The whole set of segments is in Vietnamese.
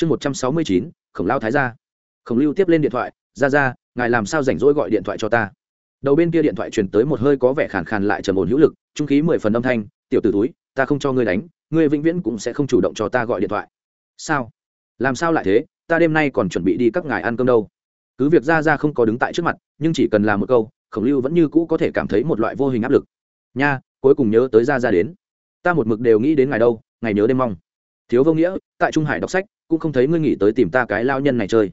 chương một trăm sáu mươi chín, khổng lao thái gia. Khổng lưu tiếp lên điện thoại ra ra ngài làm sao rảnh rỗi gọi điện thoại cho ta? Đầu bên kia điện thoại truyền tới một hơi có vẻ khàn khàn lại trầm ổn hữu lực, trung khí mười phần âm thanh, tiểu t ử túi, ta không cho ngươi đánh, ngươi vĩnh viễn cũng sẽ không chủ động cho ta gọi điện thoại. Sao? Làm sao lại thế? Ta đêm nay còn chuẩn bị đi các ngài ăn cơm đâu. Cứ việc ra ra không có đứng tại trước mặt, nhưng chỉ cần làm một câu, khổng lưu vẫn như cũ có thể cảm thấy một loại vô hình áp lực. Nha, cuối cùng nhớ tới ra ra đến. Ta một mực đều nghĩ đến ngài đâu ngày nhớ đêm mong. Thiếu vô nghĩa, tại trung hải đọc sách cũng không thấy ngươi nghĩ tới tìm ta cái lao nhân này chơi.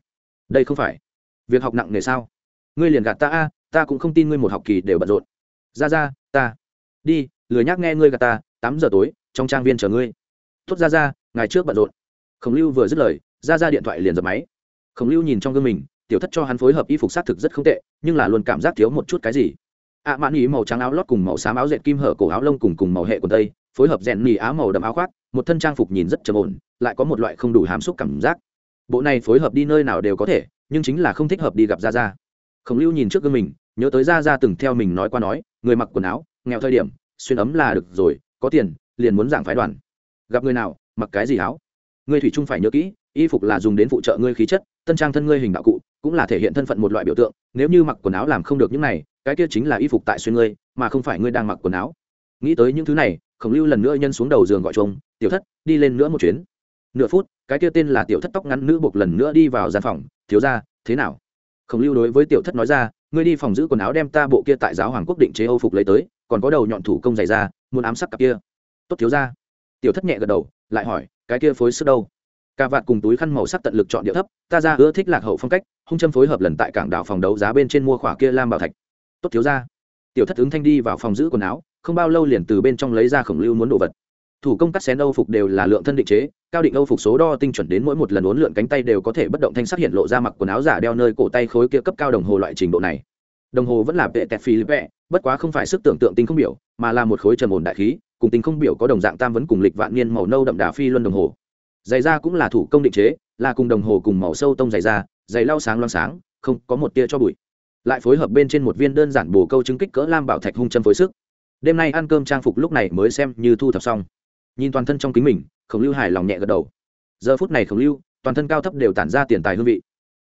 Đây không phải việc học nặng nghề sao? Ngươi liền gạt ta a ta cũng không tin ngươi một học kỳ đều bận rộn. Ra ra ta. Đi lười nhắc nghe ngươi gạt ta tám giờ tối trong trang viên chờ ngươi. Thốt ra ra ngày trước bận rộn. Khổng lưu vừa dứt lời ra ra điện thoại liền dập máy. Khổng lưu nhìn trong gương mình tiểu thất cho hắn phối hợp y phục xác thực rất không tệ nhưng là luôn cảm giác thiếu một chút cái gì. Ạ à, mãn ý màu trắng áo lót cùng màu xám áo dệt kim hở cổ áo lông cùng cùng màu hệ quần tây phối hợp rèn mì áo màu đậm áo khoác một thân trang phục nhìn rất trầm ổn lại có một loại không đủ hàm xúc cảm giác. Bộ này phối hợp đi nơi nào đều có thể, nhưng chính là không thích hợp đi gặp ra ra khổng lưu nhìn trước gương mình, nhớ tới ra ra từng theo mình nói qua nói, người mặc quần áo, nghèo thời điểm, xuyên ấm là được rồi, có tiền, liền muốn giảng phái đoàn. Gặp người nào, mặc cái gì áo? Người thủy trung phải nhớ kỹ, y phục là dùng đến phụ trợ ngươi khí chất, tân trang thân ngươi hình đạo cụ, cũng là thể hiện thân phận một loại biểu tượng. Nếu như mặc quần áo làm không được những này, cái kia chính là y phục tại xuyên ngươi, mà không phải ngươi đang mặc quần áo. Nghĩ tới những thứ này, khổng lưu lần nữa nhân xuống đầu giường gọi trông tiểu thất, đi lên nữa một chuyến nửa phút, cái kia tên là tiểu thất tóc ngắn nữ buộc lần nữa đi vào gian phòng. Thiếu ra thế nào? Khổng lưu đối với tiểu thất nói ra, ngươi đi phòng giữ quần áo đem ta bộ kia tại giáo hoàng quốc định chế âu phục lấy tới, còn có đầu nhọn thủ công dày ra, muốn ám sắc cặp kia. Tốt thiếu ra tiểu thất nhẹ gật đầu, lại hỏi, cái kia phối sức đâu? Cà vạt cùng túi khăn màu sắc tận lực chọn địa thấp, ta ra ưa thích lạc hậu phong cách, hung châm phối hợp lần tại cảng đảo phòng đấu giá bên trên mua khỏa kia lam bảo thạch. Tốt thiếu ra tiểu thất ứng thanh đi vào phòng giữ quần áo, không bao lâu liền từ bên trong lấy ra khổng lưu muốn đồ vật thủ công cắt xén âu phục đều là lượng thân định chế, cao định âu phục số đo tinh chuẩn đến mỗi một lần uốn lượn cánh tay đều có thể bất động thanh sắc hiện lộ ra mặc quần áo giả đeo nơi cổ tay khối kia cấp cao đồng hồ loại trình độ này. Đồng hồ vẫn là vệ tẹt phi vẽ bất quá không phải sức tưởng tượng tinh không biểu, mà là một khối trầm ổn đại khí, cùng tinh không biểu có đồng dạng tam vấn cùng lịch vạn niên màu nâu đậm đà phi luân đồng hồ. Giày da cũng là thủ công định chế, là cùng đồng hồ cùng màu sâu tông giày da, giày lau sáng loang sáng, không có một tia cho bụi. Lại phối hợp bên trên một viên đơn giản bồ câu chứng kích cỡ lam bảo thạch hung chân phối sức. Đêm nay ăn cơm trang phục lúc này mới xem như thu thập xong nhìn toàn thân trong kính mình, khổng lưu hài lòng nhẹ gật đầu. Giờ phút này khổng lưu, toàn thân cao thấp đều tản ra tiền tài hương vị.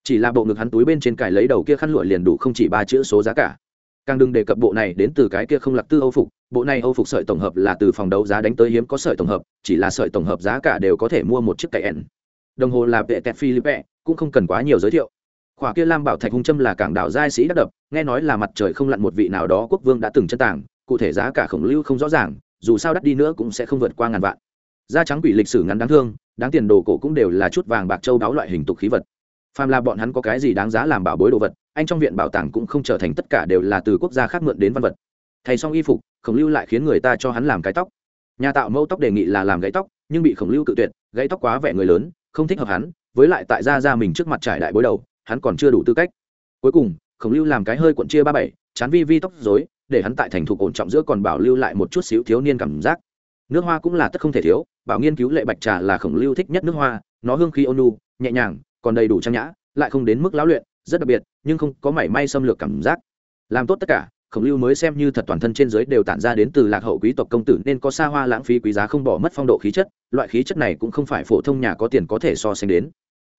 Chỉ là bộ ngực hắn túi bên trên cải lấy đầu kia khăn lụa liền đủ không chỉ ba chữ số giá cả. Càng đừng đề cập bộ này đến từ cái kia không lạc tư âu phục, bộ này âu phục sợi tổng hợp là từ phòng đấu giá đánh tới hiếm có sợi tổng hợp, chỉ là sợi tổng hợp giá cả đều có thể mua một chiếc cày ẻn đồng hồ là vệ tẹt philippe, cũng không cần quá nhiều giới thiệu. Khỏa kia lam bảo thạch hung châm là cảng đảo giai sĩ đắc đập nghe nói là mặt trời không lặn một vị nào đó quốc vương đã từng chân tàng, cụ thể giá cả khổng lưu không rõ ràng dù sao đắt đi nữa cũng sẽ không vượt qua ngàn vạn. Da trắng quỷ lịch sử ngắn đáng thương, đáng tiền đồ cổ cũng đều là chút vàng bạc châu đáo loại hình tục khí vật. Phàm là bọn hắn có cái gì đáng giá làm bảo bối đồ vật, anh trong viện bảo tàng cũng không trở thành tất cả đều là từ quốc gia khác mượn đến văn vật. Thay xong y phục, khổng lưu lại khiến người ta cho hắn làm cái tóc. Nhà tạo mẫu tóc đề nghị là làm gãy tóc, nhưng bị khổng lưu cự tuyệt, gãy tóc quá vẻ người lớn, không thích hợp hắn, với lại tại gia ra mình trước mặt trải đại bối đầu, hắn còn chưa đủ tư cách. Cuối cùng, khổng lưu làm cái hơi cuộn chia ba bảy, chán vi vi tóc dối để hắn tại thành thục ổn trọng giữa còn bảo lưu lại một chút xíu thiếu niên cảm giác. Nước hoa cũng là tất không thể thiếu, bảo nghiên cứu lệ bạch trà là khổng lưu thích nhất nước hoa, nó hương khí ônu nhẹ nhàng, còn đầy đủ trang nhã, lại không đến mức lão luyện, rất đặc biệt, nhưng không có mảy may xâm lược cảm giác. Làm tốt tất cả, khổng lưu mới xem như thật toàn thân trên giới đều tản ra đến từ lạc hậu quý tộc công tử, nên có xa hoa lãng phí quý giá không bỏ mất phong độ khí chất, loại khí chất này cũng không phải phổ thông nhà có tiền có thể so sánh đến.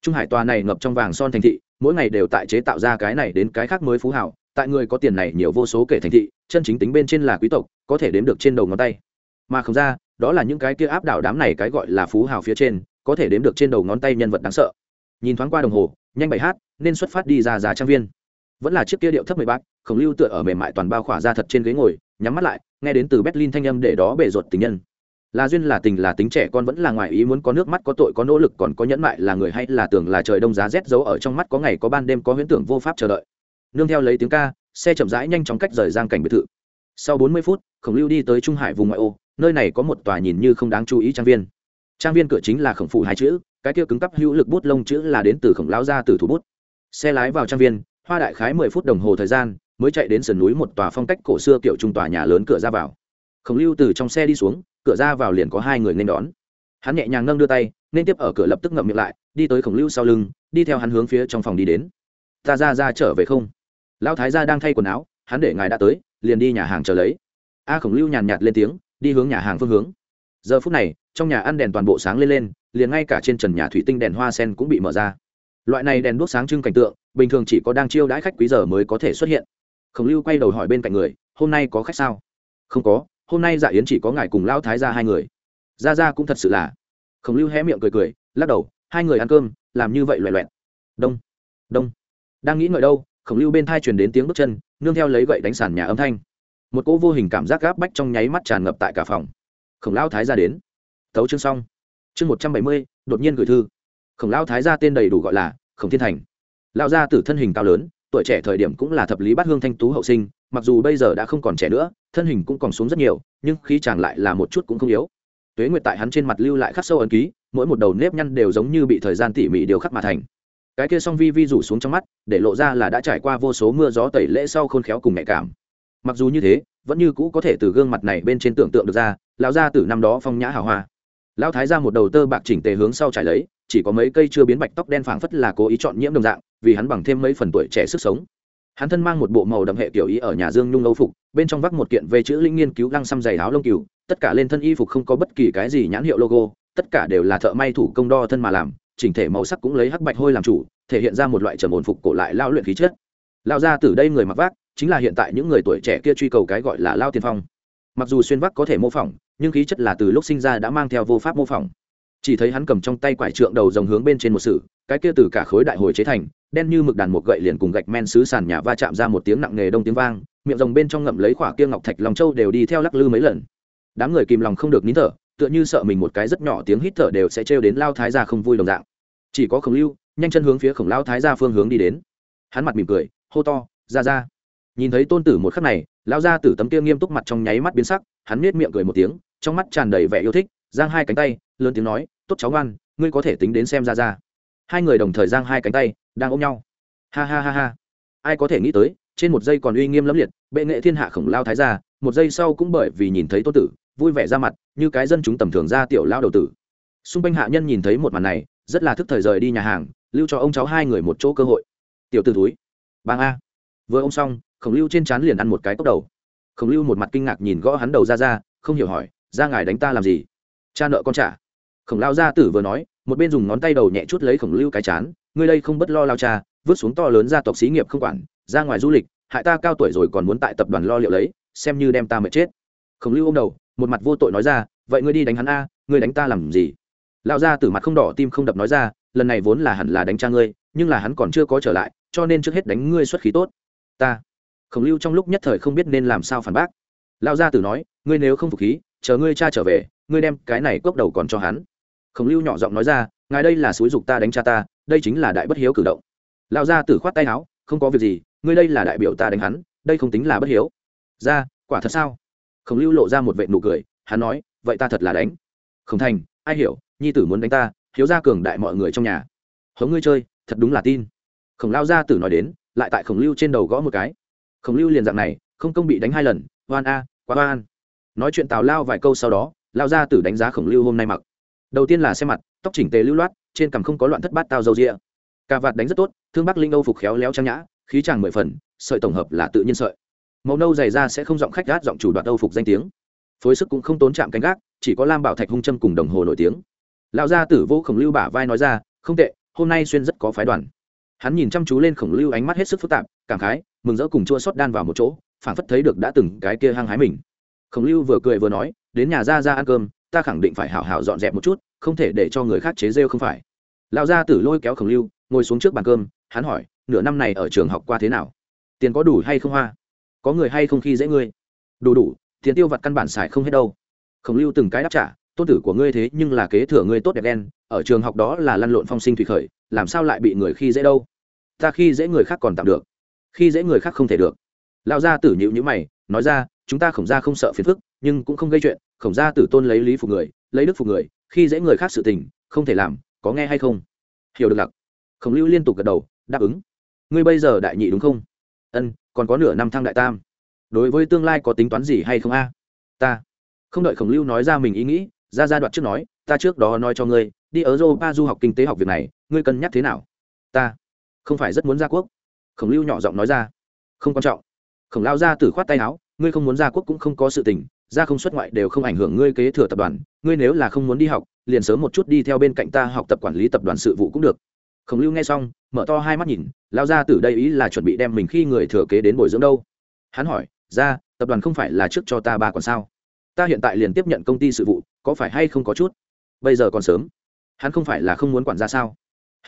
Trung hải tòa này ngập trong vàng son thành thị, mỗi ngày đều tại chế tạo ra cái này đến cái khác mới phú hảo tại người có tiền này nhiều vô số kể thành thị, chân chính tính bên trên là quý tộc, có thể đếm được trên đầu ngón tay. Mà không ra, đó là những cái kia áp đảo đám này cái gọi là phú hào phía trên, có thể đếm được trên đầu ngón tay nhân vật đáng sợ. Nhìn thoáng qua đồng hồ, nhanh bảy hát, nên xuất phát đi ra giá trang viên. Vẫn là chiếc kia điệu thấp mười bát, khổng lưu tựa ở mềm mại toàn bao khỏa ra thật trên ghế ngồi, nhắm mắt lại, nghe đến từ berlin thanh âm để đó bể ruột tình nhân. Là duyên, là tình, là tính trẻ con vẫn là ngoài ý muốn có nước mắt, có tội, có nỗ lực, còn có nhẫn mại là người hay là tưởng là trời đông giá rét giấu ở trong mắt, có ngày, có ban đêm, có huyễn tưởng vô pháp chờ đợi nương theo lấy tiếng ca, xe chậm rãi nhanh chóng cách rời giang cảnh biệt thự. Sau bốn mươi phút, khổng lưu đi tới trung hải vùng ngoại ô, nơi này có một tòa nhìn như không đáng chú ý trang viên. Trang viên cửa chính là khổng phụ hai chữ, cái kia cứng cắp hữu lực bút lông chữ là đến từ khổng lão ra từ thủ bút. Xe lái vào trang viên, hoa đại khái mười phút đồng hồ thời gian, mới chạy đến sườn núi một tòa phong cách cổ xưa kiểu trung tòa nhà lớn cửa ra vào. Khổng lưu từ trong xe đi xuống, cửa ra vào liền có hai người nên đón. Hắn nhẹ nhàng nâng đưa tay, nên tiếp ở cửa lập tức ngậm miệng lại, đi tới khổng lưu sau lưng, đi theo hắn hướng phía trong phòng đi đến. Ta ra ra trở về không? Lão thái gia đang thay quần áo, hắn để ngài đã tới, liền đi nhà hàng chờ lấy. A khổng lưu nhàn nhạt lên tiếng, đi hướng nhà hàng phương hướng. Giờ phút này, trong nhà ăn đèn toàn bộ sáng lên lên, liền ngay cả trên trần nhà thủy tinh đèn hoa sen cũng bị mở ra. Loại này đèn đuốc sáng trưng cảnh tượng, bình thường chỉ có đang chiêu đãi khách quý giờ mới có thể xuất hiện. Khổng lưu quay đầu hỏi bên cạnh người, hôm nay có khách sao? Không có, hôm nay dạ yến chỉ có ngài cùng Lão thái ra hai người. Ra ra cũng thật sự là. Khổng lưu hé miệng cười cười, lắc đầu, hai người ăn cơm, làm như vậy loẹ loẹt đông đông. Đang nghĩ ngợi đâu khổng lưu bên thai truyền đến tiếng bước chân, nương theo lấy gậy đánh sàn nhà âm thanh. Một cỗ vô hình cảm giác gáp bách trong nháy mắt tràn ngập tại cả phòng. Khổng lão thái ra đến. Tấu chương xong. Chương một trăm bảy mươi, đột nhiên gửi thư. Khổng lão thái ra tên đầy đủ gọi là khổng thiên thành. Lão gia tử thân hình cao lớn, tuổi trẻ thời điểm cũng là thập lý bát hương thanh tú hậu sinh, mặc dù bây giờ đã không còn trẻ nữa, thân hình cũng còn xuống rất nhiều, nhưng khi chàng lại là một chút cũng không yếu. Tuế nguyệt tại hắn trên mặt lưu lại khắc sâu ấn ký, mỗi một đầu nếp nhăn đều giống như bị thời gian tỉ mỉ điều khắc mà thành cái kia song vi vi rủ xuống trong mắt, để lộ ra là đã trải qua vô số mưa gió tẩy lễ sau khôn khéo cùng nhạy cảm. Mặc dù như thế, vẫn như cũ có thể từ gương mặt này bên trên tưởng tượng được ra, lão gia từ năm đó phong nhã hào hoa. Lão thái ra một đầu tơ bạc chỉnh tề hướng sau trải lấy, chỉ có mấy cây chưa biến bạch tóc đen phảng phất là cố ý chọn nhiễm đồng dạng, vì hắn bằng thêm mấy phần tuổi trẻ sức sống. Hắn thân mang một bộ màu đậm hệ kiểu ý ở nhà dương nhung âu phục, bên trong vắt một kiện về chữ linh nghiên cứu lăng xăm giày áo lông cừu, tất cả lên thân y phục không có bất kỳ cái gì nhãn hiệu logo, tất cả đều là thợ may thủ công đo thân mà làm chỉnh thể màu sắc cũng lấy hắc bạch hôi làm chủ, thể hiện ra một loại trầm ổn phục cổ lại lao luyện khí chất. Lao ra từ đây người mặc vác, chính là hiện tại những người tuổi trẻ kia truy cầu cái gọi là lao tiên phong. Mặc dù xuyên vác có thể mô phỏng, nhưng khí chất là từ lúc sinh ra đã mang theo vô pháp mô phỏng. Chỉ thấy hắn cầm trong tay quải trượng đầu dòng hướng bên trên một sự, cái kia từ cả khối đại hồi chế thành, đen như mực đàn một gậy liền cùng gạch men xứ sàn nhà va chạm ra một tiếng nặng nề đông tiếng vang, miệng rồng bên trong ngậm lấy khỏa kia ngọc thạch lòng châu đều đi theo lắc lư mấy lần. Đám người kìm lòng không được nín thở tựa như sợ mình một cái rất nhỏ tiếng hít thở đều sẽ trêu đến lao thái gia không vui đồng dạng. Chỉ có khổng lưu, nhanh chân hướng phía khổng lao thái gia phương hướng đi đến. Hắn mặt mỉm cười, hô to ra ra nhìn thấy tôn tử một khắc này, lao ra tử tấm kia nghiêm túc mặt trong nháy mắt biến sắc, hắn nết miệng cười một tiếng, trong mắt tràn đầy vẻ yêu thích, giang hai cánh tay, lớn tiếng nói, tốt cháu ngoan, ngươi có thể tính đến xem ra ra hai người đồng thời giang hai cánh tay, đang ôm nhau. Ha ha ha ha. Ai có thể nghĩ tới, trên một giây còn uy nghiêm lẫm liệt, bệ nghệ thiên hạ khổng lao thái gia, một giây sau cũng bởi vì nhìn thấy tôn tử vui vẻ ra mặt, như cái dân chúng tầm thường ra tiểu lao đầu tử. Xung quanh hạ nhân nhìn thấy một màn này, rất là thức thời rời đi nhà hàng, lưu cho ông cháu hai người một chỗ cơ hội. Tiểu t ử túi bang a. Vừa ông xong, khổng lưu trên trán liền ăn một cái cốc đầu. Khổng lưu một mặt kinh ngạc nhìn gõ hắn đầu ra ra, không hiểu hỏi, ra ngài đánh ta làm gì? Cha nợ con trả. Khổng lao gia tử vừa nói, một bên dùng ngón tay đầu nhẹ chút lấy khổng lưu cái chán, ngươi đây không bất lo lao cha, vứt xuống to lớn gia tộc xí nghiệp không quản, ra ngoài du lịch, hại ta cao tuổi rồi còn muốn tại tập đoàn lo liệu lấy, xem như đem ta mệt chết. Khổng lưu ô m đầu một mặt vô tội nói ra, vậy ngươi đi đánh hắn a, ngươi đánh ta làm gì? Lão gia tử mặt không đỏ tim không đập nói ra, lần này vốn là hẳn là đánh cha ngươi, nhưng là hắn còn chưa có trở lại, cho nên trước hết đánh ngươi xuất khí tốt. Ta? Khổng lưu trong lúc nhất thời không biết nên làm sao phản bác. Lão gia tử nói, ngươi nếu không phục khí, chờ ngươi cha trở về, ngươi đem cái này cốc đầu còn cho hắn. Khổng lưu nhỏ giọng nói ra, ngài đây là xúi dục ta đánh cha ta, đây chính là đại bất hiếu cử động. Lão gia tử khoát tay áo, không có việc gì, ngươi đây là đại biểu ta đánh hắn, đây không tính là bất hiếu. Ra, quả thật sao? Khổng lưu lộ ra một vệ nụ cười, hắn nói, vậy ta thật là đánh. Không thành, ai hiểu, nhi tử muốn đánh ta, hiếu gia cường đại mọi người trong nhà. Hống ngươi chơi, thật đúng là tin. Khổng lao gia tử nói đến, lại tại khổng lưu trên đầu gõ một cái. Khổng lưu liền dạng này, không công bị đánh hai lần hoan a, quá hoan nói chuyện tào lao vài câu sau đó, lao gia tử đánh giá khổng lưu hôm nay mặc. Đầu tiên là xem mặt, tóc chỉnh tề lưu loát, trên cằm không có loạn thất bát tao dầu rịa cà vạt đánh rất tốt, thương bắc linh âu phục khéo léo trang nhã, khí tràng mười phần, sợi tổng hợp là tự nhiên sợi màu nâu dày ra sẽ không giọng khách gát giọng chủ đoạt âu phục danh tiếng. Phối sức cũng không tốn chạm canh gác, chỉ có lam bảo thạch hung châm cùng đồng hồ nổi tiếng. Lão gia tử vô khổng lưu bả vai nói ra, không tệ, hôm nay xuyên rất có phái đoàn. Hắn nhìn chăm chú lên khổng lưu ánh mắt hết sức phức tạp, cảm khái, mừng rỡ cùng chua xót đan vào một chỗ phản phất thấy được đã từng cái kia hăng hái mình. Khổng lưu vừa cười vừa nói, đến nhà ra ra ăn cơm, ta khẳng định phải hảo hảo dọn dẹp một chút, không thể để cho người khác chế rêu không phải. Lão gia tử lôi kéo khổng lưu, ngồi xuống trước bàn cơm, hắn hỏi, nửa năm này ở trường học qua thế nào? Tiền có đủ hay không hoa? Có người hay không khi dễ ngươi? Đủ đủ, tiền tiêu vặt căn bản xài không hết đâu. Khổng lưu từng cái đáp trả, tôn tử của ngươi thế nhưng là kế thừa ngươi tốt đẹp đen, ở trường học đó là lăn lộn phong sinh thủy khởi, làm sao lại bị người khi dễ đâu? Ta khi dễ người khác còn tạm được, khi dễ người khác không thể được. Lão gia tử nhịu nhữ mày, nói ra, chúng ta khổng gia không sợ phiền phức, nhưng cũng không gây chuyện, khổng gia tử tôn lấy lý phục người, lấy đức phục người, khi dễ người khác sự tình, không thể làm, có nghe hay không? Hiểu được lặc. Khổng lưu liên tục gật đầu, đáp ứng. Ngươi bây giờ đại nhị đúng không? Ân, còn có nửa năm thăng đại tam. Đối với tương lai có tính toán gì hay không a? Ta. Không đợi khổng lưu nói ra mình ý nghĩ ra ra đoạn trước nói, ta trước đó nói cho ngươi, đi ở europa du học kinh tế học việc này, ngươi cân nhắc thế nào? Ta. Không phải rất muốn ra quốc. Khổng lưu nhỏ giọng nói ra. Không quan trọng. Khổng lao ra tử khoát tay áo, ngươi không muốn ra quốc cũng không có sự tình ra không xuất ngoại đều không ảnh hưởng ngươi kế thừa tập đoàn, ngươi nếu là không muốn đi học, liền sớm một chút đi theo bên cạnh ta học tập quản lý tập đoàn sự vụ cũng được khổng lưu nghe xong, mở to hai mắt nhìn, lao ra từ đây ý là chuẩn bị đem mình khi người thừa kế đến bồi dưỡng đâu. Hắn hỏi, ra, tập đoàn không phải là trước cho ta ba còn sao? Ta hiện tại liền tiếp nhận công ty sự vụ, có phải hay không có chút? Bây giờ còn sớm. Hắn không phải là không muốn quản ra sao?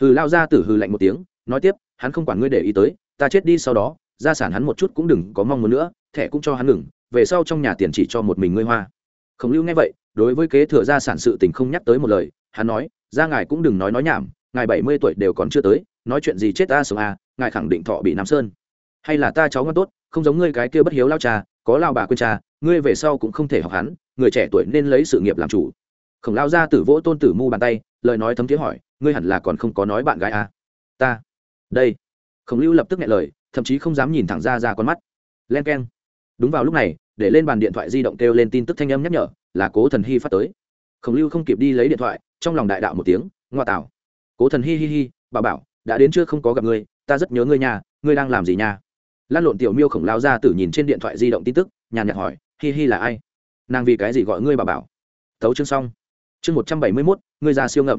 Hừ, lao ra tử hừ lạnh một tiếng, nói tiếp, hắn không quản ngươi để ý tới, ta chết đi sau đó, gia sản hắn một chút cũng đừng có mong muốn nữa, thẻ cũng cho hắn ngừng, về sau trong nhà tiền chỉ cho một mình ngươi hoa. Khổng lưu nghe vậy, đối với kế thừa gia sản sự tình không nhắc tới một lời, hắn nói, ra ngài cũng đừng nói nói nhảm ngài bảy mươi tuổi đều còn chưa tới, nói chuyện gì chết ta sống à ngài khẳng định thọ bị nam sơn. Hay là ta cháu ngon tốt, không giống ngươi cái kia bất hiếu lao cha, có lao bà quên cha, ngươi về sau cũng không thể học hắn, người trẻ tuổi nên lấy sự nghiệp làm chủ. Khổng lao ra tử vỗ tôn tử mu bàn tay, lời nói thấm thiế hỏi, ngươi hẳn là còn không có nói bạn gái à. ta. Đây. Khổng lưu lập tức nghe lời, thậm chí không dám nhìn thẳng ra ra con mắt. Len k e n đúng vào lúc này, để lên bàn điện thoại di động kêu lên tin tức thanh âm nhắc nhở, là cố thần hy phát tới. Khổng lưu không kịp đi lấy điện thoại, trong lòng đại đạo một tiếng, ngoa tạo cố thần hi hi hi, bà bảo, đã đến chưa không có gặp ngươi, ta rất nhớ ngươi nhà ngươi đang làm gì nhà lan lộn tiểu miêu khổng lao ra tử nhìn trên điện thoại di động tin tức, nhàn nhạt hỏi, hi hi là ai? Nàng vì cái gì gọi ngươi bà bảo? Thấu chương xong. Chương một trăm bảy mươi mốt, ngươi ra siêu ngậm.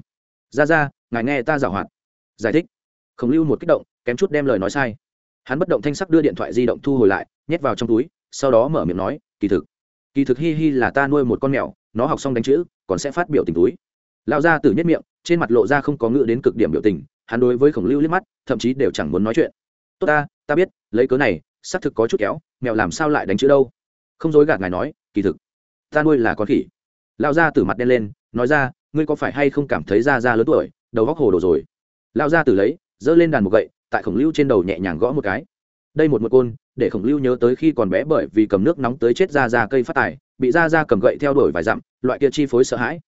Ra ra, ngài nghe ta giảo hoạt. Giải thích. Khổng lưu một kích động, kém chút đem lời nói sai. Hắn bất động thanh sắc đưa điện thoại di động thu hồi lại, nhét vào trong túi, sau đó mở miệng nói, kỳ thực kỳ thực hi hi là ta nuôi một con mèo, nó học xong đánh chữ, còn sẽ phát biểu tình túi. Lao ra từ nhất miệng trên mặt lộ ra không có ngự đến cực điểm biểu tình, hắn đối với khổng lưu liếc mắt, thậm chí đều chẳng muốn nói chuyện. Tốt ta ta biết, lấy cớ này, xác thực có chút kéo, mèo làm sao lại đánh chữ đâu? Không dối gạt ngài nói, kỳ thực, ta nuôi là con khỉ. Lão gia tử mặt đen lên, nói ra, ngươi có phải hay không cảm thấy ra ra lớn tuổi, đầu góc hồ đồ rồi? Lão gia tử lấy, giơ lên đàn một gậy, tại khổng lưu trên đầu nhẹ nhàng gõ một cái. Đây một một côn, để khổng lưu nhớ tới khi còn bé bởi vì cầm nước nóng tới chết ra ra cây phát tài, bị ra ra cầm gậy theo đuổi vài dặm, loại kia chi phối sợ hãi.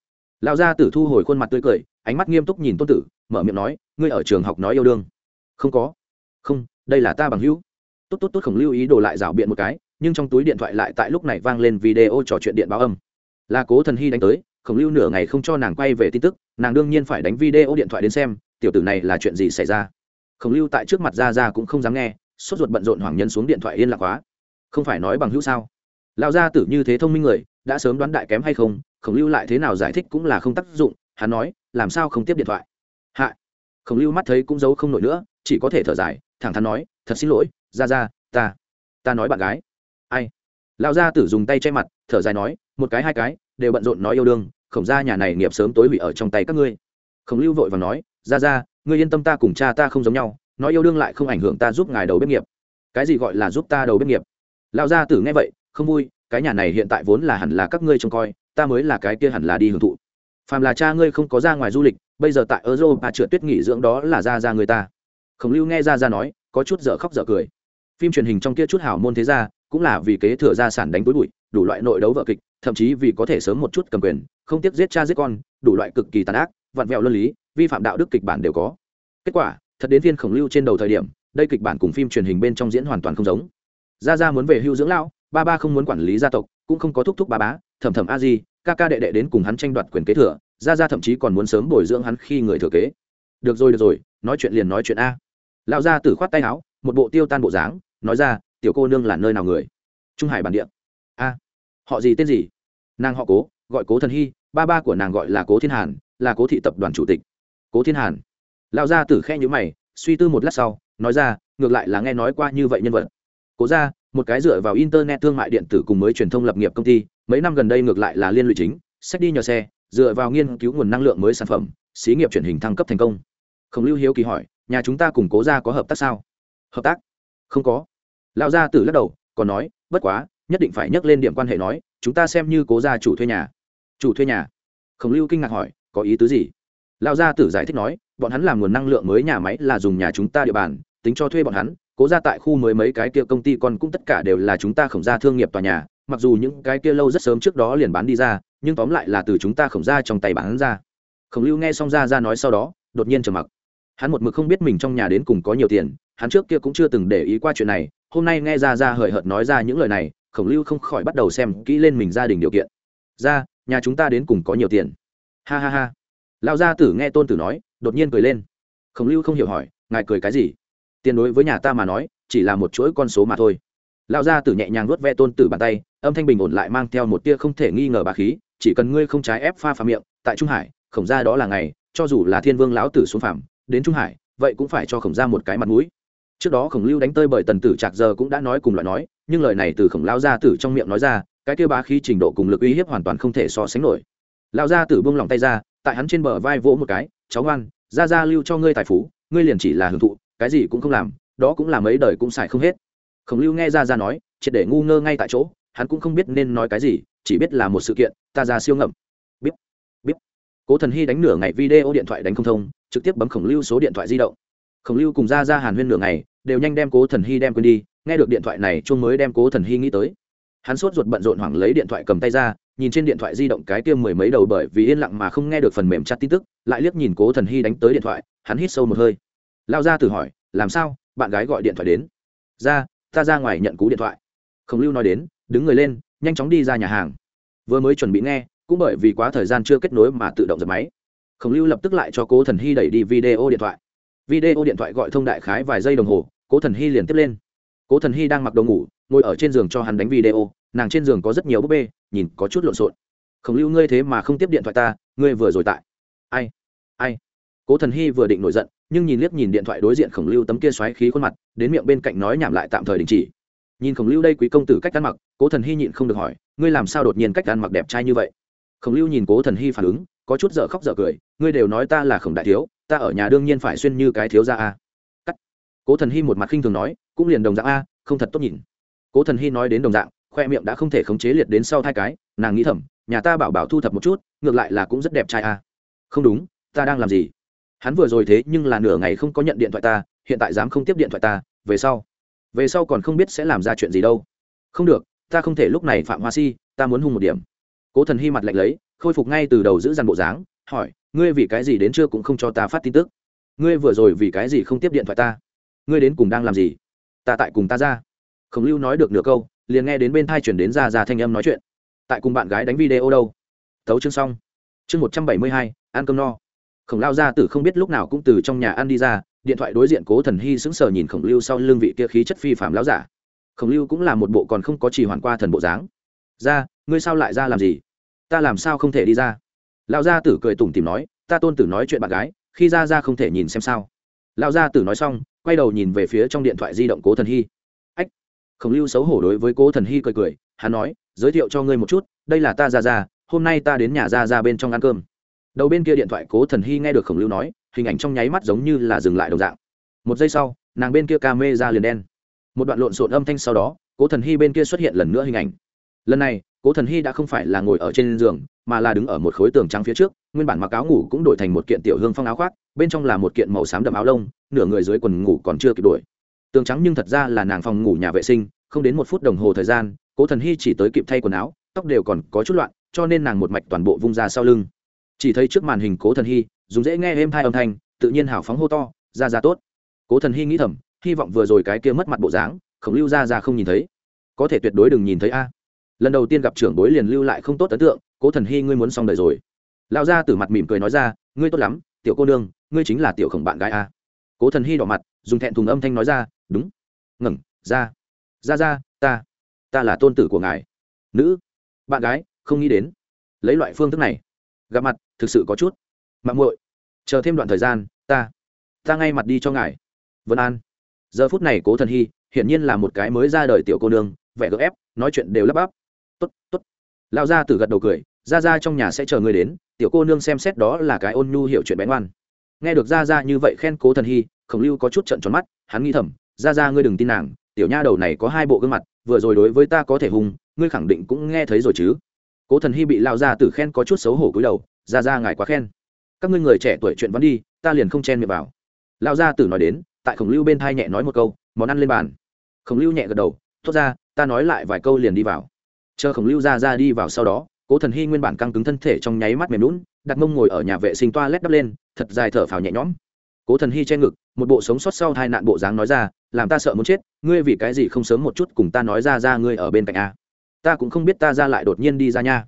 Lão gia tử thu hồi khuôn mặt tươi cười ánh mắt nghiêm túc nhìn tôn tử, mở miệng nói, ngươi ở trường học nói yêu đương? Không có. Không, đây là ta bằng hữu. Tốt tốt tốt, khổng lưu ý đồ lại rảo biện một cái, nhưng trong túi điện thoại lại tại lúc này vang lên video trò chuyện điện báo âm. Là cố thần hy đánh tới, khổng lưu nửa ngày không cho nàng quay về tin tức, nàng đương nhiên phải đánh video điện thoại đến xem, tiểu tử này là chuyện gì xảy ra. Khổng lưu tại trước mặt ra ra cũng không dám nghe, sốt ruột bận rộn hoàng nhân xuống điện thoại yên lạc hóa không phải nói bằng hữu sao? Lão gia tử như thế thông minh người, đã sớm đoán đại kém hay không, khổng lưu lại thế nào giải thích cũng là không tác dụng hắn nói, làm sao không tiếp điện thoại? Hạ. Khổng lưu mắt thấy cũng giấu không nổi nữa, chỉ có thể thở dài, thẳng thắn nói, thật xin lỗi, ra ra, ta ta nói bạn gái. Ai? Lão gia tử dùng tay che mặt, thở dài nói, một cái, hai cái, đều bận rộn nói yêu đương, khổng gia nhà này nghiệp sớm tối hủy ở trong tay các ngươi. Khổng lưu vội và nói, ra ra, ngươi yên tâm ta cùng cha ta không giống nhau, nói yêu đương lại không ảnh hưởng ta giúp ngài đầu bếp nghiệp. Cái gì gọi là giúp ta đầu bếp nghiệp? Lão gia tử nghe vậy, không vui, cái nhà này hiện tại vốn là hẳn là các ngươi trông coi, ta mới là cái kia hẳn là đi hưởng thụ phàm là cha ngươi không có ra ngoài du lịch, bây giờ tại europa trượt tuyết nghỉ dưỡng đó là ra ra người ta. Khổng lưu nghe ra ra nói, có chút dở khóc dở cười. Phim truyền hình trong kia chút hảo môn thế gia, cũng là vì kế thừa gia sản đánh túi bụi, đủ loại nội đấu vợ kịch, thậm chí vì có thể sớm một chút cầm quyền, không tiếc giết cha giết con, đủ loại cực kỳ tàn ác, vặn vẹo luân lý, vi phạm đạo đức kịch bản đều có. Kết quả, thật đến viên khổng lưu trên đầu thời điểm, đây kịch bản cùng phim truyền hình bên trong diễn hoàn toàn không giống. Gia gia muốn về hưu dưỡng lão, ba ba không muốn quản lý gia tộc, cũng không có thúc thúc ba bá, thầm thầm a di ca ca đệ đệ đến cùng hắn tranh đoạt quyền kế thừa gia gia thậm chí còn muốn sớm bồi dưỡng hắn khi người thừa kế. Được rồi được rồi, nói chuyện liền nói chuyện a. Lão gia tử khoát tay áo, một bộ tiêu tan bộ dáng, nói ra, tiểu cô nương là nơi nào người? Trung hải bản địa. A, họ gì tên gì? Nàng họ cố, gọi cố thần hy, ba ba của nàng gọi là cố thiên hàn, là cố thị tập đoàn chủ tịch. Cố thiên hàn? Lão gia tử khe nhữ mày, suy tư một lát sau, nói ra, ngược lại là nghe nói qua như vậy nhân vật. Cố ra một cái dựa vào internet thương mại điện tử cùng mới truyền thông lập nghiệp công ty, mấy năm gần đây ngược lại là liên lụy chính, sách đi nhờ xe, dựa vào nghiên cứu nguồn năng lượng mới sản phẩm, xí nghiệp truyền hình thăng cấp thành công. Khổng lưu hiếu kỳ hỏi, nhà chúng ta cùng cố ra có hợp tác sao? Hợp tác? Không có. Lão gia tử lắc đầu, còn nói, bất quá, nhất định phải nhắc lên điểm quan hệ nói, chúng ta xem như cố gia chủ thuê nhà. Chủ thuê nhà? Khổng lưu kinh ngạc hỏi, có ý tứ gì? Lão gia tử giải thích nói, bọn hắn làm nguồn năng lượng mới nhà máy là dùng nhà chúng ta địa bàn, tính cho thuê bọn hắn cố ra tại khu mới mấy cái kia công ty còn cũng tất cả đều là chúng ta khổng ra thương nghiệp tòa nhà, mặc dù những cái kia lâu rất sớm trước đó liền bán đi ra, nhưng tóm lại là từ chúng ta khổng ra trong tay bán ra. Khổng lưu nghe xong ra ra nói sau đó, đột nhiên trầm mặc. Hắn một mực không biết mình trong nhà đến cùng có nhiều tiền, hắn trước kia cũng chưa từng để ý qua chuyện này, hôm nay nghe ra ra hời hợt nói ra những lời này, khổng lưu không khỏi bắt đầu xem kỹ lên mình gia đình điều kiện. Ra, nhà chúng ta đến cùng có nhiều tiền. Ha ha ha. Lão gia tử nghe tôn tử nói, đột nhiên cười lên. Khổng lưu không hiểu hỏi, ngài cười cái gì? Tiền đối với nhà ta mà nói, chỉ là một chuỗi con số mà thôi. Lão gia tử nhẹ nhàng nuốt ve tôn tử bàn tay, âm thanh bình ổn lại mang theo một tia không thể nghi ngờ bà khí, chỉ cần ngươi không trái ép pha phà miệng, tại trung hải, khổng gia đó là ngày, cho dù là thiên vương lão tử xuống phàm, đến trung hải, vậy cũng phải cho khổng gia một cái mặt mũi. Trước đó khổng lưu đánh tơi bởi tần tử trạc giờ cũng đã nói cùng loại nói, nhưng lời này từ khổng lao gia tử trong miệng nói ra, cái kêu bá khí trình độ cùng lực uy hiếp hoàn toàn không thể so sánh nổi. Lao gia tử buông lòng tay ra, tại hắn trên bờ vai vỗ một cái, cháu ngoan ra ra lưu cho ngươi tài phú, ngươi liền chỉ là hưởng thụ cái gì cũng không làm, đó cũng là mấy đời cũng xài không hết. Khổng lưu nghe ra ra nói, triệt để ngu ngơ ngay tại chỗ, hắn cũng không biết nên nói cái gì, chỉ biết là một sự kiện, ta ra siêu ngậm. Biết biết cố thần hy đánh nửa ngày video điện thoại đánh không thông, trực tiếp bấm khổng lưu số điện thoại di động. Khổng lưu cùng ra ra hàn huyên nửa ngày, đều nhanh đem cố thần hy đem quên đi, nghe được điện thoại này, chuông mới đem cố thần hy nghĩ tới. Hắn sốt ruột bận rộn hoảng lấy điện thoại cầm tay ra, nhìn trên điện thoại di động cái tiêm mười mấy đầu bởi vì yên lặng mà không nghe được phần mềm chặt tin tức, lại liếc nhìn cố thần hy đánh tới điện thoại, hắn hít sâu một hơi lao ra từ hỏi, làm sao? Bạn gái gọi điện thoại đến. Ra, ta ra ngoài nhận cú điện thoại. Khổng lưu nói đến, đứng người lên, nhanh chóng đi ra nhà hàng. Vừa mới chuẩn bị nghe, cũng bởi vì quá thời gian chưa kết nối mà tự động dập máy. Khổng lưu lập tức lại cho cố thần hy đẩy đi video điện thoại. Video điện thoại gọi thông đại khái vài giây đồng hồ, cố thần hy liền tiếp lên. Cố thần hy đang mặc đồ ngủ, ngồi ở trên giường cho hắn đánh video, nàng trên giường có rất nhiều búp bê, nhìn có chút lộn xộn. Khổng lưu ngươi thế mà không tiếp điện thoại ta, ngươi vừa rồi tại. Ai ai? Cố thần hy vừa định nổi giận nhưng nhìn liếc nhìn điện thoại đối diện khổng lưu tấm kia xoáy khí khuôn mặt, đến miệng bên cạnh nói nhảm lại tạm thời đình chỉ. Nhìn khổng lưu đây quý công tử cách ăn mặc, cố thần hy nhịn không được hỏi, ngươi làm sao đột nhiên cách ăn mặc đẹp trai như vậy? Khổng lưu nhìn cố thần hy phản ứng, có chút dở khóc dở cười, ngươi đều nói ta là khổng đại thiếu, ta ở nhà đương nhiên phải xuyên như cái thiếu ra a. Cắt. Cố thần hy một mặt khinh thường nói, cũng liền đồng dạng a, không thật tốt nhìn. Cố thần hy nói đến đồng dạng, khoe miệng đã không thể khống chế liệt đến sau hai cái, nàng nghĩ thầm, nhà ta bảo bảo thu thập một chút, ngược lại là cũng rất đẹp trai a. Không đúng, ta đang làm gì? Hắn vừa rồi thế nhưng là nửa ngày không có nhận điện thoại ta, hiện tại dám không tiếp điện thoại ta, về sau. Về sau còn không biết sẽ làm ra chuyện gì đâu. Không được, ta không thể lúc này phạm hoa si, ta muốn hung một điểm. Cố thần hy mặt lạnh lấy, khôi phục ngay từ đầu giữ dằn bộ dáng, hỏi, ngươi vì cái gì đến chưa cũng không cho ta phát tin tức? Ngươi vừa rồi vì cái gì không tiếp điện thoại ta? Ngươi đến cùng đang làm gì? Ta tại cùng ta ra. Khổng lưu nói được nửa câu, liền nghe đến bên thai chuyển đến ra ra thanh âm nói chuyện. Tại cùng bạn gái đánh video đâu? Thấu chương xong. Chương một trăm bảy mươi hai, ăn cơm no khổng lao ra tử không biết lúc nào cũng từ trong nhà ăn đi ra, điện thoại đối diện cố thần hy sững sờ nhìn khổng lưu sau lưng vị kia khí chất phi phạm láo giả. Khổng lưu cũng là một bộ còn không có trì hoàn qua thần bộ dáng. Ra, ngươi sao lại ra làm gì? Ta làm sao không thể đi ra? Lão gia tử cười tủm tìm nói, ta tôn tử nói chuyện bạn gái, khi ra ra không thể nhìn xem sao. Lão gia tử nói xong, quay đầu nhìn về phía trong điện thoại di động cố thần hy. Ách. Khổng lưu xấu hổ đối với cố thần hy cười cười, hắn nói, giới thiệu cho ngươi một chút, đây là ta ra ra, hôm nay ta đến nhà ra ra bên trong ăn cơm đầu bên kia điện thoại cố thần hy nghe được khổng lưu nói, hình ảnh trong nháy mắt giống như là dừng lại đồng dạng. Một giây sau, nàng bên kia ca mê ra liền đen. Một đoạn lộn xộn âm thanh sau đó, cố thần hy bên kia xuất hiện lần nữa hình ảnh. Lần này, cố thần hy đã không phải là ngồi ở trên giường, mà là đứng ở một khối tường trắng phía trước, nguyên bản mặc áo ngủ cũng đổi thành một kiện tiểu hương phong áo khoác, bên trong là một kiện màu xám đậm áo lông, nửa người dưới quần ngủ còn chưa kịp đổi. Tường trắng nhưng thật ra là nàng phòng ngủ nhà vệ sinh, không đến một phút đồng hồ thời gian, cố thần hy chỉ tới kịp thay quần áo, tóc đều còn có chút loạn, cho nên nàng một mạch toàn bộ vung ra sau lưng chỉ thấy trước màn hình cố thần hy, dùng dễ nghe êm thai âm thanh, tự nhiên hào phóng hô to, ra ra tốt. Cố thần hy nghĩ thầm, hy vọng vừa rồi cái kia mất mặt bộ dáng, khổng lưu ra ra không nhìn thấy. Có thể tuyệt đối đừng nhìn thấy a. Lần đầu tiên gặp trưởng bối liền lưu lại không tốt ấn tượng, cố thần hy, ngươi muốn xong đời rồi. Lao ra từ mặt mỉm cười nói ra, ngươi tốt lắm, tiểu cô nương, ngươi chính là tiểu khổng bạn gái a. Cố thần hy đỏ mặt, dùng thẹn thùng âm thanh nói ra, đúng. Ngẩng ra. Ra ra, ta ta là tôn tử của ngài. Nữ, bạn gái, không nghĩ đến. Lấy loại phương thức này gặp mặt, thực sự có chút mạng muội. Chờ thêm đoạn thời gian, ta ta ngay mặt đi cho ngài. Vân an. Giờ phút này cố thần hy, hiển nhiên là một cái mới ra đời tiểu cô nương, vẻ gợ ép, nói chuyện đều lắp bắp. Tốt tốt. Lao ra từ gật đầu cười, ra ra trong nhà sẽ chờ người đến, tiểu cô nương xem xét đó là cái ôn nhu hiểu chuyện bén ngoan. Nghe được ra ra như vậy khen cố thần hy, khổng lưu có chút trận tròn mắt, hắn nghĩ thầm, ra ra ngươi đừng tin nàng, tiểu nha đầu này có hai bộ gương mặt, vừa rồi đối với ta có thể hùng, ngươi khẳng định cũng nghe thấy rồi chứ cố thần hy bị lao ra từ khen có chút xấu hổ cúi đầu, ra ra, ngài quá khen. Các ngươi người trẻ tuổi chuyện vẫn đi, ta liền không chen miệng vào. Lao ra tử nói đến, tại khổng lưu bên thai nhẹ nói một câu, món ăn lên bàn. Khổng lưu nhẹ gật đầu thốt ra, ta nói lại vài câu liền đi vào. Chờ khổng lưu ra ra đi vào sau đó, cố thần hy nguyên bản căng cứng thân thể trong nháy mắt mềm lún đặt mông ngồi ở nhà vệ sinh toa lét đắp lên, thật dài thở phào nhẹ nhõm. Cố thần hy che ngực, một bộ sống sót sau hai nạn bộ dáng nói ra, làm ta sợ muốn chết, ngươi vì cái gì không sớm một chút cùng ta nói ra ra ngươi ở bên cạnh a? Ta cũng không biết ta ra lại đột nhiên đi ra nha.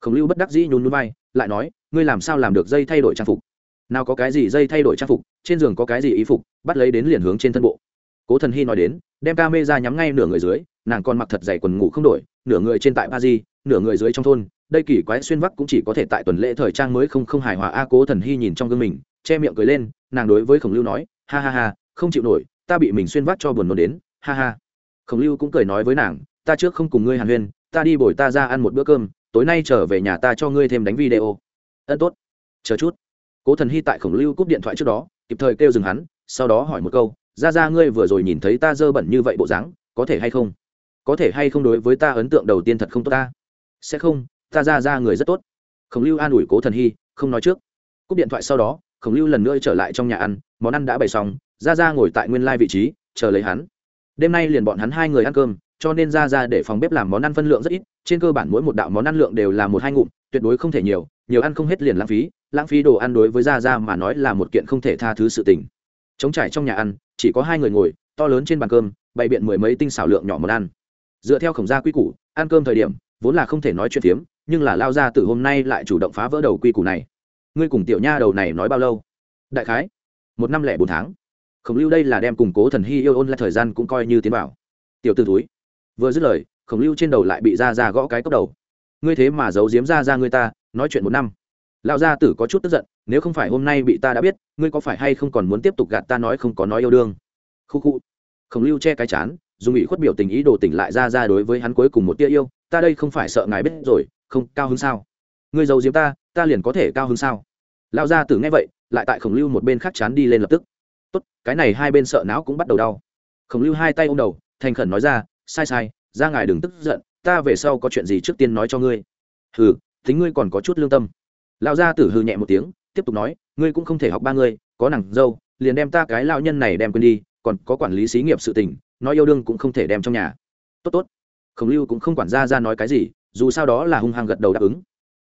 Khổng lưu bất đắc dĩ nhún núi bay lại nói, ngươi làm sao làm được dây thay đổi trang phục? Nào có cái gì dây thay đổi trang phục, trên giường có cái gì ý phục, bắt lấy đến liền hướng trên thân bộ. Cố thần hy nói đến, đem ca mê ra nhắm ngay nửa người dưới, nàng còn mặc thật dày quần ngủ không đổi, nửa người trên tại ba di nửa người dưới trong thôn. Đây kỳ quái xuyên vắc cũng chỉ có thể tại tuần lễ thời trang mới không không hài hòa a, cố thần hy nhìn trong gương mình, che miệng cười lên, nàng đối với khổng lưu nói, ha ha ha, không chịu nổi, ta bị mình xuyên vắt cho buồn nôn đến, ha ha. Khổng lưu cũng cười nói với nàng, ta trước không cùng ngươi hàn huyên ta đi bồi ta ra ăn một bữa cơm, tối nay trở về nhà ta cho ngươi thêm đánh video. Ân tốt. Chờ chút. Cố thần hy tại khổng lưu cúp điện thoại trước đó, kịp thời kêu dừng hắn, sau đó hỏi một câu, ra ra, ngươi vừa rồi nhìn thấy ta dơ bẩn như vậy bộ dáng, có thể hay không? Có thể hay không đối với ta ấn tượng đầu tiên thật không tốt ta? Sẽ không, ta ra ra người rất tốt. Khổng lưu an ủi cố thần hy, không nói trước. Cúp điện thoại sau đó, khổng lưu lần nữa trở lại trong nhà ăn, món ăn đã bày xong, ra ra ngồi tại nguyên lai vị trí, chờ lấy hắn. Đêm nay liền bọn hắn hai người ăn cơm cho nên ra ra để phòng bếp làm món ăn phân lượng rất ít, trên cơ bản mỗi một đạo món ăn lượng đều là một hai ngụm, tuyệt đối không thể nhiều nhiều ăn không hết liền lãng phí lãng phí đồ ăn đối với ra ra mà nói là một kiện không thể tha thứ sự tình. Chống trải trong nhà ăn, chỉ có hai người ngồi, to lớn trên bàn cơm, bày biện mười mấy tinh xảo lượng nhỏ món ăn. Dựa theo khổng gia quy củ, ăn cơm thời điểm, vốn là không thể nói chuyện phiếm, nhưng là lao ra từ hôm nay lại chủ động phá vỡ đầu quy củ này. Ngươi cùng tiểu nha đầu này nói bao lâu? Đại khái một năm lẻ bốn tháng. Khổng lưu đây là đem củng cố thần hy yêu ôn là thời gian cũng coi như tiến bảo. Tiểu t ử túi vừa dứt lời, khổng lưu trên đầu lại bị ra ra gõ cái cốc đầu. Ngươi thế mà giấu giếm ra ra ngươi ta, nói chuyện một năm. Lão gia tử có chút tức giận, nếu không phải hôm nay bị ta đã biết, ngươi có phải hay không còn muốn tiếp tục gạt ta nói không có nói yêu đương? Khu khu. Khổng lưu che cái chán, dùng ủy khuất biểu tình ý đồ tỉnh lại ra ra đối với hắn cuối cùng một tia yêu, ta đây không phải sợ ngài biết rồi, không, cao hứng sao? Ngươi giấu giếm ta ta liền có thể cao hứng sao? Lão gia tử nghe vậy, lại tại khổng lưu một bên khác chán đi lên lập tức. Tốt, cái này hai bên sợ não cũng bắt đầu đau. Khổng lưu hai tay ôm đầu, thành khẩn nói ra sai sai, ra ngài đừng tức giận, ta về sau có chuyện gì trước tiên nói cho ngươi. Hừ, tính ngươi còn có chút lương tâm. Lão gia tử hừ nhẹ một tiếng, tiếp tục nói, ngươi cũng không thể học ba ngươi, có nàng dâu, liền đem ta cái lão nhân này đem quên đi, còn có quản lý xí nghiệp sự tình, nói yêu đương cũng không thể đem trong nhà. Tốt tốt. Khổng lưu cũng không quản ra ra nói cái gì, dù sao đó là hung hăng gật đầu đáp ứng.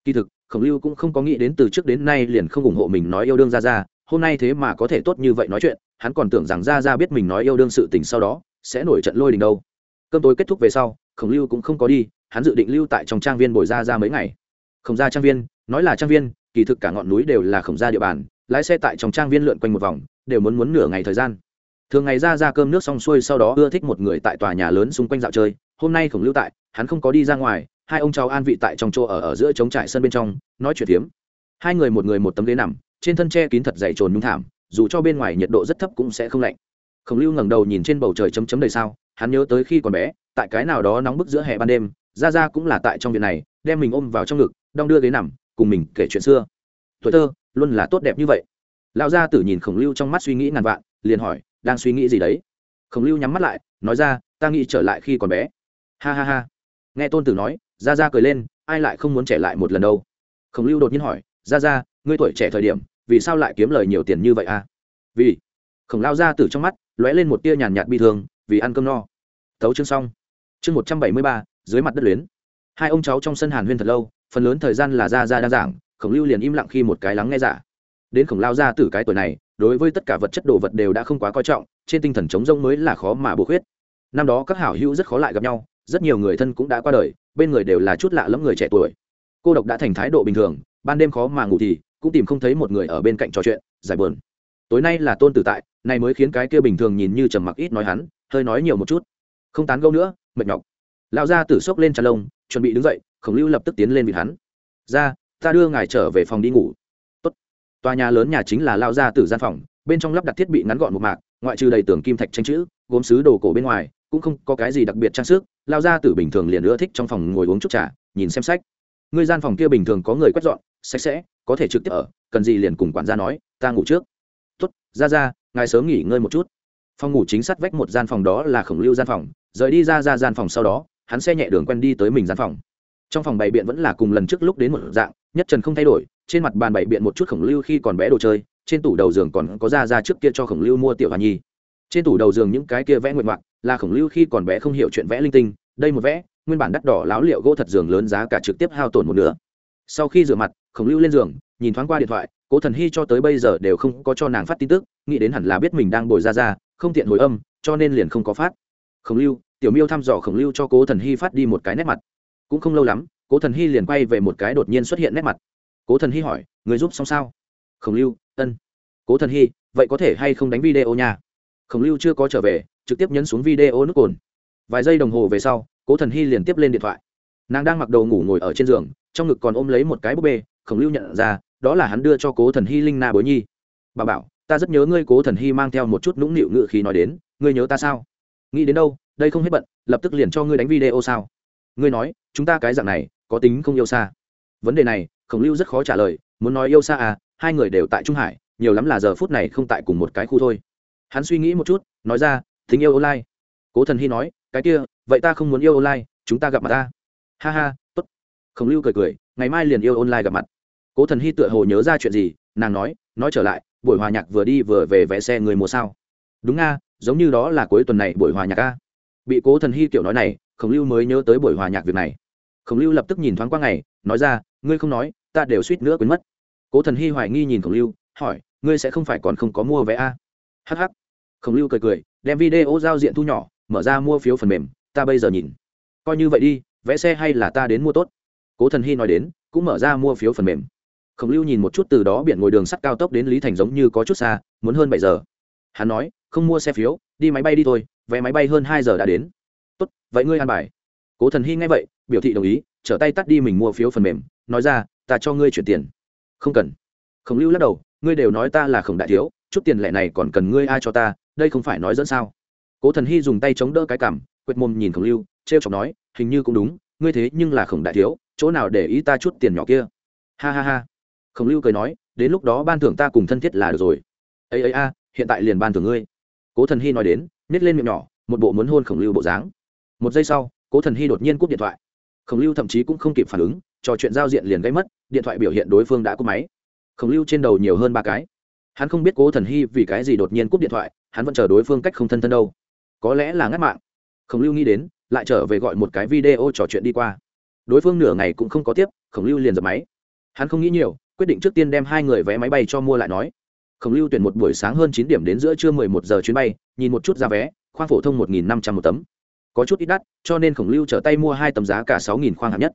Kỳ thực, khổng lưu cũng không có nghĩ đến từ trước đến nay liền không ủng hộ mình nói yêu đương ra ra, hôm nay thế mà có thể tốt như vậy nói chuyện, hắn còn tưởng rằng ra ra biết mình nói yêu đương sự tình sau đó, sẽ nổi trận lôi đình đâu cơm tối kết thúc về sau, khổng lưu cũng không có đi, hắn dự định lưu tại trong trang viên bồi ra ra mấy ngày. Khổng gia trang viên, nói là trang viên, kỳ thực cả ngọn núi đều là khổng gia địa bàn, lái xe tại trong trang viên lượn quanh một vòng, đều muốn muốn nửa ngày thời gian. Thường ngày ra ra cơm nước xong xuôi sau đó ưa thích một người tại tòa nhà lớn xung quanh dạo chơi, hôm nay khổng lưu tại, hắn không có đi ra ngoài, hai ông cháu an vị tại trong chỗ ở ở giữa trống trải sân bên trong, nói chuyện tiếm. hai người một người một tấm ghế nằm, trên thân tre kín thật dày trồn nhung thảm, dù cho bên ngoài nhiệt độ rất thấp cũng sẽ không lạnh. Khổng lưu ngẩng đầu nhìn trên bầu trời chấm chấm đầy sao hắn nhớ tới khi còn bé, tại cái nào đó nóng bức giữa hè ban đêm ra ra cũng là tại trong viện này, đem mình ôm vào trong ngực, đong đưa ghế nằm, cùng mình kể chuyện xưa. Tuổi thơ, luôn là tốt đẹp như vậy. Lão gia tử nhìn khổng lưu trong mắt suy nghĩ ngàn vạn, liền hỏi, đang suy nghĩ gì đấy? Khổng lưu nhắm mắt lại, nói ra, ta nghĩ trở lại khi còn bé. Ha ha ha. Nghe tôn tử nói ra ra cười lên, ai lại không muốn trẻ lại một lần đâu? Khổng lưu đột nhiên hỏi ra ra ngươi tuổi trẻ thời điểm, vì sao lại kiếm lời nhiều tiền như vậy à? Vì? Khổng lao ra từ trong mắt lóe lên một tia nhàn nhạt bi thương vì ăn cơm no. Thấu chương xong. Chương một trăm bảy mươi ba, dưới mặt đất luyến. Hai ông cháu trong sân hàn huyên thật lâu, phần lớn thời gian là ra ra đang giảng, khổng lưu liền im lặng khi một cái lắng nghe giả. Đến khổng lao ra từ cái tuổi này, đối với tất cả vật chất đồ vật đều đã không quá coi trọng, trên tinh thần chống rông mới là khó mà bổ khuyết. Năm đó các hảo hữu rất khó lại gặp nhau, rất nhiều người thân cũng đã qua đời, bên người đều là chút lạ lẫm người trẻ tuổi. Cô độc đã thành thái độ bình thường, ban đêm khó mà ngủ thì cũng tìm không thấy một người ở bên cạnh trò chuyện, giải bờn tối nay là tôn tử tại này mới khiến cái kia bình thường nhìn như trầm mặc ít nói hắn hơi nói nhiều một chút. Không tán gâu nữa mệt nhọc. Lão gia tử sốc lên trà lông chuẩn bị đứng dậy khổng lưu lập tức tiến lên vị hắn. Ra ta đưa ngài trở về phòng đi ngủ. Tốt. tòa nhà lớn nhà chính là lao gia tử gian phòng bên trong lắp đặt thiết bị ngắn gọn một mạc ngoại trừ đầy tường kim thạch tranh chữ gốm sứ đồ cổ bên ngoài cũng không có cái gì đặc biệt trang sức. Lao gia tử bình thường liền ưa thích trong phòng ngồi uống chút trà nhìn xem sách. Ngươi gian phòng kia bình thường có người quét dọn sạch sẽ có thể trực tiếp ở cần gì liền cùng quản gia nói ta ngủ trước. Tốt, ra ra ngài sớm nghỉ ngơi một chút phòng ngủ chính sát vách một gian phòng đó là khổng lưu gian phòng, rời đi ra ra gian phòng sau đó, hắn xe nhẹ đường quen đi tới mình gian phòng. Trong phòng bày biện vẫn là cùng lần trước lúc đến một dạng, nhất trần không thay đổi, trên mặt bàn bày biện một chút khổng lưu khi còn bé đồ chơi, trên tủ đầu giường còn có ra ra trước kia cho khổng lưu mua tiểu hòa nhi. Trên tủ đầu giường những cái kia vẽ nguyện ngoạc là khổng lưu khi còn bé không hiểu chuyện vẽ linh tinh, đây một vẽ, nguyên bản đắt đỏ láo liệu gỗ thật giường lớn giá cả trực tiếp hao tổn một nửa. Sau khi rửa mặt, khổng lưu lên giường, nhìn thoáng qua điện thoại, cố thần hy cho tới bây giờ đều không có cho nàng phát tin tức, nghĩ đến hẳn là biết mình đang bồi ra ra không tiện hồi âm, cho nên liền không có phát. Khổng lưu, tiểu miêu thăm dò khổng lưu cho cố thần hy phát đi một cái nét mặt. Cũng không lâu lắm, cố thần hy liền quay về một cái đột nhiên xuất hiện nét mặt. Cố thần hy hỏi, người giúp xong sao? Khổng lưu, ân. Cố thần hy, vậy có thể hay không đánh video nha? Khổng lưu chưa có trở về, trực tiếp nhấn xuống video nước cồn. Vài giây đồng hồ về sau, cố thần hy liền tiếp lên điện thoại. Nàng đang mặc đồ ngủ ngồi ở trên giường, trong ngực còn ôm lấy một cái búp bê. Khổng lưu nhận ra, đó là hắn đưa cho cố thần hy linh na bối nhi. Bà bảo ta rất nhớ ngươi cố thần hy mang theo một chút nũng nịu ngự khí nói đến, ngươi nhớ ta sao? Nghĩ đến đâu, đây không hết bận, lập tức liền cho ngươi đánh video sao? Ngươi nói, chúng ta cái dạng này, có tính không yêu xa? Vấn đề này, khổng lưu rất khó trả lời, muốn nói yêu xa à hai người đều tại trung hải, nhiều lắm là giờ phút này không tại cùng một cái khu thôi. Hắn suy nghĩ một chút, nói ra, thính yêu online. Cố thần hy nói, cái kia, vậy ta không muốn yêu online, chúng ta gặp mặt ta. Ha ha, tốt. Khổng lưu cười cười, ngày mai liền yêu online gặp mặt. Cố thần hy tựa hồ nhớ ra chuyện gì, nàng nói nói trở lại buổi hòa nhạc vừa đi vừa về vé xe người mua sao. Đúng nga giống như đó là cuối tuần này buổi hòa nhạc a. Bị cố thần hy kiểu nói này, khổng lưu mới nhớ tới buổi hòa nhạc việc này. Khổng lưu lập tức nhìn thoáng qua ngày, nói ra, ngươi không nói, ta đều suýt nữa quên mất. Cố thần hy hoài nghi nhìn khổng lưu, hỏi, ngươi sẽ không phải còn không có mua vé a? Hh khổng lưu cười cười, đem video giao diện thu nhỏ, mở ra mua phiếu phần mềm, ta bây giờ nhìn. Coi như vậy đi, vé xe hay là ta đến mua tốt. Cố thần hy nói đến, cũng mở ra mua phiếu phần mềm khổng lưu nhìn một chút từ đó biển ngồi đường sắt cao tốc đến lý thành giống như có chút xa, muốn hơn bảy giờ. Hắn nói, không mua xe phiếu, đi máy bay đi thôi, vé máy bay hơn hai giờ đã đến. Tốt, vậy ngươi ăn bài. Cố thần hy nghe vậy, biểu thị đồng ý, trở tay tắt đi mình mua phiếu phần mềm, nói ra, ta cho ngươi chuyển tiền. Không cần. Khổng lưu lắc đầu, ngươi đều nói ta là khổng đại thiếu, chút tiền lệ này còn cần ngươi ai cho ta, đây không phải nói dẫn sao? Cố thần hy dùng tay chống đỡ cái cảm, quệt mồm nhìn khổng lưu t r e o chọc nói, hình như cũng đúng, ngươi thế nhưng là khổng đại thiếu, chỗ nào để ý ta chút tiền nhỏ kia? Ha ha ha khổng lưu cười nói, đến lúc đó ban thưởng ta cùng thân thiết là được rồi. Ấy ấy a, hiện tại liền ban thưởng ngươi. Cố thần hy nói đến nhét lên miệng nhỏ, một bộ muốn hôn khổng lưu bộ dáng. Một giây sau, cố thần hy đột nhiên cúp điện thoại. Khổng lưu thậm chí cũng không kịp phản ứng, trò chuyện giao diện liền gây mất, điện thoại biểu hiện đối phương đã cúp máy. Khổng lưu trên đầu nhiều hơn ba cái. Hắn không biết cố thần hy vì cái gì đột nhiên cúp điện thoại, hắn vẫn chờ đối phương cách không thân thân đâu. Có lẽ là ngắt mạng. Khổng lưu nghĩ đến, lại trở về gọi một cái video trò chuyện đi qua. Đối phương nửa ngày cũng không có tiếp, khổng lưu liền dập máy. Hắn không nghĩ nhiều quyết định trước tiên đem hai người vé máy bay cho mua lại nói. Khổng lưu tuyển một buổi sáng hơn chín điểm đến giữa trưa mười một giờ chuyến bay, nhìn một chút giá vé, khoang phổ thông một nghìn năm trăm một tấm. Có chút ít đắt, cho nên khổng lưu trở tay mua hai tấm giá cả sáu nghìn khoang hạng nhất.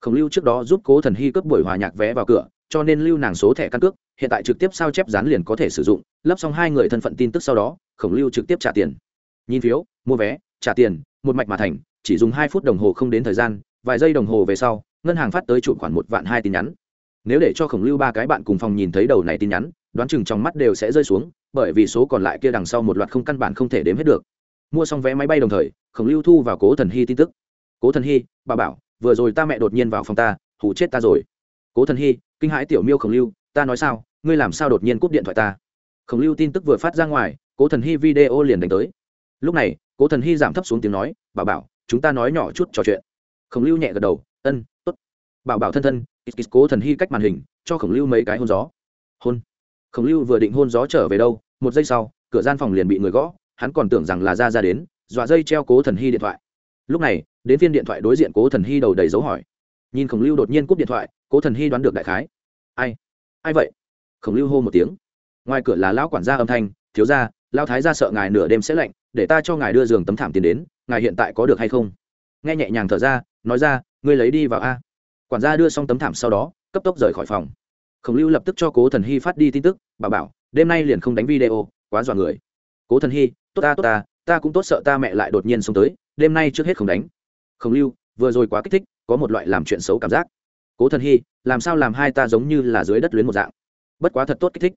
Khổng lưu trước đó giúp cố thần hy cướp buổi hòa nhạc vé vào cửa, cho nên lưu nàng số thẻ căn cước, hiện tại trực tiếp sao chép dán liền có thể sử dụng lắp xong hai người thân phận tin tức sau đó, khổng lưu trực tiếp trả tiền. Nhìn phiếu, mua vé, trả tiền, một mạch mà thành, chỉ dùng hai phút đồng hồ không đến thời gian, vài giây đồng hồ về sau, ngân hàng phát tới chủ khoản một vạn hai tin nhắn nếu để cho khổng lưu ba cái bạn cùng phòng nhìn thấy đầu này tin nhắn, đoán chừng trong mắt đều sẽ rơi xuống, bởi vì số còn lại kia đằng sau một loạt không căn bản không thể đếm hết được. Mua xong vé máy bay đồng thời, khổng lưu thu vào cố thần hy tin tức. Cố thần hy, bà bảo, vừa rồi ta mẹ đột nhiên vào phòng ta hủ chết ta rồi. Cố thần hy, kinh hãi tiểu miêu khổng lưu, ta nói sao, ngươi làm sao đột nhiên cúp điện thoại ta? Khổng lưu tin tức vừa phát ra ngoài, cố thần hy video liền đánh tới. Lúc này, cố thần hy giảm thấp xuống tiếng nói bảo bảo, chúng ta nói nhỏ chút trò chuyện. Khổng lưu nhẹ gật đầu, ân t ố t bảo bảo thân thân cố thần hy cách màn hình, cho khổng lưu mấy cái hôn gió. Hôn. Khổng lưu vừa định hôn gió trở về đâu, một giây sau, cửa gian phòng liền bị người gõ, hắn còn tưởng rằng là ra ra đến, dọa dây treo cố thần hy điện thoại. Lúc này, đến phiên điện thoại đối diện cố thần hy đầu đầy dấu hỏi. Nhìn khổng lưu đột nhiên cúp điện thoại, cố thần hy đoán được đại khái. Ai? Ai vậy? Khổng lưu hô một tiếng. Ngoài cửa là lão quản gia âm thanh, thiếu ra lao thái ra sợ ngài nửa đêm sẽ lạnh, để ta cho ngài đưa giường tấm thảm tiền đến, ngài hiện tại có được hay không? Nghe nhẹ nhàng thở ra, nói ra, ngươi lấy đi vào a quản gia đưa xong tấm thảm sau đó, cấp tốc rời khỏi phòng. Khổng lưu lập tức cho cố thần hy phát đi tin tức bà bảo, đêm nay liền không đánh video, quá dọa người. Cố thần hy, tốt ta tốt ta ta cũng tốt sợ ta mẹ lại đột nhiên xông tới, đêm nay trước hết không đánh. Khổng lưu, vừa rồi quá kích thích, có một loại làm chuyện xấu cảm giác. Cố thần hy, làm sao làm hai ta giống như là dưới đất luyến một dạng? Bất quá thật tốt kích thích.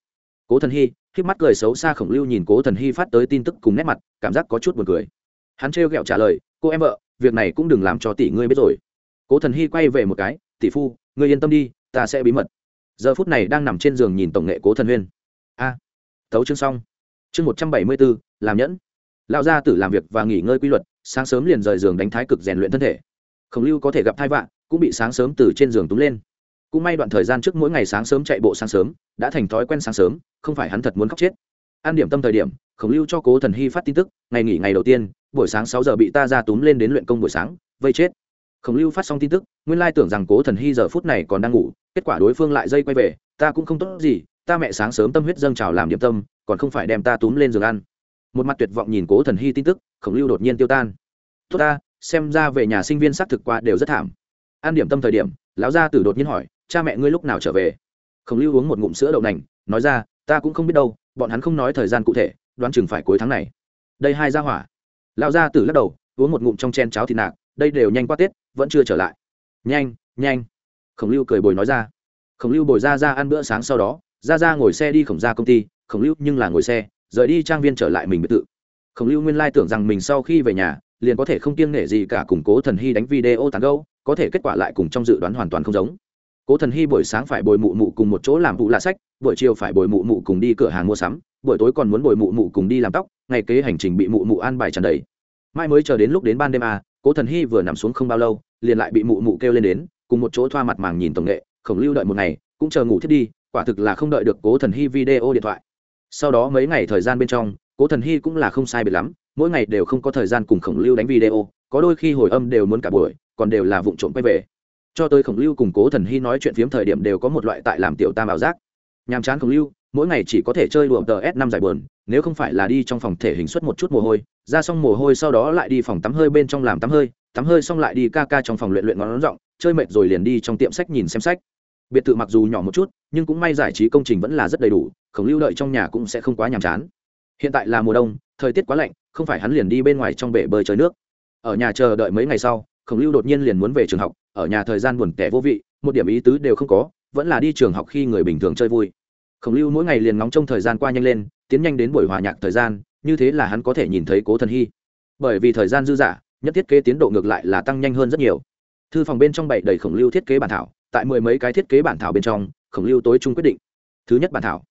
Cố thần hy, khi mắt cười xấu xa khổng lưu nhìn cố thần hy phát tới tin tức cùng nét mặt, cảm giác có chút buồn cười. Hắn trêu ghẹo trả lời, cô em vợ, việc này cũng đừng làm cho tỷ ngươi biết rồi cố thần hy quay về một cái tỷ phu ngươi yên tâm đi ta sẽ bí mật. Giờ phút này đang nằm trên giường nhìn tổng nghệ cố thần huyên. A à, thấu chương xong. Chương một trăm bảy mươi bốn làm nhẫn. Lão gia tử làm việc và nghỉ ngơi quy luật sáng sớm liền rời giường đánh thái cực rèn luyện thân thể. Khổng lưu có thể gặp thai vạn cũng bị sáng sớm từ trên giường túng lên. Cũng may đoạn thời gian trước mỗi ngày sáng sớm chạy bộ sáng sớm đã thành thói quen sáng sớm không phải hắn thật muốn khóc chết. An điểm tâm thời điểm khổng lưu cho cố thần hy phát tin tức ngày nghỉ ngày đầu tiên buổi sáng sáu giờ bị ta ra túm lên đến luyện công buổi sáng vây chết khổng lưu phát xong tin tức, nguyên lai tưởng rằng cố thần hy giờ phút này còn đang ngủ, kết quả đối phương lại dây quay về, ta cũng không tốt gì, ta mẹ sáng sớm tâm huyết dâng trào làm điểm tâm, còn không phải đem ta túm lên giường ăn. Một mặt tuyệt vọng nhìn cố thần hy tin tức, khổng lưu đột nhiên tiêu tan. Tốt ta, xem ra về nhà sinh viên xác thực qua đều rất thảm. An điểm tâm thời điểm, lão gia tử đột nhiên hỏi, cha mẹ ngươi lúc nào trở về? Khổng lưu uống một ngụm sữa đậu nành, nói ra, ta cũng không biết đâu, bọn hắn không nói thời gian cụ thể, đoán chừng phải cuối tháng này. Đây hai gia hỏa. Lão gia tử lắc đầu, uống một ngụm trong chen cháo thịt nạc đây đều nhanh qua tết, vẫn chưa trở lại. Nhanh nhanh. Khổng lưu cười bồi nói ra. Khổng lưu bồi ra ra ăn bữa sáng sau đó, ra ra ngồi xe đi khổng ra công ty, khổng lưu, nhưng là ngồi xe, rời đi trang viên trở lại mình biệt tự khổng lưu nguyên lai tưởng rằng mình sau khi về nhà, liền có thể không kiêng nể gì cả củng cố thần hy đánh video tán gâu có thể kết quả lại cùng trong dự đoán hoàn toàn không giống. Cố thần hy buổi sáng phải bồi mụ mụ cùng một chỗ làm vụ lạ sách, buổi chiều phải bồi mụ mụ cùng đi cửa hàng mua sắm, buổi tối còn muốn bồi mụ mụ cùng đi làm tóc, ngày kế hành trình bị mụ mụ an bài tràn đầy mai mới chờ đến lúc đến ban đêm à cố thần hy vừa nằm xuống không bao lâu, liền lại bị mụ mụ kêu lên đến, cùng một chỗ thoa mặt màng nhìn tổng nghệ, khổng lưu đợi một ngày, cũng chờ ngủ thiết đi, quả thực là không đợi được cố thần hy video điện thoại. Sau đó mấy ngày thời gian bên trong, cố thần hy cũng là không sai biệt lắm, mỗi ngày đều không có thời gian cùng khổng lưu đánh video, có đôi khi hồi âm đều muốn cả buổi, còn đều là vụ trộm quay về. Cho tới khổng lưu cùng cố thần hy nói chuyện phiếm thời điểm đều có một loại tại làm tiểu tam ảo giác. Nhàm chán khổng lưu, mỗi ngày chỉ có thể chơi đùa tờ s năm giải bờn nếu không phải là đi trong phòng thể hình xuất một chút mồ hôi, ra xong mồ hôi sau đó lại đi phòng tắm hơi bên trong làm tắm hơi tắm hơi xong lại đi ca ca trong phòng luyện luyện ngón rộng chơi mệt rồi liền đi trong tiệm sách nhìn xem sách. Biệt thự mặc dù nhỏ một chút, nhưng cũng may giải trí công trình vẫn là rất đầy đủ khổng lưu đợi trong nhà cũng sẽ không quá nhàm chán. Hiện tại là mùa đông, thời tiết quá lạnh, không phải hắn liền đi bên ngoài trong bể bơi chơi nước. Ở nhà chờ đợi mấy ngày sau, khổng lưu đột nhiên liền muốn về trường học, ở nhà thời gian buồn tẻ vô vị, một điểm ý tứ đều không có, vẫn là đi trường học khi người bình thường chơi vui. Khổng lưu mỗi ngày liền ngóng trong thời gian qua nhanh lên tiến nhanh đến buổi hòa nhạc thời gian, như thế là hắn có thể nhìn thấy cố thần hy. Bởi vì thời gian dư dả, nhất thiết kế tiến độ ngược lại là tăng nhanh hơn rất nhiều. Thư phòng bên trong bảy đầy khổng lưu thiết kế bản thảo, tại mười mấy cái thiết kế bản thảo bên trong, khổng lưu tối trung quyết định. Thứ nhất bản thảo.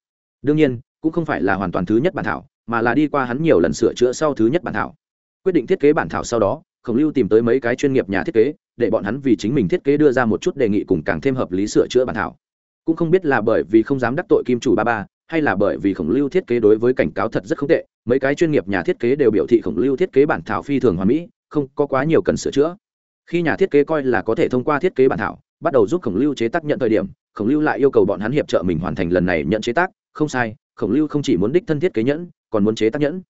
Đương nhiên, cũng không phải là hoàn toàn thứ nhất bản thảo, mà là đi qua hắn nhiều lần sửa chữa sau thứ nhất bản thảo. Quyết định thiết kế bản thảo sau đó, khổng lưu tìm tới mấy cái chuyên nghiệp nhà thiết kế, để bọn hắn vì chính mình thiết kế đưa ra một chút đề nghị cùng càng thêm hợp lý sửa chữa bản thảo. Cũng không biết là bởi vì không dám đắc tội kim chủ ba ba hay là bởi vì khổng lưu thiết kế đối với cảnh cáo thật rất không tệ, mấy cái chuyên nghiệp nhà thiết kế đều biểu thị khổng lưu thiết kế bản thảo phi thường hoàn mỹ, không có quá nhiều cần sửa chữa. Khi nhà thiết kế coi là có thể thông qua thiết kế bản thảo, bắt đầu giúp khổng lưu chế tác nhận thời điểm, khổng lưu lại yêu cầu bọn hắn hiệp trợ mình hoàn thành lần này nhận chế tác, không sai, khổng lưu không chỉ muốn đích thân thiết kế nhẫn, còn muốn chế tác nhẫn.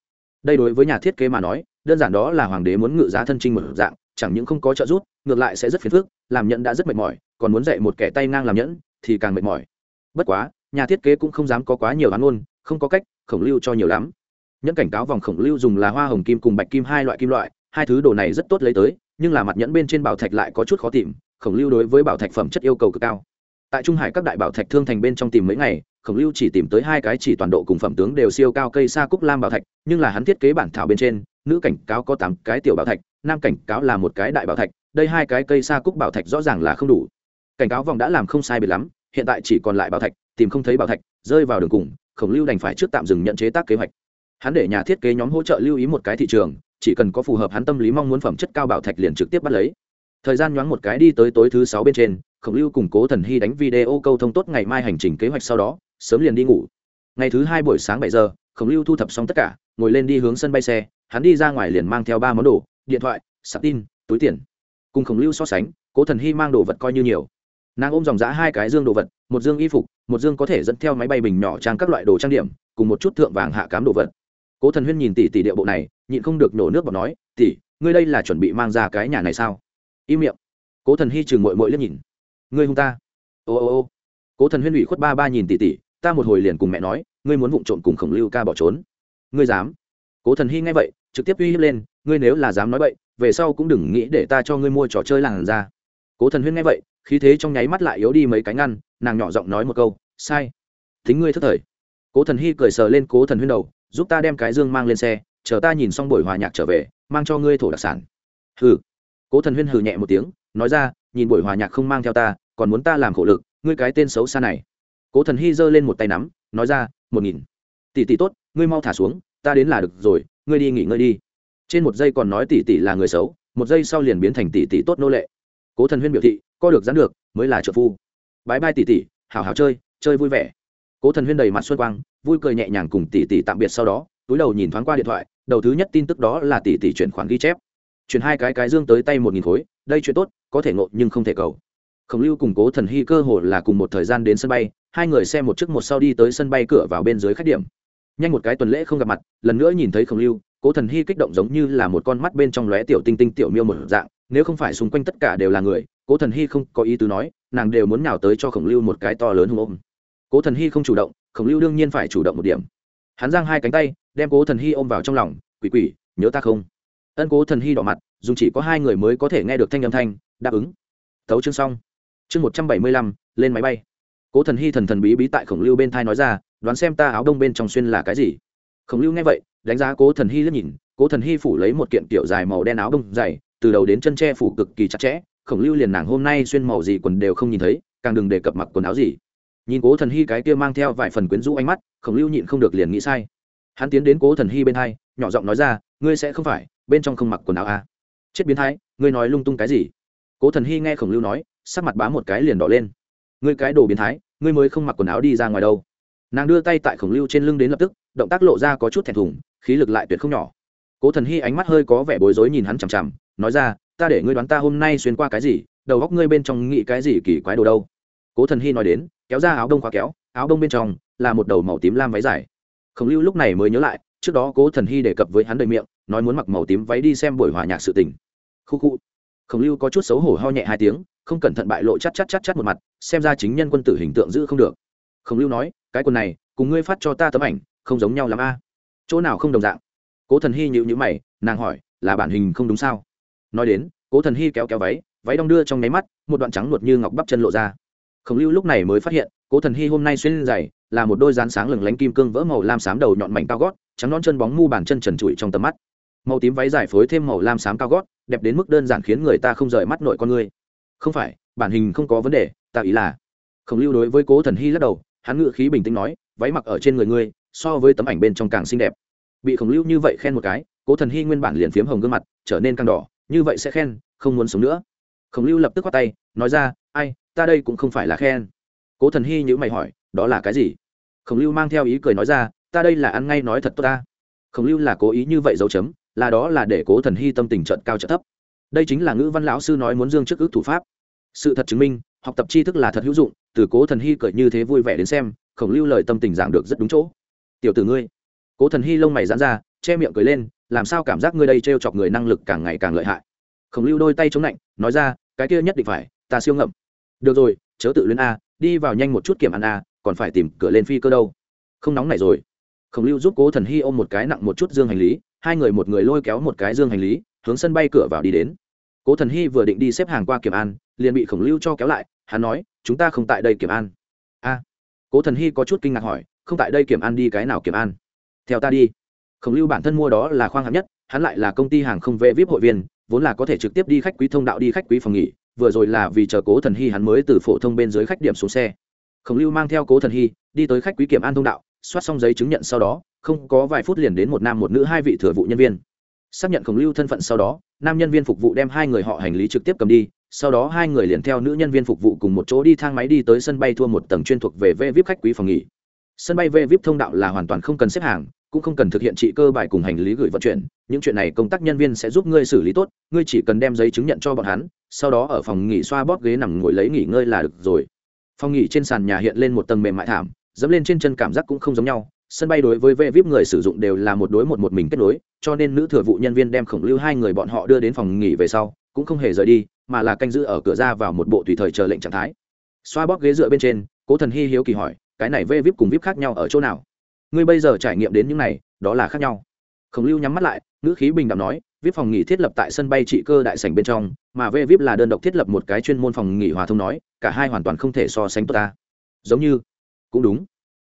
Đây đối với nhà thiết kế mà nói, đơn giản đó là hoàng đế muốn ngự giá thân trinh một dạng, chẳng những không có trợ giúp, ngược lại sẽ rất phiền phức, làm nhẫn đã rất mệt mỏi, còn muốn dạy một kẻ tay ngang làm nhẫn thì càng mệt mỏi. Bất quá nhà thiết kế cũng không dám có quá nhiều án ngôn, không có cách, khổng lưu cho nhiều lắm. Nhẫn cảnh cáo vòng khổng lưu dùng là hoa, hồng, kim cùng bạch kim hai loại kim loại, hai thứ đồ này rất tốt lấy tới, nhưng là mặt nhẫn bên trên bảo thạch lại có chút khó tìm, khổng lưu đối với bảo thạch phẩm chất yêu cầu cực cao. Tại trung hải các đại bảo thạch thương thành bên trong tìm mấy ngày, khổng lưu chỉ tìm tới hai cái chỉ toàn độ cùng phẩm tướng đều siêu cao cây sa cúc lam bảo thạch, nhưng là hắn thiết kế bản thảo bên trên, nữ cảnh cáo có tám cái tiểu bảo thạch, nam cảnh cáo là một cái đại bảo thạch, đây hai cái cây sa cúc bảo thạch rõ ràng là không đủ. Cảnh cáo vòng đã làm không sai biệt lắm hiện tại chỉ còn lại bảo thạch, tìm không thấy bảo thạch, rơi vào đường cùng, khổng lưu đành phải trước tạm dừng nhận chế tác kế hoạch. Hắn để nhà thiết kế nhóm hỗ trợ lưu ý một cái thị trường, chỉ cần có phù hợp hắn tâm lý mong muốn phẩm chất cao bảo thạch liền trực tiếp bắt lấy. Thời gian nhoáng một cái đi tới tối thứ sáu bên trên, khổng lưu cùng cố thần hy đánh video câu thông tốt ngày mai hành trình kế hoạch sau đó, sớm liền đi ngủ. Ngày thứ hai buổi sáng bảy giờ, khổng lưu thu thập xong tất cả, ngồi lên đi hướng sân bay xe, hắn đi ra ngoài liền mang theo ba món đồ, điện thoại, sạc tin, túi tiền. Cùng khổng lưu so sánh, cố thần hy mang đồ vật coi như nhiều nàng ôm dòng giã hai cái dương đồ vật, một dương y phục, một dương có thể dẫn theo máy bay bình nhỏ trang các loại đồ trang điểm, cùng một chút thượng vàng hạ cám đồ vật. Cố thần huyên nhìn tỷ tỷ địa bộ này, nhịn không được nổ nước bọt nói, tỷ, ngươi đây là chuẩn bị mang ra cái nhà này sao? Im miệng. Cố thần hy chừng mội mội liếc nhìn. Ngươi hung ta. Ô ô ô. Cố thần huyên ủy khuất ba ba nhìn tỷ tỷ, ta một hồi liền cùng mẹ nói, ngươi muốn vụng trộm cùng khổng lưu ca bỏ trốn. Ngươi dám? Cố thần hy nghe vậy, trực tiếp uy hiếp lên, ngươi nếu là dám nói vậy về sau cũng đừng nghĩ để ta cho ngươi mua trò chơi làng ra cố thần huyên nghe vậy khí thế trong nháy mắt lại yếu đi mấy cái ngăn, nàng nhỏ giọng nói một câu, sai. Thính ngươi thất thời. Cố thần hy cười sờ lên cố thần huyên đầu, giúp ta đem cái dương mang lên xe, chờ ta nhìn xong buổi hòa nhạc trở về, mang cho ngươi thổ đặc sản. Hừ. Cố thần huyên hừ nhẹ một tiếng, nói ra, nhìn buổi hòa nhạc không mang theo ta, còn muốn ta làm khổ lực, ngươi cái tên xấu xa này. Cố thần hy giơ lên một tay nắm, nói ra, một nghìn. Tỷ tỷ tốt, ngươi mau thả xuống, ta đến là được rồi, ngươi đi nghỉ ngơi đi. Trên một giây còn nói tỷ tỷ là người xấu, một giây sau liền biến thành tỷ tỷ tốt nô lệ cố thần huyên biểu thị co được dán được, mới là trợ phu. Bái bai tỷ tỷ hào hào chơi chơi vui vẻ. Cố thần huyên đầy mặt xuân quang, vui cười nhẹ nhàng cùng tỷ tỷ tạm biệt sau đó, túi đầu nhìn thoáng qua điện thoại, đầu thứ nhất tin tức đó là tỷ tỷ chuyển khoản ghi chép. Chuyển hai cái cái dương tới tay một nghìn khối, đây chuyện tốt, có thể ngộ nhưng không thể cầu. Khổng lưu cùng cố thần hy cơ hồ là cùng một thời gian đến sân bay, hai người xem một chiếc một sau đi tới sân bay cửa vào bên dưới khách điểm. Nhanh một cái tuần lễ không gặp mặt, lần nữa nhìn thấy khổng lưu cố thần hy kích động giống như là một con mắt bên trong lóe tiểu tinh tinh tiểu miêu một dạng, nếu không phải xung quanh tất cả đều là người, cố thần hy không có ý tứ nói, nàng đều muốn nào tới cho khổng lưu một cái to lớn hùng ôm. Cố thần hy không chủ động, khổng lưu đương nhiên phải chủ động một điểm. Hắn giang hai cánh tay, đem cố thần hy ôm vào trong lòng, quỷ quỷ, nhớ ta không? Ân cố thần hy đỏ mặt dùng chỉ có hai người mới có thể nghe được thanh âm thanh, đáp ứng. Tấu chương xong. Chương một trăm bảy mươi lăm, lên máy bay. Cố thần hy thần thần bí bí tại khổng lưu bên thai nói ra, đoán xem ta áo đông bên trong xuyên là cái gì? Khổng lưu nghe vậy, đánh giá cố thần hy liếc nhìn, cố thần hy phủ lấy một kiện kiểu dài màu đen áo đông dày, từ đầu đến chân tre phủ cực kỳ chặt chẽ, khổng lưu liền nàng hôm nay xuyên màu gì quần đều không nhìn thấy, càng đừng đề cập mặc quần áo gì. Nhìn cố thần hy cái kia mang theo vài phần quyến rũ ánh mắt, khổng lưu nhịn không được liền nghĩ sai. Hắn tiến đến cố thần hy bên hai, nhỏ giọng nói ra, ngươi sẽ không phải, bên trong không mặc quần áo à. chết biến thái, ngươi nói lung tung cái gì? Cố thần hy nghe khổng lưu nói, sắc mặt bá một cái liền đỏ lên. Ngươi cái đồ biến thái, ngươi mới không mặc quần áo đi ra ngoài đâu nàng đưa tay tại khổng lưu trên lưng đến lập tức, động tác lộ ra có chút thẹn thùng, khí lực lại tuyệt không nhỏ. Cố thần hy ánh mắt hơi có vẻ bối rối nhìn hắn chằm chằm, nói ra, ta để ngươi đoán ta hôm nay xuyên qua cái gì, đầu góc ngươi bên trong nghĩ cái gì kỳ quái đồ đâu? Cố thần hy nói đến, kéo ra áo đông khóa kéo, áo đông bên trong là một đầu màu tím lam váy dài. Khổng lưu lúc này mới nhớ lại, trước đó cố thần hy đề cập với hắn đầy miệng, nói muốn mặc màu tím váy đi xem buổi hòa nhạc sự tình. Khu khu. Khổng lưu có chút xấu hổ ho nhẹ hai tiếng, không cẩn thận bại lộ chắc chắc chắc chắc một mặt, xem ra chính nhân quân tử hình tượng giữ không được. Khổng lưu nói cái quần này, cùng ngươi phát cho ta tấm ảnh, không giống nhau l a. Chỗ nào không đồng dạng? Cố thần hy nhịu nhữ mày, nàng hỏi, là bản hình không đúng sao? Nói đến, cố thần hy kéo kéo váy váy đong đưa trong nháy mắt, một đoạn trắng luột như ngọc bắp chân lộ ra. Khổng lưu lúc này mới phát hiện, cố thần hy hôm nay xuyên dày là một đôi rán sáng lừng lánh kim cương vỡ màu lam xám đầu nhọn mảnh cao gót, trắng non chân bóng mu bàn chân trần trụi trong tầm mắt. Màu tím váy giải phối thêm màu lam xám cao gót, đẹp đến mức đơn giản khiến người ta không rời mắt nội con người. Không phải, bản hình không có vấn đề ta ý là. Khổng lưu đối với cố thần hy lắc đầu hắn ngự khí bình tĩnh nói, váy mặc ở trên người ngươi, so với tấm ảnh bên trong càng xinh đẹp. Bị khổng lưu như vậy khen một cái, cố thần hy nguyên bản liền phiếm hồng gương mặt, trở nên càng đỏ, như vậy sẽ khen, không muốn sống nữa. Khổng lưu lập tức khoát tay, nói ra, ai, ta đây cũng không phải là khen. Cố thần hy nhữ mày hỏi, đó là cái gì? Khổng lưu mang theo ý cười nói ra, ta đây là ăn ngay nói thật tốt ta. Khổng lưu là cố ý như vậy dấu chấm, là đó là để cố thần hy tâm tình trận cao trận thấp. Đây chính là ngữ văn lão sư nói muốn dương trước ước thủ pháp. Sự thật chứng minh học tập tri thức là thật hữu dụng, từ cố thần hy cười như thế vui vẻ đến xem, khổng lưu lời tâm tình giảng được rất đúng chỗ. Tiểu tử ngươi, cố thần hy lông mày dán ra, che miệng cười lên, làm sao cảm giác ngươi đây t r e o chọc người năng lực càng ngày càng lợi hại. Khổng lưu đôi tay chống lạnh, nói ra, cái kia nhất định phải, ta siêu ngậm. Được rồi, chớ tự luyến a, đi vào nhanh một chút kiểm ăn a, còn phải tìm cửa lên phi cơ đâu. Không nóng này rồi. Khổng lưu giúp cố thần hy ôm một cái nặng một chút dương hành lý, hai người một người lôi kéo một cái dương hành lý, hướng sân bay cửa vào đi đến cố thần hy vừa định đi xếp hàng qua kiểm an, liền bị khổng lưu cho kéo lại, hắn nói, chúng ta không tại đây kiểm an. A? Cố thần hy có chút kinh ngạc hỏi, không tại đây kiểm an đi cái nào kiểm an? Theo ta đi. Khổng lưu bản thân mua đó là khoang hạng nhất, hắn lại là công ty hàng không vệ vip hội viên, vốn là có thể trực tiếp đi khách quý thông đạo đi khách quý phòng nghỉ, vừa rồi là vì chờ cố thần hy hắn mới từ phổ thông bên dưới khách điểm xuống xe. Khổng lưu mang theo cố thần hy, đi tới khách quý kiểm an thông đạo, soát xong giấy chứng nhận sau đó, không có vài phút liền đến một nam một nữ hai vị thừa vụ nhân viên xác nhận khổng lưu thân phận sau đó, nam nhân viên phục vụ đem hai người họ hành lý trực tiếp cầm đi, sau đó hai người liền theo nữ nhân viên phục vụ cùng một chỗ đi thang máy đi tới sân bay thua một tầng chuyên thuộc về v vip khách quý phòng nghỉ. Sân bay v vip thông đạo là hoàn toàn không cần xếp hàng, cũng không cần thực hiện trị cơ bài cùng hành lý gửi vận chuyển, những chuyện này công tác nhân viên sẽ giúp ngươi xử lý tốt, ngươi chỉ cần đem giấy chứng nhận cho bọn hắn, sau đó ở phòng nghỉ xoa bóp ghế nằm ngồi lấy nghỉ ngơi là được rồi. Phòng nghỉ trên sàn nhà hiện lên một tầng mềm mại thảm, dẫm lên trên chân cảm giác cũng không giống nhau sân bay đối với vệ vip người sử dụng đều là một đối một một mình kết nối, cho nên nữ thừa vụ nhân viên đem khổng lưu hai người bọn họ đưa đến phòng nghỉ về sau, cũng không hề rời đi, mà là canh giữ ở cửa ra vào một bộ tùy thời chờ lệnh trạng thái. Xoa bóp ghế dựa bên trên, cố thần hy hiếu kỳ hỏi, cái này vệ vip cùng vip khác nhau ở chỗ nào? Ngươi bây giờ trải nghiệm đến những này, đó là khác nhau. Khổng lưu nhắm mắt lại, ngữ khí bình đẳng nói vip phòng nghỉ thiết lập tại sân bay trị cơ đại sảnh bên trong, mà vệ vip là đơn độc thiết lập một cái chuyên môn phòng nghỉ hòa thông nói, cả hai hoàn toàn không thể so sánh tốt ta. Giống như, cũng đúng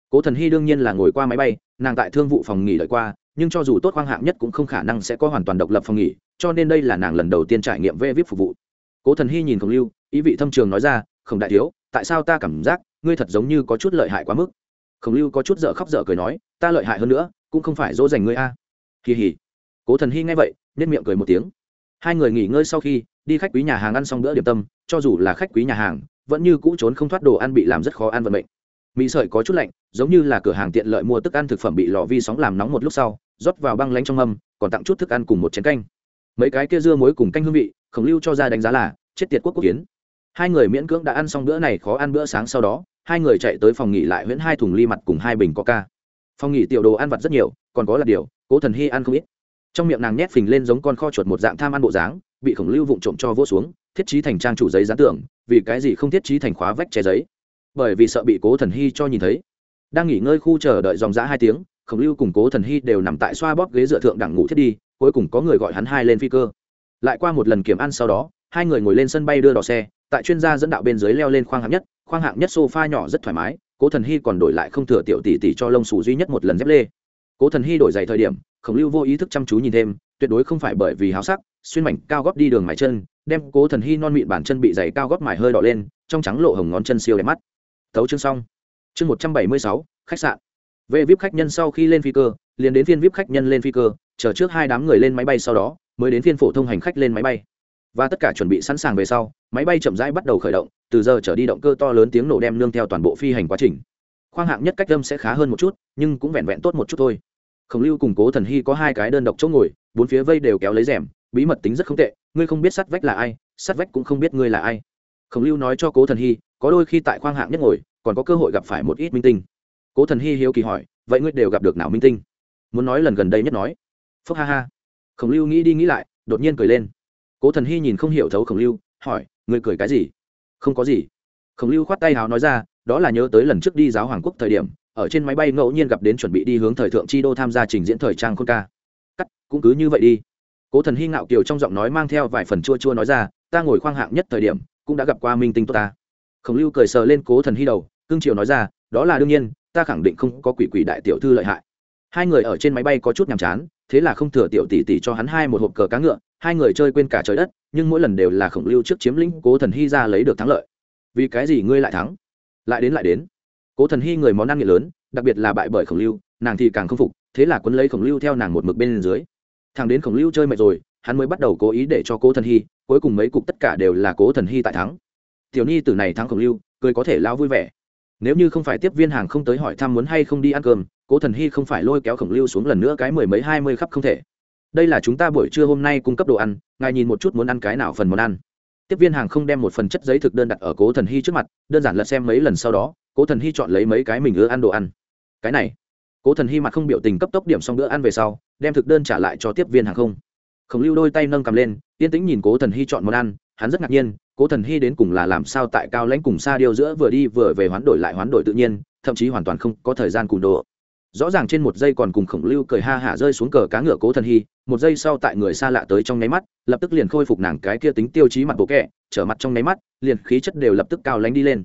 cố thần hy đương nhiên là ngồi qua máy bay, nàng tại thương vụ phòng nghỉ đợi qua, nhưng cho dù tốt khoang hạng nhất cũng không khả năng sẽ có hoàn toàn độc lập phòng nghỉ, cho nên đây là nàng lần đầu tiên trải nghiệm vê vip phục vụ. Cố thần hy nhìn khổng lưu, ý vị thâm trường nói ra, khổng đại thiếu, tại sao ta cảm giác ngươi thật giống như có chút lợi hại quá mức? Khổng lưu có chút dở khóc dở cười nói, ta lợi hại hơn nữa, cũng không phải dỗ dành ngươi a. Kỳ hỉ. Cố thần hy nghe vậy nhất miệng cười một tiếng. Hai người nghỉ ngơi sau khi đi khách quý nhà hàng ăn xong bữa điểm tâm, cho dù là khách quý nhà hàng, vẫn như cũ trốn không thoát đồ ăn bị làm rất khó ăn vận mệnh mì sợi có chút lạnh giống như là cửa hàng tiện lợi mua thức ăn thực phẩm bị lò vi sóng làm nóng một lúc sau rót vào băng lánh trong âm, còn tặng chút thức ăn cùng một chén canh. Mấy cái kia dưa muối cùng canh hương vị khổng lưu cho ra đánh giá là chết tiệt quốc quốc kiến. Hai người miễn cưỡng đã ăn xong bữa này khó ăn bữa sáng sau đó hai người chạy tới phòng nghỉ lại huyễn hai thùng ly mặt cùng hai bình coca. Phòng nghỉ tiểu đồ ăn vặt rất nhiều còn có là điều cố thần hy ăn không ít. Trong miệng nàng nhét phình lên giống con kho chuột một dạng tham ăn bộ dáng bị khổng lưu vụng trộm cho vỗ xuống thiết trí thành trang chủ giấy gián tưởng vì cái gì không thiết trí thành khóa vách che giấy bởi vì sợ bị cố thần hy cho nhìn thấy. Đang nghỉ ngơi khu chờ đợi dòng giã hai tiếng, khổng lưu cùng cố thần hy đều nằm tại xoa bóp ghế dựa thượng đẳng ngủ thiết đi, cuối cùng có người gọi hắn hai lên phi cơ. Lại qua một lần kiểm ăn sau đó, hai người ngồi lên sân bay đưa đò xe, tại chuyên gia dẫn đạo bên dưới leo lên khoang hạng nhất, khoang hạng nhất sofa nhỏ rất thoải mái, cố thần hy còn đổi lại không thừa tiểu tỷ tỷ cho lông xù duy nhất một lần dép lê. Cố thần hy đổi giày thời điểm, khổng lưu vô ý thức chăm chú nhìn thêm, tuyệt đối không phải bởi vì háo sắc, xuyên mảnh cao góp đi đường mài chân, đem cố thần hy non mịn bản chân bị giày cao góp mài hơi đỏ lên, trong trắng lộ hồng ngón chân siêu đẹp mắt tấu chương xong. Chương một trăm bảy mươi sáu, khách sạn. Về vip khách nhân sau khi lên phi cơ, liền đến phiên vip khách nhân lên phi cơ, chờ trước hai đám người lên máy bay sau đó, mới đến phiên phổ thông hành khách lên máy bay. Và tất cả chuẩn bị sẵn sàng về sau, máy bay chậm rãi bắt đầu khởi động, từ giờ trở đi động cơ to lớn tiếng nổ đem nương theo toàn bộ phi hành quá trình. Khoang hạng nhất cách âm sẽ khá hơn một chút, nhưng cũng vẹn vẹn tốt một chút thôi. Khổng lưu cùng cố thần hy có hai cái đơn độc chỗ ngồi, bốn phía vây đều kéo lấy rèm, bí mật tính rất không tệ, ngươi không biết sắt vách là ai, sắt vách cũng không biết ngươi là ai khổng lưu nói cho cố thần hy, có đôi khi tại khoang hạng nhất ngồi, còn có cơ hội gặp phải một ít minh tinh. Cố thần hy hiếu kỳ hỏi, vậy ngươi đều gặp được nào minh tinh? Muốn nói lần gần đây nhất nói. Phúc ha ha. Khổng lưu nghĩ đi nghĩ lại, đột nhiên cười lên. Cố thần hy nhìn không hiểu thấu khổng lưu, hỏi, ngươi cười cái gì? Không có gì. Khổng lưu khoát tay hào nói ra, đó là nhớ tới lần trước đi giáo hoàng quốc thời điểm, ở trên máy bay ngẫu nhiên gặp đến chuẩn bị đi hướng thời thượng chi đô tham gia trình diễn thời trang khôn ca. Cắt, cũng cứ như vậy đi. Cố thần hy ngạo kiều trong giọng nói mang theo vài phần chua chua nói ra, ta ngồi khoang hạng nhất thời điểm cũng đã gặp qua minh tinh tốt ta. Khổng lưu cười sờ lên cố thần hy đầu, cương triều nói ra, đó là đương nhiên, ta khẳng định không có quỷ quỷ đại tiểu thư lợi hại. Hai người ở trên máy bay có chút nhàm chán, thế là không thừa tiểu tỷ tỷ cho hắn hai một hộp cờ cá ngựa, hai người chơi quên cả trời đất, nhưng mỗi lần đều là khổng lưu trước chiếm lĩnh cố thần hy ra lấy được thắng lợi. Vì cái gì ngươi lại thắng? Lại đến lại đến. Cố thần hy người món ăn nghệ lớn, đặc biệt là bại bởi khổng lưu, nàng thì càng không phục, thế là quấn lấy khổng lưu theo nàng một mực bên dưới. Thằng đến khổng lưu chơi mệt rồi, hắn mới bắt đầu cố ý để cho cố thần hy cuối cùng mấy cục tất cả đều là cố thần hy tại thắng. Tiểu nhi từ này thắng khổng lưu, cười có thể lao vui vẻ. Nếu như không phải tiếp viên hàng không tới hỏi thăm muốn hay không đi ăn cơm, cố thần hy không phải lôi kéo khổng lưu xuống lần nữa cái mười mấy hai mươi khắp không thể. Đây là chúng ta buổi trưa hôm nay cung cấp đồ ăn, ngài nhìn một chút muốn ăn cái nào phần món ăn. Tiếp viên hàng không đem một phần chất giấy thực đơn đặt ở cố thần hy trước mặt, đơn giản lật xem mấy lần sau đó, cố thần hy chọn lấy mấy cái mình ưa ăn đồ ăn. Cái này, cố thần hy mặt không biểu tình cấp tốc điểm xong bữa ăn về sau, đem thực đơn trả lại cho tiếp viên hàng không. Khổng lưu đôi tay nâng cầm lên yên tĩnh nhìn cố thần hy chọn món ăn, hắn rất ngạc nhiên, cố thần hy đến cùng là làm sao tại cao lãnh cùng xa điêu giữa vừa đi vừa về hoán đổi lại hoán đổi tự nhiên, thậm chí hoàn toàn không có thời gian cùng đồ rõ ràng trên một giây còn cùng khổng lưu cười ha hả rơi xuống cờ cá ngựa cố thần hy, một giây sau tại người xa lạ tới trong nháy mắt, lập tức liền khôi phục nàng cái kia tính tiêu chí mặt bộ kẹ, trở mặt trong nháy mắt, liền khí chất đều lập tức cao lánh đi lên.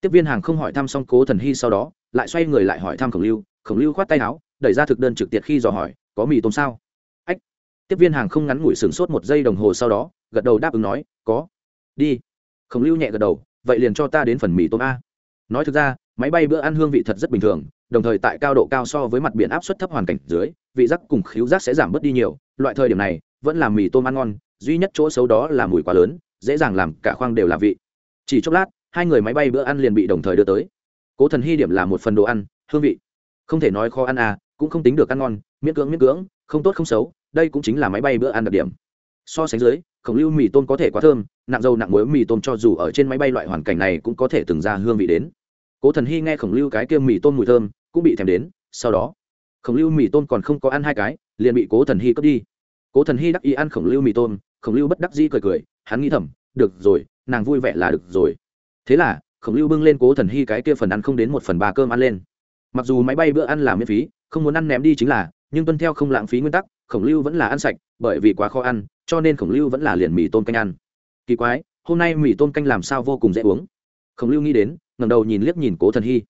Tiếp viên hàng không hỏi thăm xong cố thần hy sau đó, lại xoay người lại hỏi thăm khổng lưu khổng lưu khoát tay áo, đẩy ra thực đơn trực tiệt khi dò hỏi, có mì tôm sao? Tiếp viên hàng không ngắn ngủi sửng sốt một giây đồng hồ sau đó, gật đầu đáp ứng nói, có. Đi. Khổng lưu nhẹ gật đầu, vậy liền cho ta đến phần mì tôm a. Nói thực ra, máy bay bữa ăn hương vị thật rất bình thường, đồng thời tại cao độ cao so với mặt biển áp suất thấp hoàn cảnh dưới, vị giác cùng khíu giác sẽ giảm bớt đi nhiều. Loại thời điểm này, vẫn là mì tôm ăn ngon, duy nhất chỗ xấu đó là mùi quá lớn, dễ dàng làm cả khoang đều là vị. Chỉ chốc lát, hai người máy bay bữa ăn liền bị đồng thời đưa tới. Cố thần hy điểm là một phần đồ ăn, hương vị. Không thể nói khó ăn à cũng không tính được ăn ngon, miễn cưỡng miễn cưỡng, không tốt không xấu đây cũng chính là máy bay bữa ăn đặc điểm. So sánh dưới, khổng lưu mì tôm có thể quá thơm, nặng dầu nặng muối mì tôm cho dù ở trên máy bay loại hoàn cảnh này cũng có thể từng ra hương vị đến. Cố thần hy nghe khổng lưu cái kia mì tôm mùi thơm, cũng bị thèm đến, sau đó, khổng lưu mì tôm còn không có ăn hai cái, liền bị cố thần hy cướp đi. Cố thần hy đắc ý ăn khổng lưu mì tôm, khổng lưu bất đắc dĩ cười cười, hắn nghĩ thầm, được rồi, nàng vui vẻ là được rồi. Thế là, khổng lưu bưng lên cố thần hy cái kia phần ăn không đến một phần ba cơm ăn lên. Mặc dù máy bay bữa ăn là miễn phí, không muốn ăn ném đi chính là, nhưng tuân theo không lãng phí nguyên tắc khổng lưu vẫn là ăn sạch, bởi vì quá khó ăn, cho nên khổng lưu vẫn là liền mì tôm canh ăn. Kỳ quái, hôm nay mì tôm canh làm sao vô cùng dễ uống? Khổng lưu nghĩ đến, ngẩng đầu nhìn liếc nhìn cố thần hy.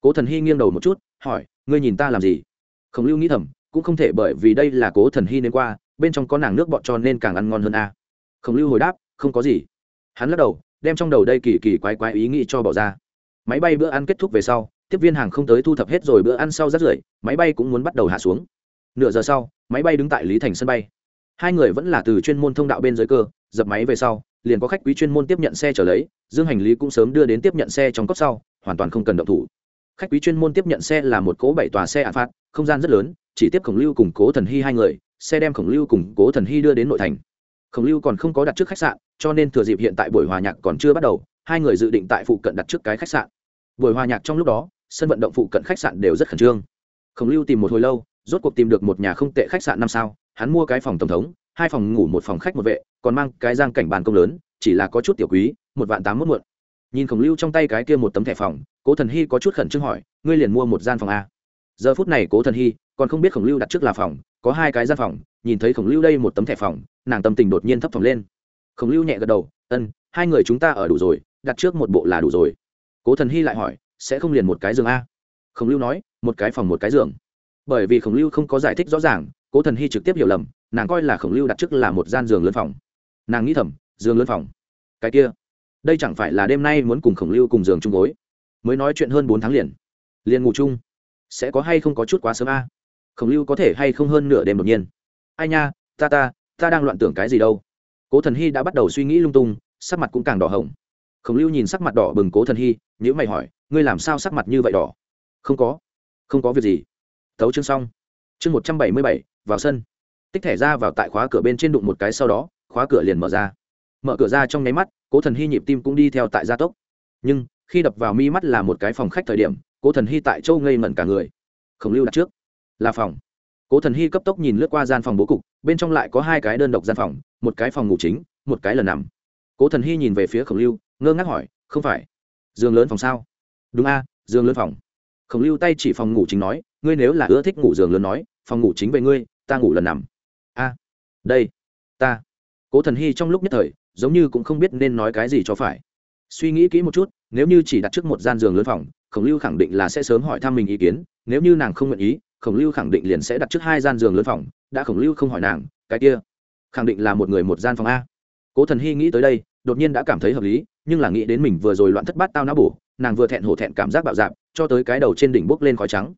Cố thần hy nghiêng đầu một chút, hỏi, ngươi nhìn ta làm gì? Khổng lưu nghĩ thầm, cũng không thể bởi vì đây là cố thần hy nên qua, bên trong có nàng nước bọt cho nên càng ăn ngon hơn a khổng lưu hồi đáp, không có gì. Hắn lắc đầu, đem trong đầu đây kỳ kỳ quái quái ý nghĩ cho bỏ ra. Máy bay bữa ăn kết thúc về sau, tiếp viên hàng không tới thu thập hết rồi bữa ăn sau rắt rưởi, máy bay cũng muốn bắt đầu hạ xuống nửa giờ sau, máy bay đứng tại lý thành sân bay. Hai người vẫn là từ chuyên môn thông đạo bên dưới cơ, dập máy về sau, liền có khách quý chuyên môn tiếp nhận xe trở lấy, dương hành lý cũng sớm đưa đến tiếp nhận xe trong cốc sau, hoàn toàn không cần động thủ. Khách quý chuyên môn tiếp nhận xe là một cỗ bảy tòa xe ả phát không gian rất lớn, chỉ tiếp khổng lưu cùng cố thần hy hai người, xe đem khổng lưu cùng cố thần hy đưa đến nội thành. Khổng lưu còn không có đặt trước khách sạn, cho nên thừa dịp hiện tại buổi hòa nhạc còn chưa bắt đầu, hai người dự định tại phụ cận đặt trước cái khách sạn. Buổi hòa nhạc trong lúc đó, sân vận động phụ cận khách sạn đều rất khẩn trương. Khổng lưu tìm một hồi lâu rốt cuộc tìm được một nhà không tệ khách sạn năm sao, hắn mua cái phòng tổng thống, hai phòng ngủ một phòng khách một vệ, còn mang cái giang cảnh bàn công lớn, chỉ là có chút tiểu quý, một vạn tám mốt muộn. Nhìn khổng lưu trong tay cái kia một tấm thẻ phòng, cố thần hy có chút khẩn trương hỏi, ngươi liền mua một gian phòng a? Giờ phút này cố thần hy còn không biết khổng lưu đặt trước là phòng, có hai cái gian phòng, nhìn thấy khổng lưu đây một tấm thẻ phòng, nàng tâm tình đột nhiên thấp phòng lên. Khổng lưu nhẹ gật đầu, ân, hai người chúng ta ở đủ rồi, đặt trước một bộ là đủ rồi. Cố thần hy lại hỏi, sẽ không liền một cái giường a? Khổng lưu nói, một cái phòng một cái giường bởi vì khổng lưu không có giải thích rõ ràng, cố thần hy trực tiếp hiểu lầm, nàng coi là khổng lưu đặt trước là một gian giường lớn phòng. Nàng nghĩ thầm, giường lớn phòng? Cái kia, đây chẳng phải là đêm nay muốn cùng khổng lưu cùng giường chung gối? Mới nói chuyện hơn bốn tháng liền. Liền ngủ chung. Sẽ có hay không có chút quá sớm a? Khổng lưu có thể hay không hơn nửa đêm đột nhiên? Ai nha, ta ta ta đang loạn tưởng cái gì đâu. Cố thần hy đã bắt đầu suy nghĩ lung tung, sắc mặt cũng càng đỏ hồng. Khổng lưu nhìn sắc mặt đỏ bừng cố thần hy nhữ mày hỏi, ngươi làm sao sắc mặt như vậy đỏ? Không có. Không có việc gì thấu chương xong. Chương một trăm bảy mươi bảy, vào sân. Tích thẻ ra vào tại khóa cửa bên trên đụng một cái sau đó, khóa cửa liền mở ra. Mở cửa ra trong nháy mắt, cố thần hy nhịp tim cũng đi theo tại gia tốc. Nhưng, khi đập vào mi mắt là một cái phòng khách thời điểm, cố thần hy tại châu ngây mẩn cả người. Khổng lưu đặt trước. Là phòng. Cố thần hy cấp tốc nhìn lướt qua gian phòng bố cục, bên trong lại có hai cái đơn độc gian phòng, một cái phòng ngủ chính, một cái lần nằm. Cố thần hy nhìn về phía khổng lưu, ngơ ngác hỏi, không phải, giường lớn phòng sao? Đúng a, giường lớn phòng. Khổng lưu tay chỉ phòng ngủ chính nói ngươi nếu là ưa thích ngủ giường lớn nói, phòng ngủ chính về ngươi, ta ngủ lần nằm. A, đây, ta. Cố thần hy trong lúc nhất thời, giống như cũng không biết nên nói cái gì cho phải. Suy nghĩ kỹ một chút, nếu như chỉ đặt trước một gian giường lớn phòng, khổng lưu khẳng định là sẽ sớm hỏi thăm mình ý kiến, nếu như nàng không nguyện ý, khổng lưu khẳng định liền sẽ đặt trước hai gian giường lớn phòng, đã khổng lưu không hỏi nàng, cái kia khẳng định là một người một gian phòng a. Cố thần hy nghĩ tới đây, đột nhiên đã cảm thấy hợp lý, nhưng là nghĩ đến mình vừa rồi loạn thất bát tao não bổ, nàng vừa thẹn hổ thẹn cảm giác bạo dạp, cho tới cái đầu trên đỉnh bốc lên khói trắng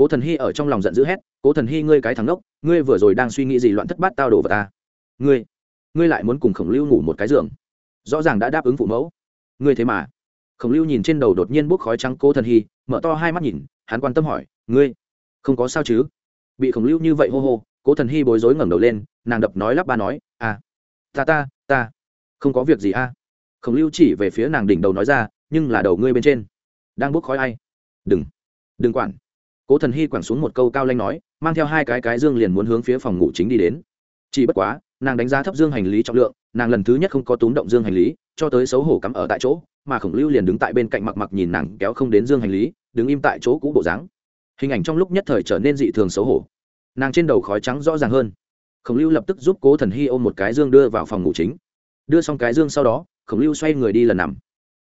cố thần hy ở trong lòng giận dữ hét, cố thần hy, ngươi cái thằng đốc ngươi vừa rồi đang suy nghĩ gì loạn thất bát tao đổ vào ta ngươi ngươi lại muốn cùng khổng lưu ngủ một cái giường. Rõ ràng đã đáp ứng phụ mẫu. Ngươi thế mà. Khổng lưu nhìn trên đầu đột nhiên bốc khói trắng cố thần hy, mở to hai mắt nhìn, hắn quan tâm hỏi, ngươi, không có sao chứ? Bị khổng lưu như vậy hô hô, cố thần hy bối rối ngẩng đầu lên, nàng đập nói lắp ba nói à ta ta ta, không có việc gì a khổng lưu chỉ về phía nàng đỉnh đầu nói ra, nhưng là đầu ngươi bên trên. Đang bốc khói ai? Đừng đừng quản cố thần hy quẳng xuống một câu cao lanh nói, mang theo hai cái cái dương liền muốn hướng phía phòng ngủ chính đi đến. Chỉ bất quá, nàng đánh giá thấp dương hành lý trọng lượng, nàng lần thứ nhất không có túm động dương hành lý, cho tới xấu hổ cắm ở tại chỗ, mà khổng lưu liền đứng tại bên cạnh mặc mặc nhìn nàng kéo không đến dương hành lý, đứng im tại chỗ cũ bộ dáng. Hình ảnh trong lúc nhất thời trở nên dị thường xấu hổ. Nàng trên đầu khói trắng rõ ràng hơn. Khổng lưu lập tức giúp cố thần hy ôm một cái dương đưa vào phòng ngủ chính. Đưa xong cái dương sau đó, khổng lưu xoay người đi lần nằm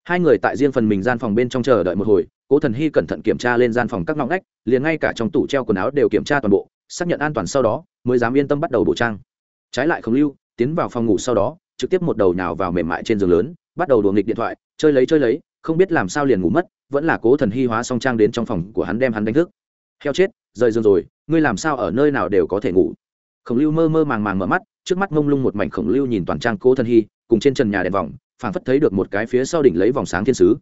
hai người tại riêng phần mình gian phòng bên trong chờ đợi một hồi, cố thần hy cẩn thận kiểm tra lên gian phòng các ngõ ngách, liền ngay cả trong tủ treo quần áo đều kiểm tra toàn bộ, xác nhận an toàn sau đó, mới dám yên tâm bắt đầu bổ trang. Trái lại khổng lưu, tiến vào phòng ngủ sau đó, trực tiếp một đầu nhào vào mềm mại trên giường lớn, bắt đầu đùa nghịch điện thoại, chơi lấy chơi lấy, không biết làm sao liền ngủ mất, vẫn là cố thần hy hóa song trang đến trong phòng của hắn đem hắn đánh thức. Heo chết, rời giường rồi, ngươi làm sao ở nơi nào đều có thể ngủ? Khổng lưu mơ mơ màng màng mở mắt, trước mắt ngông lung một mảnh khổng lưu nhìn toàn trang cố thần hy, cùng trên trần nhà đèn vòng phảng phất thấy được một cái phía sau đỉnh lấy vòng sáng thiên sứ.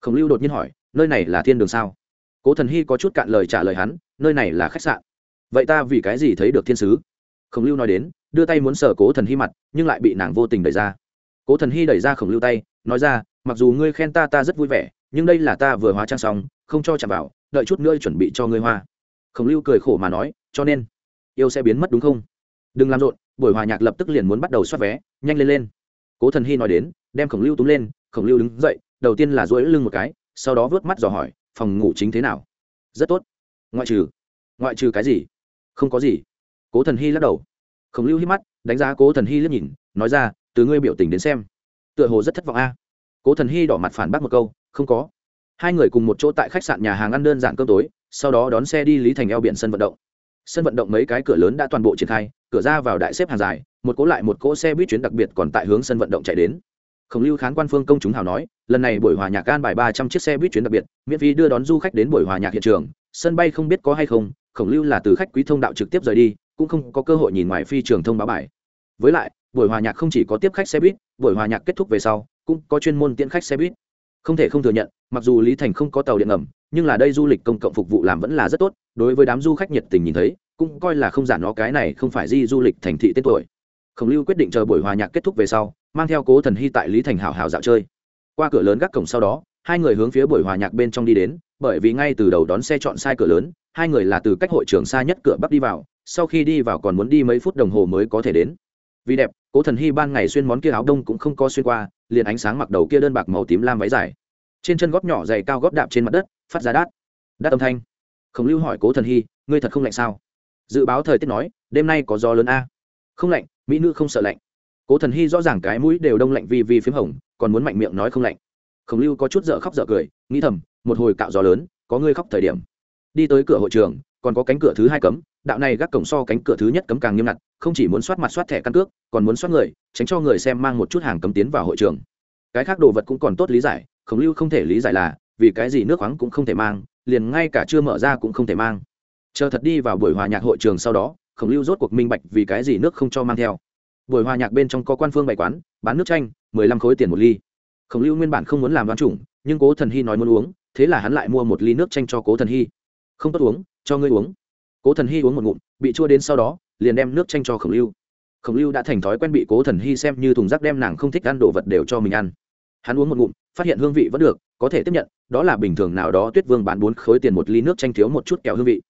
Khổng lưu đột nhiên hỏi, nơi này là thiên đường sao? Cố thần hy có chút cạn lời trả lời hắn, nơi này là khách sạn. Vậy ta vì cái gì thấy được thiên sứ? Khổng lưu nói đến, đưa tay muốn sờ cố thần hy mặt, nhưng lại bị nàng vô tình đẩy ra. Cố thần hy đẩy ra khổng lưu tay, nói ra, mặc dù ngươi khen ta ta rất vui vẻ, nhưng đây là ta vừa hóa trang xong, không cho chạm vào, đợi chút nữa chuẩn bị cho ngươi hoa. Khổng lưu cười khổ mà nói, cho nên, yêu sẽ biến mất đúng không? Đừng làm rộn, buổi hòa nhạc lập tức liền muốn bắt đầu soát vé, nhanh lên lên. Cố thần hy nói đến đem khổng lưu túm lên, khổng lưu đứng dậy, đầu tiên là duỗi lưng một cái, sau đó vớt mắt dò hỏi, phòng ngủ chính thế nào? Rất tốt. Ngoại trừ ngoại trừ cái gì? Không có gì. Cố thần hy lắc đầu. Khổng lưu hít mắt, đánh giá cố thần hy liếc nhìn, nói ra, từ ngươi biểu tình đến xem, tựa hồ rất thất vọng a. Cố thần hy đỏ mặt phản bác một câu, không có. Hai người cùng một chỗ tại khách sạn nhà hàng ăn đơn giản cơm tối, sau đó đón xe đi lý thành eo biển sân vận động. Sân vận động mấy cái cửa lớn đã toàn bộ triển khai, cửa ra vào đại xếp hàng dài, một cỗ lại một cỗ xe buýt chuyến đặc biệt còn tại hướng sân vận động chạy đến khổng lưu khán quan phương công chúng hào nói, lần này buổi hòa nhạc can bài ba trăm chiếc xe buýt chuyến đặc biệt, miễn phí đưa đón du khách đến buổi hòa nhạc hiện trường. Sân bay không biết có hay không, khổng lưu là từ khách quý thông đạo trực tiếp rời đi, cũng không có cơ hội nhìn ngoài phi trường thông báo bài. Với lại, buổi hòa nhạc không chỉ có tiếp khách xe buýt, buổi hòa nhạc kết thúc về sau, cũng có chuyên môn tiễn khách xe buýt. Không thể không thừa nhận, mặc dù lý thành không có tàu điện ngầm, nhưng là đây du lịch công cộng phục vụ làm vẫn là rất tốt, đối với đám du khách nhiệt tình nhìn thấy, cũng coi là không giản nó cái này không phải di du lịch thành thị tên tuổi khổng lưu quyết định chờ buổi hòa nhạc kết thúc về sau, mang theo cố thần hy tại lý thành hảo hảo dạo chơi. Qua cửa lớn gác cổng sau đó, hai người hướng phía buổi hòa nhạc bên trong đi đến, bởi vì ngay từ đầu đón xe chọn sai cửa lớn, hai người là từ cách hội trường xa nhất cửa bắc đi vào, sau khi đi vào còn muốn đi mấy phút đồng hồ mới có thể đến. Vì đẹp, cố thần hy ban ngày xuyên món kia áo đông cũng không có xuyên qua, liền ánh sáng mặc đầu kia đơn bạc màu tím lam váy dài. Trên chân góp nhỏ dày cao góp đạp trên mặt đất, phát ra đát đát âm thanh. Khổng lưu hỏi cố thần hy, ngươi thật không lạnh sao? Dự báo thời tiết nói, đêm nay có gió lớn a. Không lạnh mỹ nữ không sợ lạnh. Cố thần hy rõ ràng cái mũi đều đông lạnh vi vi p h í m hồng, còn muốn mạnh miệng nói không lạnh. Khổng lưu có chút dở khóc dở cười, nghĩ thầm, một hồi cạo gió lớn, có ngươi khóc thời điểm. Đi tới cửa hội trường, còn có cánh cửa thứ hai cấm, đạo này gác cổng so cánh cửa thứ nhất cấm càng nghiêm ngặt, không chỉ muốn soát mặt soát thẻ căn cước, còn muốn soát người, tránh cho người xem mang một chút hàng cấm tiến vào hội trường. Cái khác đồ vật cũng còn tốt lý giải, khổng lưu không thể lý giải là, vì cái gì nước khoáng cũng không thể mang, liền ngay cả chưa mở ra cũng không thể mang. Chờ thật đi vào buổi hòa nhạc hội trường sau đó khổng lưu rốt cuộc minh bạch vì cái gì nước không cho mang theo. Buổi hòa nhạc bên trong có quan phương bày quán, bán nước chanh, mười lăm khối tiền một ly. Khổng lưu nguyên bản không muốn làm đoán chủng, nhưng cố thần hy nói muốn uống, thế là hắn lại mua một ly nước chanh cho cố thần hy. Không tốt uống, cho ngươi uống. Cố thần hy uống một ngụm, bị chua đến sau đó, liền đem nước chanh cho khổng lưu. Khổng lưu đã thành thói quen bị cố thần hy xem như thùng rác đem nàng không thích ăn đồ vật đều cho mình ăn. Hắn uống một ngụm, phát hiện hương vị vẫn được, có thể tiếp nhận, đó là bình thường nào đó tuyết vương bán bốn khối tiền một ly nước chanh thiếu một chút kẹo hương vị.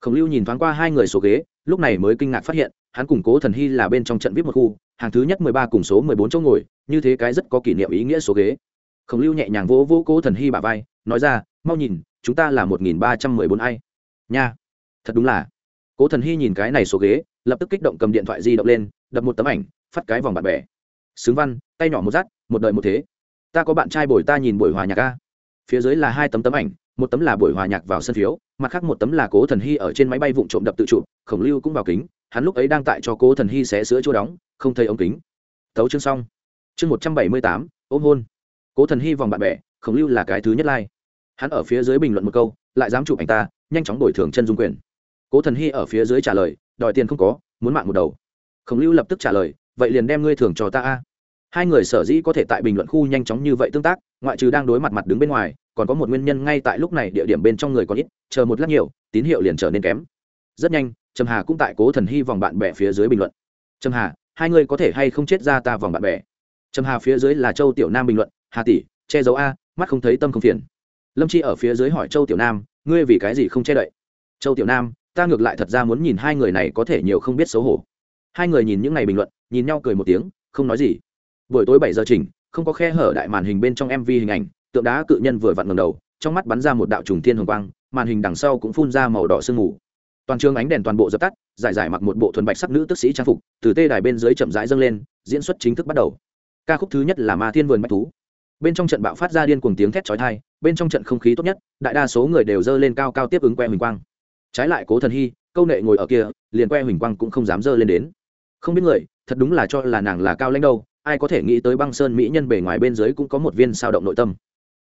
Khổng lưu nhìn thoáng qua hai người số ghế lúc này mới kinh ngạc phát hiện, hắn cùng cố thần hy là bên trong trận vip một khu, hàng thứ nhất mười ba cùng số mười bốn chỗ ngồi, như thế cái rất có kỷ niệm ý nghĩa số ghế. Khổng lưu nhẹ nhàng vỗ vỗ cố thần hy bà vai, nói ra, mau nhìn, chúng ta là một nghìn ba trăm mười bốn ai? Nha, thật đúng là. Cố thần hy nhìn cái này số ghế, lập tức kích động cầm điện thoại di động lên, đập một tấm ảnh, phát cái vòng bạn bè. Xứng văn, tay nhỏ một rát, một đời một thế. Ta có bạn trai bồi ta nhìn buổi hòa nhạc ca phía dưới là hai tấm tấm ảnh một tấm là buổi hòa nhạc vào sân phiếu, mặt khác một tấm là cố thần hy ở trên máy bay vụn trộm đập tự chụp, khổng lưu cũng vào kính, hắn lúc ấy đang tại cho cố thần hy xé sữa chỗ đóng, không thấy ống kính. Tấu chương xong. Chương một trăm bảy mươi tám, ôm hôn. Cố thần hy vòng bạn bè, khổng lưu là cái thứ nhất lai、like. hắn ở phía dưới bình luận một câu, lại dám chụp anh ta, nhanh chóng đổi thưởng chân dung quyền. Cố thần hy ở phía dưới trả lời, đòi tiền không có, muốn mạng một đầu. Khổng lưu lập tức trả lời, vậy liền đem ngươi thưởng cho ta a. Hai người sở dĩ có thể tại bình luận khu nhanh chóng như vậy tương tác, ngoại trừ đang đối mặt mặt đứng bên ngoài còn có một nguyên nhân ngay tại lúc này, địa điểm bên trong người còn ít, chờ một lát nhiều, tín hiệu liền trở nên kém. Rất nhanh, trầm hà cũng tại cố thần hy vòng bạn bè phía dưới bình luận. Trầm hà, hai người có thể hay không chết ra ta vòng bạn bè? Trầm hà phía dưới là châu tiểu nam bình luận. Hà tỷ, che giấu a, mắt không thấy tâm không phiền. Lâm chi ở phía dưới hỏi châu tiểu nam, ngươi vì cái gì không che đậy? Châu tiểu nam, ta ngược lại thật ra muốn nhìn hai người này có thể nhiều không biết xấu hổ. Hai người nhìn những ngày bình luận, nhìn nhau cười một tiếng, không nói gì. Buổi tối bảy giờ chỉnh, không có khe hở đại màn hình bên trong mv hình ảnh tượng đá cự nhân vừa vặn ngầm đầu, trong mắt bắn ra một đạo trùng thiên hồng quang, màn hình đằng sau cũng phun ra màu đỏ sương mù. Toàn trường ánh đèn toàn bộ dập tắt, giải giải mặc một bộ thuần bạch sắc nữ tức sĩ trang phục, từ tê đài bên dưới chậm rãi dâng lên, diễn xuất chính thức bắt đầu. Ca khúc thứ nhất là ma thiên vườn bách thú. Bên trong trận bạo phát ra điên cuồng tiếng thét chói tai, bên trong trận không khí tốt nhất, đại đa số người đều dơ lên cao cao tiếp ứng que huỳnh quang. Trái lại cố thần hy, câu nệ ngồi ở kia, liền que huỳnh quang cũng không dám dơ lên đến. Không biết người, thật đúng là cho là nàng là cao lãnh đâu, ai có thể nghĩ tới băng sơn mỹ nhân bề ngoài bên dưới cũng có một viên sao động nội tâm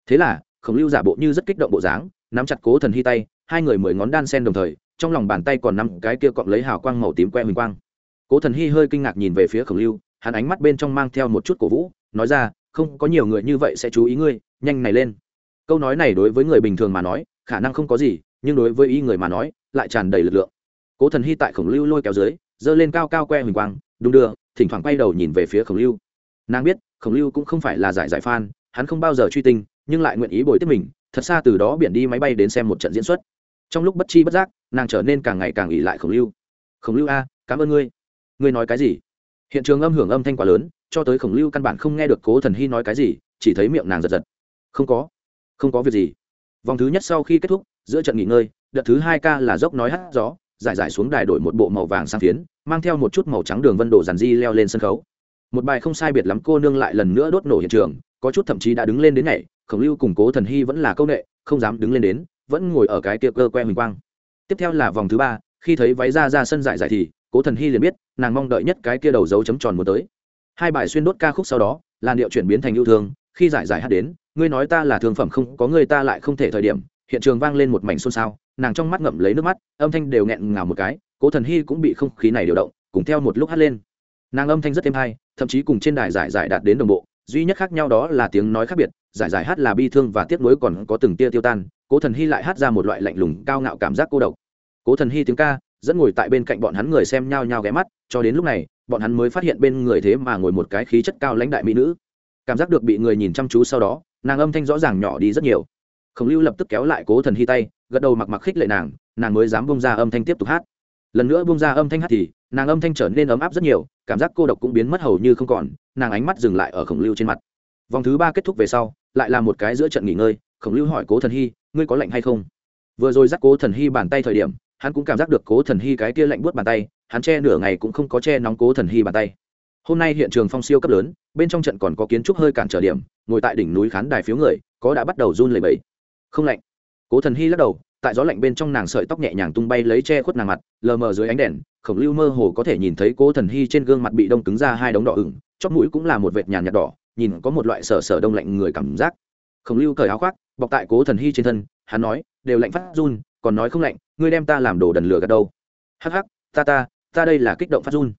thế là, khổng lưu giả bộ như rất kích động bộ dáng, nắm chặt cố thần hy tay, hai người mười ngón đan sen đồng thời, trong lòng bàn tay còn năm cái kia cọng lấy hào quang màu tím que huỳnh quang. Cố thần hy hơi kinh ngạc nhìn về phía khổng lưu, hắn ánh mắt bên trong mang theo một chút cổ vũ, nói ra, không, có nhiều người như vậy sẽ chú ý ngươi, nhanh này lên. Câu nói này đối với người bình thường mà nói, khả năng không có gì, nhưng đối với ý người mà nói, lại tràn đầy lực lượng. Cố thần hy tại khổng lưu lôi kéo dưới, giơ lên cao cao que huỳnh quang, đung đưa, thỉnh thoảng quay đầu nhìn về phía khổng lưu. Nàng biết, khổng lưu cũng không phải là giải giải phan hắn không bao giờ truy tinh nhưng lại nguyện ý bồi tiếp mình, thật xa từ đó biển đi máy bay đến xem một trận diễn xuất. Trong lúc bất chi bất giác, nàng trở nên càng ngày càng ỉ lại khổng lưu. Khổng lưu a, cảm ơn ngươi. Ngươi nói cái gì? Hiện trường âm hưởng âm thanh quá lớn, cho tới khổng lưu căn bản không nghe được cố thần hy nói cái gì, chỉ thấy miệng nàng giật giật. Không có không có việc gì. Vòng thứ nhất sau khi kết thúc, giữa trận nghỉ ngơi, đợt thứ hai ca là dốc nói hát gió, giải giải xuống đài đổi một bộ màu vàng sang phiến, mang theo một chút màu trắng đường vân đổ dàn di leo lên sân khấu. Một bài không sai biệt lắm cô nương lại lần nữa đốt nổ hiện trường có chút thậm chí đã đứng lên đến ngày khổng lưu cùng cố thần hy vẫn là câu nệ, không dám đứng lên đến, vẫn ngồi ở cái kia cơ que huỳnh quang. Tiếp theo là vòng thứ ba, khi thấy váy ra ra sân giải giải thì, cố thần hy liền biết, nàng mong đợi nhất cái kia đầu dấu chấm tròn muốn tới. Hai bài xuyên đốt ca khúc sau đó, làn điệu chuyển biến thành yêu thương, khi giải giải hát đến, ngươi nói ta là thương phẩm không, có người ta lại không thể thời điểm, hiện trường vang lên một mảnh xôn xao, nàng trong mắt ngậm lấy nước mắt, âm thanh đều nghẹn ngào một cái, cố thần hy cũng bị không khí này điều động, cùng theo một lúc hát lên. Nàng âm thanh rất êm hay, thậm chí cùng trên đài giải giải đạt đến đồng bộ duy nhất khác nhau đó là tiếng nói khác biệt, giải giải hát là bi thương và tiếc nuối còn có từng tia tiêu tan, cố thần hy lại hát ra một loại lạnh lùng, cao ngạo cảm giác cô độc. Cố thần hy tiếng ca, dẫn ngồi tại bên cạnh bọn hắn người xem nhao nhao ghé mắt, cho đến lúc này, bọn hắn mới phát hiện bên người thế mà ngồi một cái khí chất cao lãnh đại mỹ nữ. Cảm giác được bị người nhìn chăm chú sau đó, nàng âm thanh rõ ràng nhỏ đi rất nhiều. Khổng lưu lập tức kéo lại cố thần hy tay, gật đầu mặc mặc khích lệ nàng nàng mới dám bông ra âm thanh tiếp tục hát lần nữa bông ra âm thanh hát thì, nàng âm thanh trở nên ấm áp rất nhiều, cảm giác cô độc cũng biến mất hầu như không còn, nàng ánh mắt dừng lại ở khổng lưu trên mặt. Vòng thứ ba kết thúc về sau, lại là một cái giữa trận nghỉ ngơi, khổng lưu hỏi cố thần hy, ngươi có lạnh hay không? Vừa rồi dắt cố thần hy bàn tay thời điểm, hắn cũng cảm giác được cố thần hy cái kia lạnh buốt bàn tay, hắn che nửa ngày cũng không có che nóng cố thần hy bàn tay. Hôm nay hiện trường phong siêu cấp lớn, bên trong trận còn có kiến trúc hơi cản trở điểm, ngồi tại đỉnh núi khán đài phiếu người, có đã bắt đầu run lẩy bẩy. Không lạnh. Cố thần hy lắc đầu tại gió lạnh bên trong nàng sợi tóc nhẹ nhàng tung bay lấy che khuất nàng mặt, lờ mờ dưới ánh đèn, khổng lưu mơ hồ có thể nhìn thấy cố thần hy trên gương mặt bị đông cứng ra hai đống đỏ ửng, chóp mũi cũng là một vệt nhàn nhạt đỏ, nhìn có một loại sở sở đông lạnh người cảm giác. Khổng lưu cởi áo khoác, bọc tại cố thần hy trên thân, hắn nói, đều lạnh phát run, còn nói không lạnh, ngươi đem ta làm đồ đần lửa gạt đâu. Hắc hắc, ta ta ta đây là kích động phát run.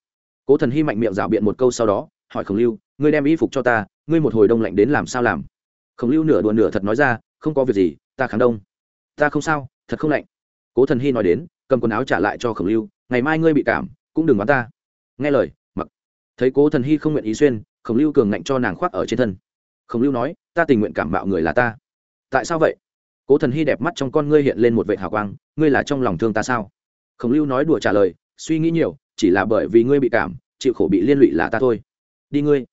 Cố thần hy mạnh miệng rảo biện một câu sau đó, hỏi khổng lưu, ngươi đem y phục cho ta, ngươi một hồi đông lạnh đến làm sao làm? Khổng lưu nửa đùa nửa thật nói ra, không có việc gì, ta kháng đông. Ta không sao thật không lạnh. Cố thần hy nói đến, cầm quần áo trả lại cho khổng lưu, ngày mai ngươi bị cảm, cũng đừng đoán ta. Nghe lời, mặc. Thấy cố thần hy không nguyện ý xuyên, khổng lưu cường ngạnh cho nàng khoác ở trên thân. Khổng lưu nói, ta tình nguyện cảm mạo người là ta. Tại sao vậy? Cố thần hy đẹp mắt trong con ngươi hiện lên một vệ hào quang, ngươi là trong lòng thương ta sao? Khổng lưu nói đùa trả lời, suy nghĩ nhiều, chỉ là bởi vì ngươi bị cảm, chịu khổ bị liên lụy là ta thôi. Đi ngươi.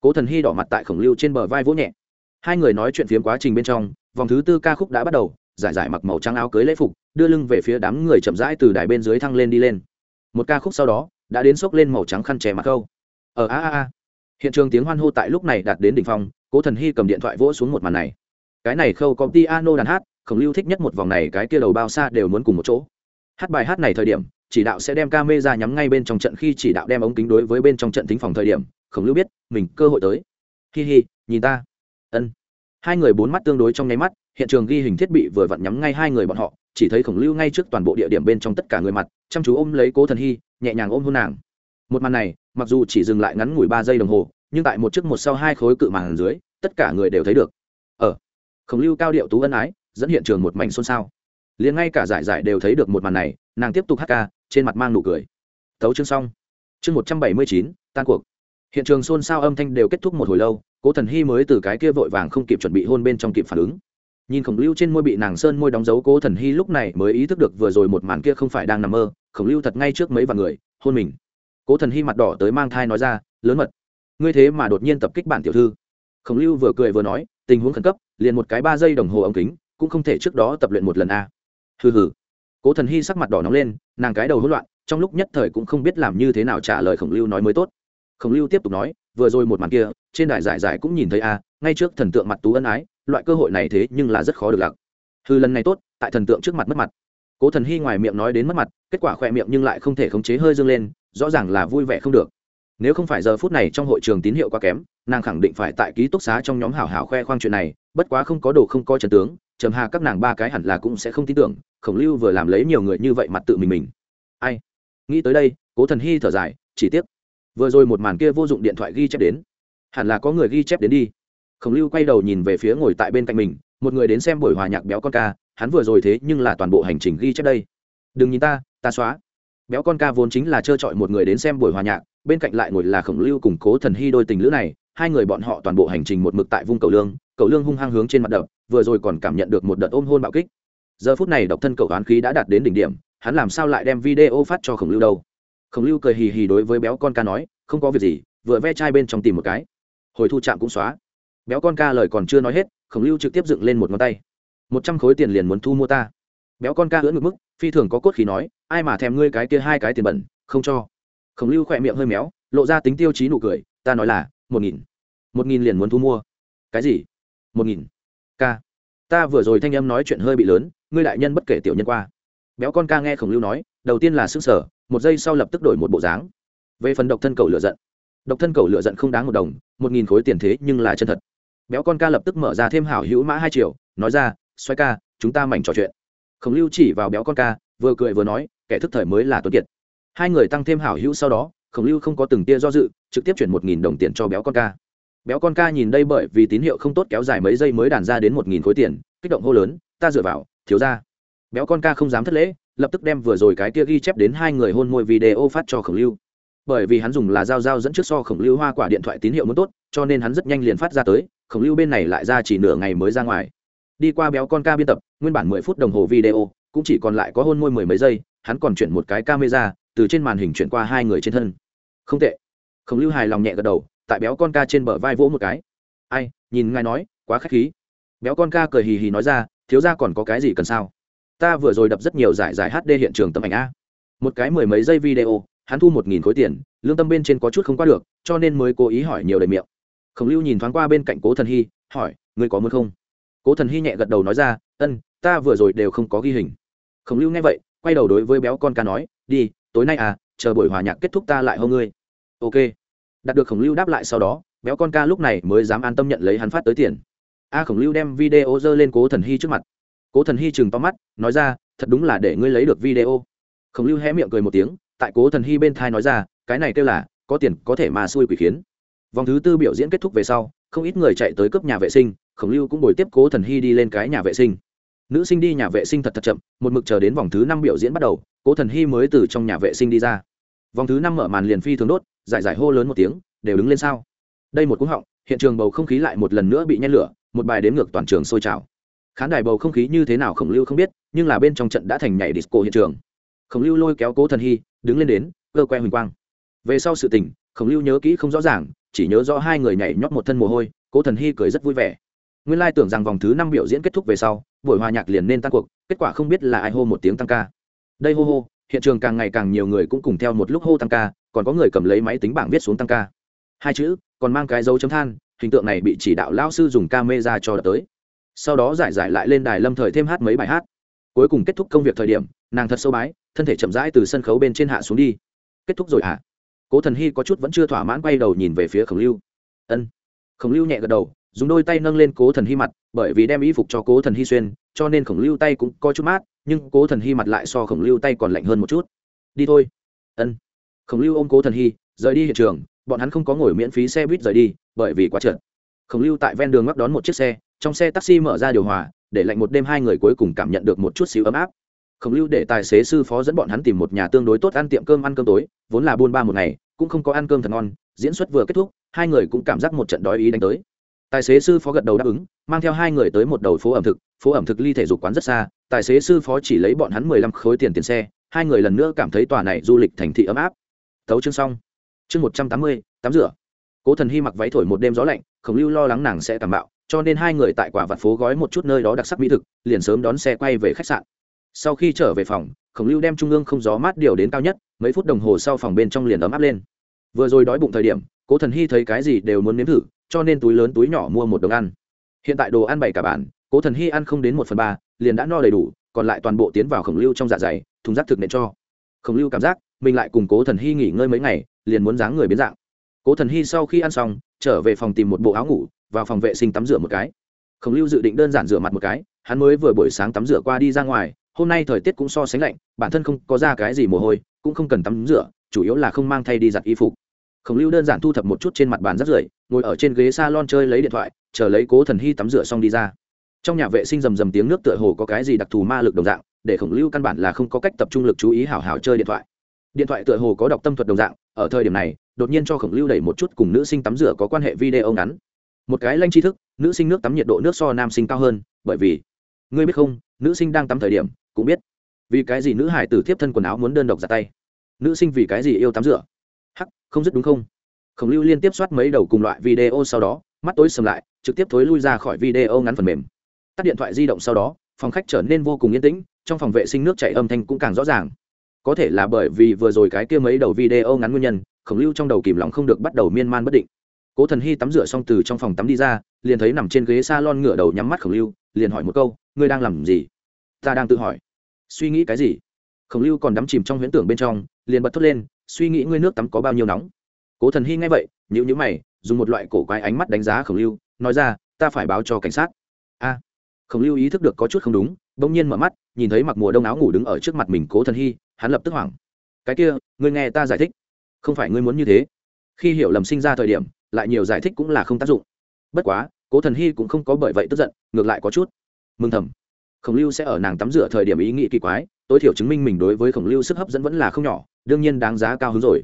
Cố thần hy đỏ mặt tại khổng lưu trên bờ vai vỗ nhẹ. Hai người nói chuyện phiếm quá trình bên trong, vòng thứ tư ca khúc đã bắt đầu giải giải mặc màu trắng áo cưới lễ phục, đưa lưng về phía đám người chậm rãi từ đài bên dưới thăng lên đi lên. Một ca khúc sau đó, đã đến xốc lên màu trắng khăn chè mặc câu. Ở a a a. Hiện trường tiếng hoan hô tại lúc này đạt đến đỉnh phong, cố thần hy cầm điện thoại vỗ xuống một màn này. Cái này khâu có piano đàn hát khổng lưu thích nhất một vòng này, cái kia đầu bao xa đều muốn cùng một chỗ. Hát bài hát này thời điểm, chỉ đạo sẽ đem ca mê ra nhắm ngay bên trong trận khi chỉ đạo đem ống kính đối với bên trong trận thính phòng thời điểm khổng lưu biết, mình cơ hội tới. Hi hi, nhìn ta. Ân. Hai người bốn mắt tương đối trong nháy mắt hiện trường ghi hình thiết bị vừa vặn nhắm ngay hai người bọn họ, chỉ thấy khổng lưu ngay trước toàn bộ địa điểm bên trong tất cả người mặt, chăm chú ôm lấy cố thần hy, nhẹ nhàng ôm hôn nàng. Một màn này, mặc dù chỉ dừng lại ngắn ngủi ba giây đồng hồ, nhưng tại một chiếc một sau hai khối cự màn dưới, tất cả người đều thấy được. Ở khổng lưu cao điệu tú ân ái, dẫn hiện trường một mảnh xôn xao. Liền ngay cả giải giải đều thấy được một màn này, nàng tiếp tục hát ca, trên mặt mang nụ cười. Tấu chương xong. Chương một trăm bảy mươi chín, tan cuộc. Hiện trường xôn xao âm thanh đều kết thúc một hồi lâu, cố thần hy mới từ cái kia vội vàng không kịp chuẩn bị hôn bên trong kịp phản ứng nhìn khổng lưu trên môi bị nàng sơn môi đóng dấu cố thần hy lúc này mới ý thức được vừa rồi một màn kia không phải đang nằm mơ, khổng lưu thật ngay trước mấy vài người, hôn mình. Cố thần hy mặt đỏ tới mang thai nói ra, lớn mật, ngươi thế mà đột nhiên tập kích bản tiểu thư. Khổng lưu vừa cười vừa nói, tình huống khẩn cấp, liền một cái ba giây đồng hồ ống kính, cũng không thể trước đó tập luyện một lần a. Hừ hừ. Cố thần hy sắc mặt đỏ nóng lên, nàng cái đầu hỗn loạn, trong lúc nhất thời cũng không biết làm như thế nào trả lời khổng lưu nói mới tốt. Khổng lưu tiếp tục nói, vừa rồi một màn kia, trên đài giải giải cũng nhìn thấy a, ngay trước thần tượng mặt tú ân ái loại cơ hội này thế nhưng là rất khó được lạc hư lần này tốt, tại thần tượng trước mặt mất mặt. Cố thần hy ngoài miệng nói đến mất mặt, kết quả khỏe miệng nhưng lại không thể khống chế hơi dâng lên, rõ ràng là vui vẻ không được. Nếu không phải giờ phút này trong hội trường tín hiệu quá kém, nàng khẳng định phải tại ký túc xá trong nhóm hảo hảo khoe khoang chuyện này, bất quá không có đồ không có trần tướng, trầm hà các nàng ba cái hẳn là cũng sẽ không tin tưởng, khổng lưu vừa làm lấy nhiều người như vậy mặt tự mình mình. Ai? Nghĩ tới đây, cố thần hy thở dài, chỉ tiếc. Vừa rồi một màn kia vô dụng điện thoại ghi chép đến. Hẳn là có người ghi chép đến đi khổng lưu quay đầu nhìn về phía ngồi tại bên cạnh mình, một người đến xem buổi hòa nhạc béo con ca, hắn vừa rồi thế nhưng là toàn bộ hành trình ghi chép đây. Đừng nhìn ta ta xóa. Béo con ca vốn chính là trơ trọi một người đến xem buổi hòa nhạc, bên cạnh lại ngồi là khổng lưu cùng cố thần hy đôi tình lữ này, hai người bọn họ toàn bộ hành trình một mực tại vung cầu lương cầu lương hung hăng hướng trên mặt đập, vừa rồi còn cảm nhận được một đợt ôm hôn bạo kích. Giờ phút này độc thân cầu oán khí đã đạt đến đỉnh điểm, hắn làm sao lại đem video phát cho khổng lưu đâu? Khổng lưu cười hì hì đối với béo con ca nói, không có việc gì, vừa ve chai bên trong tìm một cái. Hồi thu trạm cũng xóa béo con ca lời còn chưa nói hết, khổng lưu trực tiếp dựng lên một ngón tay. Một trăm khối tiền liền muốn thu mua ta. Béo con ca ưỡn ngược mức, phi thường có cốt khí nói, ai mà thèm ngươi cái kia hai cái tiền bẩn, không cho. Khổng lưu khỏe miệng hơi méo, lộ ra tính tiêu chí nụ cười, ta nói là, một nghìn. Một nghìn liền muốn thu mua. Cái gì? Một nghìn. Ca. Ta vừa rồi thanh em nói chuyện hơi bị lớn, ngươi đại nhân bất kể tiểu nhân qua. Béo con ca nghe khổng lưu nói, đầu tiên là s ư n g sở một giây sau lập tức đổi một bộ dáng. Về phần độc thân cầu lựa giận. Độc thân cầu lựa giận không đáng một đồng, một nghìn khối tiền thế nhưng là chân thật béo con ca lập tức mở ra thêm hảo hữu mã hai triệu nói ra, xoay ca, chúng ta mảnh trò chuyện. Khổng lưu chỉ vào béo con ca, vừa cười vừa nói, kẻ thức thời mới là tuấn kiệt. Hai người tăng thêm hảo hữu sau đó, khổng lưu không có từng tia do dự, trực tiếp chuyển một nghìn đồng tiền cho béo con ca. Béo con ca nhìn đây bởi vì tín hiệu không tốt kéo dài mấy giây mới đàn ra đến một nghìn khối tiền, kích động hô lớn, ta dựa vào, thiếu ra béo con ca không dám thất lễ, lập tức đem vừa rồi cái kia ghi chép đến hai người hôn môi video phát cho khổng lưu bởi vì hắn dùng là dao dao dẫn trước so khổng lưu hoa quả điện thoại tín hiệu muốn tốt, cho nên hắn rất nhanh liền phát ra tới, khổng lưu bên này lại ra chỉ nửa ngày mới ra ngoài. Đi qua béo con ca biên tập, nguyên bản mười phút đồng hồ video, cũng chỉ còn lại có hôn môi mười mấy giây, hắn còn chuyển một cái camera, từ trên màn hình chuyển qua hai người trên thân. Không tệ. Khổng lưu hài lòng nhẹ gật đầu, tại béo con ca trên bờ vai vỗ một cái. Ai, nhìn ngài nói, quá k h á c h khí. Béo con ca cười hì hì nói ra, thiếu ra còn có cái gì cần sao? Ta vừa rồi đập rất nhiều giải giải hd hiện trường tấm ảnh a. Một cái mười mấy giây video hắn thu một nghìn khối tiền, lương tâm bên trên có chút không qua được, cho nên mới cố ý hỏi nhiều đầy miệng. Khổng lưu nhìn thoáng qua bên cạnh cố thần hy, hỏi, ngươi có muốn không? Cố thần hy nhẹ gật đầu nói ra, ân, ta vừa rồi đều không có ghi hình. Khổng lưu nghe vậy, quay đầu đối với béo con ca nói, đi, tối nay à chờ buổi hòa nhạc kết thúc ta lại hô ngươi. Ok. Đạt được khổng lưu đáp lại sau đó, béo con ca lúc này mới dám an tâm nhận lấy hắn phát tới tiền. A khổng lưu đem video dơ lên cố thần hy trước mặt. Cố thần hy chừng to mắt, nói ra, thật đúng là để ngươi lấy được video. Khổng lưu hé miệng cười một tiếng tại cố thần hy bên thai nói ra, cái này kêu là, có tiền, có thể mà xui quỷ khiến. Vòng thứ tư biểu diễn kết thúc về sau, không ít người chạy tới cướp nhà vệ sinh, khổng lưu cũng bồi tiếp cố thần hy đi lên cái nhà vệ sinh. Nữ sinh đi nhà vệ sinh thật thật chậm, một mực chờ đến vòng thứ năm biểu diễn bắt đầu, cố thần hy mới từ trong nhà vệ sinh đi ra. Vòng thứ năm mở màn liền phi thường đốt, giải giải hô lớn một tiếng, đều đứng lên sao? Đây một cú họng, hiện trường bầu không khí lại một lần nữa bị nhen lửa, một bài đếm ngược toàn trường sôi trào. Khán đài bầu không khí như thế nào khổng lưu không biết, nhưng là bên trong trận đã thành nhảy disco hiện trường. Khổng lưu lôi kéo cố thần hy đứng lên đến, cơ que huỳnh quang. Về sau sự tình, khổng lưu nhớ kỹ không rõ ràng, chỉ nhớ rõ hai người nhảy nhót một thân mồ hôi, cố thần hy cười rất vui vẻ. Nguyên lai tưởng rằng vòng thứ năm biểu diễn kết thúc về sau, buổi hòa nhạc liền nên tăng cuộc, kết quả không biết là ai hô một tiếng tăng ca. Đây hô hô, hiện trường càng ngày càng nhiều người cũng cùng theo một lúc hô tăng ca, còn có người cầm lấy máy tính bảng viết xuống tăng ca. Hai chữ, còn mang cái dấu chấm than, hình tượng này bị chỉ đạo lao sư dùng ca mê ra cho đợt tới. Sau đó giải giải lại lên đài lâm thời thêm hát mấy bài hát. Cuối cùng kết thúc công việc thời điểm, nàng thật sâu bái thân thể chậm rãi từ sân khấu bên trên hạ xuống đi. Kết thúc rồi hả? À? cố thần hy có chút vẫn chưa thỏa mãn quay đầu nhìn về phía khổng lưu. Ân. Khổng lưu nhẹ gật đầu, dùng đôi tay nâng lên cố thần hy mặt, bởi vì đem y phục cho cố thần hy xuyên, cho nên khổng lưu tay cũng có chút mát, nhưng cố thần hy mặt lại so khổng lưu tay còn lạnh hơn một chút. Đi thôi. Ân. Khổng lưu ôm cố thần hy, rời đi hiện trường, bọn hắn không có ngồi miễn phí xe buýt rời đi, bởi vì quá trượt khổng lưu tại ven đường mắc đón một chiếc xe, trong xe taxi mở ra điều hòa, để lạnh một đêm hai người cuối cùng cảm nhận được một chút xíu ấm áp khổng lưu để tài xế sư phó dẫn bọn hắn tìm một nhà tương đối tốt ăn tiệm cơm ăn cơm tối, vốn là buôn ba một ngày, cũng không có ăn cơm thật ngon, diễn xuất vừa kết thúc, hai người cũng cảm giác một trận đói ý đánh tới. Tài xế sư phó gật đầu đáp ứng, mang theo hai người tới một đầu phố ẩm thực, phố ẩm thực ly thể dục quán rất xa, tài xế sư phó chỉ lấy bọn hắn mười lăm khối tiền tiền xe, hai người lần nữa cảm thấy tòa này du lịch thành thị ấm áp. Thấu chương xong. Chương một trăm tám mươi, tắm rửa. Cố thần hy mặc váy thổi một đêm gió lạnh, khổng lưu lo lắng nàng sẽ cảm bạo, cho nên hai người tại quả vặt phố gói một chút nơi đó đặc sắc mỹ thực, liền sớm đón xe quay về khách sạn sau khi trở về phòng, khổng lưu đem trung ương không gió mát điều đến cao nhất, mấy phút đồng hồ sau phòng bên trong liền ấm áp lên. Vừa rồi đói bụng thời điểm, cố thần hy thấy cái gì đều muốn nếm thử, cho nên túi lớn túi nhỏ mua một đồng ăn. Hiện tại đồ ăn bày cả bản cố thần hy ăn không đến một phần ba, liền đã no đầy đủ, còn lại toàn bộ tiến vào khổng lưu trong dạ dày, thùng rác thực nện cho. Khổng lưu cảm giác, mình lại cùng cố thần hy nghỉ ngơi mấy ngày, liền muốn dáng người biến dạng. Cố thần hy sau khi ăn xong, trở về phòng tìm một bộ áo ngủ, vào phòng vệ sinh tắm rửa một cái. Khổng lưu dự định đơn giản rửa mặt một cái, hắn mới vừa buổi sáng tắm rửa qua đi ra ngoài hôm nay thời tiết cũng so sánh lạnh, bản thân không có ra cái gì mồ hôi, cũng không cần tắm rửa, chủ yếu là không mang thay đi giặt y phục. Khổng lưu đơn giản thu thập một chút trên mặt bàn rất rưởi, ngồi ở trên ghế s a lon chơi lấy điện thoại, chờ lấy cố thần hy tắm rửa xong đi ra. Trong nhà vệ sinh rầm rầm tiếng nước tựa hồ có cái gì đặc thù ma lực đồng dạng, để khổng lưu căn bản là không có cách tập trung lực chú ý hảo hảo chơi điện thoại. Điện thoại tựa hồ có đọc tâm thuật đồng dạng, ở thời điểm này, đột nhiên cho khổng lưu đẩy một chút cùng nữ sinh tắm rửa có quan hệ video ngắn. Một cái lanh tri thức, nữ sinh nước tắm nhiệt độ nước so nam sinh cao hơn, bởi vì, ngươi biết không, nữ sinh đang tắm thời điểm cũng biết. Vì cái gì nữ hải tử tiếp thân quần áo muốn đơn độc ra tay? Nữ sinh vì cái gì yêu tắm rửa? Hắc, không dứt đúng không? Khổng lưu liên tiếp soát mấy đầu cùng loại video sau đó, mắt tối sầm lại, trực tiếp thối lui ra khỏi video ngắn phần mềm. Tắt điện thoại di động sau đó, phòng khách trở nên vô cùng yên tĩnh, trong phòng vệ sinh nước chảy âm thanh cũng càng rõ ràng. Có thể là bởi vì vừa rồi cái kia mấy đầu video ngắn nguyên nhân, khổng lưu trong đầu kìm lòng không được bắt đầu miên man bất định. Cố thần hy tắm rửa xong từ trong phòng tắm đi ra, liền thấy nằm trên ghế s a lon ngửa đầu nhắm mắt khổng lưu, liền hỏi một câu, ngươi đang làm gì? Ta đang tự hỏi. Suy nghĩ cái gì? Khổng lưu còn đắm chìm trong huyễn tưởng bên trong, liền bật thốt lên, suy nghĩ ngươi nước tắm có bao nhiêu nóng? Cố thần hy nghe vậy nhữ nhữ mày, dùng một loại cổ quái ánh mắt đánh giá khổng lưu, nói ra, ta phải báo cho cảnh sát. A. Khổng lưu ý thức được có chút không đúng, bỗng nhiên mở mắt, nhìn thấy mặc mùa đông áo ngủ đứng ở trước mặt mình cố thần hy hắn lập tức hoảng. Cái kia, ngươi nghe ta giải thích. Không phải ngươi muốn như thế. Khi hiểu lầm sinh ra thời điểm, lại nhiều giải thích cũng là không tác dụng. Bất quá, cố thần hy cũng không có bởi vậy tức giận, ngược lại có chút. Mừng thầm khổng lưu sẽ ở nàng tắm rửa thời điểm ý nghĩ kỳ quái, tối thiểu chứng minh mình đối với khổng lưu sức hấp dẫn vẫn là không nhỏ, đương nhiên đáng giá cao hứng rồi.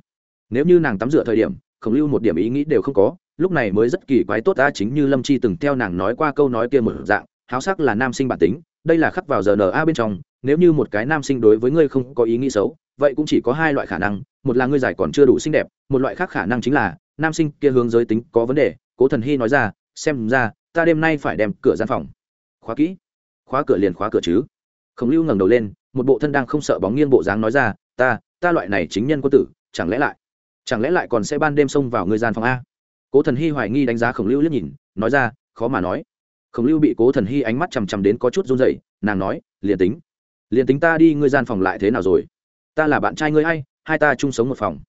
Nếu như nàng tắm rửa thời điểm, khổng lưu một điểm ý nghĩ đều không có, lúc này mới rất kỳ quái tốt ta chính như lâm chi từng theo nàng nói qua câu nói kia một dạng, háo sắc là nam sinh bản tính, đây là khắc vào giờ n a bên trong, nếu như một cái nam sinh đối với ngươi không có ý nghĩ xấu, vậy cũng chỉ có hai loại khả năng, một là ngươi giải còn chưa đủ xinh đẹp, một loại khác khả năng chính là, nam sinh kia hướng giới tính có vấn đề, cố thần hy nói ra, xem ra, ta đêm nay phải đem cửa gian phòng. Khóa kỹ khóa cửa liền khóa cửa chứ. Khổng lưu ngẩng đầu lên, một bộ thân đang không sợ bóng nghiêng bộ dáng nói ra, ta ta loại này chính nhân quân tử, chẳng lẽ lại, chẳng lẽ lại còn sẽ ban đêm xông vào người gian phòng a? Cố thần hy hoài nghi đánh giá khổng lưu liếc nhìn, nói ra, khó mà nói. Khổng lưu bị cố thần hy ánh mắt chằm chằm đến có chút run dậy nàng nói, liền tính liền tính ta đi ngươi gian phòng lại thế nào rồi? Ta là bạn trai ngươi hay hai ta chung sống một phòng.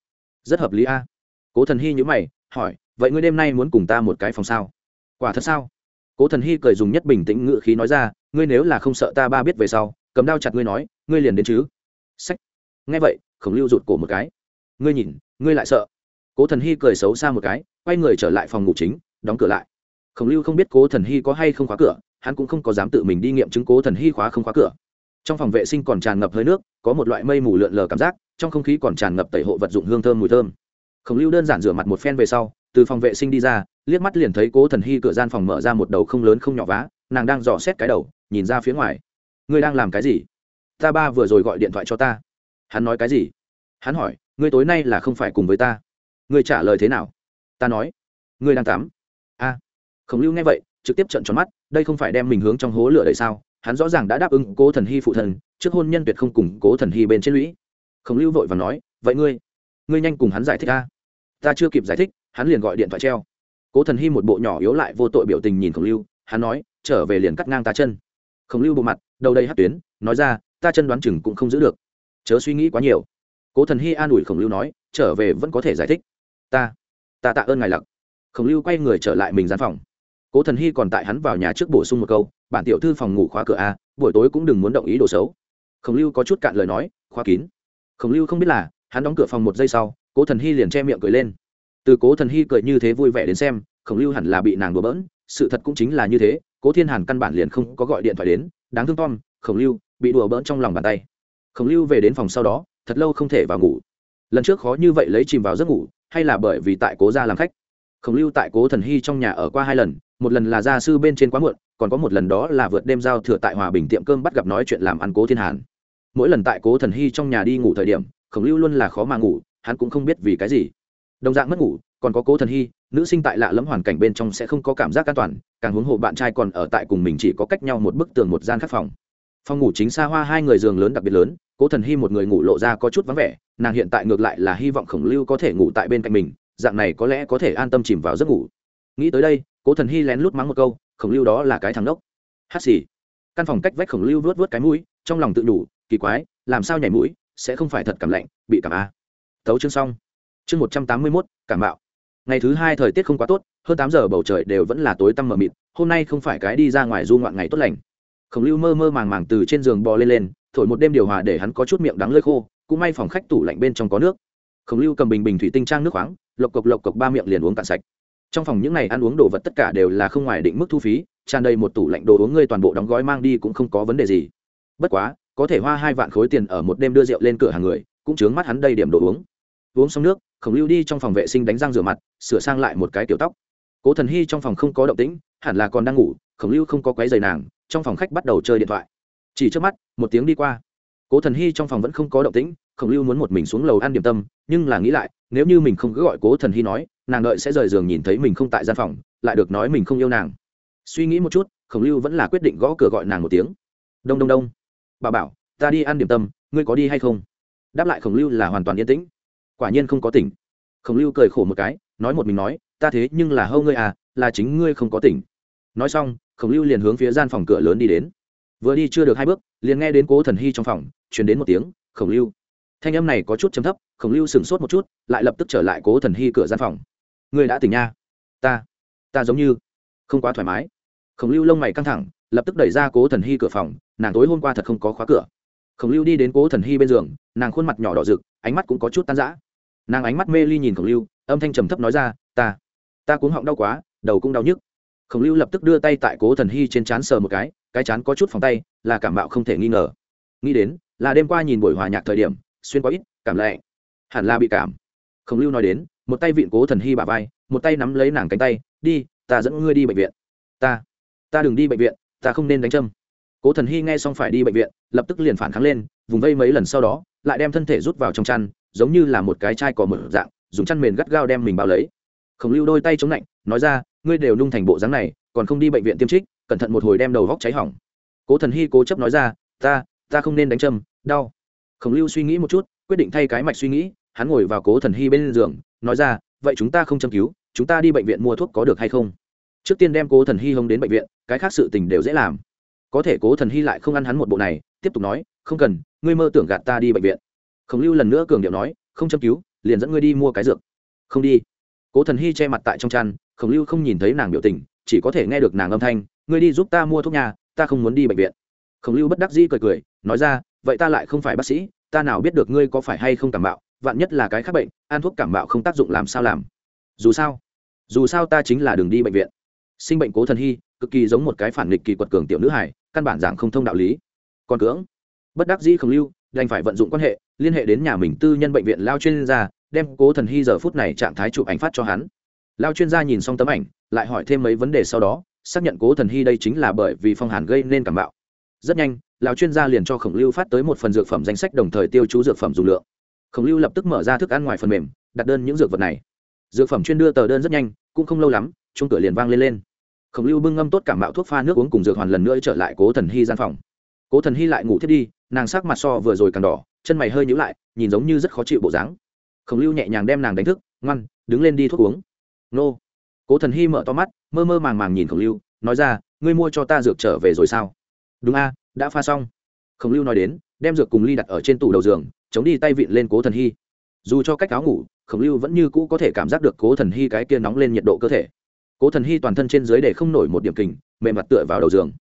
Rất hợp lý a. Cố thần hy nhữ mày, hỏi, vậy ngươi đêm nay muốn cùng ta một cái phòng sao? Quả thật sao? Cố thần hy cười dùng nhất bình tĩnh ngự khí nói ra ngươi nếu là không sợ ta ba biết về sau, cầm đao chặt ngươi nói, ngươi liền đến chứ. Sách. Nghe vậy, khổng lưu rụt cổ một cái. Ngươi nhìn, ngươi lại sợ. Cố thần hy cười xấu xa một cái, quay người trở lại phòng ngủ chính, đóng cửa lại. Khổng lưu không biết cố thần hy có hay không khóa cửa, hắn cũng không có dám tự mình đi nghiệm chứng cố thần hy khóa không khóa cửa. Trong phòng vệ sinh còn tràn ngập hơi nước, có một loại mây mù lượn lờ cảm giác, trong không khí còn tràn ngập tẩy hộ vật dụng hương thơm mùi thơm. Khổng lưu đơn giản rửa mặt một phen về sau, từ phòng vệ sinh đi ra, liếc mắt liền thấy cố thần hy cửa gian phòng mở ra một đầu không lớn không nhỏ vá, nàng đang dò xét cái đầu nhìn ra phía ngoài. Ngươi đang làm cái gì? Ta ba vừa rồi gọi điện thoại cho ta. Hắn nói cái gì? Hắn hỏi, ngươi tối nay là không phải cùng với ta. Ngươi trả lời thế nào? Ta nói, ngươi đang tắm. A khổng lưu nghe vậy, trực tiếp trận tròn mắt, đây không phải đem mình hướng trong hố lửa đầy sao? Hắn rõ ràng đã đáp ứng cố thần hy phụ thần, trước hôn nhân tuyệt không cùng cố thần hy bên trên lũy. Khổng lưu vội và nói, vậy ngươi ngươi nhanh cùng hắn giải thích a. Ta chưa kịp giải thích, hắn liền gọi điện thoại treo. Cố thần hy một bộ nhỏ yếu lại vô tội biểu tình nhìn khổng lưu, hắn nói, trở về liền cắt ngang ta chân khổng lưu bộ mặt, đầu đây hát tuyến, nói ra, ta chân đoán chừng cũng không giữ được. Chớ suy nghĩ quá nhiều. Cố thần hy an ủi khổng lưu nói, trở về vẫn có thể giải thích. Ta ta tạ ơn ngài lặc. Khổng lưu quay người trở lại mình gian phòng. Cố thần hy còn tại hắn vào nhà trước bổ sung một câu, bản tiểu thư phòng ngủ khóa cửa a, buổi tối cũng đừng muốn động ý đồ xấu. Khổng lưu có chút cạn lời nói, khóa kín. Khổng lưu không biết là, hắn đóng cửa phòng một giây sau, cố thần hy liền che miệng cười lên. Từ cố thần hy cười như thế vui vẻ đến xem, khổng lưu hẳn là bị nàng đùa bỡn, sự thật cũng chính là như thế cố thiên hàn căn bản liền không có gọi điện thoại đến, đáng thương tom, khổng lưu, bị đùa bỡn trong lòng bàn tay. Khổng lưu về đến phòng sau đó, thật lâu không thể vào ngủ. Lần trước khó như vậy lấy chìm vào giấc ngủ, hay là bởi vì tại cố ra làm khách. Khổng lưu tại cố thần hy trong nhà ở qua hai lần, một lần là gia sư bên trên quá muộn, còn có một lần đó là vượt đêm giao thừa tại hòa bình tiệm cơm bắt gặp nói chuyện làm ăn cố thiên hàn. Mỗi lần tại cố thần hy trong nhà đi ngủ thời điểm, khổng lưu luôn là khó mà ngủ, hắn cũng không biết vì cái gì. Đồng dạng mất ngủ còn có cố thần hy, nữ sinh tại lạ lẫm hoàn cảnh bên trong sẽ không có cảm giác an toàn, càng huống hộ bạn trai còn ở tại cùng mình chỉ có cách nhau một bức tường một gian khắc phòng. Phòng ngủ chính xa hoa hai người giường lớn đặc biệt lớn, cố thần hy một người ngủ lộ ra có chút vắng vẻ, nàng hiện tại ngược lại là hy vọng khổng lưu có thể ngủ tại bên cạnh mình, dạng này có lẽ có thể an tâm chìm vào giấc ngủ. Nghĩ tới đây, cố thần hy lén lút mắng một câu, khổng lưu đó là cái thằng đốc hát xì. Căn phòng cách vách khổng lưu vớt vớt cái mũi, trong lòng tự đủ, kỳ quái, làm sao nhảy mũi, sẽ không phải thật cảm lạnh, bị cảm a. Tấu chương xong. Chương một trăm tám mươi mốt, cảm bạo ngày thứ hai thời tiết không quá tốt, hơn tám giờ bầu trời đều vẫn là tối tăm mờ mịt, hôm nay không phải cái đi ra ngoài du ngoạn ngày tốt lành. Khổng lưu mơ mơ màng màng từ trên giường bò lên lên, thổi một đêm điều hòa để hắn có chút miệng đắng lơi khô, cũng may phòng khách tủ lạnh bên trong có nước. Khổng lưu cầm bình bình thủy tinh trang nước khoáng, lộc cộc lộc cộc ba miệng liền uống cạn sạch. Trong phòng những ngày ăn uống đồ vật tất cả đều là không ngoài định mức thu phí, tràn đầy một tủ lạnh đồ uống ngươi toàn bộ đóng gói mang đi cũng không có vấn đề gì. Bất quá, có thể hoa hai vạn khối tiền ở một đêm đưa rượu lên cửa hàng người, cũng chướng mắt hắn đầy điểm đồ uống uống xong nước, khổng lưu đi trong phòng vệ sinh đánh răng rửa mặt, sửa sang lại một cái tiểu tóc. Cố thần hy trong phòng không có động tĩnh, hẳn là còn đang ngủ, khổng lưu không có quấy giày nàng, trong phòng khách bắt đầu chơi điện thoại. Chỉ trước mắt, một tiếng đi qua. Cố thần hy trong phòng vẫn không có động tĩnh, khổng lưu muốn một mình xuống lầu ăn điểm tâm, nhưng là nghĩ lại, nếu như mình không cứ gọi cố thần hy nói, nàng đợi sẽ rời giường nhìn thấy mình không tại gian phòng, lại được nói mình không yêu nàng. Suy nghĩ một chút, khổng lưu vẫn là quyết định gõ cửa gọi nàng một tiếng. Đông đông đông. Bà bảo, ta đi ăn điểm tâm, ngươi có đi hay không? Đáp lại khổng lưu là hoàn toàn yên tĩnh quả nhiên không có tỉnh. Khổng lưu cười khổ một cái, nói một mình nói, ta thế nhưng là hâu ngươi à là chính ngươi không có tỉnh. Nói xong, khổng lưu liền hướng phía gian phòng cửa lớn đi đến. Vừa đi chưa được hai bước, liền nghe đến cố thần hy trong phòng chuyển đến một tiếng, khổng lưu. Thanh âm này có chút chấm thấp, khổng lưu sửng sốt một chút, lại lập tức trở lại cố thần hy cửa gian phòng. Ngươi đã tỉnh nha. Ta ta giống như không quá thoải mái. Khổng lưu lông mày căng thẳng, lập tức đẩy ra cố thần hy cửa phòng, nàng tối hôm qua thật không có khóa cửa. Khổng lưu đi đến cố thần hy bên giường, nàng khuôn mặt nhỏ đỏ rực, ánh mắt cũng có chút tan rã nàng ánh mắt mê ly nhìn khổng lưu, âm thanh trầm thấp nói ra, ta ta cuống họng đau quá, đầu cũng đau nhức. Khổng lưu lập tức đưa tay tại cố thần hy trên trán sờ một cái cái chán có chút phòng tay, là cảm bạo không thể nghi ngờ. Nghĩ đến, là đêm qua nhìn buổi hòa nhạc thời điểm, xuyên quá ít, cảm lệ hẳn là bị cảm. Khổng lưu nói đến, một tay vịn cố thần hy bà vai, một tay nắm lấy nàng cánh tay, đi, ta dẫn ngươi đi bệnh viện. Ta ta đừng đi bệnh viện, ta không nên đánh châm. Cố thần hy nghe xong phải đi bệnh viện, lập tức liền phản kháng lên, vùng vây mấy lần sau đó, lại đem thân thể rút vào trong chăn giống như là một cái chai cỏ mở dạng, dùng chăn mền gắt gao đem mình bao lấy. Khổng lưu đôi tay chống lạnh nói ra, ngươi đều nung thành bộ dáng này, còn không đi bệnh viện tiêm trích, cẩn thận một hồi đem đầu vóc cháy hỏng. Cố thần hy cố chấp nói ra, ta ta không nên đánh châm, đau. Khổng lưu suy nghĩ một chút, quyết định thay cái mạch suy nghĩ, hắn ngồi vào cố thần hy bên giường, nói ra, vậy chúng ta không châm cứu, chúng ta đi bệnh viện mua thuốc có được hay không? Trước tiên đem cố thần hy hông đến bệnh viện, cái khác sự tình đều dễ làm. Có thể cố thần hy lại không ăn hắn một bộ này, tiếp tục nói, không cần, ngươi mơ tưởng gạt ta đi bệnh viện khổng lưu lần nữa cường điệu nói, không châm cứu, liền dẫn ngươi đi mua cái dược. Không đi. Cố thần hy che mặt tại trong chăn, khổng lưu không nhìn thấy nàng biểu tình, chỉ có thể nghe được nàng âm thanh, ngươi đi giúp ta mua thuốc nhà ta không muốn đi bệnh viện. Khổng lưu bất đắc dĩ cười cười, nói ra, vậy ta lại không phải bác sĩ, ta nào biết được ngươi có phải hay không cảm bạo vạn nhất là cái khác bệnh, ăn thuốc cảm bạo không tác dụng làm sao làm. Dù sao dù sao ta chính là đường đi bệnh viện. Sinh bệnh cố thần hy, cực kỳ giống một cái phản nghịch kỳ quật cường tiểu nữ hải căn bản giảng không thông đạo lý. Còn cưỡng. Bất đắc dĩ khổng lưu đành phải vận dụng quan hệ, liên hệ đến nhà mình tư nhân bệnh viện lao chuyên gia, đem cố thần hy giờ phút này trạng thái chụp ảnh phát cho hắn. Lao chuyên gia nhìn xong tấm ảnh, lại hỏi thêm mấy vấn đề sau đó, xác nhận cố thần hy đây chính là bởi vì phong hàn gây nên cảm bạo. Rất nhanh, lao chuyên gia liền cho khổng lưu phát tới một phần dược phẩm danh sách đồng thời tiêu chú dược phẩm dùng lượng. Khổng lưu lập tức mở ra thức ăn ngoài phần mềm, đặt đơn những dược vật này. Dược phẩm chuyên đưa tờ đơn rất nhanh, cũng không lâu lắm chung cửa liền vang lên lên. Khổng lưu bưng ngâm tốt cảm mạo thuốc pha nước uống cùng dược hoàn lần nữa trở lại cố thần hy gian phòng. Cố thần hy lại ngủ thiết đi nàng sắc mặt so vừa rồi càng đỏ, chân mày hơi nhữ lại, nhìn giống như rất khó chịu bộ dáng. Khổng lưu nhẹ nhàng đem nàng đánh thức, ngoan, đứng lên đi thuốc uống. Nô. Cố thần hy mở to mắt, mơ mơ màng màng nhìn khổng lưu, nói ra, ngươi mua cho ta dược trở về rồi sao? Đúng a, đã pha xong. Khổng lưu nói đến, đem dược cùng ly đặt ở trên tủ đầu giường, chống đi tay vịn lên cố thần hy. Dù cho cách áo ngủ, khổng lưu vẫn như cũ có thể cảm giác được cố thần hy cái kia nóng lên nhiệt độ cơ thể. Cố thần hy toàn thân trên dưới để không nổi một điểm kình, mềm mặt tựa vào đầu giường.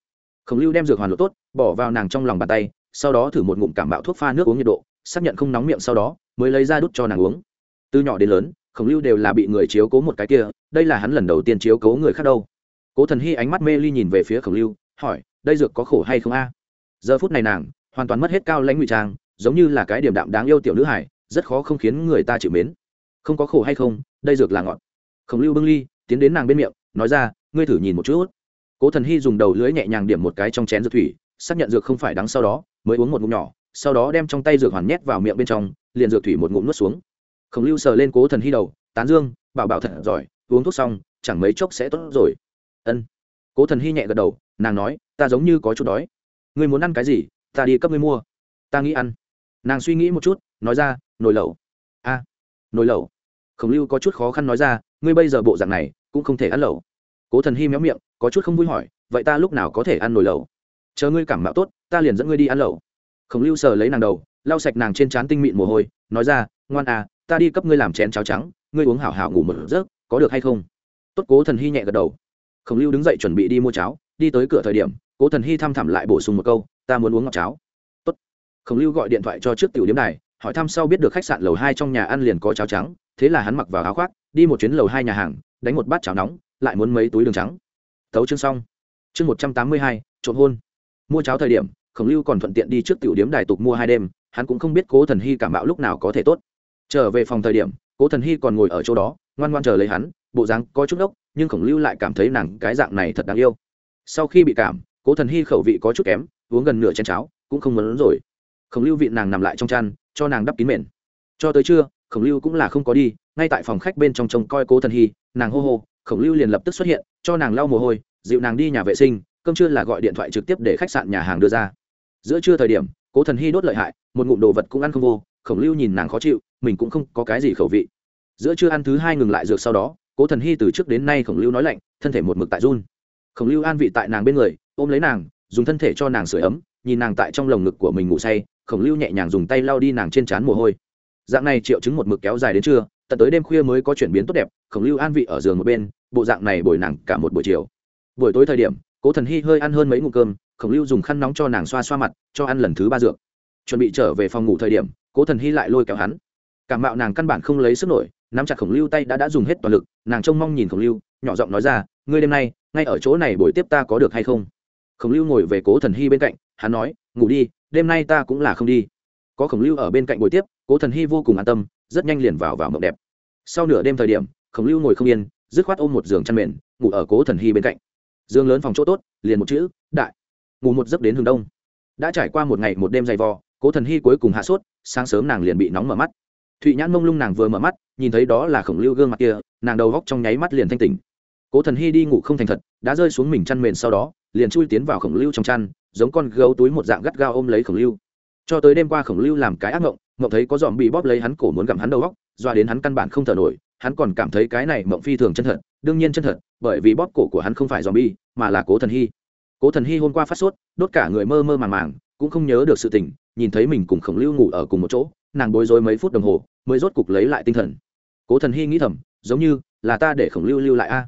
Khổng lưu đem dược hoàn lộ tốt, bỏ vào nàng trong lòng bàn tay sau đó thử một ngụm cảm bạo thuốc pha nước uống nhiệt độ, xác nhận không nóng miệng sau đó, mới lấy ra đút cho nàng uống. Từ nhỏ đến lớn, khổng lưu đều là bị người chiếu cố một cái kia, đây là hắn lần đầu tiên chiếu cố người khác đâu. Cố thần hy ánh mắt mê ly nhìn về phía khổng lưu, hỏi, đây dược có khổ hay không a? Giờ phút này nàng, hoàn toàn mất hết cao lãnh ngụy trang, giống như là cái điểm đạm đáng yêu tiểu nữ hải rất khó không khiến người ta chịu mến. Không có khổ hay không, đây dược là ngọt. Khổng lưu bưng ly, tiến đến nàng bên miệng, nói ra, ngươi thử nhìn một chút. Cố thần hy dùng đầu lưới nhẹ nhàng điểm một cái trong chén dược thủy xác nhận dược không phải đắng sau đó, mới uống một ngụm nhỏ, sau đó đem trong tay dược hoàn nhét vào miệng bên trong, liền dược thủy một ngụm nuốt xuống. Khổng lưu sờ lên cố thần hy đầu, tán dương, bảo bảo thật giỏi, uống thuốc xong, chẳng mấy chốc sẽ tốt rồi. Ân. Cố thần hy nhẹ gật đầu, nàng nói, ta giống như có chút đói. Ngươi muốn ăn cái gì, ta đi cấp ngươi mua. Ta nghĩ ăn. Nàng suy nghĩ một chút, nói ra, nồi lẩu. A, nồi lẩu. Khổng lưu có chút khó khăn nói ra, ngươi bây giờ bộ dạng này, cũng không thể ăn lẩu. Cố thần hy méo miệng, có chút không vui hỏi, vậy ta lúc nào có thể ăn nồi lẩu? Chờ ngươi cảm mạo tốt, ta liền dẫn ngươi đi ăn lẩu. Khổng lưu sờ lấy nàng đầu, lau sạch nàng trên trán tinh mịn mồ hôi, nói ra, ngoan à ta đi cấp ngươi làm chén cháo trắng, ngươi uống hảo hảo ngủ một giấc, có được hay không? Tốt, cố thần hy nhẹ gật đầu. Khổng lưu đứng dậy chuẩn bị đi mua cháo, đi tới cửa thời điểm, cố thần hy thăm thẳm lại bổ sung một câu, ta muốn uống ngọc cháo. Tốt. khổng lưu gọi điện thoại cho trước tiểu điếm đài, hỏi thăm sau biết được khách sạn lầu hai trong nhà ăn liền có cháo trắng, thế là hắn mặc vào áo khoác, đi một chuyến lầu hai nhà hàng, đánh một bát cháo nóng, lại muốn mấy túi đường trắng. Thấu chương xong. Chương một trăm tám mươi hai trộm hôn mua cháo thời điểm, khổng lưu còn thuận tiện đi trước tiểu điếm đài tục mua hai đêm, hắn cũng không biết cố thần hy cảm bạo lúc nào có thể tốt. Trở về phòng thời điểm, cố thần hy còn ngồi ở chỗ đó, ngoan ngoan chờ lấy hắn, bộ dáng có chút đốc, nhưng khổng lưu lại cảm thấy nàng cái dạng này thật đáng yêu. Sau khi bị cảm, cố thần hy khẩu vị có chút kém, uống gần nửa chén cháo, cũng không muốn rồi. Khổng lưu vị nàng nằm lại trong chăn, cho nàng đắp kín mền. Cho tới trưa, khổng lưu cũng là không có đi, ngay tại phòng khách bên trong trông coi cố thần hy, nàng hô hô, khổng lưu liền lập tức xuất hiện, cho nàng lau mồ hôi, dịu nàng đi nhà vệ sinh cơm trưa là gọi điện thoại trực tiếp để khách sạn nhà hàng đưa ra. Giữa trưa thời điểm, cố thần hy đốt lợi hại, một ngụm đồ vật cũng ăn không vô, khổng lưu nhìn nàng khó chịu, mình cũng không có cái gì khẩu vị. Giữa trưa ăn thứ hai ngừng lại dược sau đó, cố thần hy từ trước đến nay khổng lưu nói lạnh, thân thể một mực tại run. Khổng lưu an vị tại nàng bên người, ôm lấy nàng, dùng thân thể cho nàng sửa ấm, nhìn nàng tại trong lồng ngực của mình ngủ say, khổng lưu nhẹ nhàng dùng tay lau đi nàng trên trán mồ hôi. Dạng này triệu chứng một mực kéo dài đến trưa, tận tới đêm khuya mới có chuyển biến tốt đẹp, khổng lưu an vị ở giường một bên, bộ dạng này bồi nàng cả một buổi chiều. Buổi tối thời điểm cố thần hy hơi ăn hơn mấy ngụ cơm, khổng lưu dùng khăn nóng cho nàng xoa xoa mặt, cho ăn lần thứ ba dược. Chuẩn bị trở về phòng ngủ thời điểm, cố thần hy lại lôi kéo hắn. Cảm mạo nàng căn bản không lấy sức nổi, nắm chặt khổng lưu tay đã đã dùng hết toàn lực, nàng trông mong nhìn khổng lưu, nhỏ giọng nói ra, ngươi đêm nay, ngay ở chỗ này buổi tiếp ta có được hay không? Khổng lưu ngồi về cố thần hy bên cạnh, hắn nói, ngủ đi, đêm nay ta cũng là không đi. Có khổng lưu ở bên cạnh buổi tiếp, cố thần hy vô cùng an tâm, rất nhanh liền vào vào mộng đẹp. Sau nửa đêm thời điểm, khổng lưu ngồi không yên, dứt khoát ôm một giường chăn mền, ngủ ở cố thần hy bên cạnh dương lớn phòng chỗ tốt, liền một chữ, đại. Ngủ một giấc đến hướng đông. Đã trải qua một ngày một đêm dày vò, cố thần hy cuối cùng hạ sốt, sáng sớm nàng liền bị nóng mở mắt. Thụy nhãn mông lung nàng vừa mở mắt, nhìn thấy đó là khổng lưu gương mặt kia, nàng đầu góc trong nháy mắt liền thanh tỉnh. Cố thần hy đi ngủ không thành thật, đã rơi xuống mình chăn mền sau đó, liền chui tiến vào khổng lưu trong chăn, giống con gấu túi một dạng gắt gao ôm lấy khổng lưu. Cho tới đêm qua khổng lưu làm cái ác mộng mộng thấy có dòm bị bóp lấy hắn cổ muốn gặm hắn đầu góc, doa đến hắn căn bản không thở nổi hắn còn cảm thấy cái này mộng phi thường chân thật, đương nhiên chân thật, bởi vì bóp cổ của hắn không phải dòm bi mà là cố thần hy. Cố thần hy hôm qua phát sốt, đốt cả người mơ mơ màng màng, cũng không nhớ được sự tình, nhìn thấy mình cùng khổng lưu ngủ ở cùng một chỗ, nàng bối rối mấy phút đồng hồ, mới rốt cục lấy lại tinh thần. Cố thần hy nghĩ thầm, giống như là ta để khổng lưu lưu lại a.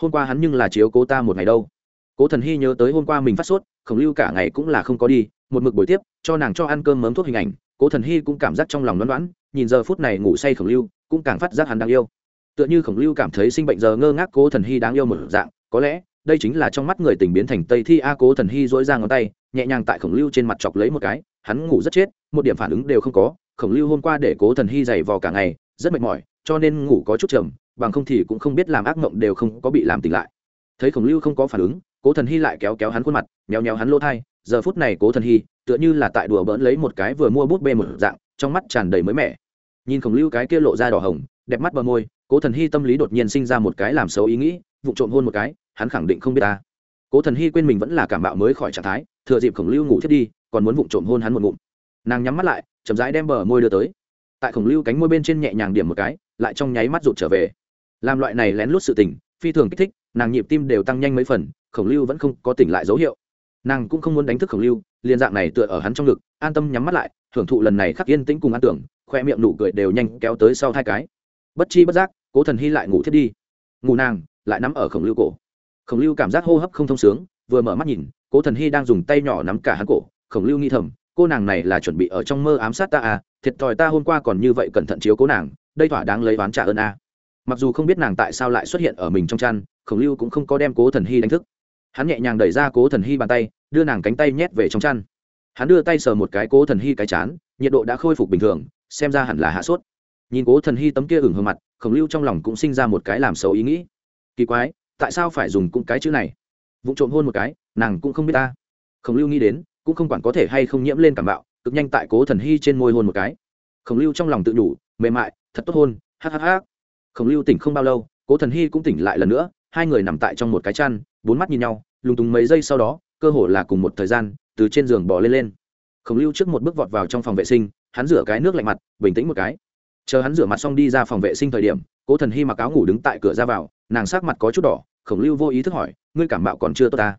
Hôm qua hắn nhưng là chiếu cố ta một ngày đâu. Cố thần hy nhớ tới hôm qua mình phát sốt, khổng lưu cả ngày cũng là không có đi, một mực buổi tiếp, cho nàng cho ăn cơm mớm thuốc hình ảnh, cố thần hy cũng cảm giác trong lòng đoán đoán nhìn giờ phút này ngủ say khổng lưu cũng càng phát giác hắn đáng yêu. Tựa như khổng lưu cảm thấy sinh bệnh giờ ngơ ngác cố thần hy đáng yêu một dạng, có lẽ, đây chính là trong mắt người tình biến thành tây thi a cố thần hy dỗi ra ngón tay, nhẹ nhàng tại khổng lưu trên mặt chọc lấy một cái, hắn ngủ rất chết, một điểm phản ứng đều không có, khổng lưu hôm qua để cố thần hy dày vò cả ngày, rất mệt mỏi, cho nên ngủ có chút trầm bằng không thì cũng không biết làm ác mộng đều không có bị làm tỉnh lại. Thấy khổng lưu không có phản ứng, cố thần hy lại kéo kéo hắn khuôn mặt, méo méo hắn lỗ thai, giờ phút này cố thần hy, tựa như là tại đùa bỡn lấy một cái vừa mua bút bê một dạng, trong mắt tràn đầy mới mẻ nhìn khổng lưu cái kia lộ ra đỏ hồng đẹp mắt bờ môi cố thần hy tâm lý đột nhiên sinh ra một cái làm xấu ý nghĩ vụ trộm hôn một cái hắn khẳng định không biết ta. Cố thần hy quên mình vẫn là cảm bạo mới khỏi trạng thái thừa dịp khổng lưu ngủ thiết đi còn muốn vụ trộm hôn hắn một ngụm. Nàng nhắm mắt lại chậm rãi đem bờ môi đưa tới. Tại khổng lưu cánh môi bên trên nhẹ nhàng điểm một cái lại trong nháy mắt rụt trở về. Làm loại này lén lút sự tỉnh, phi thường kích thích nàng nhịp tim đều tăng nhanh mấy phần khổng lưu vẫn không có tỉnh lại dấu hiệu. Nàng cũng không muốn đánh thức khổng lưu liền dạng này tựa ở hắn trong ngực an tâm nhắm mắt lại thưởng thụ lần này khắc yên tĩnh cùng an tưởng khoe miệng nụ cười đều nhanh kéo tới sau hai cái. Bất chi bất giác, cố thần hy lại ngủ thiết đi. Ngủ nàng, lại nắm ở khổng lưu cổ. Khổng lưu cảm giác hô hấp không thông sướng, vừa mở mắt nhìn, cố thần hy đang dùng tay nhỏ nắm cả hắn cổ. Khổng lưu nghi thầm, cô nàng này là chuẩn bị ở trong mơ ám sát ta à thiệt thòi ta hôm qua còn như vậy cẩn thận chiếu cố nàng, đây thỏa đáng lấy ván trả ơn a. À. mặc dù không biết nàng tại sao lại xuất hiện ở mình trong chăn, khổng lưu cũng không có đem cố thần hy đánh thức. Hắn nhẹ nhàng đẩy ra cố thần hy bàn tay, đưa nàng cánh tay nhét về trong chăn. Hắn đưa tay sờ một cái cố thần hy cái chán, nhiệt độ đã khôi phục bình thường xem ra hẳn là hạ sốt. Nhìn cố thần hy tấm kia ửng hương mặt, khổng lưu trong lòng cũng sinh ra một cái làm xấu ý nghĩ. Kỳ quái, tại sao phải dùng cũng cái chữ này? Vụ trộm hôn một cái, nàng cũng không biết ta. Khổng lưu nghĩ đến, cũng không quản có thể hay không nhiễm lên cảm bạo, cực nhanh tại cố thần hy trên môi hôn một cái. Khổng lưu trong lòng tự đủ mềm mại, thật tốt hôn hhh khổng lưu tỉnh không bao lâu, cố thần hy cũng tỉnh lại lần nữa, hai người nằm tại trong một cái chăn, bốn mắt nhìn nhau lùng tùng mấy giây sau đó, cơ hồ là cùng một thời gian, từ trên giường bỏ lên lên. Khổng lưu trước một bước vọt vào trong phòng vệ sinh hắn rửa cái nước lạnh mặt, bình tĩnh một cái. Chờ hắn rửa mặt xong đi ra phòng vệ sinh thời điểm, cố thần hy mặc áo ngủ đứng tại cửa ra vào, nàng sát mặt có chút đỏ, khổng lưu vô ý thức hỏi, ngươi cảm mạo còn chưa tốt ta?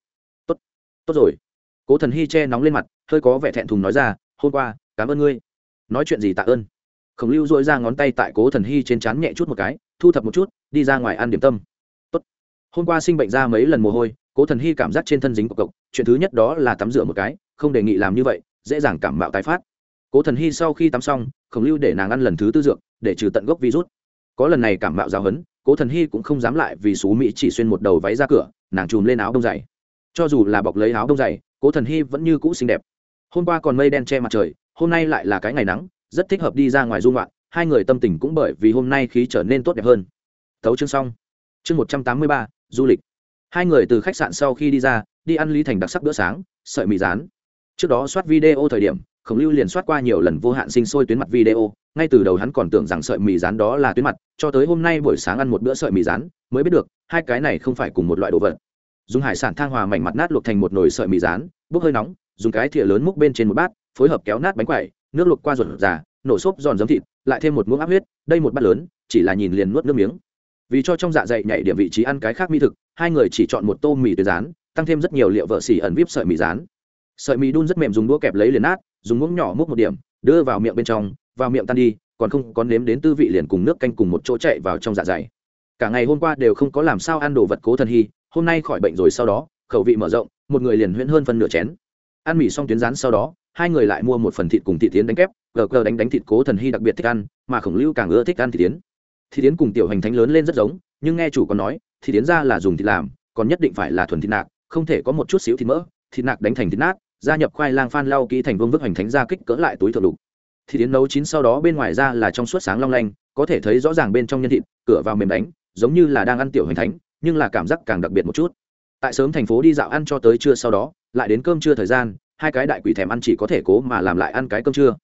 Tốt tốt rồi. Cố thần hy che nóng lên mặt, hơi có vẻ thẹn thùng nói ra, hôm qua, cảm ơn ngươi. Nói chuyện gì tạ ơn? Khổng lưu dội ra ngón tay tại cố thần hy trên trán nhẹ chút một cái, thu thập một chút, đi ra ngoài ăn điểm tâm. Tốt. hôm qua sinh bệnh ra mấy lần mồ hôi, cố thần hy cảm giác trên thân dính cộc cộc chuyện thứ nhất đó là tắm rửa một cái, không đề nghị làm như vậy, dễ dàng cảm mạo tái phát cố thần hy sau khi tắm xong, khổng lưu để nàng ăn lần thứ tư dược, để trừ tận gốc virus. Có lần này cảm mạo giáo hấn cố thần hy cũng không dám lại vì xú mỹ chỉ xuyên một đầu váy ra cửa, nàng chùm lên áo đông dày. Cho dù là bọc lấy áo đông dày, cố thần hy vẫn như cũ xinh đẹp. Hôm qua còn mây đen che mặt trời, hôm nay lại là cái ngày nắng, rất thích hợp đi ra ngoài dung loạn hai người tâm tình cũng bởi vì hôm nay khí trở nên tốt đẹp hơn. Thấu chương xong. Chương một trăm tám mươi ba, du lịch. Hai người từ khách sạn sau khi đi ra, đi ăn lý thành đặc sắc bữa sáng, sợi mì rán. Trước đó soát video thời điểm khổng lưu liền soát qua nhiều lần vô hạn sinh sôi tuyến mặt video, ngay từ đầu hắn còn tưởng rằng sợi mì rán đó là tuyến mặt, cho tới hôm nay buổi sáng ăn một bữa sợi mì rán, mới biết được, hai cái này không phải cùng một loại đồ vật. Dùng hải sản thang hòa mảnh mặt nát luộc thành một nồi sợi mì rán, bốc hơi nóng, dùng cái thìa lớn múc bên trên một bát, phối hợp kéo nát bánh quẩy, nước luộc qua ruột già, nổ xốp giòn giấm thịt, lại thêm một muỗng áp huyết, đây một bát lớn, chỉ là nhìn liền nuốt nước miếng. Vì cho trong dạ dày nhảy điểm vị trí ăn cái khác mỹ thực, hai người chỉ chọn một tô mì tuyến rán, tăng thêm rất nhiều liệu vợ xỉ ẩn vip sợi mì rán. Sợi mì đun rất mềm dùng đũa kẹp lấy liền nát dùng muỗng nhỏ múc một điểm, đưa vào miệng bên trong, vào miệng tan đi, còn không có nếm đến tư vị liền cùng nước canh cùng một chỗ chạy vào trong dạ dày. Cả ngày hôm qua đều không có làm sao ăn đồ vật cố thần hy, hôm nay khỏi bệnh rồi sau đó, khẩu vị mở rộng, một người liền huyễn hơn phân nửa chén. Ăn mì xong tuyến rán sau đó, hai người lại mua một phần thịt cùng thị tiến đánh kép, gờ gờ đánh đánh thịt cố thần hy đặc biệt thích ăn, mà khổng lưu càng ưa thích ăn thị tiến. Thị tiến cùng tiểu hành thánh lớn lên rất giống, nhưng nghe chủ còn nói, thị tiến ra là dùng thịt làm, còn nhất định phải là thuần thịt nạc, không thể có một chút xíu thịt mỡ, thịt nạc đánh thành thịt nát gia nhập khoai lang phan lau kỹ thành vương vức hành thánh gia kích cỡ lại túi thượng lục thì tiến nấu chín sau đó bên ngoài ra là trong suốt sáng long lanh, có thể thấy rõ ràng bên trong nhân thịt, cửa vào mềm đánh, giống như là đang ăn tiểu hành thánh, nhưng là cảm giác càng đặc biệt một chút. Tại sớm thành phố đi dạo ăn cho tới trưa sau đó, lại đến cơm trưa thời gian, hai cái đại quỷ thèm ăn chỉ có thể cố mà làm lại ăn cái cơm trưa.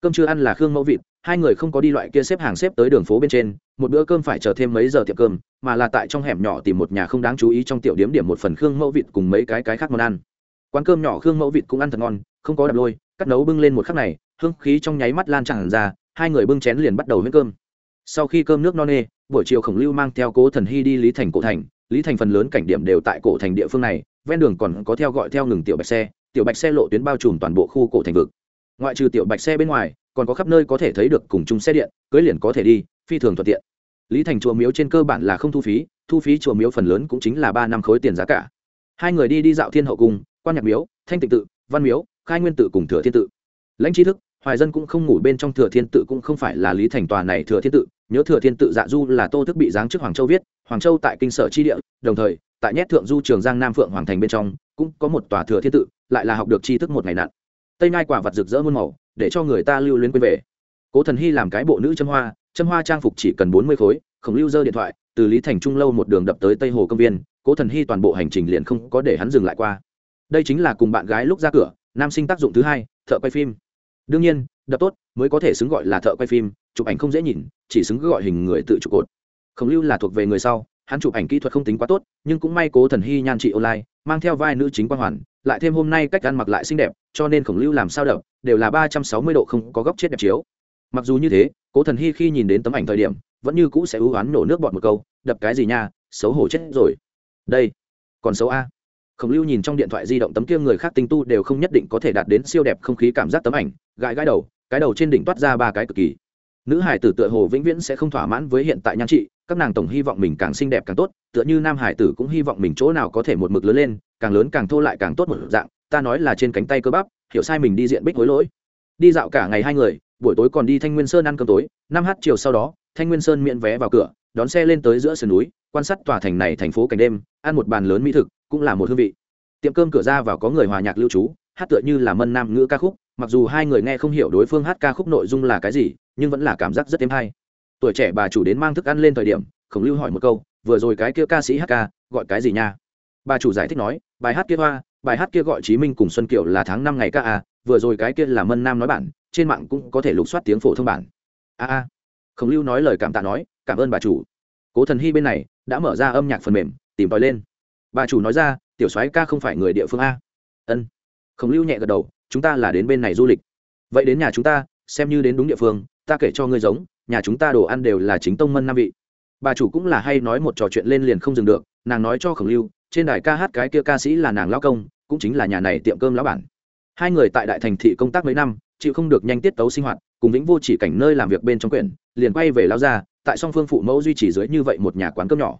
Cơm trưa ăn là khương mẫu vịt, hai người không có đi loại kia xếp hàng xếp tới đường phố bên trên, một bữa cơm phải chờ thêm mấy giờ tiệm cơm, mà là tại trong hẻm nhỏ tìm một nhà không đáng chú ý trong tiểu điếm điểm một phần khương mẫu vịt cùng mấy cái cái khác món ăn quán cơm nhỏ khương mẫu vịt cũng ăn thật ngon, không có đập lôi, cắt nấu bưng lên một khắc này, hương khí trong nháy mắt lan tràn ra, hai người bưng chén liền bắt đầu huyết cơm. Sau khi cơm nước no nê, buổi chiều khổng lưu mang theo cố thần hy đi lý thành cổ thành. Lý thành phần lớn cảnh điểm đều tại cổ thành địa phương này, ven đường còn có theo gọi theo ngừng tiểu bạch xe, tiểu bạch xe lộ tuyến bao trùm toàn bộ khu cổ thành vực. Ngoại trừ tiểu bạch xe bên ngoài, còn có khắp nơi có thể thấy được cùng chung xe điện, cưới liền có thể đi, phi thường thuận tiện. Lý thành chùa miếu trên cơ bản là không thu phí thu phí chùa miếu phần lớn cũng chính là ba năm khối tiền giá cả. Hai người đi đi dạo thiên hậu cung quan nhạc miếu, thanh tịnh tự, văn miếu, khai nguyên tự cùng thừa thiên tự. Lãnh tri thức, hoài dân cũng không ngủ bên trong thừa thiên tự cũng không phải là lý thành tòa này thừa thiên tự, nhớ thừa thiên tự dạ du là tô thức bị giáng trước hoàng châu viết, hoàng châu tại kinh sở tri địa, đồng thời, tại nhét thượng du trường giang nam phượng hoàng thành bên trong, cũng có một tòa thừa thiên tự, lại là học được tri thức một ngày nặn tây ngai quả vật rực rỡ muôn màu, để cho người ta lưu luyến quên về. Cố thần hy làm cái bộ nữ châm hoa châm hoa trang phục chỉ cần bốn mươi khối khổng lưu dơ điện thoại, từ lý thành trung lâu một đường đập tới tây hồ công viên, cố thần hy toàn bộ hành trình liền không có để hắn dừng lại qua đây chính là cùng bạn gái lúc ra cửa, nam sinh tác dụng thứ hai, thợ quay phim. Đương nhiên, đập tốt mới có thể xứng gọi là thợ quay phim, chụp ảnh không dễ nhìn, chỉ xứng gọi hình người tự chụp cột. Khổng lưu là thuộc về người sau, hắn chụp ảnh kỹ thuật không tính quá tốt, nhưng cũng may cố thần hy nhan trị online, mang theo vai nữ chính quan hoàn, lại thêm hôm nay cách ăn mặc lại xinh đẹp, cho nên khổng lưu làm sao đập, đều là ba trăm sáu mươi độ không có góc chết đẹp chiếu. Mặc dù như thế, cố thần hy khi nhìn đến tấm ảnh thời điểm, vẫn như cũ sẽ ưu oán nổ nước bọt một câu, đập cái gì nha, xấu hổ chết rồi. Đây, còn xấu a khổng lưu nhìn trong điện thoại di động tấm kia người khác tinh tu đều không nhất định có thể đạt đến siêu đẹp không khí cảm giác tấm ảnh, gãi gãi đầu, cái đầu trên đỉnh toát ra ba cái cực kỳ. Nữ hải tử tựa hồ vĩnh viễn sẽ không thỏa mãn với hiện tại nhan trị, các nàng tổng hy vọng mình càng xinh đẹp càng tốt, tựa như nam hải tử cũng hy vọng mình chỗ nào có thể một mực lớn lên, càng lớn càng thô lại càng tốt một dạng, ta nói là trên cánh tay cơ bắp, hiểu sai mình đi diện bích hối lỗi. Đi dạo cả ngày hai người, buổi tối còn đi thanh nguyên sơn ăn cơm tối, năm h chiều sau đó, thanh nguyên sơn miễn vé vào cửa, đón xe lên tới giữa sườn núi, quan sát tòa thành này thành phố cảnh đêm, ăn một bàn lớn mỹ thực cũng là một hương vị. Tiệm cơm cửa ra vào có người hòa nhạc lưu trú, hát tựa như là mân nam ngữ ca khúc, mặc dù hai người nghe không hiểu đối phương hát ca khúc nội dung là cái gì, nhưng vẫn là cảm giác rất êm hay. Tuổi trẻ bà chủ đến mang thức ăn lên thời điểm, khổng lưu hỏi một câu, vừa rồi cái kia ca sĩ hát ca, gọi cái gì nha? Bà chủ giải thích nói, bài hát kia hoa, bài hát kia gọi chí minh cùng xuân kiều là tháng năm ngày ca à vừa rồi cái kia là mân nam nói bản, trên mạng cũng có thể lục soát tiếng phổ thông bản. A a. Khổng lưu nói lời cảm tạ nói, cảm ơn bà chủ. Cố thần hy bên này đã mở ra âm nhạc phần mềm, tìm tòi lên bà chủ nói ra, tiểu soái ca không phải người địa phương a. Ân. Khổng lưu nhẹ gật đầu, chúng ta là đến bên này du lịch. Vậy đến nhà chúng ta, xem như đến đúng địa phương, ta kể cho ngươi giống, nhà chúng ta đồ ăn đều là chính tông mân nam vị. Bà chủ cũng là hay nói một trò chuyện lên liền không dừng được, nàng nói cho khổng lưu, trên đài ca hát cái kia ca sĩ là nàng lao công, cũng chính là nhà này tiệm cơm lão bản. Hai người tại đại thành thị công tác mấy năm, chịu không được nhanh tiết tấu sinh hoạt, cùng vĩnh vô chỉ cảnh nơi làm việc bên trong quyển, liền quay về lao ra tại song phương phụ mẫu duy trì dưới như vậy một nhà quán cơm nhỏ.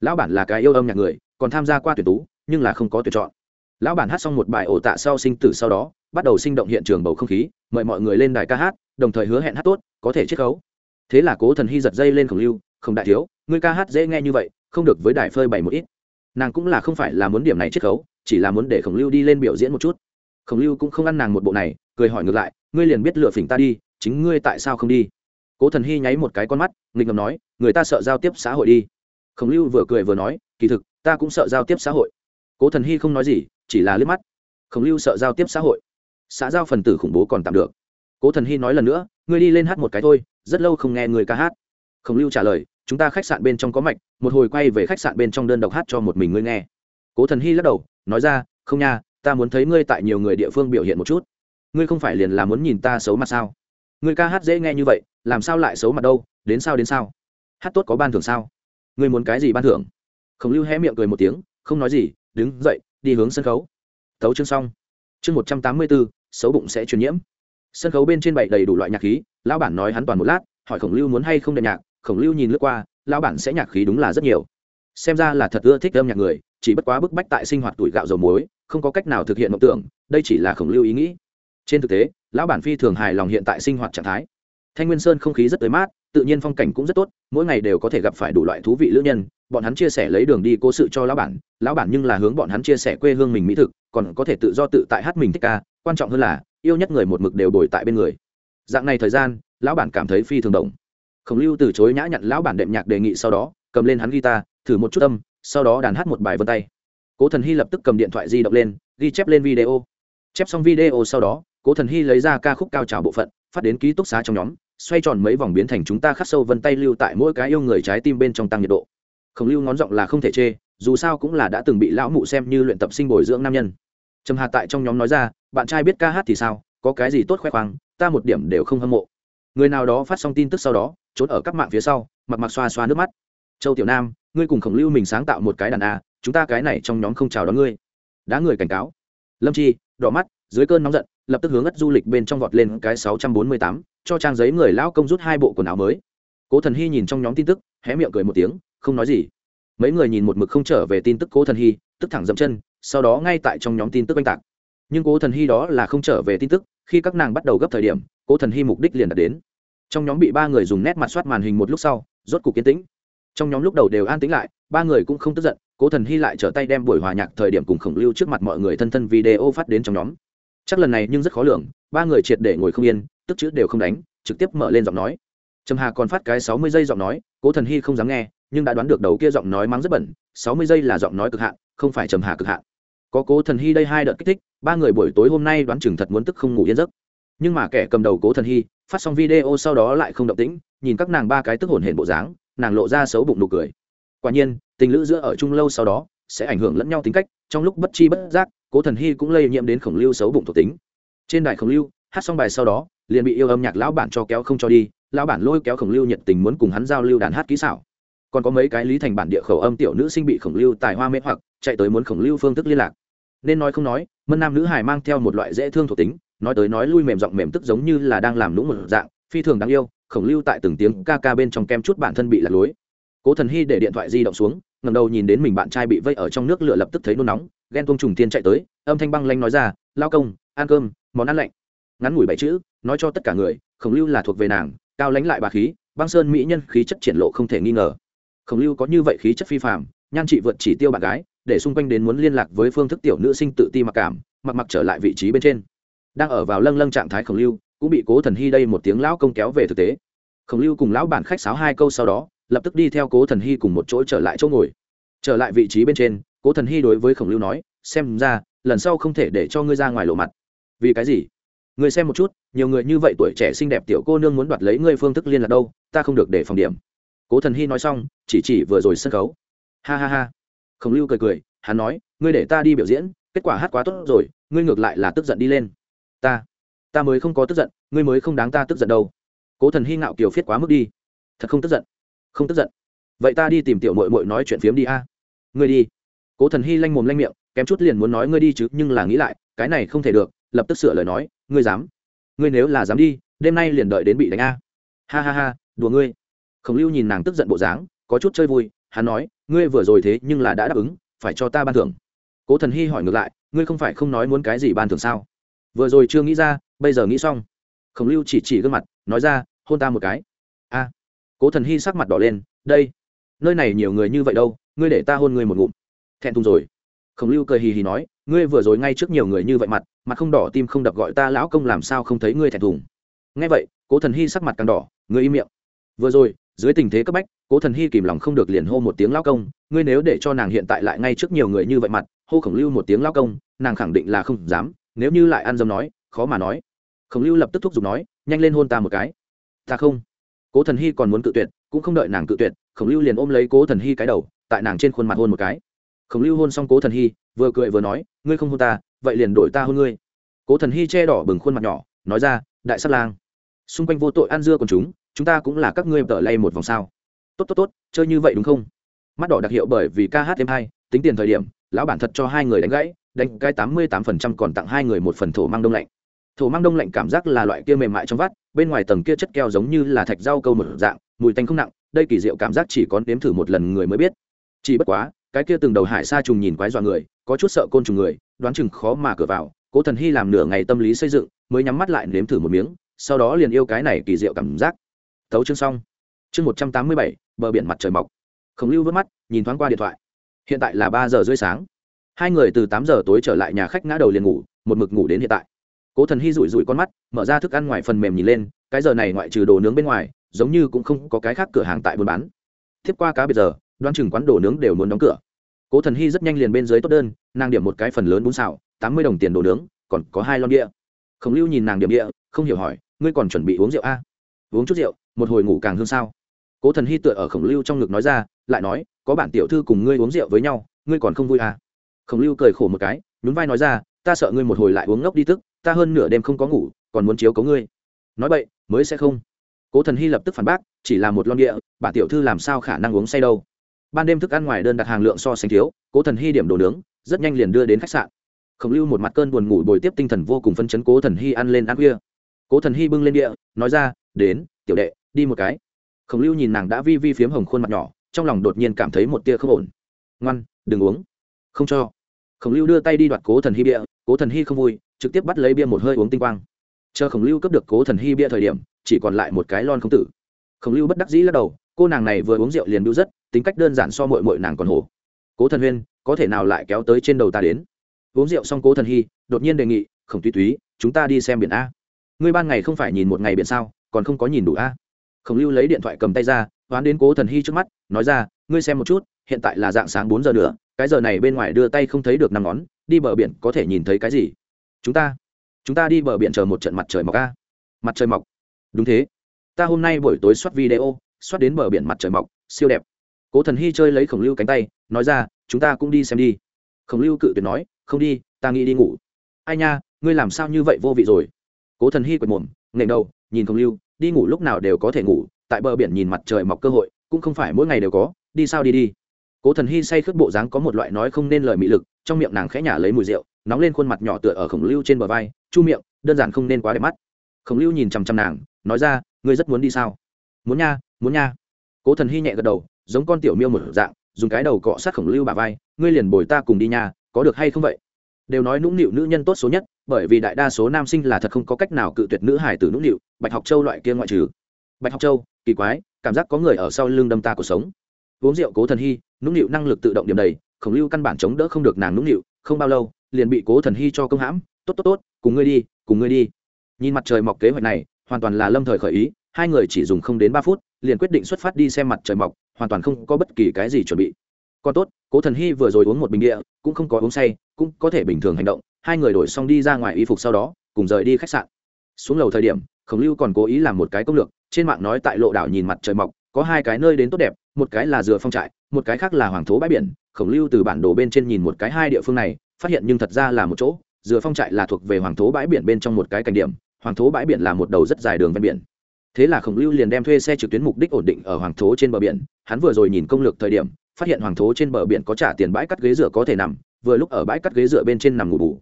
Lão bản là cái yêu âm nhạc người còn tham gia qua tuyển tú, nhưng là không có tuyển chọn. Lão bản hát xong một bài ổ tạ sau sinh tử sau đó, bắt đầu sinh động hiện trường bầu không khí, mời mọi người lên đài ca hát, đồng thời hứa hẹn hát tốt, có thể chiết khấu. Thế là cố thần hy giật dây lên khổng lưu, không đại thiếu, ngươi ca hát dễ nghe như vậy, không được với đài phơi bày một ít. Nàng cũng là không phải là muốn điểm này chiết khấu, chỉ là muốn để khổng lưu đi lên biểu diễn một chút. Khổng lưu cũng không ăn nàng một bộ này, cười hỏi ngược lại, ngươi liền biết lựa phỉnh ta đi, chính ngươi tại sao không đi? Cố thần hy nháy một cái con mắt, nghịch ngầm nói, người ta sợ giao tiếp xã hội đi khổng lưu vừa cười vừa nói, kỳ thực, ta cũng sợ giao tiếp xã hội. Cố thần hy không nói gì, chỉ là liếc mắt. Khổng lưu sợ giao tiếp xã hội. Xã giao phần tử khủng bố còn tạm được. Cố thần hy nói lần nữa, ngươi đi lên hát một cái thôi, rất lâu không nghe người ca hát. Khổng lưu trả lời, chúng ta khách sạn bên trong có mạch, một hồi quay về khách sạn bên trong đơn độc hát cho một mình ngươi nghe. Cố thần hy lắc đầu, nói ra, không nha, ta muốn thấy ngươi tại nhiều người địa phương biểu hiện một chút. Ngươi không phải liền là muốn nhìn ta xấu mặt sao? Ngươi ca hát dễ nghe như vậy, làm sao lại xấu mặt đâu, đến sao đến sao? Hát tốt có ban thường sao? Ngươi muốn cái gì ban thưởng? Khổng lưu hé miệng cười một tiếng, không nói gì, đứng dậy, đi hướng sân khấu. Thấu chương xong. Chương một trăm tám mươi bốn xấu bụng sẽ truyền nhiễm. Sân khấu bên trên bậy đầy đủ loại nhạc khí, lão bản nói hắn toàn một lát, hỏi khổng lưu muốn hay không đệm nhạc. Khổng lưu nhìn lướt qua, lão bản sẽ nhạc khí đúng là rất nhiều. Xem ra là thật ưa thích âm nhạc người, chỉ bất quá bức bách tại sinh hoạt tuổi gạo dầu muối, không có cách nào thực hiện mộng tưởng, đây chỉ là khổng lưu ý nghĩ. Trên thực tế, lão bản phi thường hài lòng hiện tại sinh hoạt trạng thái. Thanh nguyên sơn không khí rất tới mát tự nhiên phong cảnh cũng rất tốt, mỗi ngày đều có thể gặp phải đủ loại thú vị lữ nhân, bọn hắn chia sẻ lấy đường đi cố sự cho lão bản lão bản nhưng là hướng bọn hắn chia sẻ quê hương mình mỹ thực, còn có thể tự do tự tại hát mình thích ca, quan trọng hơn là, yêu nhất người một mực đều bồi tại bên người. Dạng này thời gian, lão bản cảm thấy phi thường đồng khổng lưu từ chối nhã nhận lão bản đệm nhạc đề nghị sau đó, cầm lên hắn guitar, thử một chút âm, sau đó đàn hát một bài vân tay. Cố thần hy lập tức cầm điện thoại di động lên, ghi chép lên video. Chép xong video sau đó, cố thần hy lấy ra ca khúc cao trào bộ phận, phát đến ký túc xá trong nhóm xoay tròn mấy vòng biến thành chúng ta khắc sâu vân tay lưu tại mỗi cái yêu người trái tim bên trong tăng nhiệt độ. Khổng lưu ngón giọng là không thể chê, dù sao cũng là đã từng bị lão mụ xem như luyện tập sinh bồi dưỡng nam nhân. Trầm hà tại trong nhóm nói ra, bạn trai biết ca hát thì sao, có cái gì tốt khoe khoang, ta một điểm đều không hâm mộ. Người nào đó phát xong tin tức sau đó, trốn ở các mạng phía sau, mặc mặc xoa xoa nước mắt. Châu tiểu nam, ngươi cùng khổng lưu mình sáng tạo một cái đàn a chúng ta cái này trong nhóm không chào đón ngươi. Đã người cảnh cáo. Lâm chi, đỏ mắt, dưới cơn nóng giận, lập tức hướng ất du lịch bên trong vọt lên cái sáu trăm bốn mươi tám cho trang giấy người lão công rút hai bộ quần áo mới. Cố thần hy nhìn trong nhóm tin tức, hé miệng cười một tiếng, không nói gì. Mấy người nhìn một mực không trở về tin tức cố thần hy, tức thẳng dậm chân, sau đó ngay tại trong nhóm tin tức oanh tạc. Nhưng cố thần hy đó là không trở về tin tức, khi các nàng bắt đầu gấp thời điểm, cố thần hy mục đích liền đạt đến. Trong nhóm bị ba người dùng nét mặt soát màn hình một lúc sau, rốt cuộc kiến tĩnh. Trong nhóm lúc đầu đều an tĩnh lại, ba người cũng không tức giận, cố thần hy lại trở tay đem buổi hòa nhạc thời điểm cùng khổng lưu trước mặt mọi người thân thân video phát đến trong nhóm. Chắc lần này nhưng rất khó lường, ba người triệt để ngồi không yên tức chữ đều không đánh, trực tiếp mở lên giọng nói. Trầm hà còn phát cái sáu mươi giây giọng nói, cố thần hy không dám nghe, nhưng đã đoán được đầu kia giọng nói mắng rất bẩn, sáu mươi giây là giọng nói cực hạn, không phải trầm hà cực hạn. Có cố thần hy đây hai đợt kích thích, ba người buổi tối hôm nay đoán chừng thật muốn tức không ngủ yên giấc. Nhưng mà kẻ cầm đầu cố thần hy, phát xong video sau đó lại không động tĩnh, nhìn các nàng ba cái tức hồn hển bộ dáng, nàng lộ ra xấu bụng nụ cười. Quả nhiên, tình lữ giữa ở chung lâu sau đó, sẽ ảnh hưởng lẫn nhau tính cách, trong lúc bất chi bất giác, cố thần hy cũng lây nhiễm đến khổng lưu xấu bụng thuộc tính. Trên đài khổng lưu, hát xong bài sau đó liền bị yêu âm nhạc lão bản cho kéo không cho đi, lão bản lôi kéo khổng lưu nhiệt tình muốn cùng hắn giao lưu đàn hát kỹ xảo. Còn có mấy cái lý thành bản địa khẩu âm tiểu nữ sinh bị khổng lưu tài hoa mê hoặc, chạy tới muốn khổng lưu phương thức liên lạc. Nên nói không nói, mân nam nữ hài mang theo một loại dễ thương thuộc tính, nói tới nói lui mềm giọng mềm tức giống như là đang làm lũng một dạng, phi thường đáng yêu, khổng lưu tại từng tiếng ca ca bên trong kem chút bản thân bị lạc lối. Cố thần hy để điện thoại di động xuống ngầm đầu nhìn đến mình bạn trai bị vây ở trong nước lửa lập tức thấy nôn nóng, ghen tuông trùng tiên chạy tới, âm thanh băng lanh nói ra lao công, ăn cơm, món ăn lạnh ngắn ngủi bảy chữ, nói cho tất cả người, khổng lưu là thuộc về nàng, cao lãnh lại bà khí, băng sơn mỹ nhân khí chất triển lộ không thể nghi ngờ. Khổng lưu có như vậy khí chất phi phạm nhan trị vượt chỉ tiêu bạn gái, để xung quanh đến muốn liên lạc với phương thức tiểu nữ sinh tự ti mặc cảm, mặc mặc trở lại vị trí bên trên. Đang ở vào lâng lâng trạng thái khổng lưu, cũng bị cố thần hy đây một tiếng lão công kéo về thực tế. Khổng lưu cùng lão bản khách sáo hai câu sau đó, lập tức đi theo cố thần hy cùng một chỗ trở lại chỗ ngồi. Trở lại vị trí bên trên, cố thần hy đối với khổng lưu nói, xem ra, lần sau không thể để cho ngươi ra ngoài lộ mặt. Vì cái gì? Ngươi xem một chút, nhiều người như vậy tuổi trẻ xinh đẹp tiểu cô nương muốn đoạt lấy ngươi phương thức liên lạc đâu, ta không được để phòng điểm. Cố thần hy nói xong, chỉ chỉ vừa rồi sân khấu. Ha ha ha. Khổng lưu cười cười, hắn nói, ngươi để ta đi biểu diễn, kết quả hát quá tốt rồi, ngươi ngược lại là tức giận đi lên. Ta ta mới không có tức giận, ngươi mới không đáng ta tức giận đâu. Cố thần hy ngạo kiều phiết quá mức đi. Thật không tức giận, không tức giận. Vậy ta đi tìm tiểu mội mội nói chuyện phiếm đi a. Ngươi đi. Cố thần hy lanh mồm lanh miệng, kém chút liền muốn nói ngươi đi chứ, nhưng là nghĩ lại, cái này không thể được lập tức sửa lời nói, ngươi dám? Ngươi nếu là dám đi, đêm nay liền đợi đến bị đánh a. Ha ha ha, đùa ngươi. Khổng lưu nhìn nàng tức giận bộ dáng, có chút chơi vui, hắn nói, ngươi vừa rồi thế nhưng là đã đáp ứng, phải cho ta ban thưởng. Cố thần hy hỏi ngược lại, ngươi không phải không nói muốn cái gì ban thưởng sao? Vừa rồi chưa nghĩ ra, bây giờ nghĩ xong. Khổng lưu chỉ chỉ gương mặt, nói ra, hôn ta một cái. A. Cố thần hy sắc mặt đỏ lên, đây, nơi này nhiều người như vậy đâu, ngươi để ta hôn ngươi một ngụm. Thẹn thùng rồi khổng lưu cười hì hì nói, ngươi vừa rồi ngay trước nhiều người như vậy mặt mặt không đỏ tim không đập gọi ta lão công làm sao không thấy ngươi thẹn thùng? Nghe vậy, cố thần hy sắc mặt càng đỏ ngươi im miệng. Vừa rồi, dưới tình thế cấp bách, cố thần hy kìm lòng không được liền hô một tiếng lão công, ngươi nếu để cho nàng hiện tại lại ngay trước nhiều người như vậy mặt, hô khổng lưu một tiếng lão công, nàng khẳng định là không dám, nếu như lại ăn dâm nói, khó mà nói. Khổng lưu lập tức thúc giục nói, nhanh lên hôn ta một cái. Ta không. Cố thần hy còn muốn cự tuyệt, cũng không đợi nàng cự tuyệt, khổng lưu liền ôm lấy cố thần hy cái đầu, tại nàng trên khuôn mặt hôn một cái khổng lưu hôn xong cố thần hy, vừa cười vừa nói, ngươi không hôn ta, vậy liền đổi ta hôn ngươi. Cố thần hy che đỏ bừng khuôn mặt nhỏ, nói ra, đại sát lang, xung quanh vô tội ăn dưa còn chúng chúng ta cũng là các ngươi tợ lay một vòng sao. Tốt tốt tốt, chơi như vậy đúng không? Mắt đỏ đặc hiệu bởi vì ca hát thêm hai, tính tiền thời điểm, lão bản thật cho hai người đánh gãy, đánh cái tám mươi tám phần trăm còn tặng hai người một phần thổ mang đông lạnh. Thổ mang đông lạnh cảm giác là loại kia mềm mại trong vắt, bên ngoài tầng kia chất keo giống như là thạch rau câu một dạng, mùi tanh không nặng, đây kỳ diệu cảm giác chỉ có nếm thử một lần người mới biết. Chỉ bất quá cái kia từng đầu hải sa trùng nhìn quái dọa người, có chút sợ côn trùng người, đoán chừng khó mà cửa vào, cố thần hy làm nửa ngày tâm lý xây dựng, mới nhắm mắt lại nếm thử một miếng, sau đó liền yêu cái này kỳ diệu cảm giác. Thấu chương xong. Chương một trăm tám mươi bảy, bờ biển mặt trời mọc. Khổng lưu vớt mắt, nhìn thoáng qua điện thoại. Hiện tại là ba giờ rưỡi sáng. Hai người từ tám giờ tối trở lại nhà khách ngã đầu liền ngủ, một mực ngủ đến hiện tại. Cố thần hy rủi rủi con mắt, mở ra thức ăn ngoài phần mềm nhìn lên, cái giờ này ngoại trừ đồ nướng bên ngoài, giống như cũng không có cái khác cửa hàng tại buôn bán. Thiếp qua cá biệt giờ đoán chừng quán đồ nướng đều muốn đóng cửa. Cố thần hy rất nhanh liền bên dưới tốt đơn, nàng điểm một cái phần lớn bún xào, tám mươi đồng tiền đồ nướng, còn có hai lon địa khổng lưu nhìn nàng điểm địa không hiểu hỏi, ngươi còn chuẩn bị uống rượu a à? uống chút rượu, một hồi ngủ càng hương sao? Cố thần hy tựa ở khổng lưu trong ngực nói ra, lại nói, có bản tiểu thư cùng ngươi uống rượu với nhau, ngươi còn không vui à? Khổng lưu cười khổ một cái, nhún vai nói ra, ta sợ ngươi một hồi lại uống ngốc đi tức, ta hơn nửa đêm không có ngủ, còn muốn chiếu cấu ngươi. Nói vậy mới sẽ không. Cố thần hy lập tức phản bác, chỉ là một lon địa bà tiểu thư làm sao khả năng uống say đâu? Ban đêm thức ăn ngoài đơn đặt hàng lượng so sánh thiếu, cố thần hy điểm đồ nướng, rất nhanh liền đưa đến khách sạn. Khổng lưu một mặt cơn buồn ngủ bồi tiếp tinh thần vô cùng phân chấn cố thần hy ăn lên ăn khuya. Cố thần hy bưng lên địa nói ra, đến, tiểu đệ, đi một cái. Khổng lưu nhìn nàng đã vi vi phiếm hồng khuôn mặt nhỏ, trong lòng đột nhiên cảm thấy một tia không ổn. Ngoan, đừng uống. Không cho. Khổng lưu đưa tay đi đoạt cố thần hy bia, cố thần hy không vui, trực tiếp bắt lấy bia một hơi uống tinh quang. Chờ khổng lưu cấp được cố thần hy bia thời điểm, chỉ còn lại một cái lon không tử. Khổng lưu bất đắc dĩ lắc đầu, cô nàng này vừa uống rượu liền bưu rất tính cách đơn giản so mội mội nàng còn hổ. cố thần huyên, có thể nào lại kéo tới trên đầu ta đến? Uống rượu xong cố thần hy, đột nhiên đề nghị, khổng túy túy, chúng ta đi xem biển a. Ngươi ban ngày không phải nhìn một ngày biển sao, còn không có nhìn đủ a. Khổng lưu lấy điện thoại cầm tay ra, hoán đến cố thần hy trước mắt, nói ra, ngươi xem một chút, hiện tại là dạng sáng bốn giờ nữa, cái giờ này bên ngoài đưa tay không thấy được năm ngón, đi bờ biển có thể nhìn thấy cái gì? Chúng ta chúng ta đi bờ biển chờ một trận mặt trời mọc a. Mặt trời mọc. Đúng thế. Ta hôm nay buổi tối soát video, soát đến bờ biển mặt trời mọc, siêu đẹp cố thần hy chơi lấy khổng lưu cánh tay, nói ra, chúng ta cũng đi xem đi. Khổng lưu cự tuyệt nói, không đi, ta nghĩ đi ngủ. Ai nha, ngươi làm sao như vậy vô vị rồi? Cố thần hy quệt mồm nghềnh đầu, nhìn khổng lưu, đi ngủ lúc nào đều có thể ngủ, tại bờ biển nhìn mặt trời mọc cơ hội, cũng không phải mỗi ngày đều có, đi sao đi đi. Cố thần hy say khướt bộ dáng có một loại nói không nên lời mị lực, trong miệng nàng khẽ nhả lấy mùi rượu, nóng lên khuôn mặt nhỏ tựa ở khổng lưu trên bờ vai, chu miệng, đơn giản không nên quá đẹp mắt. Khổng lưu nhìn chằm chằm nàng, nói ra, ngươi rất muốn đi sao? Muốn nha muốn nha. Cố thần hy nhẹ gật đầu giống con tiểu miêu một dạng dùng cái đầu cọ sát khổng lưu bà vai ngươi liền bồi ta cùng đi nhà, có được hay không vậy? Đều nói nũng nịu nữ nhân tốt số nhất bởi vì đại đa số nam sinh là thật không có cách nào cự tuyệt nữ hải tử nũng nịu bạch học châu loại kia ngoại trừ. Bạch học châu kỳ quái cảm giác có người ở sau lưng đâm ta cuộc sống. Uống rượu cố thần hy nũng nịu năng lực tự động điểm đầy khổng lưu căn bản chống đỡ không được nàng nũng nịu không bao lâu liền bị cố thần hy cho công hãm tốt tốt tốt cùng ngươi đi cùng ngươi đi. Nhìn mặt trời mọc kế hoạch này hoàn toàn là lâm thời khởi ý hai người chỉ dùng không đến ba phút liền quyết định xuất phát đi xem mặt trời mọc hoàn toàn không có bất kỳ cái gì chuẩn bị. Còn tốt, cố thần hy vừa rồi uống một bình địa, cũng không có uống say, cũng có thể bình thường hành động. Hai người đổi xong đi ra ngoài y phục sau đó, cùng rời đi khách sạn. Xuống lầu thời điểm, khổng lưu còn cố ý làm một cái công lược, trên mạng nói tại lộ đảo nhìn mặt trời mọc, có hai cái nơi đến tốt đẹp, một cái là dừa phong trại, một cái khác là hoàng thố bãi biển. Khổng lưu từ bản đồ bên trên nhìn một cái hai địa phương này, phát hiện nhưng thật ra là một chỗ. Dừa phong trại là thuộc về hoàng thố bãi biển bên trong một cái cảnh điểm, hoàng thố bãi biển là một đầu rất dài đường ven biển thế là khổng lưu liền đem thuê xe trực tuyến mục đích ổn định ở hoàng thố trên bờ biển. Hắn vừa rồi nhìn công lược thời điểm, phát hiện hoàng thố trên bờ biển có trả tiền bãi cắt ghế dựa có thể nằm, vừa lúc ở bãi cắt ghế dựa bên trên nằm ngủ bù.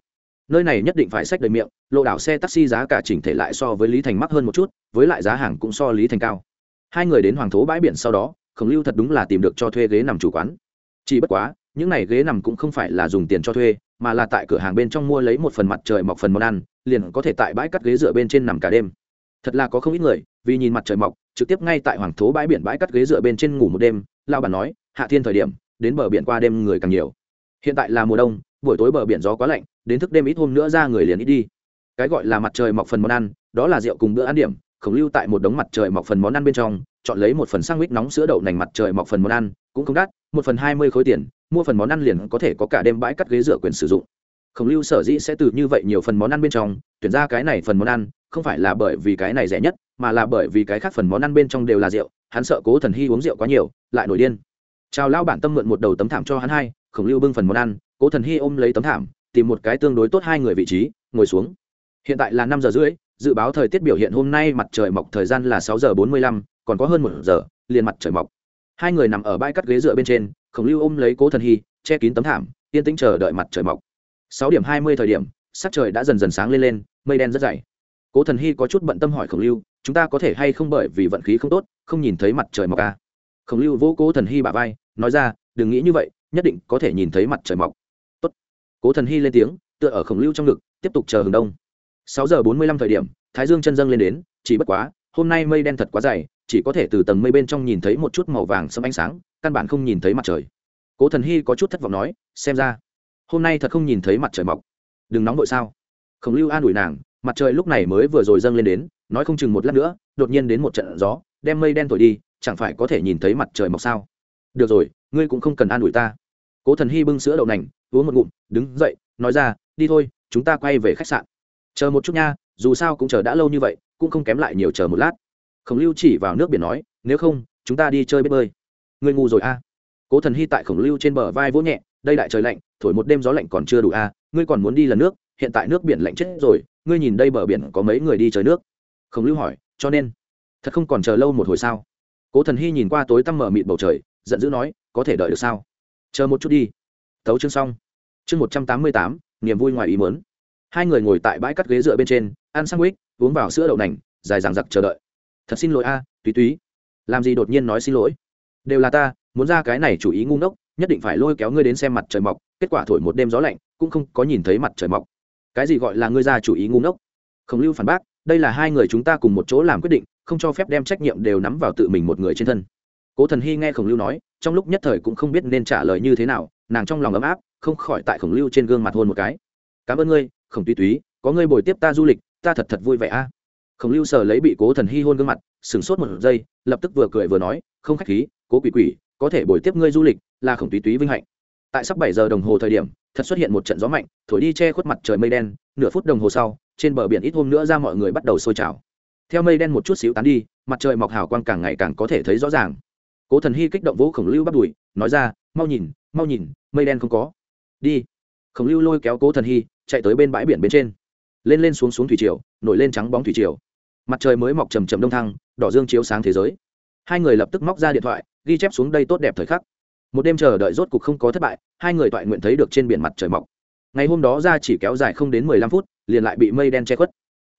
Nơi này nhất định phải sách đầy miệng, lộ đảo xe taxi giá cả chỉnh thể lại so với lý thành mắc hơn một chút, với lại giá hàng cũng so lý thành cao. Hai người đến hoàng thố bãi biển sau đó, khổng lưu thật đúng là tìm được cho thuê ghế nằm chủ quán. Chỉ bất quá, những này ghế nằm cũng không phải là dùng tiền cho thuê, mà là tại cửa hàng bên trong mua lấy một phần mặt trời mọc phần món ăn, liền có thể tại bãi cắt ghế dựa bên trên nằm cả đêm thật là có không ít người, vì nhìn mặt trời mọc, trực tiếp ngay tại hoàng thố bãi biển bãi cắt ghế dựa bên trên ngủ một đêm lao bản nói, hạ thiên thời điểm, đến bờ biển qua đêm người càng nhiều. Hiện tại là mùa đông, buổi tối bờ biển gió quá lạnh, đến thức đêm ít hôm nữa ra người liền ít đi. Cái gọi là mặt trời mọc phần món ăn, đó là rượu cùng bữa ăn điểm khổng lưu tại một đống mặt trời mọc phần món ăn bên trong, chọn lấy một phần sang mít nóng sữa đậu nành mặt trời mọc phần món ăn, cũng không đắt, một phần hai mươi khối tiền, mua phần món ăn liền có thể có cả đêm bãi cắt ghế dựa quyền sử dụng. Khổng lưu sở dĩ sẽ từ như vậy nhiều phần món ăn bên trong, tuyển ra cái này phần món ăn không phải là bởi vì cái này rẻ nhất, mà là bởi vì cái khác phần món ăn bên trong đều là rượu, hắn sợ cố thần hy uống rượu quá nhiều, lại nổi điên. Chào lao bản tâm mượn một đầu tấm thảm cho hắn hai, khổng lưu bưng phần món ăn, cố thần hy ôm lấy tấm thảm, tìm một cái tương đối tốt hai người vị trí, ngồi xuống. Hiện tại là năm giờ rưỡi, dự báo thời tiết biểu hiện hôm nay mặt trời mọc thời gian là sáu giờ bốn mươi lăm, còn có hơn một giờ, liền mặt trời mọc. Hai người nằm ở bãi cắt ghế dựa bên trên, khổng lưu ôm lấy cố thần hy, che kín tấm thảm, yên tĩnh chờ đợi mặt trời mọc. Sáu điểm hai mươi thời điểm, sắc trời đã dần dần sáng lên lên, mây đen rất dày cố thần hy có chút bận tâm hỏi khổng lưu, chúng ta có thể hay không bởi vì vận khí không tốt, không nhìn thấy mặt trời mọc à? khổng lưu vỗ cố thần hy bả vai, nói ra, đừng nghĩ như vậy, nhất định có thể nhìn thấy mặt trời mọc. Tốt. cố thần hy lên tiếng, tựa ở khổng lưu trong ngực, tiếp tục chờ hừng đông. Sáu giờ bốn mươi lăm thời điểm, thái dương chân dâng lên đến, chỉ bất quá, hôm nay mây đen thật quá dày, chỉ có thể từ tầng mây bên trong nhìn thấy một chút màu vàng sẫm ánh sáng, căn bản không nhìn thấy mặt trời. Cố thần hy có chút thất vọng nói, xem ra, hôm nay thật không nhìn thấy mặt trời mọc. Đừng nóng vội sao? Khổng lưu an ủi nàng mặt trời lúc này mới vừa rồi dâng lên đến, nói không chừng một lát nữa, đột nhiên đến một trận gió, đem mây đen thổi đi, chẳng phải có thể nhìn thấy mặt trời mọc sao được rồi, ngươi cũng không cần an ủi ta cố thần hy bưng sữa đậu nành, uống một ngụm, đứng dậy, nói ra, đi thôi, chúng ta quay về khách sạn chờ một chút nha, dù sao cũng chờ đã lâu như vậy, cũng không kém lại nhiều chờ một lát khổng lưu chỉ vào nước biển nói, nếu không, chúng ta đi chơi bếp bơi ngươi ngu rồi a à. cố thần hy tại khổng lưu trên bờ vai vỗ nhẹ, đây đại trời lạnh, thổi một đêm gió lạnh còn chưa đủ a à. ngươi còn muốn đi lần nước, hiện tại nước biển lạnh chết rồi ngươi nhìn đây bờ biển có mấy người đi chơi nước? Khổng lưu hỏi, cho nên, thật không còn chờ lâu một hồi sao? Cố thần hy nhìn qua tối tăm mở mịt bầu trời, giận dữ nói, có thể đợi được sao? Chờ một chút đi. Tấu chương xong. Chương một trăm tám mươi tám, niềm vui ngoài ý mớn hai người ngồi tại bãi cắt ghế dựa bên trên, ăn sang quýt uống vào sữa đậu nành, dài dằng dặc chờ đợi. Thật xin lỗi a, túy túy. Làm gì đột nhiên nói xin lỗi? Đều là ta, muốn ra cái này chủ ý ngu ngốc, nhất định phải lôi kéo ngươi đến xem mặt trời mọc. Kết quả thổi một đêm gió lạnh, cũng không có nhìn thấy mặt trời mọc cái gì gọi là ngươi ra chủ ý ngu ngốc? Khổng lưu phản bác, đây là hai người chúng ta cùng một chỗ làm quyết định, không cho phép đem trách nhiệm đều nắm vào tự mình một người trên thân. Cố thần hy nghe khổng lưu nói, trong lúc nhất thời cũng không biết nên trả lời như thế nào, nàng trong lòng ấm áp, không khỏi tại khổng lưu trên gương mặt hôn một cái. Cảm ơn ngươi, khổng tuy túy, có ngươi bồi tiếp ta du lịch, ta thật thật vui vẻ a. Khổng lưu sờ lấy bị cố thần hy hôn gương mặt, sửng sốt một giây, lập tức vừa cười vừa nói, không khách khí, cố quỷ quỷ, có thể bồi tiếp ngươi du lịch là khổng túy túy vinh hạnh. Tại sắp bảy giờ đồng hồ thời điểm thật xuất hiện một trận gió mạnh, thổi đi che khuất mặt trời mây đen, nửa phút đồng hồ sau, trên bờ biển ít hôm nữa ra mọi người bắt đầu sôi trào. Theo mây đen một chút xíu tán đi, mặt trời mọc hào quang càng ngày càng có thể thấy rõ ràng. Cố thần hy kích động vỗ khổng lưu bắt đùi, nói ra, mau nhìn mau nhìn, mây đen không có. Đi. Khổng lưu lôi kéo cố thần hy, chạy tới bên bãi biển bên trên. Lên lên xuống xuống thủy triều, nổi lên trắng bóng thủy triều. Mặt trời mới mọc trầm trầm đông thăng, đỏ dương chiếu sáng thế giới. Hai người lập tức móc ra điện thoại, ghi chép xuống đây tốt đẹp thời khắc một đêm chờ đợi rốt cục không có thất bại, hai người toại nguyện thấy được trên biển mặt trời mọc. Ngày hôm đó ra chỉ kéo dài không đến mười lăm phút, liền lại bị mây đen che khuất.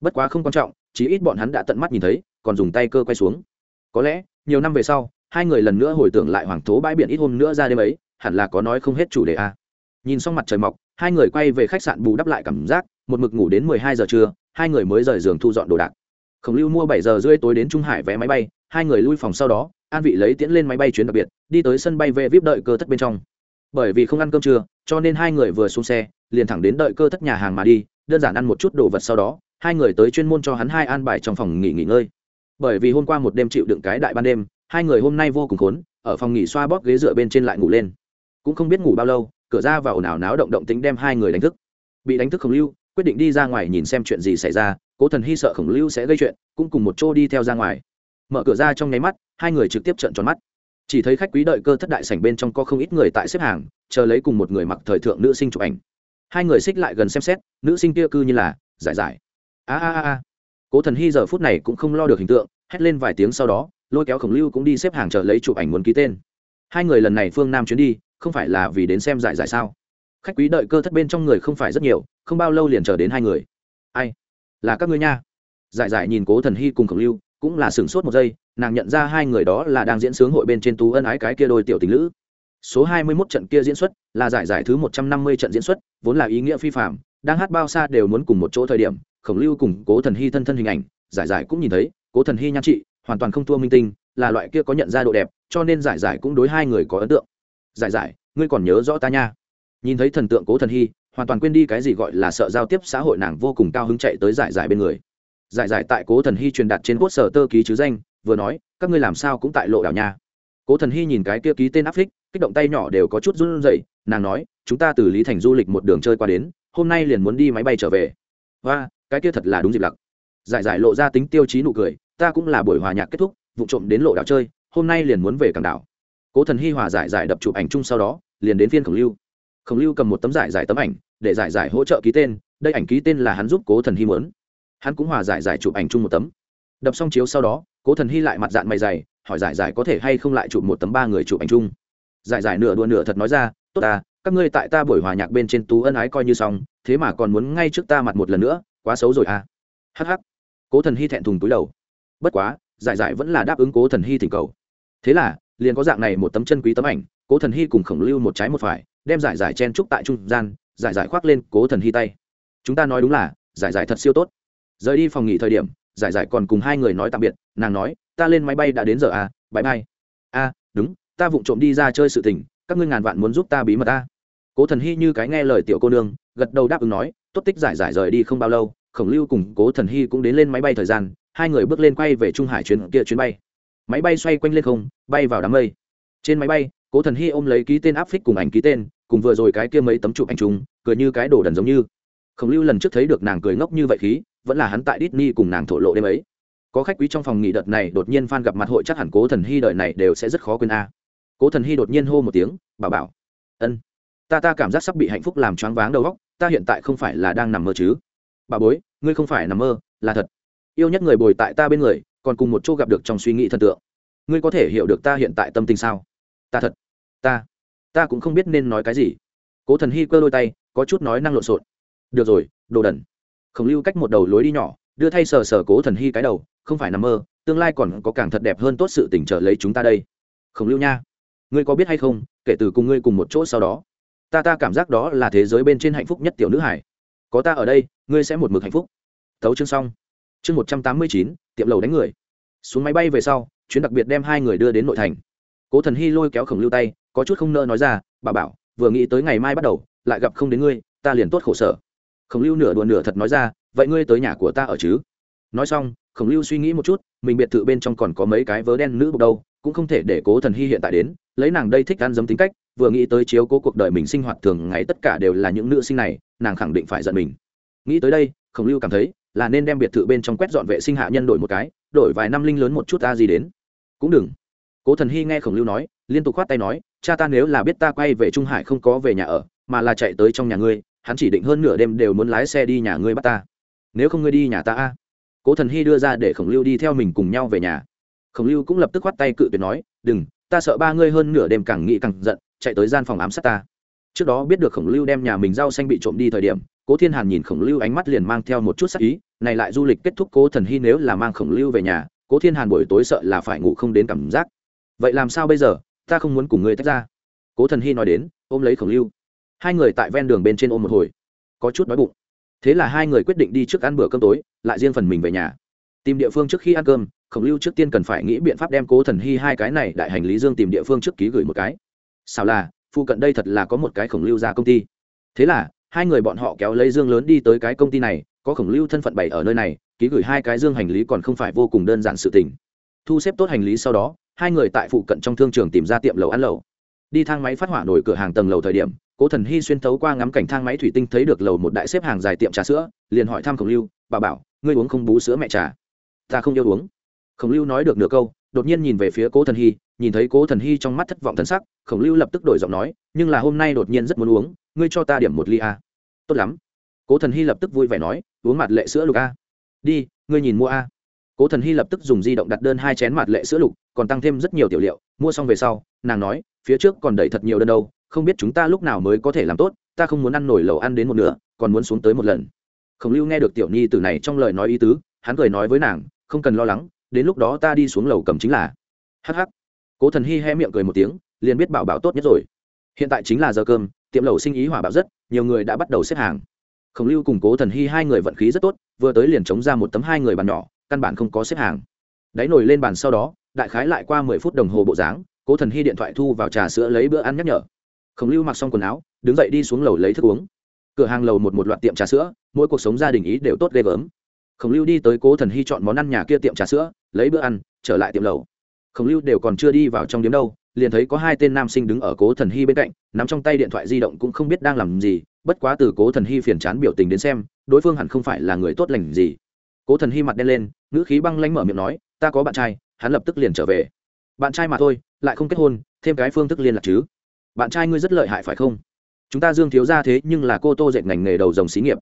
Bất quá không quan trọng, chí ít bọn hắn đã tận mắt nhìn thấy, còn dùng tay cơ quay xuống. Có lẽ, nhiều năm về sau, hai người lần nữa hồi tưởng lại hoàng thố bãi biển ít hôm nữa ra đêm ấy, hẳn là có nói không hết chủ đề a. Nhìn xong mặt trời mọc, hai người quay về khách sạn bù đắp lại cảm giác, một mực ngủ đến mười hai giờ trưa, hai người mới rời giường thu dọn đồ đạc. Khổng lưu mua bảy giờ rưỡi tối đến trung hải vé máy bay, hai người lui phòng sau đó an vị lấy tiễn lên máy bay chuyến đặc biệt, đi tới sân bay về vip đợi cơ thất bên trong. Bởi vì không ăn cơm trưa, cho nên hai người vừa xuống xe, liền thẳng đến đợi cơ thất nhà hàng mà đi, đơn giản ăn một chút đồ vật sau đó, hai người tới chuyên môn cho hắn hai an bài trong phòng nghỉ nghỉ ngơi. Bởi vì hôm qua một đêm chịu đựng cái đại ban đêm, hai người hôm nay vô cùng khốn, ở phòng nghỉ xoa bóp ghế dựa bên trên lại ngủ lên. Cũng không biết ngủ bao lâu, cửa ra vào ồn ào náo động động tính đem hai người đánh thức. Bị đánh thức khổng lưu, quyết định đi ra ngoài nhìn xem chuyện gì xảy ra, cố thần hy sợ khổng lưu sẽ gây chuyện, cũng cùng một chỗ đi theo ra ngoài. Mở cửa ra trong nháy mắt hai người trực tiếp trợn tròn mắt. Chỉ thấy khách quý đợi cơ thất đại sảnh bên trong có không ít người tại xếp hàng, chờ lấy cùng một người mặc thời thượng nữ sinh chụp ảnh. Hai người xích lại gần xem xét, nữ sinh kia cư như là, giải giải. A a a a. Cố thần hy giờ phút này cũng không lo được hình tượng, hét lên vài tiếng sau đó, lôi kéo khổng lưu cũng đi xếp hàng chờ lấy chụp ảnh muốn ký tên. Hai người lần này phương nam chuyến đi, không phải là vì đến xem giải giải sao? Khách quý đợi cơ thất bên trong người không phải rất nhiều, không bao lâu liền chờ đến hai người. Ai? Là các ngươi nha. Giải giải nhìn cố thần hy cùng khổng lưu, cũng là sửng sốt một giây nàng nhận ra hai người đó là đang diễn sướng hội bên trên tú ân ái cái kia đôi tiểu tình lữ. Số hai mươi 21 trận kia diễn xuất là giải giải thứ một trăm năm mươi trận diễn xuất, vốn là ý nghĩa phi phạm đang hát bao xa đều muốn cùng một chỗ thời điểm, khổng lưu cùng cố thần hy thân thân hình ảnh, giải giải cũng nhìn thấy, cố thần hy nhan trị, hoàn toàn không thua minh tinh, là loại kia có nhận ra độ đẹp, cho nên giải giải cũng đối hai người có ấn tượng. Giải giải, ngươi còn nhớ rõ ta nha. Nhìn thấy thần tượng cố thần hy, hoàn toàn quên đi cái gì gọi là sợ giao tiếp xã hội nàng vô cùng cao hứng chạy tới giải giải bên người. Giải giải tại cố thần hy truyền đạt trên quốc sở tơ ký chứ danh vừa nói, các ngươi làm sao cũng tại lộ đảo nha. Cố thần hy nhìn cái kia ký tên áp phích, kích động tay nhỏ đều có chút run rẩy, nàng nói, chúng ta từ lý thành du lịch một đường chơi qua đến, hôm nay liền muốn đi máy bay trở về. Và cái kia thật là đúng dịp lặc. Giải giải lộ ra tính tiêu chí nụ cười, ta cũng là buổi hòa nhạc kết thúc, vụ trộm đến lộ đảo chơi, hôm nay liền muốn về cảng đảo. Cố thần hy hòa giải giải đập chụp ảnh chung sau đó, liền đến phiên khổng lưu. Khổng lưu cầm một tấm giải giải tấm ảnh, để giải giải hỗ trợ ký tên, đây ảnh ký tên là hắn giúp cố thần hy muốn. Hắn cũng hòa giải giải chụp ảnh chung một tấm. Đập xong chiếu sau đó cố thần hy lại mặt dạng mày dày, hỏi giải giải có thể hay không lại chụp một tấm ba người chụp ảnh chung. Giải giải nửa đùa nửa thật nói ra, tốt ta, các ngươi tại ta buổi hòa nhạc bên trên tú ân ái coi như xong, thế mà còn muốn ngay trước ta mặt một lần nữa, quá xấu rồi à. Hh cố thần hy thẹn thùng túi đầu. Bất quá, giải giải vẫn là đáp ứng cố thần hy thỉnh cầu. Thế là, liền có dạng này một tấm chân quý tấm ảnh, cố thần hy cùng khổng lưu một trái một phải, đem giải giải chen trúc tại trung gian, giải giải khoác lên cố thần hy tay. Chúng ta nói đúng là, giải giải thật siêu tốt. Rời đi phòng nghỉ thời điểm, giải giải còn cùng hai người nói tạm biệt nàng nói ta lên máy bay đã đến giờ à bãi bay a đúng ta vụng trộm đi ra chơi sự tình các ngươi ngàn vạn muốn giúp ta bí mật ta. Cố thần hy như cái nghe lời tiểu cô nương gật đầu đáp ứng nói tốt tích giải giải rời đi không bao lâu khổng lưu cùng cố thần hy cũng đến lên máy bay thời gian hai người bước lên quay về trung hải chuyến kia chuyến bay. Máy bay xoay quanh lên không bay vào đám mây. Trên máy bay cố thần hy ôm lấy ký tên áp phích cùng ảnh ký tên cùng vừa rồi cái kia mấy tấm chụp ảnh chúng, cười như cái đồ đần giống như. Khổng lưu lần trước thấy được nàng cười ngốc như vậy khí vẫn là hắn tại Disney cùng nàng thổ lộ đêm ấy có khách quý trong phòng nghỉ đợt này đột nhiên phan gặp mặt hội chắc hẳn cố thần hy đợi này đều sẽ rất khó quên a. Cố thần hy đột nhiên hô một tiếng, bảo bảo. Ân, ta ta cảm giác sắp bị hạnh phúc làm choáng váng đầu óc, ta hiện tại không phải là đang nằm mơ chứ. Bà bối, ngươi không phải nằm mơ, là thật. Yêu nhất người bồi tại ta bên người, còn cùng một chỗ gặp được trong suy nghĩ thần tượng. Ngươi có thể hiểu được ta hiện tại tâm tình sao? Ta thật. Ta ta cũng không biết nên nói cái gì. Cố thần hy cơ đôi tay, có chút nói năng lộn xộn. Được rồi, đồ đần. Khổng lưu cách một đầu lối đi nhỏ, đưa thay sờ sờ cố thần hy cái đầu không phải nằm mơ, tương lai còn có càng thật đẹp hơn tốt sự tỉnh trở lấy chúng ta đây. Khổng lưu nha, ngươi có biết hay không, kể từ cùng ngươi cùng một chỗ sau đó, ta ta cảm giác đó là thế giới bên trên hạnh phúc nhất tiểu nữ hải. Có ta ở đây, ngươi sẽ một mực hạnh phúc. Thấu chương xong. Chương một trăm tám mươi chín, tiệm lầu đánh người. Xuống máy bay về sau, chuyến đặc biệt đem hai người đưa đến nội thành. Cố thần hy lôi kéo khổng lưu tay, có chút không nỡ nói ra, bà bảo, vừa nghĩ tới ngày mai bắt đầu, lại gặp không đến ngươi, ta liền tốt khổ sở. Khổng lưu nửa đùa nửa thật nói ra, vậy ngươi tới nhà của ta ở chứ? Nói xong, khổng lưu suy nghĩ một chút, mình biệt thự bên trong còn có mấy cái vớ đen nữ bục đâu, cũng không thể để cố thần hy hiện tại đến, lấy nàng đây thích ăn dấm tính cách, vừa nghĩ tới chiếu cố cuộc đời mình sinh hoạt thường ngày tất cả đều là những nữ sinh này, nàng khẳng định phải giận mình. Nghĩ tới đây, khổng lưu cảm thấy là nên đem biệt thự bên trong quét dọn vệ sinh hạ nhân đổi một cái, đổi vài năm linh lớn một chút ta gì đến. Cũng đừng. Cố thần hy nghe khổng lưu nói, liên tục khoát tay nói, cha ta nếu là biết ta quay về trung hải không có về nhà ở, mà là chạy tới trong nhà ngươi, hắn chỉ định hơn nửa đêm đều muốn lái xe đi nhà ngươi bắt ta. Nếu không ngươi đi nhà ta a cố thần hy đưa ra để khổng lưu đi theo mình cùng nhau về nhà. Khổng lưu cũng lập tức khoát tay cự tuyệt nói, đừng, ta sợ ba ngươi hơn nửa đêm càng nghĩ càng giận, chạy tới gian phòng ám sát ta. Trước đó biết được khổng lưu đem nhà mình rau xanh bị trộm đi thời điểm, cố thiên hàn nhìn khổng lưu ánh mắt liền mang theo một chút sắc ý, này lại du lịch kết thúc cố thần hy nếu là mang khổng lưu về nhà, cố thiên hàn buổi tối sợ là phải ngủ không đến cảm giác. Vậy làm sao bây giờ? Ta không muốn cùng ngươi tách ra. Cố thần hy nói đến, ôm lấy khổng lưu. Hai người tại ven đường bên trên ôm một hồi. Có chút đói bụng thế là hai người quyết định đi trước ăn bữa cơm tối, lại riêng phần mình về nhà. Tìm địa phương trước khi ăn cơm, khổng lưu trước tiên cần phải nghĩ biện pháp đem cố thần hy hai cái này đại hành lý dương tìm địa phương trước ký gửi một cái. Sao là, phụ cận đây thật là có một cái khổng lưu ra công ty. Thế là, hai người bọn họ kéo lấy dương lớn đi tới cái công ty này, có khổng lưu thân phận bày ở nơi này, ký gửi hai cái dương hành lý còn không phải vô cùng đơn giản sự tình. Thu xếp tốt hành lý sau đó, hai người tại phụ cận trong thương trường tìm ra tiệm lầu ăn lầu đi thang máy phát hỏa nổi cửa hàng tầng lầu thời điểm cố thần hy xuyên thấu qua ngắm cảnh thang máy thủy tinh thấy được lầu một đại xếp hàng dài tiệm trà sữa, liền hỏi thăm khổng lưu, bà bảo, ngươi uống không bú sữa mẹ trà? Ta không yêu uống. Khổng lưu nói được nửa câu, đột nhiên nhìn về phía cố thần hy, nhìn thấy cố thần hy trong mắt thất vọng thần sắc, khổng lưu lập tức đổi giọng nói, nhưng là hôm nay đột nhiên rất muốn uống, ngươi cho ta điểm một ly a. Tốt lắm. Cố thần hy lập tức vui vẻ nói, uống mặt lệ sữa lục a. Đi, ngươi nhìn mua a. Cố thần hy lập tức dùng di động đặt đơn hai chén mặt lệ sữa lục, còn tăng thêm rất nhiều tiểu liệu, mua xong về sau, nàng nói, phía trước còn đẩy thật nhiều đơn đâu không biết chúng ta lúc nào mới có thể làm tốt, ta không muốn ăn nổi lẩu ăn đến một nửa, còn muốn xuống tới một lần. Khổng lưu nghe được tiểu nhi từ này trong lời nói ý tứ, hắn cười nói với nàng, không cần lo lắng, đến lúc đó ta đi xuống lầu cầm chính là. Hh cố thần hy hé miệng cười một tiếng, liền biết bảo bảo tốt nhất rồi. Hiện tại chính là giờ cơm, tiệm lầu sinh ý hỏa bạo rất, nhiều người đã bắt đầu xếp hàng. Khổng lưu cùng cố thần hy hai người vận khí rất tốt, vừa tới liền chống ra một tấm hai người bàn nhỏ, căn bản không có xếp hàng. Đáy nổi lên bàn sau đó, đại khái lại qua mười phút đồng hồ bộ dáng, cố thần hy điện thoại thu vào trà sữa lấy bữa ăn nhắc nhở khổng lưu mặc xong quần áo, đứng dậy đi xuống lầu lấy thức uống. Cửa hàng lầu một một loạt tiệm trà sữa, mỗi cuộc sống gia đình ý đều tốt ghê gớm. Khổng lưu đi tới cố thần hy chọn món ăn nhà kia tiệm trà sữa, lấy bữa ăn, trở lại tiệm lầu. Khổng lưu đều còn chưa đi vào trong điếm đâu, liền thấy có hai tên nam sinh đứng ở cố thần hy bên cạnh, nắm trong tay điện thoại di động cũng không biết đang làm gì, bất quá từ cố thần hy phiền chán biểu tình đến xem, đối phương hẳn không phải là người tốt lành gì. Cố thần hy mặt đen lên, ngữ khí băng lanh mở miệng nói, ta có bạn trai, hắn lập tức liền trở về. Bạn trai mà thôi, lại không kết hôn, thêm cái phương thức liên lạc chứ? Bạn trai ngươi rất lợi hại phải không? Chúng ta dương thiếu ra thế nhưng là cô tô dệt ngành nghề đầu dòng xí nghiệp.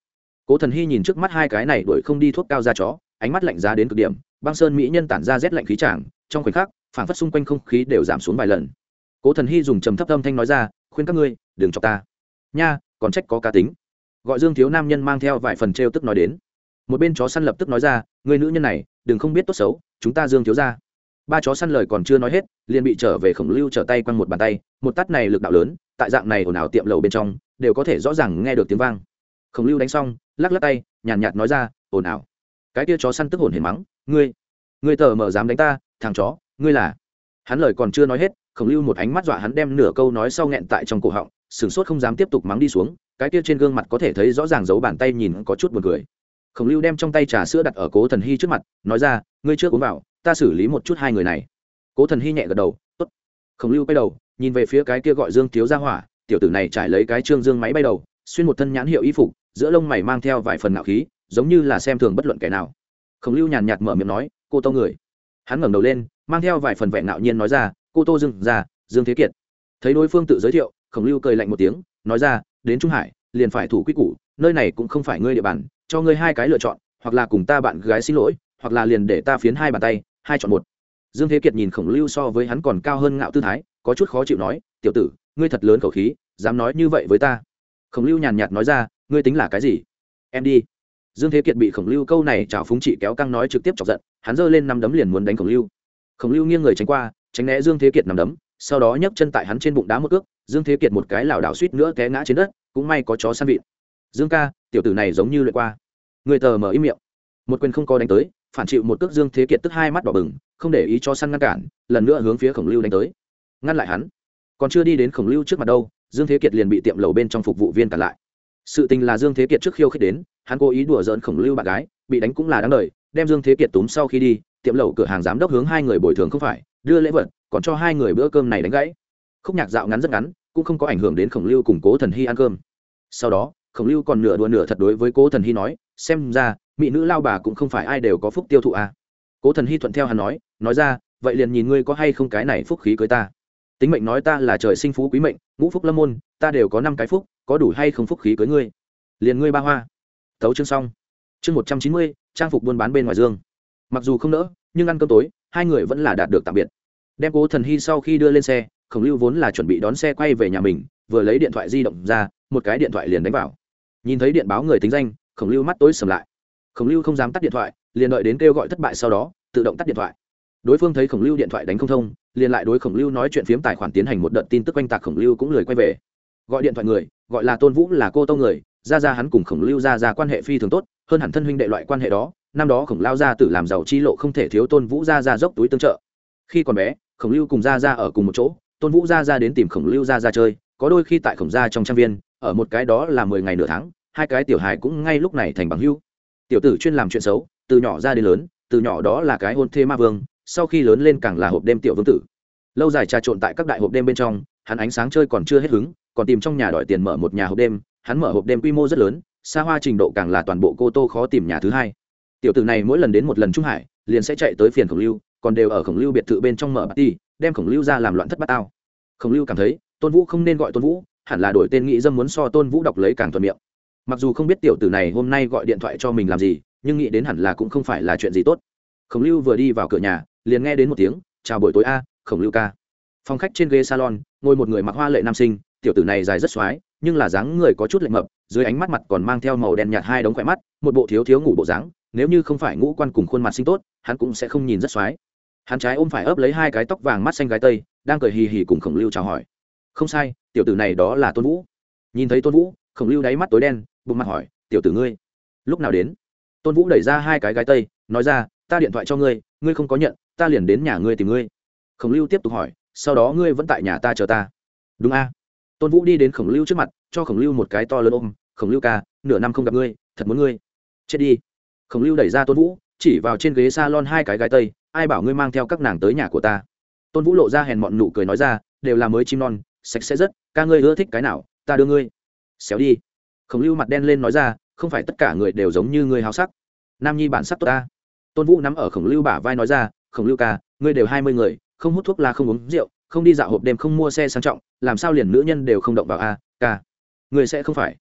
Cố thần hy nhìn trước mắt hai cái này đuổi không đi thuốc cao ra chó, ánh mắt lạnh giá đến cực điểm, băng sơn mỹ nhân tản ra rét lạnh khí tràng, trong khoảnh khắc phản phất xung quanh không khí đều giảm xuống vài lần. Cố thần hy dùng trầm thấp âm thanh nói ra, khuyên các ngươi, đừng chọc ta. Nha, còn trách có cá tính. Gọi dương thiếu nam nhân mang theo vài phần t tức nói đến. Một bên chó săn lập tức nói ra người nữ nhân này, đừng không biết tốt xấu, chúng ta dương thiếu ra ba chó săn lời còn chưa nói hết liền bị trở về khổng lưu trở tay quăng một bàn tay một tắt này lực đạo lớn tại dạng này ồn ào tiệm lầu bên trong đều có thể rõ ràng nghe được tiếng vang. Khổng lưu đánh xong lắc lắc tay nhàn nhạt, nói ra ồn ào. Cái tia chó săn tức hồn hiền mắng ngươi ngươi tờ mờ dám đánh ta thằng chó ngươi là. Hắn lời còn chưa nói hết khổng lưu một ánh mắt dọa hắn đem nửa câu nói sau nghẹn tại trong cổ họng sửng sốt không dám tiếp tục mắng đi xuống cái kia trên gương mặt có thể thấy rõ ràng giấu bàn tay nhìn có chút buồn cười. Khổng lưu đem trong tay trà sữa đặt ở cố thần hy trước mặt nói ra ngươi trước uống vào ta xử lý một chút hai người này. Cố thần hy nhẹ gật đầu, tốt. Khổng lưu quay đầu, nhìn về phía cái kia gọi dương thiếu ra hỏa, tiểu tử này trải lấy cái trương dương máy bay đầu, xuyên một thân nhãn hiệu y phục, giữa lông mày mang theo vài phần nạo khí, giống như là xem thường bất luận kẻ nào. Khổng lưu nhàn nhạt mở miệng nói, cô tô người. Hắn ngẩng đầu lên, mang theo vài phần vẻ ngạo nhiên nói ra, cô tô dương ra dương thế kiệt. Thấy đối phương tự giới thiệu, khổng lưu cười lạnh một tiếng, nói ra, đến trung hải, liền phải thủ quy củ, nơi này cũng không phải ngươi địa bàn, cho ngươi hai cái lựa chọn, hoặc là cùng ta bạn gái xin lỗi hoặc là liền để ta phiến hai bàn tay, hai chọn một. Dương thế kiệt nhìn khổng lưu so với hắn còn cao hơn ngạo tư thái, có chút khó chịu nói, tiểu tử, ngươi thật lớn khẩu khí, dám nói như vậy với ta. Khổng lưu nhàn nhạt nói ra, ngươi tính là cái gì? Em đi. Dương thế kiệt bị khổng lưu câu này chào phúng chị kéo căng nói trực tiếp chọc giận, hắn giơ lên năm đấm liền muốn đánh khổng lưu. Khổng lưu nghiêng người tránh qua, tránh né dương thế kiệt nằm đấm, sau đó nhấc chân tại hắn trên bụng đá một ước dương thế kiệt một cái lảo đảo suýt nữa té ngã trên đất, cũng may có chó săn vịn. Dương ca, tiểu tử này giống như lượt qua. Người tờ mở im miệng. Một quyền không có đánh tới phản chịu một cước dương thế kiệt tức hai mắt đỏ bừng, không để ý cho săn ngăn cản, lần nữa hướng phía khổng lưu đánh tới. Ngăn lại hắn. Còn chưa đi đến khổng lưu trước mặt đâu, dương thế kiệt liền bị tiệm lầu bên trong phục vụ viên cản lại. Sự tình là dương thế kiệt trước khiêu khích đến, hắn cố ý đùa giỡn khổng lưu bạn gái, bị đánh cũng là đáng đời, đem dương thế kiệt túm sau khi đi, tiệm lầu cửa hàng giám đốc hướng hai người bồi thường không phải, đưa lễ vật, còn cho hai người bữa cơm này đánh gãy. Khúc nhạc dạo ngắn rất ngắn, cũng không có ảnh hưởng đến khổng lưu cùng cố thần hy ăn cơm. Sau đó, khổng lưu còn nửa đùa nửa thật đối với cố thần hy nói, xem ra mỹ nữ lao bà cũng không phải ai đều có phúc tiêu thụ à. cố thần hy thuận theo hắn nói nói ra, vậy liền nhìn ngươi có hay không cái này phúc khí cưới ta. Tính mệnh nói ta là trời sinh phú quý mệnh, ngũ phúc lâm môn, ta đều có năm cái phúc, có đủ hay không phúc khí cưới ngươi? Liền ngươi ba hoa. Thấu chương xong. Chương một trăm chín mươi, trang phục buôn bán bên ngoài dương. Mặc dù không nỡ, nhưng ăn cơm tối, hai người vẫn là đạt được tạm biệt. Đem cố thần hy sau khi đưa lên xe, khổng lưu vốn là chuẩn bị đón xe quay về nhà mình, vừa lấy điện thoại di động ra, một cái điện thoại liền đánh vào. Nhìn thấy điện báo người tính danh, khổng lưu mắt tối sầm lại khổng lưu không dám tắt điện thoại, liền đợi đến kêu gọi thất bại sau đó, tự động tắt điện thoại. Đối phương thấy khổng lưu điện thoại đánh không thông, liền lại đối khổng lưu nói chuyện phiếm tài khoản tiến hành một đợt tin tức oanh tạc khổng lưu cũng lười quay về. Gọi điện thoại người, gọi là tôn vũ là cô tâu người, ra ra hắn cùng khổng lưu ra ra quan hệ phi thường tốt, hơn hẳn thân huynh đệ loại quan hệ đó, năm đó khổng lao gia tự làm giàu chi lộ không thể thiếu tôn vũ ra ra dốc túi tương trợ. Khi còn bé, khổng lưu cùng ra ra ở cùng một chỗ, tôn vũ ra ra đến tìm khổng lưu ra ra chơi, có đôi khi tại khổng gia trong trang viên, ở một cái đó là mười ngày nửa tháng, hai cái tiểu hài cũng ngay lúc này thành bằng hưu tiểu tử chuyên làm chuyện xấu, từ nhỏ ra đến lớn, từ nhỏ đó là cái hôn thê ma vương, sau khi lớn lên càng là hộp đêm tiểu vương tử. Lâu dài trà trộn tại các đại hộp đêm bên trong, hắn ánh sáng chơi còn chưa hết hứng, còn tìm trong nhà đòi tiền mở một nhà hộp đêm, hắn mở hộp đêm quy mô rất lớn, xa hoa trình độ càng là toàn bộ cô tô khó tìm nhà thứ hai. Tiểu tử này mỗi lần đến một lần trung hải, liền sẽ chạy tới phiền khổng lưu, còn đều ở khổng lưu biệt thự bên trong mở party, đem khổng lưu ra làm loạn thất bát tao. Khổng lưu cảm thấy, tôn vũ không nên gọi tôn vũ, hẳn là đổi tên nghĩ dâm muốn so tôn vũ đọc lấy càng thuận miệng mặc dù không biết tiểu tử này hôm nay gọi điện thoại cho mình làm gì, nhưng nghĩ đến hẳn là cũng không phải là chuyện gì tốt. Khổng lưu vừa đi vào cửa nhà, liền nghe đến một tiếng, chào buổi tối a, khổng lưu ca. Phòng khách trên ghế salon, ngồi một người mặc hoa lệ nam sinh, tiểu tử này dài rất x nhưng là dáng người có chút lệch mập, dưới ánh mắt mặt còn mang theo màu đen nhạt hai đống khỏe mắt, một bộ thiếu thiếu ngủ bộ dáng, nếu như không phải ngũ quan cùng khuôn mặt sinh tốt, hắn cũng sẽ không nhìn rất x hắn trái ôm phải ấp lấy hai cái tóc vàng mắt xanh gái tây, đang cười hì hì cùng khổng lưu chào hỏi. Không sai, tiểu tử này đó là tôn vũ. Nhìn thấy tôn vũ khổng lưu đáy mắt tối đen, bụng mặt hỏi, tiểu tử ngươi, lúc nào đến? Tôn vũ đẩy ra hai cái gái tây, nói ra, ta điện thoại cho ngươi ngươi không có nhận, ta liền đến nhà ngươi tìm ngươi. Khổng lưu tiếp tục hỏi, sau đó ngươi vẫn tại nhà ta chờ ta. Đúng a. Tôn vũ đi đến khổng lưu trước mặt, cho khổng lưu một cái to lớn ôm, khổng lưu ca, nửa năm không gặp ngươi, thật muốn ngươi, chết đi. Khổng lưu đẩy ra tôn vũ, chỉ vào trên ghế s a lon hai cái gái tây, ai bảo ngươi mang theo các nàng tới nhà của ta? Tôn vũ lộ ra hèn mọn nụ cười nói ra, đều là mới chim non, sạch sẽ rất, ca ngươi ưa thích cái nào, ta đưa ngươi xéo đi. Khổng lưu mặt đen lên nói ra, không phải tất cả người đều giống như ngươi háo sắc. Nam nhi bản sắc tốt ta. Tôn vũ nắm ở khổng lưu bả vai nói ra, khổng lưu ca, ngươi đều hai mươi người, không hút thuốc là không uống rượu, không đi dạo hộp đêm không mua xe sang trọng, làm sao liền nữ nhân đều không động vào a, ca. Người sẽ không phải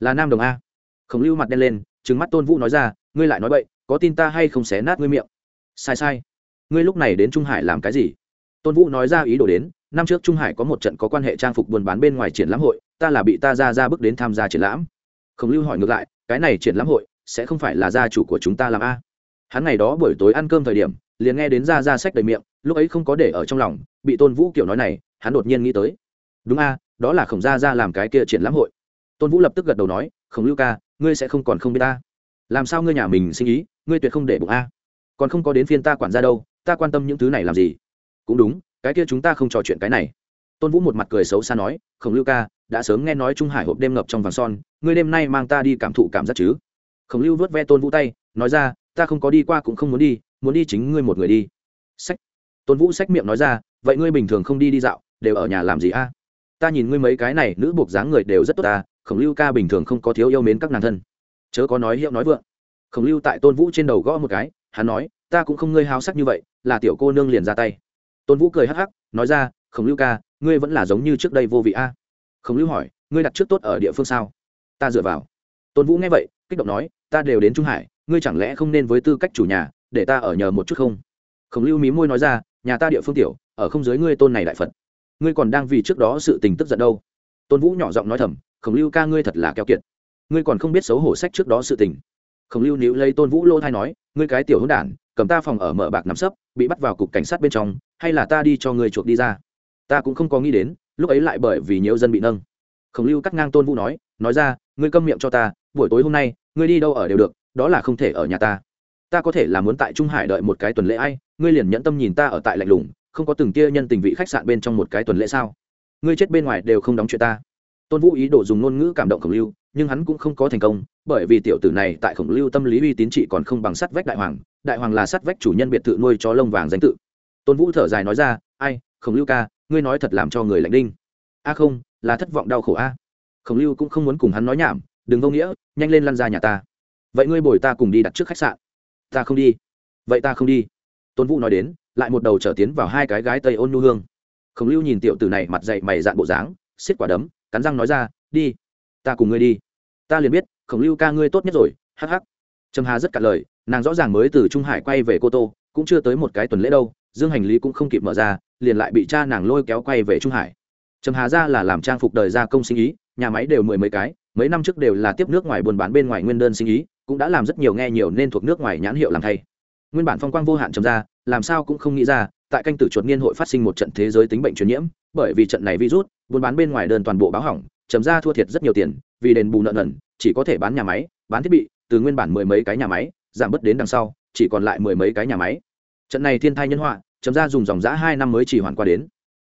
là nam đồng a. Khổng lưu mặt đen lên, trừng mắt tôn vũ nói ra, ngươi lại nói vậy có tin ta hay không xé nát ngươi miệng? Sai sai. Ngươi lúc này đến trung hải làm cái gì? Tôn vũ nói ra ý đồ đến năm trước trung hải có một trận có quan hệ trang phục buôn bán bên ngoài triển lãm hội, ta là bị ta ra ra bước đến tham gia triển lãm. Khổng lưu hỏi ngược lại, cái này triển lãm hội sẽ không phải là gia chủ của chúng ta làm a? Hắn ngày đó buổi tối ăn cơm thời điểm, liền nghe đến ra ra sách đầy miệng, lúc ấy không có để ở trong lòng, bị tôn vũ kiểu nói này, hắn đột nhiên nghĩ tới. Đúng a, đó là khổng gia ra làm cái kia triển lãm hội. Tôn vũ lập tức gật đầu nói, khổng lưu ca, ngươi sẽ không còn không biết ta. Làm sao ngươi nhà mình sinh ý, ngươi tuyệt không để bụng a? Còn không có đến phiên ta quản ra đâu, ta quan tâm những thứ này làm gì? Cũng đúng cái kia chúng ta không trò chuyện cái này. Tôn vũ một mặt cười xấu xa nói, khổng lưu ca, đã sớm nghe nói trung hải hộp đêm ngập trong vàng son, ngươi đêm nay mang ta đi cảm thụ cảm giác chứ? Khổng lưu vớt ve tôn vũ tay, nói ra, ta không có đi qua cũng không muốn đi muốn đi chính ngươi một người đi. Sách. Tôn vũ sách miệng nói ra, vậy ngươi bình thường không đi đi dạo, đều ở nhà làm gì a? Ta nhìn ngươi mấy cái này nữ buộc dáng người đều rất tốt ta, khổng lưu ca bình thường không có thiếu yêu mến các nàng thân. Chớ có nói hiệu nói vượng. Khổng lưu tại tôn vũ trên đầu gõ một cái, hắn nói, ta cũng không ngươi háo sắc như vậy, là tiểu cô nương liền ra tay tôn vũ cười hắc hắc, nói ra, khổng lưu ca, ngươi vẫn là giống như trước đây vô vị a. Khổng lưu hỏi, ngươi đặt trước tốt ở địa phương sao? Ta dựa vào. Tôn vũ nghe vậy, kích động nói, ta đều đến trung hải, ngươi chẳng lẽ không nên với tư cách chủ nhà, để ta ở nhờ một chút không? Khổng lưu mí môi nói ra, nhà ta địa phương tiểu, ở không dưới ngươi tôn này đại phật. Ngươi còn đang vì trước đó sự tình tức giận đâu? Tôn vũ nhỏ giọng nói thầm, khổng lưu ca, ngươi thật là keo kiệt. Ngươi còn không biết xấu hổ sách trước đó sự tình. Khổng lưu níu lấy tôn vũ lô thai nói, ngươi cái tiểu hỗn đản, cầm ta phòng ở mở bạc nắm sấp, bị bắt vào cục cảnh sát bên trong hay là ta đi cho người chuộc đi ra? Ta cũng không có nghĩ đến, lúc ấy lại bởi vì nhiều dân bị nâng. Khổng lưu cắt ngang tôn vũ nói nói ra, ngươi câm miệng cho ta, buổi tối hôm nay, ngươi đi đâu ở đều được, đó là không thể ở nhà ta. Ta có thể là muốn tại trung hải đợi một cái tuần lễ ai, ngươi liền nhẫn tâm nhìn ta ở tại lạnh lùng, không có từng tia nhân tình vị khách sạn bên trong một cái tuần lễ sao? Ngươi chết bên ngoài đều không đóng chuyện ta. Tôn vũ ý đồ dùng ngôn ngữ cảm động khổng lưu, nhưng hắn cũng không có thành công, bởi vì tiểu tử này tại khổng lưu tâm lý uy tín trị còn không bằng sắt vách đại hoàng đại hoàng là sắt vách chủ nhân biệt thự nuôi cho lông vàng danh tự tôn vũ thở dài nói ra, ai, khổng lưu ca, ngươi nói thật làm cho người lạnh đinh. A không, là thất vọng đau khổ a. Khổng lưu cũng không muốn cùng hắn nói nhảm, đừng vô nghĩa, nhanh lên lăn ra nhà ta. Vậy ngươi bồi ta cùng đi đặt trước khách sạn. Ta không đi. Vậy ta không đi. Tôn vũ nói đến, lại một đầu trở tiến vào hai cái gái tây ôn nhu hương. Khổng lưu nhìn tiểu tử này mặt dậy mày dạn bộ dáng, xiết quả đấm, cắn răng nói ra, đi, ta cùng ngươi đi. Ta liền biết, khổng lưu ca ngươi tốt nhất rồi, hắc hắc. Trầm hà rất cả lời, nàng rõ ràng mới từ trung hải quay về cô tô, cũng chưa tới một cái tuần lễ đâu dương hành lý cũng không kịp mở ra, liền lại bị cha nàng lôi kéo quay về trung hải. Trầm hà ra là làm trang phục đời gia công sinh ý, nhà máy đều mười mấy cái, mấy năm trước đều là tiếp nước ngoài buôn bán bên ngoài nguyên đơn sinh ý, cũng đã làm rất nhiều nghe nhiều nên thuộc nước ngoài nhãn hiệu làm thay. Nguyên bản phong quang vô hạn trầm ra làm sao cũng không nghĩ ra, tại canh tử chuột niên hội phát sinh một trận thế giới tính bệnh truyền nhiễm, bởi vì trận này virus, buôn bán bên ngoài đơn toàn bộ báo hỏng, trầm ra thua thiệt rất nhiều tiền, vì đền bù nợ nần, chỉ có thể bán nhà máy, bán thiết bị, từ nguyên bản mười mấy cái nhà máy, giảm bớt đến đằng sau, chỉ còn lại mười mấy cái nhà máy trận này thiên thai nhân họa, chấm ra dùng dòng giã hai năm mới chỉ hoàn qua đến.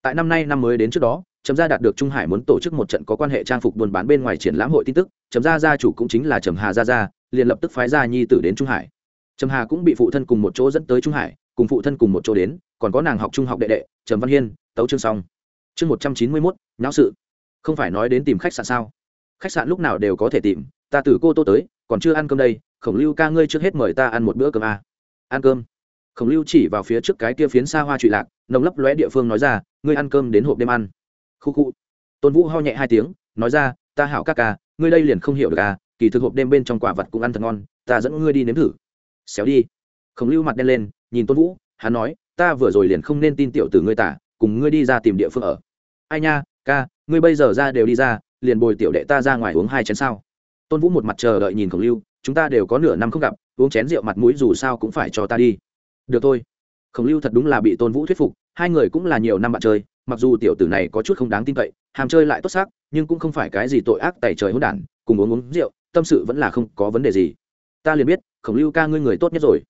Tại năm nay năm mới đến trước đó, chấm ra đạt được trung hải muốn tổ chức một trận có quan hệ trang phục buôn bán bên ngoài triển lãm hội tin tức, chấm ra gia chủ cũng chính là trầm hà gia gia, liền lập tức phái gia nhi tử đến trung hải. Trầm hà cũng bị phụ thân cùng một chỗ dẫn tới trung hải, cùng phụ thân cùng một chỗ đến, còn có nàng học trung học đệ đệ, trầm văn hiên, tấu chương xong chương một trăm chín mươi mốt nháo sự. Không phải nói đến tìm khách sạn sao? Khách sạn lúc nào đều có thể tìm, ta từ cô tô tới, còn chưa ăn cơm đây, khổng lưu ca ngươi trước hết mời ta ăn một bữa cơm à. ăn cơm khổng lưu chỉ vào phía trước cái kia phiến xa hoa trụy lạc, nồng lấp lóe địa phương nói ra, ngươi ăn cơm đến hộp đêm ăn. Khu khu. Tôn vũ ho nhẹ hai tiếng, nói ra, ta hảo các ca, ngươi đây liền không hiểu được à kỳ thực hộp đêm bên trong quả vật cũng ăn thật ngon, ta dẫn ngươi đi nếm thử. Xéo đi. Khổng lưu mặt đen lên, nhìn tôn vũ, hắn nói, ta vừa rồi liền không nên tin tiểu từ ngươi tả, cùng ngươi đi ra tìm địa phương ở. Ai nha, ca, ngươi bây giờ ra đều đi ra, liền bồi tiểu đệ ta ra ngoài uống hai chén sao? Tôn vũ một mặt chờ đợi nhìn khổng lưu, chúng ta đều có nửa năm không gặp, uống chén rượu mặt mũi dù sao cũng phải cho ta đi được thôi. Khổng lưu thật đúng là bị tôn vũ thuyết phục, hai người cũng là nhiều năm bạn chơi, mặc dù tiểu tử này có chút không đáng tin cậy, hàm chơi lại tốt xác nhưng cũng không phải cái gì tội ác tẩy trời hôn đản, cùng uống uống rượu, tâm sự vẫn là không có vấn đề gì. Ta liền biết, khổng lưu ca ngươi người tốt nhất rồi.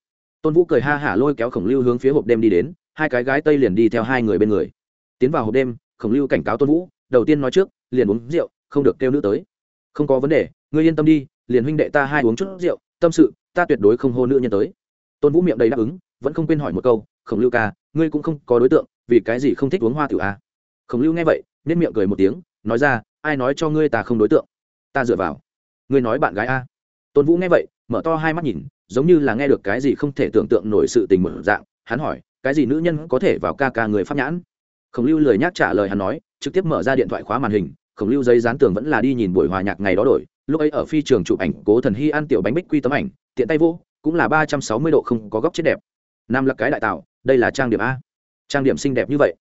Tôn vũ cười ha hả lôi kéo khổng lưu hướng phía hộp đêm đi đến, hai cái gái tây liền đi theo hai người bên người. Tiến vào hộp đêm, khổng lưu cảnh cáo tôn vũ, đầu tiên nói trước, liền uống rượu, không được kêu nữ tới. Không có vấn đề, ngươi yên tâm đi, liền huynh đệ ta hai uống chút rượu, tâm sự, ta tuyệt đối không hô nữ nhân tới. Tôn vũ miệng đầy đáp ứng vẫn không quên hỏi một câu, khổng lưu ca, ngươi cũng không có đối tượng, vì cái gì không thích uống hoa tiểu a? Khổng lưu nghe vậy nên miệng cười một tiếng, nói ra, ai nói cho ngươi ta không đối tượng? Ta dựa vào. Ngươi nói bạn gái a? Tôn vũ nghe vậy, mở to hai mắt nhìn, giống như là nghe được cái gì không thể tưởng tượng nổi sự tình mở dạng, hắn hỏi, cái gì nữ nhân có thể vào ca ca người pháp nhãn? Khổng lưu lời nhắc trả lời hắn nói, trực tiếp mở ra điện thoại khóa màn hình, khổng lưu giấy dán tường vẫn là đi nhìn buổi hòa nhạc ngày đó đổi, lúc ấy ở phi trường chụp ảnh cố thần hy ăn tiểu bánh bích quy tấm ảnh, tiện tay vô, cũng là ba trăm sáu mươi độ không có góc chết đẹp nam là cái đại tạo đây là trang điểm a. Trang điểm xinh đẹp như vậy.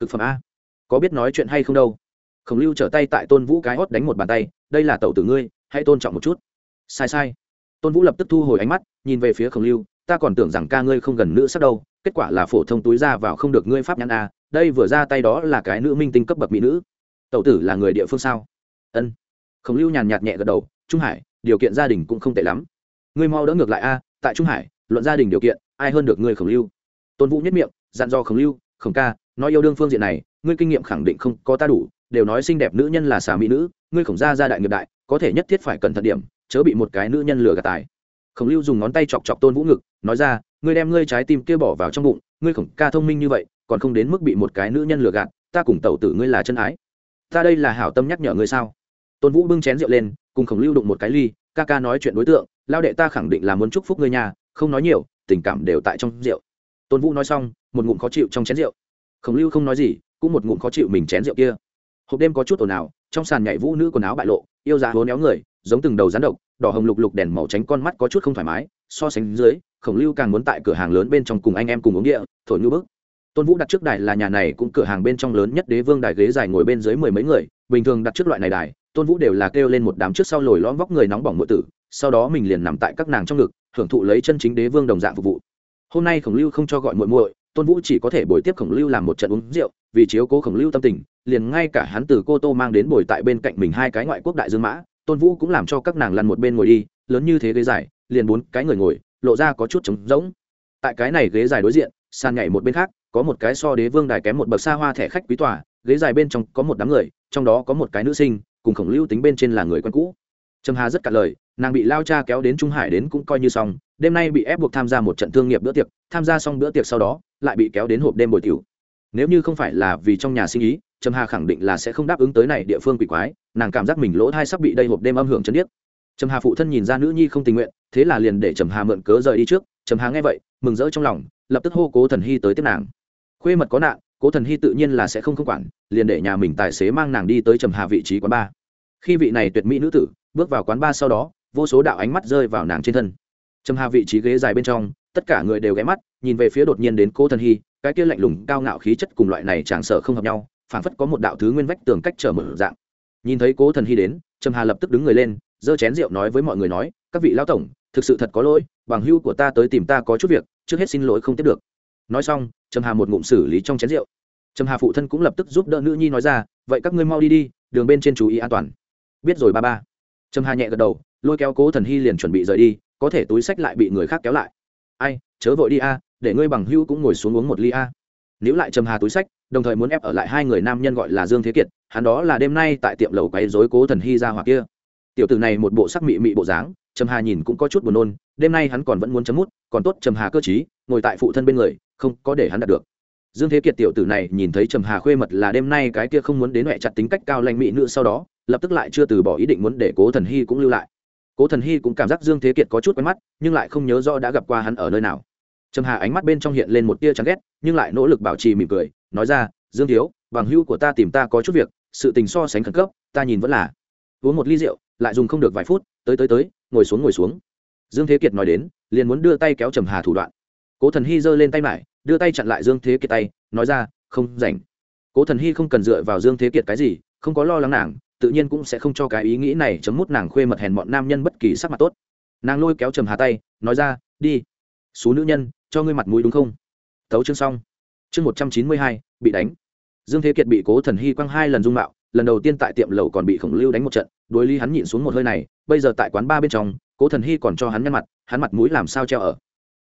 Thực phẩm a. Có biết nói chuyện hay không đâu. Khổng lưu trở tay tại tôn vũ cái hót đánh một bàn tay, đây là tẩu tử ngươi, hãy tôn trọng một chút. Sai sai. Tôn vũ lập tức thu hồi ánh mắt, nhìn về phía khổng lưu, ta còn tưởng rằng ca ngươi không gần nữ sắc đâu, kết quả là phổ thông túi ra vào không được ngươi pháp nhãn a, đây vừa ra tay đó là cái nữ minh tinh cấp bậc mỹ nữ. Tẩu tử là người địa phương sao? Ân. Khổng lưu nhàn nhạt nhẹ gật đầu, trung hải, điều kiện gia đình cũng không tệ lắm. Ngươi mau đỡ ngược lại a, tại trung hải luận gia đình điều kiện, ai hơn được ngươi khổng lưu? Tôn vũ nhất miệng, dặn dò khổng lưu, khổng ca, nói yêu đương phương diện này, ngươi kinh nghiệm khẳng định không có ta đủ, đều nói xinh đẹp nữ nhân là xà mỹ nữ, ngươi khổng gia gia đại nghiệp đại, có thể nhất thiết phải cẩn thận điểm, chớ bị một cái nữ nhân lừa gạt tài. Khổng lưu dùng ngón tay chọc chọc tôn vũ ngực, nói ra, ngươi đem ngươi trái tim kia bỏ vào trong bụng, ngươi khổng ca thông minh như vậy, còn không đến mức bị một cái nữ nhân lừa gạt, ta cùng tẩu tử ngươi là chân ái. Ta đây là hảo tâm nhắc nhở ngươi sao? Tôn vũ bưng chén rượu lên, cùng khổng lưu đụng một cái ly, ca ca nói chuyện đối tượng, lao đệ ta khẳng định là muốn chúc phúc ngươi nhà không nói nhiều, tình cảm đều tại trong rượu. Tôn vũ nói xong, một ngụm khó chịu trong chén rượu. Khổng lưu không nói gì, cũng một ngụm khó chịu mình chén rượu kia. Hộp đêm có chút ồn ào, trong sàn nhảy vũ nữ quần áo bại lộ, yêu dạ hố néo người, giống từng đầu rắn độc, đỏ hồng lục lục đèn màu tránh con mắt có chút không thoải mái. So sánh dưới, khổng lưu càng muốn tại cửa hàng lớn bên trong cùng anh em cùng uống địa, thổi như bức. Tôn vũ đặt trước đài là nhà này cũng cửa hàng bên trong lớn nhất đế vương đài ghế dài ngồi bên dưới mười mấy người, bình thường đặt trước loại này đài, tôn vũ đều là kêu lên một đám trước sau lồi lõm vóc người nóng bỏng ngụy tử sau đó mình liền nằm tại các nàng trong ngực, hưởng thụ lấy chân chính đế vương đồng dạng phục vụ. Hôm nay khổng lưu không cho gọi muội muội, tôn vũ chỉ có thể bồi tiếp khổng lưu làm một trận uống rượu, vì chiếu cố khổng lưu tâm tình, liền ngay cả hắn từ cô tô mang đến bồi tại bên cạnh mình hai cái ngoại quốc đại dương mã, tôn vũ cũng làm cho các nàng lăn một bên ngồi đi, lớn như thế ghế dài, liền bốn cái người ngồi, lộ ra có chút trống rỗng. Tại cái này ghế dài đối diện, sàn nhảy một bên khác, có một cái so đế vương đài kém một bậc xa hoa thẻ khách quý tòa, ghế dài bên trong có một đám người, trong đó có một cái nữ sinh, cùng khổng lưu tính bên trên là người quen cũ. Trầm hà rất cả lời nàng bị lao cha kéo đến trung hải đến cũng coi như xong, đêm nay bị ép buộc tham gia một trận thương nghiệp bữa tiệc, tham gia xong bữa tiệc sau đó, lại bị kéo đến hộp đêm bồi tiểu. Nếu như không phải là vì trong nhà sinh ý, trầm hà khẳng định là sẽ không đáp ứng tới này địa phương quỷ quái, nàng cảm giác mình lỗ thai sắp bị đây hộp đêm âm hưởng chân điếc. Trầm hà phụ thân nhìn ra nữ nhi không tình nguyện, thế là liền để trầm hà mượn cớ rời đi trước. Trầm hà nghe vậy, mừng rỡ trong lòng, lập tức hô cố thần hy tới tiếp nàng. Khuê mật có nạn, cố thần hy tự nhiên là sẽ không không quản, liền để nhà mình tài xế mang nàng đi tới trầm hà vị trí quán ba khi vị này tuyệt mỹ nữ tử, bước vào quán ba sau đó vô số đạo ánh mắt rơi vào nàng trên thân. Trầm hà vị trí ghế dài bên trong, tất cả người đều ghé mắt, nhìn về phía đột nhiên đến cố thần hy, cái kia lạnh lùng, cao ngạo khí chất cùng loại này chẳng sợ không hợp nhau, phảng phất có một đạo thứ nguyên vách tường cách trở mở dạng. Nhìn thấy cố thần hy đến, trầm hà lập tức đứng người lên, giơ chén rượu nói với mọi người nói, các vị lão tổng, thực sự thật có lỗi, bằng hưu của ta tới tìm ta có chút việc, trước hết xin lỗi không tiếp được. Nói xong, trầm hà một ngụm xử lý trong chén rượu. Trầm hà phụ thân cũng lập tức giúp đỡ nữ nhi nói ra, vậy các ngươi mau đi đi, đường bên trên chú ý an toàn. Biết rồi, ba ba. Trầm hà nhẹ gật đầu lôi kéo cố thần hy liền chuẩn bị rời đi, có thể túi sách lại bị người khác kéo lại. Ai, chớ vội đi a, để ngươi bằng hữu cũng ngồi xuống uống một ly a. Nếu lại trầm hà túi sách, đồng thời muốn ép ở lại hai người nam nhân gọi là dương thế kiệt, hắn đó là đêm nay tại tiệm lầu quấy dối cố thần hy ra hoặc kia. Tiểu tử này một bộ sắc mị mị bộ dáng, trầm hà nhìn cũng có chút buồn nôn, đêm nay hắn còn vẫn muốn chấm mút, còn tốt trầm hà cơ chí ngồi tại phụ thân bên người, không có để hắn đạt được. Dương thế kiệt tiểu tử này nhìn thấy trầm hà khuê mật là đêm nay cái kia không muốn đến huệ chặt tính cách cao lanh mỹ nữ sau đó, lập tức lại chưa từ bỏ ý định muốn để cố thần hy cũng lưu lại cố thần hy cũng cảm giác dương thế kiệt có chút quen mắt, nhưng lại không nhớ rõ đã gặp qua hắn ở nơi nào. Trầm hà ánh mắt bên trong hiện lên một tia chán ghét, nhưng lại nỗ lực bảo trì mỉm cười, nói ra, dương thiếu, bằng hữu của ta tìm ta có chút việc, sự tình so sánh khẩn cấp, ta nhìn vẫn là uống một ly rượu, lại dùng không được vài phút, tới tới tới, ngồi xuống ngồi xuống. Dương thế kiệt nói đến, liền muốn đưa tay kéo trầm hà thủ đoạn. Cố thần hy giơ lên tay mải đưa tay chặn lại dương thế kiệt tay, nói ra, không rảnh. Cố thần hy không cần dựa vào dương thế kiệt cái gì, không có lo lắng nàng tự nhiên cũng sẽ không cho cái ý nghĩ này chấm mút nàng khuê mật hèn bọn nam nhân bất kỳ sắc mặt tốt. Nàng lôi kéo trầm hà tay, nói ra, đi. Số nữ nhân, cho ngươi mặt mũi đúng không? Tấu chương xong. Chương một trăm chín mươi hai, bị đánh. Dương thế kiệt bị cố thần hy quăng hai lần dung mạo, lần đầu tiên tại tiệm lầu còn bị khổng lưu đánh một trận, đối lý hắn nhịn xuống một hơi này, bây giờ tại quán ba bên trong, cố thần hy còn cho hắn nhăn mặt, hắn mặt mũi làm sao treo ở?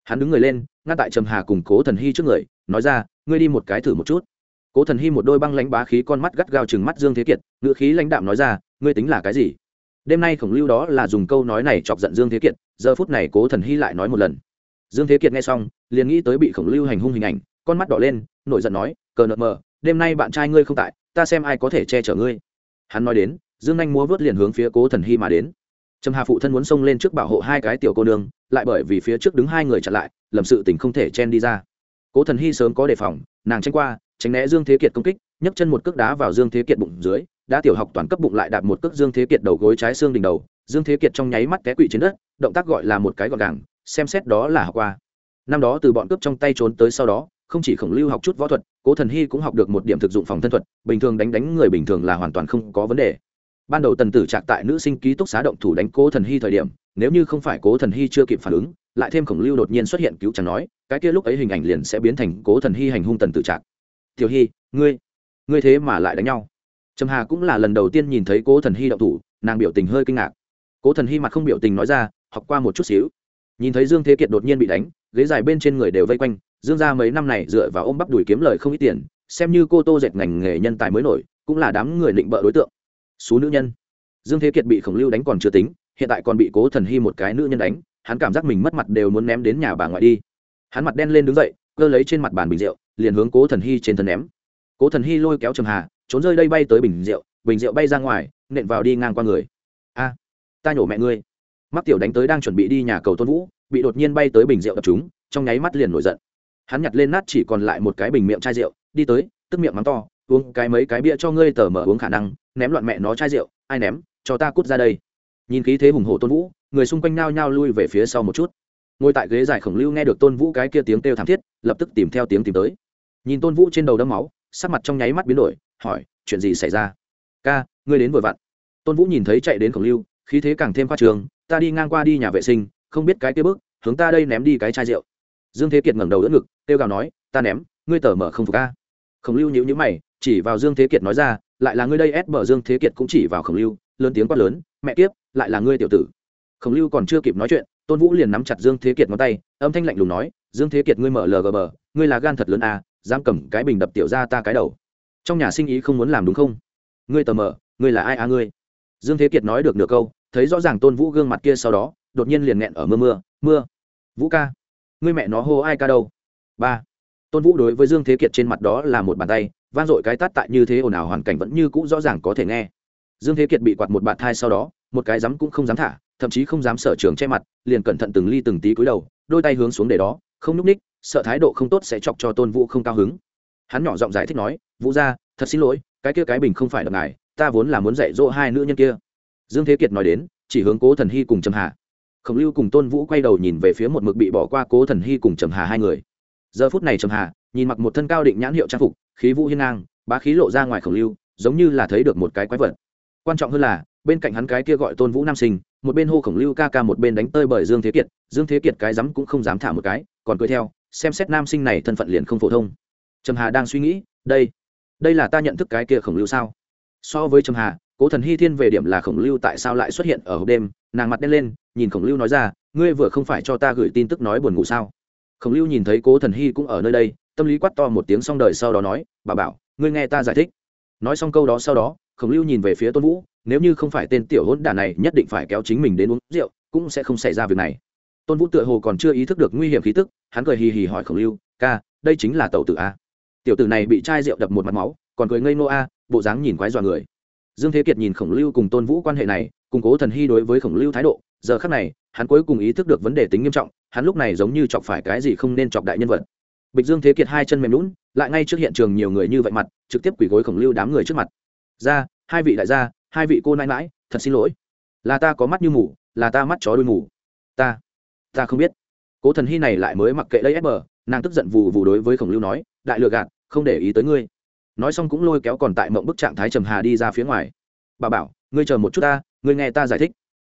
Hắn đứng người lên, ngăn tại trầm hà cùng cố thần hy trước người, nói ra, ngươi đi một cái thử một chút cố thần hy một đôi băng lãnh bá khí con mắt gắt gao chừng mắt dương thế kiệt ngựa khí lãnh đạm nói ra, ngươi tính là cái gì? Đêm nay khổng lưu đó là dùng câu nói này chọc giận dương thế kiệt, giờ phút này cố thần hy lại nói một lần. Dương thế kiệt nghe xong, liền nghĩ tới bị khổng lưu hành hung hình ảnh, con mắt đỏ lên, nổi giận nói, cờ nợ mờ, đêm nay bạn trai ngươi không tại, ta xem ai có thể che chở ngươi. Hắn nói đến, dương anh múa vớt liền hướng phía cố thần hy mà đến. Trầm hà phụ thân muốn xông lên trước bảo hộ hai cái tiểu cô nương, lại bởi vì phía trước đứng hai người chặn lại, lầm sự tình không thể chen đi ra. Cố thần hy sớm có đề phòng, nàng tranh qua tránh né dương thế kiệt công kích, nhấc chân một cước đá vào dương thế kiệt bụng dưới đã tiểu học toàn cấp bụng lại đạp một cước dương thế kiệt đầu gối trái xương đỉnh đầu, dương thế kiệt trong nháy mắt té quỵ trên đất, động tác gọi là một cái gọn gàng, xem xét đó là học qua. Năm đó từ bọn cướp trong tay trốn tới sau đó, không chỉ khổng lưu học chút võ thuật, cố thần hy cũng học được một điểm thực dụng phòng thân thuật, bình thường đánh đánh người bình thường là hoàn toàn không có vấn đề. Ban đầu tần tử trạc tại nữ sinh ký túc xá động thủ đánh cố thần hy thời điểm, nếu như không phải cố thần hy chưa kịp phản ứng, lại thêm khổng lưu đột nhiên xuất hiện cứu chẳng nói, cái kia lúc ấy hình ảnh liền sẽ biến thành cố thần hy hành hung tần tử trạc tiểu hy, ngươi ngươi thế mà lại đánh nhau. Trầm hà cũng là lần đầu tiên nhìn thấy cố thần hy động thủ, nàng biểu tình hơi kinh ngạc. Cố thần hy mặt không biểu tình nói ra, học qua một chút xíu. Nhìn thấy dương thế kiệt đột nhiên bị đánh, ghế dài bên trên người đều vây quanh, dương ra mấy năm này dựa vào ôm bắp đùi kiếm lời không ít tiền, xem như cô tô dệt ngành nghề nhân tài mới nổi, cũng là đám người định bợ đối tượng. Số nữ nhân. Dương thế kiệt bị khổng lưu đánh còn chưa tính, hiện tại còn bị cố thần hy một cái nữ nhân đánh, hắn cảm giác mình mất mặt đều muốn ném đến nhà bà ngoại đi. Hắn mặt đen lên đứng dậy, cơ lấy trên mặt bàn bình rượu liền hướng cố thần hy trên thân ném. Cố thần hy lôi kéo trầm hà, trốn rơi đây bay tới bình rượu bình rượu bay ra ngoài, nện vào đi ngang qua người. A, ta nhổ mẹ ngươi. Mắc tiểu đánh tới đang chuẩn bị đi nhà cầu tôn vũ, bị đột nhiên bay tới bình rượu đập chúng, trong nháy mắt liền nổi giận. Hắn nhặt lên nát chỉ còn lại một cái bình miệng chai rượu, đi tới, tức miệng mắng to, uống cái mấy cái bia cho ngươi tờ mở uống khả năng, ném loạn mẹ nó chai rượu, ai ném, cho ta cút ra đây. Nhìn khí thế hùng hổ tôn vũ, người xung quanh nao nhao lui về phía sau một chút. Ngồi tại ghế dài khổng lưu nghe được tôn vũ cái kia tiếng kêu thảm thiết, lập tức tìm theo tiếng tìm tới nhìn tôn vũ trên đầu đâm máu, sắc mặt trong nháy mắt biến đổi, hỏi, chuyện gì xảy ra? Ca, ngươi đến vội vặn. Tôn vũ nhìn thấy chạy đến khổng lưu, khí thế càng thêm khoa trường, ta đi ngang qua đi nhà vệ sinh, không biết cái kia bước, hướng ta đây ném đi cái chai rượu. Dương thế kiệt ngẩng đầu đỡ ngực, kêu gào nói, ta ném, ngươi tở mở không phục ca khổng lưu nhíu nhíu mày, chỉ vào dương thế kiệt nói ra, lại là ngươi đây ép mở dương thế kiệt cũng chỉ vào khổng lưu, lớn tiếng quát lớn, mẹ kiếp, lại là ngươi tiểu tử. Khổng lưu còn chưa kịp nói chuyện, tôn vũ liền nắm chặt dương thế kiệt ngón tay, âm thanh lạnh lùng nói, dương thế kiệt ngươi mở lgb ngươi là gan thật lớn à dám cầm cái bình đập tiểu ra ta cái đầu. Trong nhà sinh ý không muốn làm đúng không? Ngươi tờ mờ, ngươi là ai à ngươi? Dương thế kiệt nói được nửa câu, thấy rõ ràng tôn vũ gương mặt kia sau đó, đột nhiên liền nghẹn ở mưa mưa mưa, vũ ca, ngươi mẹ nó hô ai ca đâu? Ba, tôn vũ đối với dương thế kiệt trên mặt đó là một bàn tay van dội cái tát tại như thế ồn ào hoàn cảnh vẫn như cũ rõ ràng có thể nghe. Dương thế kiệt bị quạt một bạt thai sau đó, một cái dám cũng không dám thả, thậm chí không dám sở trường che mặt, liền cẩn thận từng ly từng tí cúi đầu, đôi tay hướng xuống để đó, không núp ních sợ thái độ không tốt sẽ chọc cho tôn vũ không cao hứng. Hắn nhỏ giọng giải thích nói, vũ ra thật xin lỗi, cái kia cái bình không phải là ngài, ta vốn là muốn dạy dỗ hai nữ nhân kia. Dương thế kiệt nói đến, chỉ hướng cố thần hy cùng trầm hà. Khổng lưu cùng tôn vũ quay đầu nhìn về phía một mực bị bỏ qua cố thần hy cùng trầm hà hai người. Giờ phút này trầm hà, nhìn mặc một thân cao định nhãn hiệu trang phục, khí vũ hiên ngang, bá khí lộ ra ngoài khổng lưu, giống như là thấy được một cái quái vật. Quan trọng hơn là, bên cạnh hắn cái kia gọi tôn vũ nam sinh, một bên hô khổng lưu ca ca, một bên đánh tơi bởi dương thế kiệt, dương thế kiệt cái rắm cũng không dám thả một cái, còn cười theo xem xét nam sinh này thân phận liền không phổ thông. Trầm hà đang suy nghĩ, đây đây là ta nhận thức cái kia khổng lưu sao? So với trầm hà, cố thần hy thiên về điểm là khổng lưu tại sao lại xuất hiện ở hộp đêm, nàng mặt đen lên, nhìn khổng lưu nói ra, ngươi vừa không phải cho ta gửi tin tức nói buồn ngủ sao? Khổng lưu nhìn thấy cố thần hy cũng ở nơi đây, tâm lý quát to một tiếng xong đời sau đó nói, bà bảo, ngươi nghe ta giải thích. Nói xong câu đó sau đó, khổng lưu nhìn về phía tôn vũ, nếu như không phải tên tiểu hỗn đản này nhất định phải kéo chính mình đến uống rượu, cũng sẽ không xảy ra việc này tôn vũ tựa hồ còn chưa ý thức được nguy hiểm khí tức, hắn cười hì hì hỏi khổng lưu, ca, đây chính là tàu tử a? Tiểu tử này bị chai rượu đập một mặt máu, còn cười ngây nô a, bộ dáng nhìn quái dọa người. Dương thế kiệt nhìn khổng lưu cùng tôn vũ quan hệ này củng cố thần hy đối với khổng lưu thái độ, giờ khắc này, hắn cuối cùng ý thức được vấn đề tính nghiêm trọng, hắn lúc này giống như chọc phải cái gì không nên chọc đại nhân vật. Bịch dương thế kiệt hai chân mềm lún lại ngay trước hiện trường nhiều người như vậy mặt, trực tiếp quỳ gối khổng lưu đám người trước mặt. Ra, hai vị đại gia, hai vị cô nãi mãi thật xin lỗi. Là ta có mắt như mù, là ta mắt chó đuôi mù. Ta ta không biết. Cố thần hy này lại mới mặc kệ lấy ép bờ nàng tức giận vù vù đối với khổng lưu nói, đại lừa gạt, không để ý tới ngươi. Nói xong cũng lôi kéo còn tại mộng bức trạng thái trầm hà đi ra phía ngoài. Bà bảo, ngươi chờ một chút ta, ngươi nghe ta giải thích.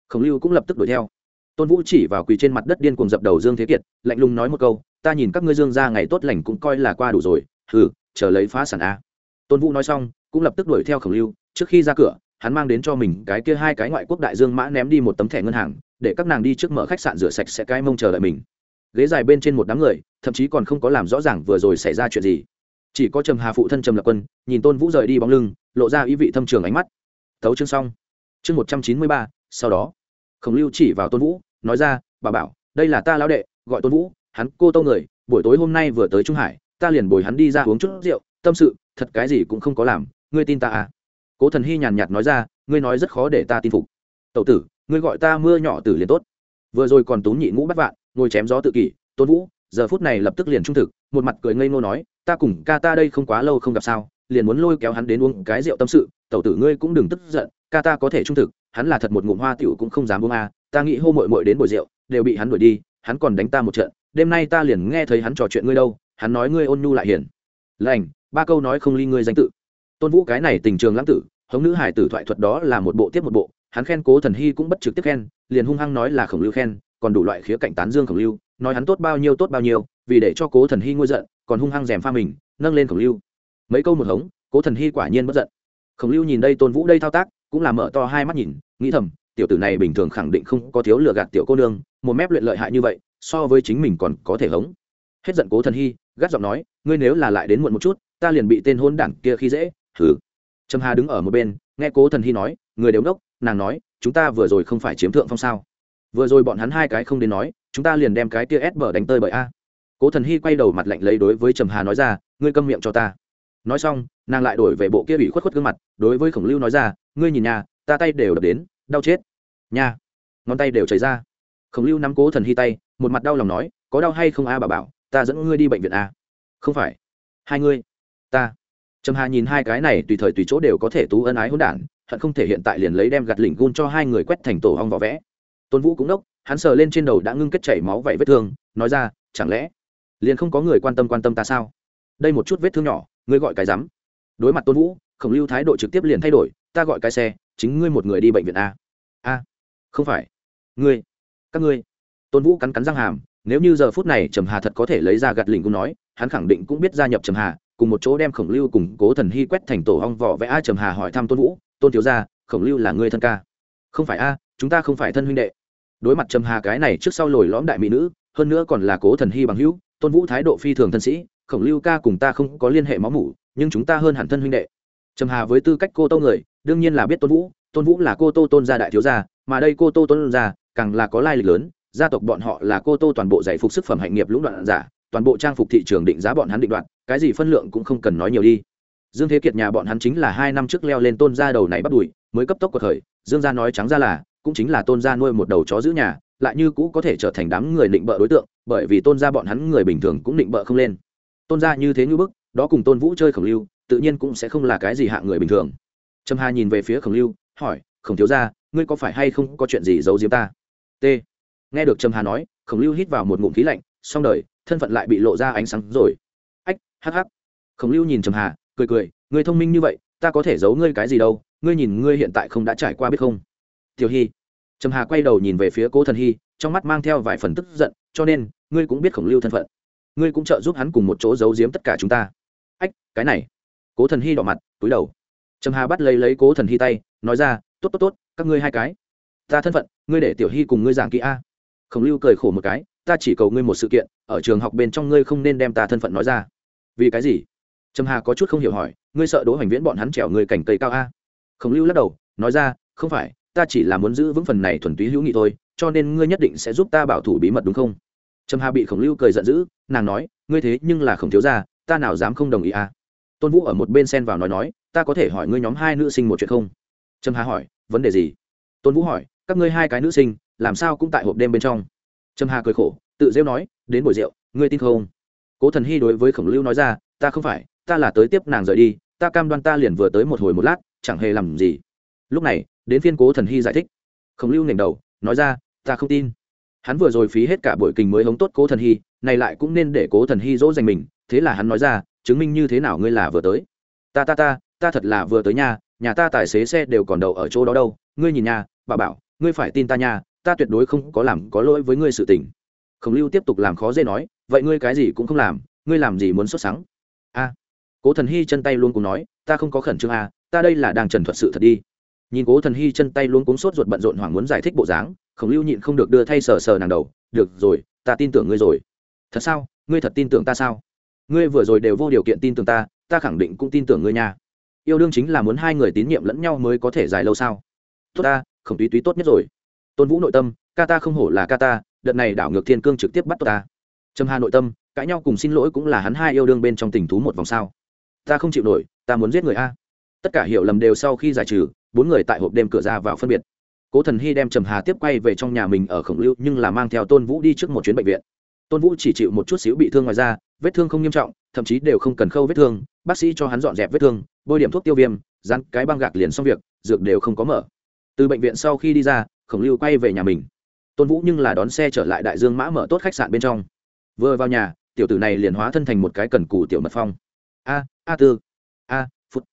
Khổng lưu cũng lập tức đuổi theo. Tôn vũ chỉ vào quỳ trên mặt đất điên cuồng dập đầu dương thế kiệt, lạnh lùng nói một câu, ta nhìn các ngươi dương ra ngày tốt lành cũng coi là qua đủ rồi, hừ, chờ lấy phá sản a. Tôn vũ nói xong, cũng lập tức đuổi theo khổng lưu, trước khi ra cửa, hắn mang đến cho mình cái kia hai cái ngoại quốc đại dương mã ném đi một tấm thẻ ngân hàng để các nàng đi trước mở khách sạn rửa sạch sẽ cái mông chờ đợi mình. Ghế dài bên trên một đám người, thậm chí còn không có làm rõ ràng vừa rồi xảy ra chuyện gì. Chỉ có trầm hà phụ thân trầm lập quân, nhìn tôn vũ rời đi bóng lưng, lộ ra ý vị thâm trường ánh mắt. Tấu chương xong. Chương một trăm chín mươi ba, sau đó. Khổng lưu chỉ vào tôn vũ, nói ra, bà bảo, đây là ta lão đệ, gọi tôn vũ, hắn cô tâu người, buổi tối hôm nay vừa tới trung hải, ta liền bồi hắn đi ra uống chút rượu, tâm sự, thật cái gì cũng không có làm, ngươi tin ta à? Cố thần hy nhàn nhạt nói ra, ngươi nói rất khó để ta tin phục. Tậu tử ngươi gọi ta mưa nhỏ tử liền tốt vừa rồi còn tốn nhị ngũ bắt vạn, ngồi chém gió tự kỷ, tôn vũ, giờ phút này lập tức liền trung thực, một mặt cười ngây ngô nói, ta cùng ca ta đây không quá lâu không gặp sao, liền muốn lôi kéo hắn đến uống cái rượu tâm sự, tẩu tử ngươi cũng đừng tức giận, ca ta có thể trung thực, hắn là thật một ngụm hoa tiểu cũng không dám uống a à. ta nghĩ hô mội mội đến bồi rượu, đều bị hắn đuổi đi, hắn còn đánh ta một trận, đêm nay ta liền nghe thấy hắn trò chuyện ngươi đâu, hắn nói ngươi ôn nhu lại hiền lành, ba câu nói không ly ngươi danh tự tôn vũ cái này tình trường lãng tử hống nữ hải tử thoại thuật đó là một bộ tiếp một bộ, hắn khen cố thần hy cũng bất trực tiếp khen, liền hung hăng nói là khổng lưu khen, còn đủ loại khía cạnh tán dương khổng lưu, nói hắn tốt bao nhiêu tốt bao nhiêu, vì để cho cố thần hy ngôi giận, còn hung hăng rèm pha mình, nâng lên khổng lưu. Mấy câu một hống, cố thần hy quả nhiên bất giận. Khổng lưu nhìn đây tôn vũ đây thao tác, cũng là mở to hai mắt nhìn, nghĩ thầm, tiểu tử này bình thường khẳng định không có thiếu lừa gạt tiểu cô nương, một mép luyện lợi hại như vậy, so với chính mình còn có thể hống. Hết giận cố thần hy, gắt giọng nói, ngươi nếu là lại đến muộn một chút, ta liền bị tên hôn đảng kia khi dễ, thử trầm hà đứng ở một bên, nghe cố thần hy nói, người đều đốc, nàng nói, chúng ta vừa rồi không phải chiếm thượng phong sao? Vừa rồi bọn hắn hai cái không đến nói, chúng ta liền đem cái tia ép bờ đánh tơi bởi a. Cố thần hy quay đầu mặt lạnh lấy đối với trầm hà nói ra, ngươi câm miệng cho ta. Nói xong, nàng lại đổi về bộ kia bị khuất khuất gương mặt, đối với khổng lưu nói ra, ngươi nhìn nhà, ta tay đều đập đến, đau chết. Nha ngón tay đều chảy ra. Khổng lưu nắm cố thần hy tay, một mặt đau lòng nói, có đau hay không a bà bảo, ta dẫn ngươi đi bệnh viện a. Không phải. Hai ngươi. Ta trầm hà nhìn hai cái này tùy thời tùy chỗ đều có thể tú ân ái hôn đản, hận không thể hiện tại liền lấy đem gạt lỉnh gun cho hai người quét thành tổ hong vỏ vẽ. Tôn vũ cũng đốc, hắn sờ lên trên đầu đã ngưng kết chảy máu vậy vết thương, nói ra, chẳng lẽ liền không có người quan tâm quan tâm ta sao? Đây một chút vết thương nhỏ, ngươi gọi cái rắm đối mặt tôn vũ, khổng lưu thái độ trực tiếp liền thay đổi, ta gọi cái xe, chính ngươi một người đi bệnh viện a. A, không phải. Ngươi, các ngươi. Tôn vũ cắn cắn răng hàm, nếu như giờ phút này trầm hà thật có thể lấy ra gạt lình cũng nói, hắn khẳng định cũng biết gia nhập trầm hà cùng một chỗ đem khổng lưu cùng cố thần hy quét thành tổ hong vỏ vẽ a trầm hà hỏi thăm tôn vũ tôn thiếu gia khổng lưu là người thân ca không phải a chúng ta không phải thân huynh đệ đối mặt trầm hà cái này trước sau lồi lõm đại mỹ nữ hơn nữa còn là cố thần hy bằng hữu tôn vũ thái độ phi thường thân sĩ khổng lưu ca cùng ta không có liên hệ máu mủ nhưng chúng ta hơn hẳn thân huynh đệ trầm hà với tư cách cô tô người đương nhiên là biết tôn vũ tôn vũ là cô tô tôn gia đại thiếu gia mà đây cô tô tôn gia càng là có lai lịch lớn gia tộc bọn họ là cô tô toàn bộ giải phục sức phẩm hạnh nghiệp lũng đoạn giả toàn bộ trang phục thị trường định giá bọn hắn định đoạt, cái gì phân lượng cũng không cần nói nhiều đi. Dương thế kiệt nhà bọn hắn chính là hai năm trước leo lên tôn gia đầu này bắt đùi mới cấp tốc cuộc khởi, dương gia nói trắng ra là, cũng chính là tôn gia nuôi một đầu chó giữ nhà, lại như cũ có thể trở thành đám người định bợ đối tượng, bởi vì tôn gia bọn hắn người bình thường cũng định bợ không lên. Tôn gia như thế như bức, đó cùng tôn vũ chơi khổng lưu, tự nhiên cũng sẽ không là cái gì hạ người bình thường. Trầm hà nhìn về phía khổng lưu, hỏi, khổng thiếu gia, ngươi có phải hay không có chuyện gì giấu giếm ta? T. Nghe được trầm hà nói, khổng lưu hít vào một ngụm khí lạnh, xong đời thân phận lại bị lộ ra ánh sáng rồi. Ách, hắc hắc. Khổng lưu nhìn trầm hà, cười cười, ngươi thông minh như vậy, ta có thể giấu ngươi cái gì đâu, ngươi nhìn ngươi hiện tại không đã trải qua biết không? Tiểu hy. Trầm hà quay đầu nhìn về phía cố thần hy, trong mắt mang theo vài phần tức giận, cho nên, ngươi cũng biết khổng lưu thân phận. Ngươi cũng trợ giúp hắn cùng một chỗ giấu giếm tất cả chúng ta. Ách, cái này. Cố thần hy đỏ mặt, túi đầu. Trầm hà bắt lấy lấy cố thần hy tay, nói ra, tốt tốt tốt, các ngươi hai cái. Ta thân phận, ngươi để tiểu hy cùng ngươi giảng kỹ a. Khổng lưu cười khổ một cái ta chỉ cầu ngươi một sự kiện, ở trường học bên trong ngươi không nên đem ta thân phận nói ra. Vì cái gì? Trầm hà có chút không hiểu hỏi. Ngươi sợ đỗ hoành viễn bọn hắn trèo ngươi cành cây cao a? Khổng lưu lắc đầu, nói ra, không phải, ta chỉ là muốn giữ vững phần này thuần túy hữu nghị thôi, cho nên ngươi nhất định sẽ giúp ta bảo thủ bí mật đúng không? Trầm hà bị khổng lưu cười giận dữ, nàng nói, ngươi thế nhưng là khổng thiếu gia, ta nào dám không đồng ý à tôn vũ ở một bên xen vào nói nói, ta có thể hỏi ngươi nhóm hai nữ sinh một chuyện không? Trầm hà hỏi, vấn đề gì? Tôn vũ hỏi, các ngươi hai cái nữ sinh, làm sao cũng tại hộp đêm bên trong? Trầm hà cười khổ, tự rêu nói, đến buổi rượu, ngươi tin không? Cố thần hy đối với khổng lưu nói ra, ta không phải, ta là tới tiếp nàng rời đi, ta cam đoan ta liền vừa tới một hồi một lát, chẳng hề làm gì. Lúc này, đến phiên cố thần hy giải thích. Khổng lưu nghềnh đầu, nói ra, ta không tin. Hắn vừa rồi phí hết cả buổi kình mới hống tốt cố thần hy, này lại cũng nên để cố thần hy dỗ dành mình, thế là hắn nói ra, chứng minh như thế nào ngươi là vừa tới? Ta ta ta ta thật là vừa tới nhà nhà ta tài xế xe đều còn đậu ở chỗ đó đâu, ngươi nhìn nhà bà bảo, ngươi phải tin ta nha ta tuyệt đối không có làm có lỗi với ngươi sự tình. Khổng lưu tiếp tục làm khó dễ nói, vậy ngươi cái gì cũng không làm, ngươi làm gì muốn xuất sáng a. Cố thần hy chân tay luôn cùng nói, ta không có khẩn trương a, ta đây là đang trần thuật sự thật đi. Nhìn cố thần hy chân tay luôn cúng sốt ruột bận rộn hoảng muốn giải thích bộ dáng, khổng lưu nhịn không được đưa thay sờ sờ nàng đầu, được rồi, ta tin tưởng ngươi rồi. Thật sao? Ngươi thật tin tưởng ta sao? Ngươi vừa rồi đều vô điều kiện tin tưởng ta ta khẳng định cũng tin tưởng ngươi nha. Yêu đương chính là muốn hai người tín nhiệm lẫn nhau mới có thể dài lâu sao? Tốt ta, khổng túy túy tốt nhất rồi tôn vũ nội tâm ca ta không hổ là ca ta đợt này đảo ngược thiên cương trực tiếp bắt ta trầm hà nội tâm cãi nhau cùng xin lỗi cũng là hắn hai yêu đương bên trong tình thú một vòng sao ta không chịu nổi ta muốn giết người a tất cả hiểu lầm đều sau khi giải trừ bốn người tại hộp đêm cửa ra vào phân biệt cố thần hy đem trầm hà tiếp quay về trong nhà mình ở khổng lưu nhưng là mang theo tôn vũ đi trước một chuyến bệnh viện tôn vũ chỉ chịu một chút xíu bị thương ngoài da vết thương không nghiêm trọng thậm chí đều không cần khâu vết thương bác sĩ cho hắn dọn dẹp vết thương bôi điểm thuốc tiêu viêm dán cái băng gạc liền xong việc dược đều không có mở từ bệnh viện sau khi đi ra, khổng lưu quay về nhà mình. Tôn vũ nhưng là đón xe trở lại đại dương mã mở tốt khách sạn bên trong. Vừa vào nhà, tiểu tử này liền hóa thân thành một cái cần cù tiểu mật phong. A a tư. A phút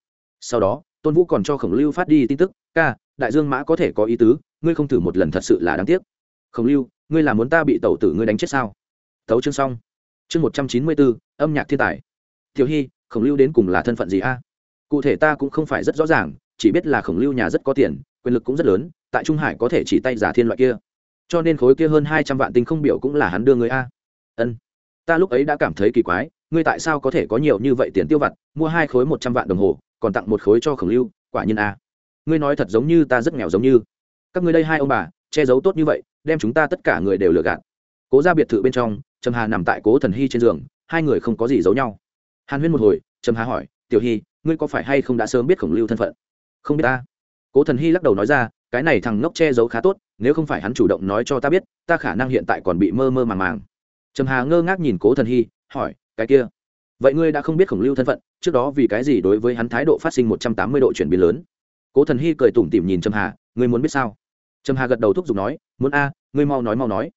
sau đó, tôn vũ còn cho khổng lưu phát đi tin tức, ca, đại dương mã có thể có ý tứ, ngươi không thử một lần thật sự là đáng tiếc. Khổng lưu, ngươi là muốn ta bị tẩu tử ngươi đánh chết sao? Tấu chương xong. Chương một trăm chín mươi bốn, âm nhạc thiên tài. Tiểu hy khổng lưu đến cùng là thân phận gì a? Cụ thể ta cũng không phải rất rõ ràng chỉ biết là khổng lưu nhà rất có tiền, quyền lực cũng rất lớn, tại trung hải có thể chỉ tay giả thiên loại kia. Cho nên khối kia hơn hai trăm vạn tinh không biểu cũng là hắn đưa người a. Ân. Ta lúc ấy đã cảm thấy kỳ quái, ngươi tại sao có thể có nhiều như vậy tiền tiêu vặt, mua hai khối một trăm vạn đồng hồ, còn tặng một khối cho khổng lưu, quả nhiên a. Ngươi nói thật giống như ta rất nghèo giống như. Các ngươi đây hai ông bà, che giấu tốt như vậy, đem chúng ta tất cả người đều lừa gạt. Cố ra biệt thự bên trong, trầm hà nằm tại cố thần hy trên giường, hai người không có gì giấu nhau. Hàn huyên một hồi, trầm hà hỏi, tiểu hy, ngươi có phải hay không đã sớm biết khổng lưu thân phận? Không biết ta. Cố thần hy lắc đầu nói ra, cái này thằng ngốc che giấu khá tốt, nếu không phải hắn chủ động nói cho ta biết, ta khả năng hiện tại còn bị mơ mơ màng màng. Trầm hà ngơ ngác nhìn cố thần hy, hỏi, cái kia, vậy ngươi đã không biết khổng lưu thân phận, trước đó vì cái gì đối với hắn thái độ phát sinh một trăm tám mươi độ chuyển biến lớn? Cố thần hy cười tủm tỉm nhìn trầm hà, ngươi muốn biết sao? Trầm hà gật đầu thúc giục nói, muốn a, ngươi mau nói mau nói.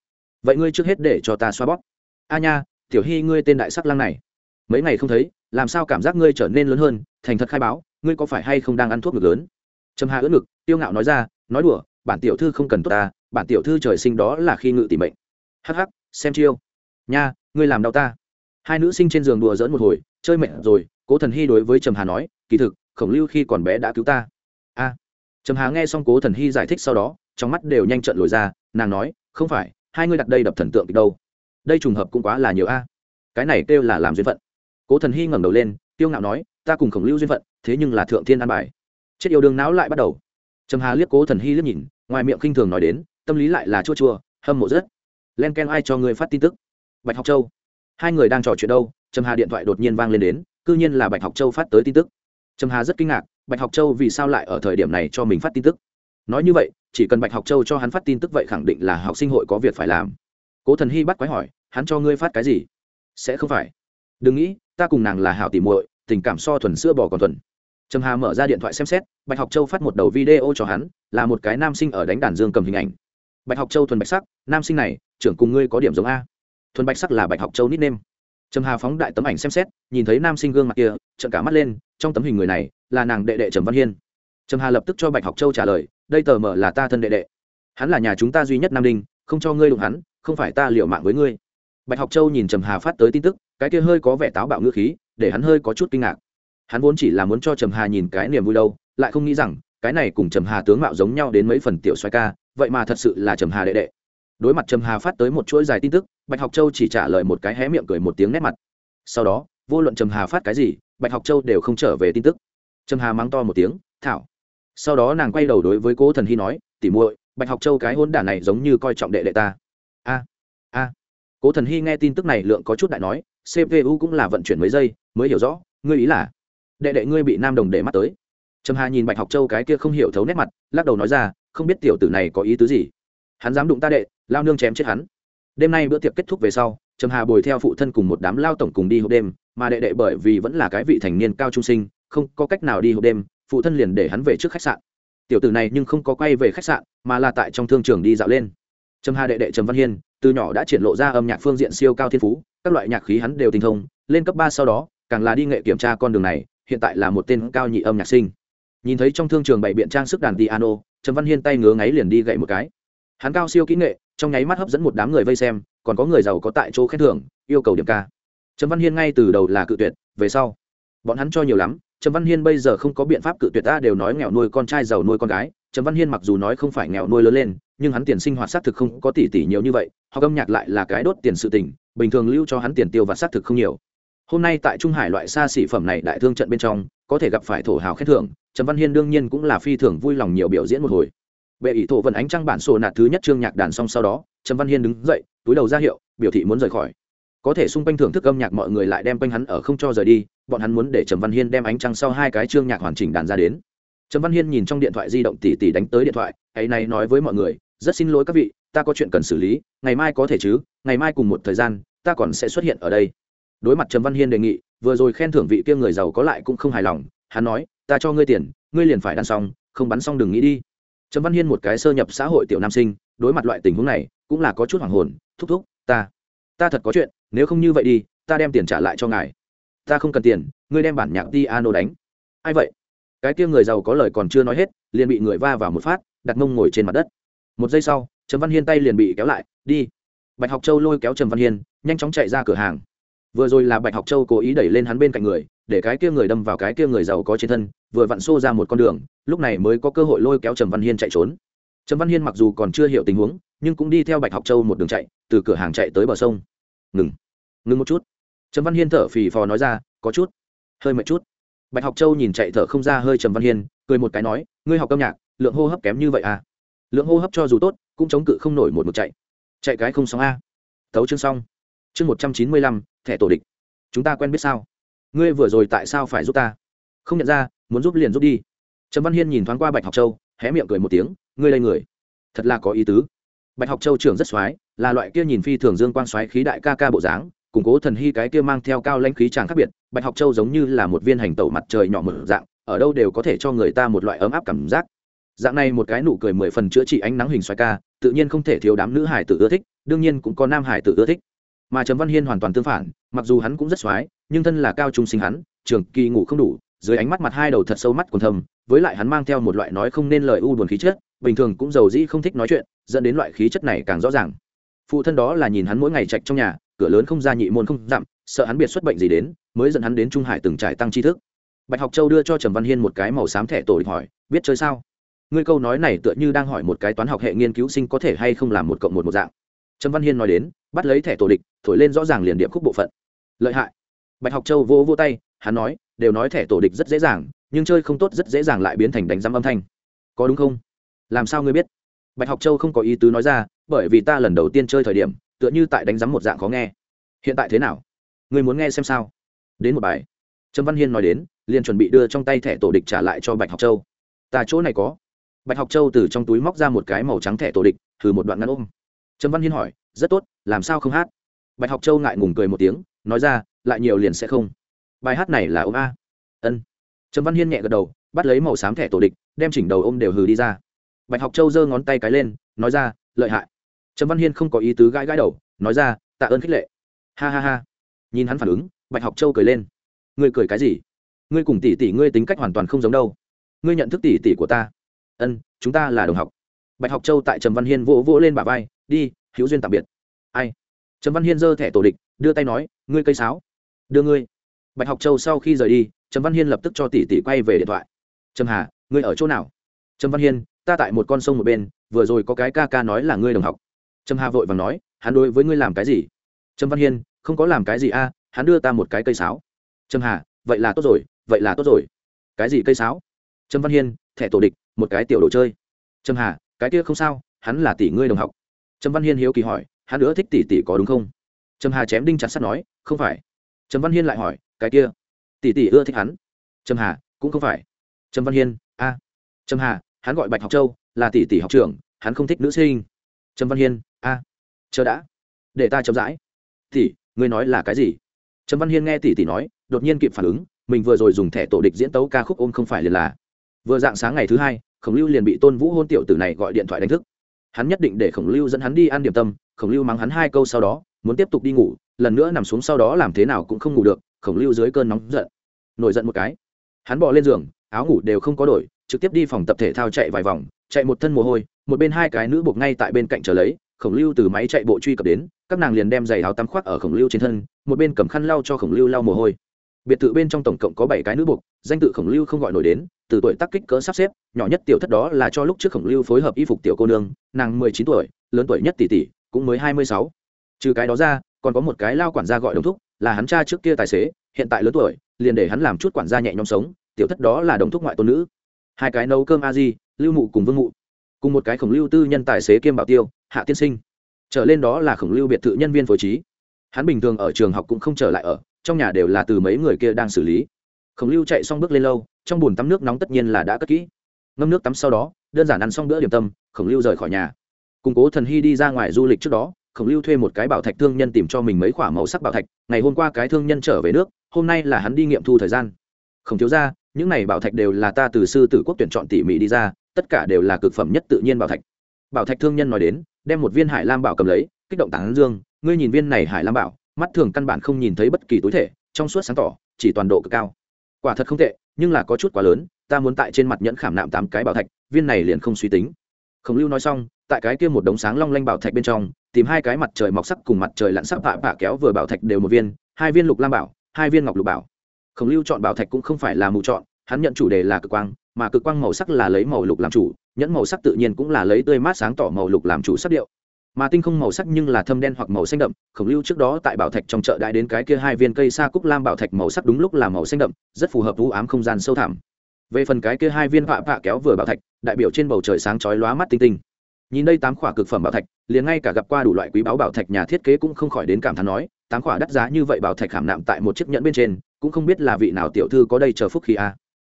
Vậy ngươi trước hết để cho ta xoa bóp. A nha, tiểu hy ngươi tên đại sắc lăng này. Mấy ngày không thấy, làm sao cảm giác ngươi trở nên lớn hơn, thành thật khai báo ngươi có phải hay không đang ăn thuốc ngực lớn? Trầm hà ưỡn ngực, tiêu ngạo nói ra, nói đùa, bản tiểu thư không cần tốt ta, bản tiểu thư trời sinh đó là khi ngự tìm Hắc hh xem chiêu. Nha, ngươi làm đau ta. Hai nữ sinh trên giường đùa dỡn một hồi, chơi mệt rồi, cố thần hy đối với trầm hà nói, kỳ thực, khổng lưu khi còn bé đã cứu ta. A. Trầm hà nghe xong cố thần hy giải thích sau đó, trong mắt đều nhanh trận lồi ra, nàng nói, không phải, hai ngươi đặt đây đập thần tượng đâu. Đây trùng hợp cũng quá là nhiều a. Cái này kêu là làm duyên phận. Cố thần hy ngẩng đầu lên, tiêu ngạo nói ta cùng khổng lưu duyên phận, thế nhưng là thượng thiên an bài. Chết yêu đương não lại bắt đầu. Trầm hà liếc cố thần hy liếc nhìn, ngoài miệng khinh thường nói đến, tâm lý lại là chua chua, hâm mộ rất. Len ken ai cho ngươi phát tin tức? Bạch học châu. Hai người đang trò chuyện đâu? Trầm hà điện thoại đột nhiên vang lên đến c nhiên là bạch học châu phát tới tin tức. Trầm hà rất kinh ngạc, bạch học châu vì sao lại ở thời điểm này cho mình phát tin tức? Nói như vậy, chỉ cần bạch học châu cho hắn phát tin tức vậy khẳng định là học sinh hội có việc phải làm. Cố thần hy bắt quái hỏi, hắn cho ngươi phát cái gì? Sẽ không phải. Đừng nghĩ, ta cùng nàng là hảo tỉ muội tình cảm so thuần sữa bò còn thuần. Trầm hà mở ra điện thoại xem xét, bạch học châu phát một đầu video cho hắn, là một cái nam sinh ở đánh đàn dương cầm hình ảnh. Bạch học châu thuần bạch sắc, nam sinh này, trưởng cùng ngươi có điểm giống a. Thuần bạch sắc là bạch học châu nít nêm trầm hà phóng đại tấm ảnh xem xét, nhìn thấy nam sinh gương mặt kia trận cả mắt lên, trong tấm hình người này, là nàng đệ đệ trầm văn hiên. Trầm hà lập tức cho bạch học châu trả lời, đây tờ mở là ta thân đệ đệ. Hắn là nhà chúng ta duy nhất nam đinh, không cho ngươi đụng hắn, không phải ta liệu mạng với ngươi. Bạch học châu nhìn trầm hà phát tới tin tức, cái kia hơi có vẻ táo bạo ngữ khí để hắn hơi có chút kinh ngạc. Hắn vốn chỉ là muốn cho trầm hà nhìn cái niềm vui đâu, lại không nghĩ rằng, cái này cùng trầm hà tướng mạo giống nhau đến mấy phần tiểu xoay ca, vậy mà thật sự là trầm hà đệ đệ. Đối mặt trầm hà phát tới một chuỗi dài tin tức, bạch học châu chỉ trả lời một cái hé miệng cười một tiếng nét mặt. Sau đó, vô luận trầm hà phát cái gì, bạch học châu đều không trở về tin tức. Trầm hà mắng to một tiếng, thảo. Sau đó nàng quay đầu đối với cố thần hy nói, tỉ muội, bạch học châu cái hôn đản này giống như coi trọng đệ đệ ta. A a. Cố thần hy nghe tin tức này lượng có chút đại nói cpu cũng là vận chuyển mấy giây, mới hiểu rõ, ngươi ý là, đệ đệ ngươi bị nam đồng để mắt tới. Trầm hà nhìn bạch học châu cái kia không hiểu thấu nét mặt, lắc đầu nói ra, không biết tiểu tử này có ý tứ gì. Hắn dám đụng ta đệ, lao nương chém chết hắn. Đêm nay bữa tiệc kết thúc về sau, trầm hà bồi theo phụ thân cùng một đám lao tổng cùng đi hộp đêm, mà đệ đệ bởi vì vẫn là cái vị thành niên cao trung sinh, không có cách nào đi hộp đêm, phụ thân liền để hắn về trước khách sạn. Tiểu tử này nhưng không có quay về khách sạn, mà là tại trong thương trường đi dạo lên. Trầm hà đệ đệ trầm văn hiên từ nhỏ đã triển lộ ra âm nhạc phương diện siêu cao thiên phú, các loại nhạc khí hắn đều tinh thông, lên cấp ba sau đó, càng là đi nghệ kiểm tra con đường này, hiện tại là một tên cao nhị âm nhạc sinh. Nhìn thấy trong thương trường bày biện trang sức đàn piano Trần văn hiên tay ngứa ngáy liền đi gậy một cái. Hắn cao siêu kỹ nghệ, trong nháy mắt hấp dẫn một đám người vây xem, còn có người giàu có tại chỗ khen thưởng, yêu cầu điểm ca. Trần văn hiên ngay từ đầu là cự tuyệt, về sau, bọn hắn cho nhiều lắm Trần văn hiên bây giờ không có biện pháp cự tuyệt ta đều nói nghèo nuôi con trai giàu nuôi con gái trầm văn hiên mặc dù nói không phải nghèo nuôi lớn lên, nhưng hắn tiền sinh hoạt xác thực không có tỷ tỷ nhiều như vậy họ âm nhạc lại là cái đốt tiền sự tình, bình thường lưu cho hắn tiền tiêu và xác thực không nhiều. Hôm nay tại trung hải loại xa xỉ phẩm này đại thương trận bên trong, có thể gặp phải thổ hào khen thưởng, trầm văn hiên đương nhiên cũng là phi thường vui lòng nhiều biểu diễn một hồi. Bệ ỷ thổ vận ánh trăng bản sổ nạt thứ nhất trương nhạc đàn xong sau đó, trầm văn hiên đứng dậy, túi đầu ra hiệu, biểu thị muốn rời khỏi. Có thể xung quanh thưởng thức âm nhạc mọi người lại đem quanh hắn ở không cho rời đi, bọn hắn muốn để trầm văn hiên đem ánh trăng sau hai cái trương nhạc hoàn chỉnh đàn ra đến trầm văn hiên nhìn trong điện thoại di động tỉ tỉ đánh tới điện thoại ấy này nói với mọi người, rất xin lỗi các vị, ta có chuyện cần xử lý, ngày mai có thể chứ, ngày mai cùng một thời gian, ta còn sẽ xuất hiện ở đây. Đối mặt trầm văn hiên đề nghị, vừa rồi khen thưởng vị kia người giàu có lại cũng không hài lòng, hắn nói, ta cho ngươi tiền, ngươi liền phải đan xong, không bắn xong đừng nghĩ đi. Trầm văn hiên một cái sơ nhập xã hội tiểu nam sinh, đối mặt loại tình huống này, cũng là có chút hoảng hồn, thúc thúc, ta ta thật có chuyện, nếu không như vậy đi, ta đem tiền trả lại cho ngài. Ta không cần tiền, ngươi đem bản nhạc đi ano đánh. Ai vậy? Cái kia người giàu có lời còn chưa nói hết, liền bị người va vào một phát, đặt mông ngồi trên mặt đất. Một giây sau, trầm văn hiên tay liền bị kéo lại, đi. Bạch học châu lôi kéo trầm văn hiên, nhanh chóng chạy ra cửa hàng. Vừa rồi là bạch học châu cố ý đẩy lên hắn bên cạnh người, để cái kia người đâm vào cái kia người giàu có trên thân, vừa vặn xô ra một con đường, lúc này mới có cơ hội lôi kéo trầm văn hiên chạy trốn. Trầm văn hiên mặc dù còn chưa hiểu tình huống, nhưng cũng đi theo bạch học châu một đường chạy, từ cửa hàng chạy tới bờ sông. Ngừng ngừng một chút. Trầm văn hiên thở phì phò nói ra, có chút, hơi mệt chút bạch học châu nhìn chạy thở không ra hơi trầm văn hiên, cười một cái nói, ngươi học âm nhạc, lượng hô hấp kém như vậy à? Lượng hô hấp cho dù tốt, cũng chống cự không nổi một một chạy. Chạy cái không xong a. Tấu chương xong. Chương một trăm chín mươi lăm, thẻ tổ địch. Chúng ta quen biết sao? Ngươi vừa rồi tại sao phải giúp ta? Không nhận ra, muốn giúp liền giúp đi. Trầm văn hiên nhìn thoáng qua bạch học châu, hé miệng cười một tiếng, ngươi lây người. Thật là có ý tứ. Bạch học châu trưởng rất x là loại kia nhìn phi thường dương quang i khí đại ca ca bộ dáng củng cố thần hy cái kia mang theo cao lãnh khí tràng khác biệt, bạch học châu giống như là một viên hành tẩu mặt trời nhỏ mở dạng, ở đâu đều có thể cho người ta một loại ấm áp cảm giác. Dạng này một cái nụ cười mười phần chữa trị ánh nắng hình xoay ca, tự nhiên không thể thiếu đám nữ hải tử ưa thích, đương nhiên cũng có nam hải tử ưa thích. Mà trầm văn hiên hoàn toàn tương phản, mặc dù hắn cũng rất xoái, nhưng thân là cao trung sinh hắn, trường kỳ ngủ không đủ, dưới ánh mắt mặt hai đầu thật sâu mắt còn thầm với lại hắn mang theo một loại nói không nên lời u buồn khí chất, bình thường cũng giàu dĩ không thích nói chuyện, dẫn đến loại khí chất này càng rõ ràng. Phụ thân đó là nhìn hắn mỗi ngày chạch trong nhà cửa lớn không ra nhị môn không dặm, sợ hắn biệt xuất bệnh gì đến, mới dẫn hắn đến trung hải từng trải tăng tri thức. Bạch học châu đưa cho trầm văn hiên một cái màu xám thẻ tổ địch hỏi, biết chơi sao? Ngươi câu nói này tựa như đang hỏi một cái toán học hệ nghiên cứu sinh có thể hay không làm một cộng một một dạng. Trầm văn hiên nói đến, bắt lấy thẻ tổ địch, thổi lên rõ ràng liền điệp khúc bộ phận. Lợi hại. Bạch học châu vô vô tay, hắn nói, đều nói thẻ tổ địch rất dễ dàng, nhưng chơi không tốt rất dễ dàng lại biến thành đánh giám âm thanh. Có đúng không? Làm sao ngươi biết? Bạch học châu không có ý tứ nói ra, bởi vì ta lần đầu tiên chơi thời điểm tựa như tại đánh giám một dạng khó nghe. Hiện tại thế nào? Ngươi muốn nghe xem sao. Đến một bài. Trâm văn hiên nói đến, liền chuẩn bị đưa trong tay thẻ tổ địch trả lại cho bạch học châu. Ta chỗ này có. Bạch học châu từ trong túi móc ra một cái màu trắng thẻ tổ địch, thử một đoạn ngắn ôm. Trâm văn hiên hỏi, rất tốt, làm sao không hát? Bạch học châu ngại ngùng cười một tiếng, nói ra, lại nhiều liền sẽ không. Bài hát này là ôm a. Ân. Trầm văn hiên nhẹ gật đầu, bắt lấy màu xám thẻ tổ địch, đem chỉnh đầu ôm đều hừ đi ra. Bạch học châu giơ ngón tay cái lên, nói ra, lợi hại trầm văn hiên không có ý tứ gãi gãi đầu, nói ra, tạ ơn khích lệ. Ha ha ha. Nhìn hắn phản ứng, bạch học châu cười lên. Ngươi cười cái gì? Ngươi cùng tỷ tỷ ngươi tính cách hoàn toàn không giống đâu. Ngươi nhận thức tỷ tỷ của ta. Ân, chúng ta là đồng học. Bạch học châu tại trầm văn hiên vỗ vỗ lên bả vai, đi, hữu duyên tạm biệt. Ai? Trầm văn hiên giơ thẻ tổ địch, đưa tay nói, ngươi cây sáo. Đưa ngươi. Bạch học châu sau khi rời đi, trầm văn hiên lập tức cho tỷ tỷ quay về điện thoại. Trầm hà, ngươi ở chỗ nào? Trầm văn hiên, ta tại một con sông một bên, vừa rồi có cái ca ca nói là ngươi đồng học trầm hà vội và nói, hắn đối với ngươi làm cái gì? Trầm văn hiên, không có làm cái gì a, hắn đưa ta một cái cây sáo. Trầm hà, vậy là tốt rồi, vậy là tốt rồi. Cái gì cây sáo? Trầm văn hiên, thẻ tổ địch, một cái tiểu đồ chơi. Trầm hà, cái kia không sao, hắn là tỷ ngươi đồng học. Trầm văn hiên hiếu kỳ hỏi, hắn nữa thích tỷ tỷ có đúng không? Trầm hà chém đinh chặt sắt nói, không phải. Trầm văn hiên lại hỏi, cái kia, tỷ tỷ ưa thích hắn? Trầm hà, cũng không phải. Trầm văn hiên, a. Trầm hà, hắn gọi bạch học châu, là tỷ tỷ học trưởng, hắn không thích nữ sinh. Trầm văn hiên a, chờ đã. Để ta chậm rãi. Tỷ, ngươi nói là cái gì? Trầm văn hiên nghe tỷ tỷ nói, đột nhiên kịp phản ứng, mình vừa rồi dùng thẻ tổ địch diễn tấu ca khúc ôm không phải liền là. Vừa dạng sáng ngày thứ hai, khổng lưu liền bị tôn vũ hôn tiểu tử này gọi điện thoại đánh thức. Hắn nhất định để khổng lưu dẫn hắn đi ăn điểm tâm, khổng lưu mắng hắn hai câu sau đó, muốn tiếp tục đi ngủ, lần nữa nằm xuống sau đó làm thế nào cũng không ngủ được, khổng lưu dưới cơn nóng giận, nổi giận một cái. Hắn bỏ lên giường, áo ngủ đều không có đổi, trực tiếp đi phòng tập thể thao chạy vài vòng, chạy một thân mồ hôi, một bên hai cái nữ buộc ngay tại bên cạnh chờ lấy khổng lưu từ máy chạy bộ truy cập đến, các nàng liền đem giày áo tắm khoác ở khổng lưu trên thân, một bên cầm khăn lau cho khổng lưu lau mồ hôi. Biệt thự bên trong tổng cộng có bảy cái nữ buộc, danh tự khổng lưu không gọi nổi đến, từ tuổi tác kích cỡ sắp xếp, nhỏ nhất tiểu thất đó là cho lúc trước khổng lưu phối hợp y phục tiểu cô nương, nàng mười chín tuổi, lớn tuổi nhất tỷ tỷ, cũng mới hai mươi sáu. Trừ cái đó ra, còn có một cái lao quản gia gọi đồng thúc, là hắn cha trước kia tài xế, hiện tại lớn tuổi, liền để hắn làm chút quản gia nhẹ nhõm sống, tiểu thất đó là đồng thúc ngoại tôn nữ. Hai cái nấu cơm a di, lưu mụ cùng vương mụ. Cùng một cái khổng lưu tư nhân tài xế kiêm bảo tiêu hạ tiên sinh. Trở lên đó là khổng lưu biệt thự nhân viên phối trí. Hắn bình thường ở trường học cũng không trở lại ở, trong nhà đều là từ mấy người kia đang xử lý. Khổng lưu chạy xong bước lên lâu, trong bồn tắm nước nóng tất nhiên là đã cất kỹ. Ngâm nước tắm sau đó, đơn giản ăn xong bữa điểm tâm, khổng lưu rời khỏi nhà. Củng cố thần hy đi ra ngoài du lịch trước đó, khổng lưu thuê một cái bảo thạch thương nhân tìm cho mình mấy k h ỏ a màu sắc bảo thạch. Ngày hôm qua cái thương nhân trở về nước, hôm nay là hắn đi nghiệm thu thời gian. Không thiếu ra những này bảo thạch đều là ta từ sư tử quốc tuyển chọn tỉ mỉ đi ra, tất cả đều là cực phẩm nhất tự nhiên bảo thạch. Bảo thạch thương nhân nói đến đem một viên hải lam bảo cầm lấy, kích động tán dương, ngươi nhìn viên này hải lam bảo, mắt thường căn bản không nhìn thấy bất kỳ túi thể, trong suốt sáng tỏ, chỉ toàn độ cực cao. Quả thật không tệ, nhưng là có chút quá lớn, ta muốn tại trên mặt nhẫn khảm nạm tám cái bảo thạch, viên này liền không suy tính. Khổng lưu nói xong, tại cái kia một đống sáng long lanh bảo thạch bên trong, tìm hai cái mặt trời mọc sắc cùng mặt trời lặn sắc vạ vạ kéo vừa bảo thạch đều một viên, hai viên lục lam bảo, hai viên ngọc lục bảo. Khổng lưu chọn bảo thạch cũng không phải là mù chọn, hắn nhận chủ đề là cực quang, mà cực quang màu sắc là lấy màu lục làm chủ nhẫn màu sắc tự nhiên cũng là lấy tươi mát sáng tỏ màu lục làm chủ sắc điệu. Mà tinh không màu sắc nhưng là thâm đen hoặc màu xanh đậm, khổng lưu trước đó tại bảo thạch trong chợ đại đến cái kia hai viên cây sa cúc lam bảo thạch màu sắc đúng lúc là màu xanh đậm, rất phù hợp vũ ám không gian sâu thẳm. Về phần cái kia hai viên vạ vạ kéo vừa bảo thạch, đại biểu trên bầu trời sáng chói lóa mắt tinh tinh. Nhìn đây tám khỏa cực phẩm bảo thạch, liền ngay cả gặp qua đủ loại quý báu bảo thạch nhà thiết kế cũng không khỏi đến cảm thán nói, tám khỏa đắt giá như vậy bảo thạch khảm nạm tại một chiếc nhẫn bên trên, cũng không biết là vị nào tiểu thư có đây chờ phúc khi a à.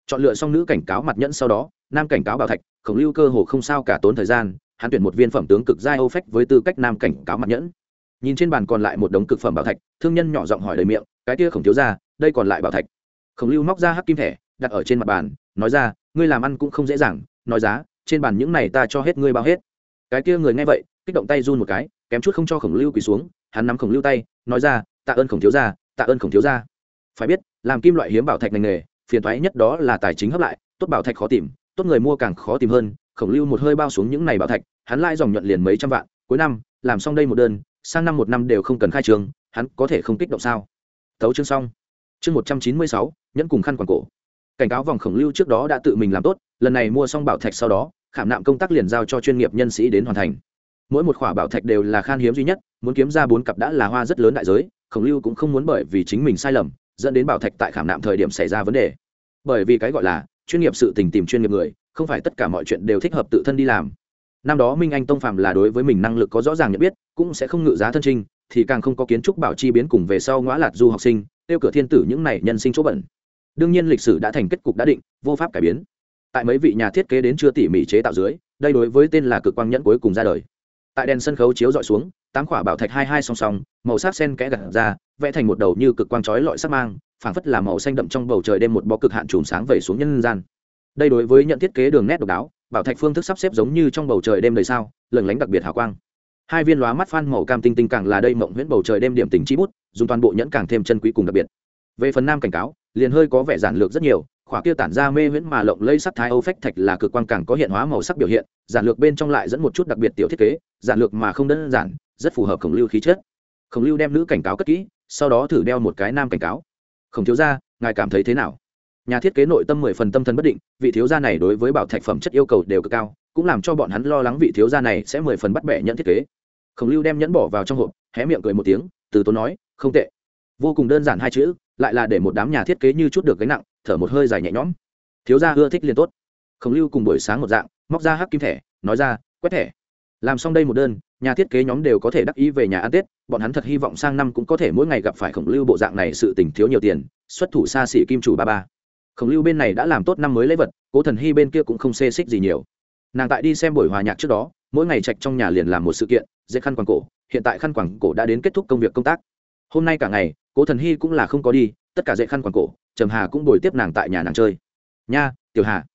chọn lựa xong nữ cảnh cáo mặt nhẫn sau đó nam cảnh cáo bảo thạch, khổng lưu cơ hồ không sao cả tốn thời gian, hắn tuyển một viên phẩm tướng cực giai ô phách với tư cách nam cảnh cáo mặt nhẫn. Nhìn trên bàn còn lại một đống cực phẩm bảo thạch, thương nhân nhỏ giọng hỏi đầy miệng, cái kia khổng thiếu ra đây còn lại bảo thạch? Khổng lưu móc ra hắc kim thẻ, đặt ở trên mặt bàn, nói ra, ngươi làm ăn cũng không dễ dàng, nói giá, trên bàn những này ta cho hết ngươi bao hết. Cái kia người nghe vậy, kích động tay run một cái, kém chút không cho khổng lưu quỳ xuống, hắn nắm khổng lưu tay, nói ra, tạ ơn khổng thiếu gia, tạ ơn khổng thiếu gia. Phải biết, làm kim loại hiếm bảo thạch ngành nghề, phiền toái nhất đó là tài chính hấp lại, tốt bảo thạch khó tìm tốt người mua càng khó tìm hơn, khổng lưu một hơi bao xuống những này bảo thạch, hắn lại dòng nhuận liền mấy trăm vạn, cuối năm, làm xong đây một đơn, sang năm một năm đều không cần khai trường, hắn có thể không kích động sao? Thấu chương xong. Chương một trăm chín mươi sáu, nhẫn cùng khăn quàng cổ. Cảnh cáo vòng khổng lưu trước đó đã tự mình làm tốt, lần này mua xong bảo thạch sau đó, khảm nạm công tác liền giao cho chuyên nghiệp nhân sĩ đến hoàn thành. Mỗi một khỏa bảo thạch đều là khan hiếm duy nhất, muốn kiếm ra bốn cặp đã là hoa rất lớn đại giới, khổng lưu cũng không muốn bởi vì chính mình sai lầm, dẫn đến bảo thạch tại khảm nạm thời điểm xảy ra vấn đề. Bởi vì cái gọi là chuyên nghiệp sự tình tìm chuyên nghiệp người, không phải tất cả mọi chuyện đều thích hợp tự thân đi làm. Năm đó minh anh tông phạm là đối với mình năng lực có rõ ràng nhận biết, cũng sẽ không ngự giá thân trinh, thì càng không có kiến trúc bảo chi biến cùng về sau ngõ lạt du học sinh, tiêu cửa thiên tử những này nhân sinh chỗ bẩn. Đương nhiên lịch sử đã thành kết cục đã định, vô pháp cải biến. Tại mấy vị nhà thiết kế đến chưa tỉ mỉ chế tạo dưới, đây đối với tên là cực quang nhẫn cuối cùng ra đời. Tại đèn sân khấu chiếu dọi xuống, tám quả bảo thạch hai hai song song, màu sắc sen kẽ gặt ra, vẽ thành một đầu như cực quang chói lọi sắc mang phảng phất là màu xanh đậm trong bầu trời đêm một bó cực hạn chùm sáng vẩy xuống nhân gian. Đây đối với nhận thiết kế đường nét độc đáo, bảo thạch phương thức sắp xếp giống như trong bầu trời đêm đầy sao, lừng lánh đặc biệt hào quang. Hai viên lóa mắt phan màu cam tinh tinh càng là đây mộng huyễn bầu trời đêm điểm tình chi bút, dùng toàn bộ nhẫn càng thêm chân quý cùng đặc biệt. Về phần nam cảnh cáo, liền hơi có vẻ giản lược rất nhiều, khỏa kia tản ra mê huyễn mà lộng lây sắc thái âu phách thạch là cực quang càng có hiện hóa màu sắc biểu hiện, giản lược bên trong lại dẫn một chút đặc biệt tiểu thiết kế, giản lược mà không đơn giản, rất phù hợp khổng lưu khí chất. Khổng lưu đem nữ cảnh cáo cất kỹ, sau đó thử đeo một cái nam cảnh cáo khổng thiếu gia, ngài cảm thấy thế nào? Nhà thiết kế nội tâm mười phần tâm thần bất định, vị thiếu gia này đối với bảo thạch phẩm chất yêu cầu đều cực cao, cũng làm cho bọn hắn lo lắng vị thiếu gia này sẽ mười phần bắt bẻ nhận thiết kế. Khổng lưu đem nhẫn bỏ vào trong hộp, hé miệng cười một tiếng, từ tốn nói, không tệ. Vô cùng đơn giản hai chữ, lại là để một đám nhà thiết kế như chút được gánh nặng, thở một hơi dài nhẹ nhõm. Thiếu gia ưa thích liền tốt. Khổng lưu cùng buổi sáng một dạng, móc ra hắc kim thẻ, nói ra, quét thẻ. Làm xong đây một đơn nhà thiết kế nhóm đều có thể đắc ý về nhà ăn tết, bọn hắn thật hy vọng sang năm cũng có thể mỗi ngày gặp phải khổng lưu bộ dạng này sự tình thiếu nhiều tiền, xuất thủ xa xỉ kim chủ ba ba. Khổng lưu bên này đã làm tốt năm mới lễ vật, cố thần hy bên kia cũng không xê xích gì nhiều. Nàng tại đi xem buổi hòa nhạc trước đó, mỗi ngày trạch trong nhà liền làm một sự kiện dễ khăn quảng cổ, hiện tại khăn quảng cổ đã đến kết thúc công việc công tác. Hôm nay cả ngày, cố thần hy cũng là không có đi, tất cả dễ khăn quảng cổ, trầm hà cũng bồi tiếp nàng tại nhà nàng chơi. Nha, tiểu hà.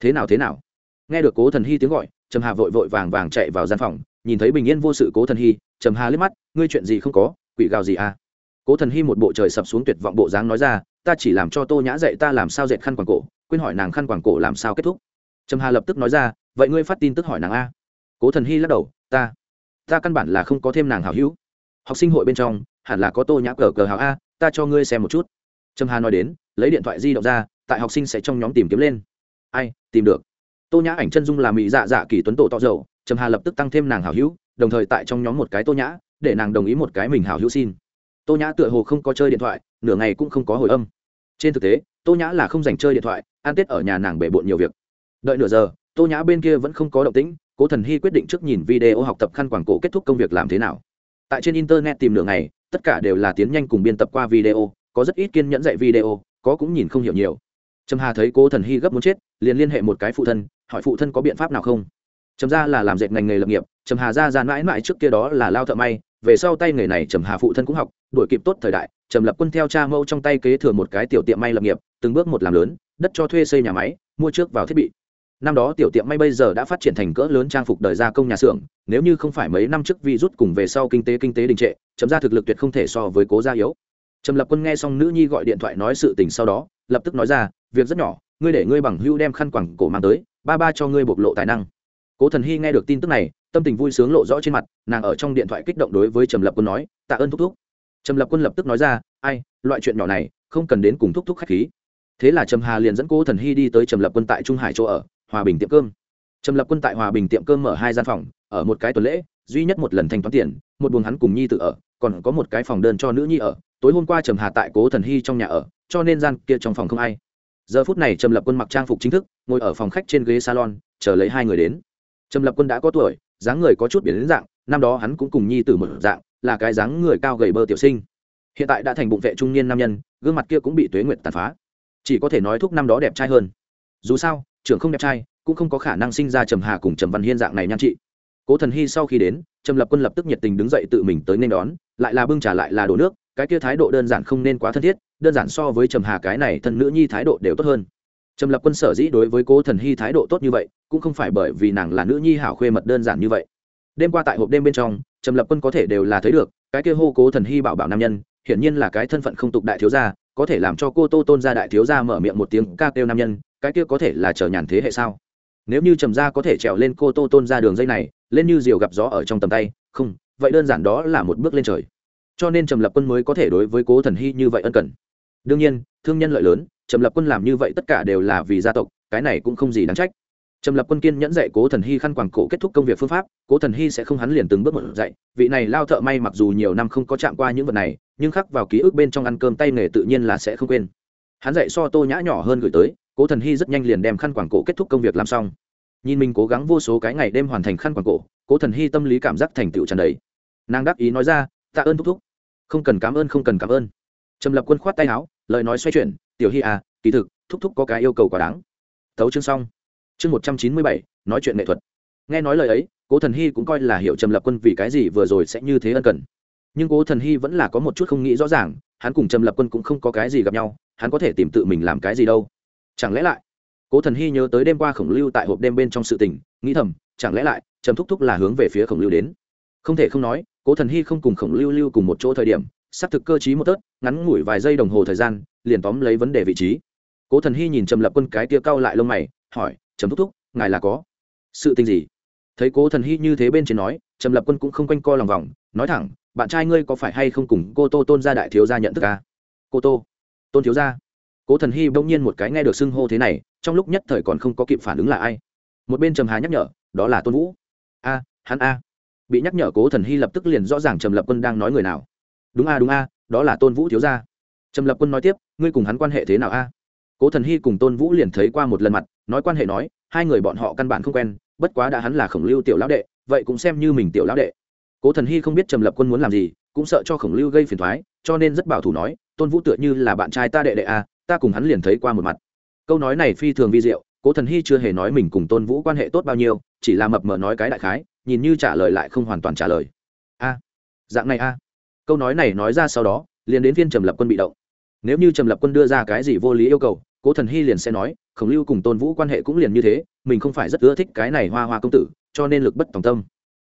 Thế nào thế nào? Nghe được cố thần hy tiếng gọi, trầm hà vội vội vàng vàng chạy vào gian phòng nhìn thấy bình yên vô sự cố thần hy, trầm hà liếc mắt, ngươi chuyện gì không có, quỷ gào gì à? Cố thần hy một bộ trời sập xuống tuyệt vọng bộ dáng nói ra, ta chỉ làm cho tô nhã dạy ta làm sao dệt khăn quàng cổ, quên hỏi nàng khăn quàng cổ làm sao kết thúc. Trầm hà lập tức nói ra, vậy ngươi phát tin tức hỏi nàng a. Cố thần hy lắc đầu, ta ta căn bản là không có thêm nàng hảo hữu. Học sinh hội bên trong, hẳn là có tô nhã cờ cờ hảo a, ta cho ngươi xem một chút. Trầm hà nói đến, lấy điện thoại di động ra, tại học sinh sẽ trong nhóm tìm kiếm lên. Ai, tìm được. Tô nhã ảnh chân dung là mỹ dạ dạ kỳ tuấn tổ to dầu trầm hà lập tức tăng thêm nàng hảo hữu, đồng thời tại trong nhóm một cái tô nhã, để nàng đồng ý một cái mình hảo hữu xin. Tô nhã tựa hồ không có chơi điện thoại, nửa ngày cũng không có hồi âm. Trên thực tế, tô nhã là không dành chơi điện thoại, ăn tết ở nhà nàng bể bộn nhiều việc. Đợi nửa giờ, tô nhã bên kia vẫn không có động tĩnh, cố thần hy quyết định trước nhìn video học tập khăn quảng cổ kết thúc công việc làm thế nào. Tại trên internet tìm nửa ngày, tất cả đều là tiến nhanh cùng biên tập qua video, có rất ít kiên nhẫn dạy video, có cũng nhìn không hiểu nhiều. Trầm hà thấy cố thần hy gấp muốn chết, liền liên hệ một cái phụ thân, hỏi phụ thân có biện pháp nào không trầm gia là làm dệt ngành nghề lập nghiệp, trầm hà gia ra mãi mãi trước kia đó là lao thợ may, về sau tay nghề này trầm hà phụ thân cũng học, đuổi kịp tốt thời đại, trầm lập quân theo cha mâu trong tay kế thừa một cái tiểu tiệm may lập nghiệp, từng bước một làm lớn, đất cho thuê xây nhà máy, mua trước vào thiết bị. Năm đó tiểu tiệm may bây giờ đã phát triển thành cỡ lớn trang phục đời gia công nhà xưởng, nếu như không phải mấy năm trước vi rút cùng về sau kinh tế kinh tế đình trệ chấm ra thực lực tuyệt không thể so với cố gia yếu. Trầm lập quân nghe xong nữ nhi gọi điện thoại nói sự tình sau đó, lập tức nói ra, việc rất nhỏ, ngươi để ngươi bằng hưu đem khăn quẳng cổ mang tới, ba ba cho ngươi bộc lộ tài năng cố thần hy nghe được tin tức này, tâm tình vui sướng lộ rõ trên mặt, nàng ở trong điện thoại kích động đối với trầm lập quân nói, tạ ơn thúc thúc. Trầm lập quân lập tức nói ra, ai, loại chuyện nhỏ này, không cần đến cùng thúc thúc khách khí. Thế là trầm hà liền dẫn cố thần hy đi tới trầm lập quân tại trung hải chỗ ở, hòa bình tiệm cơm. Trầm lập quân tại hòa bình tiệm cơm mở hai gian phòng, ở một cái tuần lễ, duy nhất một lần thanh toán tiền, một buồng hắn cùng nhi tự ở, còn có một cái phòng đơn cho nữ nhi ở. Tối hôm qua trầm hà tại cố thần hy trong nhà ở, cho nên gian kia trong phòng không ai. Giờ phút này trầm lập quân mặc trang phục chính thức, ngồi ở phòng khách trên ghế salon, chờ lấy hai người đến trầm lập quân đã có tuổi, dáng người có chút biển đến dạng, năm đó hắn cũng cùng nhi tử một dạng, là cái dáng người cao gầy bơ tiểu sinh. Hiện tại đã thành bụng vệ trung niên nam nhân, gương mặt kia cũng bị tuế nguyệt tàn phá. Chỉ có thể nói thúc năm đó đẹp trai hơn. Dù sao, trưởng không đẹp trai, cũng không có khả năng sinh ra trầm hà cùng trầm văn hiên dạng này nhan trị. Cố thần hy sau khi đến, trầm lập quân lập tức nhiệt tình đứng dậy tự mình tới nên đón, lại là bưng trả lại là đổ nước, cái kia thái độ đơn giản không nên quá thân thiết, đơn giản so với trầm hà cái này thân nữ nhi thái độ đều tốt hơn trầm lập quân sở dĩ đối với cố thần hy thái độ tốt như vậy, cũng không phải bởi vì nàng là nữ nhi hảo khuê mật đơn giản như vậy. Đêm qua tại hộp đêm bên trong, trầm lập quân có thể đều là thấy được, cái kia hô cố thần hy bảo bảo nam nhân, hiển nhiên là cái thân phận không tục đại thiếu gia, có thể làm cho cô tô tôn gia đại thiếu gia mở miệng một tiếng ca kêu nam nhân, cái kia có thể là chờ nhàn thế hệ sao? Nếu như trầm gia có thể trèo lên cô tô tôn ra đường dây này, lên như diều gặp gió ở trong tầm tay, không, vậy đơn giản đó là một bước lên trời. Cho nên trầm lập quân mới có thể đối với cố thần hy như vậy ân cần. Đương nhiên, thương nhân lợi lớn trầm lập quân làm như vậy tất cả đều là vì gia tộc, cái này cũng không gì đáng trách. Trầm lập quân kiên nhẫn dạy cố thần hy khăn quàng cổ kết thúc công việc phương pháp, cố thần hy sẽ không hắn liền từng bước một dạy. Vị này lao thợ may mặc dù nhiều năm không có chạm qua những vật này, nhưng khắc vào ký ức bên trong ăn cơm tay nghề tự nhiên là sẽ không quên. Hắn dạy so tô nhã nhỏ hơn gửi tới, cố thần hy rất nhanh liền đem khăn quàng cổ kết thúc công việc làm xong. Nhìn mình cố gắng vô số cái ngày đêm hoàn thành khăn quàng cổ, cố thần hy tâm lý cảm giác thành tựu tràn đầy. Nàng đáp ý nói ra, tạ ơn thúc thúc. Không cần cảm ơn, không cần cảm ơn. Trầm lập quân khoát tay áo, lời nói xoay chuyển tiểu hy à kỳ thực, thúc thúc có cái yêu cầu quá đáng. Tấu chương xong. Chương một trăm chín mươi bảy, nói chuyện nghệ thuật. Nghe nói lời ấy, cố thần hy cũng coi là hiệu trầm lập quân vì cái gì vừa rồi sẽ như thế ân cần. Nhưng cố thần hy vẫn là có một chút không nghĩ rõ ràng, hắn cùng trầm lập quân cũng không có cái gì gặp nhau, hắn có thể tìm tự mình làm cái gì đâu. Chẳng lẽ lại, cố thần hy nhớ tới đêm qua khổng lưu tại hộp đêm bên trong sự tình, nghĩ thầm, chẳng lẽ lại, trầm thúc thúc là hướng về phía khổng lưu đến? Không thể không nói, cố thần hy không cùng khổng lưu lưu cùng một chỗ thời điểm xác thực cơ t một tớt, ngắn ngủi vài giây đồng hồ thời gian liền tóm lấy vấn đề vị trí. Cố thần hy nhìn trầm lập quân cái tia cao lại lông mày, hỏi, trầm thúc thúc, ngài là có sự tình gì? Thấy cố thần hy như thế bên trên nói, trầm lập quân cũng không quanh co lòng vòng, nói thẳng, bạn trai ngươi có phải hay không cùng cô tô tôn gia đại thiếu gia nhận thức ca à? cô tô? Tôn thiếu gia? Cố thần hy bỗng nhiên một cái nghe được xưng hô thế này, trong lúc nhất thời còn không có kịp phản ứng là ai. Một bên trầm hà nhắc nhở, đó là tôn vũ. A, hắn a. Bị nhắc nhở cố thần hy lập tức liền rõ ràng trầm lập quân đang nói người nào. Đúng a đúng a, đó là tôn vũ thiếu gia trầm lập quân nói tiếp, ngươi cùng hắn quan hệ thế nào a? Cố thần hy cùng tôn vũ liền thấy qua một lần mặt, nói quan hệ nói, hai người bọn họ căn bản không quen, bất quá đã hắn là khổng lưu tiểu lão đệ, vậy cũng xem như mình tiểu lão đệ. Cố thần hy không biết trầm lập quân muốn làm gì, cũng sợ cho khổng lưu gây phiền thoái cho nên rất bảo thủ nói, tôn vũ tựa như là bạn trai ta đệ đệ a, ta cùng hắn liền thấy qua một mặt. Câu nói này phi thường vi diệu, cố thần hy chưa hề nói mình cùng tôn vũ quan hệ tốt bao nhiêu, chỉ là mập mờ nói cái đại khái, nhìn như trả lời lại không hoàn toàn trả lời. A, dạng này a. Câu nói này nói ra sau đó, liền đến phiên trầm lập quân bị động nếu như trầm lập quân đưa ra cái gì vô lý yêu cầu, cố thần hy liền sẽ nói, khổng lưu cùng tôn vũ quan hệ cũng liền như thế, mình không phải rất ưa thích cái này hoa hoa công tử, cho nên lực bất tòng tâm.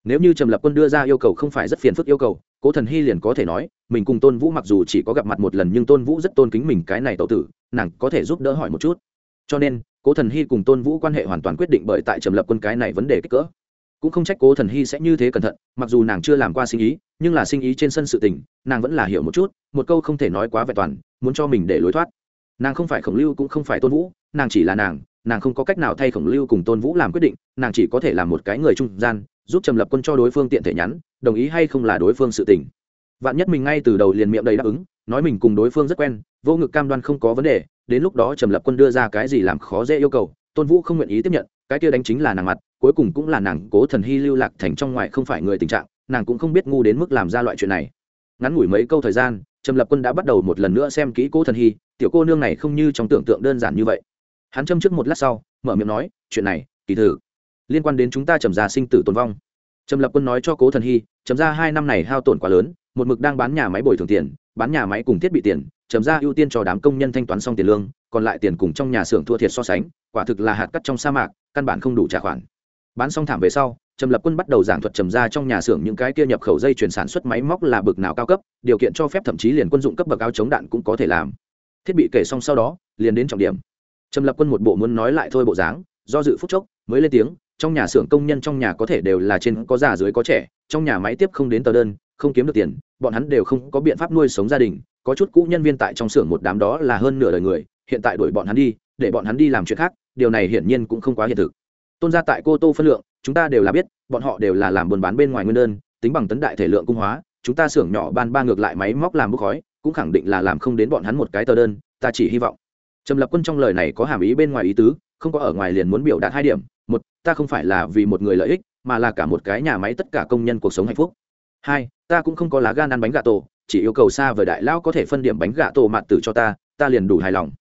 Nếu như trầm lập quân đưa ra yêu cầu không phải rất phiền phức yêu cầu, cố thần hy liền có thể nói, mình cùng tôn vũ mặc dù chỉ có gặp mặt một lần nhưng tôn vũ rất tôn kính mình cái này tậu tử, nàng có thể giúp đỡ hỏi một chút. Cho nên, cố thần hy cùng tôn vũ quan hệ hoàn toàn quyết định bởi tại trầm lập quân cái này vấn đề kích cỡ. Cũng không trách cố thần hy sẽ như thế cẩn thận, mặc dù nàng chưa làm qua sinh ý, nhưng là sinh ý trên sân sự tình, nàng vẫn là hiểu một chút, một câu không thể nói quá vẹn toàn muốn cho mình để lối thoát. Nàng không phải khổng lưu cũng không phải tôn vũ, nàng chỉ là nàng nàng không có cách nào thay khổng lưu cùng tôn vũ làm quyết định, nàng chỉ có thể làm một cái người trung gian, giúp trầm lập quân cho đối phương tiện thể nhắn, đồng ý hay không là đối phương sự tình. Vạn nhất mình ngay từ đầu liền miệng đầy đáp ứng, nói mình cùng đối phương rất quen, vô ngực cam đoan không có vấn đề, đến lúc đó trầm lập quân đưa ra cái gì làm khó dễ yêu cầu, tôn vũ không nguyện ý tiếp nhận, cái kia đánh chính là nàng mặt, cuối cùng cũng là nàng cố thần hy lưu lạc thành trong ngoài không phải người tình trạng, nàng cũng không biết ngu đến mức làm ra loại chuyện này. Ngắn ngủi mấy câu thời gian trầm lập quân đã bắt đầu một lần nữa xem kỹ cố thần hy, tiểu cô nương này không như trong tưởng tượng đơn giản như vậy. Hắn châm trước một lát sau, mở miệng nói, chuyện này, kỳ thử. Liên quan đến chúng ta trầm già sinh tử tồn vong. Trầm lập quân nói cho cố thần hy, trầm ra hai năm này hao tổn quá lớn, một mực đang bán nhà máy bồi thường tiền, bán nhà máy cùng thiết bị tiền, trầm ra ưu tiên cho đám công nhân thanh toán xong tiền lương, còn lại tiền cùng trong nhà xưởng thua thiệt so sánh, quả thực là hạt cắt trong sa mạc, căn bản không đủ trả khoản. Bán xong thảm về sau trầm lập quân bắt đầu giảng thuật trầm ra trong nhà xưởng những cái kia nhập khẩu dây chuyển sản xuất máy móc là bực nào cao cấp, điều kiện cho phép thậm chí liền quân dụng cấp bậc áo chống đạn cũng có thể làm. Thiết bị kể xong sau đó, liền đến trọng điểm. Trầm lập quân một bộ muốn nói lại thôi bộ dáng, do dự phút chốc, mới lên tiếng, trong nhà xưởng công nhân trong nhà có thể đều là trên có già dưới có trẻ, trong nhà máy tiếp không đến tờ đơn, không kiếm được tiền, bọn hắn đều không có biện pháp nuôi sống gia đình, có chút cũ nhân viên tại trong xưởng một đám đó là hơn nửa đời người, hiện tại đuổi bọn hắn đi, để bọn hắn đi làm chuyện khác, điều này hiển nhiên cũng không quá hiện thực. Tôn gia tại cô tô phân lượng chúng ta đều là biết, bọn họ đều là làm buôn bán bên ngoài nguyên đơn, tính bằng tấn đại thể lượng cung hóa, chúng ta xưởng nhỏ ban ba ngược lại máy móc làm bốc khói, cũng khẳng định là làm không đến bọn hắn một cái tờ đơn, ta chỉ hy vọng. Trầm lập quân trong lời này có hàm ý bên ngoài ý tứ, không có ở ngoài liền muốn biểu đạt hai điểm. Một, ta không phải là vì một người lợi ích, mà là cả một cái nhà máy tất cả công nhân cuộc sống hạnh phúc. Hai, ta cũng không có lá gan ăn bánh gà tổ, chỉ yêu cầu xa vời đại lão có thể phân điểm bánh gà tổ mạn tử cho ta ta liền đủ hài lòng.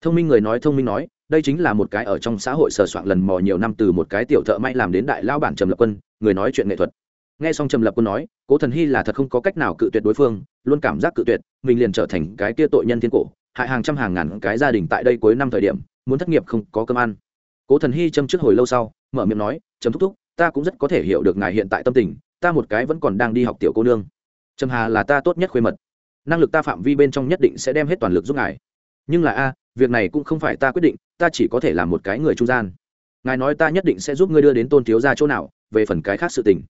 Thông minh người nói, thông minh nói đây chính là một cái ở trong xã hội sờ soạn lần mò nhiều năm từ một cái tiểu thợ may làm đến đại lao bản trầm lập quân, người nói chuyện nghệ thuật. Nghe xong trầm lập quân nói, cố thần hy là thật không có cách nào cự tuyệt đối phương, luôn cảm giác cự tuyệt, mình liền trở thành cái kia tội nhân thiên cổ, hại hàng trăm hàng ngàn cái gia đình tại đây cuối năm thời điểm, muốn thất nghiệp không có cơm ăn. Cố thần hy châm trước hồi lâu sau, mở miệng nói chấm thúc thúc, ta cũng rất có thể hiểu được ngài hiện tại tâm tình, ta một cái vẫn còn đang đi học tiểu cô nương. Trầm hà là ta tốt nhất khuê mật. Năng lực ta phạm vi bên trong nhất định sẽ đem hết toàn lực giúp ngài. Nhưng là a việc này cũng không phải ta quyết định, ta chỉ có thể là một cái người trung gian. Ngài nói ta nhất định sẽ giúp ngươi đưa đến tôn thiếu ra chỗ nào, về phần cái khác sự tình.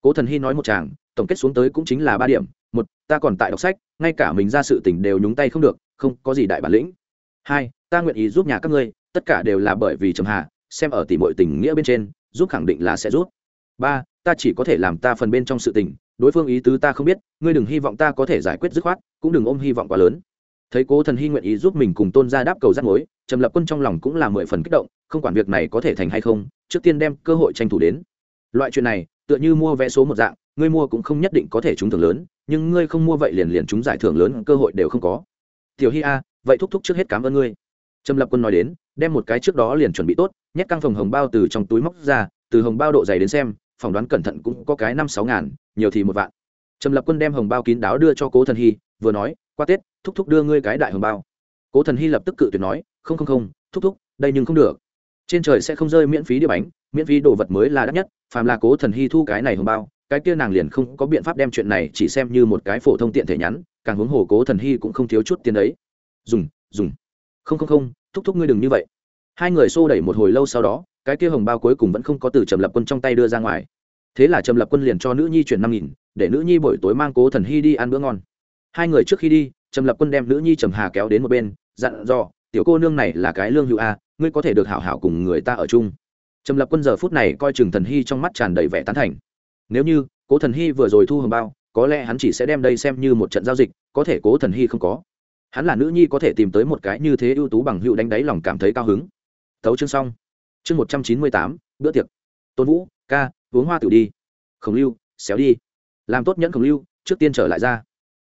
Cố thần hy nói một chàng tổng kết xuống tới cũng chính là ba điểm. Một, ta còn tại đọc sách, ngay cả mình ra sự tình đều nhúng tay không được, không có gì đại bản lĩnh. Hai, ta nguyện ý giúp nhà các ngươi, tất cả đều là bởi vì trầm hà, xem ở tỷ mọi tình nghĩa bên trên, giúp khẳng định là sẽ giúp. Ba, ta chỉ có thể làm ta phần bên trong sự tình, đối phương ý tứ ta không biết, ngươi đừng hy vọng ta có thể giải quyết dứt khoát, cũng đừng ôm hy vọng quá lớn thấy cố thần hy nguyện ý giúp mình cùng tôn gia đáp cầu rắt mối, trầm lập quân trong lòng cũng là mười phần kích động, không quản việc này có thể thành hay không, trước tiên đem cơ hội tranh thủ đến. Loại chuyện này, tựa như mua vé số một dạng, ngươi mua cũng không nhất định có thể trúng thưởng lớn, nhưng ngươi không mua vậy liền liền trúng giải thưởng lớn, cơ hội đều không có. Tiểu hy a, vậy thúc thúc trước hết cảm ơn ngươi. Trầm lập quân nói đến, đem một cái trước đó liền chuẩn bị tốt, nhét căng phòng hồng bao từ trong túi móc ra, từ hồng bao độ dày đến xem, phỏng đoán cẩn thận cũng có cái năm sáu ngàn, nhiều thì một vạn. Trầm lập quân đem hồng bao kín đáo đưa cho cố thần hy, vừa nói qua tết thúc thúc đưa ngươi cái đại hồng bao cố thần hy lập tức cự tuyệt nói không không không thúc thúc đây nhưng không được trên trời sẽ không rơi miễn phí đĩa bánh miễn phí đồ vật mới là đắt nhất phàm là cố thần hy thu cái này hồng bao cái kia nàng liền không có biện pháp đem chuyện này chỉ xem như một cái phổ thông tiện thể nhắn càng huống hồ cố thần hy cũng không thiếu chút tiền đấy dùng dùng không không không thúc thúc ngươi đừng như vậy hai người xô đẩy một hồi lâu sau đó cái kia hồng bao cuối cùng vẫn không có từ trầm lập quân trong tay đưa ra ngoài thế là trầm lập quân liền cho nữ nhi chuyển năm nghìn để nữ nhi buổi tối mang cố thần hy đi ăn bữa ngon hai người trước khi đi, trầm lập quân đem nữ nhi trầm hà kéo đến một bên, dặn dò, tiểu cô nương này là cái lương hữu a, ngươi có thể được hảo hảo cùng người ta ở chung. Trầm lập quân giờ phút này coi chừng thần hy trong mắt tràn đầy vẻ tán thành. Nếu như, cố thần hy vừa rồi thu hồng bao, có lẽ hắn chỉ sẽ đem đây xem như một trận giao dịch, có thể cố thần hy không có. Hắn là nữ nhi có thể tìm tới một cái như thế ưu tú bằng hữu đánh đáy lòng cảm thấy cao hứng. Thấu chương xong. Chương một trăm chín mươi tám, bữa tiệc. Tôn vũ, ca, uống hoa tử đi. Khổng lưu, xéo đi. Làm tốt nhẫn khổng lưu, trước tiên trở lại ra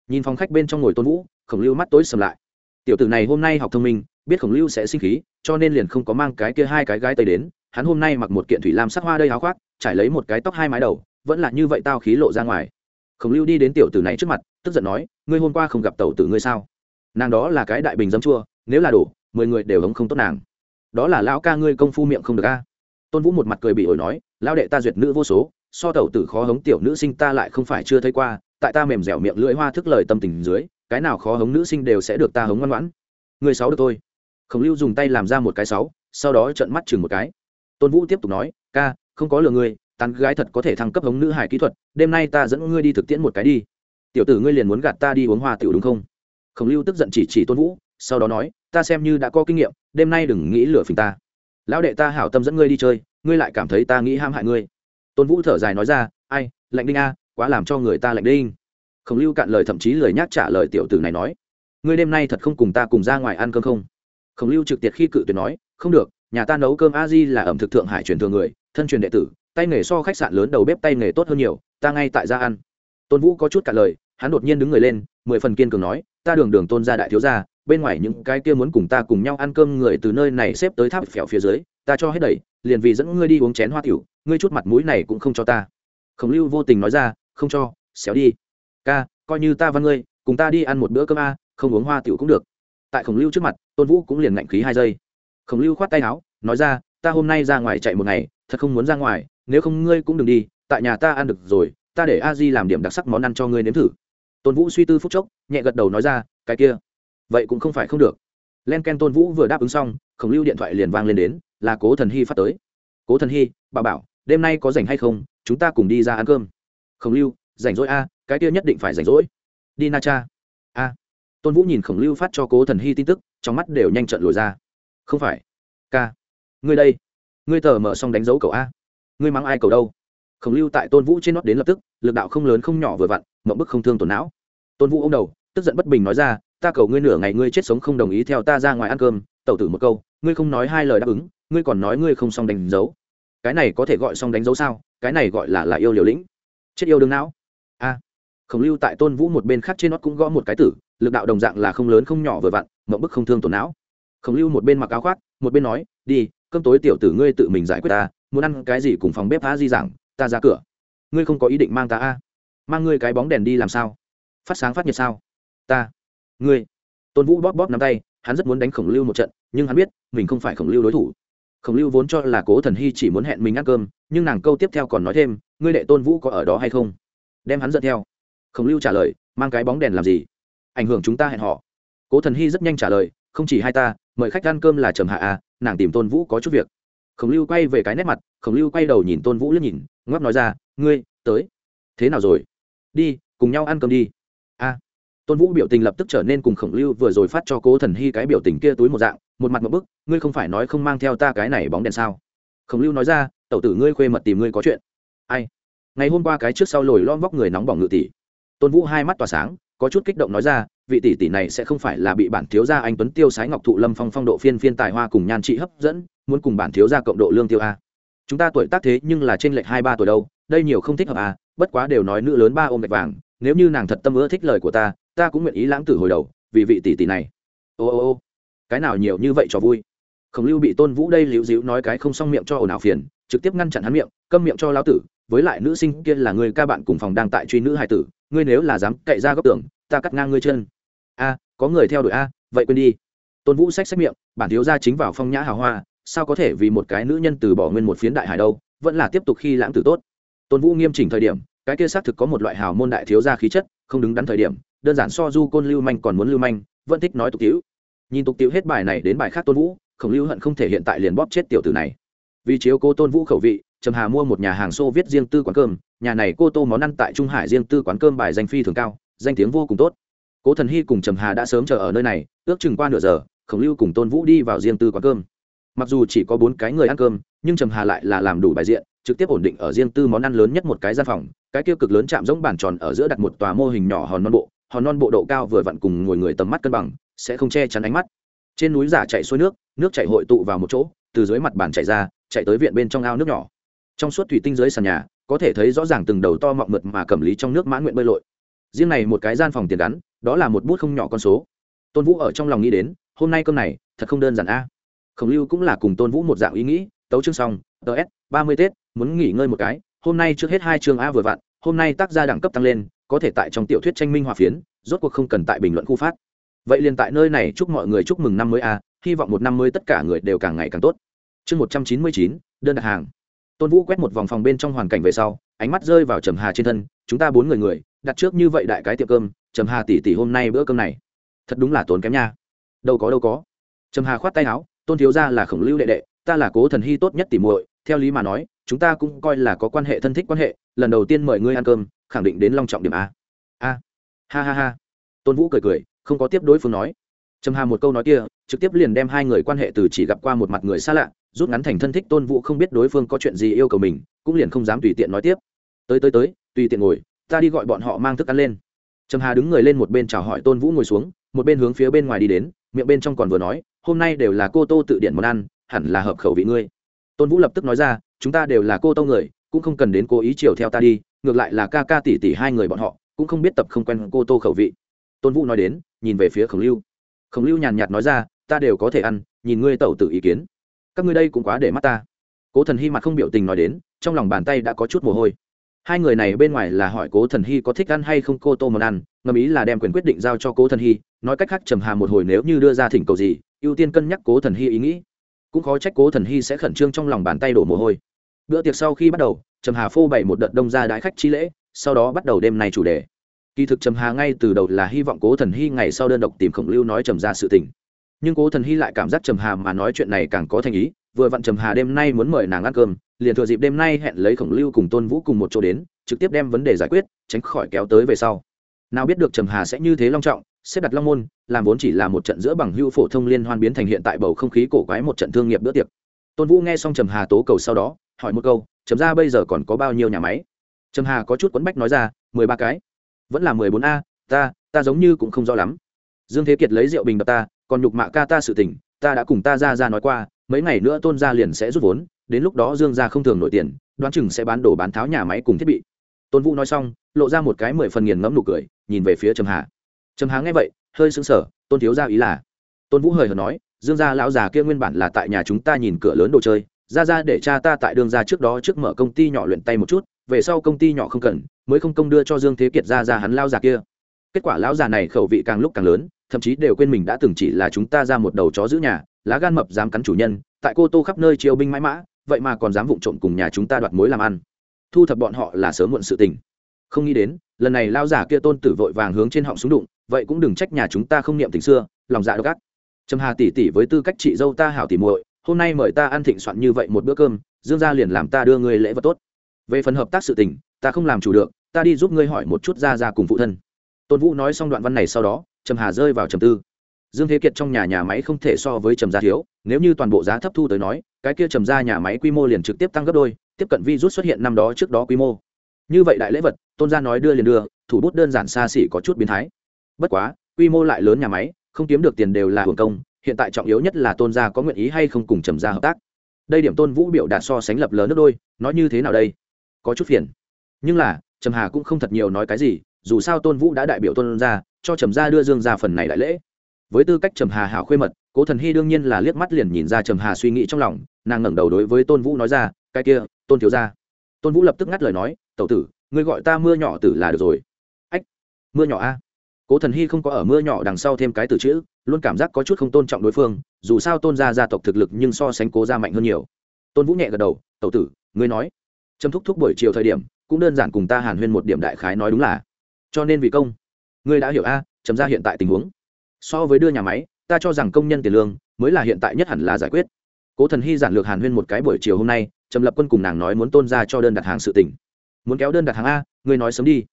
nhìn phòng khách bên trong ngồi tôn vũ, khổng lưu mắt tối sầm lại. Tiểu tử này hôm nay học thông minh, biết khổng lưu sẽ sinh khí, cho nên liền không có mang cái kia hai cái gái tây đến. Hắn hôm nay mặc một kiện thủy lam sắc hoa đây háo khoác, trải lấy một cái tóc hai mái đầu, vẫn là như vậy tao khí lộ ra ngoài. Khổng lưu đi đến tiểu tử này trước mặt, tức giận nói, ngươi hôm qua không gặp tàu tử ngươi sao? Nàng đó là cái đại bình dấm chua, nếu là đủ, mười người đều hống không tốt nàng. Đó là lão ca ngươi công phu miệng không được a. Tôn vũ một mặt cười bị ổi nói, lão đệ ta duyệt nữ vô số, so tàu tử khó hống tiểu nữ sinh ta lại không phải chưa thấy qua tại ta mềm dẻo miệng lưỡi hoa thức lời tâm tình dưới, cái nào khó hống nữ sinh đều sẽ được ta hống ngoan ngoãn. Người sáu được thôi. Khổng lưu dùng tay làm ra một cái sáu, sau đó trợn mắt chừng một cái. Tôn vũ tiếp tục nói, ca, không có lừa ngươi, tán gái thật có thể thăng cấp hống nữ hải kỹ thuật, đêm nay ta dẫn ngươi đi thực tiễn một cái đi. Tiểu tử ngươi liền muốn gạt ta đi uống hoa tiểu đúng không? Khổng lưu tức giận chỉ chỉ tôn vũ, sau đó nói, ta xem như đã có kinh nghiệm, đêm nay đừng nghĩ lừa phình ta. Lão đệ ta hảo tâm dẫn ngươi đi chơi, ngươi lại cảm thấy ta nghĩ ham hại ngươi. Tôn vũ thở dài nói ra, ai, lạnh đinh a quá làm cho người ta lạnh đinh. Khổng lưu cạn lời thậm chí lời nhắc trả lời tiểu tử này nói, ngươi đêm nay thật không cùng ta cùng ra ngoài ăn cơm không? Khổng lưu trực tiệt khi cự tuyệt nói, không được, nhà ta nấu cơm a di là ẩm thực thượng hải truyền thừa người, thân truyền đệ tử, tay nghề so khách sạn lớn đầu bếp tay nghề tốt hơn nhiều, ta ngay tại gia ăn. Tôn vũ có chút cả lời, hắn đột nhiên đứng người lên, mười phần kiên cường nói, ta đường đường tôn gia đại thiếu gia, bên ngoài những cái kia muốn cùng ta cùng nhau ăn cơm người từ nơi này xếp tới tháp phèo phía dưới, ta cho hết đẩy, liền vì dẫn ngươi đi uống chén hoa tiểu, ngươi chút mặt mũi này cũng không cho ta. Khổng lưu vô tình nói ra không cho, xéo đi. Ca, coi như ta văn ngươi, cùng ta đi ăn một bữa cơm a, không uống hoa tiểu cũng được. Tại khổng lưu trước mặt, tôn vũ cũng liền ngạnh khí hai giây. Khổng lưu khoát tay áo, nói ra, ta hôm nay ra ngoài chạy một ngày, thật không muốn ra ngoài, nếu không ngươi cũng đừng đi, tại nhà ta ăn được rồi, ta để a di làm điểm đặc sắc món ăn cho ngươi nếm thử. Tôn vũ suy tư phúc chốc, nhẹ gật đầu nói ra, cái kia, vậy cũng không phải không được. Len ken tôn vũ vừa đáp ứng xong, khổng lưu điện thoại liền vang lên đến, là cố thần hy phát tới. Cố thần hy, bà bảo, đêm nay có rảnh hay không, chúng ta cùng đi ra ăn cơm khổng lưu, rảnh rỗi a, cái kia nhất định phải rảnh rỗi. Đi na cha. A. Tôn vũ nhìn khổng lưu phát cho cố thần hy tin tức, trong mắt đều nhanh trận lồi ra. Không phải. Ca ngươi đây. Ngươi tờ mở xong đánh dấu cậu a. Ngươi mắng ai cầu đâu? Khổng lưu tại tôn vũ trên nót đến lập tức, lực đạo không lớn không nhỏ vừa vặn, mộng bức không thương tổn não. Tôn vũ ô m đầu, tức giận bất bình nói ra, ta cầu ngươi nửa ngày ngươi chết sống không đồng ý theo ta ra ngoài ăn cơm, tẩu tử một câu, ngươi không nói hai lời đáp ứng, ngươi còn nói ngươi không xong đánh dấu. Cái này có thể gọi xong đánh dấu sao? Cái này gọi là là yêu liều lĩnh chết yêu đương não. A khổng lưu tại tôn vũ một bên khác trên nót cũng gõ một cái tử, lực đạo đồng dạng là không lớn không nhỏ vừa vặn, mộng bức không thương tổn não. Khổng lưu một bên mặc áo khoác, một bên nói, đi, cơm tối tiểu tử ngươi tự mình giải quyết ta, muốn ăn cái gì cùng phòng bếp phá di giảng ta ra cửa. Ngươi không có ý định mang ta a? Mang ngươi cái bóng đèn đi làm sao? Phát sáng phát nhiệt sao? Ta, ngươi. Tôn vũ bóp bóp nắm tay, hắn rất muốn đánh khổng lưu một trận, nhưng hắn biết, mình không phải khổng lưu đối thủ. Khổng lưu vốn cho là cố thần hy chỉ muốn hẹn mình ăn cơm, nhưng nàng câu tiếp theo còn nói thêm ngươi đệ tôn vũ có ở đó hay không? Đem hắn dẫn theo. Khổng lưu trả lời, mang cái bóng đèn làm gì? Ảnh hưởng chúng ta hẹn họ cố thần hy rất nhanh trả lời, không chỉ hai ta, mời khách ăn cơm là trầm hạ à nàng tìm tôn vũ có chút việc. Khổng lưu quay về cái nét mặt, khổng lưu quay đầu nhìn tôn vũ liếc nhìn, ngoắc nói ra, ngươi, tới. Thế nào rồi? Đi, cùng nhau ăn cơm đi. A. Tôn vũ biểu tình lập tức trở nên cùng khổng lưu vừa rồi phát cho cố thần hy cái biểu tình kia túi một dạng, một mặt một bức, ngươi không phải nói không mang theo ta cái này bóng đèn sao? Khổng lưu nói ra, tẩu tử ngươi khuê mật tìm ngươi có chuyện ai? Ngày hôm qua cái trước sau lồi lom vóc người nóng bỏng ngự tỷ. Tôn vũ hai mắt tỏa sáng, có chút kích động nói ra, vị tỷ tỷ này sẽ không phải là bị bản thiếu gia anh tuấn tiêu sái ngọc thụ lâm phong phong độ phiên phiên tài hoa cùng nhan trị hấp dẫn, muốn cùng bản thiếu gia cộng độ lương tiêu a. Chúng ta tuổi tác thế nhưng là trên lệch hai ba tuổi đâu, đây nhiều không thích hợp a, bất quá đều nói nữ lớn ba ôm gạch vàng, nếu như nàng thật tâm ưa thích lời của ta ta cũng nguyện ý lãng tử hồi đầu vì vị tỷ tỷ này. Ô ô ô, cái nào nhiều như vậy cho vui. Khổng lưu bị tôn vũ đây liễu dĩu nói cái không xong miệng cho ồn ào phiền trực tiếp ngăn chặn hắn miệng, câm miệng cho lão tử, với lại nữ sinh kia là người ca bạn cùng phòng đang tại truy nữ hải tử, ngươi nếu là dám cậy ra góc tường, ta cắt ngang ngươi chân. A, có người theo đuổi a, vậy quên đi. Tôn vũ xách xách miệng, bản thiếu gia chính vào phong nhã hào hoa, sao có thể vì một cái nữ nhân từ bỏ nguyên một phiến đại hải đâu, vẫn là tiếp tục khi lãng tử tốt. Tôn vũ nghiêm chỉnh thời điểm, cái kia xác thực có một loại hào môn đại thiếu gia khí chất, không đứng đắn thời điểm, đơn giản so du côn lưu manh còn muốn lưu manh, vẫn thích nói tục tiễu nhìn tục tiễu hết bài này đến bài khác tôn vũ, khổng lưu hận không thể hiện tại liền bóp chết tiểu tử này vì chiếu cô tôn vũ khẩu vị, trầm hà mua một nhà hàng xô viết riêng tư quán cơm. Nhà này cô tô món ăn tại trung hải riêng tư quán cơm bài danh phi thường cao, danh tiếng vô cùng tốt. Cố thần hy cùng trầm hà đã sớm chờ ở nơi này, ước chừng qua nửa giờ, khổng lưu cùng tôn vũ đi vào riêng tư quán cơm. Mặc dù chỉ có bốn cái người ăn cơm, nhưng trầm hà lại là làm đủ bài diện, trực tiếp ổn định ở riêng tư món ăn lớn nhất một cái gian phòng. Cái tiêu cực lớn chạm giống bàn tròn ở giữa đặt một tòa mô hình nhỏ hòn non bộ, hòn non bộ độ cao vừa vặn cùng ngồi người tầm mắt cân bằng, sẽ không che chắn ánh mắt. Trên núi giả chạy xuôi nước nước chạy hội tụ vào một chỗ, từ dưới mặt bàn chạy ra chạy tới viện bên trong ao nước nhỏ. Trong suốt thủy tinh dưới sàn nhà, có thể thấy rõ ràng từng đầu to mọng mượt mà cầm lý trong nước mãn nguyện bơi lội. Riêng này một cái gian phòng tiền gắn, đó là một bút không nhỏ con số. Tôn vũ ở trong lòng nghĩ đến, hôm nay cơm này, thật không đơn giản a. Khổng lưu cũng là cùng tôn vũ một dạng ý nghĩ, tấu chương xong ts ba mươi tết, muốn nghỉ ngơi một cái, hôm nay trước hết hai chương a vừa vặn, hôm nay tác gia đẳng cấp tăng lên, có thể tại trong tiểu thuyết tranh minh hòa phiến, rốt cuộc không cần tại bình luận khu phát. Vậy liền tại nơi này chúc mọi người chúc mừng năm mới a, hy vọng một năm mới tất cả người đều càng ngày càng tốt chương một trăm chín mươi chín, đơn đặt hàng. Tôn vũ quét một vòng phòng bên trong hoàn cảnh về sau, ánh mắt rơi vào trầm hà trên thân, chúng ta bốn người người, đặt trước như vậy đại cái tiệm cơm, trầm hà tỷ tỷ hôm nay bữa cơm này, thật đúng là tốn kém nha. Đâu có đâu có. Trầm hà khoát tay áo, tôn thiếu ra là khổng lưu đệ đệ, ta là cố thần hy tốt nhất tỉ muội, theo lý mà nói, chúng ta cũng coi là có quan hệ thân thích quan hệ, lần đầu tiên mời ngươi ăn cơm, khẳng định đến long trọng điểm a. A, ha ha ha. Tôn vũ cười cười, không có tiếp đối phương nói. Trầm hà một câu nói kia, trực tiếp liền đem hai người quan hệ từ chỉ gặp qua một mặt người xa lạ rút ngắn thành thân thích tôn vũ không biết đối phương có chuyện gì yêu cầu mình, cũng liền không dám tùy tiện nói tiếp. Tới tới tới, tùy tiện ngồi, ta đi gọi bọn họ mang thức ăn lên. Trầm hà đứng người lên một bên chào hỏi tôn vũ ngồi xuống, một bên hướng phía bên ngoài đi đến, miệng bên trong còn vừa nói, hôm nay đều là cô tô tự điện món ăn, hẳn là hợp khẩu vị ngươi. Tôn vũ lập tức nói ra, chúng ta đều là cô tô người, cũng không cần đến cố ý chiều theo ta đi, ngược lại là ca ca tỷ tỷ hai người bọn họ, cũng không biết tập không quen cô tô khẩu vị. Tôn vũ nói đến, nhìn về phía khổng lưu. Khổng lưu nhàn nhạt nói ra, ta đều có thể ăn, nhìn ngươi tẩu tự ý kiến các ngươi đây cũng quá để mắt ta. Cố thần hy mặt không biểu tình nói đến, trong lòng bàn tay đã có chút mồ hôi. Hai người này bên ngoài là hỏi cố thần hy có thích ăn hay không cô tô món ăn, ngầm ý là đem quyền quyết định giao cho cố thần hy nói cách khác trầm hà một hồi nếu như đưa ra thỉnh cầu gì, ưu tiên cân nhắc cố thần hy ý nghĩ. Cũng khó trách cố thần hy sẽ khẩn trương trong lòng bàn tay đổ mồ hôi. Bữa tiệc sau khi bắt đầu, trầm hà phô bày một đợt đông ra đãi khách chi lễ, sau đó bắt đầu đêm nay chủ đề. Kỳ thực trầm hà ngay từ đầu là hy vọng cố thần hy ngày sau đơn độc tìm khổng lưu nói trầm ra sự tình nhưng cố thần hy lại cảm giác trầm hà mà nói chuyện này càng có thành ý, vừa vặn trầm hà đêm nay muốn mời nàng ăn cơm, liền thừa dịp đêm nay hẹn lấy khổng lưu cùng tôn vũ cùng một chỗ đến, trực tiếp đem vấn đề giải quyết, tránh khỏi kéo tới về sau. Nào biết được trầm hà sẽ như thế long trọng, xếp đặt long môn, làm vốn chỉ là một trận giữa bằng hưu phổ thông liên hoan biến thành hiện tại bầu không khí cổ quái một trận thương nghiệp bữa tiệc. Tôn vũ nghe xong trầm hà tố cầu sau đó, hỏi một câu, trầm ra bây giờ còn có bao nhiêu nhà máy? Trầm hà có chút quấn bách nói ra, mười ba cái. Vẫn là mười bốn a, ta ta giống như cũng không rõ lắm. Dương thế kiệt lấy rượu bình đập ta còn nhục mạ ca ta sự tình, ta đã cùng ta ra ra nói qua, mấy ngày nữa tôn gia liền sẽ rút vốn, đến lúc đó dương gia không thường nổi tiền, đoán chừng sẽ bán đổ bán tháo nhà máy cùng thiết bị. Tôn vũ nói xong, lộ ra một cái mười phần nghiền ngẫm nụ cười, nhìn về phía trầm hà. Trầm hà nghe vậy, hơi sững sờ, tôn thiếu gia ý là? Tôn vũ hời hợt nói, dương gia lão già kia nguyên bản là tại nhà chúng ta nhìn cửa lớn đồ chơi, ra ra để cha ta tại đường ra trước đó trước mở công ty nhỏ luyện tay một chút, về sau công ty nhỏ không cần, mới không công đưa cho dương thế kiệt ra ra hắn lao già kia. Kết quả lão già này khẩu vị càng lúc càng lớn thậm chí đều quên mình đã từng chỉ là chúng ta ra một đầu chó giữ nhà, lá gan mập dám cắn chủ nhân, tại cô tô khắp nơi chiêu binh mãi mã, vậy mà còn dám vụng trộm cùng nhà chúng ta đoạt mối làm ăn. Thu thập bọn họ là sớm muộn sự tình. Không nghĩ đến, lần này lao giả kia tôn tử vội vàng hướng trên họng súng đụng, vậy cũng đừng trách nhà chúng ta không niệm tình xưa, lòng dạ độc ác. Trầm hà tỷ tỷ với tư cách chị dâu ta hảo tỉ muội, hôm nay mời ta ăn thịnh soạn như vậy một bữa cơm, dương gia liền làm ta đưa ngươi lễ vật tốt. Về phần hợp tác sự tình, ta không làm chủ được, ta đi giúp ngươi hỏi một chút ra ra cùng phụ thân. Tôn vũ nói xong đoạn văn này sau đó trầm hà rơi vào trầm tư. Dương thế kiệt trong nhà nhà máy không thể so với trầm gia thiếu, nếu như toàn bộ giá thấp thu tới nói, cái kia trầm gia nhà máy quy mô liền trực tiếp tăng gấp đôi, tiếp cận vi rút xuất hiện năm đó trước đó quy mô. Như vậy đại lễ vật, tôn gia nói đưa liền đưa, thủ bút đơn giản xa xỉ có chút biến thái. Bất quá, quy mô lại lớn nhà máy, không kiếm được tiền đều là hưởng công, hiện tại trọng yếu nhất là tôn gia có nguyện ý hay không cùng trầm gia hợp tác. Đây điểm tôn vũ biểu đạt so sánh lập lớn nước đôi, nói như thế nào đây? Có chút phiền. Nhưng là, trầm hà cũng không thật nhiều nói cái gì dù sao tôn vũ đã đại biểu tôn gia, cho trầm gia đưa dương ra phần này đại lễ. Với tư cách trầm hà hảo khuê mật, cố thần hy đương nhiên là liếc mắt liền nhìn ra trầm hà suy nghĩ trong lòng, nàng ngẩng đầu đối với tôn vũ nói ra, cái kia, tôn thiếu gia. Tôn vũ lập tức ngắt lời nói, tẩu tử, ngươi gọi ta mưa nhỏ tử là được rồi. Ách, mưa nhỏ a? Cố thần hy không có ở mưa nhỏ đằng sau thêm cái từ chữ, luôn cảm giác có chút không tôn trọng đối phương, dù sao tôn gia gia tộc thực lực nhưng so sánh cố gia mạnh hơn nhiều. Tôn vũ nhẹ gật đầu, tẩu tử, ngươi nói. Trâm thúc thúc buổi chiều thời điểm, cũng đơn giản cùng ta hàn huyên một điểm đại khái nói đúng là cho nên vì công, ngươi đã hiểu a, chấm ra hiện tại tình huống. So với đưa nhà máy, ta cho rằng công nhân tiền lương mới là hiện tại nhất hẳn là giải quyết. Cố thần hy giản lược hàn huyên một cái buổi chiều hôm nay, trầm lập quân cùng nàng nói muốn tôn ra cho đơn đặt hàng sự tỉnh muốn kéo đơn đặt hàng a, ngươi nói sớm đi.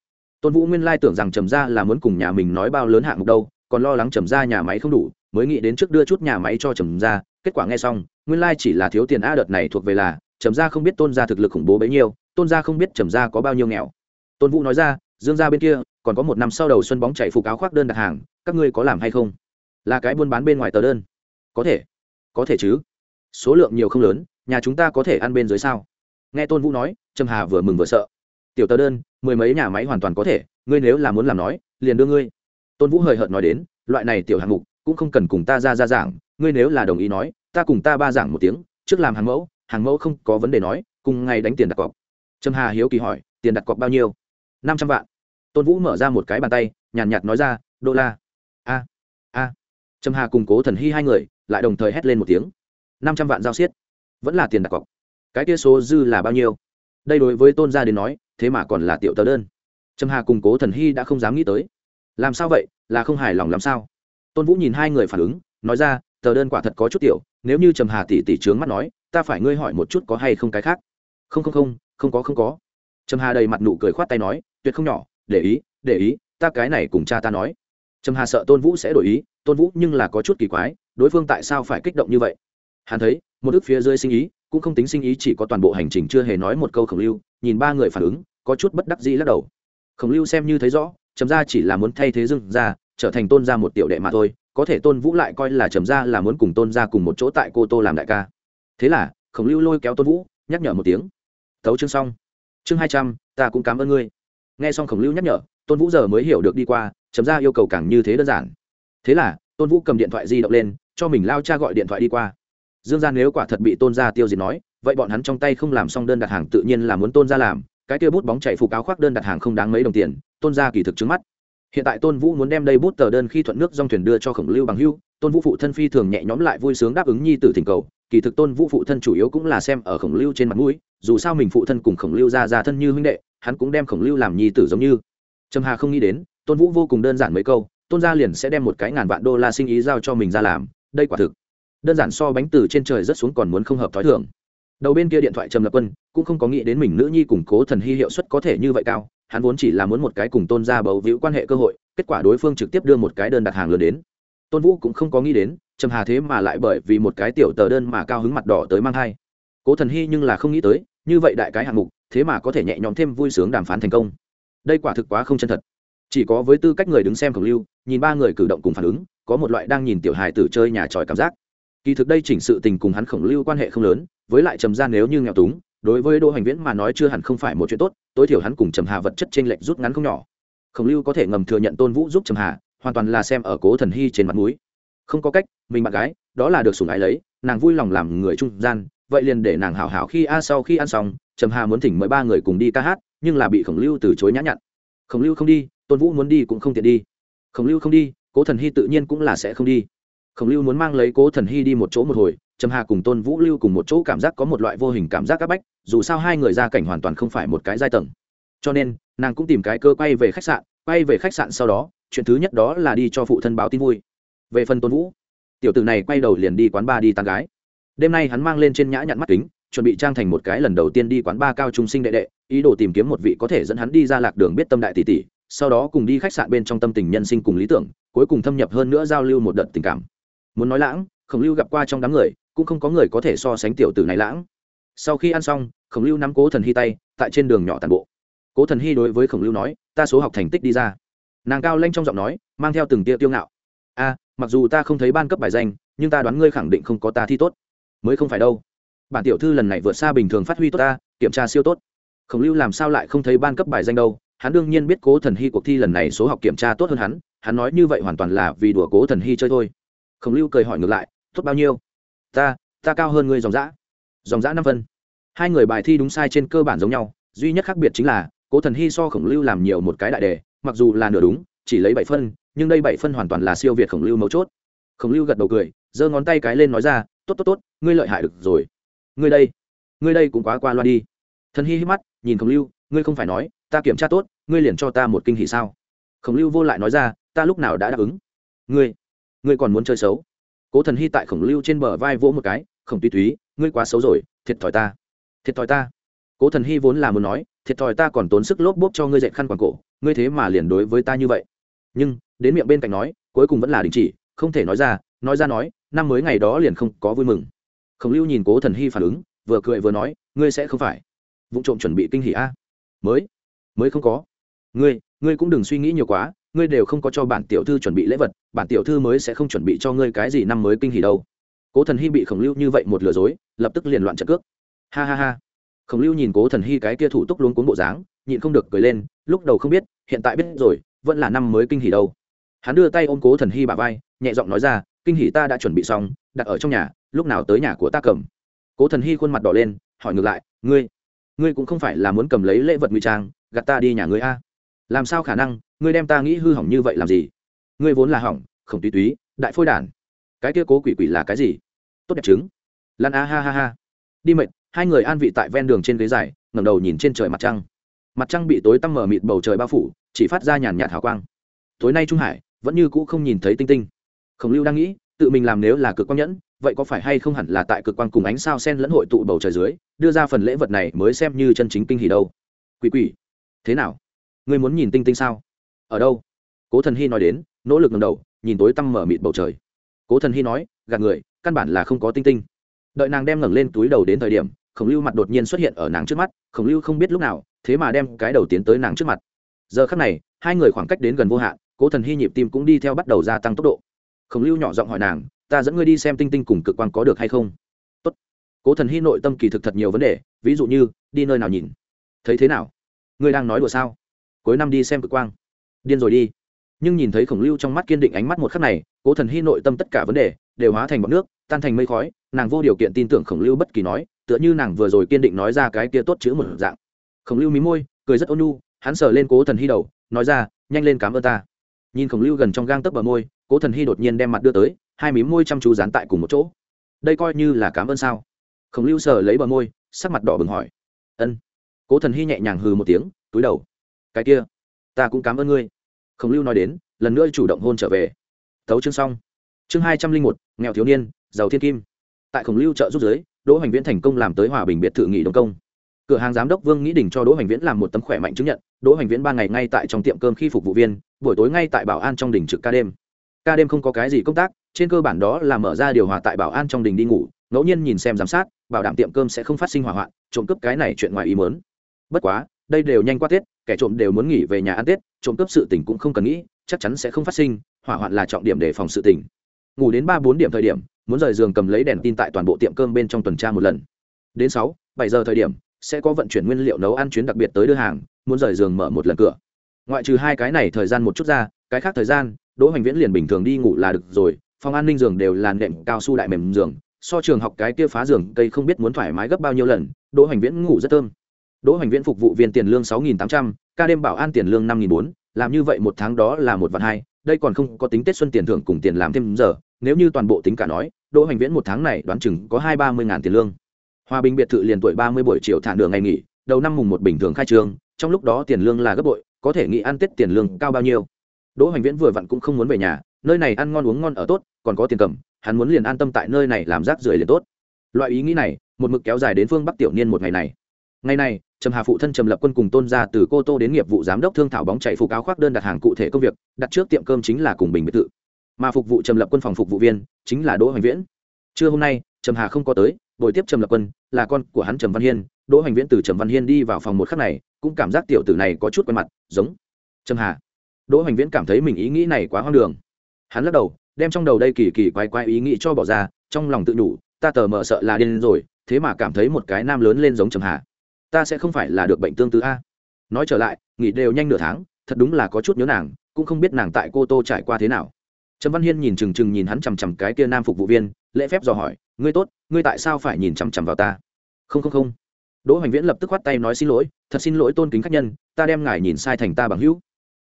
Tôn vũ nguyên lai tưởng rằng trầm ra là muốn cùng nhà mình nói bao lớn hạng mục đâu, còn lo lắng trầm ra nhà máy không đủ, mới nghĩ đến trước đưa chút nhà máy cho trầm ra kết quả nghe xong, nguyên lai chỉ là thiếu tiền a, đợt này thuộc về là, trầm ra không biết tôn ra thực lực khủng bố bấy nhiêu, tôn ra không biết trầm ra có bao nhiêu nghèo. Tôn vũ nói ra dương ra bên kia, còn có một năm sau đầu xuân bóng chạy phục áo khoác đơn đặt hàng, các ngươi có làm hay không? Là cái buôn bán bên ngoài tờ đơn. Có thể. Có thể chứ. Số lượng nhiều không lớn, nhà chúng ta có thể ăn bên dưới sao? Nghe tôn vũ nói, trầm hà vừa mừng vừa sợ. Tiểu tờ đơn, mười mấy nhà máy hoàn toàn có thể, ngươi nếu là muốn làm nói, liền đưa ngươi. Tôn vũ hời hợt nói đến, loại này tiểu hạng mục, cũng không cần cùng ta ra ra giảng, ngươi nếu là đồng ý nói, ta cùng ta ba giảng một tiếng, trước làm hàng mẫu hàng mẫu không có vấn đề nói, cùng ngày đánh tiền đặt cọc. Trầm hà hiếu kỳ hỏi, tiền đặt cọc bao nhiêu? Năm trăm vạn. Tôn vũ mở ra một cái bàn tay nhàn nhạt, nói ra đô la. A a. Trầm hà cùng cố thần hy hai người lại đồng thời hét lên một tiếng. Năm trăm vạn giao xiết vẫn là tiền đặt cọc. Cái kia số dư là bao nhiêu? Đây đối với tôn gia đến nói thế mà còn là tiểu tờ đơn. Trầm hà cùng cố thần hy đã không dám nghĩ tới. Làm sao vậy? Là không hài lòng làm sao? Tôn vũ nhìn hai người phản ứng nói ra tờ đơn quả thật có chút tiểu nếu như trầm hà tỷ tỷ trướng mắt nói ta phải ngươi hỏi một chút có hay không cái khác. Không không không không có không có. Trầm hà đầy mặt nụ cười khoát tay nói tuyệt không nhỏ, để ý để ý, ta cái này cùng cha ta nói. Trầm hà sợ tôn vũ sẽ đổi ý, tôn vũ nhưng là có chút kỳ quái, đối phương tại sao phải kích động như vậy? Hắn thấy, một ước phía dưới sinh ý, cũng không tính sinh ý chỉ có toàn bộ hành trình chưa hề nói một câu khổng lưu, nhìn ba người phản ứng, có chút bất đắc dĩ lắc đầu. Khổng lưu xem như thấy rõ, trầm gia chỉ là muốn thay thế dưng ra trở thành tôn gia một tiểu đệ mà thôi, có thể tôn vũ lại coi là trầm gia là muốn cùng tôn gia cùng một chỗ tại cô tô làm đại ca. Thế là, khổng lưu lôi kéo tôn vũ, nhắc nhở một tiếng. Thấu chương xong. Chương hai trăm, ta cũng cảm ơn ngươi nghe xong khổng lưu nhắc nhở, tôn vũ giờ mới hiểu được đi qua, chấm ra yêu cầu càng như thế đơn giản. Thế là, tôn vũ cầm điện thoại di động lên, cho mình lao cha gọi điện thoại đi qua. Dương gia nếu quả thật bị tôn gia tiêu diệt nói, vậy bọn hắn trong tay không làm xong đơn đặt hàng tự nhiên là muốn tôn gia làm, cái kia bút bóng chạy phục áo khoác đơn đặt hàng không đáng mấy đồng tiền, tôn gia kỳ thực trước mắt. Hiện tại tôn vũ muốn đem đây bút tờ đơn khi thuận nước dòng thuyền đưa cho khổng lưu bằng hưu tôn vũ phụ thân phi thường nhẹ nhõm lại vui sướng đáp ứng nhi tử thỉnh cầu, kỳ thực tôn vũ phụ thân chủ yếu cũng là xem ở khổng lưu trên mặt mũi, dù sao mình phụ thân cùng khổng lưu ra ra thân như huynh đệ, hắn cũng đem khổng lưu làm nhi tử giống như. Trầm hà không nghĩ đến, tôn vũ vô cùng đơn giản mấy câu, tôn gia liền sẽ đem một cái ngàn vạn đô la sinh ý giao cho mình ra làm, đây quả thực. Đơn giản so bánh từ trên trời rất xuống còn muốn không hợp t h i thường. Đầu bên kia điện thoại trầm lập quân, cũng không có nghĩ đến mình nữ nhi củng cố thần hy hiệu suất có thể như vậy cao, hắn vốn chỉ là muốn một cái cùng tôn gia bầu víu quan hệ cơ hội, kết quả đối phương trực tiếp đưa một cái đơn đặt hàng lớn đến tôn vũ cũng không có nghĩ đến, trầm hà thế mà lại bởi vì một cái tiểu tờ đơn mà cao hứng mặt đỏ tới mang thai. Cố thần hy nhưng là không nghĩ tới, như vậy đại cái hạng mục, thế mà có thể nhẹ nhõm thêm vui sướng đàm phán thành công. Đây quả thực quá không chân thật. Chỉ có với tư cách người đứng xem khổng lưu, nhìn ba người cử động cùng phản ứng, có một loại đang nhìn tiểu hài tử chơi nhà tròi cảm giác. Kỳ thực đây chỉnh sự tình cùng hắn khổng lưu quan hệ không lớn, với lại trầm ra nếu như nghèo túng, đối với đỗ hành viễn mà nói chưa hẳn không phải một chuyện tốt, tối thiểu hắn cùng trầm hà vật chất t r ê n lệch rút ngắn không nhỏ. Khổng lưu có thể ngầm thừa nhận tôn vũ giúp trầm hà hoàn toàn là xem ở cố thần hy trên mặt núi không có cách, mình bạn gái, đó là được sủng ái lấy, nàng vui lòng làm người trung gian, vậy liền để nàng hảo hảo khi a sau khi ăn xong, trầm hà muốn thỉnh mời ba người cùng đi ca hát, nhưng là bị khổng lưu từ chối nhã nhặn. Khổng lưu không đi, tôn vũ muốn đi cũng không tiện đi. Khổng lưu không đi, cố thần hy tự nhiên cũng là sẽ không đi. Khổng lưu muốn mang lấy cố thần hy đi một chỗ một hồi, trầm hà cùng tôn vũ lưu cùng một chỗ cảm giác có một loại vô hình cảm giác áp bách, dù sao hai người gia cảnh hoàn toàn không phải một cái giai tầng. Cho nên, nàng cũng tìm cái cơ quay về khách sạn quay về khách sạn sau đó, chuyện thứ nhất đó là đi cho phụ thân báo tin vui. Về phần tôn vũ, tiểu tử này quay đầu liền đi quán bar đi tán gái. Đêm nay hắn mang lên trên nhã nhặn mắt kính, chuẩn bị trang thành một cái lần đầu tiên đi quán bar cao trung sinh đệ đệ, ý đồ tìm kiếm một vị có thể dẫn hắn đi ra lạc đường biết tâm đại tỷ tỷ, sau đó cùng đi khách sạn bên trong tâm tình nhân sinh cùng lý tưởng, cuối cùng thâm nhập hơn nữa giao lưu một đợt tình cảm. Muốn nói lãng, khổng lưu gặp qua trong đám người, cũng không có người có thể so sánh tiểu tử này lãng. Sau khi ăn xong, khổng lưu nắm cố thần hy tay, tại trên đường nhỏ tàn bộ. Cố thần hy đối với khổng lưu nói ta số học thành tích đi ra. Nàng cao lanh trong giọng nói, mang theo từng tia tiêu ngạo. A, mặc dù ta không thấy ban cấp bài danh, nhưng ta đoán ngươi khẳng định không có ta thi tốt. Mới không phải đâu. Bản tiểu thư lần này vượt xa bình thường phát huy tốt ta, kiểm tra siêu tốt. Khổng lưu làm sao lại không thấy ban cấp bài danh đâu? Hắn đương nhiên biết cố thần hy cuộc thi lần này số học kiểm tra tốt hơn hắn hắn nói như vậy hoàn toàn là vì đùa cố thần hy chơi thôi. Khổng lưu cười hỏi ngược lại, tốt bao nhiêu? Ta ta cao hơn ngươi dòng dã. dòng dã năm phân. Hai người bài thi đúng sai trên cơ bản giống nhau, duy nhất khác biệt chính là cố thần hy so khổng lưu làm nhiều một cái đại đề, mặc dù là nửa đúng, chỉ lấy bảy phân, nhưng đây bảy phân hoàn toàn là siêu việt khổng lưu mấu chốt. Khổng lưu gật đầu cười, giơ ngón tay cái lên nói ra, tốt tốt tốt, ngươi lợi hại được rồi. Ngươi đây ngươi đây cũng quá qua loa đi. Thần hy hít mắt, nhìn khổng lưu, ngươi không phải nói, ta kiểm tra tốt, ngươi liền cho ta một kinh hỷ sao? Khổng lưu vô lại nói ra, ta lúc nào đã đáp ứng? Ngươi ngươi còn muốn chơi xấu? Cố thần hy tại khổng lưu trên bờ vai vỗ một cái, khổng tuy túy, ngươi quá xấu rồi, thiệt thòi ta, thiệt thòi ta. Cố thần hy vốn là muốn nói thiệt thòi ta còn tốn sức lốp bốp cho ngươi dạy khăn quàng cổ, ngươi thế mà liền đối với ta như vậy. Nhưng, đến miệng bên cạnh nói, cuối cùng vẫn là đình chỉ, không thể nói ra nói ra nói, năm mới ngày đó liền không có vui mừng. Khổng lưu nhìn cố thần hy phản ứng, vừa cười vừa nói, ngươi sẽ không phải. Vụ trộm chuẩn bị kinh hỉ a. Mới mới không có. Ngươi ngươi cũng đừng suy nghĩ nhiều quá, ngươi đều không có cho bản tiểu thư chuẩn bị lễ vật, bản tiểu thư mới sẽ không chuẩn bị cho ngươi cái gì năm mới kinh hỉ đâu. Cố thần hy bị khổng lưu như vậy một lừa dối, lập tức liền loạn trận cước. Ha ha ha khổng lưu nhìn cố thần hy cái kia thủ túc luống cuốn bộ dáng, nhịn không được cười lên, lúc đầu không biết, hiện tại biết rồi, vẫn là năm mới kinh hỉ đâu. Hắn đưa tay ôm cố thần hy bà vai, nhẹ giọng nói ra, kinh hỉ ta đã chuẩn bị xong, đặt ở trong nhà, lúc nào tới nhà của ta cầm. Cố thần hy khuôn mặt đỏ lên, hỏi ngược lại, ngươi ngươi cũng không phải là muốn cầm lấy lễ vật nguy trang, gạt ta đi nhà ngươi a? Làm sao khả năng, ngươi đem ta nghĩ hư hỏng như vậy làm gì? Ngươi vốn là hỏng, khổng túy túy, đại phôi đản. Cái kia cố quỷ quỷ là cái gì? Tốt đẹp chứng. Lan a ha ha ha. Đi mệt hai người an vị tại ven đường trên ghế dài, ngẩng đầu nhìn trên trời mặt trăng. Mặt trăng bị tối tăm mở mịt bầu trời bao phủ, chỉ phát ra nhàn nhạt hào quang. Tối nay trung hải, vẫn như cũ không nhìn thấy tinh tinh. Khổng lưu đang nghĩ, tự mình làm nếu là cực quang nhẫn, vậy có phải hay không hẳn là tại cực quang cùng ánh sao sen lẫn hội tụ bầu trời dưới, đưa ra phần lễ vật này mới xem như chân chính kinh hỉ đâu? Quỷ quỷ, thế nào? Ngươi muốn nhìn tinh tinh sao? Ở đâu? Cố thần hy nói đến, nỗ lực ngầm đầu, nhìn tối tăm mở mịt bầu trời. Cố thần hy nói, gạt người, căn bản là không có tinh tinh. Đợi nàng đem ngẩng lên túi đầu đến thời điểm khổng lưu mặt đột nhiên xuất hiện ở nàng trước mắt, khổng lưu không biết lúc nào, thế mà đem cái đầu tiến tới nàng trước mặt. Giờ khắc này, hai người khoảng cách đến gần vô hạn, cố thần hy nhịp tim cũng đi theo bắt đầu gia tăng tốc độ. Khổng lưu nhỏ giọng hỏi nàng, ta dẫn ngươi đi xem tinh tinh cùng cực quang có được hay không? Tốt. cố thần hy nội tâm kỳ thực thật nhiều vấn đề, ví dụ như, đi nơi nào nhìn? Thấy thế nào? Ngươi đang nói đùa sao? Cuối năm đi xem cực quang. Điên rồi đi. Nhưng nhìn thấy khổng lưu trong mắt kiên định ánh mắt một khắc này, cố thần hy nội tâm tất cả vấn đề đều hóa thành bọc nước, tan thành mây khói, nàng vô điều kiện tin tưởng khổng lưu bất kỳ nói tựa như nàng vừa rồi kiên định nói ra cái kia tốt chữ một dạng. Khổng lưu mí môi, cười rất ôn nhu, hắn sờ lên cố thần hy đầu, nói ra, nhanh lên cám ơn ta. Nhìn khổng lưu gần trong gang tấc bờ môi, cố thần hy đột nhiên đem mặt đưa tới, hai mí môi chăm chú dán tại cùng một chỗ. Đây coi như là cám ơn sao? Khổng lưu sờ lấy bờ môi, sắc mặt đỏ bừng hỏi. Ân. Cố thần hy nhẹ nhàng hừ một tiếng, túi đầu. Cái kia, ta cũng cảm ơn ngươi. Khổng lưu nói đến, lần nữa chủ động hôn trở về. Thấu chương xong. Chương hai trăm linh một, nghèo thiếu niên, giàu thiên kim. Tại khổng lưu trợ giúp giới đỗ hoành viễn thành công làm tới hòa bình biệt thự nghị đông công. Cửa hàng giám đốc vương nghĩ đình cho đỗ hoành viễn làm một tấm khỏe mạnh chứng nhận, đỗ hoành viễn ba ngày ngay tại trong tiệm cơm khi phục vụ viên, buổi tối ngay tại bảo an trong đình trực ca đêm. Ca đêm không có cái gì công tác, trên cơ bản đó là mở ra điều hòa tại bảo an trong đình đi ngủ, ngẫu nhiên nhìn xem giám sát, bảo đảm tiệm cơm sẽ không phát sinh hỏa hoạn, trộm cướp cái này chuyện ngoài ý mớn bất quá, đây đều nhanh qua tết, kẻ trộm đều muốn nghỉ về nhà ăn tết, trộm cướp sự tình cũng không cần nghĩ, chắc chắn sẽ không phát sinh, hỏa hoạn là trọng điểm để phòng sự tình. Ngủ đến ba bốn điểm thời điểm muốn rời giường cầm lấy đèn tin tại toàn bộ tiệm cơm bên trong tuần tra một lần. Đến sáu, bảy giờ thời điểm, sẽ có vận chuyển nguyên liệu nấu ăn chuyến đặc biệt tới đưa hàng, muốn rời giường mở một lần cửa. Ngoại trừ hai cái này thời gian một chút ra, cái khác thời gian, đỗ hoành viễn liền bình thường đi ngủ là được rồi, phòng an ninh giường đều là nệm cao su đại mềm giường, so trường học cái kia phá giường cây không biết muốn thoải mái gấp bao nhiêu lần, đỗ hoành viễn ngủ rất thơm. Đỗ hoành viễn phục vụ viên tiền lương sáu nghìn tám trăm, ca đêm bảo an tiền lương năm nghìn bốn, làm như vậy một tháng đó là một vạn hai, đây còn không có tính tết xuân tiền thưởng cùng tiền làm thêm giờ nếu như toàn bộ tính cả nói, đỗ hoành viễn một tháng này đoán chừng có hai ba mươi ngàn tiền lương. Hòa bình biệt thự liền tuổi ba mươi buổi chiều thả nửa ngày nghỉ, đầu năm mùng một bình thường khai trương, trong lúc đó tiền lương là gấp bội, có thể nghĩ ăn tết tiền lương cao bao nhiêu. Đỗ hoành viễn vừa vặn cũng không muốn về nhà, nơi này ăn ngon uống ngon ở tốt, còn có tiền cầm, hắn muốn liền an tâm tại nơi này làm rác rưởi liền tốt. Loại ý nghĩ này, một mực kéo dài đến phương bắc tiểu niên một ngày này. Ngày này, trầm hà phụ thân trầm lập quân cùng tôn ra từ cô tô đến nghiệp vụ giám đốc thương thảo bóng chạy phục áo khoác đơn đặt hàng cụ thể công việc, đặt trước tiệm cơm chính là cùng bình biệt thự mà phục vụ trầm lập quân phòng phục vụ viên chính là đỗ hoành viễn trưa hôm nay trầm hà không có tới buổi tiếp trầm lập quân là con của hắn trầm văn hiên đỗ hoành viễn từ trầm văn hiên đi vào phòng một khắc này cũng cảm giác tiểu tử này có chút quen mặt giống trầm hà đỗ hoành viễn cảm thấy mình ý nghĩ này quá hoang đường hắn lắc đầu đem trong đầu đây kỳ kỳ quái quái ý nghĩ cho bỏ ra trong lòng tự nhủ ta tờ mờ sợ là điên rồi thế mà cảm thấy một cái nam lớn lên giống trầm hà ta sẽ không phải là được bệnh tương tự a nói trở lại nghỉ đều nhanh nửa tháng thật đúng là có chút nhớ nàng cũng không biết nàng tại cô tô trải qua thế nào Trần văn hiên nhìn chừng chừng nhìn hắn chằm chằm cái kia nam phục vụ viên, lễ phép dò hỏi, ngươi tốt, ngươi tại sao phải nhìn chằm chằm vào ta? Không không không. Đỗ hoành viễn lập tức khoát tay nói xin lỗi, thật xin lỗi tôn kính khách nhân, ta đem ngài nhìn sai thành ta bằng hữu.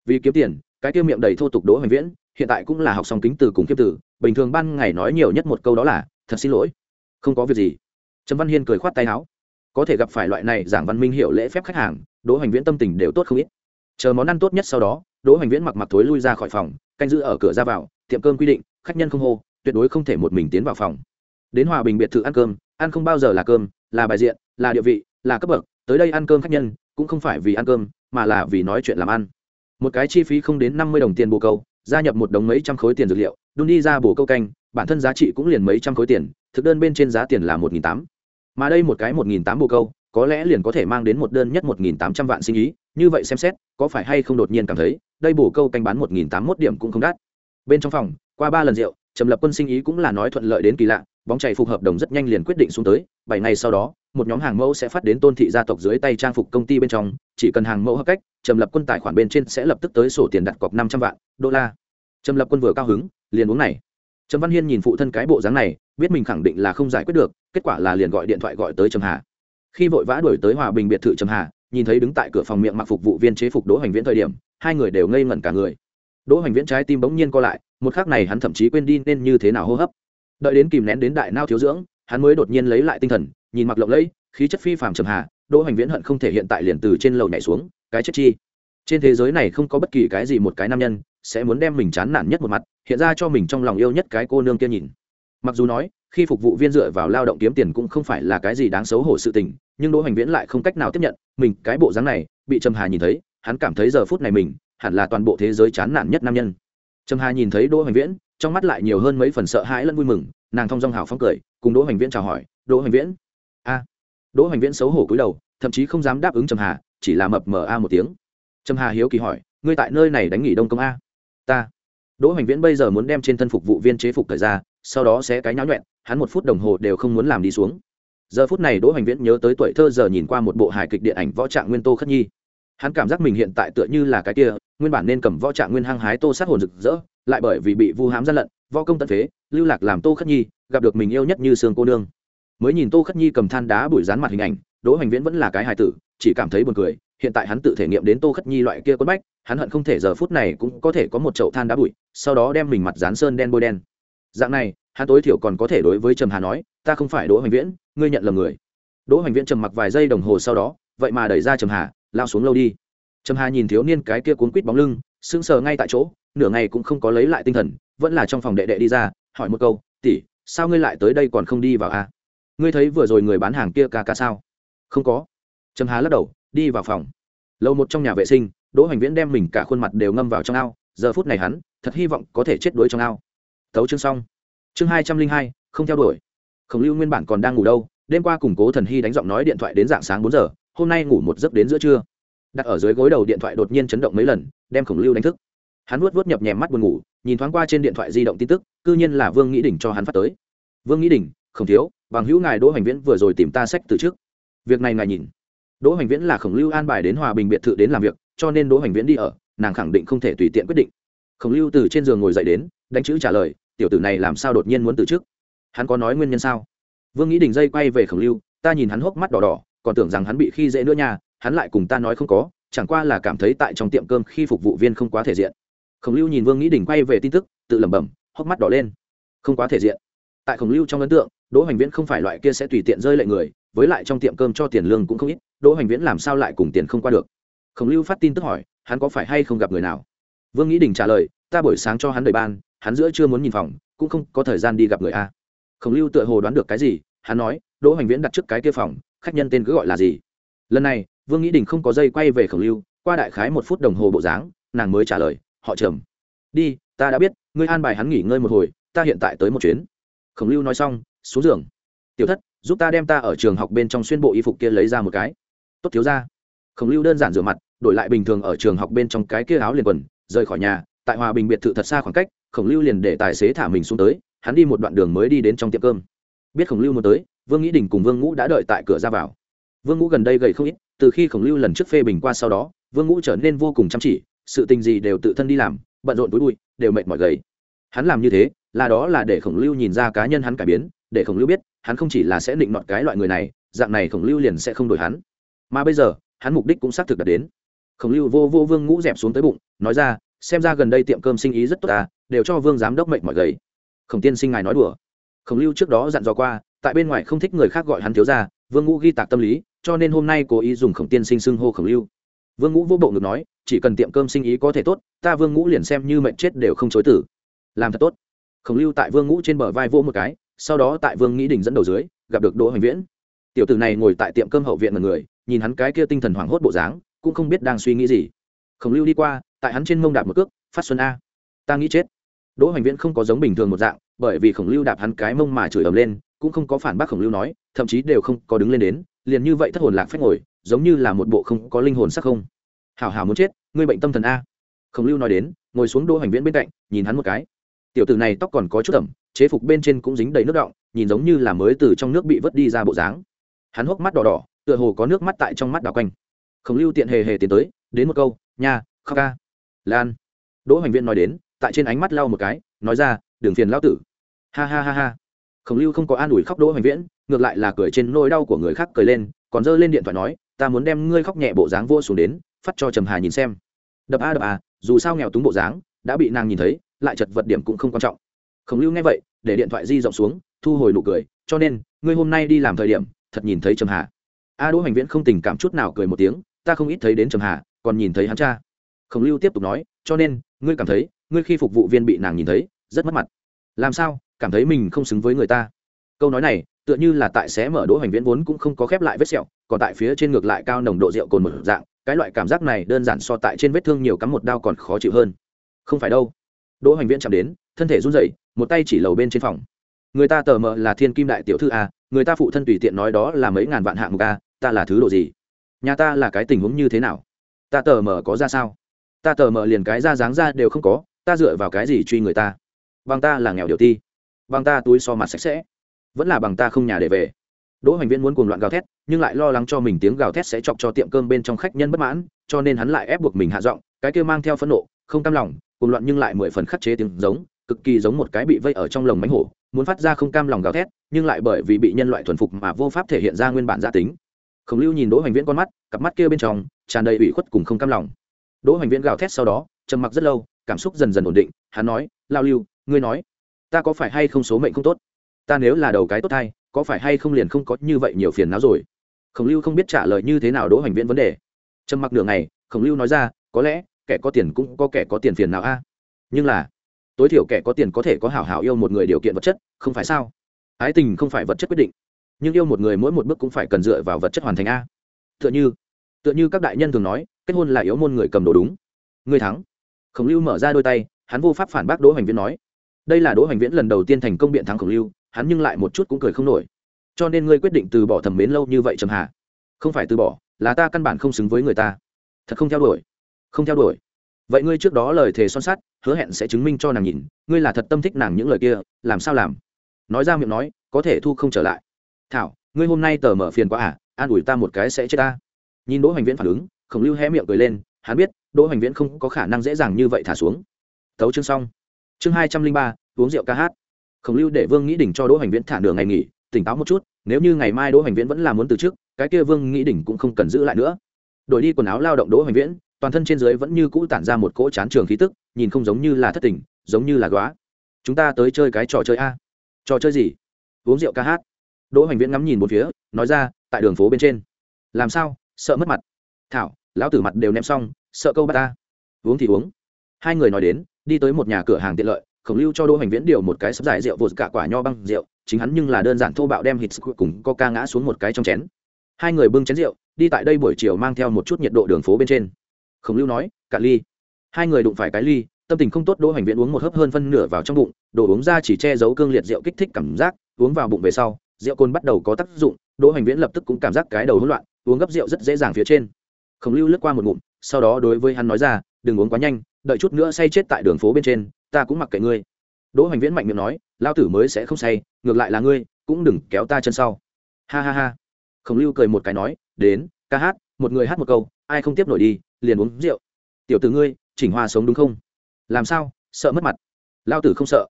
Vì kiếm tiền, cái kia miệng đầy thô tục đỗ hoành viễn, hiện tại cũng là học xong kính từ cùng kiếp từ, bình thường ban ngày nói nhiều nhất một câu đó là, thật xin lỗi, không có việc gì. Trần văn hiên cười khoát tay áo. Có thể gặp phải loại này giảng văn minh hiệu lễ phép khách hàng, đỗ hoành viễn tâm tình đều tốt không ít. Chờ món ăn tốt nhất sau đó, đỗ hoành viễn mặc mặc thối lui ra khỏi phòng canh giữ ở cửa ra vào, tiệm cơm quy định, khách nhân không hô, tuyệt đối không thể một mình tiến vào phòng. Đến hòa bình biệt thự ăn cơm, ăn không bao giờ là cơm, là bài diện, là địa vị, là cấp bậc. Tới đây ăn cơm khách nhân, cũng không phải vì ăn cơm, mà là vì nói chuyện làm ăn. Một cái chi phí không đến năm mươi đồng tiền bồ câu, gia nhập một đống mấy trăm khối tiền dược liệu, đun đi ra bồ câu canh, bản thân giá trị cũng liền mấy trăm khối tiền, thực đơn bên trên giá tiền là một nghìn tám. Mà đây một cái một nghìn tám bồ câu có lẽ liền có thể mang đến một đơn nhất một nghìn tám trăm vạn sinh ý, như vậy xem xét, có phải hay không đột nhiên cảm thấy, đây bổ câu canh bán một nghìn tám mốt điểm cũng không đắt. Bên trong phòng, qua ba lần rượu, trầm lập quân sinh ý cũng là nói thuận lợi đến kỳ lạ, bóng chảy phục hợp đồng rất nhanh liền quyết định xuống tới, bảy ngày sau đó, một nhóm hàng mẫu sẽ phát đến tôn thị gia tộc dưới tay trang phục công ty bên trong, chỉ cần hàng mẫu hợp cách, trầm lập quân tài khoản bên trên sẽ lập tức tới sổ tiền đặt cọc năm trăm vạn đô la. Trầm lập quân vừa cao hứng, liền uống này. Trầm văn hiên nhìn phụ thân cái bộ dáng này, biết mình khẳng định là không giải quyết được, kết quả là liền gọi điện thoại gọi tới trầm hà khi vội vã đuổi tới hòa bình biệt thự trầm hà, nhìn thấy đứng tại cửa phòng miệng mặc phục vụ viên chế phục đỗ hoành viễn thời điểm, hai người đều ngây ngẩn cả người. Đỗ hoành viễn trái tim bỗng nhiên co lại, một khắc này hắn thậm chí quên đi nên như thế nào hô hấp. Đợi đến kìm nén đến đại nao thiếu dưỡng, hắn mới đột nhiên lấy lại tinh thần, nhìn mặc lộng lẫy, khí chất phi phàm trầm hà, đỗ hoành viễn hận không thể hiện tại liền từ trên lầu nhảy xuống, cái chết chi. Trên thế giới này không có bất kỳ cái gì một cái nam nhân sẽ muốn đem mình chán nản nhất một mặt, hiện ra cho mình trong lòng yêu nhất cái cô nương kia nhìn. Mặc dù nói khi phục vụ viên dựa vào lao động kiếm tiền cũng không phải là cái gì đáng xấu hổ sự tình, nhưng đỗ hoành viễn lại không cách nào tiếp nhận, mình, cái bộ dáng này, bị trầm hà nhìn thấy, hắn cảm thấy giờ phút này mình, hẳn là toàn bộ thế giới chán nản nhất nam nhân. Trầm hà nhìn thấy đỗ hoành viễn, trong mắt lại nhiều hơn mấy phần sợ hãi lẫn vui mừng, nàng thong dong hào phóng cười, cùng đỗ hoành viễn chào hỏi, đỗ hoành viễn. A. Đỗ hoành viễn xấu hổ cúi đầu, thậm chí không dám đáp ứng trầm hà, chỉ là mập mờ a một tiếng. Trầm hà hiếu kỳ hỏi, ngươi tại nơi này đánh nghỉ đông công a? Ta. Đỗ hoành viễn bây giờ muốn đem trên thân phục vụ viên chế phục thời ra, sau đó sẽ cái nháo nhuẹn hắn một phút đồng hồ đều không muốn làm đi xuống. Giờ phút này đỗ hoành viễn nhớ tới tuổi thơ giờ nhìn qua một bộ hài kịch điện ảnh võ trạng nguyên tô khất nhi. Hắn cảm giác mình hiện tại tựa như là cái kia, nguyên bản nên cầm võ trạng nguyên hăng hái tô sát hồn rực rỡ, lại bởi vì bị vu hám gian lận, võ công tận phế lưu lạc làm tô khất nhi, gặp được mình yêu nhất như sương cô nương. Mới nhìn tô khất nhi cầm than đá bụi rán mặt hình ảnh, đỗ hoành viễn vẫn là cái hài tử, chỉ cảm thấy buồn cười, hiện tại hắn tự thể nghiệm đến tô khất nhi loại kia quất bách, hắn hận không thể giờ phút này cũng có thể có một chậu than đá bụi, sau đó đem mình mặt dán sơn đen bôi đen dạng này, hắn tối thiểu còn có thể đối với trầm hà nói, ta không phải đỗ hoành viễn, ngươi nhận lầm người. Đỗ hoành viễn trầm mặc vài giây đồng hồ sau đó, vậy mà đẩy ra trầm hà, lao xuống lâu đi. Trầm hà nhìn thiếu niên cái kia cuốn quít bóng lưng, sững sờ ngay tại chỗ, nửa ngày cũng không có lấy lại tinh thần, vẫn là trong phòng đệ đệ đi ra, hỏi một câu, tỷ, sao ngươi lại tới đây còn không đi vào a ngươi thấy vừa rồi người bán hàng kia ca ca sao? Không có. Trầm hà lắc đầu, đi vào phòng. Lâu một trong nhà vệ sinh, đỗ hoành viễn đem mình cả khuôn mặt đều ngâm vào trong ao, giờ phút này hắn, thật hy vọng có thể chết đuối trong ao thấu chương xong. Chương hai trăm linh hai, không theo đuổi. Khổng lưu nguyên bản còn đang ngủ đâu, đêm qua củng cố thần hy đánh giọng nói điện thoại đến dạng sáng bốn giờ, hôm nay ngủ một giấc đến giữa trưa. Đặt ở dưới gối đầu điện thoại đột nhiên chấn động mấy lần, đem khổng lưu đánh thức. Hắn vuốt vuốt nhập nhèm mắt buồn ngủ, nhìn thoáng qua trên điện thoại di động tin tức c ư nhiên là vương nghĩ đình cho hắn phát tới. Vương nghĩ đình không thiếu, bằng hữu ngài đỗ hoành viễn vừa rồi tìm ta sách từ trước. Việc này ngài nhìn. Đỗ hoành viễn là khổng lưu an bài đến hòa bình biệt thự đến làm việc, cho nên đỗ hoành viễn đi ở, nàng khẳng định không thể tùy tiện quyết định khổng lưu từ trên giường ngồi dậy đến, đánh chữ trả lời, tiểu tử này làm sao đột nhiên muốn từ chức? Hắn có nói nguyên nhân sao? Vương nghĩ đình dây quay về khổng lưu, ta nhìn hắn hốc mắt đỏ đỏ, còn tưởng rằng hắn bị khi dễ nữa nha, hắn lại cùng ta nói không có, chẳng qua là cảm thấy tại trong tiệm cơm khi phục vụ viên không quá thể diện. Khổng lưu nhìn vương nghĩ đình quay về tin tức, tự lẩm bẩm, hốc mắt đỏ lên. Không quá thể diện. Tại khổng lưu trong ấn tượng, đỗ hoành viễn không phải loại kia sẽ tùy tiện rơi lệ người, với lại trong tiệm cơm cho tiền lương cũng không ít, đỗ hoành viễn làm sao lại cùng tiền không qua được? Khổng lưu phát tin tức hỏi, hắn có phải hay không gặp người nào? Vương nghĩ đình trả lời, ta buổi sáng cho hắn đời ban, hắn giữa chưa muốn nhìn phòng, cũng không có thời gian đi gặp người a. Khổng lưu tựa hồ đoán được cái gì, hắn nói, đỗ hoành viễn đặt trước cái kia phòng, khách nhân tên cứ gọi là gì? Lần này, vương nghĩ đình không có dây quay về khổng lưu, qua đại khái một phút đồng hồ bộ dáng, nàng mới trả lời, họ trầm. Đi, ta đã biết, ngươi an bài hắn nghỉ ngơi một hồi, ta hiện tại tới một chuyến. Khổng lưu nói xong, xuống giường. Tiểu thất, giúp ta đem ta ở trường học bên trong xuyên bộ y phục kia lấy ra một cái. Tốt, thiếu ra khổng lưu đơn giản rửa mặt, đổi lại bình thường ở trường học bên trong cái kia áo liền quần rời khỏi nhà, tại hòa bình biệt thự thật xa khoảng cách, khổng lưu liền để tài xế thả mình xuống tới, hắn đi một đoạn đường mới đi đến trong tiệm cơm. Biết khổng lưu muốn tới, vương nghĩ đình cùng vương ngũ đã đợi tại cửa ra vào. Vương ngũ gần đây gầy không ít, từ khi khổng lưu lần trước phê bình qua sau đó, vương ngũ trở nên vô cùng chăm chỉ, sự tình gì đều tự thân đi làm, bận rộn túi bụi, đều mệt mỏi gầy. Hắn làm như thế, là đó là để khổng lưu nhìn ra cá nhân hắn cải biến, để khổng lưu biết, hắn không chỉ là sẽ định nọt cái loại người này, dạng này khổng lưu liền sẽ không đổi hắn. Mà bây giờ, hắn mục đích cũng xác thực đạt đến khổng lưu vô vô vương ngũ dẹp xuống tới bụng, nói ra, xem ra gần đây tiệm cơm sinh ý rất tốt à đều cho vương giám đốc mệnh mọi gầy khổng tiên sinh ngài nói đùa. Khổng lưu trước đó dặn dò qua, tại bên ngoài không thích người khác gọi hắn thiếu ra vương ngũ ghi tạc tâm lý, cho nên hôm nay cố ý dùng khổng tiên sinh xưng hô khổng lưu. Vương ngũ vô bộ ngực nói, chỉ cần tiệm cơm sinh ý có thể tốt, ta vương ngũ liền xem như mệnh chết đều không chối tử làm thật tốt. Khổng lưu tại vương ngũ trên bờ vai vỗ một cái, sau đó tại vương nghĩ đình dẫn đầu dưới, gặp được đỗ hoành viễn. Tiểu tử này ngồi tại tiệm cơm hậu viện mật người, nhìn hắn cái kia tinh thần hoảng hốt bộ dáng cũng không biết đang suy nghĩ gì. Khổng lưu đi qua, tại hắn trên mông đạp một cước, phát xuân a. Ta nghĩ chết. Đỗ hoành viễn không có giống bình thường một dạng, bởi vì khổng lưu đạp hắn cái mông mà chửi ầm lên, cũng không có phản bác khổng lưu nói, thậm chí đều không có đứng lên đến, liền như vậy thất hồn lạc phép ngồi, giống như là một bộ không có linh hồn sắc không. Hảo hảo muốn chết, ngươi bệnh tâm thần a. Khổng lưu nói đến, ngồi xuống đỗ hoành viễn bên cạnh, nhìn hắn một cái. Tiểu tử này tóc còn có chút ẩm chế phục bên trên cũng dính đầy nước đọng, nhìn giống như là mới từ trong nước bị vớt đi ra bộ dáng. Hắn hốc mắt đỏ đỏ, tựa hồ có nước mắt tại trong mắt đào quanh khổng lưu tiện hề hề tiến tới, đến một câu, nha, khóc ca. Lan. Đỗ hoành viễn nói đến, tại trên ánh mắt lau một cái, nói ra, đường phiền lao tử. Ha ha ha ha. Khổng lưu không có an ủi khóc đỗ hoành viễn, ngược lại là cười trên nỗi đau của người khác cười lên, còn giơ lên điện thoại nói, ta muốn đem ngươi khóc nhẹ bộ dáng vô xuống đến, phát cho trầm hà nhìn xem. Đập a đập a, dù sao nghèo túng bộ dáng, đã bị nàng nhìn thấy, lại chật vật điểm cũng không quan trọng. Khổng lưu nghe vậy, để điện thoại di rộng xuống, thu hồi nụ cười, cho nên, ngươi hôm nay đi làm thời điểm, thật nhìn thấy trầm hà. A đỗ hoành viễn không tình cảm chút nào cười một tiếng ta không ít thấy đến trầm hà, còn nhìn thấy hắn cha. Khổng lưu tiếp tục nói, cho nên, ngươi cảm thấy, ngươi khi phục vụ viên bị nàng nhìn thấy, rất mất mặt. Làm sao, cảm thấy mình không xứng với người ta? Câu nói này, tựa như là tại xé mở đỗ hoành viễn vốn cũng không có khép lại vết sẹo, còn tại phía trên ngược lại cao nồng độ rượu cồn một dạng, cái loại cảm giác này đơn giản so tại trên vết thương nhiều cắm một đao còn khó chịu hơn. Không phải đâu. Đỗ hoành viễn chạm đến, thân thể run rẩy, một tay chỉ lầu bên trên phòng. Người ta tờ mờ là thiên kim đại tiểu thư a, người ta phụ thân tùy tiện nói đó là mấy ngàn vạn hạng mục a, ta là thứ độ gì? Nhà ta là cái tình huống như thế nào? Ta tờ mờ có ra sao? Ta tờ mờ liền cái ra dáng ra đều không có, ta dựa vào cái gì truy người ta? Bằng ta là nghèo điều ti bằng ta túi so mặt sạch sẽ, vẫn là bằng ta không nhà để về. Đỗ hoành viễn muốn cuồng loạn gào thét, nhưng lại lo lắng cho mình tiếng gào thét sẽ chọc cho tiệm cơm bên trong khách nhân bất mãn, cho nên hắn lại ép buộc mình hạ giọng, cái kia mang theo phẫn nộ, không cam lòng, cuồng loạn nhưng lại mười phần khắc chế tiếng giống, cực kỳ giống một cái bị vây ở trong lồng mánh hổ, muốn phát ra không cam lòng gào thét, nhưng lại bởi vì bị nhân loại thuần phục mà vô pháp thể hiện ra nguyên bản gia tính khổng lưu nhìn đỗ hoành viễn con mắt cặp mắt kia bên trong tràn đầy ủy khuất cùng không cam lòng. Đỗ hoành viễn gào thét sau đó trầm mặc rất lâu cảm xúc dần dần ổn định hắn nói lao lưu ngươi nói ta có phải hay không số mệnh không tốt? Ta nếu là đầu cái tốt thay, có phải hay không liền không có như vậy nhiều phiền não rồi? Khổng lưu không biết trả lời như thế nào đỗ hoành viễn vấn đề. Trầm mặc nửa ngày khổng lưu nói ra có lẽ kẻ có tiền cũng có kẻ có tiền phiền nào a. Nhưng là tối thiểu kẻ có tiền có thể có hảo hảo yêu một người điều kiện vật chất không phải sao? Ái tình không phải vật chất quyết định nhưng yêu một người mỗi một bước cũng phải cần dựa vào vật chất hoàn thành a. Tựa như tựa như các đại nhân thường nói, kết hôn là yếu môn người cầm đồ đúng. Người thắng. Khổng lưu mở ra đôi tay, hắn vô pháp phản bác đỗ hoành viễn nói. Đây là đỗ hoành viễn lần đầu tiên thành công biện thắng khổng lưu, hắn nhưng lại một chút cũng cười không nổi. Cho nên ngươi quyết định từ bỏ thẩm mến lâu như vậy trầm hà không phải từ bỏ, là ta căn bản không xứng với người ta. Thật không theo đuổi. Không theo đuổi. Vậy ngươi trước đó lời thề son sắt, hứa hẹn sẽ chứng minh cho nàng nhìn, ngươi là thật tâm thích nàng những lời kia, làm sao làm? Nói ra miệng nói, có thể thu không trở lại thảo, ngươi hôm nay tờ mở phiền quá à an ủi ta một cái sẽ chết ta. Nhìn đỗ hoành viễn phản ứng, khổng lưu hé miệng cười lên, hắn biết, đỗ hoành viễn không có khả năng dễ dàng như vậy thả xuống. Tấu chương xong. Chương hai trăm linh ba, uống rượu ca hát. Khổng lưu để vương nghĩ đỉnh cho đỗ hoành viễn thả nửa ngày nghỉ, tỉnh táo một chút, nếu như ngày mai đỗ hoành viễn vẫn là muốn từ trước cái kia vương nghĩ đỉnh cũng không cần giữ lại nữa. Đổi đi quần áo lao động đỗ hoành viễn, toàn thân trên dưới vẫn như cũ tản ra một cỗ chán trường khí tức, nhìn không giống như là thất tình, giống như là góa. Chúng ta tới chơi cái trò chơi a. Trò chơi gì? Uống rượu ca hát đỗ hoành viễn ngắm nhìn một phía, nói ra, tại đường phố bên trên. Làm sao? Sợ mất mặt. Thảo, lão tử mặt đều ném xong, sợ câu bắt ta. Uống thì uống. Hai người nói đến, đi tới một nhà cửa hàng tiện lợi, khổng lưu cho đỗ hoành viễn điều một cái sắp giải rượu vột cả quả nho băng rượu, chính hắn nhưng là đơn giản thô bạo đem hít cùng coca ngã xuống một cái trong chén. Hai người bưng chén rượu, đi tại đây buổi chiều mang theo một chút nhiệt độ đường phố bên trên. Khổng lưu nói, cả ly. Hai người đụng phải cái ly, tâm tình không tốt đỗ hoành viễn uống một hớp hơn phân nửa vào trong bụng, đồ uống ra chỉ che giấu cương liệt rượu kích thích cảm giác, uống vào bụng về sau rượu cồn bắt đầu có tác dụng, đỗ hoành viễn lập tức cũng cảm giác cái đầu hỗn loạn, uống gấp rượu rất dễ dàng phía trên. Khổng lưu lướt qua một ngụm, sau đó đối với hắn nói ra, đừng uống quá nhanh, đợi chút nữa say chết tại đường phố bên trên, ta cũng mặc kệ ngươi. Đỗ hoành viễn mạnh miệng nói lao tử mới sẽ không say, ngược lại là ngươi, cũng đừng kéo ta chân sau. Ha ha ha. Khổng lưu cười một cái nói, đến, ca hát, một người hát một câu, ai không tiếp nổi đi, liền uống rượu. Tiểu t ử ngươi, chỉnh hoa sống đúng không? Làm sao, sợ mất mặt. Lao tử không sợ.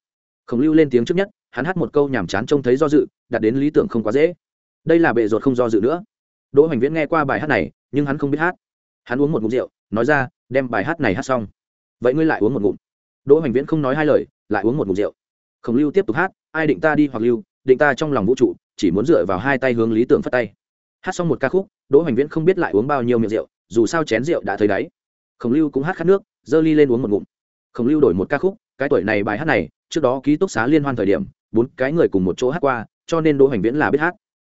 Khổng lưu lên tiếng trước nhất hắn hát một câu nhàm chán trông thấy do dự, đạt đến lý tưởng không quá dễ. Đây là bệ ruột không do dự nữa. Đỗ hoành viễn nghe qua bài hát này, nhưng hắn không biết hát. Hắn uống một ngụm rượu, nói ra, đem bài hát này hát xong. Vậy ngươi lại uống một ngụm. Đỗ hoành viễn không nói hai lời, lại uống một ngụm rượu. Khổng lưu tiếp tục hát, ai định ta đi hoặc lưu, định ta trong lòng vũ trụ, chỉ muốn dựa vào hai tay hướng lý tưởng phất tay. Hát xong một ca khúc, đỗ hoành viễn không biết lại uống bao nhiêu miệng rượu, dù sao chén rượu đã thấy đáy. Khổng lưu cũng hát khát nước giơ ly lên uống một ngụm. Khổng lưu đổi một ca khúc, cái tuổi này bài hát này, trước đó ký túc xá liên hoan thời điểm bốn cái người cùng một chỗ hát qua, cho nên đỗ hoành viễn là biết hát.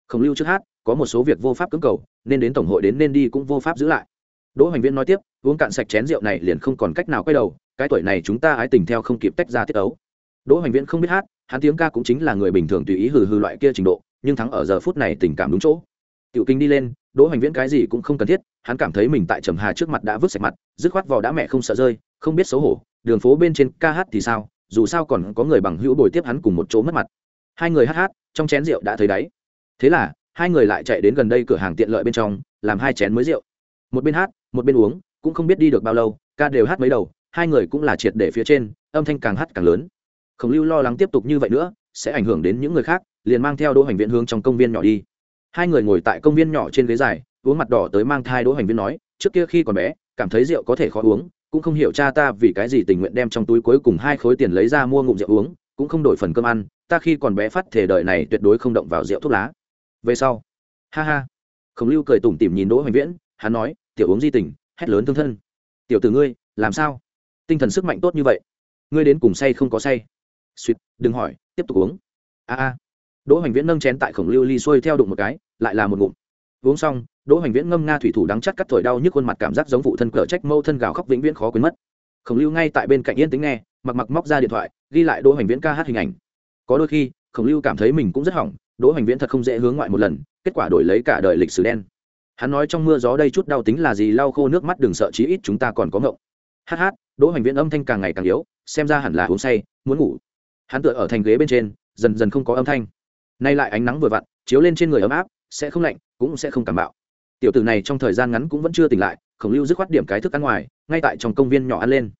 Khổng lưu trước hát, có một số việc vô pháp cưỡng cầu, nên đến tổng hội đến nên đi cũng vô pháp giữ lại. Đỗ hoành viễn nói tiếp, uống cạn sạch chén rượu này liền không còn cách nào quay đầu, cái tuổi này chúng ta ái tình theo không kịp tách ra tiết ấu. Đỗ hoành viễn không biết hát, hắn tiếng ca cũng chính là người bình thường tùy ý hừ hừ loại kia trình độ, nhưng thắng ở giờ phút này tình cảm đúng chỗ. Tiểu kinh đi lên, đỗ hoành viễn cái gì cũng không cần thiết, hắn cảm thấy mình tại trầm hà trước mặt đã vứt sạch mặt, dứt khoát vò đã mẹ không sợ rơi, không biết xấu hổ, đường phố bên trên ca hát thì sao dù sao còn có người bằng hữu bồi tiếp hắn cùng một chỗ mất mặt. Hai người hát hát, trong chén rượu đã thấy đáy thế là, hai người lại chạy đến gần đây cửa hàng tiện lợi bên trong, làm hai chén mới rượu. Một bên hát, một bên uống, cũng không biết đi được bao lâu, ca đều hát mấy đầu, hai người cũng là triệt để phía trên, âm thanh càng hát càng lớn. Khổng lưu lo lắng tiếp tục như vậy nữa, sẽ ảnh hưởng đến những người khác, liền mang theo đỗ hành viện hướng trong công viên nhỏ đi. Hai người ngồi tại công viên nhỏ trên ghế dài, uống mặt đỏ tới mang thai đỗ hành viên nói, trước kia khi còn bé, cảm thấy rượu có thể khó uống cũng không hiểu cha ta vì cái gì tình nguyện đem trong túi cuối cùng hai khối tiền lấy ra mua ngụm rượu uống, cũng không đổi phần cơm ăn, ta khi còn bé phát thể đời này tuyệt đối không động vào rượu thuốc lá. Về sau, ha ha, khổng lưu cười tủm tỉm nhìn đỗ hoành viễn, hắn nói, tiểu uống di tình, hét lớn thương thân. Tiểu tử ngươi, làm sao? Tinh thần sức mạnh tốt như vậy. Ngươi đến cùng say không có say. Suýt, đừng hỏi, tiếp tục uống. A a. Đỗ hoành viễn nâng chén tại khổng lưu ly xuôi theo đụng một cái, lại là một ngụm. Uống xong đỗ hoành viễn ngâm nga thủy thủ đắng chắt cắt thổi đau nhức khuôn mặt cảm giác giống phụ thân cờ trách mâu thân gào khóc vĩnh viễn khó quên mất. Khổng lưu ngay tại bên cạnh yên tính nghe, mặc mặc móc ra điện thoại, ghi lại đỗ hoành viễn ca hát hình ảnh. Có đôi khi, khổng lưu cảm thấy mình cũng rất hỏng, đỗ hoành viễn thật không dễ hướng ngoại một lần, kết quả đổi lấy cả đời lịch sử đen. Hắn nói trong mưa gió đây chút đau tính là gì, lau khô nước mắt đừng sợ chí ít chúng ta còn có ngộng. Hát hát đỗ hoành viễn âm thanh càng ngày càng yếu, xem ra hẳn là uống say, muốn ngủ. Hắn tựa ở thành ghế bên trên, dần dần không có âm thanh. Nay lại ánh nắng vừa vặn, chiếu lên trên người ấm áp, sẽ không lạnh, cũng sẽ không cảm bạo tiểu tử này trong thời gian ngắn cũng vẫn chưa tỉnh lại, khổng lưu dứt khoát điểm cái thức ăn ngoài, ngay tại trong công viên nhỏ ăn lên.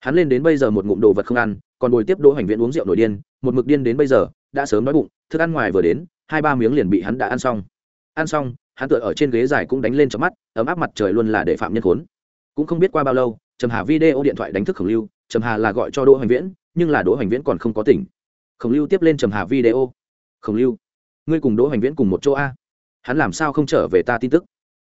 Hắn lên đến bây giờ một ngụm đồ vật không ăn, còn bồi tiếp đỗ hành viện uống rượu nổi điên, một mực điên đến bây giờ, đã sớm đói bụng, thức ăn ngoài vừa đến, hai ba miếng liền bị hắn đã ăn xong. Ăn xong, hắn tựa ở trên ghế dài cũng đánh lên trong mắt, ấm áp mặt trời luôn là để phạm nhân khốn. Cũng không biết qua bao lâu, trầm hà video điện thoại đánh thức khổng lưu, trầm hà là gọi cho đỗ hành viễn, nhưng là đỗ hành viễn còn không có tỉnh. Khổng lưu tiếp lên trầm hà video. Khổng lưu, ngươi cùng đỗ hành viễn cùng một chỗ a. Hắn làm sao không trở về ta tin tức?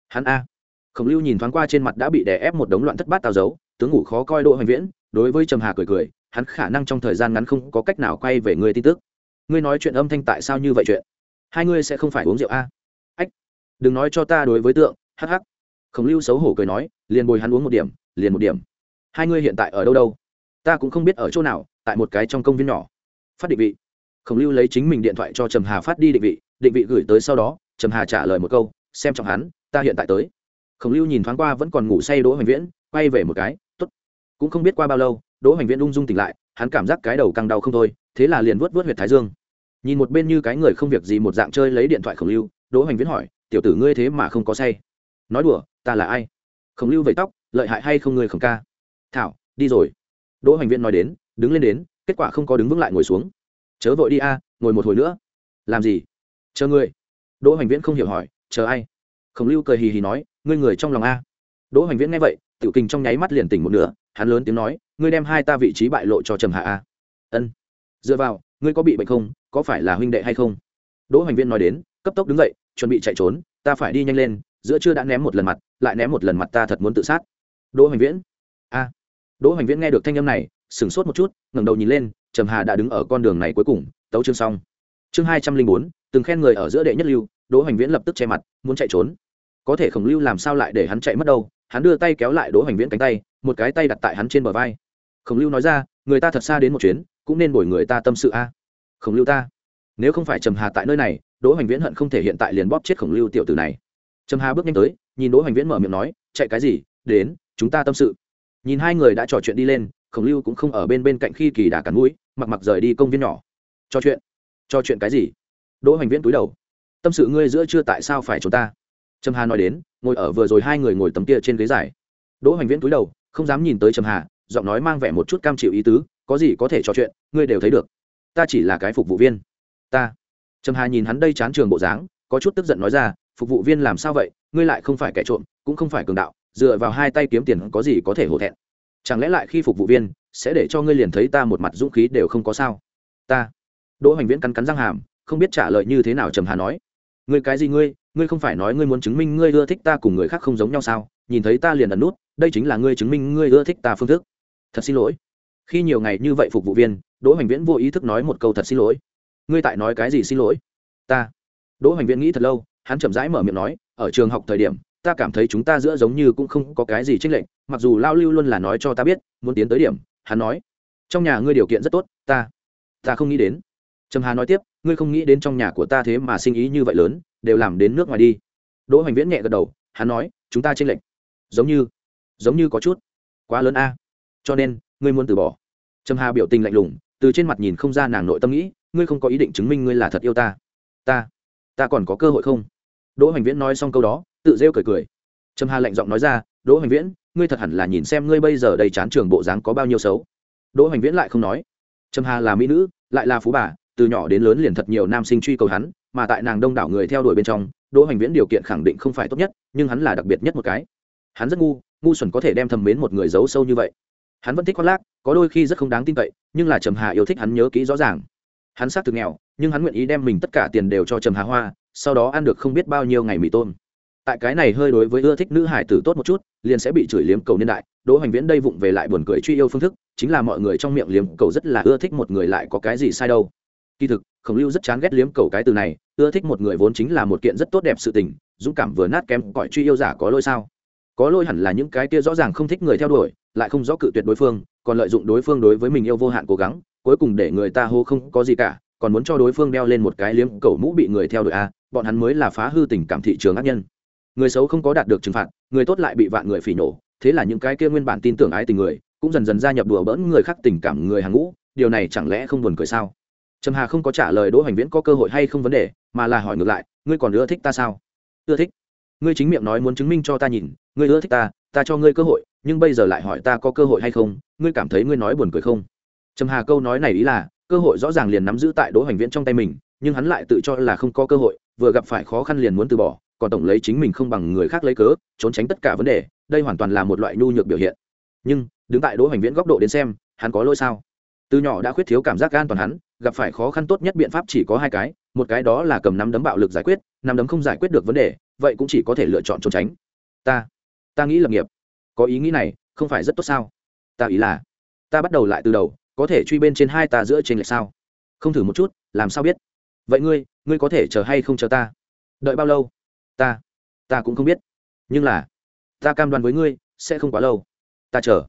Hắn a. Khổng lưu nhìn thoáng qua trên mặt đã bị đè ép một đống loạn thất bát tào giấu, tướng ngủ khó coi đỗ hoành viễn đối với trầm hà cười cười hắn khả năng trong thời gian ngắn không có cách nào quay về ngươi tin tức. Ngươi nói chuyện âm thanh tại sao như vậy chuyện? Hai ngươi sẽ không phải uống rượu a. Ách đừng nói cho ta đối với tượng hh khổng lưu xấu hổ cười nói liền bồi hắn uống một điểm liền một điểm. Hai ngươi hiện tại ở đâu đâu? Ta cũng không biết ở chỗ nào tại một cái trong công viên nhỏ. Phát định vị. Khổng lưu lấy chính mình điện thoại cho trầm hà phát đi định vị định vị gửi tới sau đó trầm hà trả lời một câu xem trọng hắn ta hiện tại tới. Khổng lưu nhìn thoáng qua vẫn còn ngủ say đỗ hoành viễn, quay về một cái t ố t cũng không biết qua bao lâu, đỗ hoành viễn ung dung tỉnh lại, hắn cảm giác cái đầu căng đau không thôi, thế là liền vớt vớt huyệt thái dương. Nhìn một bên như cái người không việc gì một dạng chơi lấy điện thoại khổng lưu, đỗ hoành viễn hỏi, tiểu tử ngươi thế mà không có say? Nói đùa, ta là ai? Khổng lưu vẫy tóc, lợi hại hay không ngươi khổng ca? Thảo, đi rồi. Đỗ hoành viễn nói đến, đứng lên đến, kết quả không có đứng vững lại ngồi xuống. Chớ vội đi a, ngồi một hồi nữa. Làm gì? Chờ ngươi. Đỗ hoành viễn không hiểu hỏi, chờ ai? Khổng lưu cười hì hì nói, ngươi người trong lòng a. Đỗ hoành viễn nghe vậy, tiểu kinh trong nháy mắt liền tỉnh một nửa, hắn lớn tiếng nói, ngươi đem hai ta vị trí bại lộ cho trầm hạ a. Ân, dựa vào, ngươi có bị bệnh không? Có phải là huynh đệ hay không? Đỗ hoành viễn nói đến, cấp tốc đứng dậy, chuẩn bị chạy trốn, ta phải đi nhanh lên, giữa chưa đã ném một lần mặt, lại ném một lần mặt ta thật muốn tự sát. Đỗ hoành viễn, a. Đỗ hoành viễn nghe được thanh âm này, sửng sốt một chút, ngẩng đầu nhìn lên, trầm hà đã đứng ở con đường này cuối cùng, tấu chương xong. Chương hai trăm linh bốn, từng khen người ở giữa đệ nhất lưu, đỗ hoành viễn lập tức che mặt, muốn chạy trốn có thể khổng lưu làm sao lại để hắn chạy mất đâu? Hắn đưa tay kéo lại đỗ hoành viễn cánh tay, một cái tay đặt tại hắn trên bờ vai. Khổng lưu nói ra, người ta thật xa đến một chuyến, cũng nên bồi người ta tâm sự a. Khổng lưu ta, nếu không phải trầm hà tại nơi này, đỗ hoành viễn hận không thể hiện tại liền bóp chết khổng lưu tiểu tử này. Trầm hà bước nhanh tới, nhìn đỗ hoành viễn mở miệng nói, chạy cái gì? Đến, chúng ta tâm sự. Nhìn hai người đã trò chuyện đi lên, khổng lưu cũng không ở bên bên cạnh khi kỳ đà cắn mũi, mặc mặc rời đi công viên nhỏ. Trò chuyện. Trò chuyện cái gì? Đỗ hoành viễn túi đầu. Tâm sự ngươi giữa chưa tại sao phải chúng ta? Trầm hà nói đến, ngồi ở vừa rồi hai người ngồi tấm kia trên ghế dài. Đỗ hoành viễn cúi đầu, không dám nhìn tới trầm hà, giọng nói mang vẻ một chút cam chịu ý tứ, có gì có thể trò chuyện, ngươi đều thấy được. Ta chỉ là cái phục vụ viên. Ta. Trầm hà nhìn hắn đây chán trường bộ dáng, có chút tức giận nói ra, phục vụ viên làm sao vậy, ngươi lại không phải kẻ trộm, cũng không phải cường đạo, dựa vào hai tay kiếm tiền có gì có thể hổ thẹn. Chẳng lẽ lại khi phục vụ viên, sẽ để cho ngươi liền thấy ta một mặt dũng khí đều không có sao? Ta. Đỗ hoành viễn cắn cắn răng hàm, không biết trả lời như thế nào trầm hà nói. Ngươi cái gì ngươi ngươi không phải nói ngươi muốn chứng minh ngươi ưa thích ta cùng người khác không giống nhau sao? Nhìn thấy ta liền ẩn nút, đây chính là ngươi chứng minh ngươi ưa thích ta phương thức. Thật xin lỗi. Khi nhiều ngày như vậy phục vụ viên, đỗ hoành viễn vô ý thức nói một câu thật xin lỗi. Ngươi tại nói cái gì xin lỗi? Ta. Đỗ hoành viễn nghĩ thật lâu, hắn chậm rãi mở miệng nói, ở trường học thời điểm, ta cảm thấy chúng ta giữa giống như cũng không có cái gì tranh lệch, mặc dù lao lưu luôn là nói cho ta biết, muốn tiến tới điểm, hắn nói, trong nhà ngươi điều kiện rất tốt, ta ta không nghĩ đến. Trầm hà nói tiếp, ngươi không nghĩ đến trong nhà của ta thế mà sinh ý như vậy lớn đều làm đến nước ngoài đi. Đỗ hoành viễn nhẹ gật đầu, hắn nói, chúng ta tranh lệch. Giống như giống như có chút quá lớn a. Cho nên, ngươi muốn từ bỏ. Trầm hà biểu tình lạnh lùng, từ trên mặt nhìn không ra nàng nội tâm nghĩ, ngươi không có ý định chứng minh ngươi là thật yêu ta. Ta ta còn có cơ hội không? Đỗ hoành viễn nói xong câu đó, tự rêu cười cười. Trầm hà lạnh giọng nói ra, đỗ hoành viễn, ngươi thật hẳn là nhìn xem ngươi bây giờ đầy chán trường bộ dáng có bao nhiêu xấu. Đỗ hoành viễn lại không nói. Trầm hà là mỹ nữ, lại là phú bà, từ nhỏ đến lớn liền thật nhiều nam sinh truy cầu hắn mà tại nàng đông đảo người theo đuổi bên trong, đỗ hoành viễn điều kiện khẳng định không phải tốt nhất, nhưng hắn là đặc biệt nhất một cái. Hắn rất ngu ngu xuẩn có thể đem thầm mến một người giấu sâu như vậy. Hắn vẫn thích khoác lác, có đôi khi rất không đáng tin cậy, nhưng là trầm hà yêu thích hắn nhớ kỹ rõ ràng. Hắn xác thực nghèo, nhưng hắn nguyện ý đem mình tất cả tiền đều cho trầm hà hoa, sau đó ăn được không biết bao nhiêu ngày mì tôm. Tại cái này hơi đối với ưa thích nữ hải tử tốt một chút, liền sẽ bị chửi liếm cầu niên đại, đỗ hoành viễn đây vụng về lại buồn cười truy yêu phương thức, chính là mọi người trong miệng liếm cầu rất là ưa thích một người lại có cái gì sai đâu kỳ thực khổng lưu rất chán ghét liếm cầu cái từ này ưa thích một người vốn chính là một kiện rất tốt đẹp sự tình dũng cảm vừa nát kém cõi truy yêu giả có lỗi sao? Có lỗi hẳn là những cái kia rõ ràng không thích người theo đuổi lại không rõ cự tuyệt đối phương còn lợi dụng đối phương đối với mình yêu vô hạn cố gắng cuối cùng để người ta hô không có gì cả còn muốn cho đối phương đeo lên một cái liếm cầu mũ bị người theo đuổi a à, bọn hắn mới là phá hư tình cảm thị trường ác nhân. Người xấu không có đạt được trừng phạt người tốt lại bị vạn người phỉ nổ thế là những cái kia nguyên bản tin tưởng ái tình người cũng dần dần gia nhập đùa bỡn người khác tình cảm người hàng ngũ điều này chẳng lẽ không buồn cười sao? Trầm hà không có trả lời đỗ hoành viễn có cơ hội hay không vấn đề, mà là hỏi ngược lại, ngươi còn ưa thích ta sao? Ưa thích. Ngươi chính miệng nói muốn chứng minh cho ta nhìn, ngươi ưa thích ta ta cho ngươi cơ hội, nhưng bây giờ lại hỏi ta có cơ hội hay không, ngươi cảm thấy ngươi nói buồn cười không? Trầm hà câu nói này ý là, cơ hội rõ ràng liền nắm giữ tại đỗ hoành viễn trong tay mình, nhưng hắn lại tự cho là không có cơ hội, vừa gặp phải khó khăn liền muốn từ bỏ, còn tổng lấy chính mình không bằng người khác lấy cớ, trốn tránh tất cả vấn đề, đây hoàn toàn là một loại nhu nhược biểu hiện. Nhưng, đứng tại đỗ hoành viễn góc độ đến xem, hắn có lỗi sao? Từ nhỏ đã khuyết thiếu cảm giác an toàn hắn gặp phải khó khăn tốt nhất biện pháp chỉ có hai cái, một cái đó là cầm nắm đấm bạo lực giải quyết, nắm đấm không giải quyết được vấn đề, vậy cũng chỉ có thể lựa chọn trốn tránh. Ta ta nghĩ lập nghiệp. Có ý nghĩ này, không phải rất tốt sao? Ta ý là, ta bắt đầu lại từ đầu, có thể truy bên trên hai ta giữa trên lệch sao? Không thử một chút, làm sao biết? Vậy ngươi ngươi có thể chờ hay không chờ ta? Đợi bao lâu? Ta ta cũng không biết. Nhưng là, ta cam đoan với ngươi, sẽ không quá lâu. Ta chờ.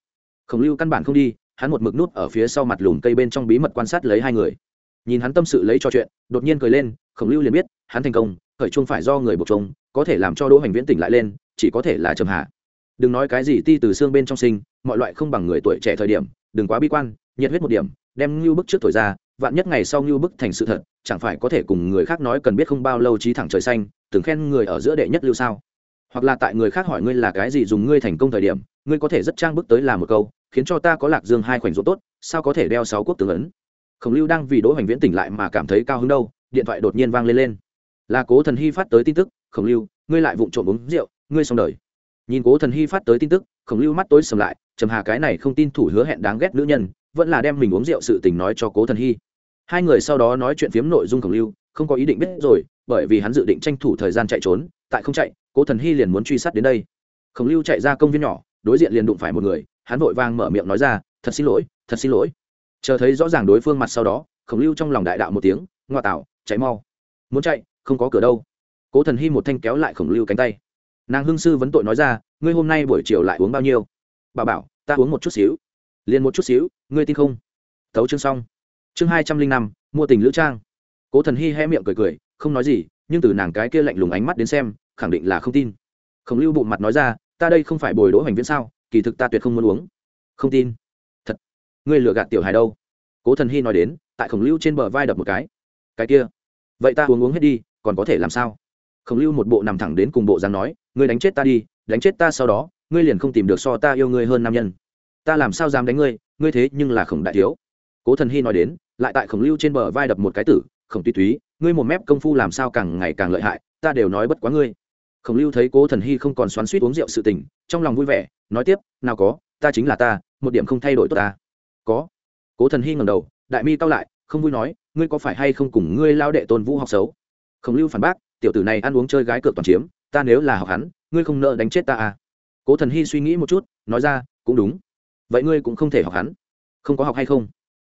Khổng lưu căn bản không đi hắn một mực nút ở phía sau mặt lùm cây bên trong bí mật quan sát lấy hai người. Nhìn hắn tâm sự lấy cho chuyện, đột nhiên cười lên, khổng lưu liền biết, hắn thành công, khởi chung phải do người buộc chung có thể làm cho đỗ hành viễn tỉnh lại lên, chỉ có thể là trầm hạ. Đừng nói cái gì ti từ xương bên trong sinh, mọi loại không bằng người tuổi trẻ thời điểm, đừng quá bi quan, nhiệt huyết một điểm, đem ngưu bức trước thổi ra, vạn nhất ngày sau ngưu bức thành sự thật, chẳng phải có thể cùng người khác nói cần biết không bao lâu trí thẳng trời xanh, từng khen người ở giữa đệ nhất lưu sao? Hoặc là tại người khác hỏi ngươi là cái gì dùng ngươi thành công thời điểm, ngươi có thể rất trang bức tới là một câu khiến cho ta có lạc dương hai khoảnh ruộng tốt, sao có thể đeo sáu quốc tướng ấn? Khổng lưu đang vì đỗ hoành viễn tỉnh lại mà cảm thấy cao hứng đâu, điện thoại đột nhiên vang lên lên. Là cố thần hy phát tới tin tức, khổng lưu, ngươi lại vụng trộm uống rượu, ngươi xong đời. Nhìn cố thần hy phát tới tin tức, khổng lưu mắt tối sầm lại, trầm hà cái này không tin thủ hứa hẹn đáng ghét nữ nhân, vẫn là đem mình uống rượu sự tình nói cho cố thần hy. Hai người sau đó nói chuyện phiếm nội dung khổng lưu, không có ý định biết rồi, bởi vì hắn dự định tranh thủ thời gian chạy trốn, tại không chạy, cố thần hy liền muốn truy sát đến đây. Khổng lưu chạy ra công viên nhỏ, đối diện liền đụng phải một người hắn vội vang mở miệng nói ra, thật xin lỗi, thật xin lỗi. Chờ thấy rõ ràng đối phương mặt sau đó, khổng lưu trong lòng đại đạo một tiếng, ngoa tạo, chạy mau. Muốn chạy, không có cửa đâu. Cố thần hy một thanh kéo lại khổng lưu cánh tay. Nàng hương sư vấn tội nói ra, ngươi hôm nay buổi chiều lại uống bao nhiêu? Bà bảo, ta uống một chút xíu. Liền một chút xíu, ngươi tin không? Tấu chương xong. Chương hai trăm linh năm, mua tình lữ trang. Cố thần hy hé miệng cười cười, không nói gì, nhưng từ nàng cái kia lạnh lùng ánh mắt đến xem, khẳng định là không tin. Khổng lưu bụng mặt nói ra, ta đây không phải bồi đỗ hành viễn sao? Kỳ thực ta tuyệt không muốn uống. Không tin. Thật. Ngươi lừa gạt tiểu hài đâu? Cố thần hy nói đến, tại khổng lưu trên bờ vai đập một cái. Cái kia. Vậy ta uống uống hết đi, còn có thể làm sao? Khổng lưu một bộ nằm thẳng đến cùng bộ dáng nói, ngươi đánh chết ta đi, đánh chết ta sau đó, ngươi liền không tìm được so ta yêu ngươi hơn nam nhân. Ta làm sao dám đánh ngươi ngươi thế nhưng là khổng đại thiếu. Cố thần hy nói đến, lại tại khổng lưu trên bờ vai đập một cái tử, khổng tuy túy, ngươi một mép công phu làm sao càng ngày càng lợi hại, ta đều nói bất quá ngươi. Khổng lưu thấy cố thần hy không còn xoắn suýt uống rượu sự tình, trong lòng vui vẻ nói tiếp, nào có, ta chính là ta, một điểm không thay đổi tốt ta. Có. Cố thần hy ngầm đầu, đại mi cao lại, không vui nói, ngươi có phải hay không cùng ngươi lao đệ tôn vũ học xấu? Khổng lưu phản bác, tiểu tử này ăn uống chơi gái cược toàn chiếm, ta nếu là học hắn, ngươi không nợ đánh chết ta à? Cố thần hy suy nghĩ một chút, nói ra, cũng đúng. Vậy ngươi cũng không thể học hắn, không có học hay không?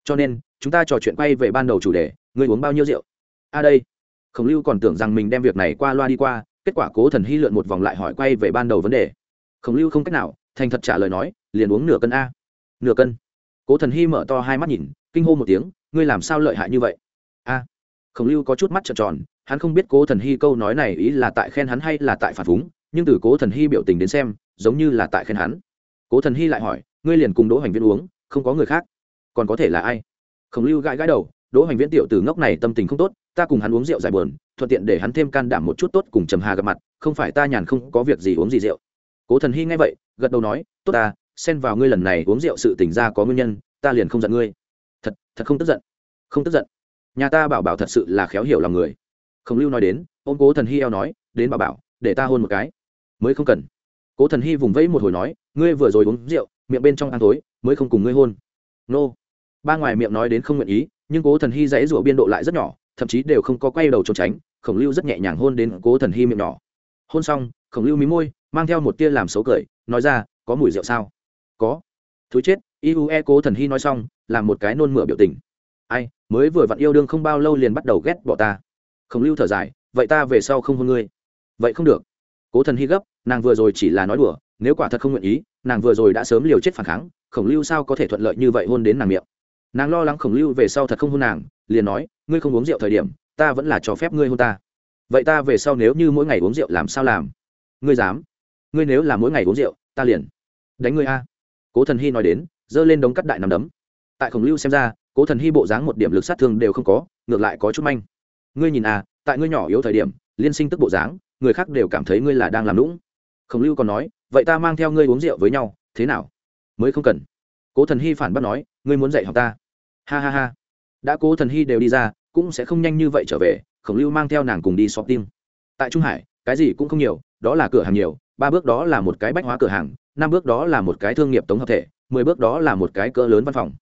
Cho nên, chúng ta trò chuyện quay về ban đầu chủ đề, ngươi uống bao nhiêu rượu? A đây. Khổng lưu còn tưởng rằng mình đem việc này qua loa đi qua, kết quả cố thần hy lượn một vòng lại hỏi quay về ban đầu vấn đề. Khổng lưu không cách nào thành thật trả lời nói, liền uống nửa cân a. Nửa cân. Cố thần hy mở to hai mắt nhìn, kinh hô một tiếng, ngươi làm sao lợi hại như vậy? A. Khổng lưu có chút mắt trợn tròn, hắn không biết cố thần hy câu nói này ý là tại khen hắn hay là tại phản phúng, nhưng từ cố thần hy biểu tình đến xem, giống như là tại khen hắn. Cố thần hy lại hỏi, ngươi liền cùng đỗ hoành viên uống, không có người khác. Còn có thể là ai? Khổng lưu gãi gãi đầu, đỗ hoành viễn tiểu từ ngốc này tâm tình không tốt, ta cùng hắn uống rượu giải buồn, thuận tiện để hắn thêm can đảm một chút tốt cùng trầm hà gặp mặt, không phải ta nhàn không có việc gì uống gì rượu cố thần hy nghe vậy, gật đầu nói, tốt ta, xen vào ngươi lần này uống rượu sự tỉnh ra có nguyên nhân, ta liền không giận ngươi. Thật thật không tức giận. Không tức giận? Nhà ta bảo bảo thật sự là khéo hiểu lòng người. Khổng lưu nói đến ô m cố thần hy eo nói, đến bảo bảo, để ta hôn một cái. Mới không cần. Cố thần hy vùng vẫy một hồi nói, ngươi vừa rồi uống rượu, miệng bên trong ăn tối mới không cùng ngươi hôn. Nô. Ba ngoài miệng nói đến không nguyện ý, nhưng cố thần hy dãy rủa biên độ lại rất nhỏ, thậm chí đều không có quay đầu trốn tránh, khổng lưu rất nhẹ nhàng hôn đến cố thần hy miệng nhỏ hôn xong, khổng lưu mí môi, mang theo một tia làm xấu cười, nói ra, có mùi rượu sao? Có. Thú chết. Iue cố thần hy nói xong, làm một cái nôn mửa biểu tình. Ai, mới vừa vặn yêu đương không bao lâu liền bắt đầu ghét bỏ ta. Khổng lưu thở dài, vậy ta về sau không hôn ngươi. Vậy không được. Cố thần hy gấp, nàng vừa rồi chỉ là nói đùa, nếu quả thật không nguyện ý, nàng vừa rồi đã sớm liều chết phản kháng, khổng lưu sao có thể thuận lợi như vậy hôn đến nàng miệng? Nàng lo lắng khổng lưu về sau thật không hôn nàng, liền nói, ngươi không uống rượu thời điểm, ta vẫn là cho phép ngươi hôn ta vậy ta về sau nếu như mỗi ngày uống rượu làm sao làm? Ngươi dám? Ngươi nếu là mỗi ngày uống rượu, ta liền đánh ngươi a. Cố thần hy nói đến, giơ lên đống cắt đại nằm đấm. Tại khổng lưu xem ra, cố thần hy bộ dáng một điểm lực sát thương đều không có, ngược lại có chút manh. Ngươi nhìn à tại ngươi nhỏ yếu thời điểm, liên sinh tức bộ dáng, người khác đều cảm thấy ngươi là đang làm lũng khổng lưu còn nói, vậy ta mang theo ngươi uống rượu với nhau, thế nào? Mới không cần. Cố thần hy phản bác nói, ngươi muốn dạy học ta. Ha ha ha. Đã cố thần hy đều đi ra, cũng sẽ không nhanh như vậy trở về khổng lưu mang theo nàng cùng đi shopping. Tại trung hải, cái gì cũng không nhiều, đó là cửa hàng nhiều, ba bước đó là một cái bách hóa cửa hàng, năm bước đó là một cái thương nghiệp tổng hợp thể, mười bước đó là một cái cỡ lớn văn phòng.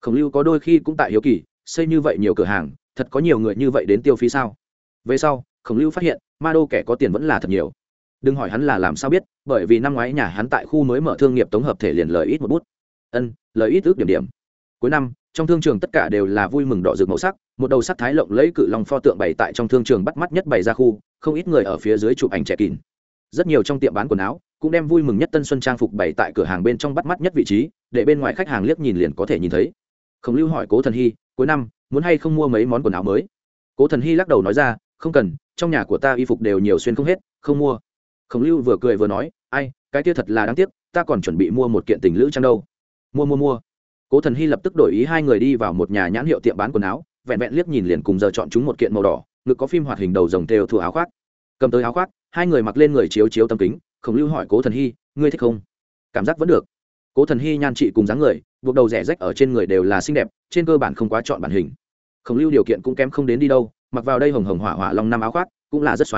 Khổng lưu có đôi khi cũng tại hiếu kỳ, xây như vậy nhiều cửa hàng, thật có nhiều người như vậy đến tiêu phí sao? Về sau, khổng lưu phát hiện, ma đô kẻ có tiền vẫn là thật nhiều. Đừng hỏi hắn là làm sao biết, bởi vì năm ngoái nhà hắn tại khu mới mở thương nghiệp tổng hợp thể liền lời ít một bút. Ân, lời ít ước điểm điểm. Cuối năm trong thương trường tất cả đều là vui mừng đỏ rực màu sắc, một đầu sắc thái lộng lấy cự long pho tượng bày tại trong thương trường bắt mắt nhất bày ra khu, không ít người ở phía dưới chụp ảnh trẻ kín. Rất nhiều trong tiệm bán quần áo cũng đem vui mừng nhất tân xuân trang phục bày tại cửa hàng bên trong bắt mắt nhất vị trí, để bên ngoài khách hàng liếc nhìn liền có thể nhìn thấy. Khổng lưu hỏi cố thần hy, cuối năm, muốn hay không mua mấy món quần áo mới? Cố thần hy lắc đầu nói ra, không cần, trong nhà của ta y phục đều nhiều xuyên không hết, không mua. Khổng lưu vừa cười vừa nói, ai, cái kia thật là đáng tiếc, ta còn chuẩn bị mua một kiện tình lữ trang đâu. Mua mua mua cố thần hy lập tức đổi ý hai người đi vào một nhà nhãn hiệu tiệm bán quần áo, vẹn vẹn liếc nhìn liền cùng giờ chọn chúng một kiện màu đỏ, ngực có phim hoạt hình đầu rồng têu thùa áo khoác. Cầm tới áo khoác, hai người mặc lên người chiếu chiếu tâm kính, khổng lưu hỏi cố thần hy, ngươi thích không? Cảm giác vẫn được. Cố thần hy nhan trị cùng dáng người, buộc đầu rẻ rách ở trên người đều là xinh đẹp, trên cơ bản không quá chọn bản hình. Khổng lưu điều kiện cũng kém không đến đi đâu, mặc vào đây hồng hồng hỏa hỏa long năm áo khoác, cũng là rất x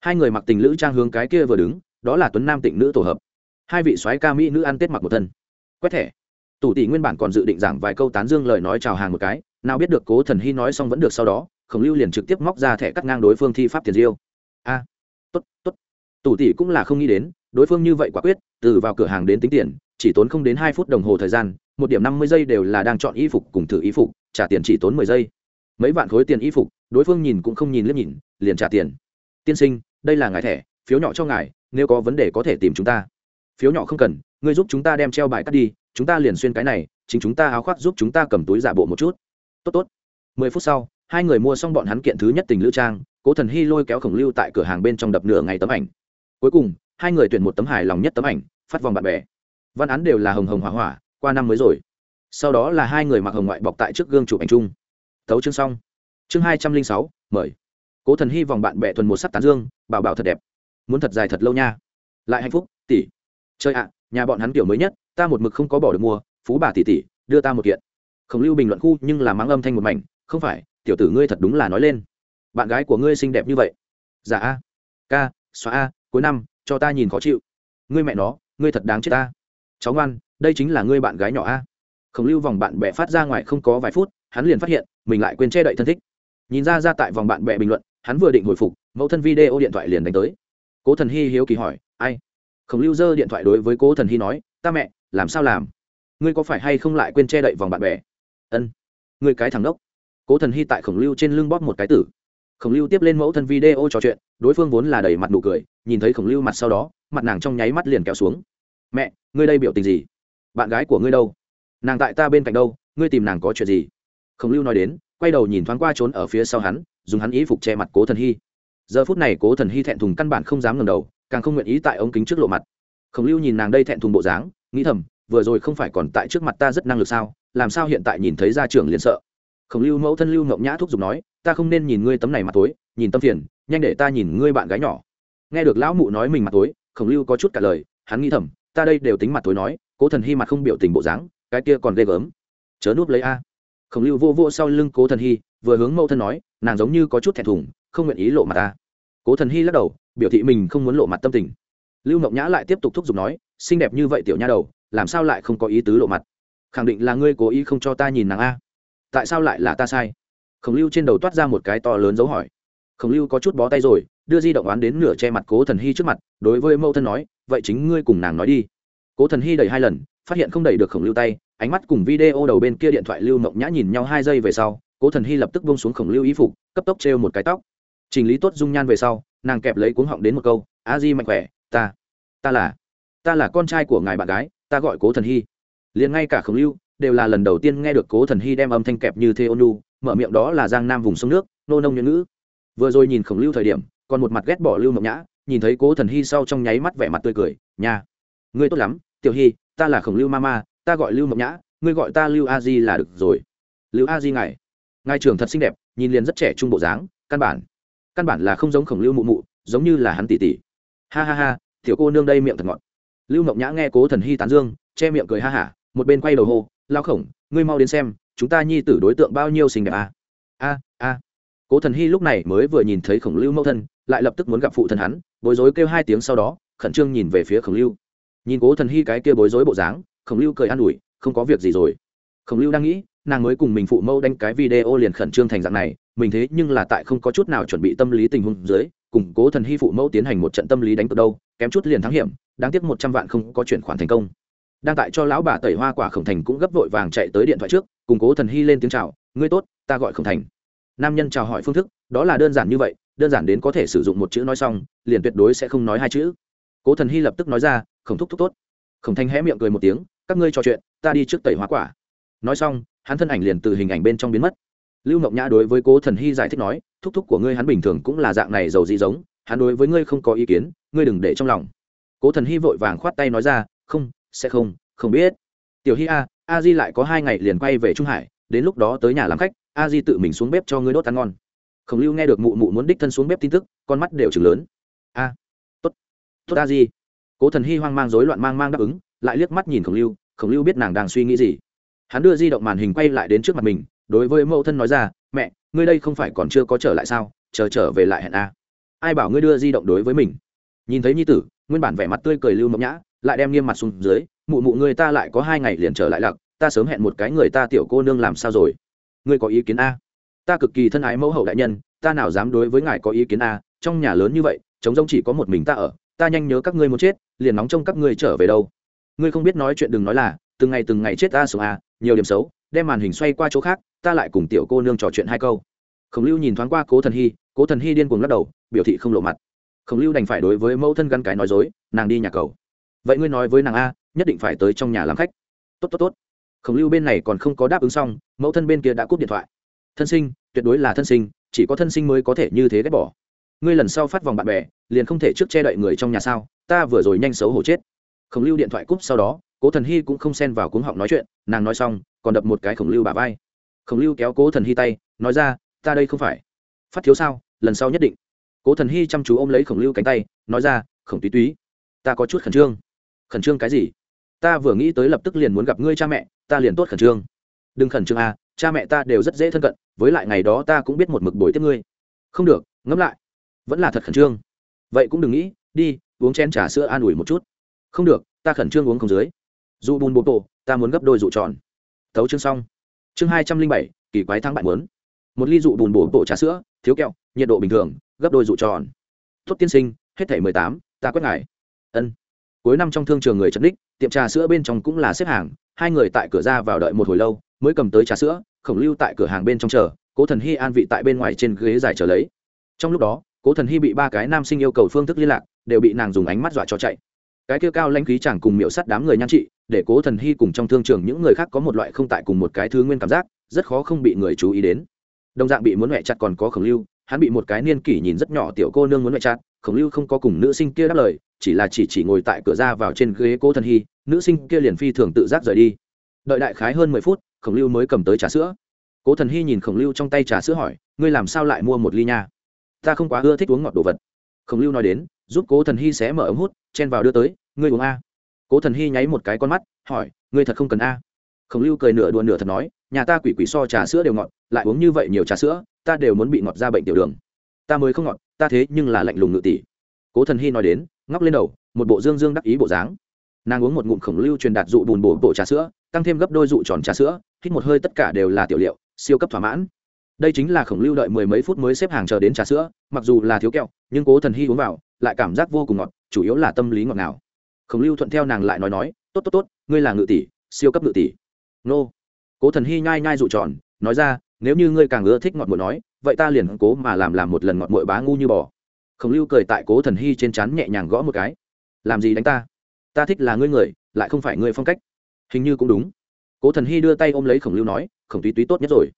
hai người mặc tình lữ trang hướng cái kia vừa đứng, đó là tuấn nam tịnh nữ tổ hợp. Hai vị soái ca mỹ nữ ăn tết mặc một thân. Quét thẻ tủ tỷ nguyên bản còn dự định giảng vài câu tán dương lời nói chào hàng một cái, nào biết được cố thần hy nói xong vẫn được sau đó, khổng lưu liền trực tiếp móc ra thẻ cắt ngang đối phương thi pháp tiền diêu. A, tốt tốt. Tủ tỷ cũng là không nghĩ đến, đối phương như vậy quả quyết, từ vào cửa hàng đến tính tiền, chỉ tốn không đến hai phút đồng hồ thời gian, một điểm năm mươi giây đều là đang chọn y phục cùng thử y phục, trả tiền chỉ tốn mười giây. Mấy vạn khối tiền y phục, đối phương nhìn cũng không nhìn liếc nhìn, liền trả tiền. Tiên sinh, đây là ngài thẻ, phiếu nhỏ cho ngài, nếu có vấn đề có thể tìm chúng ta. Phiếu nhỏ không cần, ngươi giúp chúng ta đem treo bài cắt đi chúng ta liền xuyên cái này, chính chúng ta áo khoác giúp chúng ta cầm túi giả bộ một chút. Tốt tốt. Mười phút sau, hai người mua xong bọn hắn kiện thứ nhất tình lữ trang, cố thần hy lôi kéo khổng lưu tại cửa hàng bên trong đập nửa ngày tấm ảnh. Cuối cùng, hai người tuyển một tấm hài lòng nhất tấm ảnh, phát vòng bạn bè. Văn án đều là hồng hồng hỏa hỏa, qua năm mới rồi. Sau đó là hai người mặc hồng ngoại bọc tại trước gương chụp ảnh chung. Thấu chương xong. Chương hai trăm linh sáu, mời. Cố thần hy vòng bạn bè thuần một sắc tán dương, bảo bảo thật đẹp. Muốn thật dài thật lâu nha. Lại hạnh phúc, tỷ. Chơi ạ, nhà bọn hắn kiểu mới nhất ta một mực không có bỏ được mua, phú bà tỷ tỷ, đưa ta một kiện. Khổng lưu bình luận khu nhưng là mắng âm thanh một mảnh, không phải, tiểu tử ngươi thật đúng là nói lên. Bạn gái của ngươi xinh đẹp như vậy. Dạ a. Ca, xóa a, cuối năm, cho ta nhìn khó chịu. Ngươi mẹ nó, ngươi thật đáng chết ta. Cháu ngoan, đây chính là ngươi bạn gái nhỏ a. Khổng lưu vòng bạn bè phát ra ngoài không có vài phút, hắn liền phát hiện, mình lại quên che đậy thân thích. Nhìn ra ra tại vòng bạn bè bình luận, hắn vừa định hồi phục, mẫu thân video điện thoại liền đánh tới. Cố thần hy hiếu kỳ hỏi, ai? Khổng lưu giơ điện thoại đối với cố thần hy nói, ta mẹ làm sao làm? Ngươi có phải hay không lại quên che đậy vòng bạn bè? Ân. Ngươi cái thằng đốc cố thần hy tại khổng lưu trên lưng bóp một cái tử. Khổng lưu tiếp lên mẫu thân video trò chuyện, đối phương vốn là đầy mặt nụ cười, nhìn thấy khổng lưu mặt sau đó, mặt nàng trong nháy mắt liền kéo xuống. Mẹ, ngươi đây biểu tình gì? Bạn gái của ngươi đâu? Nàng tại ta bên cạnh đâu? Ngươi tìm nàng có chuyện gì? Khổng lưu nói đến, quay đầu nhìn thoáng qua trốn ở phía sau hắn, dùng hắn ý phục che mặt cố thần hy. Giờ phút này cố thần hy thẹn thùng căn bản không dám ngầm đầu, càng không nguyện ý tại ống kính trước lộ mặt. Khổng lưu nhìn nàng đây thẹn thùng bộ dáng nghĩ thầm, vừa rồi không phải còn tại trước mặt ta rất năng lực sao? Làm sao hiện tại nhìn thấy gia trưởng liền sợ? Khổng lưu mẫu thân lưu ngộng nhã thúc giục nói, ta không nên nhìn ngươi tấm này mặt tối, nhìn tâm phiền, nhanh để ta nhìn ngươi bạn gái nhỏ. Nghe được lão mụ nói mình mặt tối, khổng lưu có chút cả lời, hắn nghĩ thầm, ta đây đều tính mặt tối nói, cố thần hy mặt không biểu tình bộ dáng, cái kia còn ghê gớm. Chớ núp lấy a. Khổng lưu vô vô sau lưng cố thần hy, vừa hướng mẫu thân nói, nàng giống như có chút thẹn thùng, không nguyện ý lộ mặt ta. Cố thần hy lắc đầu, biểu thị mình không muốn lộ mặt tâm tình lưu mộng nhã lại tiếp tục thúc giục nói, xinh đẹp như vậy tiểu nha đầu, làm sao lại không có ý tứ lộ mặt? Khẳng định là ngươi cố ý không cho ta nhìn nàng a. Tại sao lại là ta sai? Khổng lưu trên đầu toát ra một cái to lớn dấu hỏi. Khổng lưu có chút bó tay rồi, đưa di động oán đến nửa che mặt cố thần hy trước mặt, đối với mẫu thân nói, vậy chính ngươi cùng nàng nói đi. Cố thần hy đẩy hai lần, phát hiện không đẩy được khổng lưu tay, ánh mắt cùng video đầu bên kia điện thoại lưu mộng nhã nhìn nhau hai giây về sau, cố thần hy lập tức bông xuống khổng lưu y phục, cấp tốc trêu một cái tóc. Chỉnh lý tốt dung nhan về sau, nàng kẹp lấy cuống họng đến một câu, a di mạnh khỏe ta ta là ta là con trai của ngài bạn gái, ta gọi cố thần hy. Liền ngay cả khổng lưu đều là lần đầu tiên nghe được cố thần hy đem âm thanh kẹp như thế ônu mở miệng đó là giang nam vùng sông nước, nô nông nhuận ngữ. Vừa rồi nhìn khổng lưu thời điểm, còn một mặt ghét bỏ lưu mộng nhã, nhìn thấy cố thần hy sau trong nháy mắt vẻ mặt tươi cười nhà ngươi tốt lắm, tiểu hy, ta là khổng lưu ma ma ta gọi lưu mộng nhã, ngươi gọi ta lưu a di là được rồi. Lưu a di ngài ngài trưởng thật xinh đẹp, nhìn liền rất trẻ trung bộ dáng, căn bản căn bản là không giống khổng lưu mụ mụ, giống như là hắn tỷ tỷ ha ha ha, tiểu cô nương đây miệng thật ngọt. Lưu mộng nhã nghe cố thần hy tán dương, che miệng cười ha hả, một bên quay đầu hô, lao khổng, ngươi mau đến xem, chúng ta nhi tử đối tượng bao nhiêu xinh đẹp à? a a. Cố thần hy lúc này mới vừa nhìn thấy khổng lưu mẫu thân, lại lập tức muốn gặp phụ thân hắn, bối rối kêu hai tiếng sau đó, khẩn trương nhìn về phía khổng lưu. Nhìn cố thần hy cái kia bối rối bộ dáng, khổng lưu cười an ủi, không có việc gì rồi. Khổng lưu đang nghĩ, nàng mới cùng mình phụ mẫu đánh cái video liền khẩn trương thành dạng này, mình thế nhưng là tại không có chút nào chuẩn bị tâm lý tình huống dưới cùng cố thần hy phụ mẫu tiến hành một trận tâm lý đánh cược đâu, kém chút liền thắng hiểm, đáng tiếc một trăm vạn không có chuyển khoản thành công. Đang tại cho lão bà tẩy hoa quả khổng thành cũng gấp vội vàng chạy tới điện thoại trước, cùng cố thần hy lên tiếng chào, ngươi tốt, ta gọi khổng thành. Nam nhân chào hỏi phương thức, đó là đơn giản như vậy, đơn giản đến có thể sử dụng một chữ nói xong, liền tuyệt đối sẽ không nói hai chữ. Cố thần hy lập tức nói ra, khổng thúc thúc tốt. Khổng thành hé miệng cười một tiếng, các ngươi trò chuyện, ta đi trước tẩy hoa quả. Nói xong, hắn thân ảnh liền từ hình ảnh bên trong biến mất. Lưu mộng nhã đối với cố thần hy giải thích nói thúc thúc của ngươi hắn bình thường cũng là dạng này giàu dị giống, hắn đối với ngươi không có ý kiến, ngươi đừng để trong lòng. Cố thần hy vội vàng khoát tay nói ra, không, sẽ không không biết. Tiểu hy a a di lại có hai ngày liền quay về trung hải, đến lúc đó tới nhà làm khách, a di tự mình xuống bếp cho ngươi đốt ăn ngon. Khổng lưu nghe được mụ mụ muốn đích thân xuống bếp tin tức, con mắt đều chừng lớn. A, tốt tốt a di. Cố thần hy hoang mang rối loạn mang mang đáp ứng, lại liếc mắt nhìn khổng lưu khổng lưu biết nàng đang suy nghĩ gì. Hắn đưa di động màn hình quay lại đến trước mặt mình, đối với mẫu thân nói ra, mẹ ngươi đây không phải còn chưa có trở lại sao? Chờ trở về lại hẹn a. Ai bảo ngươi đưa di động đối với mình? Nhìn thấy nhi tử, nguyên bản vẻ mặt tươi cười lưu mộng nhã, lại đem nghiêm mặt xuống dưới, mụ mụ người ta lại có hai ngày liền trở lại lặc ta sớm hẹn một cái người ta tiểu cô nương làm sao rồi? Ngươi có ý kiến a? Ta cực kỳ thân ái mẫu hậu đại nhân, ta nào dám đối với ngài có ý kiến a? Trong nhà lớn như vậy chống rông chỉ có một mình ta ở, ta nhanh nhớ các ngươi muốn chết, liền nóng trông các ngươi trở về đâu. Ngươi không biết nói chuyện đừng nói là, từng ngày từng ngày chết ta sống a, nhiều điểm xấu đem màn hình xoay qua chỗ khác, ta lại cùng tiểu cô nương trò chuyện hai câu. Khổng lưu nhìn thoáng qua cố thần hy, cố thần hy điên cuồng lắc đầu, biểu thị không lộ mặt. Khổng lưu đành phải đối với mẫu thân gắn cái nói dối, nàng đi nhà cầu. Vậy ngươi nói với nàng a, nhất định phải tới trong nhà làm khách. Tốt tốt tốt. Khổng lưu bên này còn không có đáp ứng xong, mẫu thân bên kia đã cúp điện thoại. Thân sinh, tuyệt đối là thân sinh, chỉ có thân sinh mới có thể như thế ghét bỏ. Ngươi lần sau phát vòng bạn bè, liền không thể trước che đậy người trong nhà sao? Ta vừa rồi nhanh xấu hổ chết. Khổng lưu điện thoại cúp sau đó, cố thần hy cũng không xen vào cuống họng nói chuyện, nàng nói xong còn đập một cái khổng lưu bà vai. Khổng lưu kéo cố thần hy tay, nói ra, ta đây không phải. Phát thiếu sao? Lần sau nhất định. Cố thần hy chăm chú ôm lấy khổng lưu cánh tay, nói ra, khổng túy túy, ta có chút khẩn trương. Khẩn trương cái gì? Ta vừa nghĩ tới lập tức liền muốn gặp ngươi cha mẹ, ta liền tốt khẩn trương. Đừng khẩn trương à cha mẹ ta đều rất dễ thân cận, với lại ngày đó ta cũng biết một mực bồi tiếp ngươi. Không được, ngẫm lại. Vẫn là thật khẩn trương. Vậy cũng đừng nghĩ, đi, uống chén trà sữa an ủi một chút. Không được, ta khẩn trương uống không dưới. Dù bùn bộ tổ, ta muốn gấp đôi dụ tròn tấu chương xong. Chương hai trăm linh bảy, kỳ quái thắng bạn muốn. Một ly dụ bùn bổ bộ trà sữa, thiếu kẹo, nhiệt độ bình thường, gấp đôi dụ tròn. Tốt tiên sinh, hết thảy mười tám, ta quét ngài. Ân. Cuối năm trong thương trường người trật đích tiệm trà sữa bên trong cũng là xếp hàng, hai người tại cửa ra vào đợi một hồi lâu, mới cầm tới trà sữa, khổng lưu tại cửa hàng bên trong chờ, cố thần hy an vị tại bên ngoài trên ghế dài chờ lấy. Trong lúc đó, cố thần hy bị ba cái nam sinh yêu cầu phương thức liên lạc, đều bị nàng dùng ánh mắt dọa cho chạy cái kia cao lãnh khí chẳng cùng miệu sắt đám người nhan trị, để cố thần hy cùng trong thương trường những người khác có một loại không tại cùng một cái thứ nguyên cảm giác, rất khó không bị người chú ý đến. Đồng dạng bị muốn mẹ chặt còn có khổng lưu, hắn bị một cái niên kỷ nhìn rất nhỏ tiểu cô nương muốn mẹ chặt, khổng lưu không có cùng nữ sinh kia đáp lời, chỉ là chỉ chỉ ngồi tại cửa ra vào trên ghế cố thần hy, nữ sinh kia liền phi thường tự giác rời đi. Đợi đại khái hơn mười phút, khổng lưu mới cầm tới trà sữa. Cố thần hy nhìn khổng lưu trong tay trà sữa hỏi, ngươi làm sao lại mua một ly nha? Ta không quá ưa thích uống ngọt đồ vật. Khổng lưu nói đến giúp cố thần hy xé mở ống hút, chen vào đưa tới, ngươi uống a. Cố thần hy nháy một cái con mắt, hỏi, ngươi thật không cần a? Khổng lưu cười nửa đùa nửa thật nói, nhà ta quỷ quỷ so trà sữa đều ngọt, lại uống như vậy nhiều trà sữa, ta đều muốn bị ngọt ra bệnh tiểu đường. Ta mới không ngọt, ta thế nhưng là lạnh lùng ngự tỷ. Cố thần hy nói đến, ngóc lên đầu, một bộ dương dương đắc ý bộ dáng. Nàng uống một ngụm khổng lưu truyền đạt dụ bùn bổ bộ trà sữa, tăng thêm gấp đôi dụ tròn trà sữa, hít một hơi tất cả đều là tiểu liệu, siêu cấp thỏa mãn. Đây chính là khổng lưu đợi mười mấy phút mới xếp hàng chờ đến trà sữa, mặc dù là thiếu kẹo, nhưng cố thần hy uống vào lại cảm giác vô cùng ngọt, chủ yếu là tâm lý ngọt ngào. Khổng lưu thuận theo nàng lại nói nói, tốt tốt tốt, ngươi là ngự tỷ, siêu cấp ngự tỷ. Nô. Cố thần hy nhai nhai dụ tròn, nói ra, nếu như ngươi càng ưa thích ngọt muội nói, vậy ta liền cố mà làm làm một lần ngọt muội bá ngu như bò. Khổng lưu cười tại cố thần hy trên trán nhẹ nhàng gõ một cái. Làm gì đánh ta? Ta thích là ngươi người, lại không phải ngươi phong cách. Hình như cũng đúng. Cố thần hy đưa tay ôm lấy khổng lưu nói, khổng túy túy tốt nhất rồi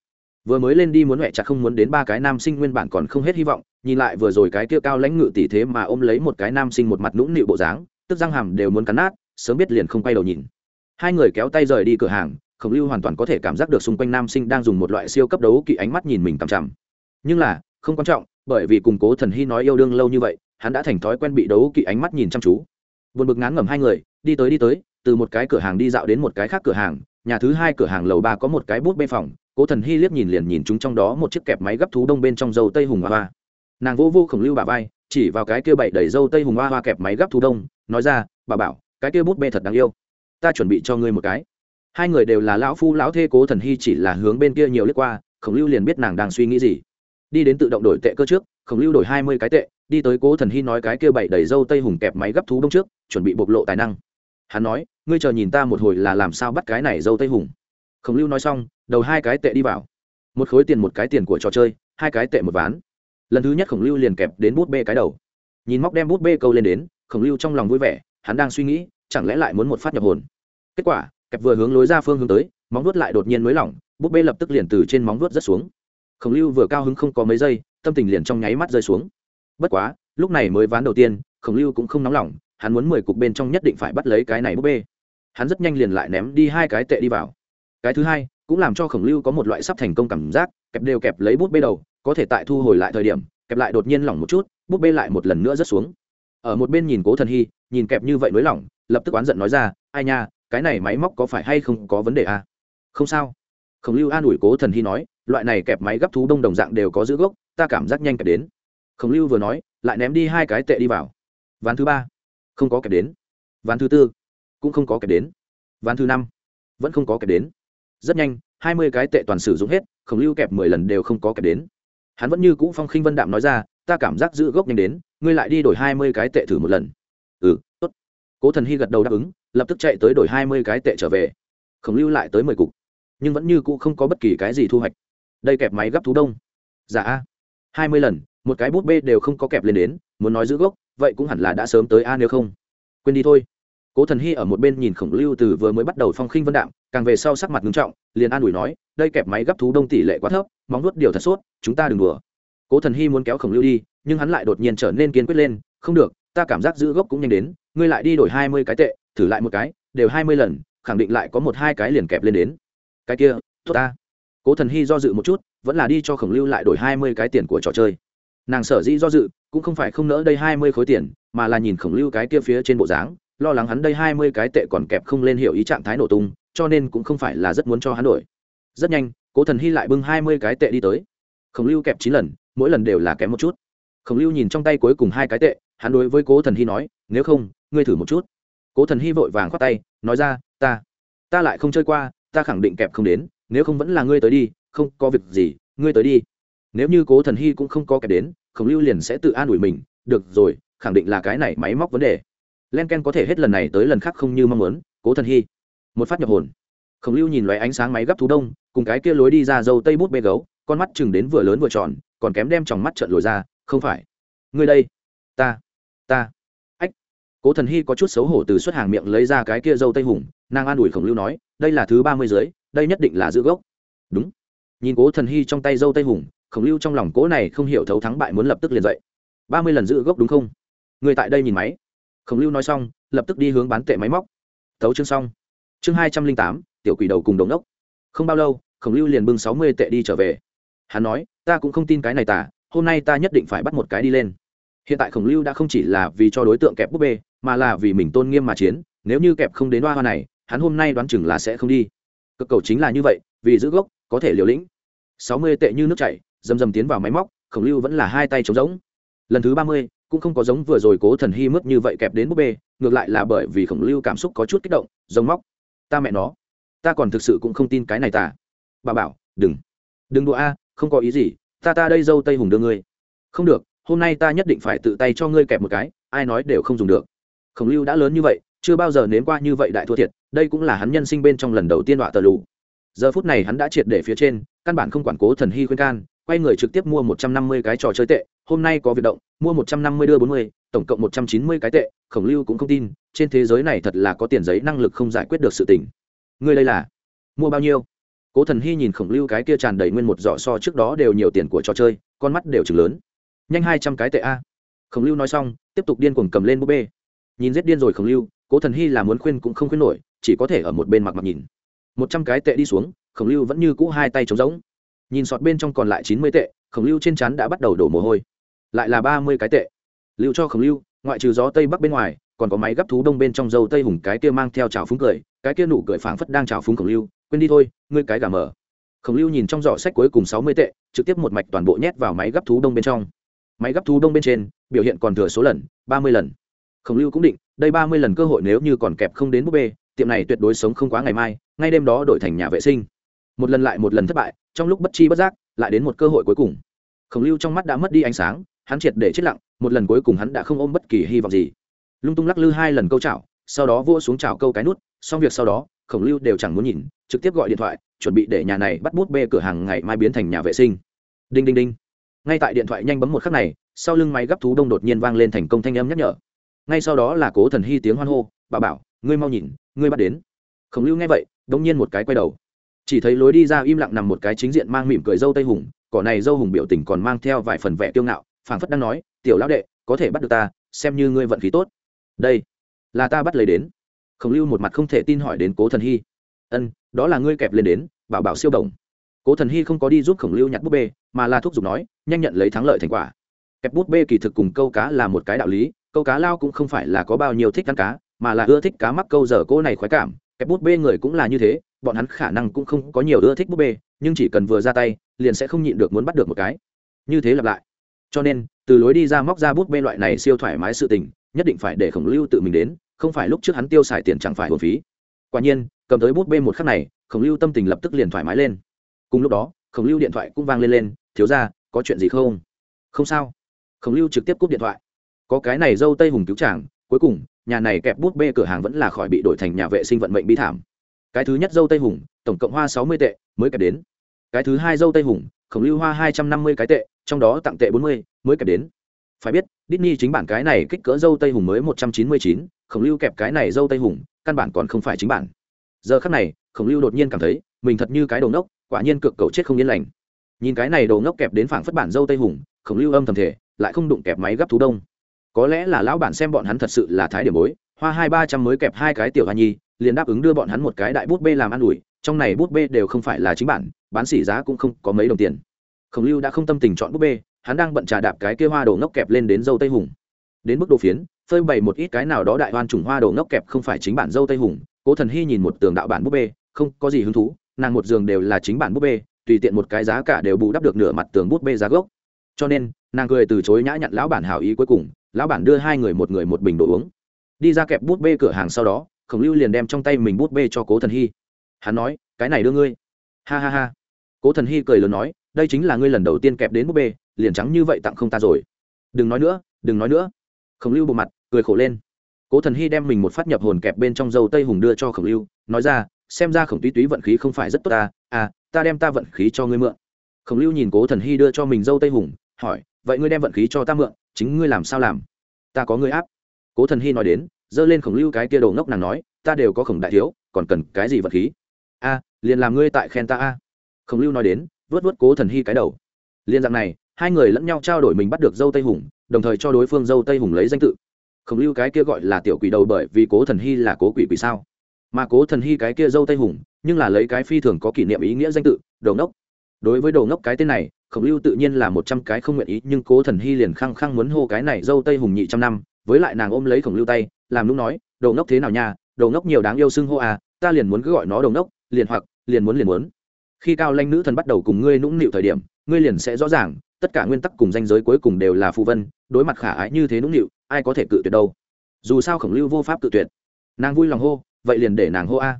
vừa mới lên đi muốn mẹ chặt không muốn đến ba cái nam sinh nguyên bản còn không hết hy vọng, nhìn lại vừa rồi cái kia cao lãnh ngự tỷ thế mà ôm lấy một cái nam sinh một mặt nũng nịu bộ dáng, tức răng hàm đều muốn cắn nát, sớm biết liền không quay đầu nhìn. Hai người kéo tay rời đi cửa hàng, khổng lưu hoàn toàn có thể cảm giác được xung quanh nam sinh đang dùng một loại siêu cấp đấu kỵ ánh mắt nhìn mình tằm chằm. Nhưng là, không quan trọng, bởi vì củng cố thần hy nói yêu đương lâu như vậy, hắn đã thành thói quen bị đấu kỵ ánh mắt nhìn chăm chú. Vượt bực ngán ngẩm hai người, đi tới đi tới, từ một cái cửa hàng đi dạo đến một cái khác cửa hàng, nhà thứ hai cửa hàng lầu ba có một cái bút bê phòng cố thần hy liếc nhìn liền nhìn chúng trong đó một chiếc kẹp máy gấp thú đông bên trong dâu tây hùng hoa hoa. Nàng vô vô khổng lưu bà vai, chỉ vào cái kia bậy đẩy dâu tây hùng hoa hoa kẹp máy gấp thú đông, nói ra, bà bảo, cái kia bút bê thật đáng yêu. Ta chuẩn bị cho ngươi một cái. Hai người đều là lão phu, lão thê cố thần hy chỉ là hướng bên kia nhiều lít qua, khổng lưu liền biết nàng đang suy nghĩ gì. Đi đến tự động đổi tệ cơ trước, khổng lưu đổi hai mươi cái tệ, đi tới cố thần hy nói cái kia bậy đẩy dâu tây hùng kẹp máy gấp thú đông trước, chuẩn bị bộc lộ tài năng. Hắn nói, ngươi chờ nhìn ta một hồi là làm sao bắt cái này dâu tây hùng. Khổng lưu nói xong đầu hai cái tệ đi vào. Một khối tiền một cái tiền của trò chơi, hai cái tệ một ván. Lần thứ nhất khổng lưu liền kẹp đến bút bê cái đầu. Nhìn móc đem bút bê câu lên đến, khổng lưu trong lòng vui vẻ, hắn đang suy nghĩ, chẳng lẽ lại muốn một phát nhập hồn. Kết quả, kẹp vừa hướng lối ra phương hướng tới, móng vuốt lại đột nhiên mới lỏng, bút bê lập tức liền từ trên móng vuốt rất xuống. Khổng lưu vừa cao hứng không có mấy giây, tâm tình liền trong nháy mắt rơi xuống. Bất quá, lúc này mới ván đầu tiên, khổng lưu cũng không nóng lòng, hắn muốn mười cục bên trong nhất định phải bắt lấy cái này bút bê. Hắn rất nhanh liền lại ném đi hai cái tệ đi vào. Cái thứ hai cũng làm cho khổng lưu có một loại sắp thành công cảm giác, kẹp đều kẹp lấy bút bê đầu, có thể tại thu hồi lại thời điểm, kẹp lại đột nhiên lỏng một chút, bút bê lại một lần nữa rớt xuống. Ở một bên nhìn cố thần hy, nhìn kẹp như vậy nới lỏng, lập tức oán giận nói ra, ai nha, cái này máy móc có phải hay không có vấn đề à? không sao. Khổng lưu an ủi cố thần hy nói, loại này kẹp máy gấp thú đông đồng dạng đều có giữ gốc, ta cảm giác nhanh kẹp đến. Khổng lưu vừa nói, lại ném đi hai cái tệ đi vào. Ván thứ ba, không có kẹp đến. Ván thứ tư, cũng không có kẹp đến. Ván thứ năm, vẫn không có kẹp đến rất nhanh, hai mươi cái tệ toàn sử dụng hết, khổng lưu kẹp mười lần đều không có kẹp đến. Hắn vẫn như cũ phong khinh vân đạm nói ra, ta cảm giác giữ gốc nhanh đến, ngươi lại đi đổi hai mươi cái tệ thử một lần. Ừ tốt. Cố thần hy gật đầu đáp ứng, lập tức chạy tới đổi hai mươi cái tệ trở về. Khổng lưu lại tới mười cục, nhưng vẫn như cũ không có bất kỳ cái gì thu hoạch. Đây kẹp máy gấp thú đông. Giả dạ. A hai mươi lần, một cái bút bê đều không có kẹp lên đến, muốn nói giữ gốc, vậy cũng hẳn là đã sớm tới a, nếu không. Quên đi thôi. Cố thần hy ở một bên nhìn khổng lưu từ vừa mới bắt đầu phong khinh vân đạm càng về sau sắc mặt ngưng trọng, liền an ủi nói, đây kẹp máy gấp thú đông tỷ lệ quá thấp, móng nuốt điều thật sốt, chúng ta đừng đùa. Cố thần hy muốn kéo khổng lưu đi, nhưng hắn lại đột nhiên trở nên kiên quyết lên, không được, ta cảm giác giữ gốc cũng nhanh đến, ngươi lại đi đổi hai mươi cái tệ, thử lại một cái, đều hai mươi lần, khẳng định lại có một hai cái liền kẹp lên đến. Cái kia, tốt ta. Cố thần hy do dự một chút, vẫn là đi cho khổng lưu lại đổi hai mươi cái tiền của trò chơi. Nàng sở dĩ do dự, cũng không phải không nỡ đây hai mươi khối tiền, mà là nhìn khổng lưu cái kia phía trên bộ dáng, lo lắng hắn đây hai mươi cái tệ còn kẹp không lên hiểu ý trạng thái nổ tung cho nên cũng không phải là rất muốn cho hắn đổi. Rất nhanh, cố thần hy lại bưng hai mươi cái tệ đi tới. Khổng lưu kẹp chín lần, mỗi lần đều là kém một chút. Khổng lưu nhìn trong tay cuối cùng hai cái tệ, hắn đối với cố thần hy nói, nếu không, ngươi thử một chút. Cố thần hy vội vàng khoát tay, nói ra, ta ta lại không chơi qua, ta khẳng định kẹp không đến, nếu không vẫn là ngươi tới đi, không có việc gì, ngươi tới đi. Nếu như cố thần hy cũng không có kẹp đến, khổng lưu liền sẽ tự an ủi mình, được rồi, khẳng định là cái này máy móc vấn đề. Len ken có thể hết lần này tới lần khác không như mong muốn, cố thần hy một phát nhập hồn. Khổng lưu nhìn loé ánh sáng máy gấp thú đông, cùng cái kia lối đi ra dâu tây bút bê gấu, con mắt chừng đến vừa lớn vừa tròn, còn kém đem tròng mắt trợn lồi ra, không phải. Ngươi đây. Ta. Ta. Ách. Cố thần hy có chút xấu hổ từ xuất hàng miệng lấy ra cái kia dâu tây hùng, nàng an ủi khổng lưu nói, đây là thứ ba mươi dưới, đây nhất định là giữ gốc. Đúng. Nhìn cố thần hy trong tay dâu tây hùng, khổng lưu trong lòng cố này không hiểu thấu thắng bại muốn lập tức liền dậy. Ba mươi lần giữ gốc đúng không? Người tại đây nhìn máy. Khổng lưu nói xong, lập tức đi hướng bán tệ máy móc. Thấu chương xong chương hai trăm linh tám, tiểu quỷ đầu cùng đồng đốc. Không bao lâu, khổng lưu liền bưng sáu mươi tệ đi trở về. Hắn nói, ta cũng không tin cái này tả hôm nay ta nhất định phải bắt một cái đi lên. Hiện tại khổng lưu đã không chỉ là vì cho đối tượng kẹp búp bê, mà là vì mình tôn nghiêm mà chiến. Nếu như kẹp không đến hoa hoa này, hắn hôm nay đoán chừng là sẽ không đi. Cực cầu chính là như vậy, vì giữ gốc, có thể liều lĩnh. Sáu mươi tệ như nước chảy dầm dầm tiến vào máy móc, khổng lưu vẫn là hai tay trống rỗng. Lần thứ ba mươi, cũng không có giống vừa rồi cố thần hy mất như vậy kẹp đến búp bê, ngược lại là bởi vì khổng lưu cảm xúc có chút kích động giống móc ta mẹ nó. Ta còn thực sự cũng không tin cái này tả bà bảo, đừng. Đừng đùa a, không có ý gì, ta ta đây dâu tây hùng đưa ngươi. Không được, hôm nay ta nhất định phải tự tay cho ngươi kẹp một cái, ai nói đều không dùng được. Khổng lưu đã lớn như vậy, chưa bao giờ nếm qua như vậy đại thua thiệt, đây cũng là hắn nhân sinh bên trong lần đầu tiên đọa tờ lù. Giờ phút này hắn đã triệt để phía trên, căn bản không quản cố thần hy khuyên can, quay người trực tiếp mua một trăm năm mươi cái trò chơi tệ, hôm nay có việc động, mua một trăm năm mươi đưa bốn mươi tổng cộng một trăm chín mươi cái tệ, khổng lưu cũng không tin, trên thế giới này thật là có tiền giấy năng lực không giải quyết được sự tình. Ngươi đây là mua bao nhiêu? Cố thần hy nhìn khổng lưu cái kia tràn đầy nguyên một giỏ so trước đó đều nhiều tiền của trò chơi, con mắt đều chừng lớn. Nhanh hai trăm cái tệ a. Khổng lưu nói xong, tiếp tục điên cuồng cầm lên búp bê. Nhìn giết điên rồi khổng lưu, cố thần hy là muốn khuyên cũng không khuyên nổi, chỉ có thể ở một bên mặc mặc nhìn. Một trăm cái tệ đi xuống, khổng lưu vẫn như cũ hai tay trống rỗng. Nhìn sọt bên trong còn lại chín mươi tệ, khổng lưu trên chắn đã bắt đầu đổ mồ hôi. Lại là ba mươi cái tệ lưu cho khổng lưu, ngoại trừ gió tây bắc bên ngoài, còn có máy gấp thú đông bên trong dâu tây hùng cái kia mang theo trào phúng cười, cái kia nụ cười phảng phất đang trào phúng khổng lưu, quên đi thôi, ngươi cái gà mở khổng lưu nhìn trong giỏ sách cuối cùng sáu mươi tệ, trực tiếp một mạch toàn bộ nhét vào máy gấp thú đông bên trong. Máy gấp thú đông bên trên, biểu hiện còn thừa số lần, ba mươi lần. Khổng lưu cũng định, đây ba mươi lần cơ hội nếu như còn kẹp không đến búp bê, tiệm này tuyệt đối sống không quá ngày mai, ngay đêm đó đổi thành nhà vệ sinh. Một lần lại một lần thất bại, trong lúc bất chi bất giác, lại đến một cơ hội cuối cùng. Khổng lưu trong mắt đã mất đi ánh sáng, hắn triệt để chết lặng một lần cuối cùng hắn đã không ôm bất kỳ hy vọng gì. Lung tung lắc lư hai lần câu chảo, sau đó vua xuống chảo câu cái nút, xong việc sau đó, khổng lưu đều chẳng muốn nhìn, trực tiếp gọi điện thoại, chuẩn bị để nhà này bắt bút bê cửa hàng ngày mai biến thành nhà vệ sinh. Đinh đinh đinh. Ngay tại điện thoại nhanh bấm một khắc này, sau lưng máy gấp thú đông đột nhiên vang lên thành công thanh âm nhắc nhở. Ngay sau đó là cố thần hy tiếng hoan hô, bà bảo, ngươi mau nhìn, ngươi bắt đến. Khổng lưu nghe vậy đông nhiên một cái quay đầu. Chỉ thấy lối đi ra im lặng nằm một cái chính diện mang mỉm cười dâu tây hùng, cỏ này dâu hùng biểu tình còn mang theo vài phần vẻ kiêu ngạo, phảng phất đang nói tiểu lão đệ, có thể bắt được ta, xem như ngươi vận khí tốt. Đây, là ta bắt lấy đến. Khổng lưu một mặt không thể tin hỏi đến cố thần hy. Ân, đó là ngươi kẹp lên đến, bảo bảo siêu đồng. Cố thần hy không có đi giúp khổng lưu nhặt búp bê, mà là thúc giục nói, nhanh nhận lấy thắng lợi thành quả. Kẹp bút bê kỳ thực cùng câu cá là một cái đạo lý, câu cá lao cũng không phải là có bao nhiêu thích ăn cá, mà là ưa thích cá mắc câu giờ cô này khoái cảm. Kẹp bút bê người cũng là như thế, bọn hắn khả năng cũng không có nhiều ưa thích bút bê, nhưng chỉ cần vừa ra tay, liền sẽ không nhịn được muốn bắt được một cái. Như thế lặp lại. Cho nên từ lối đi ra móc ra bút bê loại này siêu thoải mái sự tình, nhất định phải để khổng lưu tự mình đến, không phải lúc trước hắn tiêu xài tiền chẳng phải hồn phí. Quả nhiên, cầm tới bút bê một khắc này, khổng lưu tâm tình lập tức liền thoải mái lên. Cùng lúc đó, khổng lưu điện thoại cũng vang lên lên, thiếu ra có chuyện gì không? Không sao. Khổng lưu trực tiếp cúp điện thoại. Có cái này dâu tây hùng cứu chàng, cuối cùng, nhà này kẹp bút bê cửa hàng vẫn là khỏi bị đổi thành nhà vệ sinh vận mệnh bi thảm. Cái thứ nhất dâu tây hùng, tổng cộng hoa sáu mươi tệ, mới kẹp đến. Cái thứ hai dâu tây hùng, khổng lưu hoa hai trăm năm mươi cái tệ, trong đó tặng tệ bốn mươi mới kẹp đến. Phải biết, Disney chính bản cái này kích cỡ dâu tây hùng mới một trăm chín mươi chín, khổng lưu kẹp cái này dâu tây hùng, căn bản còn không phải chính bản. Giờ khắc này, khổng lưu đột nhiên cảm thấy, mình thật như cái đồ ngốc, quả nhiên cực cầu chết không yên lành. Nhìn cái này đồ ngốc kẹp đến phảng phất bản dâu tây hùng, khổng lưu âm thầm thể lại không đụng kẹp máy gấp thú đông. Có lẽ là lão bản xem bọn hắn thật sự là thái điểm bối, hoa hai ba trăm mới kẹp hai cái tiểu hoa nhi, liền đáp ứng đưa bọn hắn một cái đại bút bê làm ăn ủi, trong này bút bê đều không phải là chính bản, bán xỉ giá cũng không có mấy đồng tiền. Khổng lưu đã không tâm tình chọn bút bê hắn đang bận trà đạp cái kia hoa đồ ngốc kẹp lên đến dâu tây hùng. Đến mức đồ phiến, phơi bày một ít cái nào đó đại hoan trùng hoa đồ ngốc kẹp không phải chính bản dâu tây hùng. Cố thần hy nhìn một tường đạo bản bút bê, không có gì hứng thú, nàng một giường đều là chính bản bút bê, tùy tiện một cái giá cả đều bù đắp được nửa mặt tường bút bê giá gốc. Cho nên, nàng cười từ chối nhã nhặn lão bản hảo ý cuối cùng, lão bản đưa hai người một người một bình đồ uống. Đi ra kẹp bút bê cửa hàng sau đó, khổng lưu liền đem trong tay mình bút bê cho cố thần hy. Hắn nói, cái này đưa ngươi. Ha ha ha. Cố thần hy cười lớn nói, đây chính là ngươi lần đầu tiên kẹp đến bút bê liền trắng như vậy tặng không ta rồi. Đừng nói nữa, đừng nói nữa. Khổng lưu bộ mặt, cười khổ lên. Cố thần hy đem mình một phát nhập hồn kẹp bên trong dâu tây hùng đưa cho khổng lưu, nói ra, xem ra khổng túy túy vận khí không phải rất tốt ta à ta đem ta vận khí cho ngươi mượn. Khổng lưu nhìn cố thần hy đưa cho mình dâu tây hùng, hỏi, vậy ngươi đem vận khí cho ta mượn, chính ngươi làm sao làm? Ta có ngươi áp. Cố thần hy nói đến, giơ lên khổng lưu cái kia đầu ngốc nàng nói, ta đều có khổng đại thiếu, còn cần cái gì vật khí? A liền làm ngươi tại khen ta a. Khổng lưu nói đến vớt vớt cố thần hy cái đầu. Liên dạng này hai người lẫn nhau trao đổi mình bắt được dâu tây hùng, đồng thời cho đối phương dâu tây hùng lấy danh tự. Khổng lưu cái kia gọi là tiểu quỷ đầu bởi vì cố thần hy là cố quỷ quỷ sao? Mà cố thần hy cái kia dâu tây hùng, nhưng là lấy cái phi thường có kỷ niệm ý nghĩa danh tự đầu ngốc. Đối với đầu ngốc cái tên này, khổng lưu tự nhiên là một trăm cái không nguyện ý, nhưng cố thần hy liền khăng khăng muốn hô cái này dâu tây hùng nhị trăm năm, với lại nàng ôm lấy khổng lưu tay, làm lúc nói đầu ngốc thế nào nha? Đầu ngốc nhiều đáng yêu xưng hô à ta liền muốn cứ gọi nó đầu ngốc, liền hoặc, liền muốn liền muốn. Khi cao lanh nữ thần bắt đầu cùng ngươi nũng nịu thời điểm, ngươi liền sẽ rõ ràng tất cả nguyên tắc cùng danh giới cuối cùng đều là phù vân, đối mặt khả ái như thế nũng nịu, ai có thể cự tuyệt đâu? Dù sao khổng lưu vô pháp cự tuyệt. Nàng vui lòng hô, vậy liền để nàng hô a.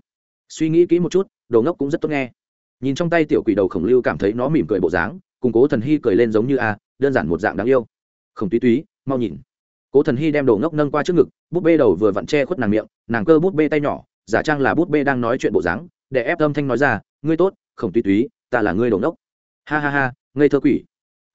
Suy nghĩ kỹ một chút, đồ ngốc cũng rất tốt nghe. Nhìn trong tay tiểu quỷ đầu khổng lưu cảm thấy nó mỉm cười bộ dáng, cùng cố thần hy cười lên giống như a, đơn giản một dạng đáng yêu. Khổng túy túy, mau nhìn. Cố thần hy đem đồ ngốc nâng qua trước ngực bút bê đầu vừa vặn che khuất nàng miệng, nàng cơ bút bê tay nhỏ, giả trang là bút bê đang nói chuyện bộ dáng, để ép âm thanh nói ra, ngươi tốt, khổng túy túy, ta là ngươi đồ ngốc. Ha ha ha, ngây thơ quỷ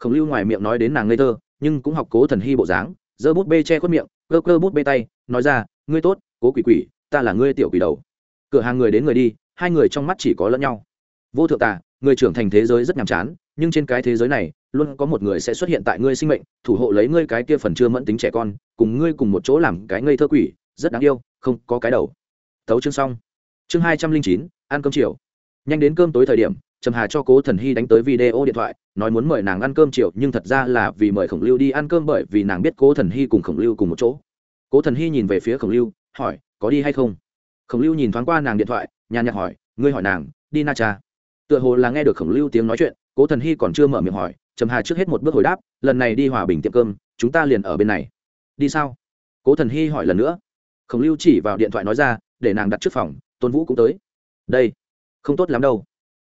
khổng lưu ngoài miệng nói đến nàng ngây thơ, nhưng cũng học cố thần hy bộ dáng, giơ bút bê che khuất miệng, cơ cơ bút bê tay, nói ra, ngươi tốt, cố quỷ quỷ, ta là ngươi tiểu quỷ đầu. Cửa hàng người đến người đi, hai người trong mắt chỉ có lẫn nhau. Vô thượng tà, người trưởng thành thế giới rất nhàm chán, nhưng trên cái thế giới này, luôn có một người sẽ xuất hiện tại ngươi sinh mệnh, thủ hộ lấy ngươi cái kia phần chưa mẫn tính trẻ con, cùng ngươi cùng một chỗ làm cái ngây thơ quỷ, rất đáng yêu, không có cái đầu. Thấu chương xong. Chương hai trăm linh chín, ăn cơm chiều. Nhanh đến cơm tối thời điểm trầm hà cho cố thần hy đánh tới video điện thoại, nói muốn mời nàng ăn cơm chiều, nhưng thật ra là vì mời khổng lưu đi ăn cơm bởi vì nàng biết cố thần hy cùng khổng lưu cùng một chỗ. Cố thần hy nhìn về phía khổng lưu, hỏi, có đi hay không? Khổng lưu nhìn thoáng qua nàng điện thoại, nhàn nhạt hỏi, ngươi hỏi nàng, đi na cha? Tựa hồ là nghe được khổng lưu tiếng nói chuyện, cố thần hy còn chưa mở miệng hỏi, trầm hà trước hết một bước hồi đáp, lần này đi hòa bình tiệm cơm, chúng ta liền ở bên này. Đi sao? Cố thần hy hỏi lần nữa. Khổng lưu chỉ vào điện thoại nói ra, để nàng đặt trước phòng, tôn vũ cũng tới. Đây, không tốt lắm đâu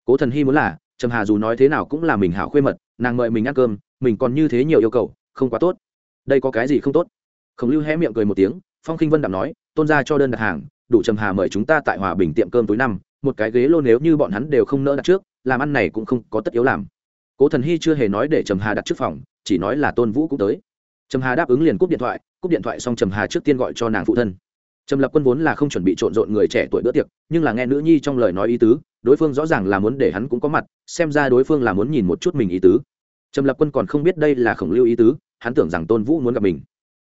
cố thần hy muốn là, trầm hà dù nói thế nào cũng là mình hảo khuê mật, nàng mời mình ăn cơm, mình còn như thế nhiều yêu cầu, không quá tốt. Đây có cái gì không tốt? Khổng lưu hé miệng cười một tiếng, phong khinh vân đạm nói, tôn ra cho đơn đặt hàng, đủ trầm hà mời chúng ta tại hòa bình tiệm cơm tối năm, một cái ghế lô nếu như bọn hắn đều không nỡ đặt trước, làm ăn này cũng không có tất yếu làm. Cố thần hy chưa hề nói để trầm hà đặt trước phòng, chỉ nói là tôn vũ cũng tới. Trầm hà đáp ứng liền cúp điện thoại, cúp điện thoại xong trầm hà trước tiên gọi cho nàng phụ thân trầm lập quân vốn là không chuẩn bị trộn rộn người trẻ tuổi bữa tiệc, nhưng là nghe nữ nhi trong lời nói ý tứ, đối phương rõ ràng là muốn để hắn cũng có mặt, xem ra đối phương là muốn nhìn một chút mình ý tứ. Trầm lập quân còn không biết đây là khổng lưu ý tứ, hắn tưởng rằng tôn vũ muốn gặp mình.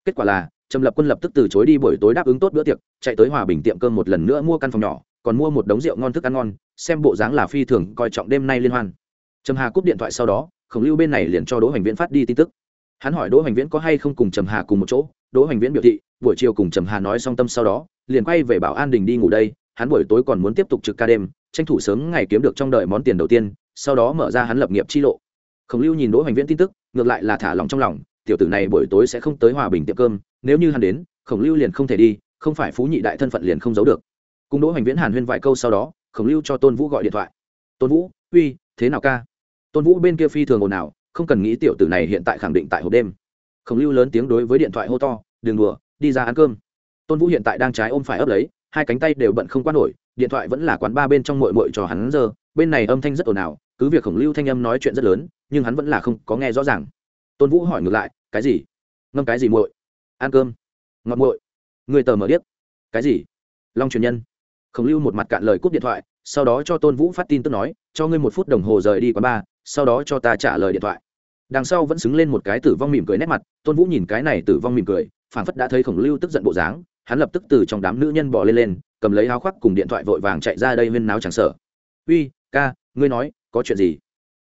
Kết quả là, trầm lập quân lập tức từ chối đi buổi tối đáp ứng tốt bữa tiệc, chạy tới hòa bình tiệm cơm một lần nữa mua căn phòng nhỏ, còn mua một đống rượu ngon thức ăn ngon, xem bộ dáng là phi thường coi trọng đêm nay liên hoan. Trầm hà cúp điện thoại sau đó, khổng lưu bên này liền cho đỗ hành viễn phát đi tin tức. Hắn hỏi đỗ hành viễn có hay không cùng trầm hà cùng một chỗ đỗ hoành viễn biểu thị, buổi chiều cùng trầm hà nói xong tâm sau đó, liền quay về bảo an đình đi ngủ đây, hắn buổi tối còn muốn tiếp tục trực ca đêm, tranh thủ sớm ngày kiếm được trong đời món tiền đầu tiên, sau đó mở ra hắn lập nghiệp chi lộ. Khổng lưu nhìn đỗ hoành viễn tin tức, ngược lại là thả lòng trong lòng, tiểu tử này buổi tối sẽ không tới hòa bình tiệm cơm, nếu như hắn đến, khổng lưu liền không thể đi, không phải phú nhị đại thân phận liền không giấu được. Cùng đỗ hoành viễn hàn huyên vài câu sau đó, khổng lưu cho tôn vũ gọi điện thoại. Tôn vũ, uy, thế nào ca? Tôn vũ bên kia phi thường ồn ào, không cần nghĩ tiểu tử này hiện tại khẳng định tại hộp đêm khổng lưu lớn tiếng đối với điện thoại hô to, đừng đùa, đi ra ăn cơm. Tôn vũ hiện tại đang trái ôm phải ấp lấy, hai cánh tay đều bận không quan nổi, điện thoại vẫn là quán ba bên trong mội mội cho hắn giờ, bên này âm thanh rất ồn ào, cứ việc khổng lưu thanh âm nói chuyện rất lớn, nhưng hắn vẫn là không có nghe rõ ràng. Tôn vũ hỏi ngược lại, cái gì? Ngâm cái gì muội? Ăn cơm. Ngọt muội. Người tờ mở điếc. Cái gì? Long truyền nhân. Khổng lưu một mặt cạn lời cúp điện thoại, sau đó cho tôn vũ phát tin tức nói, cho ngươi một phút đồng hồ rời đi quán ba, sau đó cho ta trả lời điện thoại đằng sau vẫn xứng lên một cái tử vong mỉm cười nét mặt, tôn vũ nhìn cái này tử vong mỉm cười, phảng phất đã thấy khổng lưu tức giận bộ dáng, hắn lập tức từ trong đám nữ nhân bỏ lên lên, cầm lấy áo khoác cùng điện thoại vội vàng chạy ra đây huyên náo chẳng sợ. Uy, ca, ngươi nói, có chuyện gì?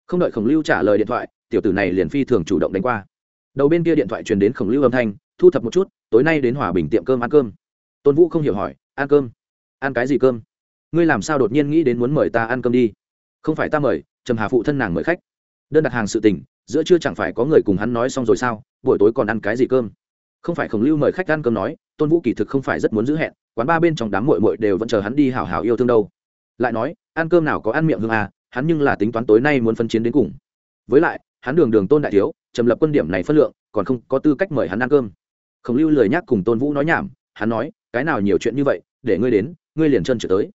Không đợi khổng lưu trả lời điện thoại, tiểu tử này liền phi thường chủ động đánh qua. Đầu bên kia điện thoại truyền đến khổng lưu âm thanh, thu thập một chút, tối nay đến hòa bình tiệm cơm ăn cơm. Tôn vũ không hiểu hỏi, ăn cơm? Ăn cái gì cơm? Ngươi làm sao đột nhiên nghĩ đến muốn mời ta ăn cơm đi? Không phải ta mời, trầm hà phụ thân nàng mời khách. Đơn đặt hàng sự tình giữa trưa chẳng phải có người cùng hắn nói xong rồi sao, buổi tối còn ăn cái gì cơm? Không phải khổng lưu mời khách ăn cơm nói, tôn vũ kỳ thực không phải rất muốn giữ hẹn, quán ba bên trong đám mội mội đều vẫn chờ hắn đi hào hào yêu thương đâu. Lại nói, ăn cơm nào có ăn miệng hương à hắn nhưng là tính toán tối nay muốn phân chiến đến cùng. Với lại, hắn đường đường tôn đại thiếu, trầm lập quân điểm này phân lượng, còn không có tư cách mời hắn ăn cơm. Khổng lưu lời nhắc cùng tôn vũ nói nhảm, hắn nói, cái nào nhiều chuyện như vậy, để ngươi đến, ngươi liền chân trở tới.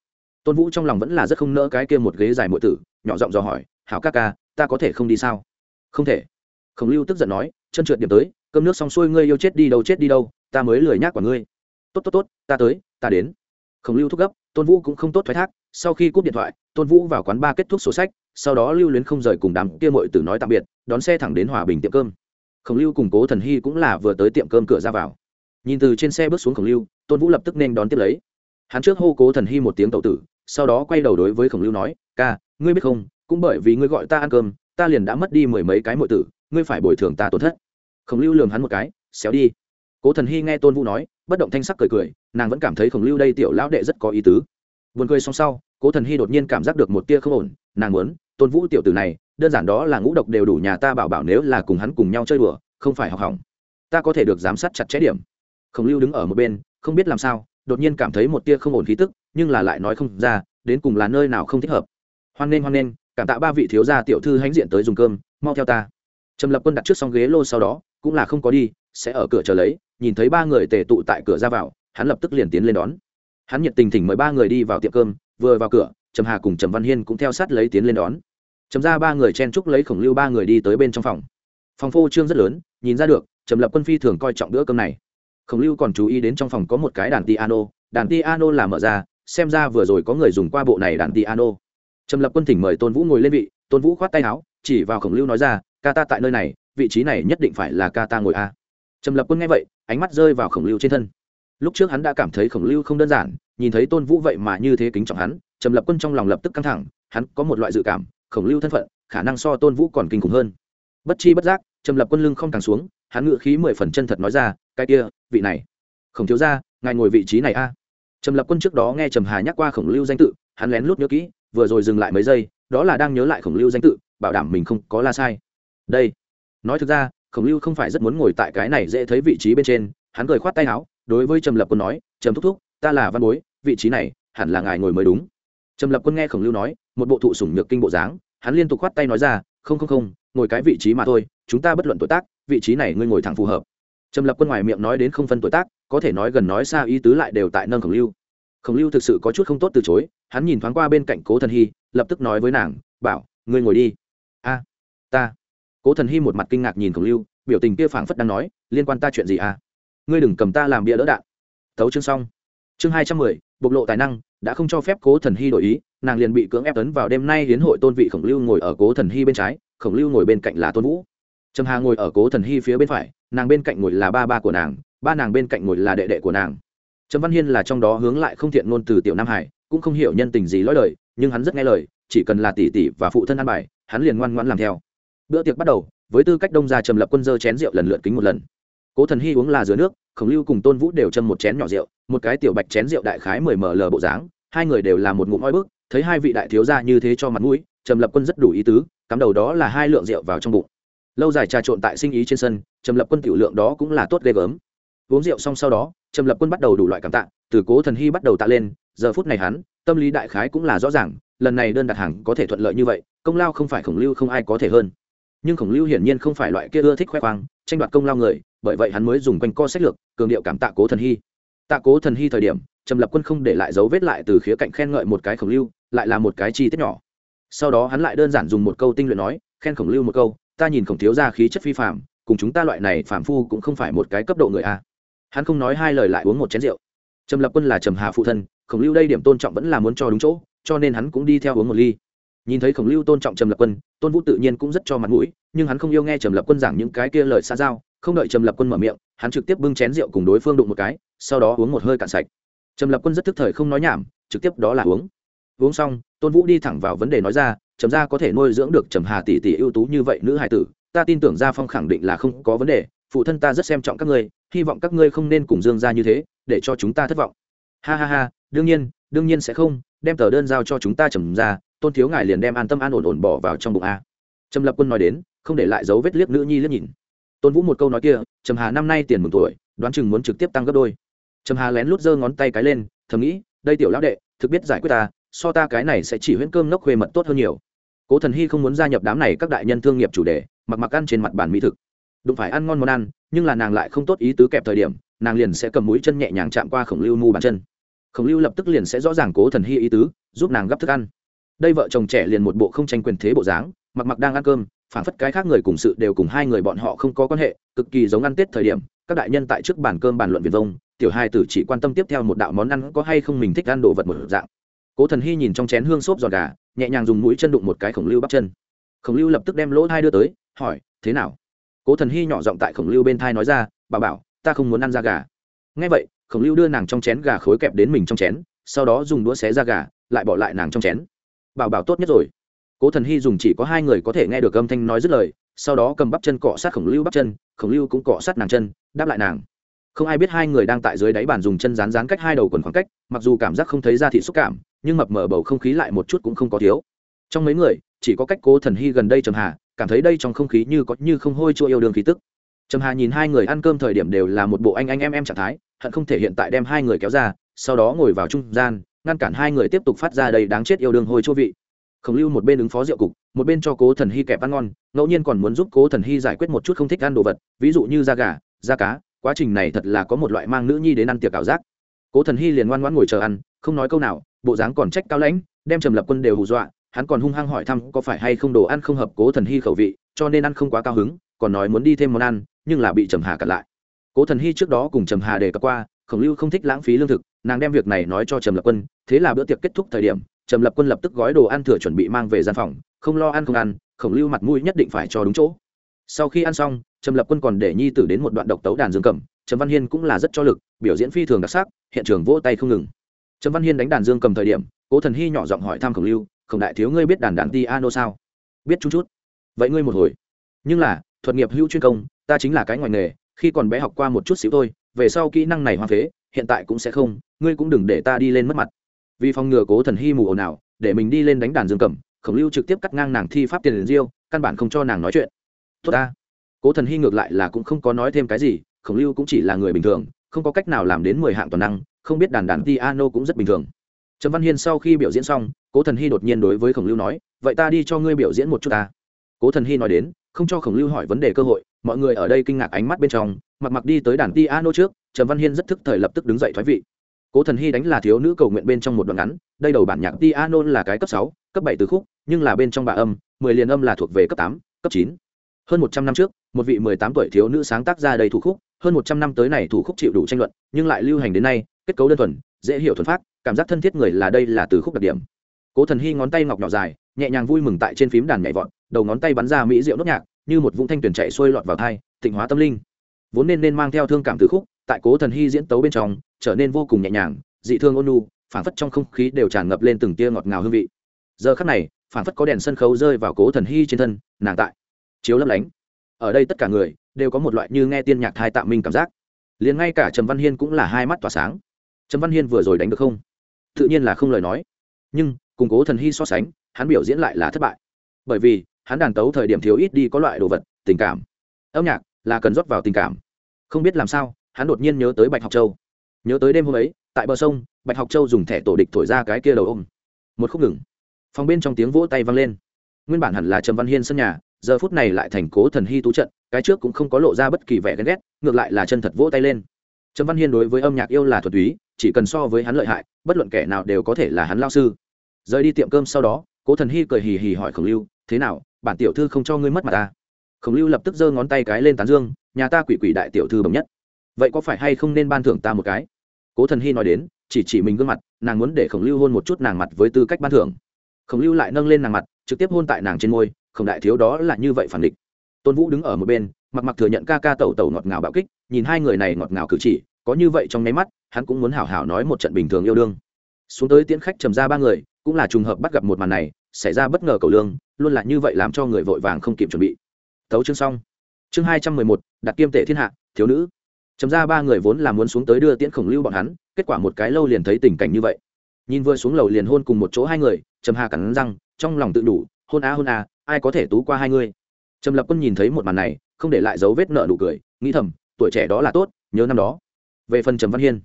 Tôn vũ trong lòng vẫn là rất không nỡ cái kia một ghế dài muội tử, nhỏ giọng dò hỏi, hảo ca ca, ta có thể không đi sao? Không thể. Khổng lưu tức giận nói, chân trượt điểm tới, cơm nước xong xuôi ngươi yêu chết đi đâu chết đi đâu, ta mới lười nhác của ngươi. Tốt tốt tốt, ta tới, ta đến. Khổng lưu thúc gấp, tôn vũ cũng không tốt thoái thác, sau khi cúp điện thoại, tôn vũ vào quán ba kết thúc sổ sách, sau đó lưu luyến không rời cùng đám kia mội tử nói tạm biệt, đón xe thẳng đến hòa bình tiệm cơm. Khổng lưu cùng cố thần hy cũng là vừa tới tiệm cơm cửa ra vào. Nhìn từ trên xe bước xuống khổng lưu, tôn vũ lập tức nên đón tiếp lấy. Hắn trước hô cố thần hy một tiếng tậu tử, sau đó quay đầu đối với khổng lưu nói, ca, ngươi biết không, cũng bởi vì ngươi gọi ta ăn cơm ta liền đã mất đi mười mấy cái mọi tử ngươi phải bồi thường ta tổn thất khổng lưu lường hắn một cái xéo đi cố thần hy nghe tôn vũ nói bất động thanh sắc cười cười nàng vẫn cảm thấy khổng lưu đây tiểu lão đệ rất có ý tứ Buồn cười xong sau, Cố Thần Hy đột nhiên cảm giác được một tia không ổn, nàng muốn, Tôn Vũ tiểu tử này, đơn giản đó là ngũ độc đều đủ nhà ta bảo bảo nếu là cùng hắn cùng nhau chơi đùa, không phải học hỏng. Ta có thể được giám sát chặt chẽ điểm. Khổng Lưu đứng ở một bên, không biết làm sao, đột nhiên cảm thấy một tia không ổn khí tức, nhưng là lại nói không ra, đến cùng là nơi nào không thích hợp. Hoan nên hoan nên, cảm tạ ba vị thiếu gia tiểu thư hãnh diện tới dùng cơm, mau theo ta. Trầm Lập Quân đặt trước xong ghế lô sau đó, cũng là không có đi, sẽ ở cửa chờ lấy, nhìn thấy ba người tề tụ tại cửa ra vào, hắn lập tức liền tiến lên đón. Hắn nhiệt tình thỉnh mời ba người đi vào tiệm cơm vừa vào cửa trầm hà cùng trầm văn hiên cũng theo sát lấy tiến lên đón. Trầm ra ba người chen trúc lấy khổng lưu ba người đi tới bên trong phòng. Phòng phô trương rất lớn nhìn ra được trầm lập quân phi thường coi trọng bữa cơm này. Khổng lưu còn chú ý đến trong phòng có một cái đàn piano đàn piano là mở ra xem ra vừa rồi có người dùng qua bộ này đàn piano trầm lập quân thỉnh mời tôn vũ ngồi lên vị, tôn vũ khoát tay áo, chỉ vào khổng lưu nói ra, ca ta tại nơi này, vị trí này nhất định phải là ca ta ngồi a. Trầm lập quân nghe vậy, ánh mắt rơi vào khổng lưu trên thân. Lúc trước hắn đã cảm thấy khổng lưu không đơn giản, nhìn thấy tôn vũ vậy mà như thế kính trọng hắn, trầm lập quân trong lòng lập tức căng thẳng, hắn có một loại dự cảm, khổng lưu thân phận, khả năng so tôn vũ còn kinh khủng hơn. Bất chi bất giác, trầm lập quân lưng không càng xuống, hắn ngự khí mười phần chân thật nói ra, cái kia, vị này, khổng thiếu ra ngài ngồi vị trí này a. Trầm lập quân trước đó nghe trầm hà nhắc qua khổng lưu danh tự, hắn lén lút nhớ kỹ vừa rồi dừng lại mấy giây, đó là đang nhớ lại khổng lưu danh tự, bảo đảm mình không có la sai. Đây. Nói thực ra, khổng lưu không phải rất muốn ngồi tại cái này dễ thấy vị trí bên trên, hắn cười khoát tay áo, đối với trầm lập quân nói, trầm thúc thúc, ta là văn bối, vị trí này, hẳn là ngài ngồi mới đúng. Trầm lập quân nghe khổng lưu nói, một bộ thụ sủng nhược kinh bộ dáng, hắn liên tục khoát tay nói ra, không không không, ngồi cái vị trí mà thôi, chúng ta bất luận tuổi tác, vị trí này ngươi ngồi thẳng phù hợp. Trầm lập quân ngoài miệng nói đến không phân tuổi tác, có thể nói gần nói xa ý tứ lại đều tại nâng khổng lưu khổng lưu thực sự có chút không tốt từ chối, hắn nhìn thoáng qua bên cạnh cố thần hy, lập tức nói với nàng, bảo, ngươi ngồi đi. A, ta. Cố thần hy một mặt kinh ngạc nhìn khổng lưu, biểu tình kia phảng phất đang nói, liên quan ta chuyện gì à? Ngươi đừng cầm ta làm bia đỡ đạn. Tấu chương xong. Chương hai trăm mười, bộc lộ tài năng, đã không cho phép cố thần hy đổi ý, nàng liền bị cưỡng ép tấn vào đêm nay hiến hội tôn vị khổng lưu ngồi ở cố thần hy bên trái, khổng lưu ngồi bên cạnh là tôn vũ. Trầm hà ngồi ở cố thần hy phía bên phải, nàng bên cạnh ngồi là ba ba của nàng, ba nàng bên cạnh ngồi là đệ đệ của nàng trầm văn hiên là trong đó hướng lại không thiện ngôn từ tiểu nam hải, cũng không hiểu nhân tình gì lõi lời nhưng hắn rất nghe lời, chỉ cần là tỷ tỷ và phụ thân ăn bài, hắn liền ngoan ngoãn làm theo. Bữa tiệc bắt đầu, với tư cách đông gia trầm lập quân dơ chén rượu lần lượt kính một lần. Cố thần hy uống là dứa nước, khổng lưu cùng tôn vũ đều châm một chén nhỏ rượu, một cái tiểu bạch chén rượu đại khái mười ml bộ dáng, hai người đều là một ngụm oi bức, thấy hai vị đại thiếu gia như thế cho mặt mũi, trầm lập quân rất đủ ý tứ, cắm đầu đó là hai lượng rượu vào trong bụng. Lâu dài trà trộn tại sinh ý trên sân, trầm lập quân tiểu lượng đó cũng là tốt ghê gớm. Uống rượu xong sau đó trầm lập quân bắt đầu đủ loại cảm tạ, từ cố thần hy bắt đầu tạ lên, giờ phút này hắn, tâm lý đại khái cũng là rõ ràng, lần này đơn đặt hàng có thể thuận lợi như vậy, công lao không phải khổng lưu không ai có thể hơn. Nhưng khổng lưu hiển nhiên không phải loại kia ưa thích khoe khoang, tranh đoạt công lao người, bởi vậy hắn mới dùng quanh co sách lược, cường điệu cảm tạ cố thần hy. Tạ cố thần hy thời điểm, trầm lập quân không để lại dấu vết lại từ khía cạnh khen ngợi một cái khổng lưu, lại là một cái chi tiết nhỏ. Sau đó hắn lại đơn giản dùng một câu tinh luyện nói, khen khổng lưu một câu, ta nhìn khổng thiếu ra khí chất phi phạm cùng chúng ta loại này phạm phu cũng không phải một cái cấp độ người a hắn không nói hai lời lại uống một chén rượu. Trầm lập quân là trầm hà phụ thân, khổng lưu đây điểm tôn trọng vẫn là muốn cho đúng chỗ, cho nên hắn cũng đi theo uống một ly. Nhìn thấy khổng lưu tôn trọng trầm lập quân, tôn vũ tự nhiên cũng rất cho mặt mũi, nhưng hắn không yêu nghe trầm lập quân giảng những cái kia lời xa giao, không đợi trầm lập quân mở miệng, hắn trực tiếp bưng chén rượu cùng đối phương đụng một cái, sau đó uống một hơi cạn sạch. Trầm lập quân rất thức thời không nói nhảm, trực tiếp đó là uống. Uống xong, tôn vũ đi thẳng vào vấn đề nói ra, trầm gia có thể nuôi dưỡng được trầm hà tỷ tỷ ưu tú như vậy nữ hải tử, ta tin tưởng gia phong khẳng định là không có vấn đề, phụ thân ta rất xem trọng các ngươi hy vọng các ngươi không nên cùng dương gia như thế, để cho chúng ta thất vọng. Ha ha ha, đương nhiên đương nhiên sẽ không, đem tờ đơn giao cho chúng ta trầm ra, tôn thiếu ngài liền đem an tâm an ổn ổn bỏ vào trong bụng a. Trầm lập quân nói đến, không để lại dấu vết liếc nữ nhi liếc nhìn. Tôn vũ một câu nói kia, trầm hà năm nay tiền mừng tuổi, đoán chừng muốn trực tiếp tăng gấp đôi. Trầm hà lén lút giơ ngón tay cái lên, thầm nghĩ, đây tiểu lão đệ, thực biết giải quyết ta, so ta cái này sẽ chỉ huyễn cơm nốc khuê mật tốt hơn nhiều. Cố thần hy không muốn gia nhập đám này các đại nhân thương nghiệp chủ đề, mặc mặc ăn trên mặt bàn mỹ thực đụng phải ăn ngon món ăn, nhưng là nàng lại không tốt ý tứ kẹp thời điểm, nàng liền sẽ cầm mũi chân nhẹ nhàng chạm qua khổng lưu mu bàn chân. Khổng lưu lập tức liền sẽ rõ ràng cố thần hy ý tứ, giúp nàng gấp thức ăn. Đây vợ chồng trẻ liền một bộ không tranh quyền thế bộ dáng, mặc mặc đang ăn cơm phản phất cái khác người cùng sự đều cùng hai người bọn họ không có quan hệ, cực kỳ giống ăn tết thời điểm, các đại nhân tại trước bàn cơm bàn luận việt vông, tiểu hai tử chỉ quan tâm tiếp theo một đạo món ăn có hay không mình thích ăn đồ vật một dạng. Cố thần hy nhìn trong chén hương xốp giòn gà, nhẹ nhàng dùng mũi chân đụng một cái khổng lưu bắp chân. Khổng lưu lập tức đem lỗ hai đưa tới, hỏi, thế nào? Cố thần hy nhỏ giọng tại khổng lưu bên thai nói ra, bà bảo, ta không muốn ăn da gà. Ngay vậy, khổng lưu đưa nàng trong chén gà khối kẹp đến mình trong chén, sau đó dùng đũa xé ra gà, lại bỏ lại nàng trong chén. Bảo bảo tốt nhất rồi. Cố thần hy dùng chỉ có hai người có thể nghe được âm thanh nói dứt lời, sau đó cầm bắp chân cọ sát khổng lưu bắp chân, khổng lưu cũng cọ sát nàng chân, đáp lại nàng. Không ai biết hai người đang tại dưới đáy bàn dùng chân rán rán cách hai đầu quần khoảng cách, mặc dù cảm giác không thấy ra thị xúc cảm, nhưng mập mở bầu không khí lại một chút cũng không có thiếu. Trong mấy người, chỉ có cách cố thần hy gần đây trầm hà cảm thấy đây trong không khí như có như không hôi chua yêu đương khí tức. Trầm hà nhìn hai người ăn cơm thời điểm đều là một bộ anh anh em em trạng thái, hận không thể hiện tại đem hai người kéo ra, sau đó ngồi vào trung gian, ngăn cản hai người tiếp tục phát ra đầy đáng chết yêu đương hôi chua vị. Khổng lưu một bên ứng phó rượu cục, một bên cho cố thần hy kẹp ăn ngon, ngẫu nhiên còn muốn giúp cố thần hy giải quyết một chút không thích ăn đồ vật, ví dụ như da gà, da cá, quá trình này thật là có một loại mang nữ nhi đến ăn tiệc ảo giác. Cố thần hy liền ngoan ngoãn ngồi chờ ăn, không nói câu nào, bộ dáng còn trách cao lãnh, đem trầm lập quân đều hù dọa hắn còn hung hăng hỏi thăm có phải hay không đồ ăn không hợp cố thần hy khẩu vị, cho nên ăn không quá cao hứng, còn nói muốn đi thêm món ăn, nhưng là bị trầm hà cặn lại. Cố thần hy trước đó cùng trầm hà đề cập qua, khổng lưu không thích lãng phí lương thực, nàng đem việc này nói cho trầm lập quân, thế là bữa tiệc kết thúc thời điểm, trầm lập quân lập tức gói đồ ăn thừa chuẩn bị mang về gian phòng, không lo ăn không ăn, khổng lưu mặt mũi nhất định phải cho đúng chỗ. Sau khi ăn xong, trầm lập quân còn để nhi tử đến một đoạn độc tấu đàn dương cầm, trầm văn hiên cũng là rất cho lực, biểu diễn phi thường đặc sắc, hiện trường vỗ tay không ngừng. Trầm văn hiên đánh đàn dương cầm thời điểm, cố thần hy nhỏ giọng hỏi thăm khổng lưu khổng đại thiếu ngươi biết đàn đàn ti ano sao? Biết chút chút. Vậy ngươi một hồi. Nhưng là, thuật nghiệp hữu chuyên công, ta chính là cái ngoài nghề, khi còn bé học qua một chút xíu thôi, về sau kỹ năng này hoang phế, hiện tại cũng sẽ không, ngươi cũng đừng để ta đi lên mất mặt. Vì phòng ngừa cố thần hy mù ồn ào, để mình đi lên đánh đàn dương cầm khổng lưu trực tiếp cắt ngang nàng thi pháp tiền liền diêu, căn bản không cho nàng nói chuyện. Tốt ta. Cố thần hy ngược lại là cũng không có nói thêm cái gì, khổng lưu cũng chỉ là người bình thường, không có cách nào làm đến mười hạng toàn năng, không biết đàn đàn piano cũng rất bình thường trần văn hiên sau khi biểu diễn xong, cố thần hy đột nhiên đối với khổng lưu nói, vậy ta đi cho ngươi biểu diễn một chút ta. Cố thần hy nói đến, không cho khổng lưu hỏi vấn đề cơ hội, mọi người ở đây kinh ngạc ánh mắt bên trong, mặc mặc đi tới đàn piano trước trần văn hiên rất thức thời lập tức đứng dậy thoái vị. Cố thần hy đánh là thiếu nữ cầu nguyện bên trong một đoạn ngắn, đây đầu bản nhạc piano là cái cấp sáu, cấp bảy từ khúc, nhưng là bên trong bà âm, mười liền âm là thuộc về cấp tám, cấp chín. Hơn một trăm năm trước, một vị mười tám tuổi thiếu nữ sáng tác ra đầy thủ khúc, hơn một trăm năm tới này thủ khúc chịu đủ tranh luận, nhưng lại lưu hành đến nay, kết cấu đơn thuần, dễ hiểu thuần phát cảm giác thân thiết người là đây là từ khúc đặc điểm. Cố thần hy ngón tay ngọc nhỏ dài, nhẹ nhàng vui mừng tại trên phím đàn nhảy vọt, đầu ngón tay bắn ra mỹ rượu nốt nhạc, như một vũng thanh tuyển chạy xuôi lọt vào thai, tịnh hóa tâm linh. Vốn nên nên mang theo thương cảm từ khúc, tại cố thần hy diễn tấu bên trong, trở nên vô cùng nhẹ nhàng, dị thương ôn nu phản phất trong không khí đều tràn ngập lên từng tia ngọt ngào hương vị. Giờ khắc này phản phất có đèn sân khấu rơi vào cố thần hy trên thân, nàng tại chiếu lấp lánh. Ở đây tất cả người đều có một loại như nghe tiên nhạc thai tạm minh cảm giác. Liền ngay cả trầm văn hiên cũng là hai mắt tỏa sáng. Trầm văn hiên vừa rồi đánh được không? Tự nhiên là không lời nói. Nhưng, cùng cố thần hy so sánh, hắn biểu diễn lại là thất bại. Bởi vì, hắn đàn tấu thời điểm thiếu ít đi có loại đồ vật, tình cảm. Âm nhạc là cần rót vào tình cảm. Không biết làm sao, hắn đột nhiên nhớ tới bạch học châu. Nhớ tới đêm hôm ấy, tại bờ sông, bạch học châu dùng thẻ tổ địch thổi ra cái kia đầu ôm. Một khúc ngừng. Phòng bên trong tiếng vỗ tay vang lên. Nguyên bản hẳn là trầm văn hiên sân nhà, giờ phút này lại thành cố thần hy tú trận, cái trước cũng không có lộ ra bất kỳ vẻ ghen ghét, ngược lại là chân thật vỗ tay lên. Trầm văn hiên đối với âm nhạc yêu là thuật túy chỉ cần so với hắn lợi hại, bất luận kẻ nào đều có thể là hắn lao sư. Rời đi tiệm cơm sau đó, cố thần hy cười hì hì hỏi khổng lưu, thế nào, bản tiểu thư không cho ngươi mất mặt ta khổng lưu lập tức giơ ngón tay cái lên tán dương, nhà ta quỷ quỷ đại tiểu thư bẩm nhất. Vậy có phải hay không nên ban thưởng ta một cái? Cố thần hy nói đến, chỉ chỉ mình gương mặt, nàng muốn để khổng lưu hôn một chút nàng mặt với tư cách ban thưởng. Khổng lưu lại nâng lên nàng mặt, trực tiếp hôn tại nàng trên môi, khổng đại thiếu đó là như vậy phản địch. Tôn vũ đứng ở một bên mặc mặc thừa nhận ca ca tẩu tẩu ngọt ngào bạo kích, nhìn hai người này ngọt ngào cử chỉ có như vậy trong nháy mắt hắn cũng muốn hảo hảo nói một trận bình thường yêu đương. Xuống tới tiễn khách trầm ra ba người cũng là trùng hợp bắt gặp một màn này xảy ra bất ngờ cầu lương luôn là như vậy làm cho người vội vàng không kịp chuẩn bị. Tấu chương xong. Chương hai trăm mười một đặt kiêm tể thiên hạ thiếu nữ. Trầm ra ba người vốn là muốn xuống tới đưa tiễn khổng lưu bọn hắn kết quả một cái lâu liền thấy tình cảnh như vậy. Nhìn vừa xuống lầu liền hôn cùng một chỗ hai người trầm hà cắn răng trong lòng tự đủ hôn à hôn à, ai có thể tú qua hai người? Trầm lập quân nhìn thấy một màn này không để lại dấu vết nợ nụ cười nghĩ thầm tuổi trẻ đó là tốt nhớ năm đó về phần trầm văn hiên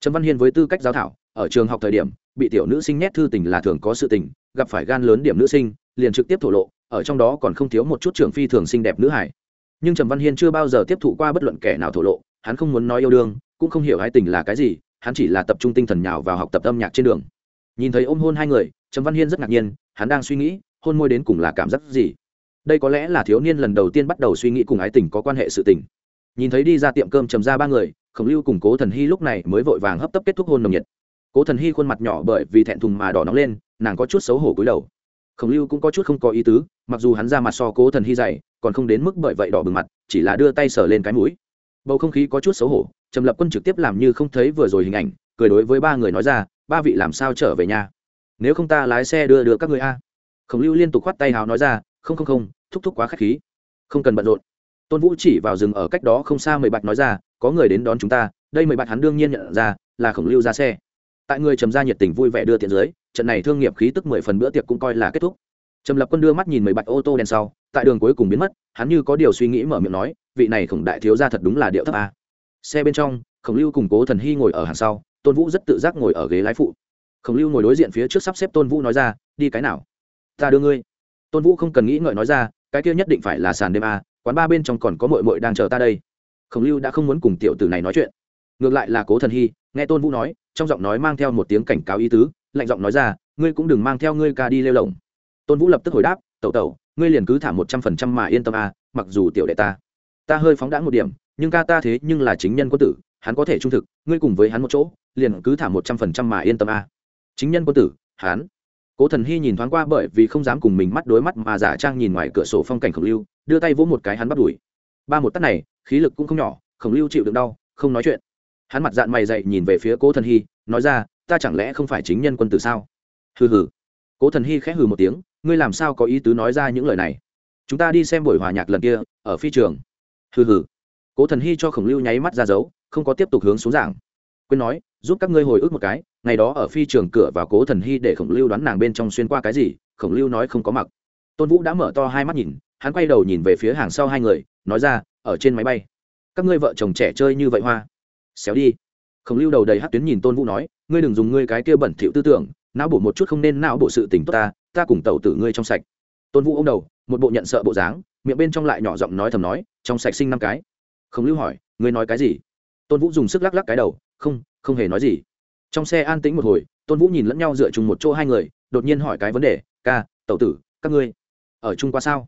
trầm văn hiên với tư cách giáo thảo ở trường học thời điểm bị tiểu nữ sinh nhét thư tình là thường có sự tình gặp phải gan lớn điểm nữ sinh liền trực tiếp thổ lộ ở trong đó còn không thiếu một chút trường phi thường xinh đẹp nữ hải nhưng trầm văn hiên chưa bao giờ tiếp thụ qua bất luận kẻ nào thổ lộ hắn không muốn nói yêu đương cũng không hiểu hai tình là cái gì hắn chỉ là tập trung tinh thần nhào vào học tập âm nhạc trên đường nhìn thấy ôm hôn hai người trầm văn hiên rất ngạc nhiên hắn đang suy nghĩ hôn môi đến cùng là cảm giác gì đây có lẽ là thiếu niên lần đầu tiên bắt đầu suy nghĩ cùng ái tình có quan hệ sự tình nhìn thấy đi ra tiệm cơm trầm ra ba người khổng lưu cùng cố thần hy lúc này mới vội vàng hấp tấp kết thúc hôn nồng nhiệt. Cố thần hy khuôn mặt nhỏ bởi vì thẹn thùng mà đỏ nóng lên, nàng có chút xấu hổ cúi đầu. Khổng lưu cũng có chút không có ý tứ, mặc dù hắn ra mặt so cố thần hy dày, còn không đến mức bởi vậy đỏ bừng mặt, chỉ là đưa tay sờ lên cái mũi. Bầu không khí có chút xấu hổ, trầm lập quân trực tiếp làm như không thấy vừa rồi hình ảnh, cười đối với ba người nói ra, ba vị làm sao trở về nhà? Nếu không ta lái xe đưa đưa các người a. Khổng lưu liên tục khoắt tay hào nói ra, không không không, thúc thúc quá k h á c h khí. Không cần bận rộn. Tôn vũ chỉ vào rừng ở cách đó không xa mười bạch nói ra có người đến đón chúng ta, đây mười bạn hắn đương nhiên nhận ra, là khổng lưu ra xe. Tại người trầm ra nhiệt tình vui vẻ đưa tiện dưới, trận này thương nghiệp khí tức mười phần bữa tiệc cũng coi là kết thúc. Trầm lập quân đưa mắt nhìn mười bạch ô tô đèn sau, tại đường cuối cùng biến mất, hắn như có điều suy nghĩ mở miệng nói, vị này khổng đại thiếu ra thật đúng là điệu thấp a. Xe bên trong, khổng lưu cùng cố thần hy ngồi ở hàng sau, tôn vũ rất tự giác ngồi ở ghế lái phụ. Khổng lưu ngồi đối diện phía trước sắp xếp tôn vũ nói ra, đi cái nào? Ta đưa ngươi. Tôn vũ không cần nghĩ ngợi nói ra, cái kia nhất định phải là sàn đêm a, quán ba bên trong còn có mội mội đang chờ ta đây khổng lưu đã không muốn cùng tiểu tử này nói chuyện. Ngược lại là cố thần hy, nghe tôn vũ nói, trong giọng nói mang theo một tiếng cảnh cáo ý tứ, lạnh giọng nói ra, ngươi cũng đừng mang theo ngươi ca đi lêu lồng. Tôn vũ lập tức hồi đáp, tẩu tẩu, ngươi liền cứ thả một trăm phần trăm mà yên tâm a mặc dù tiểu đệ ta ta hơi phóng đãng một điểm, nhưng ca ta thế nhưng là chính nhân quân tử, hắn có thể trung thực, ngươi cùng với hắn một chỗ, liền cứ thả một trăm phần trăm mà yên tâm a chính nhân quân tử, hắn. Cố thần hy nhìn thoáng qua bởi vì không dám cùng mình mắt đối mắt mà giả trang nhìn ngoài cửa sổ phong cảnh khổng lưu, đưa tay vỗ một cái hắn bắt đùi ba một tắt này khí lực cũng không nhỏ, khổng lưu chịu đựng đau, không nói chuyện. Hắn mặt dạng mày dậy nhìn về phía cố thần hy, nói ra, ta chẳng lẽ không phải chính nhân quân tử sao? Hừ hừ. Cố thần hy khẽ hừ một tiếng, ngươi làm sao có ý tứ nói ra những lời này? Chúng ta đi xem buổi hòa nhạc lần kia, ở phi trường. Hừ hừ. Cố thần hy cho khổng lưu nháy mắt ra dấu, không có tiếp tục hướng xuống giảng. Quên nói, giúp các ngươi hồi ức một cái, ngày đó ở phi trường cửa và cố thần hy để khổng lưu đoán nàng bên trong xuyên qua cái gì, khổng lưu nói không có mặc. Tôn vũ đã mở to hai mắt nhìn, hắn quay đầu nhìn về phía hàng sau hai người, nói ra ở trên máy bay. Các ngươi vợ chồng trẻ chơi như vậy hoa. Xéo đi. Khổng lưu đầu đầy hát tuyến nhìn tôn vũ nói, ngươi đừng dùng ngươi cái kia bẩn thỉu tư tưởng, não bổ một chút không nên não bộ sự tình tốt ta ta cùng tẩu tử ngươi trong sạch. Tôn vũ ô m đầu, một bộ nhận sợ bộ dáng, miệng bên trong lại nhỏ giọng nói thầm nói, trong sạch sinh năm cái. Khổng lưu hỏi, ngươi nói cái gì? Tôn vũ dùng sức lắc lắc cái đầu, không không hề nói gì. Trong xe an tĩnh một hồi, tôn vũ nhìn lẫn nhau dựa chung một chỗ hai người, đột nhiên hỏi cái vấn đề, ca, tẩu tử, các ngươi ở chung qua sao?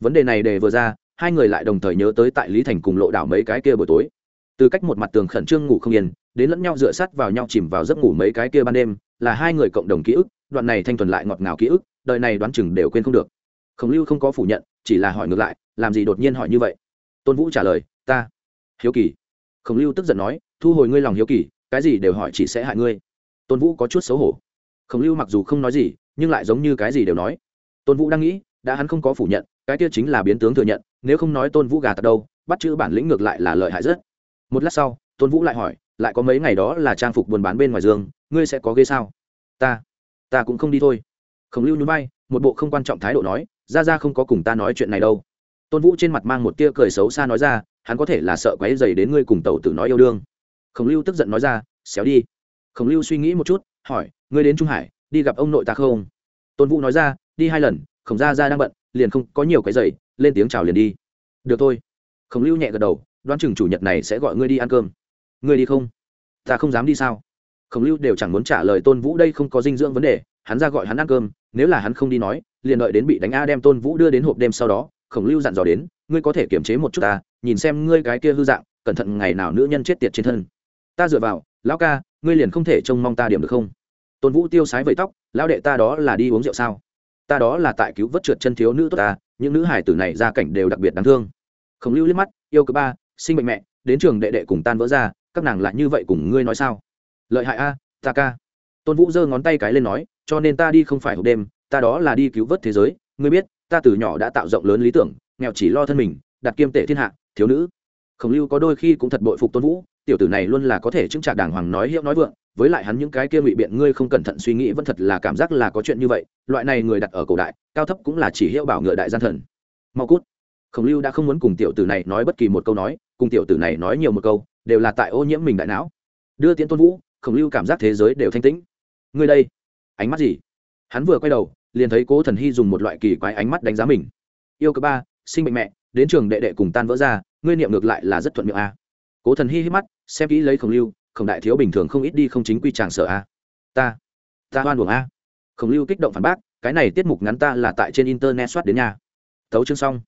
Vấn đề này đề vừa ra hai người lại đồng thời nhớ tới tại lý thành cùng lộ đảo mấy cái kia buổi tối. Từ cách một mặt tường khẩn trương ngủ không yên, đến lẫn nhau dựa sát vào nhau chìm vào giấc ngủ mấy cái kia ban đêm, là hai người cộng đồng ký ức, đoạn này thanh thuần lại ngọt ngào ký ức, đời này đoán chừng đều quên không được. Khổng lưu không có phủ nhận, chỉ là hỏi ngược lại, làm gì đột nhiên hỏi như vậy? Tôn vũ trả lời, ta, hiếu kỳ. Khổng lưu tức giận nói, thu hồi ngươi lòng hiếu kỳ, cái gì đều hỏi chỉ sẽ hại ngươi. Tôn vũ có chút xấu hổ. Khổng lưu mặc dù không nói gì, nhưng lại giống như cái gì đều nói. Tôn vũ đang nghĩ, đã hắn không có phủ nhận, cái kia chính là biến tướng thừa nhận nếu không nói tôn vũ gà tật đâu, bắt chữ bản lĩnh ngược lại là lợi hại rất. Một lát sau, tôn vũ lại hỏi, lại có mấy ngày đó là trang phục buôn bán bên ngoài giường, ngươi sẽ có ghê sao? Ta ta cũng không đi thôi. Khổng lưu nhún bay một bộ không quan trọng thái độ nói, ra ra không có cùng ta nói chuyện này đâu. Tôn vũ trên mặt mang một tia cười xấu xa nói ra, hắn có thể là sợ quáy dày đến ngươi cùng tàu tử nói yêu đương. Khổng lưu tức giận nói ra, xéo đi. Khổng lưu suy nghĩ một chút, hỏi, ngươi đến trung hải, đi gặp ông nội ta không? Tôn vũ nói ra, đi hai lần, khổng gia ra đang bận, liền không có nhiều cái giày lên tiếng chào liền đi. Được thôi. Khổng lưu nhẹ gật đầu, đoán chừng chủ nhật này sẽ gọi ngươi đi ăn cơm. Ngươi đi không? Ta không dám đi sao? Khổng lưu đều chẳng muốn trả lời tôn vũ đây không có dinh dưỡng vấn đề, hắn ra gọi hắn ăn cơm, nếu là hắn không đi nói, liền đợi đến bị đánh a đem tôn vũ đưa đến hộp đêm sau đó, khổng lưu dặn dò đến, ngươi có thể kiềm chế một chút ta, nhìn xem ngươi cái kia hư dạng, cẩn thận ngày nào nữ nhân chết tiệt trên thân. Ta dựa vào, lão ca, ngươi liền không thể trông mong ta điểm được không? Tôn vũ tiêu sái vẫy tóc, lão đệ ta đó là đi uống rượu sao? Ta đó là tại cứu vớt trượt chân thiếu nữ tốt ta những nữ hải tử này ra cảnh đều đặc biệt đáng thương. Khổng lưu liếc mắt, yêu cơ ba, sinh bệnh mẹ, đến trường đệ đệ cùng tan vỡ ra, các nàng lại như vậy cùng ngươi nói sao? Lợi hại a, ta ca. Tôn vũ giơ ngón tay cái lên nói, cho nên ta đi không phải hộp đêm, ta đó là đi cứu vớt thế giới. Ngươi biết, ta từ nhỏ đã tạo rộng lớn lý tưởng, nghèo chỉ lo thân mình, đặt kiêm tể thiên hạ, thiếu nữ. Khổng lưu có đôi khi cũng thật bội phục tôn vũ, tiểu tử này luôn là có thể chứng trả đàng hoàng nói hiệu nói vượng với lại hắn những cái kia ngụy biện ngươi không cẩn thận suy nghĩ vẫn thật là cảm giác là có chuyện như vậy, loại này người đặt ở cổ đại, cao thấp cũng là chỉ hiệu bảo ngựa đại gian thần. Mau cút. Khổng lưu đã không muốn cùng tiểu tử này nói bất kỳ một câu nói, cùng tiểu tử này nói nhiều một câu, đều là tại ô nhiễm mình đại não. Đưa tiến tôn vũ, khổng lưu cảm giác thế giới đều thanh tĩnh. Ngươi đây, ánh mắt gì? Hắn vừa quay đầu, liền thấy cố thần hy dùng một loại kỳ quái ánh mắt đánh giá mình. Yêu cơ ba, sinh bệnh mẹ, đến trường đệ đệ cùng tan vỡ ra, ngươi niệm ngược lại là rất thuận miệng a. Cố thần hy hít mắt, xem kỹ lấy khổng lưu khổng đại thiếu bình thường không ít đi không chính quy tràng sở a. Ta ta hoan buồng a. Khổng lưu kích động phản bác, cái này tiết mục ngắn ta là tại trên internet soát đến nhà tấu chương xong.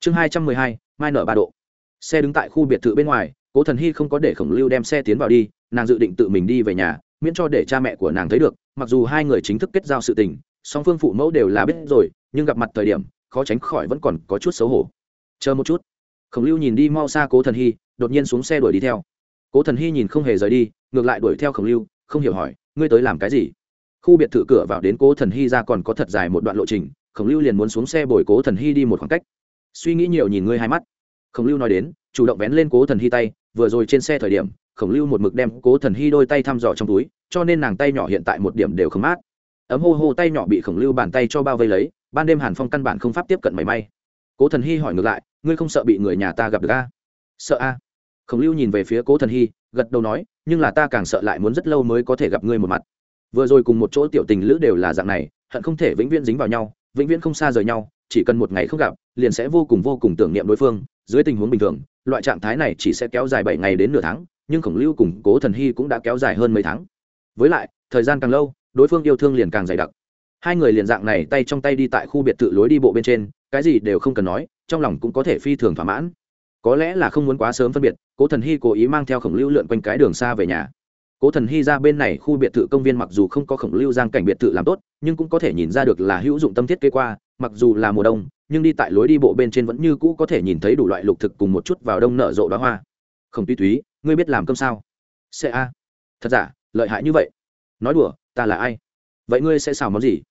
Chương hai trăm mười hai, mai nở ba độ. Xe đứng tại khu biệt thự bên ngoài, cố thần hy không có để khổng lưu đem xe tiến vào đi, nàng dự định tự mình đi về nhà, miễn cho để cha mẹ của nàng thấy được, mặc dù hai người chính thức kết giao sự tình, song phương phụ mẫu đều là biết rồi, nhưng gặp mặt thời điểm, khó tránh khỏi vẫn còn có chút xấu hổ. Chờ một chút. Khổng lưu nhìn đi mau xa cố thần hy, đột nhiên xuống xe đuổi đi theo cố thần hy nhìn không hề rời đi, ngược lại đuổi theo khổng lưu, không hiểu hỏi, ngươi tới làm cái gì? Khu biệt thự cửa vào đến cố thần hy ra còn có thật dài một đoạn lộ trình, khổng lưu liền muốn xuống xe bồi cố thần hy đi một khoảng cách. Suy nghĩ nhiều nhìn ngươi hai mắt. Khổng lưu nói đến, chủ động vén lên cố thần hy tay, vừa rồi trên xe thời điểm, khổng lưu một mực đem cố thần hy đôi tay thăm dò trong túi, cho nên nàng tay nhỏ hiện tại một điểm đều không mát. Ấm hô hô tay nhỏ bị khổng lưu bàn tay cho bao vây lấy, ban đêm hàn phong căn bản không pháp tiếp cận mảy may. Cố thần hy hỏi ngược lại, ngươi không sợ bị người nhà ta gặp được a? Sợ a khổng lưu nhìn về phía cố thần hy, gật đầu nói, nhưng là ta càng sợ lại muốn rất lâu mới có thể gặp ngươi một mặt. Vừa rồi cùng một chỗ tiểu tình lữ đều là dạng này, hận không thể vĩnh viễn dính vào nhau, vĩnh viễn không xa rời nhau, chỉ cần một ngày không gặp, liền sẽ vô cùng vô cùng tưởng niệm đối phương. Dưới tình huống bình thường, loại trạng thái này chỉ sẽ kéo dài bảy ngày đến nửa tháng, nhưng khổng lưu cùng cố thần hy cũng đã kéo dài hơn mấy tháng. Với lại, thời gian càng lâu, đối phương yêu thương liền càng dày đặc. Hai người liền dạng này tay trong tay đi tại khu biệt thự lối đi bộ bên trên, cái gì đều không cần nói, trong lòng cũng có thể phi thường thỏa mãn có lẽ là không muốn quá sớm phân biệt, cố thần hy cố ý mang theo khổng lưu lượn quanh cái đường xa về nhà. Cố thần hy ra bên này khu biệt thự công viên mặc dù không có khổng lưu giang cảnh biệt thự làm tốt, nhưng cũng có thể nhìn ra được là hữu dụng tâm thiết kế qua, mặc dù là mùa đông, nhưng đi tại lối đi bộ bên trên vẫn như cũ có thể nhìn thấy đủ loại lục thực cùng một chút vào đông nở rộ đoá hoa. Không tuy túy, ngươi biết làm cơm sao? Sẽ a. Thật giả, lợi hại như vậy. Nói đùa, ta là ai? Vậy ngươi sẽ xào món gì?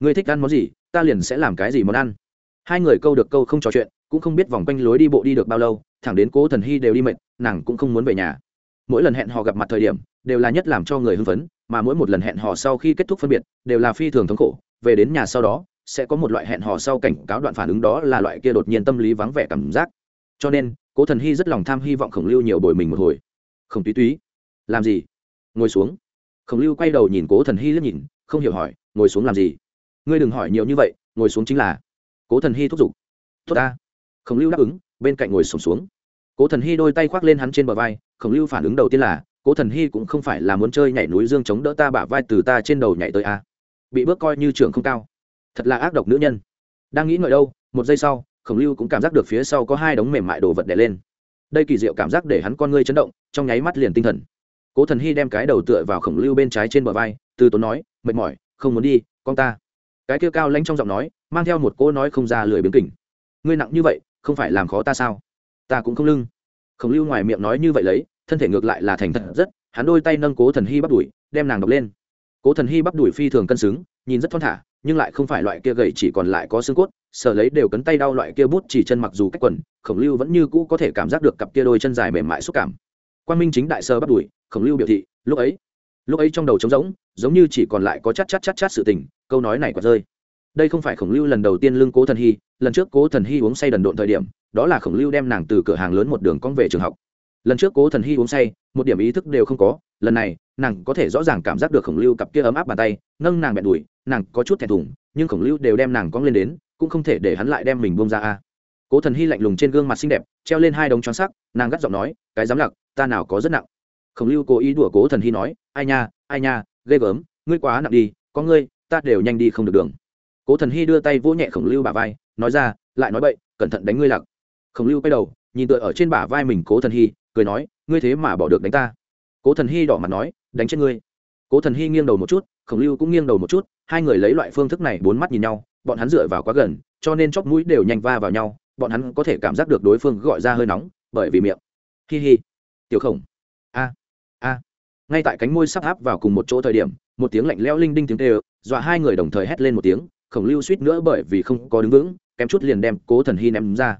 Ngươi thích ăn món gì? Ta liền sẽ làm cái gì món ăn? Hai người câu được câu không trò chuyện cũng không biết vòng quanh lối đi bộ đi được bao lâu, thẳng đến cố thần hy đều đi mệt, nàng cũng không muốn về nhà. Mỗi lần hẹn hò gặp mặt thời điểm, đều là nhất làm cho người hưng phấn, mà mỗi một lần hẹn hò sau khi kết thúc phân biệt, đều là phi thường thống khổ. Về đến nhà sau đó, sẽ có một loại hẹn hò sau cảnh cáo đoạn phản ứng đó là loại kia đột nhiên tâm lý vắng vẻ cảm giác. Cho nên, cố thần hy rất lòng tham hy vọng khổng lưu nhiều bồi mình một hồi. Không túy túy, làm gì? Ngồi xuống. Khổng lưu quay đầu nhìn cố thần hy liếc nhìn, không hiểu hỏi, ngồi xuống làm gì? Ngươi đừng hỏi nhiều như vậy, ngồi xuống chính là. Cố thần hy thúc giục. Tốt ta khổng lưu đáp ứng, bên cạnh ngồi sổm xuống. Cố thần hy đôi tay khoác lên hắn trên bờ vai, khổng lưu phản ứng đầu tiên là, cố thần hy cũng không phải là muốn chơi nhảy núi dương chống đỡ ta bả vai từ ta trên đầu nhảy tới a. Bị bước coi như trường không cao. Thật là ác độc nữ nhân. Đang nghĩ ngợi đâu, một giây sau, khổng lưu cũng cảm giác được phía sau có hai đống mềm mại đồ vật đè lên. Đây kỳ diệu cảm giác để hắn con ngươi chấn động, trong nháy mắt liền tinh thần. Cố thần hy đem cái đầu tựa vào khổng lưu bên trái trên bờ vai, từ tốn nói, mệt mỏi, không muốn đi, con ta. Cái kia cao lanh trong giọng nói, mang theo một cô nói không ra lười biến kỉnh ngươi nặng như vậy không phải làm khó ta sao? Ta cũng không lưng. Khổng lưu ngoài miệng nói như vậy lấy, thân thể ngược lại là thành thật rất, hắn đôi tay nâng cố thần hy bắt đuổi đem nàng đập lên. Cố thần hy bắp đuổi phi thường cân xứng, nhìn rất thon thả, nhưng lại không phải loại kia gầy chỉ còn lại có xương cốt sở lấy đều cấn tay đau loại kia bút chỉ chân mặc dù cách quần, khổng lưu vẫn như cũ có thể cảm giác được cặp kia đôi chân dài mềm mại xúc cảm. Quan minh chính đại sơ bắt đuổi khổng lưu biểu thị, lúc ấy lúc ấy trong đầu trống rỗng, giống như chỉ còn lại có chát chát chát chát sự tình, câu nói này quả rơi đây không phải khổng lưu lần đầu tiên lưng cố thần hy, lần trước cố thần hy uống say đần độn thời điểm, đó là khổng lưu đem nàng từ cửa hàng lớn một đường con về trường học. Lần trước cố thần hy uống say, một điểm ý thức đều không có, lần này, nàng có thể rõ ràng cảm giác được khổng lưu cặp kia ấm áp bàn tay, nâng nàng bẹn đùi, nàng có chút thẹn thùng, nhưng khổng lưu đều đem nàng cong lên đến, cũng không thể để hắn lại đem mình bông ra a. Cố thần hy lạnh lùng trên gương mặt xinh đẹp, treo lên hai đống tròn sắc, nàng gắt giọng nói, cái dám lặc, ta nào có rất nặng. Khổng lưu cố ý đùa cố thần hy nói, ai nha ai nha, ghê gớm, ngươi quá nặng đi, có ngươi, ta đều nhanh đi không được đường cố thần hy đưa tay vỗ nhẹ khổng lưu bả vai, nói ra, lại nói bậy, cẩn thận đánh ngươi lặc khổng lưu quay đầu, nhìn tựa ở trên bả vai mình cố thần hy, cười nói, ngươi thế mà bỏ được đánh ta. Cố thần hy đỏ mặt nói, đánh chết ngươi. Cố thần hy nghiêng đầu một chút, khổng lưu cũng nghiêng đầu một chút, hai người lấy loại phương thức này bốn mắt nhìn nhau, bọn hắn dựa vào quá gần, cho nên chóp mũi đều nhanh va vào nhau, bọn hắn có thể cảm giác được đối phương gọi ra hơi nóng, bởi vì miệng. Hi hi. Tiểu khổng. A a. Ngay tại cánh môi sắp áp vào cùng một chỗ thời điểm, một tiếng lạnh lẽo linh đinh tiếng tê dọa hai người đồng thời hét lên một tiếng khổng lưu suýt nữa bởi vì không có đứng vững, kém chút liền đem cố thần hy ném ra.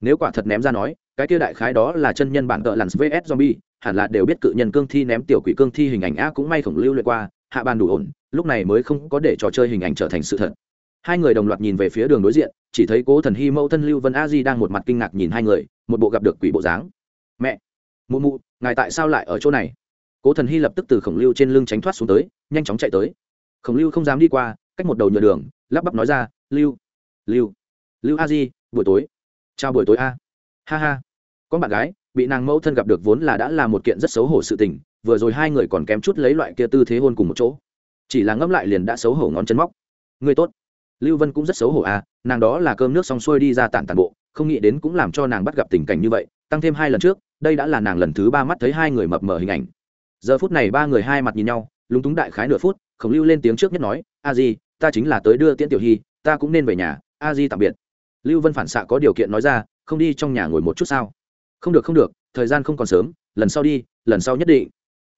Nếu quả thật ném ra nói, cái kia đại khái đó là chân nhân bản cỡ lặn vs zombie, hẳn là đều biết cự nhân cương thi ném tiểu quỷ cương thi hình ảnh a cũng may khổng lưu luyện qua, hạ bàn đủ ổn, lúc này mới không có để trò chơi hình ảnh trở thành sự thật. Hai người đồng loạt nhìn về phía đường đối diện, chỉ thấy cố thần hy mẫu thân lưu vân a di đang một mặt kinh ngạc nhìn hai người, một bộ gặp được quỷ bộ dáng. Mẹ, mụ mụ, ngài tại sao lại ở chỗ này? Cố thần hy lập tức từ khổng lưu trên lưng tránh thoát xuống tới, nhanh chóng chạy tới. Khổng lưu không dám đi qua cách một đầu nhựa đường, lắp bắp nói ra, lưu lưu lưu a di, buổi tối. Chào buổi tối a. Ha ha. Con bạn gái, bị nàng mẫu thân gặp được vốn là đã là một kiện rất xấu hổ sự tình, vừa rồi hai người còn kém chút lấy loại kia tư thế hôn cùng một chỗ. Chỉ là ngẫm lại liền đã xấu hổ ngón chân móc. Người tốt. Lưu vân cũng rất xấu hổ à nàng đó là cơm nước xong xuôi đi ra tản tàn bộ, không nghĩ đến cũng làm cho nàng bắt gặp tình cảnh như vậy, tăng thêm hai lần trước, đây đã là nàng lần thứ ba mắt thấy hai người mập mờ hình ảnh. Giờ phút này ba người hai mặt nhìn nhau, lúng túng đại khái nửa phút, khổng lưu lên tiếng trước nhất nói, a di ta chính là tới đưa tiễn tiểu hy, ta cũng nên về nhà, a di tạm biệt. Lưu vân phản xạ có điều kiện nói ra, không đi trong nhà ngồi một chút sao? Không được không được, thời gian không còn sớm, lần sau đi, lần sau nhất định.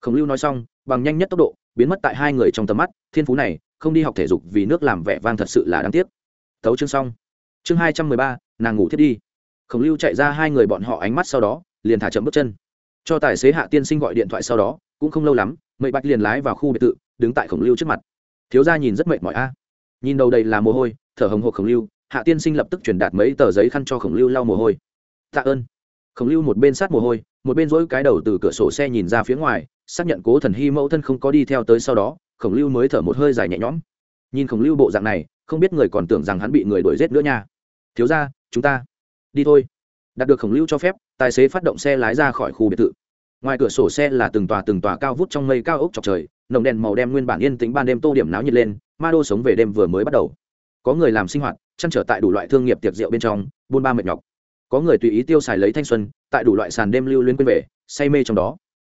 Khổng lưu nói xong, bằng nhanh nhất tốc độ, biến mất tại hai người trong tầm mắt, thiên phú này, không đi học thể dục vì nước làm vẻ vang thật sự là đáng tiếc. Thấu chương xong. Chương hai trăm mười ba, nàng ngủ thiết đi. Khổng lưu chạy ra hai người bọn họ ánh mắt sau đó, liền thả chậm bước chân. Cho tài xế hạ tiên sinh gọi điện thoại sau đó, cũng không lâu lắm mậy bạch liền lái vào khu biệt thự, đứng tại khổng lưu trước mặt thiếu gia nhìn rất mệt mỏi a. À. Nhìn đầu đầy là mồ hôi, thở hồng hộc khổng lưu, hạ tiên sinh lập tức truyền đạt mấy tờ giấy khăn cho khổng lưu lau mồ hôi. Tạ ơn. Khổng lưu một bên sát mồ hôi, một bên dỗi cái đầu từ cửa sổ xe nhìn ra phía ngoài, xác nhận cố thần hy mẫu thân không có đi theo tới sau đó, khổng lưu mới thở một hơi dài nhẹ nhõm. Nhìn khổng lưu bộ dạng này, không biết người còn tưởng rằng hắn bị người đuổi giết nữa nha. Thiếu ra chúng ta đi thôi. Đạt được khổng lưu cho phép, tài xế phát động xe lái ra khỏi khu biệt thự. Ngoài cửa sổ xe là từng tòa từng tòa cao vút trong mây cao ốc chọc trời nồng đèn màu đem nguyên bản yên tĩnh ban đêm tô điểm náo nhiệt lên, ma đô sống về đêm vừa mới bắt đầu. Có người làm sinh hoạt, chăn trở tại đủ loại thương nghiệp tiệc rượu bên trong, buôn ba mệt nhọc. Có người tùy ý tiêu xài lấy thanh xuân, tại đủ loại sàn đêm lưu luyến quên về, say mê trong đó.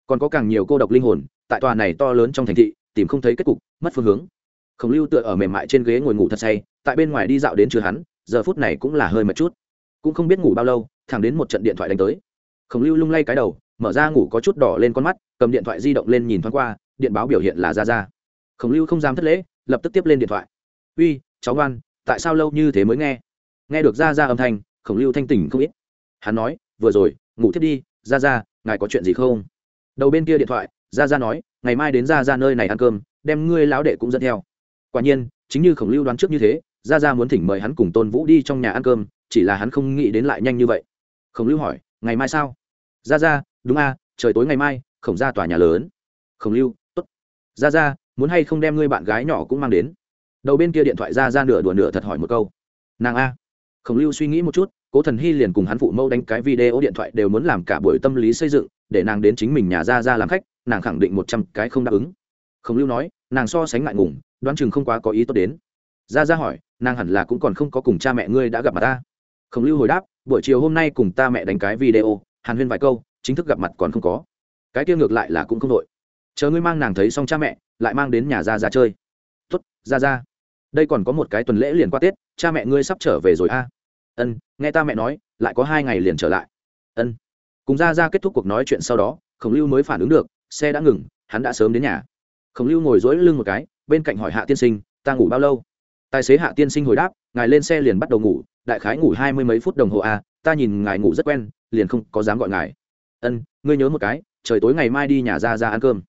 Còn có càng nhiều cô độc linh hồn, tại tòa này to lớn trong thành thị, tìm không thấy kết cục, mất phương hướng. Khổng lưu tựa ở mềm mại trên ghế ngồi ngủ thật say, tại bên ngoài đi dạo đến chưa hắn, giờ phút này cũng là hơi mệt chút. Cũng không biết ngủ bao lâu, thẳng đến một trận điện thoại đánh tới. Khổng lưu lung lay cái đầu, mở ra ngủ có chút đỏ lên con mắt, cầm điện thoại di động lên nhìn thoáng qua điện báo biểu hiện là ra ra. Khổng lưu không dám thất lễ, lập tức tiếp lên điện thoại. Uy, cháu ngoan, tại sao lâu như thế mới nghe? Nghe được ra ra âm thanh, khổng lưu thanh tỉnh không ít. Hắn nói, vừa rồi, ngủ thiết đi, ra ra, ngài có chuyện gì không? Đầu bên kia điện thoại, ra ra nói, ngày mai đến ra ra nơi này ăn cơm, đem ngươi lão đệ cũng dẫn theo. Quả nhiên, chính như khổng lưu đoán trước như thế, ra ra muốn thỉnh mời hắn cùng tôn vũ đi trong nhà ăn cơm, chỉ là hắn không nghĩ đến lại nhanh như vậy. Khổng lưu hỏi, ngày mai sao? Ra ra, đúng a, trời tối ngày mai, khổng ra tòa nhà lớn. Khổng lưu ra ra, muốn hay không đem ngươi bạn gái nhỏ cũng mang đến? Đầu bên kia điện thoại ra ra nửa đùa nửa thật hỏi một câu. Nàng a. Khổng lưu suy nghĩ một chút, cố thần hy liền cùng hắn phụ mẫu đánh cái video điện thoại đều muốn làm cả buổi tâm lý xây dựng, để nàng đến chính mình nhà ra ra làm khách, nàng khẳng định một trăm cái không đáp ứng. Khổng lưu nói, nàng so sánh ngại ngùng, đoán chừng không quá có ý tốt đến. Ra ra hỏi, nàng hẳn là cũng còn không có cùng cha mẹ ngươi đã gặp mặt ta. Khổng lưu hồi đáp, buổi chiều hôm nay cùng ta mẹ đánh cái video, hàn huyên vài câu, chính thức gặp mặt còn không có. Cái kia ngược lại là cũng không đội chờ ngươi mang nàng thấy xong cha mẹ, lại mang đến nhà ra ra chơi. Tuất ra ra đây còn có một cái tuần lễ liền qua tết, cha mẹ ngươi sắp trở về rồi a. Ân, nghe ta mẹ nói, lại có hai ngày liền trở lại. Ân. Cùng ra ra kết thúc cuộc nói chuyện sau đó, khổng lưu mới phản ứng được, xe đã ngừng, hắn đã sớm đến nhà. Khổng lưu ngồi dối lưng một cái, bên cạnh hỏi hạ tiên sinh, ta ngủ bao lâu? Tài xế hạ tiên sinh hồi đáp, ngài lên xe liền bắt đầu ngủ, đại khái ngủ hai mươi mấy phút đồng hồ à ta nhìn ngài ngủ rất quen, liền không có dám gọi ngài. Ân, ngươi nhớ một cái, trời tối ngày mai đi nhà ra ra ăn cơm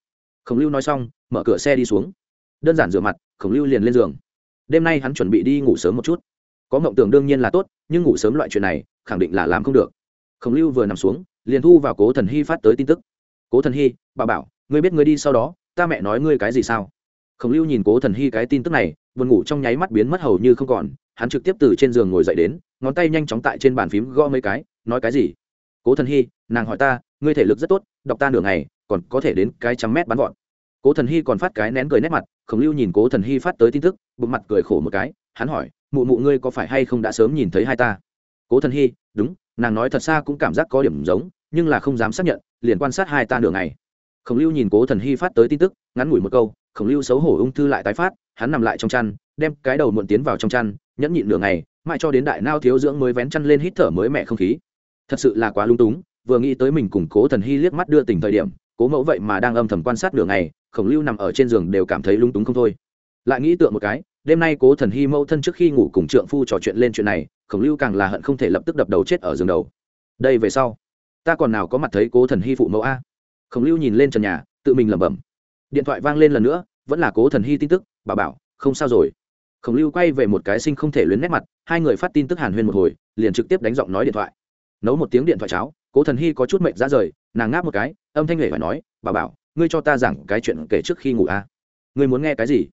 khổng lưu nói xong, mở cửa xe đi xuống. Đơn giản rửa mặt, khổng lưu liền lên giường. Đêm nay hắn chuẩn bị đi ngủ sớm một chút. Có mộng tưởng đương nhiên là tốt, nhưng ngủ sớm loại chuyện này, khẳng định là làm không được. Khổng lưu vừa nằm xuống, liền thu vào cố thần hy phát tới tin tức. Cố thần hy, bà bảo, ngươi biết ngươi đi sau đó, ta mẹ nói ngươi cái gì sao? Khổng lưu nhìn cố thần hy cái tin tức này, buồn ngủ trong nháy mắt biến mất hầu như không còn. Hắn trực tiếp từ trên giường ngồi dậy đến, ngón tay nhanh chóng tại trên bàn phím gõ mấy cái, nói cái gì? Cố thần hy, nàng hỏi ta, ngươi thể lực rất tốt, đọc ta nửa ngày còn có thể đến cái trăm mét bắn gọn cố thần hy còn phát cái nén cười nét mặt, khổng lưu nhìn cố thần hy phát tới tin tức, bụng mặt cười khổ một cái, hắn hỏi, mụ mụ ngươi có phải hay không đã sớm nhìn thấy hai ta? Cố thần hy, đúng, nàng nói thật xa cũng cảm giác có điểm giống, nhưng là không dám xác nhận, liền quan sát hai ta nửa ngày. Khổng lưu nhìn cố thần hy phát tới tin tức, ngắn ngủi một câu, khổng lưu xấu hổ ung thư lại tái phát, hắn nằm lại trong chăn, đem cái đầu muộn tiến vào trong chăn, nhẫn nhịn nửa ngày, mãi cho đến đại nao thiếu dưỡng mới vén chăn lên hít thở mới mẹ không khí. Thật sự là quá lung túng, vừa nghĩ tới mình cùng cố thần hy liếc mắt đưa tình thời điểm cố mẫu vậy mà đang âm thầm quan sát đường này, khổng lưu nằm ở trên giường đều cảm thấy lung túng không thôi. Lại nghĩ tượng một cái đêm nay cố thần hy mẫu thân trước khi ngủ cùng trượng phu trò chuyện lên chuyện này khổng lưu càng là hận không thể lập tức đập đầu chết ở giường đầu. Đây về sau ta còn nào có mặt thấy cố thần hy phụ mẫu a? Khổng lưu nhìn lên trần nhà tự mình lẩm bẩm. Điện thoại vang lên lần nữa vẫn là cố thần hy tin tức bà bảo không sao rồi. Khổng lưu quay về một cái sinh không thể luyến nét mặt hai người phát tin tức hàn huyên một hồi liền trực tiếp đánh giọng nói điện thoại. Nấu một tiếng điện thoại cháo cố thần hy có chút mệnh ra rời, nàng ngáp một cái, âm thanh lệ phải nói, bà bảo, ngươi cho ta giảng cái chuyện kể trước khi ngủ a ngươi muốn nghe cái gì?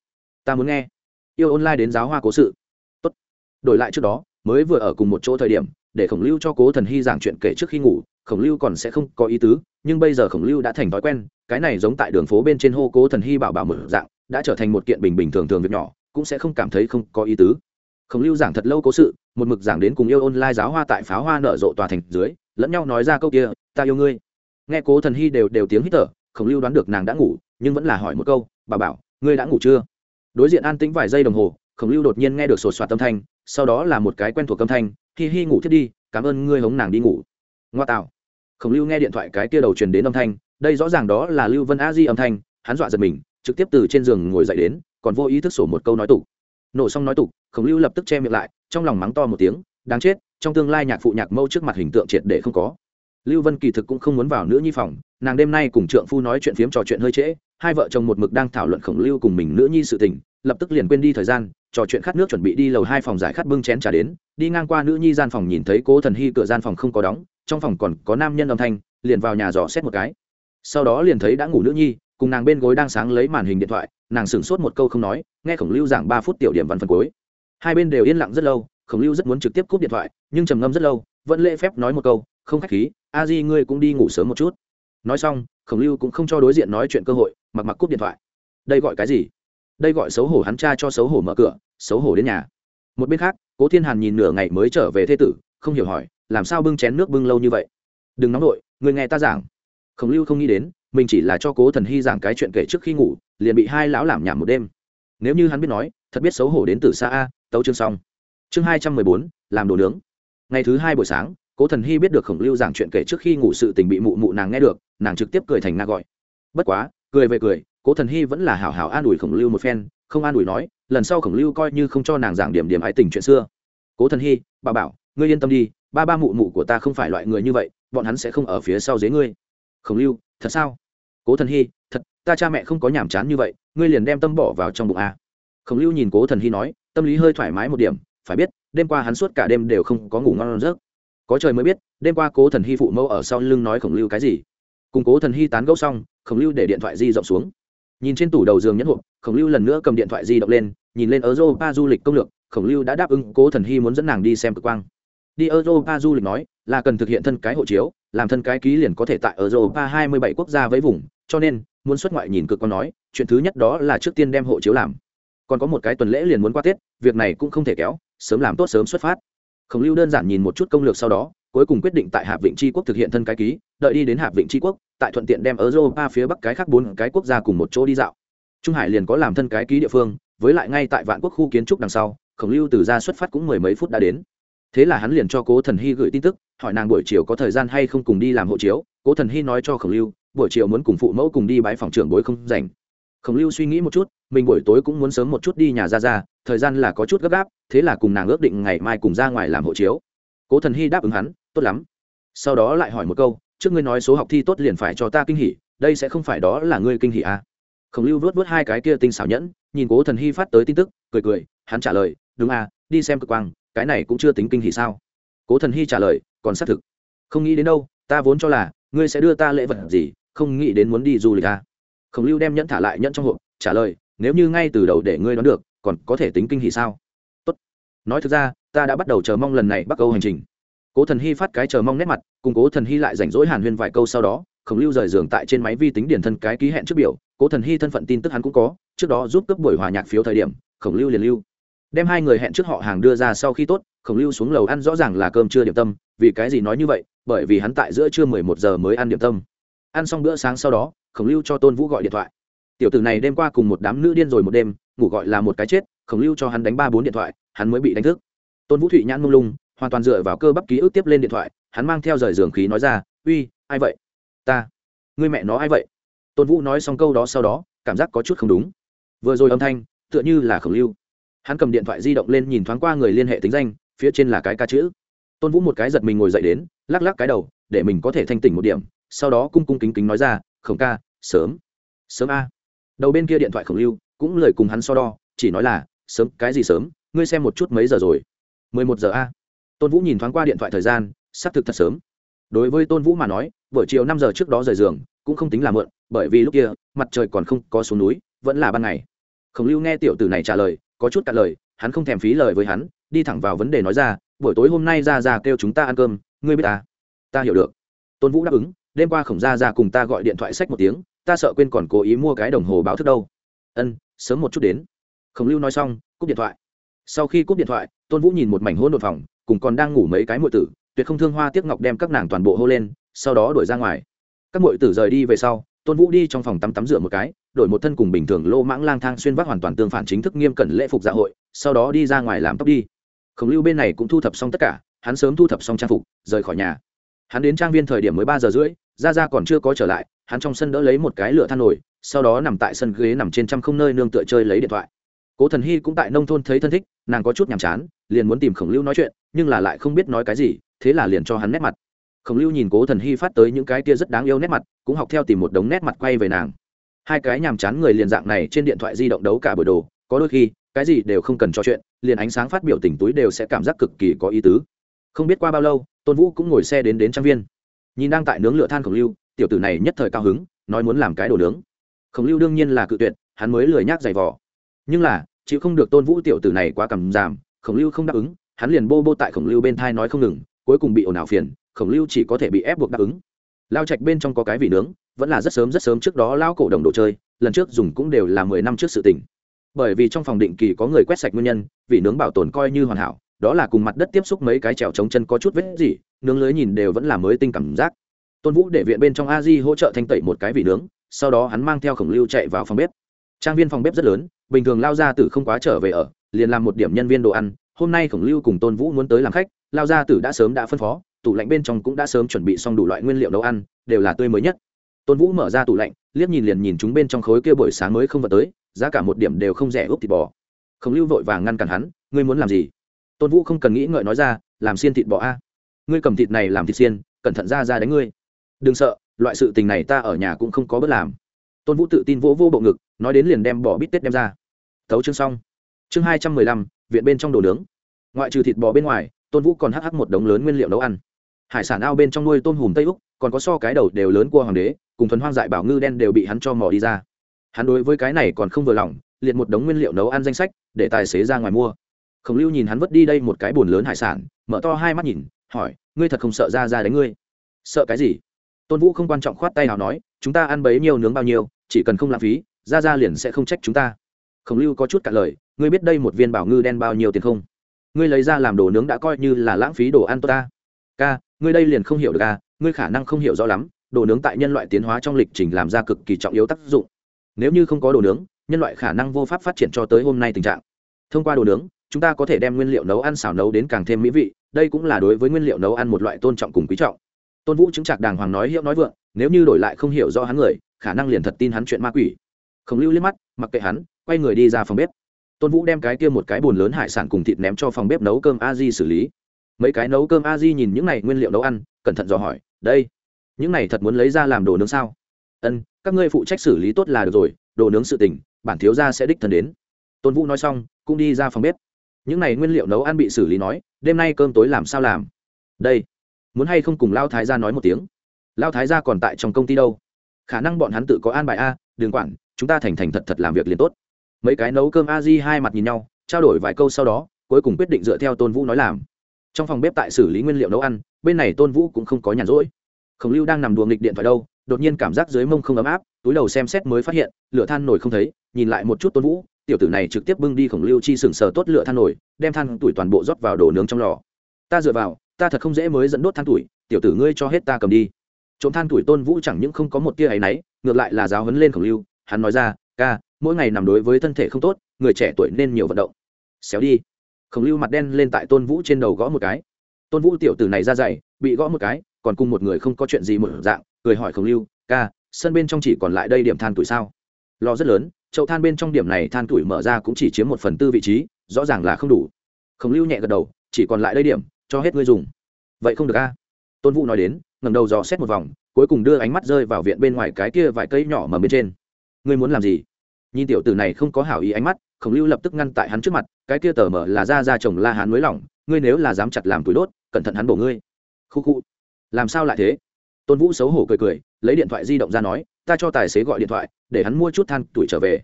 Ta muốn nghe. Yêu online đến giáo hoa cố sự. Tốt. đổi lại trước đó, mới vừa ở cùng một chỗ thời điểm, để khổng lưu cho cố thần hy giảng chuyện kể trước khi ngủ, khổng lưu còn sẽ không có ý tứ, nhưng bây giờ khổng lưu đã thành thói quen, cái này giống tại đường phố bên trên hô cố thần hy bảo bảo mở dạng, đã trở thành một kiện bình bình thường thường việc nhỏ, cũng sẽ không cảm thấy không có ý tứ. Khổng lưu giảng thật lâu cố sự, một mực giảng đến cùng yêu online giáo hoa tại pháo hoa nở rộ tòa thành dưới lẫn nhau nói ra câu kia, ta yêu ngươi. Nghe cố thần hy đều đều tiếng hít thở, khổng lưu đoán được nàng đã ngủ, nhưng vẫn là hỏi một câu, bà bảo, ngươi đã ngủ chưa? Đối diện an tĩnh vài giây đồng hồ, khổng lưu đột nhiên nghe được sột soạt tâm thanh, sau đó là một cái quen thuộc âm thanh, hi hi, ngủ thiết đi, cảm ơn ngươi hống nàng đi ngủ. Ngoa tạo. Khổng lưu nghe điện thoại cái kia đầu truyền đến âm thanh, đây rõ ràng đó là lưu vân a di âm thanh, hắn dọa giật mình, trực tiếp từ trên giường ngồi dậy đến, còn vô ý thức sổ một câu nói tục. Nổ xong nói tục, khổng lưu lập tức che miệng lại, trong lòng mắng to một tiếng, đáng chết trong tương lai nhạc phụ nhạc mâu trước mặt hình tượng triệt để không có. Lưu vân kỳ thực cũng không muốn vào nữ nhi phòng, nàng đêm nay cùng trượng phu nói chuyện phiếm trò chuyện hơi trễ, hai vợ chồng một mực đang thảo luận khổng lưu cùng mình nữ nhi sự tình, lập tức liền quên đi thời gian, trò chuyện khát nước chuẩn bị đi lầu hai phòng giải khát bưng chén trả đến, đi ngang qua nữ nhi gian phòng nhìn thấy cố thần hy cửa gian phòng không có đóng, trong phòng còn có nam nhân âm thanh, liền vào nhà dò xét một cái. Sau đó liền thấy đã ngủ nữ nhi, cùng nàng bên gối đang sáng lấy màn hình điện thoại, nàng sửng sốt một câu không nói, nghe khổng lưu giảng ba phút tiểu điểm văn phần cuối. Hai bên đều yên lặng rất lâu khổng lưu rất muốn trực tiếp cúp điện thoại, nhưng trầm ngâm rất lâu, vẫn lễ phép nói một câu, không khách khí, a di ngươi cũng đi ngủ sớm một chút. Nói xong, khổng lưu cũng không cho đối diện nói chuyện cơ hội, mặc mặc cúp điện thoại. Đây gọi cái gì? Đây gọi xấu hổ hắn cha cho xấu hổ mở cửa, xấu hổ đến nhà. Một bên khác, cố thiên hàn nhìn nửa ngày mới trở về thế tử, không hiểu hỏi, làm sao bưng chén nước bưng lâu như vậy? Đừng nóng vội người nghe ta giảng. Khổng lưu không nghĩ đến, mình chỉ là cho cố thần hy giảng cái chuyện kể trước khi ngủ, liền bị hai lão làm nhảm một đêm. Nếu như hắn biết nói, thật biết xấu hổ đến từ xa a, tấu chương xong chương hai trăm mười bốn, làm đồ nướng. Ngày thứ hai buổi sáng, cố thần hy biết được khổng lưu giảng chuyện kể trước khi ngủ sự tình bị mụ mụ nàng nghe được, nàng trực tiếp cười thành nga gọi. Bất quá, cười về cười, cố thần hy vẫn là hảo hảo an ủi khổng lưu một phen, không an ủi nói, lần sau khổng lưu coi như không cho nàng giảng điểm điểm ái tình chuyện xưa. Cố thần hy, bà bảo, ngươi yên tâm đi, ba ba mụ mụ của ta không phải loại người như vậy, bọn hắn sẽ không ở phía sau dưới ngươi. Khổng lưu, thật sao? Cố thần hy, thật, ta cha mẹ không có nhàm chán như vậy, ngươi liền đem tâm bỏ vào trong bụng a khổng lưu nhìn cố thần hy nói, tâm lý hơi thoải mái một điểm phải biết, đêm qua hắn suốt cả đêm đều không có ngủ ngon giấc. Có trời mới biết, đêm qua cố thần hy phụ mẫu ở sau lưng nói khổng lưu cái gì. Cùng cố thần hy tán gẫu xong, khổng lưu để điện thoại di rộng xuống. Nhìn trên tủ đầu giường nhẫn hộp, khổng lưu lần nữa cầm điện thoại di động lên, nhìn lên europa du lịch công lược, khổng lưu đã đáp ứng cố thần hy muốn dẫn nàng đi xem cực quang. Đi europa du lịch nói, là cần thực hiện thân cái hộ chiếu, làm thân cái ký liền có thể tại europa hai mươi bảy quốc gia với vùng, cho nên, muốn xuất ngoại nhìn cực quang nói, chuyện thứ nhất đó là trước tiên đem hộ chiếu làm. Còn có một cái tuần lễ liền muốn qua tết, việc này cũng không thể kéo sớm làm tốt sớm xuất phát. Khổng lưu đơn giản nhìn một chút công lược sau đó, cuối cùng quyết định tại hạp vịnh tri quốc thực hiện thân cái ký, đợi đi đến hạp vịnh tri quốc, tại thuận tiện đem ở europa phía bắc cái khác bốn cái quốc gia cùng một chỗ đi dạo. Trung hải liền có làm thân cái ký địa phương, với lại ngay tại vạn quốc khu kiến trúc đằng sau, khổng lưu từ ra xuất phát cũng mười mấy phút đã đến. Thế là hắn liền cho cố thần hy gửi tin tức, hỏi nàng buổi chiều có thời gian hay không cùng đi làm hộ chiếu. Cố thần hy nói cho khổng lưu, buổi chiều muốn cùng phụ mẫu cùng đi bãi phòng trưởng bối không dành khổng lưu suy nghĩ một chút, mình buổi tối cũng muốn sớm một chút đi nhà ra ra thời gian là có chút gấp gáp, thế là cùng nàng ước định ngày mai cùng ra ngoài làm hộ chiếu cố thần hy đáp ứng hắn, tốt lắm sau đó lại hỏi một câu, trước ngươi nói số học thi tốt liền phải cho ta kinh hỉ, đây sẽ không phải đó là ngươi kinh hỉ à? khổng lưu vớt vớt hai cái kia tinh xảo nhẫn, nhìn cố thần hy phát tới tin tức, cười cười, hắn trả lời, đúng à đi xem cực quang, cái này cũng chưa tính kinh hỉ sao cố thần hy trả lời, còn xác thực không nghĩ đến đâu, ta vốn cho là ngươi sẽ đưa ta lễ vật gì, không nghĩ đến muốn đi du lịch à? khổng lưu đem nhẫn thả lại nhẫn trong hộp, trả lời, nếu như ngay từ đầu để ngươi đoán được còn có thể tính kinh hỷ sao? Tốt. nói thực ra, ta đã bắt đầu chờ mong lần này bắc âu hành trình. Cố thần hy phát cái chờ mong nét mặt, cùng cố thần hy lại rảnh rỗi hàn huyên vài câu sau đó, khổng lưu rời giường tại trên máy vi tính điển thân cái ký hẹn trước biểu, cố thần hy thân phận tin tức hắn cũng có, trước đó giúp cướp buổi hòa nhạc phiếu thời điểm, khổng lưu liền lưu. Đem hai người hẹn trước họ hàng đưa ra sau khi tốt, khổng lưu xuống lầu ăn rõ ràng là cơm trưa điểm tâm, vì cái gì nói như vậy? Bởi vì hắn tại giữa trưa mười một giờ mới ăn điểm tâm. Ăn xong bữa sáng sau đó, khổng lưu cho tôn vũ gọi điện thoại tiểu tử này đêm qua cùng một đám nữ điên rồi một đêm, ngủ gọi là một cái chết khổng lưu cho hắn đánh ba bốn điện thoại, hắn mới bị đánh thức. Tôn vũ thụy nhãn mông lung, hoàn toàn dựa vào cơ bắp ký ức tiếp lên điện thoại, hắn mang theo rời giường khí nói ra, uy, ai vậy? Ta. Người mẹ nó ai vậy? Tôn vũ nói xong câu đó sau đó, cảm giác có chút không đúng. Vừa rồi âm thanh, tựa như là khổng lưu. Hắn cầm điện thoại di động lên nhìn thoáng qua người liên hệ tính danh, phía trên là cái ca chữ. Tôn vũ một cái giật mình ngồi dậy đến, lắc lắc cái đầu, để mình có thể thanh tỉnh một điểm, sau đó cung cung kính kính nói ra, khổng ca, sớm. Sớm a đầu bên kia điện thoại khổng lưu, cũng lời cùng hắn so đo, chỉ nói là, sớm, cái gì sớm, ngươi xem một chút mấy giờ rồi? mười một giờ a. Tôn vũ nhìn thoáng qua điện thoại thời gian, xác thực thật sớm. Đối với tôn vũ mà nói, buổi chiều năm giờ trước đó rời giường, cũng không tính là mượn bởi vì lúc kia, mặt trời còn không có xuống núi, vẫn là ban ngày. Khổng lưu nghe tiểu tử này trả lời, có chút cạn lời, hắn không thèm phí lời với hắn, đi thẳng vào vấn đề nói ra, buổi tối hôm nay ra ra kêu chúng ta ăn cơm, ngươi biết ta? Ta hiểu được. Tôn vũ đáp ứng, đêm qua khổng ra ra cùng ta gọi điện thoại sách một tiếng ta sợ quên còn cố ý mua cái đồng hồ báo thức đâu. Ân, sớm một chút đến. Khổng lưu nói xong, cúp điện thoại. Sau khi cúp điện thoại, tôn vũ nhìn một mảnh hôn đột phòng, cùng còn đang ngủ mấy cái muội tử, tuyệt không thương hoa tiếc ngọc đem các nàng toàn bộ hô lên, sau đó đuổi ra ngoài. Các muội tử rời đi về sau, tôn vũ đi trong phòng tắm tắm rửa một cái, đổi một thân cùng bình thường lô mãng lang thang xuyên vác hoàn toàn tương phản chính thức nghiêm cẩn lễ phục dạ hội, sau đó đi ra ngoài làm tóc đi. Khổng lưu bên này cũng thu thập xong tất cả, hắn sớm thu thập xong trang phục, rời khỏi nhà. Hắn đến trang viên thời điểm mới ba giờ rưỡi, ra ra còn chưa có trở lại hắn trong sân đỡ lấy một cái lửa than nổi sau đó nằm tại sân ghế nằm trên trăm không nơi nương tựa chơi lấy điện thoại. Cố thần hy cũng tại nông thôn thấy thân thích, nàng có chút nhàm chán, liền muốn tìm khổng lưu nói chuyện, nhưng là lại không biết nói cái gì, thế là liền cho hắn nét mặt. Khổng lưu nhìn cố thần hy phát tới những cái kia rất đáng yêu nét mặt, cũng học theo tìm một đống nét mặt quay về nàng. Hai cái nhàm chán người liền dạng này trên điện thoại di động đấu cả buổi đồ, có đôi khi, cái gì đều không cần trò chuyện, liền ánh sáng phát biểu tình túi đều sẽ cảm giác cực kỳ có ý tứ. Không biết qua bao lâu, tôn vũ cũng ngồi xe đến đến trang viên. Nhìn đang tại nướng lửa than khổng lưu tiểu tử này nhất thời cao hứng, nói muốn làm cái đồ nướng. Khổng lưu đương nhiên là cự tuyệt, hắn mới lười nhác giày vò. Nhưng là, chịu không được tôn vũ tiểu tử này quá cầm giảm, khổng lưu không đáp ứng, hắn liền bô bô tại khổng lưu bên thai nói không ngừng, cuối cùng bị ồn ào phiền, khổng lưu chỉ có thể bị ép buộc đáp ứng. Lao trạch bên trong có cái vị nướng, vẫn là rất sớm rất sớm trước đó lao cổ đồng đồ chơi, lần trước dùng cũng đều là mười năm trước sự tình. Bởi vì trong phòng định kỳ có người quét sạch nguyên nhân, vị nướng bảo tồn coi như hoàn hảo, đó là cùng mặt đất tiếp xúc mấy cái trèo chống chân có chút vết gì, nướng lưới nhìn đều vẫn là mới tinh cảm giác tôn vũ để viện bên trong a di hỗ trợ thanh tẩy một cái vị nướng, sau đó hắn mang theo khổng lưu chạy vào phòng bếp. Trang viên phòng bếp rất lớn, bình thường lao gia tử không quá trở về ở, liền làm một điểm nhân viên đồ ăn. Hôm nay khổng lưu cùng tôn vũ muốn tới làm khách, lao gia tử đã sớm đã phân phó, tủ lạnh bên trong cũng đã sớm chuẩn bị xong đủ loại nguyên liệu nấu ăn, đều là tươi mới nhất. Tôn vũ mở ra tủ lạnh, liếc nhìn liền nhìn chúng bên trong khối kia buổi sáng mới không vào tới, giá cả một điểm đều không rẻ ướp thịt bò. Khổng lưu vội vàng ngăn cản hắn, ngươi muốn làm gì? Tôn vũ không cần nghĩ ngợi nói ra, làm xiên thịt bò a. Ngươi cầm thịt này làm thịt xiên, cẩn thận ra ra đánh ngươi đừng sợ, loại sự tình này ta ở nhà cũng không có bất làm. Tôn vũ tự tin vỗ vô bộ ngực, nói đến liền đem bỏ bít tết đem ra. Tấu chương xong. Chương hai trăm mười lăm, viện bên trong đồ nướng. Ngoại trừ thịt bò bên ngoài, tôn vũ còn hắc hắc một đống lớn nguyên liệu nấu ăn. Hải sản ao bên trong nuôi tôm hùm tây úc, còn có so cái đầu đều lớn của hoàng đế, cùng thuần hoang dại bảo ngư đen đều bị hắn cho mò đi ra. Hắn đối với cái này còn không vừa lòng, liệt một đống nguyên liệu nấu ăn danh sách, để tài xế ra ngoài mua. Khổng lưu nhìn hắn vứt đi đây một cái bồn lớn hải sản, mở to hai mắt nhìn, hỏi, ngươi thật không sợ ra ra đánh ngươi? Sợ cái gì? Tôn vũ không quan trọng khoát tay nào nói, chúng ta ăn bấy nhiêu nướng bao nhiêu, chỉ cần không lãng phí, ra ra liền sẽ không trách chúng ta. Khổng lưu có chút cả lời, ngươi biết đây một viên bảo ngư đen bao nhiêu tiền không? Ngươi lấy ra làm đồ nướng đã coi như là lãng phí đồ ăn tốt ta. Ca, ngươi đây liền không hiểu được ca ngươi khả năng không hiểu rõ lắm, đồ nướng tại nhân loại tiến hóa trong lịch trình làm ra cực kỳ trọng yếu tác dụng. Nếu như không có đồ nướng, nhân loại khả năng vô pháp phát triển cho tới hôm nay tình trạng. Thông qua đồ nướng, chúng ta có thể đem nguyên liệu nấu ăn xào nấu đến càng thêm mỹ vị, đây cũng là đối với nguyên liệu nấu ăn một loại tôn trọng cùng quý trọng tôn vũ chứng chặt đàng hoàng nói hiệu nói vượng, nếu như đổi lại không hiểu rõ hắn người, khả năng liền thật tin hắn chuyện ma quỷ. Khổng lưu liếc mắt, mặc kệ hắn, quay người đi ra phòng bếp. Tôn vũ đem cái kia một cái bồn lớn hải sản cùng thịt ném cho phòng bếp nấu cơm a di xử lý. Mấy cái nấu cơm a di nhìn những này nguyên liệu nấu ăn, cẩn thận dò hỏi, đây, những này thật muốn lấy ra làm đồ nướng sao? Ân các ngươi phụ trách xử lý tốt là được rồi, đồ nướng sự tình, bản thiếu gia sẽ đích thân đến. Tôn vũ nói xong, cũng đi ra phòng bếp. Những này nguyên liệu nấu ăn bị xử lý nói, đêm nay cơm tối làm sao làm? Đây muốn hay không cùng lao thái gia nói một tiếng? Lao thái gia còn tại trong công ty đâu? Khả năng bọn hắn tự có an bài a đường quản, chúng ta thành thành thật thật làm việc liền tốt. Mấy cái nấu cơm a di hai mặt nhìn nhau, trao đổi vài câu sau đó, cuối cùng quyết định dựa theo tôn vũ nói làm. Trong phòng bếp tại xử lý nguyên liệu nấu ăn, bên này tôn vũ cũng không có nhàn rỗi. Khổng lưu đang nằm đùa nghịch điện thoại đâu, đột nhiên cảm giác dưới mông không ấm áp, túi đầu xem xét mới phát hiện, lửa than nổi không thấy, nhìn lại một chút tôn vũ, tiểu tử này trực tiếp bưng đi khổng lưu chi sừng sờ tốt lửa than nổi, đem than tuổi toàn bộ rót vào đồ nướng trong lò. Ta dựa vào ta thật không dễ mới dẫn đốt than tuổi, tiểu tử ngươi cho hết ta cầm đi. Trộm than tuổi tôn vũ chẳng những không có một tia áy náy, ngược lại là giáo hấn lên khổng lưu, hắn nói ra, ca, mỗi ngày nằm đối với thân thể không tốt, người trẻ tuổi nên nhiều vận động. Xéo đi. Khổng lưu mặt đen lên tại tôn vũ trên đầu gõ một cái. Tôn vũ tiểu tử này ra dày, bị gõ một cái, còn cùng một người không có chuyện gì một dạng, cười hỏi khổng lưu, ca, sân bên trong chỉ còn lại đây điểm than tuổi sao? Lò rất lớn, chậu than bên trong điểm này than tuổi mở ra cũng chỉ chiếm một phần tư vị trí, rõ ràng là không đủ. Khổng lưu nhẹ gật đầu, chỉ còn lại đây điểm cho hết ngươi dùng. Vậy không được a. Tôn vũ nói đến ngầm đầu dò xét một vòng, cuối cùng đưa ánh mắt rơi vào viện bên ngoài cái kia vài cây nhỏ mà bên trên. Ngươi muốn làm gì? Nhìn tiểu tử này không có hảo ý ánh mắt, khổng lưu lập tức ngăn tại hắn trước mặt, cái kia tờ mở là ra ra chồng la hắn mới lỏng ngươi nếu là dám chặt làm túi đốt, cẩn thận hắn bổ ngươi. Khu khu. Làm sao lại thế? Tôn vũ xấu hổ cười cười, lấy điện thoại di động ra nói, ta cho tài xế gọi điện thoại, để hắn mua chút than tuổi trở về.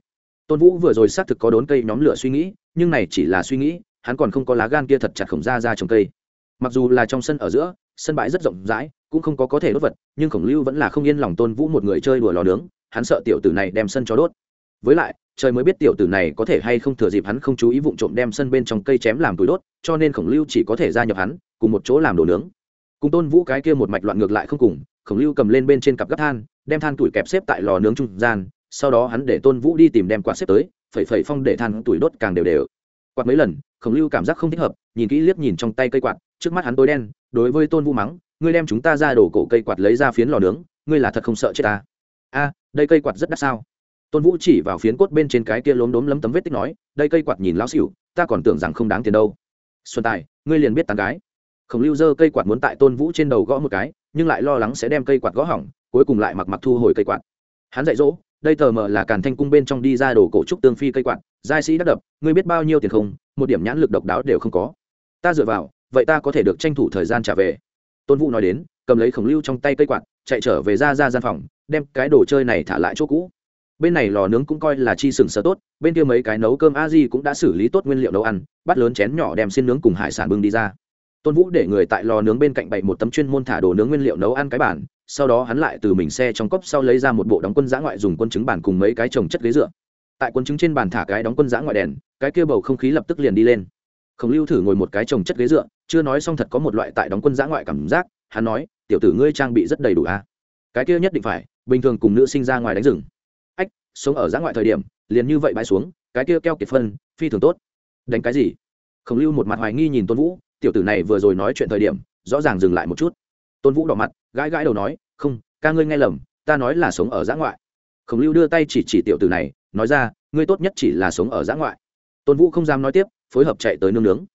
Tôn vũ vừa rồi xác thực có đốn cây nhóm lửa suy nghĩ, nhưng này chỉ là suy nghĩ, hắn còn không có lá gan kia thật chặt khổng ra ra trồng cây mặc dù là trong sân ở giữa, sân bãi rất rộng rãi, cũng không có có thể đốt vật, nhưng khổng lưu vẫn là không yên lòng tôn vũ một người chơi đùa lò nướng, hắn sợ tiểu tử này đem sân cho đốt. Với lại, trời mới biết tiểu tử này có thể hay không thừa dịp hắn không chú ý vụ trộm đem sân bên trong cây chém làm túi đốt, cho nên khổng lưu chỉ có thể gia nhập hắn, cùng một chỗ làm đồ nướng. Cùng tôn vũ cái kia một mạch loạn ngược lại không cùng, khổng lưu cầm lên bên trên cặp gấp than, đem than tuổi kẹp xếp tại lò nướng trung gian, sau đó hắn để tôn vũ đi tìm đem quạt xếp tới, phẩy phẩy phong để than tuổi đốt càng đều đều. Quạt mấy lần, khổng lưu cảm giác không thích hợp, nhìn kỹ liếc nhìn trong tay cây quạt trước mắt hắn tối đen, đối với tôn vũ mắng, ngươi đem chúng ta ra đổ cổ cây quạt lấy ra phiến lò nướng, ngươi là thật không sợ chết ta. A, đây cây quạt rất đắt sao? Tôn vũ chỉ vào phiến cốt bên trên cái kia lốm đốm lấm tấm vết tích nói, đây cây quạt nhìn lão xỉu, ta còn tưởng rằng không đáng tiền đâu. Xuân tài, ngươi liền biết tán gái. Khổng lưu dơ cây quạt muốn tại tôn vũ trên đầu gõ một cái, nhưng lại lo lắng sẽ đem cây quạt gõ hỏng, cuối cùng lại mặc mặc thu hồi cây quạt. Hắn dạy dỗ, đây tờ mờ là càn thanh cung bên trong đi ra đồ cổ trúc tương phi cây quạt, giai sĩ đắc đập ngươi biết bao nhiêu tiền không? Một điểm nhãn lực độc đáo đều không có. Ta dựa vào vậy ta có thể được tranh thủ thời gian trả về. Tôn vũ nói đến, cầm lấy khổng lưu trong tay cây quạt, chạy trở về ra ra gian phòng, đem cái đồ chơi này thả lại chỗ cũ. Bên này lò nướng cũng coi là chi sừng sơ tốt, bên kia mấy cái nấu cơm a di cũng đã xử lý tốt nguyên liệu nấu ăn, bắt lớn chén nhỏ đem xin nướng cùng hải sản bưng đi ra. Tôn vũ để người tại lò nướng bên cạnh bày một tấm chuyên môn thả đồ nướng nguyên liệu nấu ăn cái bản sau đó hắn lại từ mình xe trong cốc sau lấy ra một bộ đóng quân giã ngoại dùng quân chứng bản cùng mấy cái trồng chất ghế dựa. Tại quân chứng trên bàn thả cái đóng quân giã ngoại đèn, cái kia bầu không khí lập tức liền đi lên. Khổng lưu thử ngồi một cái trồng chất ghế dựa chưa nói xong thật có một loại tại đóng quân giã ngoại cảm giác, hắn nói, tiểu tử ngươi trang bị rất đầy đủ à? cái kia nhất định phải, bình thường cùng nữ sinh ra ngoài đánh rừng. Ách, sống ở giã ngoại thời điểm, liền như vậy bãi xuống, cái kia keo kiệt phân, phi thường tốt. Đánh cái gì? Khổng lưu một mặt hoài nghi nhìn tôn vũ, tiểu tử này vừa rồi nói chuyện thời điểm, rõ ràng dừng lại một chút. Tôn vũ đỏ mặt, gãi gãi đầu nói, không, ca ngươi nghe lầm, ta nói là sống ở giã ngoại. Khổng lưu đưa tay chỉ chỉ tiểu tử này, nói ra, ngươi tốt nhất chỉ là sống ở giã ngoại. Tôn vũ không dám nói tiếp, phối hợp chạy tới nương nướng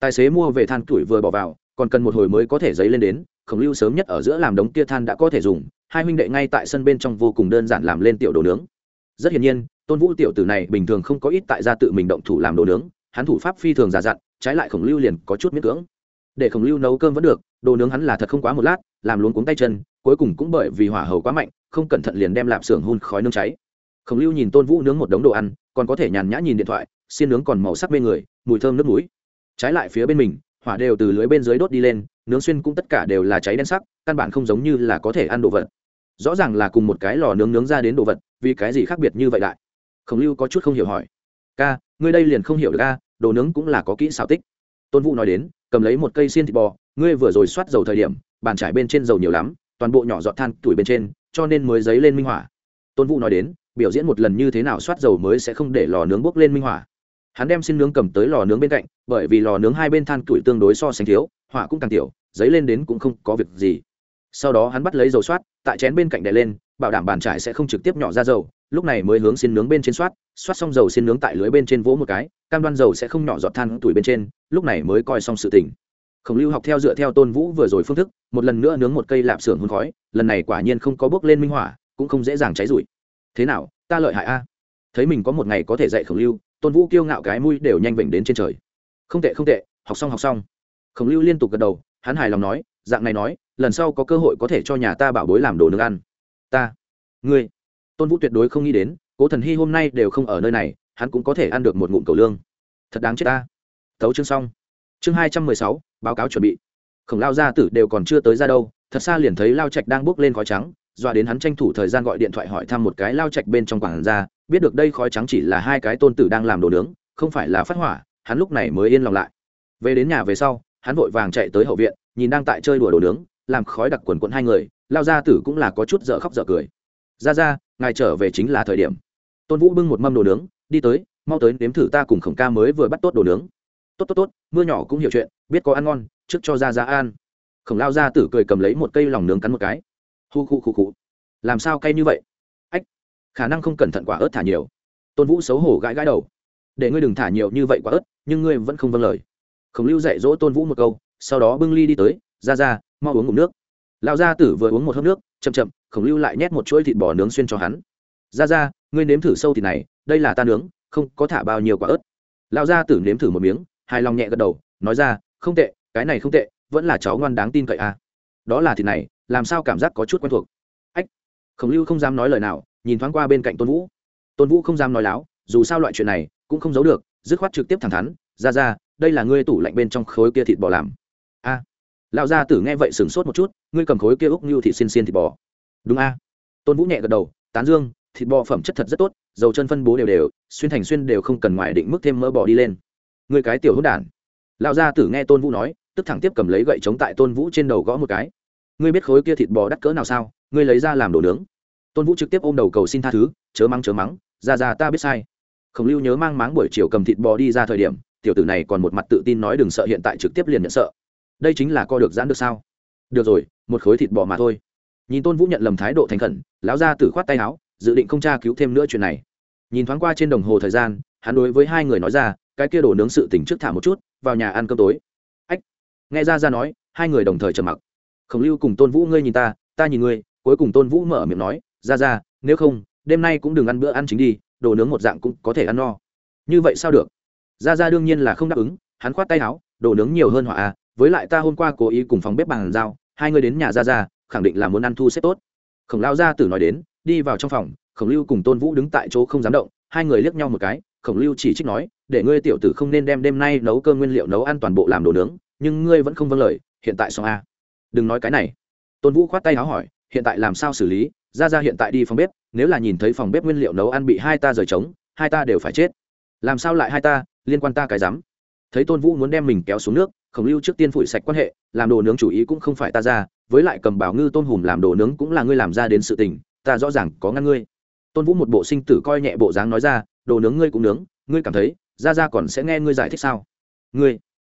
tài xế mua về than tuổi vừa bỏ vào, còn cần một hồi mới có thể dấy lên đến, khổng lưu sớm nhất ở giữa làm đống kia than đã có thể dùng, hai huynh đệ ngay tại sân bên trong vô cùng đơn giản làm lên tiểu đồ nướng. Rất hiển nhiên, tôn vũ tiểu tử này bình thường không có ít tại gia tự mình động thủ làm đồ nướng, hắn thủ pháp phi thường già dặn, trái lại khổng lưu liền có chút miễn cưỡng. Để khổng lưu nấu cơm vẫn được, đồ nướng hắn là thật không quá một lát, làm luống cuống tay chân, cuối cùng cũng bởi vì hỏa hầu quá mạnh, không cẩn thận liền đem lạp xưởng hun khói nướng cháy. Khổng lưu nhìn tôn vũ nướng một đống đồ ăn, còn có thể nhàn nhã nhìn điện thoại, xiên nướng còn màu sắc bên người, mùi thơm nước mũi trái lại phía bên mình, hỏa đều từ lưới bên dưới đốt đi lên, nướng xuyên cũng tất cả đều là cháy đen sắc, căn bản không giống như là có thể ăn đồ vật. Rõ ràng là cùng một cái lò nướng nướng ra đến đồ vật, vì cái gì khác biệt như vậy đại khổng lưu có chút không hiểu hỏi. Ca, ngươi đây liền không hiểu được ca đồ nướng cũng là có kỹ xào tích. Tôn vũ nói đến, cầm lấy một cây xiên thịt bò, ngươi vừa rồi soát dầu thời điểm, bàn trải bên trên dầu nhiều lắm, toàn bộ nhỏ giọt than tuổi bên trên, cho nên mới dấy lên minh hỏa. Tôn vũ nói đến, biểu diễn một lần như thế nào soát dầu mới sẽ không để lò nướng bốc lên minh hỏa? Hắn đem xin nướng cầm tới lò nướng bên cạnh, bởi vì lò nướng hai bên than tuổi tương đối so sánh thiếu, hỏa cũng càng tiểu dấy lên đến cũng không có việc gì. Sau đó hắn bắt lấy dầu soát, tại chén bên cạnh đè lên, bảo đảm bàn trải sẽ không trực tiếp nhỏ ra dầu, lúc này mới hướng xin nướng bên trên soát soát xong dầu xin nướng tại lưới bên trên vỗ một cái, cam đoan dầu sẽ không nhỏ giọt than tuổi bên trên, lúc này mới coi xong sự tình. Khổng lưu học theo dựa theo tôn vũ vừa rồi phương thức, một lần nữa nướng một cây lạp xưởng hôn khói, lần này quả nhiên không có bước lên minh hỏa, cũng không dễ dàng cháy rụi. Thế nào, ta lợi hại a? Thấy mình có một ngày có thể dạy khổng lưu tôn vũ kiêu ngạo cái mũi đều nhanh vểnh đến trên trời. Không tệ không tệ, học xong học xong. Khổng lưu liên tục gật đầu, hắn hài lòng nói, dạng này nói, lần sau có cơ hội có thể cho nhà ta bảo bối làm đồ nướng ăn. Ta, ngươi. Tôn vũ tuyệt đối không nghĩ đến, cố thần hy hôm nay đều không ở nơi này, hắn cũng có thể ăn được một ngụm cầu lương. Thật đáng chết ta. Tấu chương xong. Chương hai trăm mười sáu, báo cáo chuẩn bị. Khổng lao gia tử đều còn chưa tới ra đâu, thật xa liền thấy lao trạch đang bước lên khói trắng dọa đến hắn tranh thủ thời gian gọi điện thoại hỏi thăm một cái lao trạch bên trong quảng ra biết được đây khói trắng chỉ là hai cái tôn tử đang làm đồ nướng, không phải là phát hỏa, hắn lúc này mới yên lòng lại. Về đến nhà về sau, hắn vội vàng chạy tới hậu viện, nhìn đang tại chơi đùa đồ nướng, làm khói đặc quần quận hai người, lao gia tử cũng là có chút dở khóc dở cười. Ra ra ngài trở về chính là thời điểm. Tôn vũ bưng một mâm đồ nướng, đi tới, mau tới nếm thử ta cùng khổng ca mới vừa bắt tốt đồ nướng. Tốt tốt tốt, mưa nhỏ cũng hiểu chuyện, biết có ăn ngon, trước cho ra ra an. Khổng lao ra tử cười cầm lấy một cây lòng nướng cắn một cái hu khu khu khu. Làm sao cay như vậy? Ách, khả năng không cẩn thận quả ớt thả nhiều. Tôn vũ xấu hổ gãi gãi đầu. Để ngươi đừng thả nhiều như vậy quả ớt, nhưng ngươi vẫn không vâng lời. Khổng lưu dạy dỗ tôn vũ một câu, sau đó bưng ly đi tới, ra ra, mau uống ngụm nước. Lão gia tử vừa uống một hớp nước, chậm chậm, khổng lưu lại nhét một chuỗi thịt bò nướng xuyên cho hắn. Ra ra, ngươi nếm thử sâu thịt này, đây là ta nướng, không có thả bao nhiêu quả ớt. Lão gia tử nếm thử một miếng, hài lòng nhẹ gật đầu, nói ra, không tệ, cái này không tệ, vẫn là cháu ngoan đáng tin cậy à. đó là thịt này làm sao cảm giác có chút quen thuộc? Ách, khổng lưu không dám nói lời nào, nhìn thoáng qua bên cạnh tôn vũ. Tôn vũ không dám nói láo, dù sao loại chuyện này cũng không giấu được, dứt khoát trực tiếp thẳng thắn, ra ra, đây là ngươi tủ lạnh bên trong khối kia thịt bò làm. A. À. lão gia tử nghe vậy sửng sốt một chút, ngươi cầm khối kia úc như thịt xiên xiên thịt bò. Đúng a. Tôn vũ nhẹ gật đầu, tán dương, thịt bò phẩm chất thật rất tốt, dầu chân phân bố đều đều, xuyên thành xuyên đều không cần ngoài định mức thêm mỡ bò đi lên. Người cái tiểu hốt đản. Lão gia tử nghe tôn vũ nói, tức thẳng tiếp cầm lấy gậy chống tại tôn vũ trên đầu gõ một cái ngươi biết khối kia thịt bò đắt cỡ nào sao? Ngươi lấy ra làm đồ nướng. Tôn vũ trực tiếp ôm đầu cầu xin tha thứ, chớ mắng chớ mắng, ra ra ta biết sai. Khổng lưu nhớ mang máng buổi chiều cầm thịt bò đi ra thời điểm, tiểu tử này còn một mặt tự tin nói đừng sợ hiện tại trực tiếp liền nhận sợ. Đây chính là co được giãn được sao? Được rồi, một khối thịt bò mà thôi. Nhìn tôn vũ nhận lầm thái độ thành khẩn, lão Ra tử khoát tay áo, dự định không tra cứu thêm nữa chuyện này. Nhìn thoáng qua trên đồng hồ thời gian, hắn đối với hai người nói ra, cái kia đổ nướng sự tỉnh trước thả một chút, vào nhà ăn cơm tối. Ách, nghe ra ra nói, hai người đồng thời trầm mặc khổng lưu cùng tôn vũ ngươi nhìn ta ta nhìn ngươi, cuối cùng tôn vũ mở miệng nói, ra ra, nếu không, đêm nay cũng đừng ăn bữa ăn chính đi, đồ nướng một dạng cũng có thể ăn no. Như vậy sao được? Ra ra đương nhiên là không đáp ứng, hắn khoát tay áo, đồ nướng nhiều hơn họa à với lại ta hôm qua cố ý cùng phòng bếp bàn giao, hai người đến nhà ra ra, khẳng định là muốn ăn thu xếp tốt. Khổng lao gia tử nói đến, đi vào trong phòng, khổng lưu cùng tôn vũ đứng tại chỗ không dám động, hai người liếc nhau một cái, khổng lưu chỉ trích nói, để ngươi tiểu tử không nên đem đêm nay nấu cơm nguyên liệu nấu ăn toàn bộ làm đồ nướng, nhưng ngươi vẫn không vâng lời, hiện tại xong a đừng nói cái này. Tôn vũ khoát tay áo hỏi, hiện tại làm sao xử lý? Ra ra hiện tại đi phòng bếp, nếu là nhìn thấy phòng bếp nguyên liệu nấu ăn bị hai ta rời trống, hai ta đều phải chết. Làm sao lại hai ta? Liên quan ta cái rắm. Thấy tôn vũ muốn đem mình kéo xuống nước, khổng lưu trước tiên phủi sạch quan hệ, làm đồ nướng chủ ý cũng không phải ta ra, với lại cầm bảo ngư tôn hùm làm đồ nướng cũng là ngươi làm ra đến sự tình, ta rõ ràng có ngăn ngươi. Tôn vũ một bộ sinh tử coi nhẹ bộ dáng nói ra, đồ nướng ngươi cũng nướng, ngươi cảm thấy ra ra còn sẽ nghe ngươi giải thích sao? Ngươi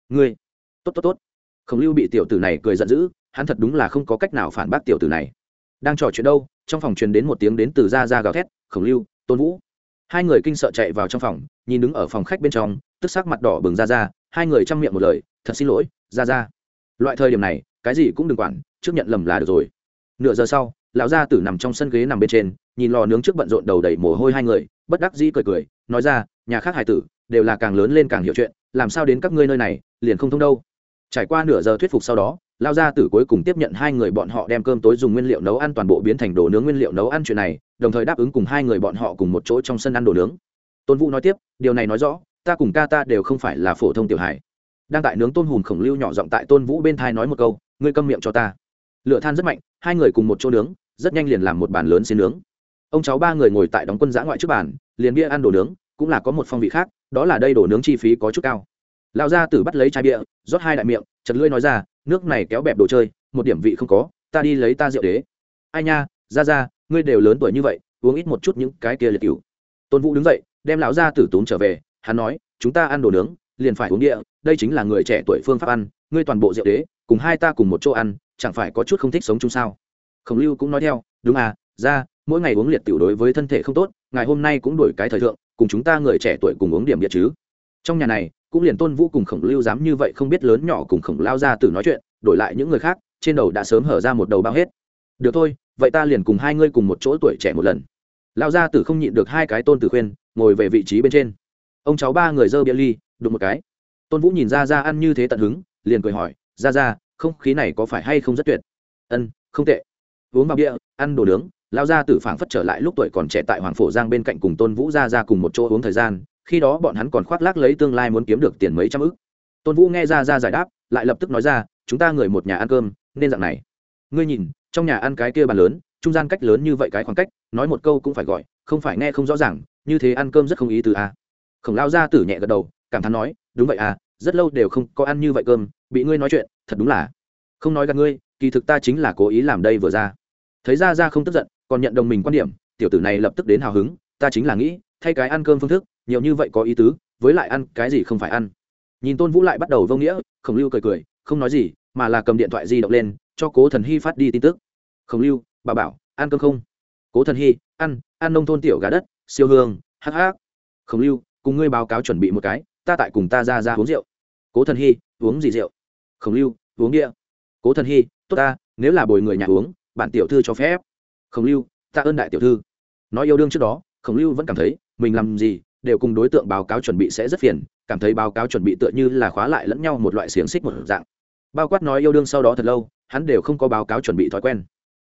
ngươi, tốt tốt tốt khổng lưu bị tiểu tử này cười giận dữ, hắn thật đúng là không có cách nào phản bác tiểu tử này. Đang trò chuyện đâu, trong phòng truyền đến một tiếng đến từ ra ra gào thét, khổng lưu, tôn vũ. Hai người kinh sợ chạy vào trong phòng, nhìn đứng ở phòng khách bên trong, tức sắc mặt đỏ bừng ra ra hai người chăm miệng một lời, thật xin lỗi ra ra loại thời điểm này, cái gì cũng đừng quản, trước nhận lầm là được rồi. Nửa giờ sau, lão gia tử nằm trong sân ghế nằm bên trên, nhìn lò nướng trước bận rộn đầu đầy mồ hôi hai người, bất đắc dĩ cười cười, nói ra, nhà khác hải tử, đều là càng lớn lên càng hiểu chuyện, làm sao đến các ngươi nơi này, liền không thông đâu trải qua nửa giờ thuyết phục sau đó, lao gia tử cuối cùng tiếp nhận hai người bọn họ đem cơm tối dùng nguyên liệu nấu ăn toàn bộ biến thành đồ nướng nguyên liệu nấu ăn chuyện này, đồng thời đáp ứng cùng hai người bọn họ cùng một chỗ trong sân ăn đồ nướng. Tôn vũ nói tiếp, điều này nói rõ, ta cùng ca ta đều không phải là phổ thông tiểu hải đang tại nướng tôn hùm khổng lưu nhỏ giọng tại tôn vũ bên thai nói một câu, ngươi câm miệng cho ta. Lửa than rất mạnh, hai người cùng một chỗ nướng, rất nhanh liền làm một bàn lớn xin nướng. Ông cháu ba người ngồi tại đóng quân giã ngoại trước bàn, liền bia ăn đồ nướng, cũng là có một phong vị khác, đó là đây đồ nướng chi phí có chút cao lão gia tử bắt lấy chai bia, rót hai đại miệng, chật lưỡi nói ra, nước này kéo bẹp đồ chơi, một điểm vị không có, ta đi lấy ta rượu đế. Ai nha ra ra ngươi đều lớn tuổi như vậy, uống ít một chút những cái kia liệt cựu tôn vũ đứng dậy, đem lão gia tử tốn trở về, hắn nói, chúng ta ăn đồ nướng, liền phải uống địa, đây chính là người trẻ tuổi phương pháp ăn, ngươi toàn bộ rượu đế, cùng hai ta cùng một chỗ ăn, chẳng phải có chút không thích sống chung sao? Khổng lưu cũng nói theo, đúng à ra mỗi ngày uống liệt tiểu đối với thân thể không tốt, ngày hôm nay cũng đổi cái thời thượng, cùng chúng ta người trẻ tuổi cùng uống điểm địa chứ. Trong nhà này cũng liền tôn vũ cùng khổng lưu dám như vậy không biết lớn nhỏ cùng khổng lao ra từ nói chuyện, đổi lại những người khác, trên đầu đã sớm hở ra một đầu bao hết. Được thôi, vậy ta liền cùng hai ngươi cùng một chỗ tuổi trẻ một lần. Lao gia tử không nhịn được hai cái tôn tử khuyên, ngồi về vị trí bên trên. Ông cháu ba người dơ bia ly, đụng một cái. Tôn vũ nhìn ra ra ăn như thế tận hứng, liền cười hỏi ra ra không khí này có phải hay không rất tuyệt? Ân không tệ. Uống vào bia, ăn đồ nướng, lao gia tử phảng phất trở lại lúc tuổi còn trẻ tại hoàng phổ giang bên cạnh cùng tôn vũ gia ra cùng một chỗ uống thời gian khi đó bọn hắn còn khoác lác lấy tương lai muốn kiếm được tiền mấy trăm ức. Tôn vũ nghe ra ra giải đáp, lại lập tức nói ra, chúng ta người một nhà ăn cơm, nên dạng này. Ngươi nhìn, trong nhà ăn cái kia bàn lớn, trung gian cách lớn như vậy cái khoảng cách, nói một câu cũng phải gọi, không phải nghe không rõ ràng, như thế ăn cơm rất không ý từ a à. khổng lao ra tử nhẹ gật đầu, cảm thán nói, đúng vậy à rất lâu đều không có ăn như vậy cơm, bị ngươi nói chuyện, thật đúng là không nói gặp ngươi, kỳ thực ta chính là cố ý làm đây vừa ra. Thấy ra ra không tức giận, còn nhận đồng mình quan điểm, tiểu tử này lập tức đến hào hứng, ta chính là nghĩ, thay cái ăn cơm phương thức nhiều như vậy có ý tứ, với lại ăn cái gì không phải ăn. Nhìn tôn vũ lại bắt đầu vô nghĩa, khổng lưu cười cười, không nói gì, mà là cầm điện thoại di động lên, cho cố thần hy phát đi tin tức. Khổng lưu, bà bảo, ăn cơm không? Cố thần hy, ăn ăn nông thôn tiểu gà đất, siêu hương hh khổng lưu, cùng ngươi báo cáo chuẩn bị một cái, ta tại cùng ta ra ra uống rượu. Cố thần hy, uống gì rượu? Khổng lưu, uống địa cố thần hy, tốt ta, nếu là bồi người nhà uống, bản tiểu thư cho phép. Khổng lưu ta ơn đại tiểu thư. Nói yêu đương trước đó, khổng lưu vẫn cảm thấy, mình làm gì đều cùng đối tượng báo cáo chuẩn bị sẽ rất phiền, cảm thấy báo cáo chuẩn bị tựa như là khóa lại lẫn nhau một loại xiềng xích một dạng. Bao quát nói yêu đương sau đó thật lâu, hắn đều không có báo cáo chuẩn bị thói quen.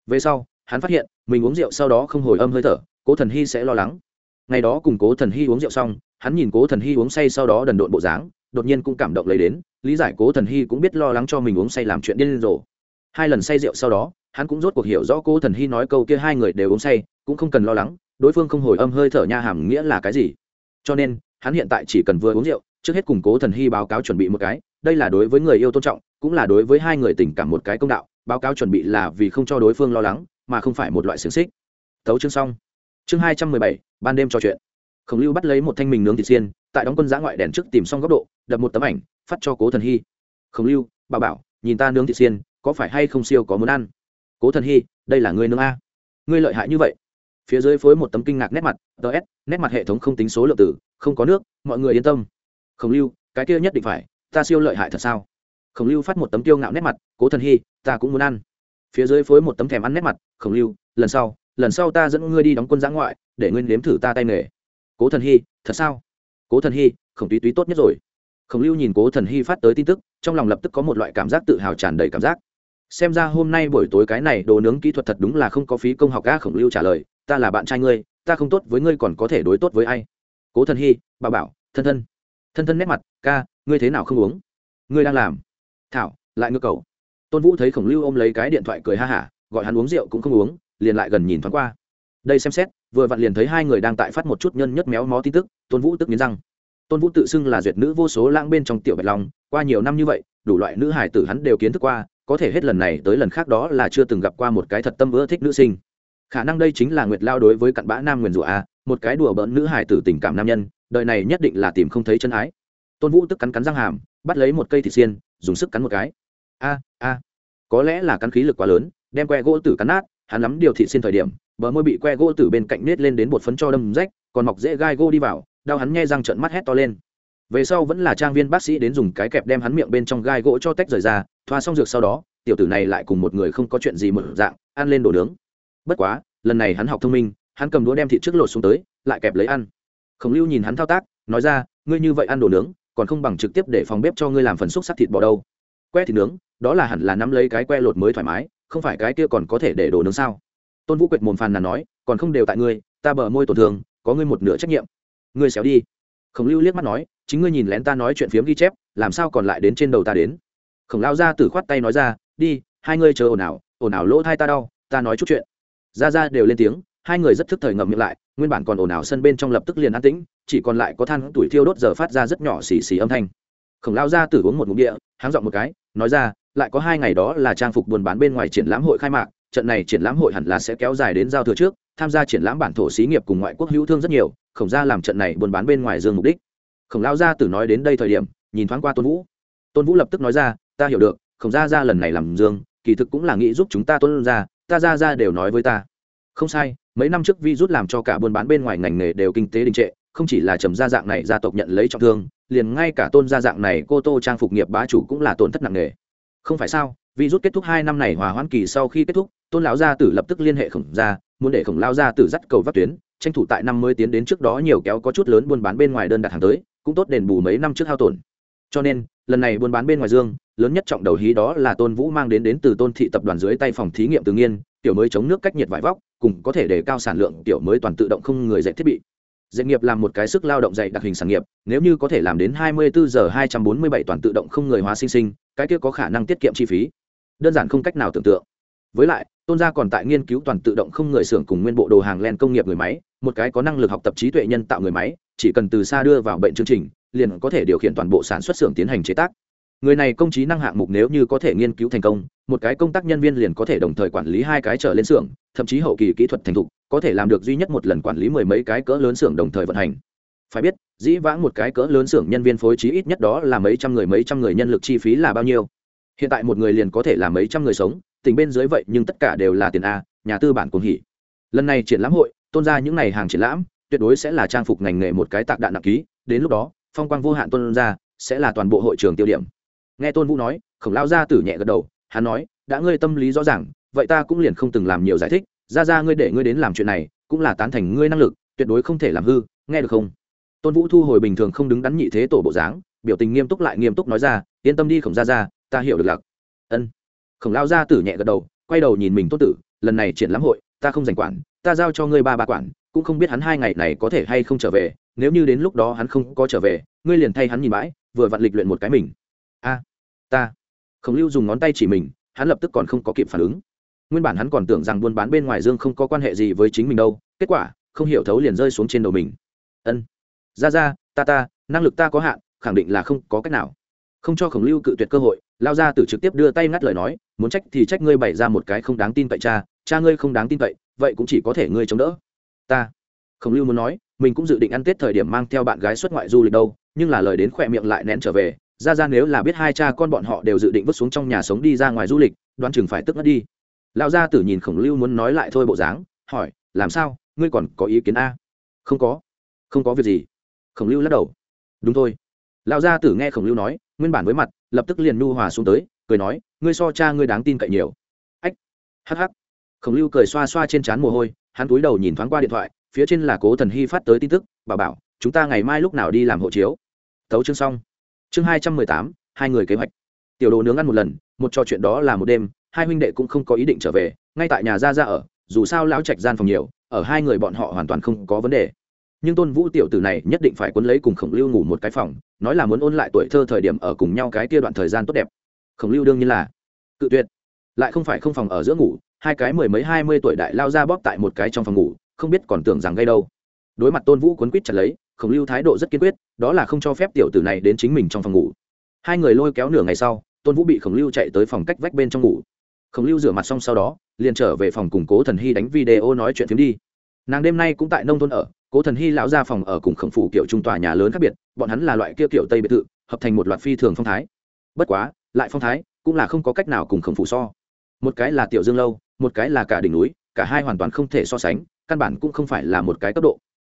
Về sau, hắn phát hiện, mình uống rượu sau đó không hồi âm hơi thở, cố thần hy sẽ lo lắng. Ngày đó cùng cố thần hy uống rượu xong, hắn nhìn cố thần hy uống say sau đó đần độn bộ dáng, đột nhiên cũng cảm động lấy đến, lý giải cố thần hy cũng biết lo lắng cho mình uống say làm chuyện điên rồ. Hai lần say rượu sau đó, hắn cũng rốt cuộc hiểu rõ cố thần hy nói câu kia hai người đều uống say, cũng không cần lo lắng, đối phương không hồi âm hơi thở nha hàm nghĩa là cái gì cho nên, hắn hiện tại chỉ cần vừa uống rượu, trước hết củng cố thần hy báo cáo chuẩn bị một cái, đây là đối với người yêu tôn trọng, cũng là đối với hai người tình cảm một cái công đạo, báo cáo chuẩn bị là vì không cho đối phương lo lắng, mà không phải một loại xiềng xích. Thấu chương xong. Chương hai trăm mười bảy, ban đêm trò chuyện. Khổng lưu bắt lấy một thanh mình nướng thịt xiên, tại đóng quân giã ngoại đèn trước tìm xong góc độ, đập một tấm ảnh, phát cho cố thần hy. Khổng lưu, bà bảo, nhìn ta nướng thịt xiên, có phải hay không siêu có muốn ăn? Cố thần hy, đây là người nướng a. Ngươi lợi hại như vậy phía dưới phối một tấm kinh ngạc nét mặt ts nét mặt hệ thống không tính số lượng tử, không có nước, mọi người yên tâm. Khổng lưu, cái kia nhất định phải, ta siêu lợi hại thật sao? Khổng lưu phát một tấm tiêu ngạo nét mặt, cố thần hy, ta cũng muốn ăn. Phía dưới phối một tấm thèm ăn nét mặt, khổng lưu, lần sau lần sau ta dẫn ngươi đi đóng quân giã ngoại, để ngươi nếm thử ta tay nghề. Cố thần hy, thật sao? Cố thần hy, khổng túy túy tốt nhất rồi. Khổng lưu nhìn cố thần hy phát tới tin tức, trong lòng lập tức có một loại cảm giác tự hào tràn đầy cảm giác. Xem ra hôm nay buổi tối cái này đồ nướng kỹ thuật thật đúng là không có phí công học ga khổng lưu trả lời ta là bạn trai ngươi, ta không tốt với ngươi còn có thể đối tốt với ai. Cố thần hy, bà bảo, thân thân. Thân thân nét mặt, ca, ngươi thế nào không uống? Ngươi đang làm. Thảo, lại ngược cầu. Tôn vũ thấy khổng lưu ôm lấy cái điện thoại cười ha hả, gọi hắn uống rượu cũng không uống, liền lại gần nhìn thoáng qua. Đây xem xét, vừa vặn liền thấy hai người đang tại phát một chút nhân nhất méo mó tin tức, tôn vũ tức nghiến răng. Tôn vũ tự xưng là duyệt nữ vô số lãng bên trong tiểu bạch long, qua nhiều năm như vậy, đủ loại nữ hải tử hắn đều kiến thức qua, có thể hết lần này tới lần khác đó là chưa từng gặp qua một cái thật tâm ưa thích nữ sinh khả năng đây chính là nguyệt lao đối với cặn bã nam nguyền rủa a, một cái đùa bỡn nữ hải tử tình cảm nam nhân, đời này nhất định là tìm không thấy chân ái. Tôn vũ tức cắn cắn răng hàm, bắt lấy một cây thịt xiên, dùng sức cắn một cái. A a, có lẽ là cắn khí lực quá lớn, đem que gỗ tử cắn nát, hắn lắm điều thịt xiên thời điểm, bờ môi bị que gỗ tử bên cạnh nết lên đến bột phấn cho đâm rách, còn mọc dễ gai gỗ đi vào, đau hắn nghe răng trợn mắt hét to lên. Về sau vẫn là trang viên bác sĩ đến dùng cái kẹp đem hắn miệng bên trong gai gỗ cho tách rời ra, thoa xong dược sau đó, tiểu tử này lại cùng một người không có chuyện gì một dạng, ăn lên đồ nướng bất quá, lần này hắn học thông minh, hắn cầm đũa đem thịt trước lột xuống tới, lại kẹp lấy ăn. Khổng lưu nhìn hắn thao tác, nói ra, ngươi như vậy ăn đồ nướng, còn không bằng trực tiếp để phòng bếp cho ngươi làm phần xúc sắc thịt bò đâu. Que thịt nướng, đó là hẳn là nắm lấy cái que lột mới thoải mái, không phải cái kia còn có thể để đồ nướng sao? Tôn vũ quệt mồm phàn là nói, còn không đều tại ngươi, ta bờ môi tổn thương, có ngươi một nửa trách nhiệm. Ngươi xéo đi. Khổng lưu liếc mắt nói, chính ngươi nhìn lén ta nói chuyện phiếm ghi chép, làm sao còn lại đến trên đầu ta đến? Khổng lao ra từ khoát tay nói ra, đi, hai ngươi chờ ồn ào ồn ào lỗ thai ta đau, ta nói chút chuyện ra ra đều lên tiếng, hai người rất thức thời ngậm miệng lại, nguyên bản còn ồn ào sân bên trong lập tức liền an tĩnh, chỉ còn lại có than tuổi thiêu đốt giờ phát ra rất nhỏ xì xì âm thanh. Khổng lao ra từ uống một ngụm địa, háng dọn một cái, nói ra, lại có hai ngày đó là trang phục buôn bán bên ngoài triển lãm hội khai mạc, trận này triển lãm hội hẳn là sẽ kéo dài đến giao thừa trước, tham gia triển lãm bản thổ xí nghiệp cùng ngoại quốc hữu thương rất nhiều, khổng ra làm trận này buôn bán bên ngoài dương mục đích. Khổng lao gia tử nói đến đây thời điểm, nhìn thoáng qua tôn vũ. Tôn vũ lập tức nói ra, ta hiểu được, khổng gia ra lần này làm dương, kỳ thực cũng là nghĩ giúp chúng ta tôn ra ta ra ra đều nói với ta. Không sai, mấy năm trước vi rút làm cho cả buôn bán bên ngoài ngành nghề đều kinh tế đình trệ, không chỉ là trầm gia dạng này gia tộc nhận lấy trọng thương, liền ngay cả tôn gia dạng này cô tô trang phục nghiệp bá chủ cũng là tổn thất nặng nề. Không phải sao vi rút kết thúc hai năm này hòa hoãn kỳ sau khi kết thúc, tôn lão gia tử lập tức liên hệ khổng gia, muốn để khổng lao gia tử dắt cầu vắt tuyến, tranh thủ tại năm mới tiến đến trước đó nhiều kéo có chút lớn buôn bán bên ngoài đơn đặt hàng tới, cũng tốt đền bù mấy năm trước hao tổn. Cho nên lần này buôn bán bên ngoài dương, lớn nhất trọng đầu hí đó là tôn vũ mang đến đến từ tôn thị tập đoàn dưới tay phòng thí nghiệm tự nhiên tiểu mới chống nước cách nhiệt vải vóc, cùng có thể để cao sản lượng tiểu mới toàn tự động không người dạy thiết bị. Dạy nghiệp làm một cái sức lao động dạy đặc hình sản nghiệp, nếu như có thể làm đến 24 giờ 247 toàn tự động không người hóa sinh sinh, cái kia có khả năng tiết kiệm chi phí. Đơn giản không cách nào tưởng tượng. Với lại, tôn gia còn tại nghiên cứu toàn tự động không người xưởng cùng nguyên bộ đồ hàng len công nghiệp người máy, một cái có năng lực học tập trí tuệ nhân tạo người máy, chỉ cần từ xa đưa vào bệnh chương trình liền có thể điều khiển toàn bộ sản xuất xưởng tiến hành chế tác. Người này công trí năng hạng mục nếu như có thể nghiên cứu thành công, một cái công tác nhân viên liền có thể đồng thời quản lý hai cái trở lên xưởng, thậm chí hậu kỳ kỹ thuật thành thục, có thể làm được duy nhất một lần quản lý mười mấy cái cỡ lớn xưởng đồng thời vận hành. Phải biết, dĩ vãng một cái cỡ lớn xưởng nhân viên phối trí ít nhất đó là mấy trăm người, mấy trăm người nhân lực chi phí là bao nhiêu? Hiện tại một người liền có thể là mấy trăm người sống, tình bên dưới vậy nhưng tất cả đều là tiền a, nhà tư bản cùng hỉ. Lần này triển lãm hội, tôn ra những ngày hàng triển lãm, tuyệt đối sẽ là trang phục ngành nghề một cái tạc đạn nặng ký, đến lúc đó phong quang vô hạn tôn ra, sẽ là toàn bộ hội trường tiêu điểm. Nghe tôn vũ nói, khổng lao gia tử nhẹ gật đầu, hắn nói, đã ngươi tâm lý rõ ràng, vậy ta cũng liền không từng làm nhiều giải thích. Ra ra ngươi để ngươi đến làm chuyện này, cũng là tán thành ngươi năng lực, tuyệt đối không thể làm hư, nghe được không? Tôn vũ thu hồi bình thường không đứng đắn nhị thế tổ bộ dáng, biểu tình nghiêm túc lại nghiêm túc nói ra, yên tâm đi khổng ra ra ta hiểu được lạc ân. Khổng lao gia tử nhẹ gật đầu, quay đầu nhìn mình tốt tử, lần này triển lãm hội, ta không giành quản, ta giao cho ngươi ba ba quản, cũng không biết hắn hai ngày này có thể hay không trở về nếu như đến lúc đó hắn không có trở về, ngươi liền thay hắn nhìn mãi, vừa vặn lịch luyện một cái mình. A, ta. Khổng lưu dùng ngón tay chỉ mình, hắn lập tức còn không có kịp phản ứng. Nguyên bản hắn còn tưởng rằng buôn bán bên ngoài dương không có quan hệ gì với chính mình đâu, kết quả, không hiểu thấu liền rơi xuống trên đầu mình. Ân. Ra ra, ta ta, năng lực ta có hạn, khẳng định là không có cách nào. Không cho khổng lưu cự tuyệt cơ hội, lao ra từ trực tiếp đưa tay ngắt lời nói, muốn trách thì trách ngươi bày ra một cái không đáng tin cậy cha cha ngươi không đáng tin cậy, vậy cũng chỉ có thể ngươi chống đỡ. Ta. Khổng lưu muốn nói mình cũng dự định ăn tết thời điểm mang theo bạn gái xuất ngoại du lịch đâu, nhưng là lời đến khỏe miệng lại nén trở về, ra ra nếu là biết hai cha con bọn họ đều dự định vứt xuống trong nhà sống đi ra ngoài du lịch, đoán chừng phải tức ngất đi. Lão gia tử nhìn khổng lưu muốn nói lại thôi bộ dáng, hỏi, làm sao? Ngươi còn có ý kiến a? Không có không có việc gì. Khổng lưu lắc đầu. Đúng thôi. Lão gia tử nghe khổng lưu nói, nguyên bản với mặt, lập tức liền nu hòa xuống tới, cười nói, ngươi so cha ngươi đáng tin cậy nhiều. Ách, hắc hắc. Khổng lưu cười xoa xoa trên trán mồ hôi, hắn túi đầu nhìn thoáng qua điện thoại phía trên là cố thần hy phát tới tin tức, bà bảo, chúng ta ngày mai lúc nào đi làm hộ chiếu. Tấu chương xong. Chương hai trăm mười tám, hai người kế hoạch. Tiểu đồ nướng ăn một lần, một trò chuyện đó là một đêm, hai huynh đệ cũng không có ý định trở về, ngay tại nhà ra ra ở, dù sao lão trạch gian phòng nhiều, ở hai người bọn họ hoàn toàn không có vấn đề. Nhưng tôn vũ tiểu tử này nhất định phải quấn lấy cùng khổng lưu ngủ một cái phòng, nói là muốn ôn lại tuổi thơ thời điểm ở cùng nhau cái kia đoạn thời gian tốt đẹp. Khổng lưu đương nhiên là cự tuyệt. Lại không phải không phòng ở giữa ngủ, hai cái mười mấy hai mươi tuổi đại lao ra bóp tại một cái trong phòng ngủ không biết còn tưởng rằng gây đâu. Đối mặt tôn vũ quấn quýt chặt lấy, khổng lưu thái độ rất kiên quyết, đó là không cho phép tiểu tử này đến chính mình trong phòng ngủ. Hai người lôi kéo nửa ngày sau, tôn vũ bị khổng lưu chạy tới phòng cách vách bên trong ngủ. Khổng lưu rửa mặt xong sau đó, liền trở về phòng cùng cố thần hy đánh video nói chuyện phim đi. Nàng đêm nay cũng tại nông thôn ở, cố thần hy lão ra phòng ở cùng khổng phủ kiểu trung tòa nhà lớn khác biệt, bọn hắn là loại kia kiểu tây biệt thự, hợp thành một loạt phi thường phong thái. Bất quá, lại phong thái cũng là không có cách nào cùng khổng phủ so. Một cái là tiểu dương lâu, một cái là cả đỉnh núi, cả hai hoàn toàn không thể so sánh căn bản cũng không phải là một cái cấp độ.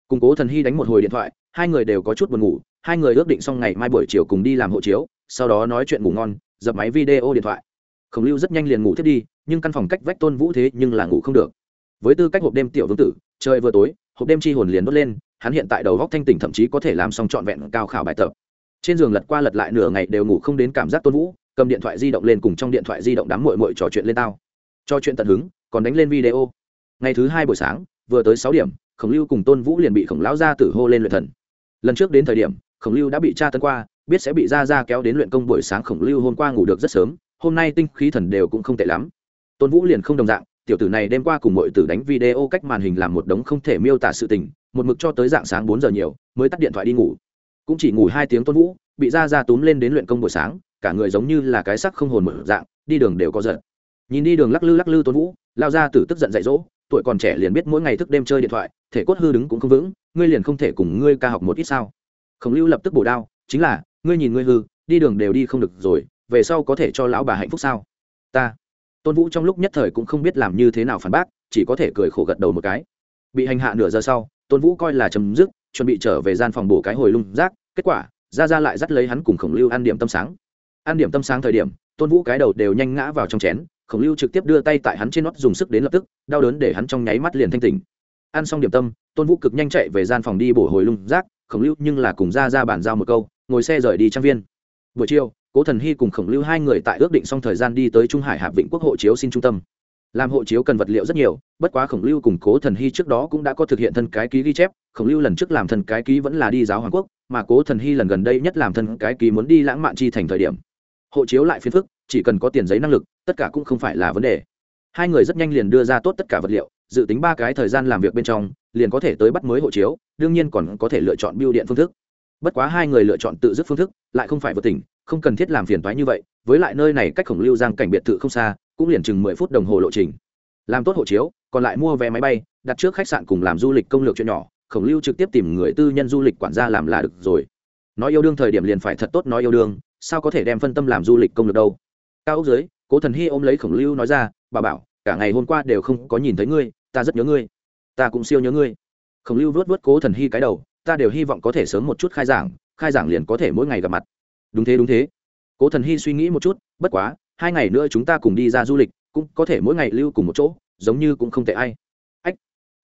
Cùng cố thần hy đánh một hồi điện thoại, hai người đều có chút buồn ngủ, hai người ước định xong ngày mai buổi chiều cùng đi làm hộ chiếu, sau đó nói chuyện ngủ ngon, dập máy video điện thoại. Khổng lưu rất nhanh liền ngủ thiết đi, nhưng căn phòng cách vách tôn vũ thế nhưng là ngủ không được. Với tư cách hộp đêm tiểu vương tử, trời vừa tối, hộp đêm chi hồn liền đốt lên, hắn hiện tại đầu góc thanh tỉnh thậm chí có thể làm xong trọn vẹn cao khảo bài tập. Trên giường lật qua lật lại nửa ngày đều ngủ không đến cảm giác tôn vũ, cầm điện thoại di động lên cùng trong điện thoại di động đám mội mội trò chuyện lên tao. Cho chuyện tận hứng, còn đánh lên video. Ngày thứ hai buổi sáng vừa tới sáu điểm, khổng lưu cùng tôn vũ liền bị khổng lão gia tử hô lên luyện thần. Lần trước đến thời điểm, khổng lưu đã bị tra tấn qua, biết sẽ bị ra ra kéo đến luyện công buổi sáng khổng lưu hôm qua ngủ được rất sớm, hôm nay tinh khí thần đều cũng không tệ lắm. Tôn vũ liền không đồng dạng, tiểu tử này đêm qua cùng mọi tử đánh video cách màn hình làm một đống không thể miêu tả sự tình, một mực cho tới dạng sáng bốn giờ nhiều, mới tắt điện thoại đi ngủ. Cũng chỉ ngủ hai tiếng tôn vũ, bị ra ra túm lên đến luyện công buổi sáng, cả người giống như là cái sắc không hồn một dạng, đi đường đều có giận. Nhìn đi đường lắc lư lắc lư tôn vũ lao ra tử tức giận dạy dỗ tuổi còn trẻ liền biết mỗi ngày thức đêm chơi điện thoại, thể cốt hư đứng cũng không vững, ngươi liền không thể cùng ngươi ca học một ít sao? Khổng lưu lập tức bổ đao, chính là, ngươi nhìn ngươi hư, đi đường đều đi không được rồi, về sau có thể cho lão bà hạnh phúc sao? Ta, tôn vũ trong lúc nhất thời cũng không biết làm như thế nào phản bác, chỉ có thể cười khổ gật đầu một cái. Bị hành hạ nửa giờ sau, tôn vũ coi là chấm dứt, chuẩn bị trở về gian phòng bổ cái hồi lung rác, kết quả, ra ra lại dắt lấy hắn cùng khổng lưu ăn điểm tâm sáng. Ăn điểm tâm sáng thời điểm, tôn vũ cái đầu đều nhanh ngã vào trong chén khổng lưu trực tiếp đưa tay tại hắn trên nót dùng sức đến lập tức, đau đớn để hắn trong nháy mắt liền thanh tỉnh. Ăn xong điểm tâm, tôn vũ cực nhanh chạy về gian phòng đi bổ hồi lung rác, khổng lưu nhưng là cùng ra ra bàn giao một câu, ngồi xe rời đi trang viên. Buổi chiều, cố thần hy cùng khổng lưu hai người tại ước định xong thời gian đi tới trung hải Hạ vịnh quốc hộ chiếu xin trung tâm. Làm hộ chiếu cần vật liệu rất nhiều, bất quá khổng lưu cùng cố thần hy trước đó cũng đã có thực hiện thân cái ký ghi chép, khổng lưu lần trước làm thân cái ký vẫn là đi giáo hoàng quốc, mà cố thần hy lần gần đây nhất làm thân cái ký muốn đi lãng mạn chi thành thời điểm. Hộ chiếu lại phiền phức chỉ cần có tiền giấy năng lực, tất cả cũng không phải là vấn đề. Hai người rất nhanh liền đưa ra tốt tất cả vật liệu, dự tính ba cái thời gian làm việc bên trong, liền có thể tới bắt mới hộ chiếu, đương nhiên còn có thể lựa chọn biêu điện phương thức. Bất quá hai người lựa chọn tự dứt phương thức, lại không phải vượt tỉnh, không cần thiết làm phiền toái như vậy, với lại nơi này cách khổng lưu giang cảnh biệt thự không xa, cũng liền chừng mười phút đồng hồ lộ trình. Làm tốt hộ chiếu, còn lại mua vé máy bay, đặt trước khách sạn cùng làm du lịch công lược chuyện nhỏ, khổng lưu trực tiếp tìm người tư nhân du lịch quản gia làm là được rồi. Nói yêu đương thời điểm liền phải thật tốt nói yêu đương, sao có thể đem phân tâm làm du lịch công lược đâu? Cao ốc dưới, cố thần hy ôm lấy khổng lưu nói ra, bà bảo, cả ngày hôm qua đều không có nhìn thấy ngươi, ta rất nhớ ngươi. Ta cũng siêu nhớ ngươi. Khổng lưu vớt vớt cố thần hy cái đầu, ta đều hy vọng có thể sớm một chút khai giảng khai giảng liền có thể mỗi ngày gặp mặt. Đúng thế đúng thế. Cố thần hy suy nghĩ một chút, bất quá, hai ngày nữa chúng ta cùng đi ra du lịch, cũng có thể mỗi ngày lưu cùng một chỗ, giống như cũng không tệ ai. Ách,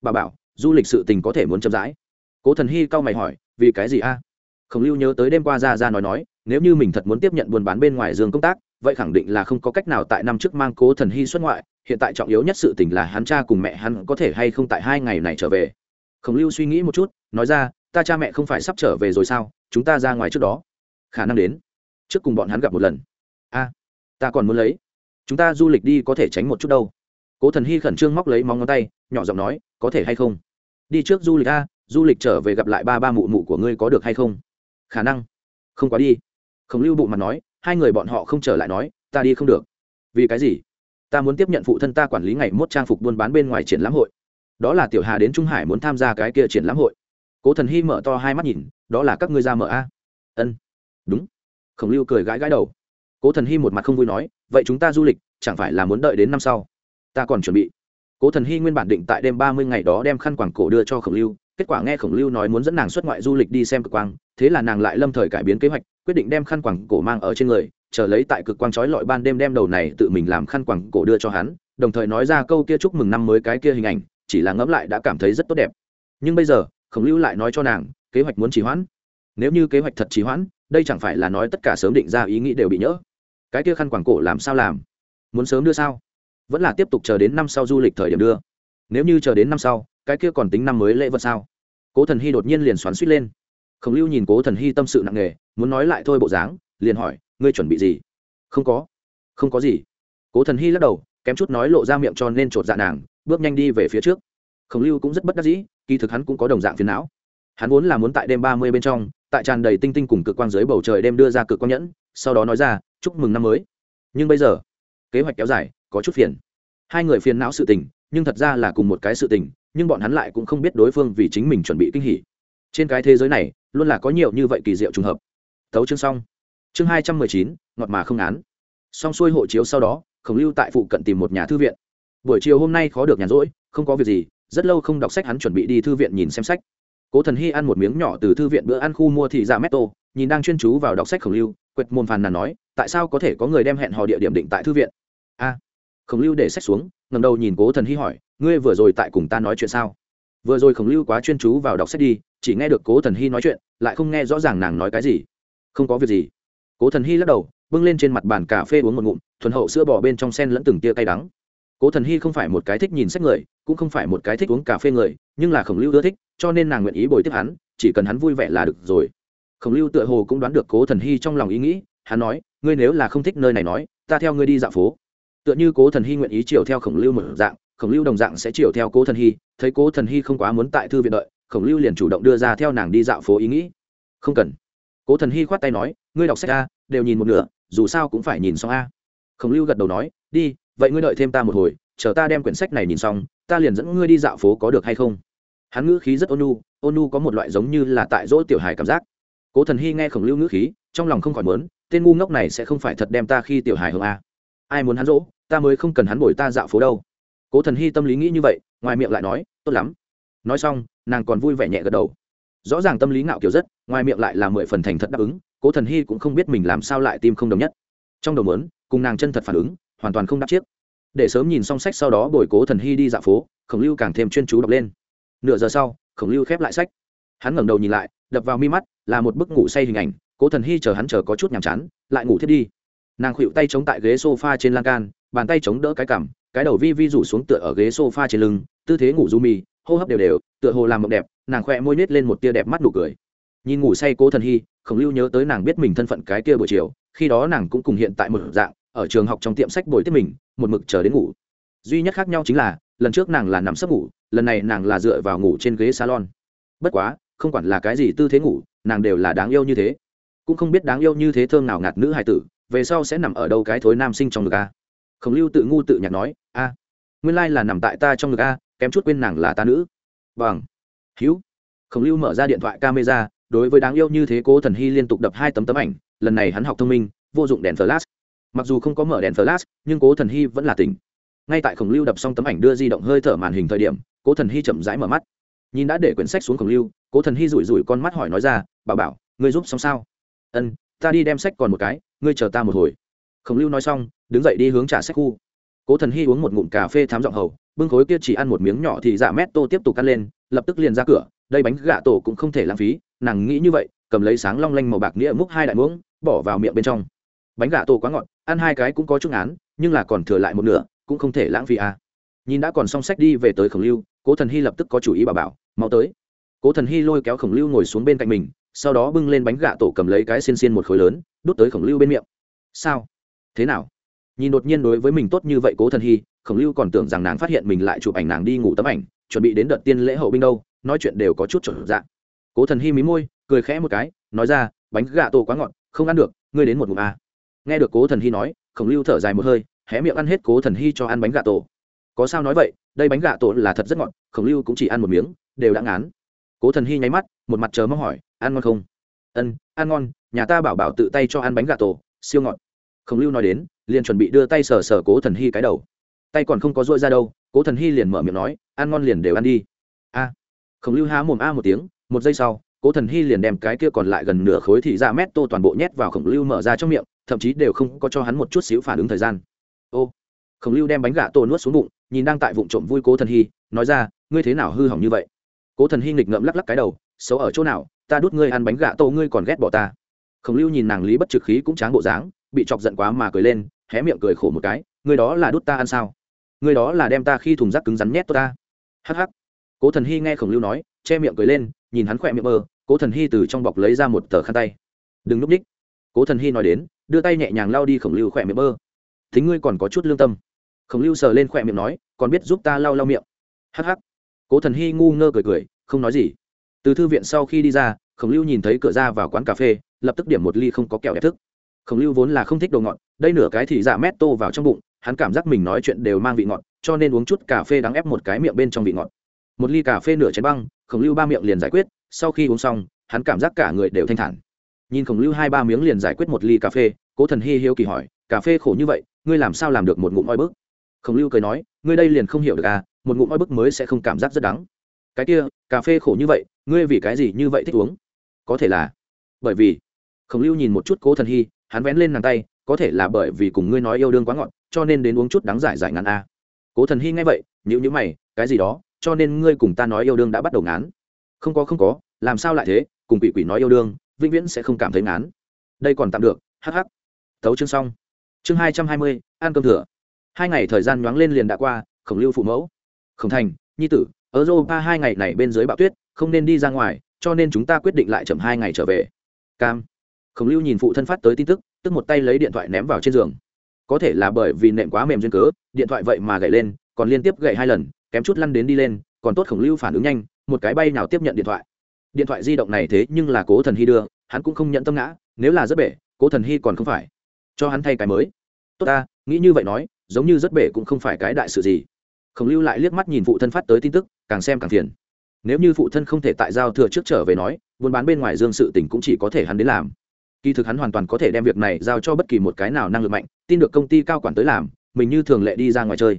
bà bảo, du lịch sự tình có thể muốn chậm rãi. Cố thần hy cau mày hỏi, vì cái gì a? Khổng lưu nhớ tới đêm qua ra ra nói nói, nếu như mình thật muốn tiếp nhận buôn bán bên ngoài giường công tác vậy khẳng định là không có cách nào tại năm trước mang cố thần hy xuất ngoại, hiện tại trọng yếu nhất sự tình là hắn cha cùng mẹ hắn có thể hay không tại hai ngày này trở về. Khổng lưu suy nghĩ một chút, nói ra, ta cha mẹ không phải sắp trở về rồi sao? Chúng ta ra ngoài trước đó. Khả năng đến. Trước cùng bọn hắn gặp một lần. A, ta còn muốn lấy. Chúng ta du lịch đi có thể tránh một chút đâu. Cố thần hy khẩn trương móc lấy móng ngón tay, nhỏ giọng nói, có thể hay không? Đi trước du lịch a, du lịch trở về gặp lại ba ba mụ mụ của ngươi có được hay không? Khả năng. Không quá đi. Khổng lưu bụng mặt nói hai người bọn họ không trở lại nói, ta đi không được. Vì cái gì? Ta muốn tiếp nhận phụ thân ta quản lý ngày mốt trang phục buôn bán bên ngoài triển lãm hội. Đó là tiểu hà đến trung hải muốn tham gia cái kia triển lãm hội. Cố thần hy mở to hai mắt nhìn, đó là các ngươi ra mở a? Ân. Đúng. Khổng lưu cười gãi gãi đầu. Cố thần hy một mặt không vui nói, vậy chúng ta du lịch, chẳng phải là muốn đợi đến năm sau? Ta còn chuẩn bị. Cố thần hy nguyên bản định tại đêm ba mươi ngày đó đem khăn quảng cổ đưa cho khổng lưu, kết quả nghe khổng lưu nói muốn dẫn nàng xuất ngoại du lịch đi xem cực quang, thế là nàng lại lâm thời cải biến kế hoạch quyết định đem khăn quàng cổ mang ở trên người, chờ lấy tại cực quang trói lọi ban đêm đem đầu này tự mình làm khăn quàng cổ đưa cho hắn, đồng thời nói ra câu kia chúc mừng năm mới cái kia hình ảnh, chỉ là ngẫm lại đã cảm thấy rất tốt đẹp. Nhưng bây giờ, khổng lưu lại nói cho nàng, kế hoạch muốn trì hoãn. Nếu như kế hoạch thật trì hoãn, đây chẳng phải là nói tất cả sớm định ra ý nghĩ đều bị nhỡ. Cái kia khăn quàng cổ làm sao làm? Muốn sớm đưa sao? Vẫn là tiếp tục chờ đến năm sau du lịch thời điểm đưa. Nếu như chờ đến năm sau, cái kia còn tính năm mới lễ vật sao? Cố thần hy đột nhiên liền xoắn suýt lên khổng lưu nhìn cố thần hy tâm sự nặng nề, muốn nói lại thôi bộ dáng, liền hỏi, ngươi chuẩn bị gì? Không có. Không có gì. Cố thần hy lắc đầu, kém chút nói lộ ra miệng cho nên chột dạ nàng, bước nhanh đi về phía trước. Khổng lưu cũng rất bất đắc dĩ, kỳ thực hắn cũng có đồng dạng phiền não. Hắn vốn là muốn tại đêm ba mươi bên trong, tại tràn đầy tinh tinh cùng cực quang dưới bầu trời đêm đưa ra cực quang nhẫn, sau đó nói ra, chúc mừng năm mới. Nhưng bây giờ, kế hoạch kéo dài, có chút phiền. Hai người phiền não sự tình, nhưng thật ra là cùng một cái sự tình, nhưng bọn hắn lại cũng không biết đối phương vì chính mình chuẩn bị kinh hỉ trên cái thế giới này, luôn là có nhiều như vậy kỳ diệu trùng hợp. Thấu chương xong. Chương hai trăm mười chín, ngọt mà không án xong xuôi hộ chiếu sau đó, khổng lưu tại phụ cận tìm một nhà thư viện. Buổi chiều hôm nay khó được nhàn rỗi, không có việc gì, rất lâu không đọc sách hắn chuẩn bị đi thư viện nhìn xem sách. Cố thần hy ăn một miếng nhỏ từ thư viện bữa ăn khu mua thị mét tô nhìn đang chuyên chú vào đọc sách khổng lưu, quệt môn phàn nàn nói, tại sao có thể có người đem hẹn hò địa điểm định tại thư viện? A. Khổng lưu để sách xuống ngầm đầu nhìn cố thần hy hỏi, ngươi vừa rồi tại cùng ta nói chuyện sao? Vừa rồi khổng lưu quá chuyên chú vào đọc sách đi chỉ nghe được cố thần hy nói chuyện, lại không nghe rõ ràng nàng nói cái gì. Không có việc gì. Cố thần hy lắc đầu, bưng lên trên mặt bàn cà phê uống một ngụm, thuần hậu sữa bò bên trong sen lẫn từng tia cay đắng. Cố thần hy không phải một cái thích nhìn sách người, cũng không phải một cái thích uống cà phê người, nhưng là khổng lưu ưa thích, cho nên nàng nguyện ý bồi tiếp hắn, chỉ cần hắn vui vẻ là được rồi. Khổng lưu tựa hồ cũng đoán được cố thần hy trong lòng ý nghĩ, hắn nói, ngươi nếu là không thích nơi này nói, ta theo ngươi đi dạo phố. Tựa như cố thần hy nguyện ý chiều theo khổng lưu một dạng, khổng lưu đồng dạng sẽ chiều theo cố thần hy, thấy cố thần hy không quá muốn tại thư viện đợi khổng lưu liền chủ động đưa ra theo nàng đi dạo phố ý nghĩ. Không cần. Cố thần hy khoát tay nói, ngươi đọc sách a, đều nhìn một nửa, dù sao cũng phải nhìn xong a. Khổng lưu gật đầu nói, đi, vậy ngươi đợi thêm ta một hồi, chờ ta đem quyển sách này nhìn xong, ta liền dẫn ngươi đi dạo phố có được hay không? Hắn ngữ khí rất ônu ônu có một loại giống như là tại dỗ tiểu hài cảm giác. Cố thần hy nghe khổng lưu ngữ khí, trong lòng không khỏi mớn tên ngu ngốc này sẽ không phải thật đem ta khi tiểu hài hơn a. Ai muốn hắn dỗ, ta mới không cần hắn bồi ta dạo phố đâu. Cố thần hy tâm lý nghĩ như vậy, ngoài miệng lại nói, tốt lắm nói xong, nàng còn vui vẻ nhẹ gật đầu. Rõ ràng tâm lý ngạo kiểu rất, ngoài miệng lại là mười phần thành thật đáp ứng, cố thần hy cũng không biết mình làm sao lại tim không đồng nhất. Trong đầu mớn, cùng nàng chân thật phản ứng, hoàn toàn không đáp chiếc. Để sớm nhìn xong sách sau đó bồi cố thần hy đi dạo phố, khổng lưu càng thêm chuyên chú đọc lên. Nửa giờ sau, khổng lưu khép lại sách. Hắn ngẩng đầu nhìn lại, đập vào mi mắt, là một bức ngủ say hình ảnh, cố thần hy chờ hắn chờ có chút nhàm chán, lại ngủ thiết đi. Nàng khuỵu tay chống tại ghế s o f a trên lan can, bàn tay chống đỡ cái cằm, cái đầu vi vi rủ xuống tựa ở ghế sofa trên lưng, tư thế ngủ du mì hô hấp đều đều, tựa hồ làm mộng đẹp, nàng khỏe môi nết lên một tia đẹp mắt nụ cười. Nhìn ngủ say cố thần hy, khổng lưu nhớ tới nàng biết mình thân phận cái kia buổi chiều, khi đó nàng cũng cùng hiện tại một dạng, ở trường học trong tiệm sách bồi tiếp mình, một mực chờ đến ngủ. Duy nhất khác nhau chính là, lần trước nàng là nằm sấp ngủ, lần này nàng là dựa vào ngủ trên ghế salon. Bất quá, không quản là cái gì tư thế ngủ, nàng đều là đáng yêu như thế. Cũng không biết đáng yêu như thế thơm nào ngạt nữ hài tử, về sau sẽ nằm ở đâu cái thối nam sinh trong ngực a. Khổng lưu tự ngu tự nhạc nói, a, nguyên lai là nằm tại ta trong ngực a kém chút quên nàng là ta nữ. Bằng. Hữu. Khổng lưu mở ra điện thoại camera, đối với đáng yêu như thế cố thần hy liên tục đập hai tấm tấm ảnh, lần này hắn học thông minh, vô dụng đèn flash. Mặc dù không có mở đèn flash, nhưng cố thần hy vẫn là tỉnh. Ngay tại khổng lưu đập xong tấm ảnh đưa di động hơi thở màn hình thời điểm, cố thần hy chậm rãi mở mắt. Nhìn đã để quyển sách xuống khổng lưu, cố thần hy rủi rủi con mắt hỏi nói ra, bảo bảo, ngươi giúp xong sao? Ân, ta đi đem sách còn một cái, ngươi chờ ta một hồi. Khổng lưu nói xong, đứng dậy đi hướng trả sách khu. Cố thần hy uống một ngụm cà phê thám giọng hầu bưng khối kia chỉ ăn một miếng nhỏ thì dạ mét tô tiếp tục ăn lên, lập tức liền ra cửa, đây bánh gà tổ cũng không thể lãng phí, nàng nghĩ như vậy, cầm lấy sáng long lanh màu bạc nghĩa múc hai đại muỗng, bỏ vào miệng bên trong. Bánh gà tổ quá ngọt, ăn hai cái cũng có chút án nhưng là còn thừa lại một nửa, cũng không thể lãng phí à. nhìn đã còn xong sách đi về tới khổng lưu, cố thần hy lập tức có chủ ý bảo bảo, mau tới. Cố thần hy lôi kéo khổng lưu ngồi xuống bên cạnh mình, sau đó bưng lên bánh gà tổ cầm lấy cái xiên xiên một khối lớn, đút tới khổng lưu bên miệng. Sao? Thế nào? Nhìn đột nhiên đối với mình tốt như vậy cố thần hy, khổng lưu còn tưởng rằng nàng phát hiện mình lại chụp ảnh nàng đi ngủ tấm ảnh, chuẩn bị đến đợt tiên lễ hậu binh đâu, nói chuyện đều có chút trở dạng. Cố thần hy mí môi, cười khẽ một cái, nói ra, bánh gà tổ quá ngọt, không ăn được, ngươi đến một ngụm a à. nghe được cố thần hy nói, khổng lưu thở dài một hơi, hé miệng ăn hết cố thần hy cho ăn bánh gà tổ. Có sao nói vậy, đây bánh gà tổ là thật rất ngọt, khổng lưu cũng chỉ ăn một miếng, đều đã ngán. Cố thần hy nháy mắt, một mặt chờ mong hỏi, ăn ngon không? Ân, ăn ngon, nhà ta bảo bảo tự tay cho ăn bánh gà tổ, siêu ngọt khổng lưu nói đến, liền chuẩn bị đưa tay sờ sờ cố thần hy cái đầu. Tay còn không có dội ra đâu, cố thần hy liền mở miệng nói, ăn ngon liền đều ăn đi. A. Khổng lưu há mồm a một tiếng, một giây sau, cố thần hy liền đem cái kia còn lại gần nửa khối thị ra mét tô toàn bộ nhét vào khổng lưu mở ra trong miệng, thậm chí đều không có cho hắn một chút xíu phản ứng thời gian. Ô. Khổng lưu đem bánh gà tô nuốt xuống bụng, nhìn đang tại vụ trộm vui cố thần hy, nói ra, ngươi thế nào hư hỏng như vậy? Cố thần hy nghịch ngợm lắc lắc cái đầu, xấu ở chỗ nào, ta đút ngươi ăn bánh gà tô, ngươi còn ghét bỏ ta. Khổng lưu nhìn nàng lý bất trực khí cũng tráng bộ dáng bị chọc giận quá mà cười lên, hé miệng cười khổ một cái người đó là đút ta ăn sao? Người đó là đem ta khi thùng rác cứng rắn nhét tôi ta. Hắc hắc. Cố thần hy nghe khổng lưu nói, che miệng cười lên, nhìn hắn khỏe miệng mơ cố thần hy từ trong bọc lấy ra một tờ khăn tay. Đừng núp ních. Cố thần hy nói đến, đưa tay nhẹ nhàng lao đi khổng lưu khỏe miệng mơ thính ngươi còn có chút lương tâm. Khổng lưu sờ lên khỏe miệng nói, còn biết giúp ta lau lau miệng. Hắc hắc. Cố thần hy ngu ngơ cười cười, không nói gì. Từ thư viện sau khi đi ra, khổng lưu nhìn thấy cửa ra vào quán cà phê, lập tức điểm một ly không có kẹo ép thức khổng lưu vốn là không thích đồ ngọt, đây nửa cái thì dạ mét tô vào trong bụng, hắn cảm giác mình nói chuyện đều mang vị ngọt, cho nên uống chút cà phê đắng ép một cái miệng bên trong vị ngọt. Một ly cà phê nửa chén băng, khổng lưu ba miệng liền giải quyết, sau khi uống xong, hắn cảm giác cả người đều thanh thản. Nhìn khổng lưu hai ba miếng liền giải quyết một ly cà phê, cố thần hi hiếu kỳ hỏi, cà phê khổ như vậy, ngươi làm sao làm được một ngụm oi bức? Khổng lưu cười nói, ngươi đây liền không hiểu được à một ngụm oi bức mới sẽ không cảm giác rất đắng. Cái kia, cà phê khổ như vậy, ngươi vì cái gì như vậy thích uống? Có thể là bởi vì khổng lưu nhìn một chút cố thần hy hắn vén lên nàng tay, có thể là bởi vì cùng ngươi nói yêu đương quá ngọt, cho nên đến uống chút đáng giải giải ngắn a. Cố thần hy nghe vậy nhữ nhữ mày, cái gì đó, cho nên ngươi cùng ta nói yêu đương đã bắt đầu ngán. Không có không có, làm sao lại thế, cùng quỷ quỷ nói yêu đương, vĩnh viễn sẽ không cảm thấy ngán. Đây còn tạm được hh thấu chương xong. Chương hai trăm hai mươi, ăn cơm thừa. Hai ngày thời gian nhoáng lên liền đã qua, khổng lưu phụ mẫu. Khổng thành, nhi tử, ở europa hai ngày này bên dưới bão tuyết, không nên đi ra ngoài, cho nên chúng ta quyết định lại chậm hai ngày trở về. Cam khổng lưu nhìn phụ thân phát tới tin tức tức một tay lấy điện thoại ném vào trên giường. Có thể là bởi vì nệm quá mềm duyên cớ, điện thoại vậy mà gậy lên, còn liên tiếp gậy hai lần, kém chút lăn đến đi lên, còn tốt khổng lưu phản ứng nhanh, một cái bay nào tiếp nhận điện thoại. Điện thoại di động này thế nhưng là cố thần hy đưa, hắn cũng không nhận tâm ngã, nếu là rất bể, cố thần hy còn không phải. Cho hắn thay cái mới. Tốt ta, nghĩ như vậy nói, giống như rất bể cũng không phải cái đại sự gì. Khổng lưu lại liếc mắt nhìn phụ thân phát tới tin tức, càng xem càng phiền. Nếu như phụ thân không thể tại giao thừa trước trở về nói, buôn bán bên ngoài dương sự tỉnh cũng chỉ có thể hắn đến làm kỳ thực hắn hoàn toàn có thể đem việc này giao cho bất kỳ một cái nào năng lực mạnh, tin được công ty cao quản tới làm, mình như thường lệ đi ra ngoài chơi.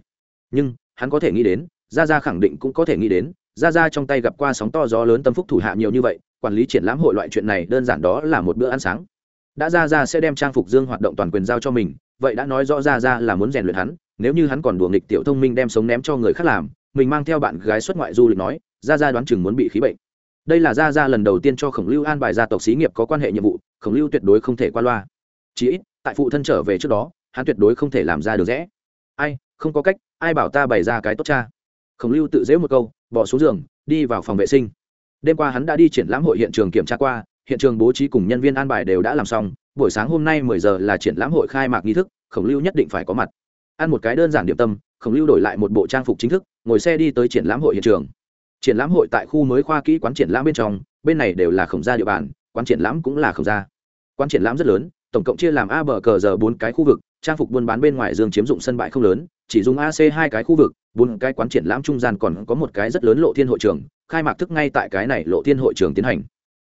Nhưng, hắn có thể nghĩ đến ra ra khẳng định cũng có thể nghĩ đến ra ra trong tay gặp qua sóng to gió lớn tâm phúc thủ hạ nhiều như vậy, quản lý triển lãm hội loại chuyện này đơn giản đó là một bữa ăn sáng. Đã ra ra sẽ đem trang phục dương hoạt động toàn quyền giao cho mình, vậy đã nói rõ ra ra là muốn rèn luyện hắn, nếu như hắn còn đùa nghịch tiểu thông minh đem sống ném cho người khác làm, mình mang theo bạn gái xuất ngoại du lịch nói ra ra đoán chừng muốn bị khí bệnh. Đây là ra ra lần đầu tiên cho khổng lưu an bài gia tộc xí nghiệp có quan hệ nhiệm vụ khổng lưu tuyệt đối không thể qua loa. Chí ít, tại phụ thân trở về trước đó, hắn tuyệt đối không thể làm ra được rẽ. Ai, không có cách, ai bảo ta bày ra cái tốt cha? Khổng lưu tự dễ một câu, bỏ xuống giường, đi vào phòng vệ sinh. Đêm qua hắn đã đi triển lãm hội hiện trường kiểm tra qua, hiện trường bố trí cùng nhân viên an bài đều đã làm xong, buổi sáng hôm nay mười giờ là triển lãm hội khai mạc nghi thức, khổng lưu nhất định phải có mặt. Ăn một cái đơn giản điểm tâm, khổng lưu đổi lại một bộ trang phục chính thức, ngồi xe đi tới triển lãm hội hiện trường. Triển lãm hội tại khu mới khoa kỹ quán triển lãm bên trong, bên này đều là khổng gia địa bàn, quán triển lãm cũng là khổng gia quán triển lãm rất lớn, tổng cộng chia làm a bờ cờ giờ bốn cái khu vực, trang phục buôn bán bên ngoài dương chiếm dụng sân bãi không lớn, chỉ dùng ac hai cái khu vực, bốn cái quán triển lãm trung gian còn có một cái rất lớn lộ thiên hội trường, khai mạc thức ngay tại cái này lộ thiên hội trường tiến hành.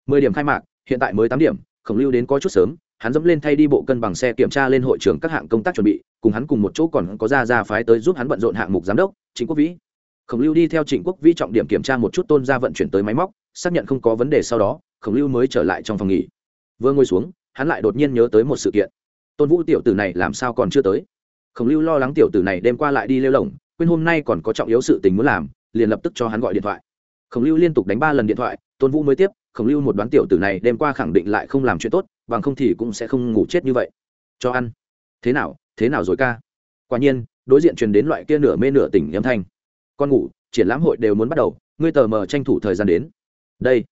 Mười điểm khai mạc, hiện tại mới tám điểm, khổng lưu đến có chút sớm, hắn dẫm lên thay đi bộ cân bằng xe kiểm tra lên hội trường các hạng công tác chuẩn bị, cùng hắn cùng một chỗ còn có ra ra phái tới giúp hắn bận rộn hạng mục giám đốc chính quốc vĩ. Khổng lưu đi theo trịnh quốc vĩ trọng điểm kiểm tra một chút tôn ra vận chuyển tới máy móc, xác nhận không có vấn đề sau đó, khổng lưu mới trở lại trong phòng nghỉ vừa ngồi xuống, hắn lại đột nhiên nhớ tới một sự kiện. Tôn vũ tiểu tử này làm sao còn chưa tới? Khổng lưu lo lắng tiểu tử này đêm qua lại đi lêu lỏng, quên hôm nay còn có trọng yếu sự tình muốn làm, liền lập tức cho hắn gọi điện thoại. Khổng lưu liên tục đánh ba lần điện thoại, tôn vũ mới tiếp, khổng lưu một đoán tiểu tử này đêm qua khẳng định lại không làm chuyện tốt, bằng không thì cũng sẽ không ngủ chết như vậy. Cho ăn. Thế nào thế nào rồi ca? Quả nhiên, đối diện truyền đến loại kia nửa mê nửa tỉnh âm thanh. Con ngủ, triển lãm hội đều muốn bắt đầu, ngươi tờ mờ tranh thủ thời gian đến. Đây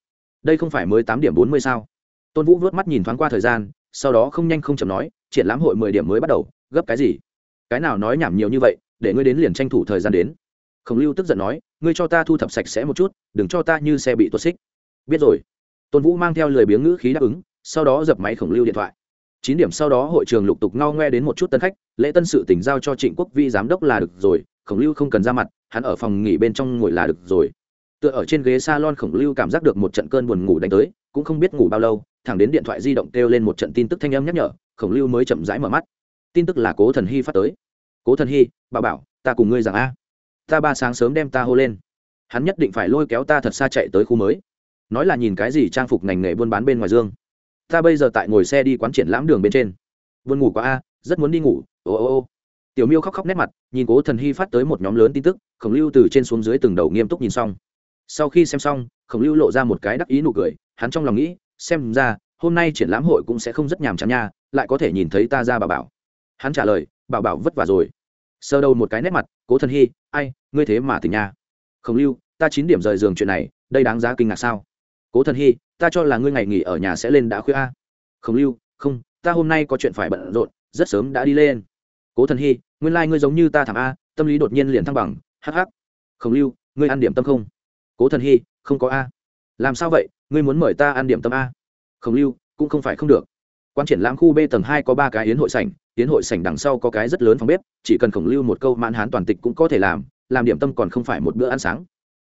đây không phải mới tám điểm bốn mươi sao? Tôn vũ vớt mắt nhìn thoáng qua thời gian sau đó không nhanh không chậm nói triển lãm hội mười điểm mới bắt đầu gấp cái gì cái nào nói nhảm nhiều như vậy để ngươi đến liền tranh thủ thời gian đến khổng lưu tức giận nói ngươi cho ta thu thập sạch sẽ một chút đừng cho ta như xe bị tuột xích biết rồi tôn vũ mang theo lời biếng ngữ khí đáp ứng sau đó dập máy khổng lưu điện thoại chín điểm sau đó hội trường lục tục ngao ngoe đến một chút tân khách lễ tân sự tỉnh giao cho trịnh quốc vi giám đốc là được rồi khổng lưu không cần ra mặt hắn ở phòng nghỉ bên trong ngồi là được rồi tựa ở trên ghế salon khổng lưu cảm giác được một trận cơn buồn ngủ đánh tới cũng không biết ngủ bao lâu thẳng đến điện thoại di động kêu lên một trận tin tức thanh âm nhắc nhở, khổng lưu mới chậm rãi mở mắt. Tin tức là cố thần hy phát tới. Cố thần hy bà bảo, ta cùng ngươi rằng a. Ta ba sáng sớm đem ta hô lên. Hắn nhất định phải lôi kéo ta thật xa chạy tới khu mới. Nói là nhìn cái gì trang phục ngành nghề buôn bán bên ngoài dương. Ta bây giờ tại ngồi xe đi quán triển lãm đường bên trên. Buồn ngủ quá a, rất muốn đi ngủ. Ô ô ô. Tiểu miêu khóc khóc nét mặt, nhìn cố thần hy phát tới một nhóm lớn tin tức, khổng lưu từ trên xuống dưới từng đầu nghiêm túc nhìn xong. Sau khi xem xong, khổng lưu lộ ra một cái đắc ý nụ cười, hắn trong lòng nghĩ xem ra, hôm nay triển lãm hội cũng sẽ không rất nhàm chán nha, lại có thể nhìn thấy ta ra bà bảo. Hắn trả lời, bảo bảo vất vả rồi. Sơ đầu một cái nét mặt, cố thần hy ai, ngươi thế mà tỉnh nha. Khổng lưu, ta chín điểm rời giường chuyện này, đây đáng giá kinh ngạc sao? Cố thần hy ta cho là ngươi ngày nghỉ ở nhà sẽ lên đã khuya a. Khổng lưu, không, ta hôm nay có chuyện phải bận rộn, rất sớm đã đi lên. Cố thần hy nguyên lai、like、ngươi giống như ta thảm a, tâm lý đột nhiên liền thăng bằng hh khổng lưu, ngươi ăn điểm tâm không? Cố thần hy không có a làm sao vậy? Ngươi muốn mời ta ăn điểm tâm a? Khổng lưu, cũng không phải không được. Quan triển lãm khu b tầng hai có ba cái yến hội sảnh, yến hội sảnh đằng sau có cái rất lớn phòng bếp, chỉ cần khổng lưu một câu mãn hán toàn tịch cũng có thể làm làm điểm tâm còn không phải một bữa ăn sáng.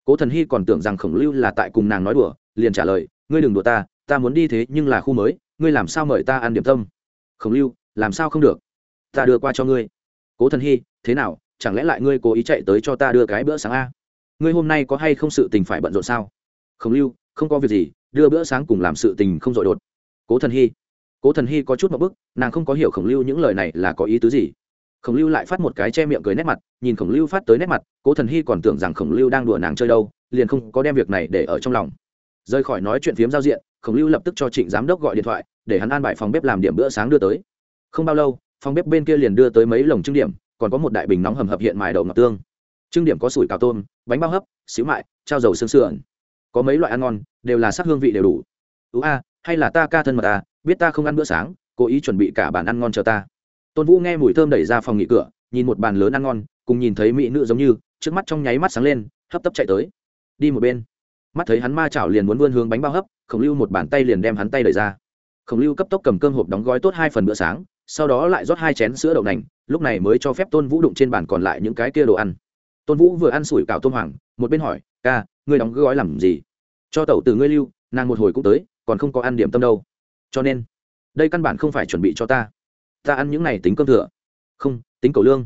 Cố thần hy còn tưởng rằng khổng lưu là tại cùng nàng nói đùa, liền trả lời, ngươi đừng đùa ta ta muốn đi thế nhưng là khu mới, ngươi làm sao mời ta ăn điểm tâm? Khổng lưu, làm sao không được? Ta đưa qua cho ngươi. Cố thần hy, thế nào? Chẳng lẽ lại ngươi cố ý chạy tới cho ta đưa cái bữa sáng a? Ngươi hôm nay có hay không sự tình phải bận rộn sao? Khổng lưu, không có việc gì, đưa bữa sáng cùng làm sự tình không dội đột. Cố thần hy, cố thần hy có chút một bức, nàng không có hiểu khổng lưu những lời này là có ý tứ gì. Khổng lưu lại phát một cái che miệng cười nét mặt, nhìn khổng lưu phát tới nét mặt, cố thần hy còn tưởng rằng khổng lưu đang đùa nàng chơi đâu, liền không có đem việc này để ở trong lòng. Rời khỏi nói chuyện phiếm giao diện, khổng lưu lập tức cho trịnh giám đốc gọi điện thoại, để hắn an bài phòng bếp làm điểm bữa sáng đưa tới. Không bao lâu, phòng bếp bên kia liền đưa tới mấy lồng trưng điểm, còn có một đại bình nóng hầm hập hiện mài đậu ngọc tương. Trưng điểm có sủi cào tôm, bánh bao hấp, xíu mại, trao dầu xương sườn có mấy loại ăn ngon, đều là sắc hương vị đều đủ. Ú a, hay là ta ca thân mật à biết ta không ăn bữa sáng, cố ý chuẩn bị cả bàn ăn ngon cho ta. Tôn vũ nghe mùi thơm đẩy ra phòng nghỉ cửa, nhìn một bàn lớn ăn ngon, cùng nhìn thấy mỹ nữ giống như, trước mắt trong nháy mắt sáng lên, hấp tấp chạy tới. Đi một bên. Mắt thấy hắn ma chảo liền muốn vươn hướng bánh bao hấp, khổng lưu một bàn tay liền đem hắn tay đẩy ra. Khổng lưu cấp tốc cầm cơm hộp đóng gói tốt hai phần bữa sáng, sau đó lại rót hai chén sữa đậu nành, lúc này mới cho phép tôn vũ đụng trên bàn còn lại những cái kia đồ ăn. Tôn vũ vừa ăn sủi cảo tôm hoàng, một bên hỏi, ca ngươi đóng gói làm gì? Cho tẩu từ ngươi lưu, nàng một hồi cũng tới, còn không có ăn điểm tâm đâu. Cho nên, đây căn bản không phải chuẩn bị cho ta. Ta ăn những này tính cơm thừa. Không, tính cầu lương.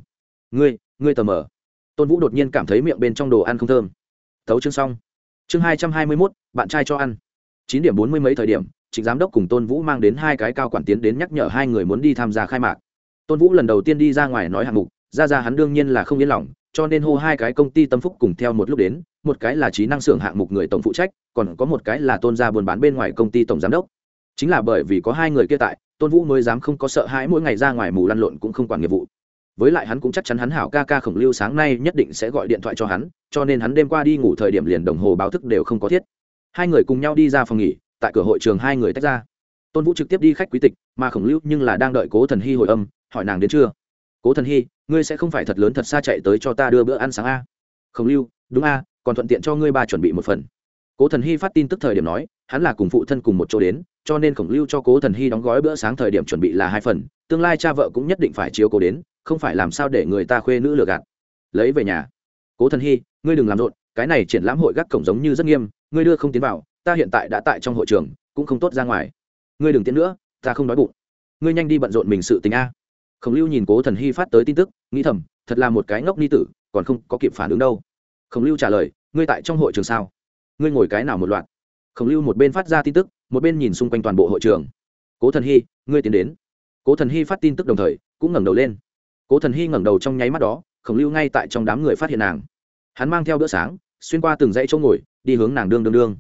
Ngươi ngươi tờ mờ. Tôn vũ đột nhiên cảm thấy miệng bên trong đồ ăn không thơm. Thấu chương xong. Chương hai trăm hai mươi mốt, bạn trai cho ăn. Chín điểm bốn mươi mấy thời điểm, trịnh giám đốc cùng tôn vũ mang đến hai cái cao quản tiến đến nhắc nhở hai người muốn đi tham gia khai mạc. Tôn vũ lần đầu tiên đi ra ngoài nói hạng mục, ra ra hắn đương nhiên là không yên lòng, cho nên hô hai cái công ty tâm phúc cùng theo một lúc đến một cái là trí năng xưởng hạng mục người tổng phụ trách, còn có một cái là tôn gia buôn bán bên ngoài công ty tổng giám đốc. Chính là bởi vì có hai người kia tại, tôn vũ mới dám không có sợ hãi mỗi ngày ra ngoài mù lăn lộn cũng không quản nghiệp vụ. Với lại hắn cũng chắc chắn hắn hảo ca ca khổng lưu sáng nay nhất định sẽ gọi điện thoại cho hắn, cho nên hắn đêm qua đi ngủ thời điểm liền đồng hồ báo thức đều không có thiết. Hai người cùng nhau đi ra phòng nghỉ, tại cửa hội trường hai người tách ra. Tôn vũ trực tiếp đi khách quý tịch, mà khổng lưu nhưng là đang đợi cố thần hy hồi âm, hỏi nàng đến chưa? Cố thần hy, ngươi sẽ không phải thật lớn thật xa chạy tới cho ta đưa bữa ăn sáng a? Khổng lưu, đúng a còn thuận tiện cho ngươi ba chuẩn bị một phần. Cố thần hy phát tin tức thời điểm nói, hắn là cùng phụ thân cùng một chỗ đến, cho nên khổng lưu cho cố thần hy đóng gói bữa sáng thời điểm chuẩn bị là hai phần, tương lai cha vợ cũng nhất định phải chiếu cố đến, không phải làm sao để người ta khuê nữ lừa gạt. Lấy về nhà. Cố thần hy, ngươi đừng làm rộn, cái này triển lãm hội gác cổng giống như rất nghiêm, ngươi đưa không tiến vào, ta hiện tại đã tại trong hội trường, cũng không tốt ra ngoài. Ngươi đừng tiến nữa, ta không đói bụng. Ngươi nhanh đi bận rộn mình sự tình a. Khổng lưu nhìn cố thần hy phát tới tin tức, nghĩ thầm, thật là một cái ngốc ni tử, còn không có kịp phản ứng đâu khổng lưu trả lời, ngươi tại trong hội trường sao? Ngươi ngồi cái nào một loạt? Khổng lưu một bên phát ra tin tức, một bên nhìn xung quanh toàn bộ hội trường. Cố thần hy, ngươi tiến đến. Cố thần hy phát tin tức đồng thời, cũng ngẩng đầu lên. Cố thần hy ngẩng đầu trong nháy mắt đó, khổng lưu ngay tại trong đám người phát hiện nàng. Hắn mang theo bữa sáng, xuyên qua từng dãy chỗ ngồi, đi hướng nàng đương đương đương.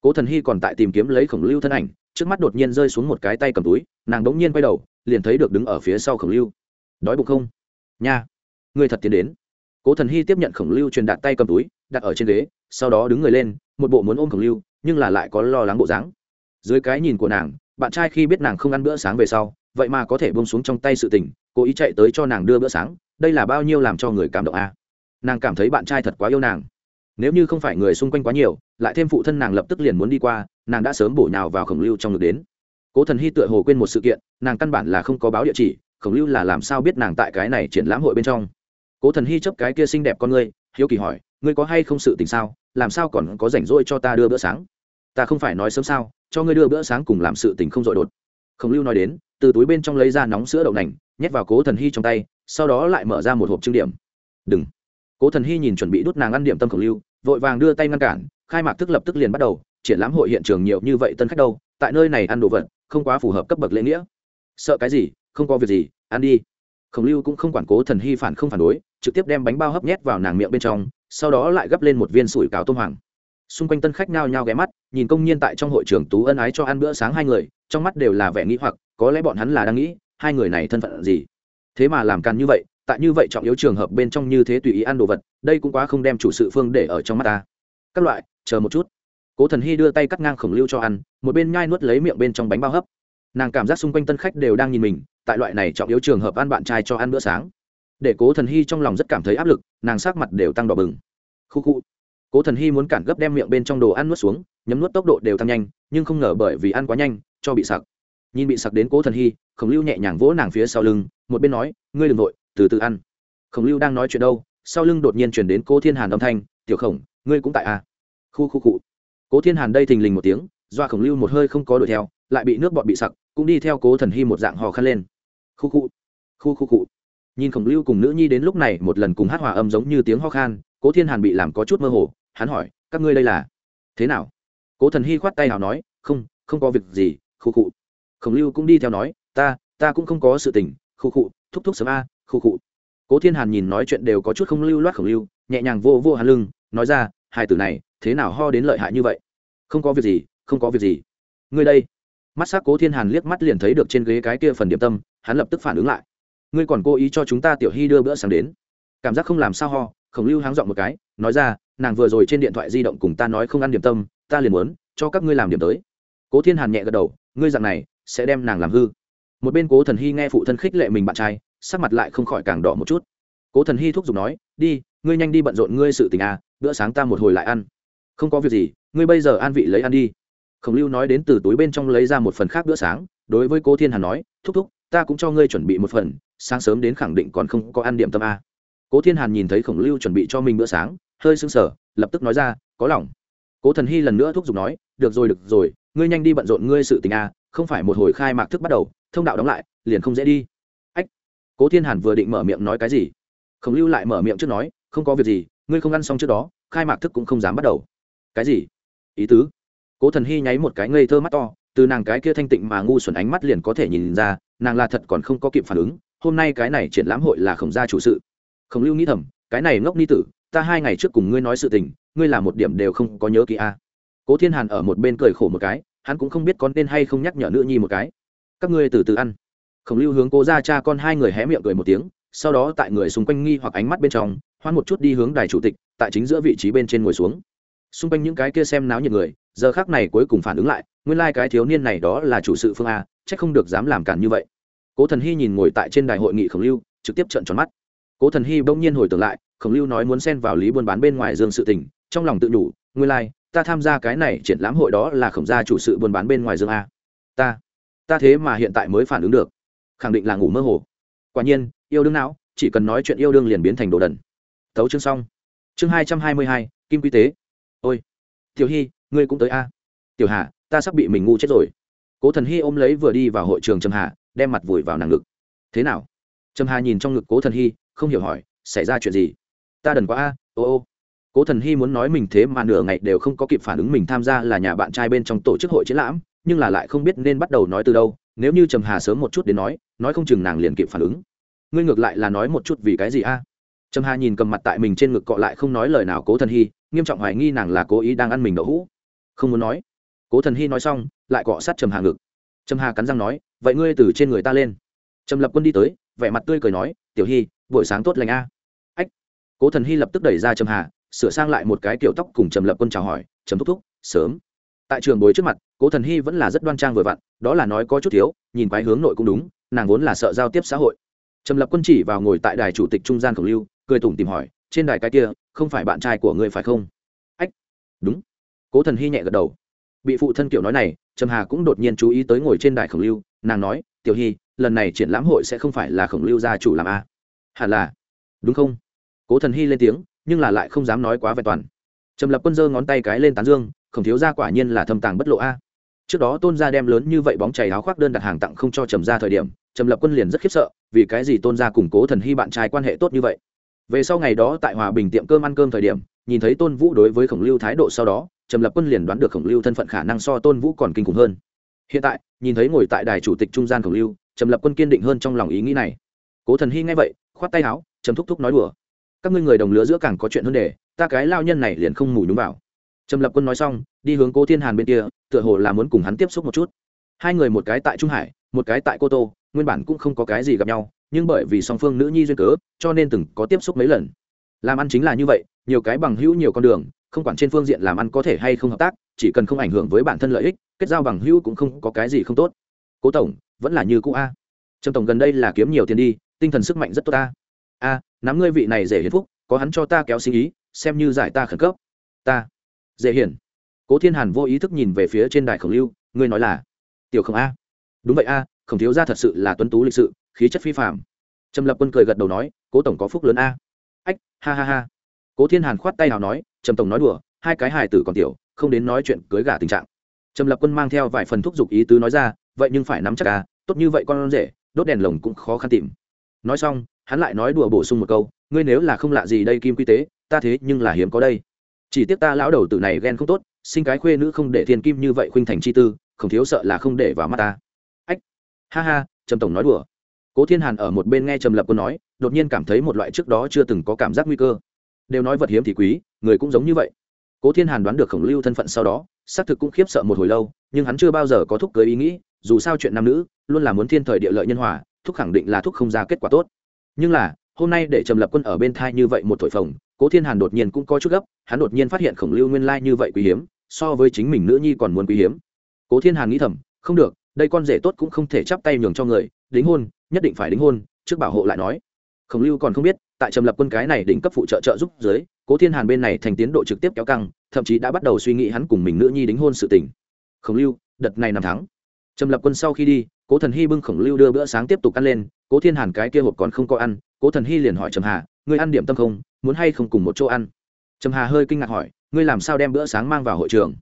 Cố thần hy còn tại tìm kiếm lấy khổng lưu thân ảnh, trước mắt đột nhiên rơi xuống một cái tay cầm túi, nàng đ ỗ n g nhiên quay đầu, liền thấy được đứng ở phía sau khổng lưu. Đói bụng không? Nha. Người thật tiến đến cố thần hy tiếp nhận khổng lưu truyền đạt tay cầm túi, đặt ở trên ghế, sau đó đứng người lên, một bộ muốn ôm khổng lưu, nhưng là lại có lo lắng bộ dáng. Dưới cái nhìn của nàng, bạn trai khi biết nàng không ăn bữa sáng về sau, vậy mà có thể bông xuống trong tay sự tình, cố ý chạy tới cho nàng đưa bữa sáng, đây là bao nhiêu làm cho người cảm động a à? nàng cảm thấy bạn trai thật quá yêu nàng. Nếu như không phải người xung quanh quá nhiều, lại thêm phụ thân nàng lập tức liền muốn đi qua, nàng đã sớm bổ nhào vào khổng lưu trong ngực đến. Cố thần hy tựa hồ quên một sự kiện, nàng căn bản là không có báo địa chỉ, khổng lưu là làm sao biết nàng tại cái này triển lãm hội bên trong? Cố thần hy chấp cái kia xinh đẹp con ngươi, hiếu kỳ hỏi, ngươi có hay không sự tình sao? Làm sao còn có rảnh rỗi cho ta đưa bữa sáng? Ta không phải nói sớm sao, cho ngươi đưa bữa sáng cùng làm sự tình không dội đột. Khổng lưu nói đến, từ túi bên trong lấy ra nóng sữa đậu nành, nhét vào cố thần hy trong tay, sau đó lại mở ra một hộp trưng điểm. Đừng. Cố thần hy nhìn chuẩn bị đút nàng ăn điểm tâm khổng lưu, vội vàng đưa tay ngăn cản, khai mạc thức lập tức liền bắt đầu, triển lãm hội hiện trường nhiều như vậy tân khách đâu, tại nơi này ăn đồ vật, không quá phù hợp cấp bậc lễ nghĩa. Sợ cái gì? Không có việc gì, ăn đi khổng lưu cũng không quản cố thần hy phản không phản đối, trực tiếp đem bánh bao hấp nhét vào nàng miệng bên trong, sau đó lại gấp lên một viên sủi cào tôm hoàng. Xung quanh tân khách nhao nhao ghé mắt, nhìn công nhiên tại trong hội trường tú ân ái cho ăn bữa sáng hai người, trong mắt đều là vẻ nghĩ hoặc, có lẽ bọn hắn là đang nghĩ, hai người này thân phận gì? Thế mà làm càn như vậy, tại như vậy trọng yếu trường hợp bên trong như thế tùy ý ăn đồ vật, đây cũng quá không đem chủ sự phương để ở trong mắt ta. Các loại, chờ một chút. Cố thần hy đưa tay cắt ngang khổng lưu cho ăn, một bên nhai nuốt lấy miệng bên trong bánh bao hấp nàng cảm giác xung quanh tân khách đều đang nhìn mình, tại loại này trọng yếu trường hợp ăn bạn trai cho ăn bữa sáng. Để cố thần hy trong lòng rất cảm thấy áp lực, nàng sát mặt đều tăng đỏ bừng. Khu khu. Cố thần hy muốn cản gấp đem miệng bên trong đồ ăn nuốt xuống, nhấm nuốt tốc độ đều tăng nhanh, nhưng không ngờ bởi vì ăn quá nhanh, cho bị sặc. Nhìn bị sặc đến cố thần hy, khổng lưu nhẹ nhàng vỗ nàng phía sau lưng, một bên nói, ngươi đ ừ n g nội từ từ ăn. Khổng lưu đang nói chuyện đâu, sau lưng đột nhiên chuyển đến cố thiên hàn âm thanh, tiểu khổng, ngươi cũng tại à. khu khu cụ cố thiên hàn đây thình lình một tiếng doa khổng lưu một hơi không có đuổi theo, lại bị nước bọt bị sặc, cũng đi theo cố thần hy một dạng hò khăn lên khu khu khu khu khu. nhìn khổng lưu cùng nữ nhi đến lúc này một lần cùng hát hòa âm giống như tiếng ho khan, cố thiên hàn bị làm có chút mơ hồ, hắn hỏi, các ngươi đây là thế nào cố thần hy khoát tay nào nói, không không có việc gì, khu khu. khổng lưu cũng đi theo nói, ta ta cũng không có sự tình, khu khu, thúc thúc sớm a, khu khu. cố thiên hàn nhìn nói chuyện đều có chút không lưu loát khổng lưu, nhẹ nhàng vô vô hàn lưng, nói ra hai từ này, thế nào ho đến lợi hại như vậy không có việc gì không có việc gì. Ngươi đây. Mắt s á c cố thiên hàn liếc mắt liền thấy được trên ghế cái kia phần điểm tâm, hắn lập tức phản ứng lại. Ngươi còn cố ý cho chúng ta tiểu hy đưa bữa sáng đến. Cảm giác không làm sao ho, khổng lưu háng dọn một cái, nói ra, nàng vừa rồi trên điện thoại di động cùng ta nói không ăn điểm tâm, ta liền muốn cho các ngươi làm điểm tới. Cố thiên hàn nhẹ gật đầu, ngươi dặn này sẽ đem nàng làm hư. Một bên cố thần hy nghe phụ thân khích lệ mình bạn trai, sắc mặt lại không khỏi càng đỏ một chút. Cố thần hy thúc giục nói, đi, ngươi nhanh đi bận rộn ngươi sự tình à bữa sáng ta một hồi lại ăn. Không có việc gì, ngươi bây giờ an vị lấy ăn đi khổng lưu nói đến từ túi bên trong lấy ra một phần khác bữa sáng, đối với cố thiên hàn nói, thúc thúc, ta cũng cho ngươi chuẩn bị một phần, sáng sớm đến khẳng định còn không có ăn điểm tâm a. Cố thiên hàn nhìn thấy khổng lưu chuẩn bị cho mình bữa sáng, hơi sưng sở lập tức nói ra, có lòng. Cố thần hy lần nữa thúc giục nói, được rồi được rồi, ngươi nhanh đi bận rộn ngươi sự tình a, không phải một hồi khai mạc thức bắt đầu, thông đạo đóng lại, liền không dễ đi. Ách. Cố thiên hàn vừa định mở miệng nói cái gì, khổng lưu lại mở miệng trước nói, không có việc gì, ngươi không ăn xong trước đó, khai mạc thức cũng không dám bắt đầu. Cái gì? Ý tứ cố thần hy nháy một cái ngây thơ mắt to, từ nàng cái kia thanh tịnh mà ngu xuẩn ánh mắt liền có thể nhìn ra, nàng là thật còn không có kịp phản ứng, hôm nay cái này triển lãm hội là khổng gia chủ sự. Khổng lưu nghĩ thầm, cái này ngốc ni tử, ta hai ngày trước cùng ngươi nói sự tình, ngươi là một điểm đều không có nhớ kỹ a. Cố thiên hàn ở một bên cười khổ một cái, hắn cũng không biết con nên hay không nhắc nhở nữ nhi một cái. Các ngươi từ từ ăn. Khổng lưu hướng cố ra cha con hai người hé miệng cười một tiếng, sau đó tại người xung quanh nghi hoặc ánh mắt bên trong, hoan một chút đi hướng đài chủ tịch, tại chính giữa vị trí bên trên ngồi xuống. Xung quanh những cái kia xem náo nhiệt người giờ khác này cuối cùng phản ứng lại nguyên lai、like、cái thiếu niên này đó là chủ sự phương a c h ắ c không được dám làm cản như vậy. Cố thần hy nhìn ngồi tại trên đài hội nghị khổng lưu trực tiếp trận tròn mắt. Cố thần hy bỗng nhiên hồi tưởng lại khổng lưu nói muốn xen vào lý buôn bán bên ngoài dương sự tỉnh trong lòng tự nhủ nguyên lai、like, ta tham gia cái này triển lãm hội đó là khổng gia chủ sự buôn bán bên ngoài dương a. Ta ta thế mà hiện tại mới phản ứng được. Khẳng định là ngủ mơ hồ. Quả nhiên yêu đương não chỉ cần nói chuyện yêu đương liền biến thành đồ đần. Tấu chương xong. Chương hai trăm hai mươi hai kim quy tế. Ôi tiểu hy ngươi cũng tới a. Tiểu hà, ta sắp bị mình ngu chết rồi. Cố thần hy ôm lấy vừa đi vào hội trường trầm hà, đem mặt vùi vào nàng ngực. Thế nào? Trầm hà nhìn trong ngực cố thần hy không hiểu hỏi, xảy ra chuyện gì? Ta đần quá a, ô ô. Cố thần hy muốn nói mình thế mà nửa ngày đều không có kịp phản ứng mình tham gia là nhà bạn trai bên trong tổ chức hội triển lãm, nhưng là lại không biết nên bắt đầu nói từ đâu, nếu như trầm hà sớm một chút đến nói nói không chừng nàng liền kịp phản ứng. Ngươi ngược lại là nói một chút vì cái gì a? Trầm hà nhìn cầm mặt tại mình trên ngực cọ lại không nói lời nào cố thần hy nghiêm trọng hoài nghi nàng là cố ý đang ăn mình đậu hũ không muốn nói. Cố thần hy nói xong, lại cọ sát trầm hà ngực. Trầm hà cắn răng nói, vậy ngươi từ trên người ta lên. Trầm lập quân đi tới, vẻ mặt tươi cười nói, tiểu hy buổi sáng tốt lành a. Ách. Cố thần hy lập tức đẩy ra trầm hà, sửa sang lại một cái kiểu tóc cùng trầm lập quân chào hỏi, trầm thúc thúc, sớm. Tại trường bồi trước mặt, cố thần hy vẫn là rất đoan trang vừa vặn, đó là nói có chút thiếu, nhìn quái hướng nội cũng đúng, nàng vốn là sợ giao tiếp xã hội. Trầm lập quân chỉ vào ngồi tại đài chủ tịch trung gian khổng lưu, cười tủm tìm hỏi, trên đài cái kia, không phải bạn trai của ngươi phải không? Ách. Đúng cố thần hy nhẹ gật đầu. Bị phụ thân kiểu nói này, trầm hà cũng đột nhiên chú ý tới ngồi trên đài khổng lưu, nàng nói, tiểu hy, lần này triển lãm hội sẽ không phải là khổng lưu gia chủ làm a. Hẳn là. Đúng không? Cố thần hy lên tiếng, nhưng là lại không dám nói quá vẹn toàn. Trầm lập quân giơ ngón tay cái lên tán dương, khổng thiếu gia quả nhiên là thâm tàng bất lộ a. Trước đó tôn gia đem lớn như vậy bóng chảy áo khoác đơn đặt hàng tặng không cho trầm gia thời điểm, trầm lập quân liền rất khiếp sợ, vì cái gì tôn gia củng cố thần hy bạn trai quan hệ tốt như vậy? Về sau ngày đó tại hòa bình tiệm cơm ăn cơm thời điểm, nhìn thấy tôn vũ đối với khổng lưu thái độ sau đó trầm lập quân liền đoán được khổng lưu thân phận khả năng so tôn vũ còn kinh khủng hơn. Hiện tại, nhìn thấy ngồi tại đài chủ tịch trung gian khổng lưu, trầm lập quân kiên định hơn trong lòng ý nghĩ này. Cố thần hy nghe vậy, khoát tay áo, trầm thúc thúc nói đùa. Các ngươi người đồng lứa giữa càng có chuyện hơn để, ta cái lao nhân này liền không mù nhúng vào. Trầm lập quân nói xong, đi hướng cố thiên hàn bên kia, tựa hồ là muốn cùng hắn tiếp xúc một chút. Hai người một cái tại trung hải, một cái tại cô tô, nguyên bản cũng không có cái gì gặp nhau, nhưng bởi vì song phương nữ nhi duyên cớ, cho nên từng có tiếp xúc mấy lần. Làm ăn chính là như vậy, nhiều cái bằng hữu nhiều con đường không quản trên phương diện làm ăn có thể hay không hợp tác, chỉ cần không ảnh hưởng với bản thân lợi ích, kết giao bằng hữu cũng không có cái gì không tốt. Cố tổng, vẫn là như cũ a. Trầm tổng gần đây là kiếm nhiều tiền đi, tinh thần sức mạnh rất tốt ta. A, nắm ngươi vị này dễ hiền phúc, có hắn cho ta kéo sinh ý xem như giải ta khẩn cấp. Ta, dễ hiền. Cố thiên hàn vô ý thức nhìn về phía trên đài khổng lưu, ngươi nói là, tiểu khổng a. Đúng vậy a, khổng thiếu gia thật sự là tuấn tú lịch sự, khí chất phi phạm trầm lập quân cười gật đầu nói, cố tổng có phúc lớn a. Ách, ha ha ha cố thiên hàn khoát tay nào nói, trầm tổng nói đùa, hai cái hài tử còn tiểu, không đến nói chuyện cưới gả tình trạng. Trầm lập quân mang theo vài phần thúc giục ý tứ nói ra, vậy nhưng phải nắm chắc à tốt như vậy con rể, đốt đèn lồng cũng khó khăn tìm. Nói xong, hắn lại nói đùa bổ sung một câu, ngươi nếu là không lạ gì đây kim quy tế, ta thế nhưng là hiếm có đây. Chỉ tiếc ta lão đầu tử này ghen không tốt, sinh cái khuê nữ không để thiên kim như vậy khuynh thành chi tư, không thiếu sợ là không để vào mắt ta. Ách. Ha ha, trầm tổng nói đùa. Cố thiên hàn ở một bên nghe trầm lập quân nói, đột nhiên cảm thấy một loại trước đó chưa từng có cảm giác nguy cơ đều nói vật hiếm thì quý, người cũng giống như vậy. Cố thiên hàn đoán được khổng lưu thân phận sau đó, xác thực cũng khiếp sợ một hồi lâu, nhưng hắn chưa bao giờ có thúc cưới ý nghĩ, dù sao chuyện nam nữ, luôn là muốn thiên thời địa lợi nhân hòa, thúc khẳng định là thúc không ra kết quả tốt. Nhưng là, hôm nay để trầm lập quân ở bên thai như vậy một thổi phồng, cố thiên hàn đột nhiên cũng có chút gấp, hắn đột nhiên phát hiện khổng lưu nguyên lai như vậy quý hiếm, so với chính mình nữ nhi còn muốn quý hiếm. Cố thiên hàn nghĩ thầm, không được, đây con rể tốt cũng không thể chắp tay nhường cho người, đính hôn, nhất định phải đính hôn, trước bảo hộ lại nói. Khổng lưu còn không biết tại trầm lập quân cái này đỉnh cấp phụ trợ trợ giúp dưới, cố thiên hàn bên này thành tiến độ trực tiếp kéo căng, thậm chí đã bắt đầu suy nghĩ hắn cùng mình nữ nhi đính hôn sự tình. Khổng lưu, đợt này năm tháng trầm lập quân sau khi đi, cố thần hy bưng khổng lưu đưa bữa sáng tiếp tục ăn lên, cố thiên hàn cái kia hộp còn không có ăn, cố thần hy liền hỏi trầm hà, ngươi ăn điểm tâm không? Muốn hay không cùng một chỗ ăn? Trầm hà hơi kinh ngạc hỏi, ngươi làm sao đem bữa sáng mang vào hội trường?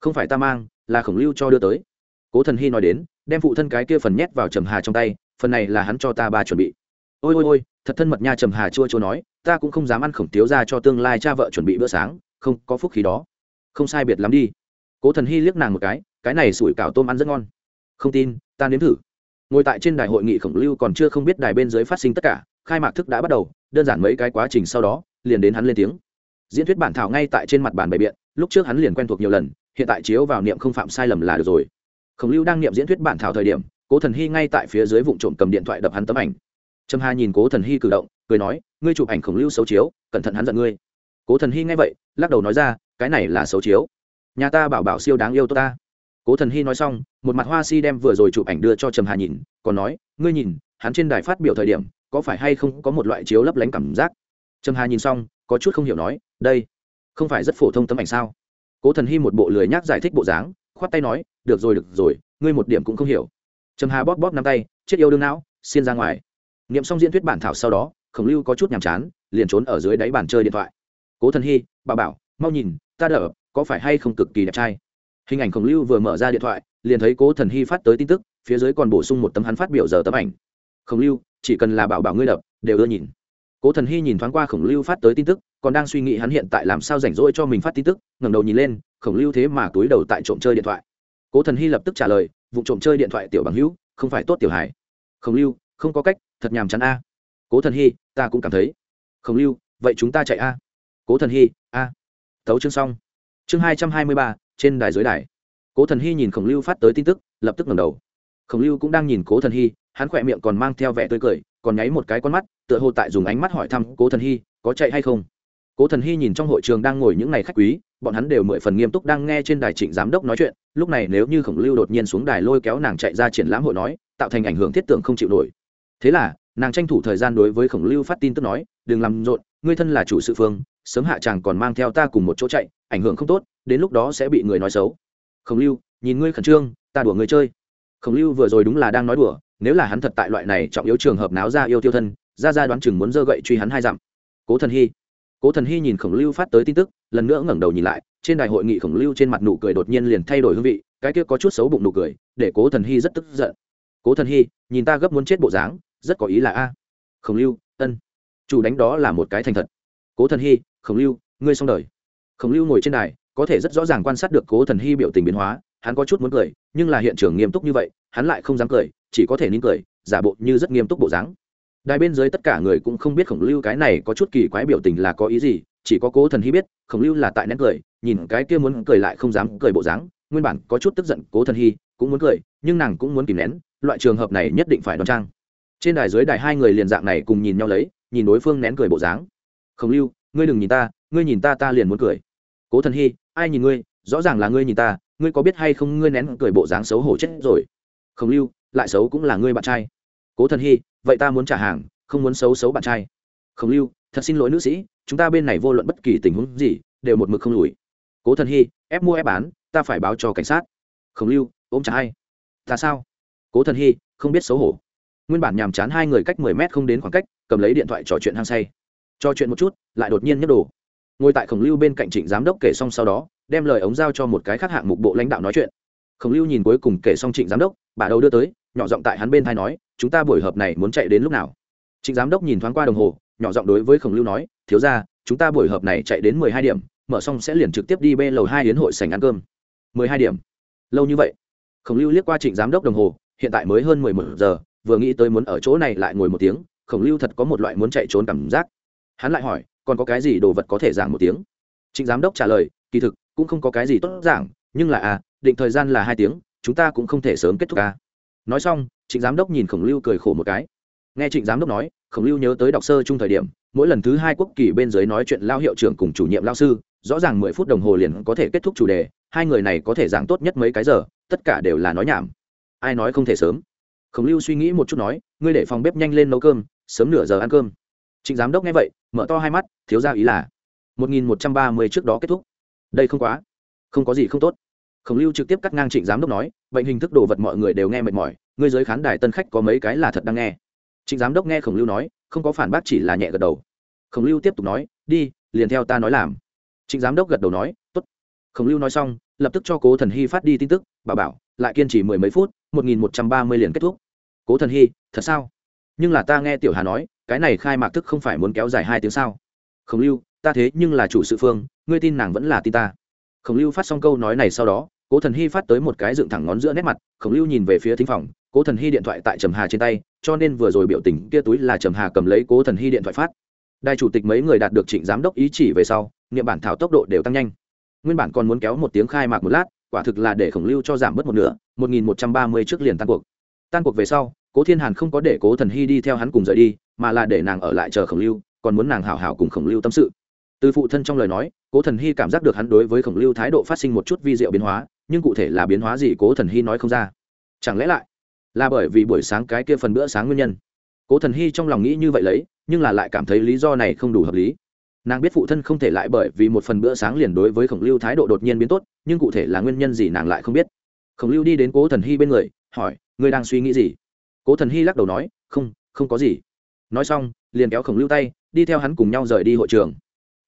Không phải ta mang, là khổng lưu cho đưa tới. Cố thần hy nói đến, đem phụ thân cái kia phần nhét vào trầm hà trong tay, phần này là hắn cho ta ba chuẩn bị ôi ôi ôi, thật thân mật nha, trầm hà chua chua nói, ta cũng không dám ăn khổng tiếu ra cho tương lai cha vợ chuẩn bị bữa sáng, không, có phúc khí đó. Không sai biệt lắm đi. Cố thần hy liếc nàng một cái cái này sủi cảo tôm ăn rất ngon. Không tin, ta nếm thử. Ngồi tại trên đài hội nghị khổng lưu còn chưa không biết đài bên dưới phát sinh tất cả, khai mạc thức đã bắt đầu, đơn giản mấy cái quá trình sau đó, liền đến hắn lên tiếng. Diễn thuyết bản thảo ngay tại trên mặt bàn bày biện, lúc trước hắn liền quen thuộc nhiều lần, hiện tại chiếu vào niệm không phạm sai lầm là được rồi. Khổng lưu đang niệm diễn thuyết bản thảo thời điểm, cố thần hy ngay tại phía dưới vụ trộm cầm điện thoại đập hắn tấm ảnh trầm hà nhìn cố thần hy cử động, cười nói, ngươi chụp ảnh khổng lưu xấu chiếu, cẩn thận hắn giận ngươi. Cố thần hy nghe vậy, lắc đầu nói ra, cái này là xấu chiếu. Nhà ta bảo bảo siêu đáng yêu tốt ta. Cố thần hy nói xong, một mặt hoa si đem vừa rồi chụp ảnh đưa cho trầm hà nhìn, còn nói, ngươi nhìn, hắn trên đài phát biểu thời điểm, có phải hay không có một loại chiếu lấp lánh cảm giác? Trầm hà nhìn xong, có chút không hiểu nói, đây, không phải rất phổ thông tấm ảnh sao? Cố thần hy một bộ lười nhác giải thích bộ dáng, khoát tay nói, được rồi được rồi, ngươi một điểm cũng không hiểu. Trầm hà bóp bóp năm tay, chết yêu đương não, xiên ra ngoài nghiệm xong diễn thuyết bản thảo sau đó, khổng lưu có chút nhàm chán, liền trốn ở dưới đáy bàn chơi điện thoại. Cố thần hy, bà bảo, mau nhìn, ta đỡ, có phải hay không cực kỳ đẹp trai? Hình ảnh khổng lưu vừa mở ra điện thoại, liền thấy cố thần hy phát tới tin tức, phía dưới còn bổ sung một tấm hắn phát biểu giờ tấm ảnh. Khổng lưu, chỉ cần là bảo bảo ngươi đập, đều ưa nhìn. Cố thần hy nhìn thoáng qua khổng lưu phát tới tin tức, còn đang suy nghĩ hắn hiện tại làm sao rảnh rỗi cho mình phát tin tức, ngẩng đầu nhìn lên, khổng lưu thế mà túi đầu tại trộm chơi điện thoại. Cố thần hy lập tức trả lời, vụ trộm chơi điện thoại tiểu bằng hữu, không phải tốt tiểu hải khổng lưu, không có cách thật nhàm chán a. Cố thần hy, ta cũng cảm thấy. Khổng lưu, vậy chúng ta chạy a. Cố thần hy, a. Tấu chương xong. Chương hai trăm hai mươi ba, trên đài dưới đài. Cố thần hy nhìn khổng lưu phát tới tin tức, lập tức ngẩng đầu. Khổng lưu cũng đang nhìn cố thần hy, hắn khỏe miệng còn mang theo vẻ tươi cười, còn nháy một cái con mắt, tựa hồ tại dùng ánh mắt hỏi thăm cố thần hy, có chạy hay không? Cố thần hy nhìn trong hội trường đang ngồi những ngày khách quý, bọn hắn đều mười phần nghiêm túc đang nghe trên đài trịnh giám đốc nói chuyện, lúc này nếu như khổng lưu đột nhiên xuống đài lôi kéo nàng chạy ra triển lãm hội nói, tạo thành ảnh hưởng thiết tưởng không chịu nổi thế là, nàng tranh thủ thời gian đối với khổng lưu phát tin tức nói, đừng làm rộn, ngươi thân là chủ sự phương, sớm hạ chàng còn mang theo ta cùng một chỗ chạy, ảnh hưởng không tốt, đến lúc đó sẽ bị người nói xấu. Khổng lưu, nhìn ngươi khẩn trương, ta đùa ngươi chơi. Khổng lưu vừa rồi đúng là đang nói đùa, nếu là hắn thật tại loại này trọng yếu trường hợp náo ra yêu tiêu thân, ra ra đoán chừng muốn dơ gậy truy hắn hai dặm. Cố thần hy, cố thần hy nhìn khổng lưu phát tới tin tức, lần nữa ngẩng đầu nhìn lại, trên đài hội nghị khổng lưu trên mặt nụ cười đột nhiên liền thay đổi hương vị, cái kia có chút xấu bụng nụ cười, để cố thần hy rất tức giận. Cố thần hy, nhìn ta gấp muốn chết bộ dáng rất có ý là a. Khổng lưu, ân. Chủ đánh đó là một cái thành thật. Cố thần hy, khổng lưu, ngươi xong đời. Khổng lưu ngồi trên đài, có thể rất rõ ràng quan sát được cố thần hy biểu tình biến hóa, hắn có chút muốn cười, nhưng là hiện trường nghiêm túc như vậy, hắn lại không dám cười, chỉ có thể nín cười, giả bộ như rất nghiêm túc bộ dáng. Đài bên dưới tất cả người cũng không biết khổng lưu cái này có chút kỳ quái biểu tình là có ý gì, chỉ có cố thần hy biết, khổng lưu là tại nén cười, nhìn cái kia muốn cười lại không dám cười bộ dáng, nguyên bản có chút tức giận cố thần hy cũng muốn cười, nhưng nàng cũng muốn kìm nén, loại trường hợp này nhất định phải đoan trang trên đài dưới đài hai người liền dạng này cùng nhìn nhau lấy, nhìn đối phương nén cười bộ dáng. Khổng lưu, ngươi đừng nhìn ta, ngươi nhìn ta ta liền muốn cười. Cố thần hy, ai nhìn ngươi? Rõ ràng là ngươi nhìn ta, ngươi có biết hay không ngươi nén cười bộ dáng xấu hổ chết rồi? Khổng lưu, lại xấu cũng là ngươi bạn trai. Cố thần hy, vậy ta muốn trả hàng, không muốn xấu xấu bạn trai. Khổng lưu, thật xin lỗi nữ sĩ, chúng ta bên này vô luận bất kỳ tình huống gì, đều một mực không lùi. Cố thần hy, ép mua ép bán, ta phải báo cho cảnh sát. Khổng lưu, ôm trả hay. Ta sao? Cố thần hy, không biết xấu hổ nguyên bản nhàm chán hai người cách mười mét không đến khoảng cách, cầm lấy điện thoại trò chuyện hăng say. Trò chuyện một chút, lại đột nhiên nhấc đồ. Ngồi tại khổng lưu bên cạnh trịnh giám đốc kể xong sau đó, đem lời ống giao cho một cái khác hạng mục bộ lãnh đạo nói chuyện. Khổng lưu nhìn cuối cùng kể xong trịnh giám đốc, bà đầu đưa tới, nhỏ giọng tại hắn bên thai nói, chúng ta buổi họp này muốn chạy đến lúc nào? Trịnh giám đốc nhìn thoáng qua đồng hồ, nhỏ giọng đối với khổng lưu nói, thiếu ra chúng ta buổi họp này chạy đến mười hai điểm, mở xong sẽ liền trực tiếp đi bê lầu hai đến hội sành ăn cơm. Mười hai điểm. Lâu như vậy. Khổng lưu liếc qua trịnh giám đốc đồng hồ, hiện tại mới hơn mười một giờ vừa nghĩ tới muốn ở chỗ này lại ngồi một tiếng, khổng lưu thật có một loại muốn chạy trốn cảm giác. Hắn lại hỏi, còn có cái gì đồ vật có thể giảng một tiếng? Trịnh giám đốc trả lời, kỳ thực, cũng không có cái gì tốt giảng, nhưng là à định thời gian là hai tiếng, chúng ta cũng không thể sớm kết thúc à. nói xong, trịnh giám đốc nhìn khổng lưu cười khổ một cái. Nghe trịnh giám đốc nói, khổng lưu nhớ tới đọc sơ chung thời điểm, mỗi lần thứ hai quốc kỳ bên dưới nói chuyện lao hiệu trưởng cùng chủ nhiệm lao sư, rõ ràng mười phút đồng hồ liền có thể kết thúc chủ đề, hai người này có thể giảng tốt nhất mấy cái giờ, tất cả đều là nói nhảm. Ai nói không thể sớm? Khổng lưu suy nghĩ một chút nói, ngươi để phòng bếp nhanh lên nấu cơm, sớm nửa giờ ăn cơm. Trịnh giám đốc nghe vậy, mở to hai mắt, thiếu ra ý là một nghìn một trăm ba mươi trước đó kết thúc. Đây không quá, không có gì không tốt. Khổng lưu trực tiếp cắt ngang trịnh giám đốc nói, bệnh hình thức đồ vật mọi người đều nghe mệt mỏi, ngươi giới khán đài tân khách có mấy cái là thật đang nghe. Trịnh giám đốc nghe khổng lưu nói, không có phản bác chỉ là nhẹ gật đầu. Khổng lưu tiếp tục nói, đi, liền theo ta nói làm. Trịnh giám đốc gật đầu nói t ố t khổng lưu nói xong, lập tức cho cố thần hy phát đi tin tức bà bảo, lại kiên trì mười mấy phút một nghìn một trăm ba mươi liền kết thúc. Cố thần hy, thật sao? Nhưng là ta nghe tiểu hà nói, cái này khai mạc thức không phải muốn kéo dài hai tiếng sao? Khổng lưu, ta thế nhưng là chủ sự phương, ngươi tin nàng vẫn là tin ta. Khổng lưu phát xong câu nói này sau đó, cố thần hy phát tới một cái dựng thẳng ngón giữa nét mặt, khổng lưu nhìn về phía thính phòng, cố thần hy điện thoại tại trầm hà trên tay, cho nên vừa rồi biểu tình kia túi là trầm hà cầm lấy cố thần hy điện thoại phát. Đại chủ tịch mấy người đạt được trịnh giám đốc ý chỉ về sau, niệm bản thảo tốc độ đều tăng nhanh. Nguyên bản còn muốn kéo một tiếng khai mạc một lát, quả thực là để khổng lưu cho giảm bớt một nửa một nghìn một trăm ba mươi trước liền tan cuộc. Tan cuộc về sau, cố thiên hàn không có để cố thần hy đi theo hắn cùng rời đi, mà là để nàng ở lại chờ khổng lưu, còn muốn nàng hảo hảo cùng khổng lưu tâm sự. Từ phụ thân trong lời nói, cố thần hy cảm giác được hắn đối với khổng lưu thái độ phát sinh một chút vi diệu biến hóa, nhưng cụ thể là biến hóa gì cố thần hy nói không ra. Chẳng lẽ lại là bởi vì buổi sáng cái kia phần bữa sáng nguyên nhân? Cố thần hy trong lòng nghĩ như vậy lấy, nhưng là lại cảm thấy lý do này không đủ hợp lý. Nàng biết phụ thân không thể lại bởi vì một phần bữa sáng liền đối với khổng lưu thái độ đột nhiên biến tốt, nhưng cụ thể là nguyên nhân gì nàng lại không biết khổng lưu đi đến cố thần hy bên người, hỏi, ngươi đang suy nghĩ gì? Cố thần hy lắc đầu nói, không không có gì. Nói xong, liền kéo khổng lưu tay, đi theo hắn cùng nhau rời đi hội trường.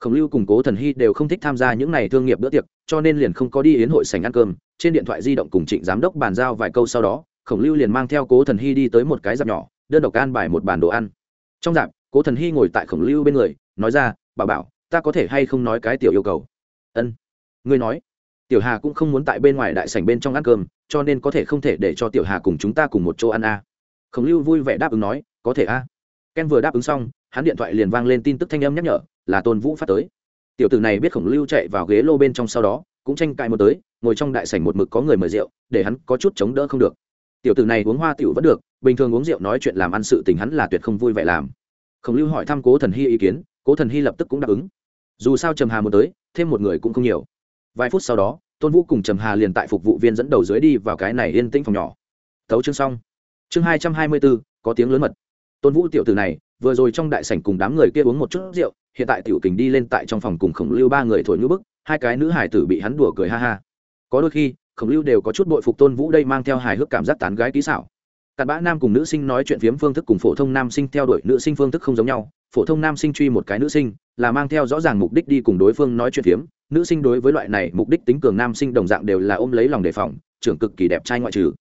Khổng lưu cùng cố thần hy đều không thích tham gia những n à y thương nghiệp bữa tiệc, cho nên liền không có đi yến hội sành ăn cơm. Trên điện thoại di động cùng trịnh giám đốc bàn giao vài câu sau đó, khổng lưu liền mang theo cố thần hy đi tới một cái dạp nhỏ, đơn độc can bài một bàn đồ ăn. Trong dạp, cố thần hy ngồi tại khổng lưu bên người, nói ra bà bảo, ta có thể hay không nói cái tiểu yêu cầu? Ân. Ngươi nói tiểu hà cũng không muốn tại bên ngoài đại sảnh bên trong ăn cơm, cho nên có thể không thể để cho tiểu hà cùng chúng ta cùng một chỗ ăn a à. khổng lưu vui vẻ đáp ứng nói, có thể a à. ken vừa đáp ứng xong, hắn điện thoại liền vang lên tin tức thanh âm nhắc nhở, là tôn vũ phát tới. Tiểu tử này biết khổng lưu chạy vào ghế lô bên trong sau đó, cũng tranh cãi một tới, ngồi trong đại sảnh một mực có người mời rượu, để hắn có chút chống đỡ không được. Tiểu tử này uống hoa tiểu vẫn được, bình thường uống rượu nói chuyện làm ăn sự tình hắn là tuyệt không vui vẻ làm. Khổng lưu hỏi thăm cố thần hy ý kiến, cố thần hy lập tức cũng đáp ứng. Dù sao trầm hà muốn tới, thêm một người cũng không nhiều vài phút sau đó, tôn vũ cùng trầm hà liền tại phục vụ viên dẫn đầu dưới đi vào cái này yên tĩnh phòng nhỏ. Tấu chương xong. Chương hai trăm hai mươi bốn có tiếng lớn mật. Tôn vũ tiểu tử này, vừa rồi trong đại sảnh cùng đám người kia uống một chút rượu, hiện tại tiểu kình đi lên tại trong phòng cùng khổng lưu ba người thổi nhũ bức, hai cái nữ hải tử bị hắn đùa cười ha ha. Có đôi khi, khổng lưu đều có chút bội phục tôn vũ đây mang theo hài hước cảm giác tán gái kỹ xảo cặn bã nam cùng nữ sinh nói chuyện phiếm phương thức cùng phổ thông nam sinh theo đuổi nữ sinh phương thức không giống nhau. Phổ thông nam sinh truy một cái nữ sinh là mang theo rõ ràng mục đích đi cùng đối phương nói chuyện phiếm. Nữ sinh đối với loại này mục đích tính cường nam sinh đồng dạng đều là ôm lấy lòng đề phòng, trưởng cực kỳ đẹp trai ngoại trừ.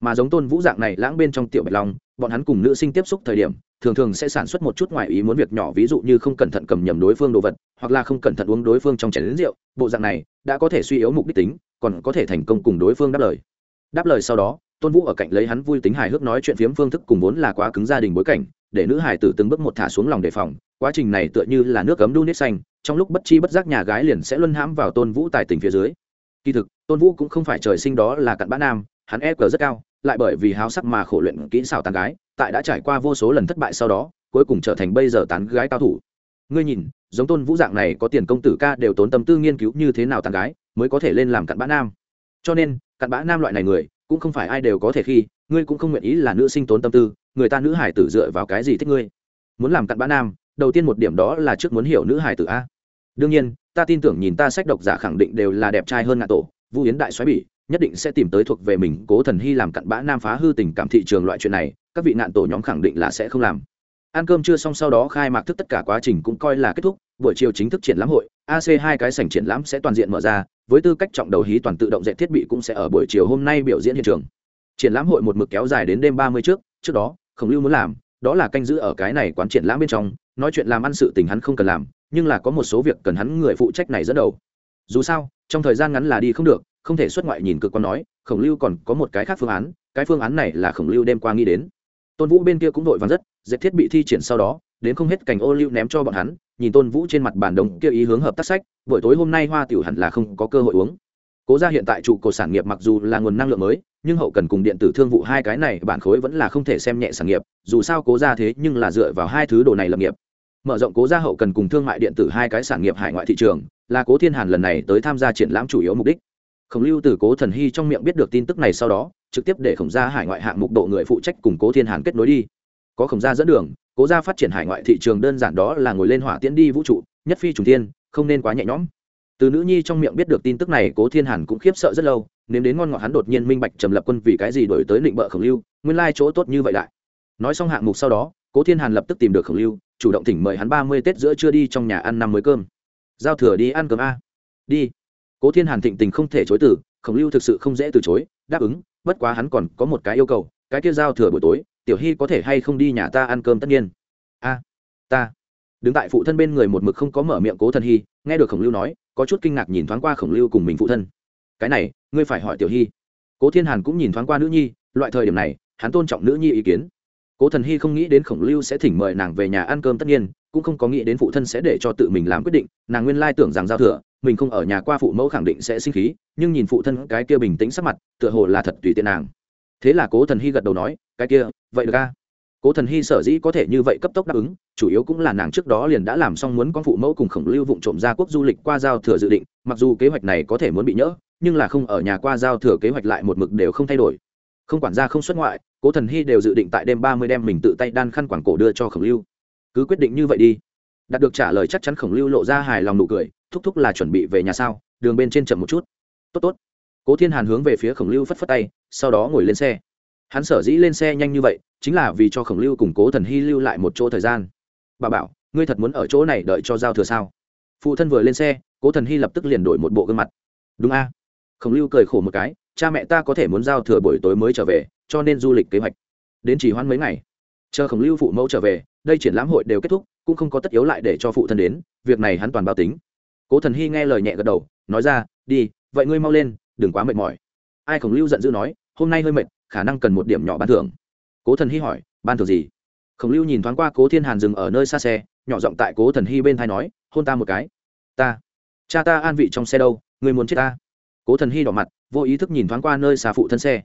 Mà giống tôn vũ dạng này lãng bên trong tiểu bạch long, bọn hắn cùng nữ sinh tiếp xúc thời điểm, thường thường sẽ sản xuất một chút ngoại ý muốn việc nhỏ, ví dụ như không cẩn thận cầm nhầm đối phương đồ vật, hoặc là không cẩn thận uống đối phương trong chén lính rượu. Bộ dạng này đã có thể suy yếu mục đích tính, còn có thể thành công cùng đối phương đáp lời. Đáp lời sau đó tôn vũ ở cạnh lấy hắn vui tính hài hước nói chuyện phiếm phương thức cùng vốn là quá cứng gia đình bối cảnh, để nữ hải tử từng bước một thả xuống lòng đề phòng. Quá trình này tựa như là nước cấm đun nít xanh, trong lúc bất chi bất giác nhà gái liền sẽ luân hãm vào tôn vũ tài tình phía dưới. Kỳ thực, tôn vũ cũng không phải trời sinh đó là cặn bã nam, hắn e cờ rất cao, lại bởi vì háo sắc mà khổ luyện kỹ xảo tán gái, tại đã trải qua vô số lần thất bại sau đó, cuối cùng trở thành bây giờ tán gái cao thủ. Ngươi nhìn, giống tôn vũ dạng này có tiền công tử ca đều tốn tâm tư nghiên cứu như thế nào tán gái, mới có thể lên làm cặn bã nam. Cho nên, cặn bã nam loại này người cũng không phải ai đều có thể khi, ngươi cũng không nguyện ý là nữ sinh tốn tâm tư, người ta nữ hải tử dựa vào cái gì thích ngươi? Muốn làm cặn bã nam, đầu tiên một điểm đó là trước muốn hiểu nữ hải tử a. Đương nhiên, ta tin tưởng nhìn ta sách độc giả khẳng định đều là đẹp trai hơn ngạn tổ vũ yến đại xoáy bỉ, nhất định sẽ tìm tới thuộc về mình, cố thần hy làm cặn bã nam phá hư tình cảm thị trường loại chuyện này, các vị nạn tổ nhóm khẳng định là sẽ không làm ăn cơm chưa xong sau đó khai mạc thức tất cả quá trình cũng coi là kết thúc, buổi chiều chính thức triển lãm hội ac hai cái sảnh triển lãm sẽ toàn diện mở ra, với tư cách trọng đầu hí toàn tự động dạy thiết bị cũng sẽ ở buổi chiều hôm nay biểu diễn hiện trường. Triển lãm hội một mực kéo dài đến đêm ba mươi trước trước đó, khổng lưu muốn làm, đó là canh giữ ở cái này quán triển lãm bên trong, nói chuyện làm ăn sự tình hắn không cần làm, nhưng là có một số việc cần hắn người phụ trách này dẫn đầu. Dù sao, trong thời gian ngắn là đi không được, không thể xuất ngoại nhìn cực quan nói, khổng lưu còn có một cái khác phương án, cái phương án này là khổng lưu đêm qua nghĩ đến tôn vũ bên kia cũng vội vàng rất dẹp thiết bị thi triển sau đó, đến không hết cành ô lưu ném cho bọn hắn, nhìn tôn vũ trên mặt bàn đồng kia ý hướng hợp tác sách, buổi tối hôm nay hoa tiểu hẳn là không có cơ hội uống. Cố ra hiện tại trụ cột sản nghiệp mặc dù là nguồn năng lượng mới, nhưng hậu cần cùng điện tử thương vụ hai cái này bản khối vẫn là không thể xem nhẹ sản nghiệp, dù sao cố ra thế nhưng là dựa vào hai thứ đồ này lập nghiệp. Mở rộng cố ra hậu cần cùng thương mại điện tử hai cái sản nghiệp hải ngoại thị trường, là cố thiên hàn lần này tới tham gia triển lãm chủ yếu mục đích. Khổng lưu từ cố thần hy trong miệng biết được tin tức này sau đó trực tiếp để khổng gia hải ngoại hạng mục độ người phụ trách cùng cố thiên hàn kết nối đi. Có khổng gia dẫn đường, cố gia phát triển hải ngoại thị trường đơn giản đó là ngồi lên hỏa tiễn đi vũ trụ, nhất phi trùng thiên, không nên quá nhẹ nhõm. Từ nữ nhi trong miệng biết được tin tức này, cố thiên hàn cũng khiếp sợ rất lâu, nếm đến ngon ngọt hắn đột nhiên minh bạch trầm lập quân vì cái gì đổi tới định bợ khổng lưu, nguyên lai chỗ tốt như vậy đại nói xong hạng mục sau đó, cố thiên hàn lập tức tìm được khổng lưu, chủ động thỉnh mời hắn ba mươi tết giữa trưa đi trong nhà ăn năm mới cơm. Giao thừa đi ăn cơm a. Đi. Cố thiên hàn thịnh tình không thể chối từ, khổng lưu thực sự không dễ từ chối, đáp ứng bất quá hắn còn có một cái yêu cầu, cái kia giao thừa buổi tối, tiểu hy có thể hay không đi nhà ta ăn cơm tất nhiên. A, ta. Đứng tại phụ thân bên người một mực không có mở miệng cố thần hy, nghe được khổng lưu nói, có chút kinh ngạc nhìn thoáng qua khổng lưu cùng mình phụ thân. Cái này, ngươi phải hỏi tiểu hy. Cố thiên hàn cũng nhìn thoáng qua nữ nhi, loại thời điểm này, hắn tôn trọng nữ nhi ý kiến cố thần hy không nghĩ đến khổng lưu sẽ thỉnh mời nàng về nhà ăn cơm tất nhiên, cũng không có nghĩ đến phụ thân sẽ để cho tự mình làm quyết định, nàng nguyên lai tưởng rằng giao thừa, mình không ở nhà qua phụ mẫu khẳng định sẽ sinh khí, nhưng nhìn phụ thân cái kia bình tĩnh sắc mặt, tựa hồ là thật tùy tiện nàng. Thế là cố thần hy gật đầu nói, cái kia, vậy được ca cố thần hy sở dĩ có thể như vậy cấp tốc đáp ứng, chủ yếu cũng là nàng trước đó liền đã làm xong muốn con phụ mẫu cùng khổng lưu vụng trộm ra quốc du lịch qua giao thừa dự định, mặc dù kế hoạch này có thể muốn bị nhỡ, nhưng là không ở nhà qua giao thừa kế hoạch lại một mực đều không thay đổi không quản gia không xuất ngoại, cố thần hy đều dự định tại đêm ba mươi đem mình tự tay đan khăn quảng cổ đưa cho khổng lưu. Cứ quyết định như vậy đi. Đạt được trả lời chắc chắn khổng lưu lộ ra hài lòng nụ cười, thúc thúc là chuẩn bị về nhà sao, đường bên trên chậm một chút. Tốt tốt. Cố thiên hàn hướng về phía khổng lưu phất phất tay, sau đó ngồi lên xe. Hắn sở dĩ lên xe nhanh như vậy, chính là vì cho khổng lưu cùng cố thần hy lưu lại một chỗ thời gian. Bà bảo, ngươi thật muốn ở chỗ này đợi cho giao thừa sao? Phụ thân vừa lên xe, cố thần hy lập tức liền đổi một bộ gương mặt. Đúng a. Khổng lưu cười khổ một cái cha mẹ ta có thể muốn giao thừa buổi tối mới trở về, cho nên du lịch kế hoạch. Đến chỉ hoãn mấy ngày. Chờ khổng lưu phụ mẫu trở về, đây triển lãm hội đều kết thúc, cũng không có tất yếu lại để cho phụ thân đến, việc này hắn toàn bao tính. Cố thần hy nghe lời nhẹ gật đầu, nói ra, đi, vậy ngươi mau lên, đừng quá mệt mỏi. Ai khổng lưu giận dữ nói, hôm nay hơi mệt, khả năng cần một điểm nhỏ ban thưởng. Cố thần hy hỏi, ban thưởng gì? Khổng lưu nhìn thoáng qua cố thiên hàn dừng ở nơi xa xe, nhỏ giọng tại cố thần hy bên thai nói, hôn ta một cái. Ta, cha ta an vị trong xe đâu người muốn chết ta? Cố thần hy đỏ mặt, vô ý thức nhìn thoáng qua nơi xà phụ thân xe.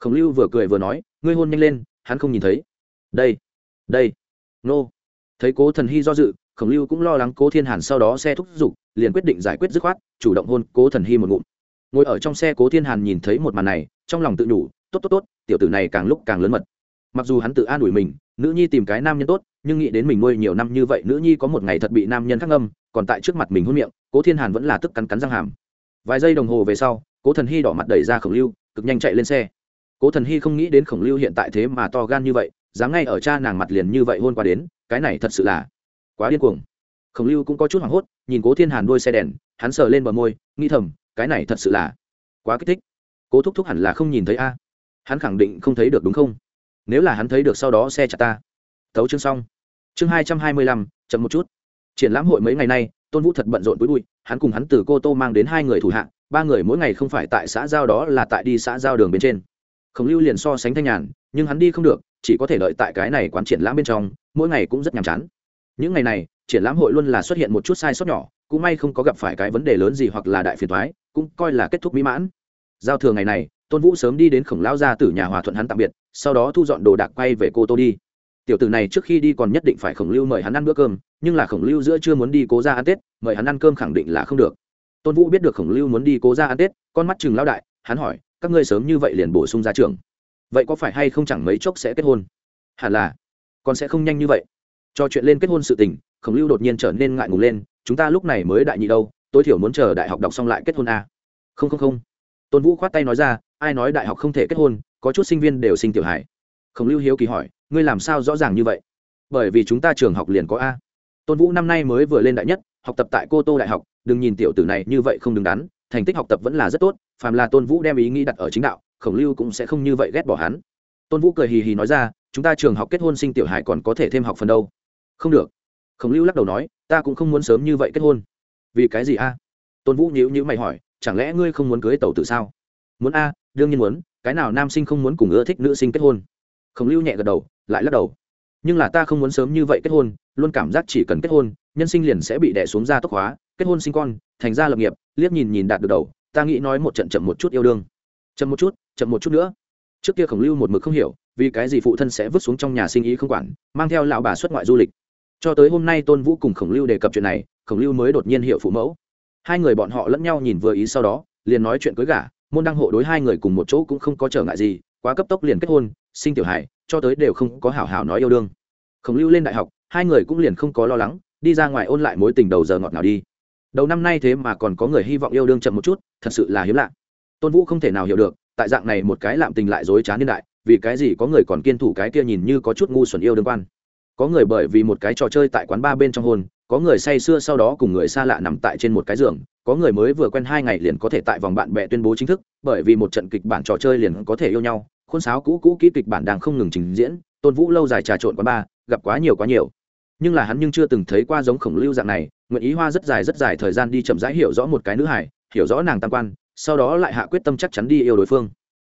Khổng lưu vừa cười vừa nói, ngươi hôn nhanh lên, hắn không nhìn thấy. Đây đây, nô. Thấy cố thần hy do dự, khổng lưu cũng lo lắng cố thiên hàn sau đó xe thúc giục, liền quyết định giải quyết dứt khoát, chủ động hôn cố thần hy một ngụm. Ngồi ở trong xe cố thiên hàn nhìn thấy một màn này, trong lòng tự nhủ, tốt tốt tốt, tiểu tử này càng lúc càng lớn mật. Mặc dù hắn tự an ủi mình, nữ nhi tìm cái nam nhân tốt, nhưng nghĩ đến mình nuôi nhiều năm như vậy, nữ nhi có một ngày thật bị nam nhân khắc âm còn tại trước mặt mình hôn miệng, cố thiên hàn vẫn là tức cắn cắn răng hàm vài giây đồng hồ về sau, cố thần hy đỏ mặt đẩy ra khổng lưu, cực nhanh chạy lên xe. Cố thần hy không nghĩ đến khổng lưu hiện tại thế mà to gan như vậy, dám ngay ở cha nàng mặt liền như vậy hôn qua đến, cái này thật sự là quá điên cuồng. Khổng lưu cũng có chút hoảng hốt, nhìn cố thiên hàn đuôi xe đèn, hắn sờ lên bờ môi, nghĩ thầm, cái này thật sự là quá kích thích. Cố thúc thúc hẳn là không nhìn thấy a. Hắn khẳng định không thấy được đúng không? Nếu là hắn thấy được sau đó xe chặt ta. Thấu chương xong. Chương hai trăm hai mươi lăm, chậm một chút. Triển lãm hội mấy ngày nay, tôn vũ thật bận rộn với bụi hắn cùng hắn từ cô tô mang đến hai người thủ hạng ba người mỗi ngày không phải tại xã giao đó là tại đi xã giao đường bên trên. Khổng lưu liền so sánh thanh nhàn, nhưng hắn đi không được, chỉ có thể đợi tại cái này quán triển lãm bên trong, mỗi ngày cũng rất nhàm chán. Những ngày này, triển lãm hội luôn là xuất hiện một chút sai sót nhỏ, cũng may không có gặp phải cái vấn đề lớn gì hoặc là đại phiền thoái cũng coi là kết thúc mỹ mãn. Giao thừa ngày này, tôn vũ sớm đi đến khổng lao ra từ nhà hòa thuận hắn tạm biệt, sau đó thu dọn đồ đạc quay về cô tô đi. Tiểu tử này trước khi đi còn nhất định phải khổng lưu mời hắn ăn bữa cơm nhưng là khổng lưu giữa chưa muốn đi cố ra ăn tết, mời hắn ăn cơm khẳng định là không được. Tôn vũ biết được khổng lưu muốn đi cố ra ăn tết, con mắt chừng lao đại, hắn hỏi, các ngươi sớm như vậy liền bổ sung ra trường. Vậy có phải hay không chẳng mấy chốc sẽ kết hôn? Hẳn là. Con sẽ không nhanh như vậy. Cho chuyện lên kết hôn sự tình, khổng lưu đột nhiên trở nên ngại ngùng lên, chúng ta lúc này mới đại nhị đâu, tối thiểu muốn chờ đại học đọc xong lại kết hôn à. không không không. Tôn vũ khoát tay nói ra, ai nói đại học không thể kết hôn, có chút sinh viên đều sinh tiểu hải khổng lưu hiếu kỳ hỏi, ngươi làm sao rõ ràng như vậy? Bởi vì chúng ta trường học liền có a tôn vũ năm nay mới vừa lên đại nhất, học tập tại cô tô đại học, đừng nhìn tiểu tử này như vậy không đứng đắn, thành tích học tập vẫn là rất tốt, phàm là tôn vũ đem ý nghĩ đặt ở chính đạo, khổng lưu cũng sẽ không như vậy ghét bỏ hắn. Tôn vũ cười hì hì nói ra, chúng ta trường học kết hôn sinh tiểu hải còn có thể thêm học phần đâu. Không được. Khổng lưu lắc đầu nói, ta cũng không muốn sớm như vậy kết hôn. Vì cái gì a? Tôn vũ nhíu nhíu mày hỏi, chẳng lẽ ngươi không muốn cưới tàu tử sao? Muốn a, đương nhiên muốn, cái nào nam sinh không muốn cùng ưa thích nữ sinh kết hôn? Khổng lưu nhẹ gật đầu, lại lắc đầu nhưng là ta không muốn sớm như vậy kết hôn, luôn cảm giác chỉ cần kết hôn, nhân sinh liền sẽ bị đẻ xuống ra tốc hóa, kết hôn sinh con, thành ra lập nghiệp, liếc nhìn nhìn đạt được đầu, ta nghĩ nói một trận chậm một chút yêu đương. Chậm một chút, chậm một chút nữa. Trước kia khổng lưu một mực không hiểu, vì cái gì phụ thân sẽ vứt xuống trong nhà sinh ý không quản, mang theo lão bà xuất ngoại du lịch. Cho tới hôm nay tôn vũ cùng khổng lưu đề cập chuyện này, khổng lưu mới đột nhiên hiểu phụ mẫu. Hai người bọn họ lẫn nhau nhìn vừa ý sau đó, liền nói chuyện cưới gả, môn đăng hộ đối hai người cùng một chỗ cũng không có trở ngại gì, quá cấp tốc liền kết hôn sinh tiểu hải cho tới đều không có hảo hảo nói yêu đương. Khổng lưu lên đại học, hai người cũng liền không có lo lắng, đi ra ngoài ôn lại mối tình đầu giờ ngọt nào đi. Đầu năm nay thế mà còn có người hy vọng yêu đương chậm một chút, thật sự là hiếm lạ. Tôn vũ không thể nào hiểu được, tại dạng này một cái lạm tình lại dối trá niên đại, vì cái gì có người còn kiên thủ cái kia nhìn như có chút ngu xuẩn yêu đương quan. Có người bởi vì một cái trò chơi tại quán ba bên trong hôn có người say sưa sau đó cùng người xa lạ nằm tại trên một cái giường, có người mới vừa quen hai ngày liền có thể tại vòng bạn bè tuyên bố chính thức, bởi vì một trận kịch bản trò chơi liền có thể yêu nhau khuôn sáo cũ cũ kỹ kịch bản đang không ngừng trình diễn, tôn vũ lâu dài trà trộn quá ba gặp quá nhiều quá nhiều. Nhưng là hắn nhưng chưa từng thấy qua giống khổng lưu dạng này, nguyện ý hoa rất dài rất dài thời gian đi chậm rãi hiểu rõ một cái nữ hải hiểu rõ nàng tam quan, sau đó lại hạ quyết tâm chắc chắn đi yêu đối phương.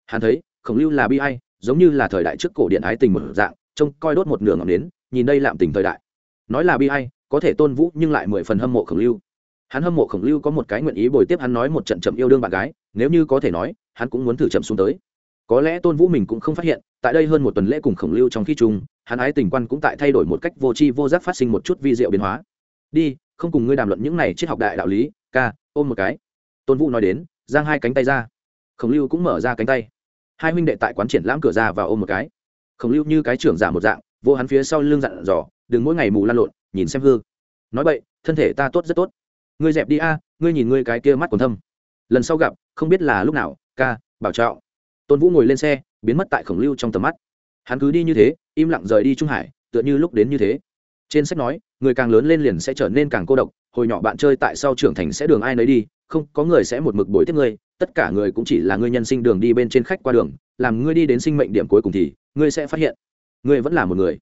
Hắn thấy, khổng lưu là bi ai, giống như là thời đại trước cổ điện ái tình một dạng, trông coi đốt một nửa ngọn đến nhìn đây lạm tình thời đại. Nói là bi ai, có thể tôn vũ nhưng lại mười phần hâm mộ khổng lưu. Hắn hâm mộ khổng lưu có một cái nguyện ý bồi tiếp hắn nói một trận chậm yêu đương bạn gái, nếu như có thể nói, hắn cũng muốn thử chậm xuống tới có lẽ tôn vũ mình cũng không phát hiện, tại đây hơn một tuần lễ cùng khổng lưu trong khi chung, hắn ái tình quan cũng tại thay đổi một cách vô tri vô giác phát sinh một chút vi diệu biến hóa. Đi, không cùng ngươi đàm luận những này triết học đại đạo lý, ca, ôm một cái. Tôn vũ nói đến, giang hai cánh tay ra. Khổng lưu cũng mở ra cánh tay. Hai huynh đệ tại quán triển lãm cửa ra và ôm một cái. Khổng lưu như cái trưởng giả một dạng, vô hắn phía sau lưng dặn dò, đừng mỗi ngày mù lan lộn, nhìn xem hư. Nói vậy thân thể ta tốt rất tốt. Ngươi dẹp đi a, ngươi nhìn ngươi cái kia mắt còn thâm. Lần sau gặp, không biết là lúc nào, ca, bảo trọng tôn vũ ngồi lên xe biến mất tại khổng lưu trong tầm mắt hắn cứ đi như thế im lặng rời đi trung hải tựa như lúc đến như thế trên sách nói người càng lớn lên liền sẽ trở nên càng cô độc hồi nhỏ bạn chơi tại sao trưởng thành sẽ đường ai nấy đi không có người sẽ một mực bồi tiếp ngươi tất cả người cũng chỉ là ngươi nhân sinh đường đi bên trên khách qua đường làm ngươi đi đến sinh mệnh điểm cuối cùng thì ngươi sẽ phát hiện ngươi vẫn là một người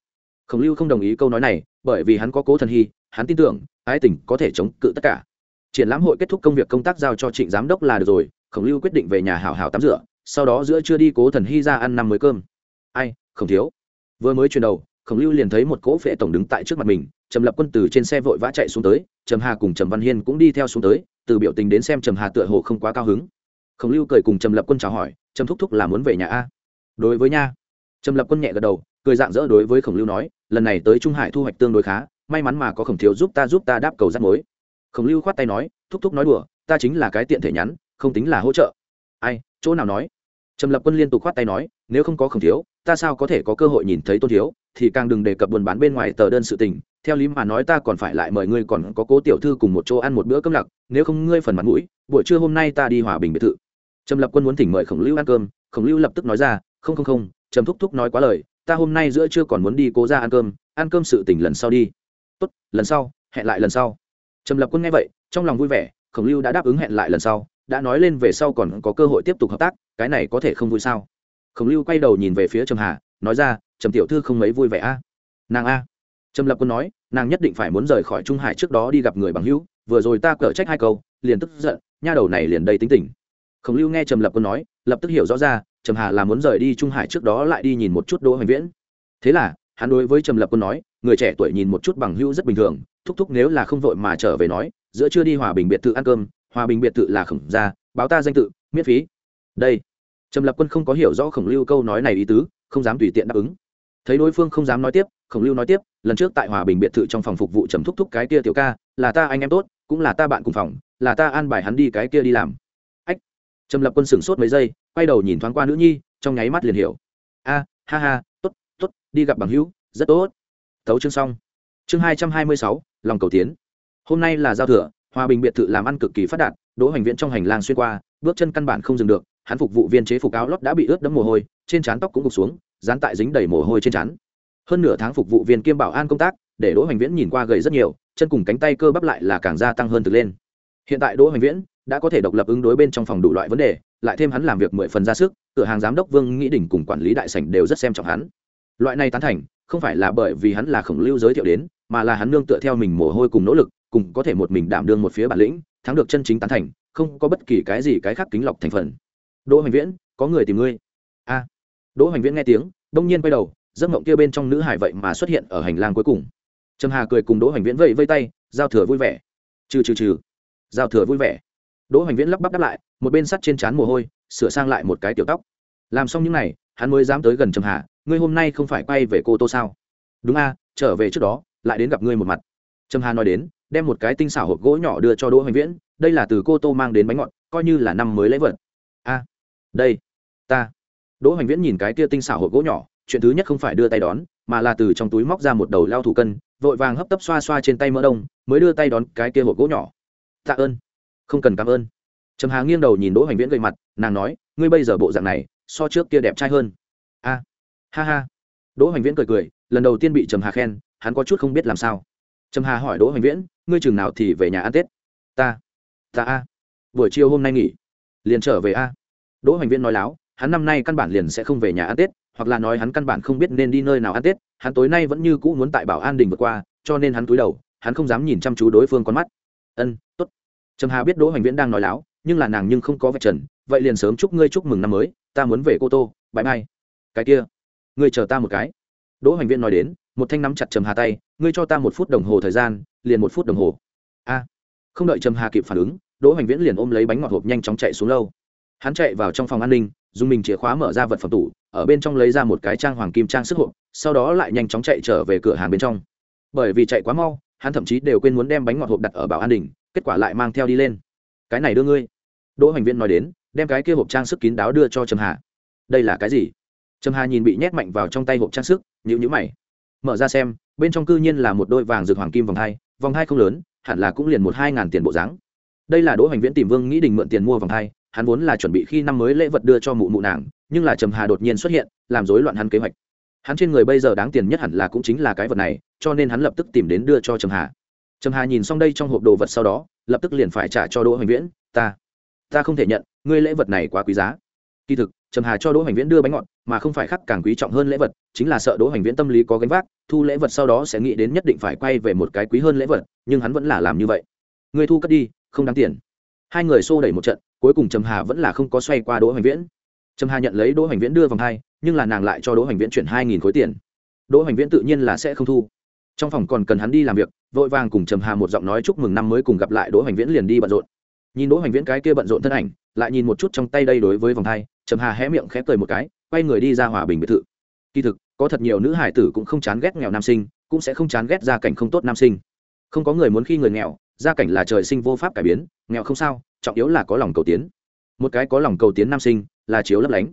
khổng lưu không đồng ý câu nói này bởi vì hắn có cố thần hy hắn tin tưởng ái tình có thể chống cự tất cả triển lãm hội kết thúc công việc công tác giao cho trịnh giám đốc là được rồi khổng lưu quyết định về nhà hảo hảo tắm rửa sau đó giữa chưa đi cố thần hy ra ăn năm mới cơm. Ai, không thiếu. Vừa mới chuyển đầu, khổng lưu liền thấy một cỗ phệ tổng đứng tại trước mặt mình, trầm lập quân từ trên xe vội vã chạy xuống tới, trầm hà cùng trầm văn hiên cũng đi theo xuống tới, từ biểu tình đến xem trầm hà tựa hồ không quá cao hứng. Khổng lưu cười cùng trầm lập quân chào hỏi, trầm thúc thúc là muốn về nhà a? Đối với nha. Trầm lập quân nhẹ gật đầu, cười dạng dỡ đối với khổng lưu nói, lần này tới trung hải thu hoạch tương đối khá, may mắn mà có khổng thiếu giúp ta giúp ta đáp cầu rắt mối. Khổng lưu khoát tay nói, thúc thúc nói đùa, ta chính là cái tiện thể nhắn, không tính là hỗ trợ. Ai, chỗ nào nói? Trầm lập quân liên tục khoát tay nói, nếu không có khổng thiếu, ta sao có thể có cơ hội nhìn thấy tôn thiếu? Thì càng đừng đề cập buôn bán bên ngoài tờ đơn sự tình. Theo lý mà nói ta còn phải lại mời ngươi còn có cố tiểu thư cùng một chỗ ăn một bữa cơm lặc, nếu không ngươi phần mặt mũi, buổi trưa hôm nay ta đi hòa bình biệt thự. Trầm lập quân muốn thỉnh mời khổng lưu ăn cơm, khổng lưu lập tức nói ra, không không không, trầm thúc thúc nói quá lời, ta hôm nay giữa trưa còn muốn đi cố ra ăn cơm ăn cơm sự tỉnh lần sau đi. Tốt, lần sau, hẹn lại lần sau. Trầm lập quân nghe vậy, trong lòng vui vẻ, khổng lưu đã đáp ứng hẹn lại lần sau đã nói lên về sau còn có cơ hội tiếp tục hợp tác, cái này có thể không vui sao? Khổng lưu quay đầu nhìn về phía trầm hà, nói ra, trầm tiểu thư không mấy vui vẻ a? Nàng a? Trầm lập quân nói, nàng nhất định phải muốn rời khỏi trung hải trước đó đi gặp người bằng hữu, vừa rồi ta cở trách hai câu, liền tức giận, nha đầu này liền đầy tính tình. Khổng lưu nghe trầm lập quân nói, lập tức hiểu rõ ra, trầm hà là muốn rời đi trung hải trước đó lại đi nhìn một chút đỗ hoành viễn. Thế là, hắn đối với trầm lập quân nói, người trẻ tuổi nhìn một chút bằng hữu rất bình thường, thúc thúc nếu là không vội mà trở về nói, giữa chưa đi hòa bình biệt thự ăn cơm hòa bình biệt thự là khổng gia, báo ta danh tự, miễn phí. Đây. Trầm lập quân không có hiểu rõ khổng lưu câu nói này ý tứ, không dám tùy tiện đáp ứng. Thấy đối phương không dám nói tiếp, khổng lưu nói tiếp, lần trước tại hòa bình biệt thự trong phòng phục vụ trầm thúc thúc cái kia tiểu ca, là ta anh em tốt, cũng là ta bạn cùng phòng, là ta an bài hắn đi cái kia đi làm. Ách. Trầm lập quân sửng sốt mấy giây, quay đầu nhìn thoáng qua nữ nhi, trong nháy mắt liền hiểu. A, ha ha, tốt tốt, đi gặp bằng hữu, rất tốt. Thấu chương xong. Chương hai trăm hai mươi sáu, lòng cầu tiến. Hôm nay là giao thừa hòa bình biệt thự làm ăn cực kỳ phát đạt, đỗ hoành viễn trong hành lang xuyên qua, bước chân căn bản không dừng được, hắn phục vụ viên chế phục áo lót đã bị ướt đẫm mồ hôi, trên trán tóc cũng gục xuống, dán tại dính đầy mồ hôi trên trán. Hơn nửa tháng phục vụ viên kiêm bảo an công tác, để đỗ hoành viễn nhìn qua gầy rất nhiều, chân cùng cánh tay cơ bắp lại là càng gia tăng hơn từ lên. Hiện tại đỗ hoành viễn đã có thể độc lập ứng đối bên trong phòng đủ loại vấn đề, lại thêm hắn làm việc mười phần ra sức, cửa hàng giám đốc vương nghĩ đỉnh cùng quản lý đại sảnh đều rất xem trọng hắn. Loại này tán thành, không phải là bởi vì hắn là khổng lưu giới thiệu đến, mà là hắn nương tựa theo mình mồ hôi cùng nỗ lực cùng có thể một mình đảm đương một phía bản lĩnh, thắng được chân chính tán thành, không có bất kỳ cái gì cái khác kính lọc thành phần. Đỗ hoành viễn, có người tìm ngươi. A. Đỗ hoành viễn nghe tiếng, đông nhiên quay đầu, giấc mộng kia bên trong nữ hải vậy mà xuất hiện ở hành lang cuối cùng. Trầm hà cười cùng đỗ hoành viễn vẫy vây tay, giao thừa vui vẻ. Trừ trừ trừ. Giao thừa vui vẻ. Đỗ hoành viễn lắp bắp đáp lại, một bên sắt trên trán mồ hôi, sửa sang lại một cái tiểu tóc. Làm xong những n à y hắn mới dám tới gần trầm hà, ngươi hôm nay không phải quay về cô tô sao? Đúng a, trở về trước đó, lại đến gặp ngươi một mặt. Trầm hà nói đến đem một cái tinh xảo hộp gỗ nhỏ đưa cho đỗ hoành viễn, đây là từ cô tô mang đến bánh ngọt, coi như là năm mới lễ vật. A, đây, ta. Đỗ hoành viễn nhìn cái kia tinh xảo hộp gỗ nhỏ, chuyện thứ nhất không phải đưa tay đón, mà là từ trong túi móc ra một đầu lao thủ cân, vội vàng hấp tấp xoa xoa trên tay mỡ đông, mới đưa tay đón cái kia hộp gỗ nhỏ. Tạ ơn, không cần cảm ơn. Trầm hà nghiêng đầu nhìn đỗ hoành viễn gầy mặt, nàng nói, ngươi bây giờ bộ dạng này, so trước kia đẹp trai hơn. A, ha ha. Đỗ hoành viễn cười cười, lần đầu tiên bị trầm hà khen, hắn có chút không biết làm sao. Trầm hà hỏi đỗ hoành viễn ngươi chừng nào thì về nhà ăn tết? Ta ta a. Buổi chiều hôm nay nghỉ, liền trở về a. Đỗ hoành viễn nói láo, hắn năm nay căn bản liền sẽ không về nhà ăn tết, hoặc là nói hắn căn bản không biết nên đi nơi nào ăn tết, hắn tối nay vẫn như cũ muốn tại bảo an đình vượt qua, cho nên hắn cúi đầu, hắn không dám nhìn chăm chú đối phương con mắt. Ân t ố t trầm hà biết đỗ hoành viễn đang nói láo, nhưng là nàng nhưng không có vạch trần, vậy liền sớm chúc ngươi chúc mừng năm mới, ta muốn về cô tô, bãi mai. Cái kia, ngươi chờ ta một cái. Đỗ hoành viễn nói đến, một thanh nắm chặt trầm hà tay, ngươi cho ta một phút đồng hồ thời gian liền một phút đồng hồ. A. Không đợi trầm hà kịp phản ứng, đỗ hoành viễn liền ôm lấy bánh ngọt hộp nhanh chóng chạy xuống lâu hắn chạy vào trong phòng an ninh, dùng mình chìa khóa mở ra vật phẩm tủ, ở bên trong lấy ra một cái trang hoàng kim trang sức hộp, sau đó lại nhanh chóng chạy trở về cửa hàng bên trong. Bởi vì chạy quá mau, hắn thậm chí đều quên muốn đem bánh ngọt hộp đặt ở bảo an đình kết quả lại mang theo đi lên. Cái này đưa ngươi. Đỗ hoành viễn nói đến, đem cái kia hộp trang sức kín đáo đưa cho trầm hà. Đây là cái gì? Trầm hà nhìn bị nhét mạnh vào trong tay hộp trang sức nhữ nhữ mày. Mở ra xem, bên trong cư nhiên là một đôi vàng rực hoàng kim vòng hai vòng hai không lớn, hẳn là cũng liền một hai ngàn tiền bộ dáng. Đây là đỗ hoành viễn tìm vương nghĩ đình mượn tiền mua vòng hai hắn vốn là chuẩn bị khi năm mới lễ vật đưa cho mụ mụ nàng, nhưng là trầm hà đột nhiên xuất hiện, làm rối loạn hắn kế hoạch. Hắn trên người bây giờ đáng tiền nhất hẳn là cũng chính là cái vật này, cho nên hắn lập tức tìm đến đưa cho trầm hà. Trầm hà nhìn xong đây trong hộp đồ vật sau đó, lập tức liền phải trả cho đỗ hoành viễn, ta ta không thể nhận, ngươi lễ vật này quá quý giá kỳ thực, trầm hà cho đỗ hoành viễn đưa bánh ngọt, mà không phải khắc càng quý trọng hơn lễ vật, chính là sợ đỗ hoành viễn tâm lý có gánh vác, thu lễ vật sau đó sẽ nghĩ đến nhất định phải quay về một cái quý hơn lễ vật, nhưng hắn vẫn là làm như vậy. Người thu cất đi, không đáng tiền. Hai người xô đẩy một trận, cuối cùng trầm hà vẫn là không có xoay qua đỗ hoành viễn. Trầm hà nhận lấy đỗ hoành viễn đưa vòng hai, nhưng là nàng lại cho đỗ hoành viễn chuyển hai nghìn khối tiền. Đỗ hoành viễn tự nhiên là sẽ không thu. Trong phòng còn cần hắn đi làm việc, vội vàng cùng trầm hà một giọng nói chúc mừng năm mới cùng gặp lại đỗ hoành viễn liền đi bận rộn. Nhìn đỗ hoành viễn cái kia bận rộn thân ảnh, lại nhìn một chút trong tay đây đối với vòng hai trầm hà hé miệng khẽ cười một cái, quay người đi ra hòa bình biệt thự. Kỳ thực, có thật nhiều nữ hải tử cũng không chán ghét nghèo nam sinh, cũng sẽ không chán ghét gia cảnh không tốt nam sinh. Không có người muốn khi người nghèo, gia cảnh là trời sinh vô pháp cải biến, nghèo không sao, trọng yếu là có lòng cầu tiến. Một cái có lòng cầu tiến nam sinh, là chiếu lấp lánh.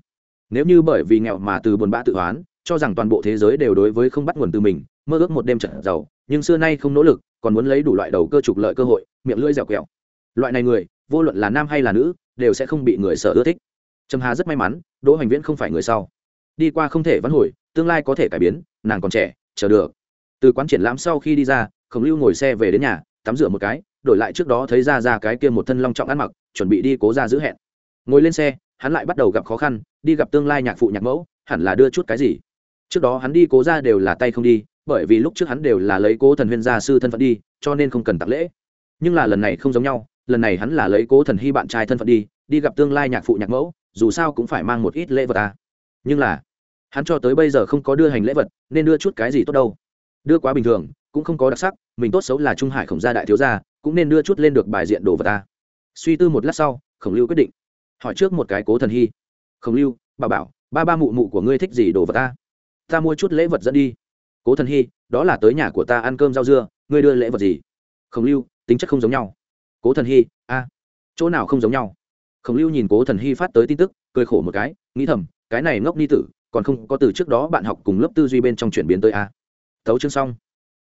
Nếu như bởi vì nghèo mà từ buồn bã tự hoán cho rằng toàn bộ thế giới đều đối với không bắt nguồn từ mình, mơ ước một đêm trận giàu, nhưng xưa nay không nỗ lực, còn muốn lấy đủ loại đầu cơ trục lợi cơ hội, miệng lưỡi dẻo kẹo loại này người, vô luận là nam hay là nữ, đều sẽ không bị người sợ ưa thích trầm hà rất may mắn, đỗ hoành viễn không phải người sau. Đi qua không thể vãn hồi, tương lai có thể cải biến, nàng còn trẻ, chờ được. Từ quán triển lãm sau khi đi ra, khổng lưu ngồi xe về đến nhà, tắm rửa một cái, đổi lại trước đó thấy ra ra cái kia một thân long trọng ăn mặc, chuẩn bị đi cố ra giữ hẹn. Ngồi lên xe, hắn lại bắt đầu gặp khó khăn, đi gặp tương lai nhạc phụ nhạc mẫu, hẳn là đưa chút cái gì. Trước đó hắn đi cố ra đều là tay không đi, bởi vì lúc trước hắn đều là lấy cố thần huyên gia sư thân phận đi, cho nên không cần tặng lễ. Nhưng là lần này không giống nhau, lần này hắn là lấy cố thần hy bạn trai thân phận đi đi gặp tương lai nhạc phụ nhạc mẫu dù sao cũng phải mang một ít lễ vật à. nhưng là, hắn cho tới bây giờ không có đưa hành lễ vật, nên đưa chút cái gì tốt đâu. Đưa quá bình thường, cũng không có đặc sắc, mình tốt xấu là trung hải khổng gia đại thiếu gia, cũng nên đưa chút lên được bài diện đồ vật ta suy tư một lát sau, khổng lưu quyết định, hỏi trước một cái cố thần hy. Khổng lưu, bà bảo, ba ba mụ mụ của ngươi thích gì đồ vật ta ta mua chút lễ vật dẫn đi. Cố thần hy, đó là tới nhà của ta ăn cơm rau dưa, ngươi đưa lễ vật gì? Khổng lưu, tính chất không giống nhau. Cố thần hy, a, chỗ nào không giống nhau? Khổng lưu nhìn cố thần hy phát tới tin tức, cười khổ một cái, nghĩ thầm, cái này ngốc ni tử, còn không có từ trước đó bạn học cùng lớp tư duy bên trong chuyển biến tới a. Thấu chương xong.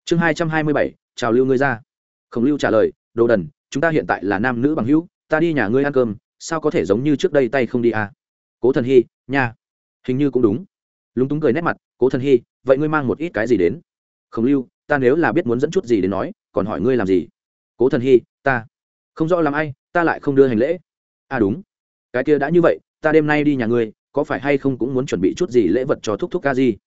Chương hai trăm hai mươi bảy, chào lưu ngươi ra. Khổng lưu trả lời, đồ đần, chúng ta hiện tại là nam nữ bằng hữu, ta đi nhà ngươi ăn cơm, sao có thể giống như trước đây tay không đi à? cố thần hy, nha. Hình như cũng đúng. Lúng túng cười nét mặt, cố thần hy, vậy ngươi mang một ít cái gì đến? Khổng lưu, ta nếu là biết muốn dẫn chút gì đến nói, còn hỏi ngươi làm gì? Cố thần hy, ta không rõ làm ai, ta lại không đưa hành lễ à đúng. Cái kia đã như vậy, ta đêm nay đi nhà ngươi, có phải hay không cũng muốn chuẩn bị chút gì lễ vật cho thúc thúc ca gì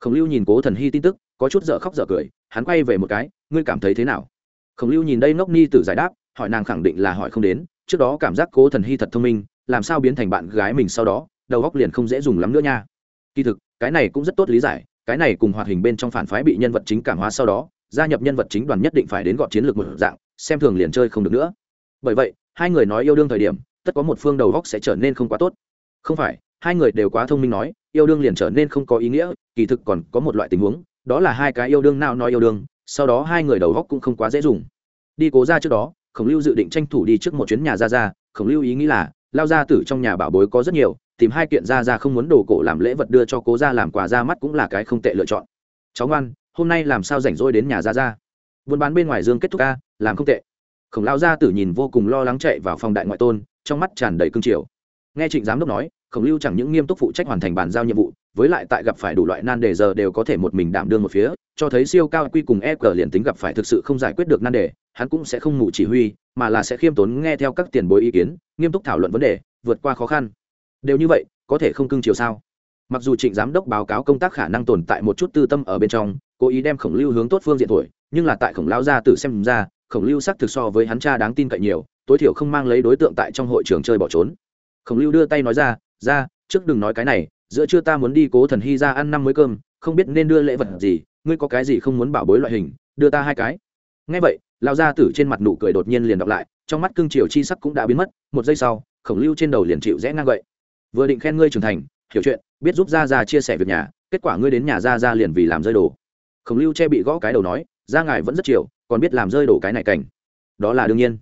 khổng lưu nhìn cố thần hy tin tức, có chút dở khóc dở cười, hắn quay về một cái, ngươi cảm thấy thế nào? Khổng lưu nhìn đây ngốc ni tử giải đáp, hỏi nàng khẳng định là hỏi không đến, trước đó cảm giác cố thần hy thật thông minh, làm sao biến thành bạn gái mình sau đó, đầu góc liền không dễ dùng lắm nữa nha. Kỳ thực, cái này cũng rất tốt lý giải, cái này cùng hoạt hình bên trong phản phái bị nhân vật chính cảm hóa sau đó, gia nhập nhân vật chính đoàn nhất định phải đến gọn chiến lược một dạng, xem thường liền chơi không được nữa. Bởi vậy, hai người nói yêu đương thời điểm tất có một phương đầu góc sẽ trở nên không quá tốt. Không phải, hai người đều quá thông minh nói, yêu đương liền trở nên không có ý nghĩa, kỳ thực còn có một loại tình huống, đó là hai cái yêu đương nào nói yêu đương, sau đó hai người đầu góc cũng không quá dễ dùng. Đi cố ra trước đó, khổng lưu dự định tranh thủ đi trước một chuyến nhà ra ra khổng lưu ý nghĩ là, lao ra tử trong nhà bảo bối có rất nhiều, tìm hai kiện ra ra không muốn đồ cổ làm lễ vật đưa cho cố ra làm quà ra mắt cũng là cái không tệ lựa chọn. Cháu ngoan, hôm nay làm sao rảnh rỗi đến nhà ra ra buôn bán bên ngoài dương kết thúc ca, làm không tệ. Khổng lao gia tử nhìn vô cùng lo lắng chạy vào phòng đại ngoại tôn trong mắt tràn đầy cương triều. Nghe trịnh giám đốc nói, khổng lưu chẳng những nghiêm túc phụ trách hoàn thành bàn giao nhiệm vụ, với lại tại gặp phải đủ loại nan đề giờ đều có thể một mình đảm đương một phía, cho thấy siêu cao quy cùng e cờ liền tính gặp phải thực sự không giải quyết được nan đề, hắn cũng sẽ không ngủ chỉ huy, mà là sẽ khiêm tốn nghe theo các tiền bối ý kiến, nghiêm túc thảo luận vấn đề, vượt qua khó khăn. Đều như vậy, có thể không cưng chiều sao? Mặc dù trịnh giám đốc báo cáo công tác khả năng tồn tại một chút tư tâm ở bên trong, cố ý đem khổng lưu hướng tốt phương diện tuổi nhưng là tại khổng lao gia tử xem ra, khổng lưu xác thực so với hắn cha đáng tin cậy nhiều tối thiểu không mang lấy đối tượng tại trong hội trường chơi bỏ trốn. Khổng lưu đưa tay nói ra ra, trước đừng nói cái này, giữa trưa ta muốn đi cố thần hy ra ăn năm mới cơm, không biết nên đưa lễ vật gì, ngươi có cái gì không muốn bảo bối loại hình, đưa ta hai cái. Ngay vậy lao gia tử trên mặt nụ cười đột nhiên liền đọc lại, trong mắt cương triều chi sắc cũng đã biến mất, một giây sau, khổng lưu trên đầu liền chịu rẽ ngang vậy. Vừa định khen ngươi trưởng thành, hiểu chuyện, biết giúp ra ra chia sẻ việc nhà, kết quả ngươi đến nhà ra ra liền vì làm rơi đồ. Khổng lưu che bị gõ cái đầu nói ra ngài vẫn rất chiều, còn biết làm rơi đổ cái này cảnh. Đó là đương nhiên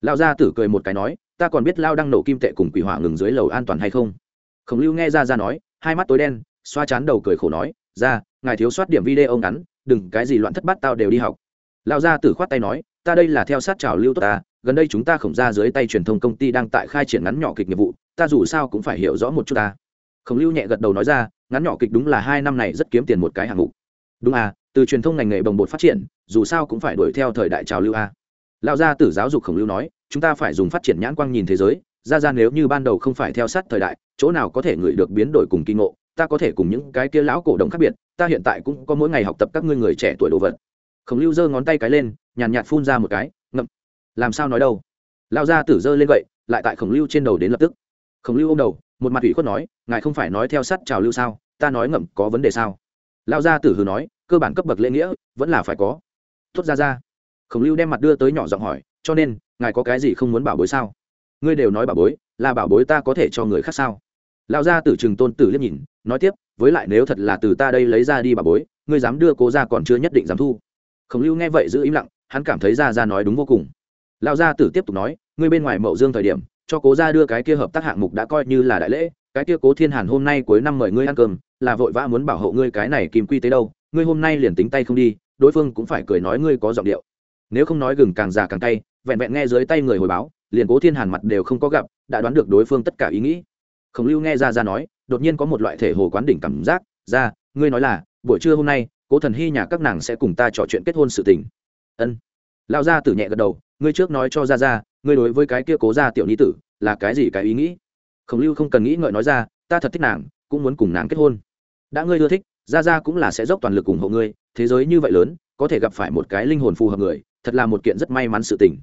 lao gia tử cười một cái nói, ta còn biết lao đang nổ kim tệ cùng quỷ hỏa ngừng dưới lầu an toàn hay không? Khổng lưu nghe ra ra nói, hai mắt tối đen, xoa chán đầu cười khổ nói, ra, ngài thiếu soát điểm video ngắn, đừng cái gì loạn thất bát tao đều đi học. Lao gia tử khoát tay nói, ta đây là theo sát trào lưu tốt ta, gần đây chúng ta khổng ra dưới tay truyền thông công ty đang tại khai triển ngắn nhỏ kịch nghiệp vụ, ta dù sao cũng phải hiểu rõ một chút ta. Khổng lưu nhẹ gật đầu nói ra, ngắn nhỏ kịch đúng là hai năm này rất kiếm tiền một cái hạng mục. Đúng à từ truyền thông ngành nghề bồng bột phát triển, dù sao cũng phải đuổi theo thời đại trào lưu a Lão gia tử giáo dục khổng lưu nói, chúng ta phải dùng phát triển nhãn quang nhìn thế giới. Ra ra nếu như ban đầu không phải theo sát thời đại, chỗ nào có thể ngửi được biến đổi cùng kinh ngộ? Ta có thể cùng những cái kia lão cổ động khác biệt. Ta hiện tại cũng có mỗi ngày học tập các ngươi người trẻ tuổi đồ vật. Khổng lưu giơ ngón tay cái lên, nhàn nhạt phun ra một cái, ngậm. Làm sao nói đâu? Lão gia tử giơ lên vậy lại tại khổng lưu trên đầu đến lập tức. Khổng lưu ô m đầu, một mặt ủy khuất nói, ngài không phải nói theo sát trào lưu sao? Ta nói ngậm có vấn đề sao? Lão gia tử hừ nói, cơ bản cấp bậc lễ nghĩa vẫn là phải có. Thốt ra ra khổng lưu đem mặt đưa tới nhỏ giọng hỏi, cho nên, ngài có cái gì không muốn bảo bối sao? Ngươi đều nói bảo bối, là bảo bối ta có thể cho người khác sao? Lão gia tử trừng tôn tử liếc nhìn, nói tiếp, với lại nếu thật là từ ta đây lấy ra đi bảo bối, ngươi dám đưa cố ra còn chưa nhất định dám thu. Khổng lưu nghe vậy giữ im lặng, hắn cảm thấy ra ra nói đúng vô cùng. Lão gia tử tiếp tục nói, ngươi bên ngoài mậu dương thời điểm, cho cố ra đưa cái kia hợp tác hạng mục đã coi như là đại lễ, cái kia cố thiên hàn hôm nay cuối năm mời ngươi ăn cơm, là vội vã muốn bảo hộ ngươi cái này kìm quy tế đâu, ngươi hôm nay liền tính tay không đi, đối phương cũng phải cười nói ngươi có giọng điệu nếu không nói gừng càng già càng tay vẹn vẹn nghe dưới tay người hồi báo, liền cố thiên hàn mặt đều không có gặp, đã đoán được đối phương tất cả ý nghĩ. Khổng lưu nghe ra ra nói, đột nhiên có một loại thể hồ quán đỉnh cảm giác, ra, ngươi nói là, buổi trưa hôm nay, cố thần hy nhà các nàng sẽ cùng ta trò chuyện kết hôn sự tình. Ân. Lão gia tử nhẹ gật đầu, ngươi trước nói cho ra ra ngươi đối với cái kia cố gia tiểu ni tử, là cái gì cái ý nghĩ? Khổng lưu không cần nghĩ ngợi nói ra, ta thật thích nàng, cũng muốn cùng nàng kết hôn. Đã ngươi ưa thích ra ra cũng là sẽ dốc toàn lực ủng hộ ngươi, thế giới như vậy lớn có thể gặp phải một cái linh hồn phù hợp người, thật là một kiện rất may mắn sự tình.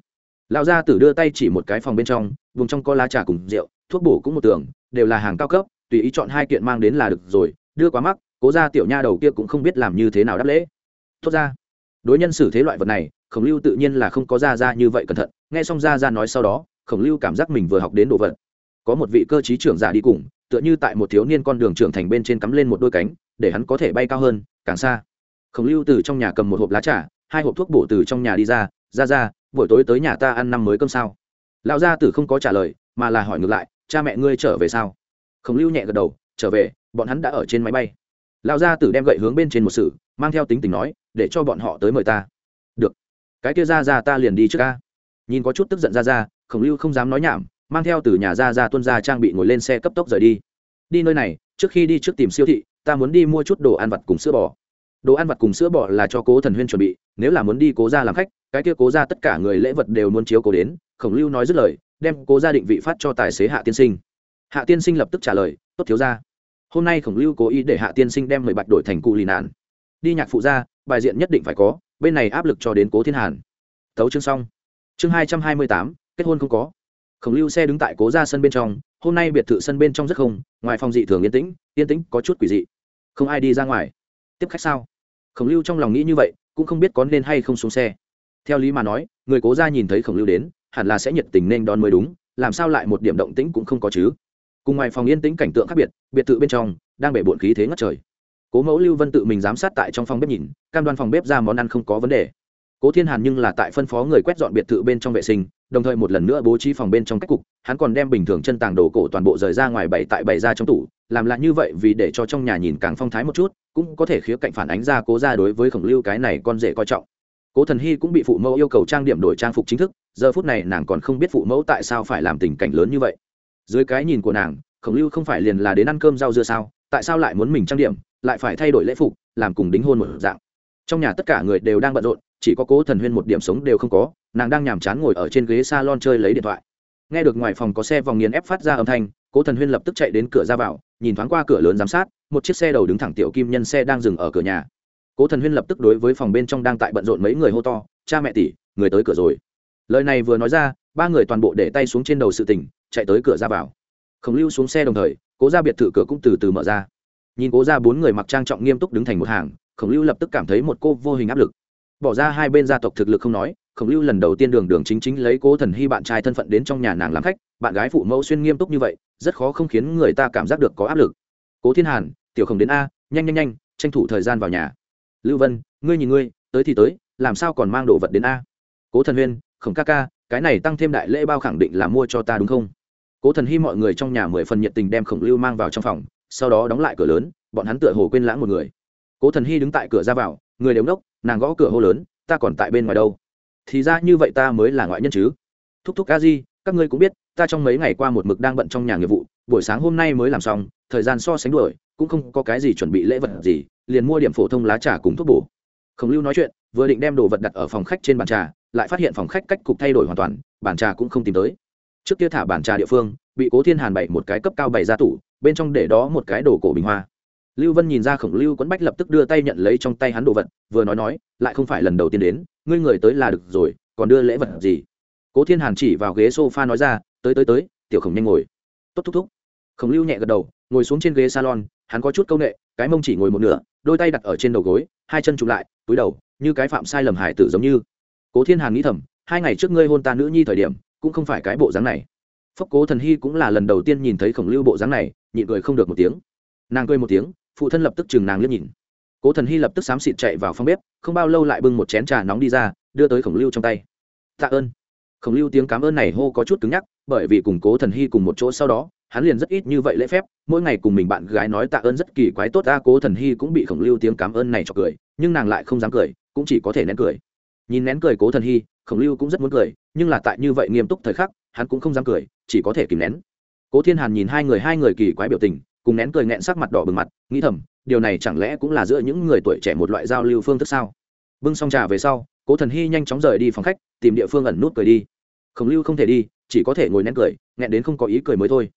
Lão gia tử đưa tay chỉ một cái phòng bên trong, vùng trong có lá trà cùng rượu, thuốc bổ cũng một tường, đều là hàng cao cấp, tùy ý chọn hai kiện mang đến là được rồi, đưa quá mắc cố ra tiểu nha đầu kia cũng không biết làm như thế nào đáp lễ. Tốt ra. Đối nhân xử thế loại vật này, khổng lưu tự nhiên là không có ra ra như vậy cẩn thận, nghe xong ra ra nói sau đó, khổng lưu cảm giác mình vừa học đến đồ vật. Có một vị cơ chí trưởng giả đi cùng, tựa như tại một thiếu niên con đường trưởng thành bên trên cắm lên một đôi cánh, để hắn có thể bay cao hơn, càng xa khổng lưu từ trong nhà cầm một hộp lá trà, hai hộp thuốc bổ từ trong nhà đi ra ra ra, buổi tối tới nhà ta ăn năm mới cơm sao? Lão gia tử không có trả lời, mà là hỏi ngược lại, cha mẹ ngươi trở về sao? Khổng lưu nhẹ gật đầu, trở về, bọn hắn đã ở trên máy bay. Lão gia tử đem gậy hướng bên trên một sự, mang theo tính tình nói, để cho bọn họ tới mời ta. Được, cái kia ra ra ta liền đi trước ca. Nhìn có chút tức giận ra ra, khổng lưu không dám nói nhảm, mang theo từ nhà ra ra tuân ra trang bị ngồi lên xe cấp tốc rời đi. Đi nơi này, trước khi đi trước tìm siêu thị, ta muốn đi mua chút đồ ăn vặt cùng sữa bò đồ ăn vặt cùng sữa bò là cho cố thần huyên chuẩn bị, nếu là muốn đi cố ra làm khách, cái kia cố ra tất cả người lễ vật đều muốn chiếu cố đến, khổng lưu nói dứt lời, đem cố ra định vị phát cho tài xế hạ tiên sinh. Hạ tiên sinh lập tức trả lời, tốt thiếu ra hôm nay khổng lưu cố ý để hạ tiên sinh đem mười bạch đổi thành cụ lì nạn. Đi nhạc phụ ra bài diện nhất định phải có, bên này áp lực cho đến cố thiên hàn. Thấu chương xong. Chương hai trăm hai mươi tám, kết hôn không có. Khổng lưu xe đứng tại cố ra sân bên trong, hôm nay biệt thự sân bên trong rất không, ngoài phòng dị thường yên tĩnh yên tĩnh có chút quỷ dị. Không ai đi ra ngoài tiếp khách sao? Khổng lưu trong lòng nghĩ như vậy, cũng không biết có nên hay không xuống xe. Theo lý mà nói, người cố ra nhìn thấy khổng lưu đến, hẳn là sẽ nhiệt tình nên đón mới đúng, làm sao lại một điểm động tĩnh cũng không có chứ? Cùng ngoài phòng yên tĩnh cảnh tượng khác biệt biệt thự bên trong, đang bể bộn khí thế ngất trời. Cố mẫu lưu vân tự mình giám sát tại trong phòng bếp nhìn, cam đoan phòng bếp ra món ăn không có vấn đề. Cố thiên hàn nhưng là tại phân phó người quét dọn biệt thự bên trong vệ sinh đồng thời một lần nữa bố trí phòng bên trong cách cục, hắn còn đem bình thường chân tàng đồ cổ toàn bộ rời ra ngoài bày tại bày ra trong tủ, làm lại như vậy vì để cho trong nhà nhìn càng phong thái một chút, cũng có thể khía cạnh phản ánh ra cố ra đối với khổng lưu cái này con rể coi trọng. Cố thần hy cũng bị phụ mẫu yêu cầu trang điểm đổi trang phục chính thức, giờ phút này nàng còn không biết phụ mẫu tại sao phải làm tình cảnh lớn như vậy. Dưới cái nhìn của nàng, khổng lưu không phải liền là đến ăn cơm rau dưa sao, tại sao lại muốn mình trang điểm, lại phải thay đổi lễ phục, làm cùng đính hôn một dạng. Trong nhà tất cả người đều đang bận rộn chỉ có cố thần huyên một điểm sống đều không có, nàng đang nhàm chán ngồi ở trên ghế s a lon chơi lấy điện thoại. Nghe được ngoài phòng có xe vòng nghiền ép phát ra âm thanh, cố thần huyên lập tức chạy đến cửa ra vào, nhìn thoáng qua cửa lớn giám sát, một chiếc xe đầu đứng thẳng tiểu kim nhân xe đang dừng ở cửa nhà. Cố thần huyên lập tức đối với phòng bên trong đang tại bận rộn mấy người hô to, cha mẹ tỷ, người tới cửa rồi. Lời này vừa nói ra, ba người toàn bộ để tay xuống trên đầu sự tỉnh chạy tới cửa ra vào. Khổng lưu xuống xe đồng thời, cố ra biệt thự cửa cũng từ từ mở ra. Nhìn cố ra bốn người mặc trang trọng nghiêm túc đứng thành một hàng khổng lưu lập tức cảm thấy một cô vô hình áp lực bỏ ra hai bên gia tộc thực lực không nói, khổng lưu lần đầu tiên đường đường chính chính lấy cố thần hy bạn trai thân phận đến trong nhà nàng làm khách, bạn gái phụ mẫu xuyên nghiêm túc như vậy, rất khó không khiến người ta cảm giác được có áp lực. Cố thiên hàn, tiểu khổng đến a, nhanh nhanh nhanh, tranh thủ thời gian vào nhà. Lưu vân, ngươi nhìn ngươi, tới thì tới, làm sao còn mang đồ vật đến a? Cố thần huyên, khổng ca ca, cái này tăng thêm đại lễ bao khẳng định là mua cho ta đúng không? Cố thần hy mọi người trong nhà mười phần nhiệt tình đem khổng lưu mang vào trong phòng, sau đó đóng lại cửa lớn, bọn hắn tựa hồ quên lãng một người. Cố thần hy đứng tại cửa ra vào, người đều nốc nàng gõ cửa hô lớn, ta còn tại bên ngoài đâu. Thì ra như vậy ta mới là ngoại nhân chứ. Thúc thúc ca di, các ngươi cũng biết, ta trong mấy ngày qua một mực đang bận trong nhà nghiệp vụ, buổi sáng hôm nay mới làm xong, thời gian so sánh đuổi, cũng không có cái gì chuẩn bị lễ vật gì, liền mua điểm phổ thông lá trà cùng thuốc bổ. Khổng lưu nói chuyện, vừa định đem đồ vật đặt ở phòng khách trên bàn trà, lại phát hiện phòng khách cách cục thay đổi hoàn toàn, bàn trà cũng không tìm tới. Trước kia thả bàn trà địa phương, bị cố thiên hàn bày một cái cấp cao bày ra tủ, bên trong để đó một cái đồ cổ bình hoa lưu vân nhìn ra khổng lưu quấn bách lập tức đưa tay nhận lấy trong tay hắn đồ vật, vừa nói nói, lại không phải lần đầu tiên đến, ngươi người tới là được rồi, còn đưa lễ vật gì? Cố thiên hàn chỉ vào ghế s o f a nói ra, tới tới tới, tiểu khổng nhanh ngồi. Tốt, thúc thúc. Khổng lưu nhẹ gật đầu, ngồi xuống trên ghế salon, hắn có chút c â u n ệ cái mông chỉ ngồi một nửa, đôi tay đặt ở trên đầu gối, hai chân chụm lại, túi đầu, như cái phạm sai lầm hải tử giống như. Cố thiên hàn nghĩ thầm, hai ngày trước ngươi hôn ta nữ nhi thời điểm, cũng không phải cái bộ dáng này. Phốc cố thần hy cũng là lần đầu tiên nhìn thấy khổng lưu bộ dáng này, nhịn cười không được một tiếng. Nàng cười một tiếng phụ thân lập tức chừng nàng liếc nhìn. Cố thần hy lập tức xám xịt chạy vào phòng bếp, không bao lâu lại bưng một chén trà nóng đi ra, đưa tới khổng lưu trong tay. Tạ ơn. Khổng lưu tiếng cảm ơn này hô có chút cứng nhắc, bởi vì cùng cố thần hy cùng một chỗ sau đó, hắn liền rất ít như vậy lễ phép, mỗi ngày cùng mình bạn gái nói tạ ơn rất kỳ quái tốt ta cố thần hy cũng bị khổng lưu tiếng cảm ơn này cho cười, nhưng nàng lại không dám cười, cũng chỉ có thể nén cười. Nhìn nén cười cố thần hy, khổng lưu cũng rất muốn cười, nhưng là tại như vậy nghiêm túc thời khắc, hắn cũng không dám cười, chỉ có thể kìm nén. Cố thiên hàn nhìn hai người hai người kỳ quái biểu tình cùng nén cười nghẹn sắc mặt đỏ bừng mặt, nghĩ thầm, điều này chẳng lẽ cũng là giữa những người tuổi trẻ một loại giao lưu phương thức sao? Bưng xong trà về sau, cố thần hy nhanh chóng rời đi phòng khách, tìm địa phương ẩn nút cười đi. Khổng lưu không thể đi, chỉ có thể ngồi nén cười, nghẹn đến không có ý cười mới thôi.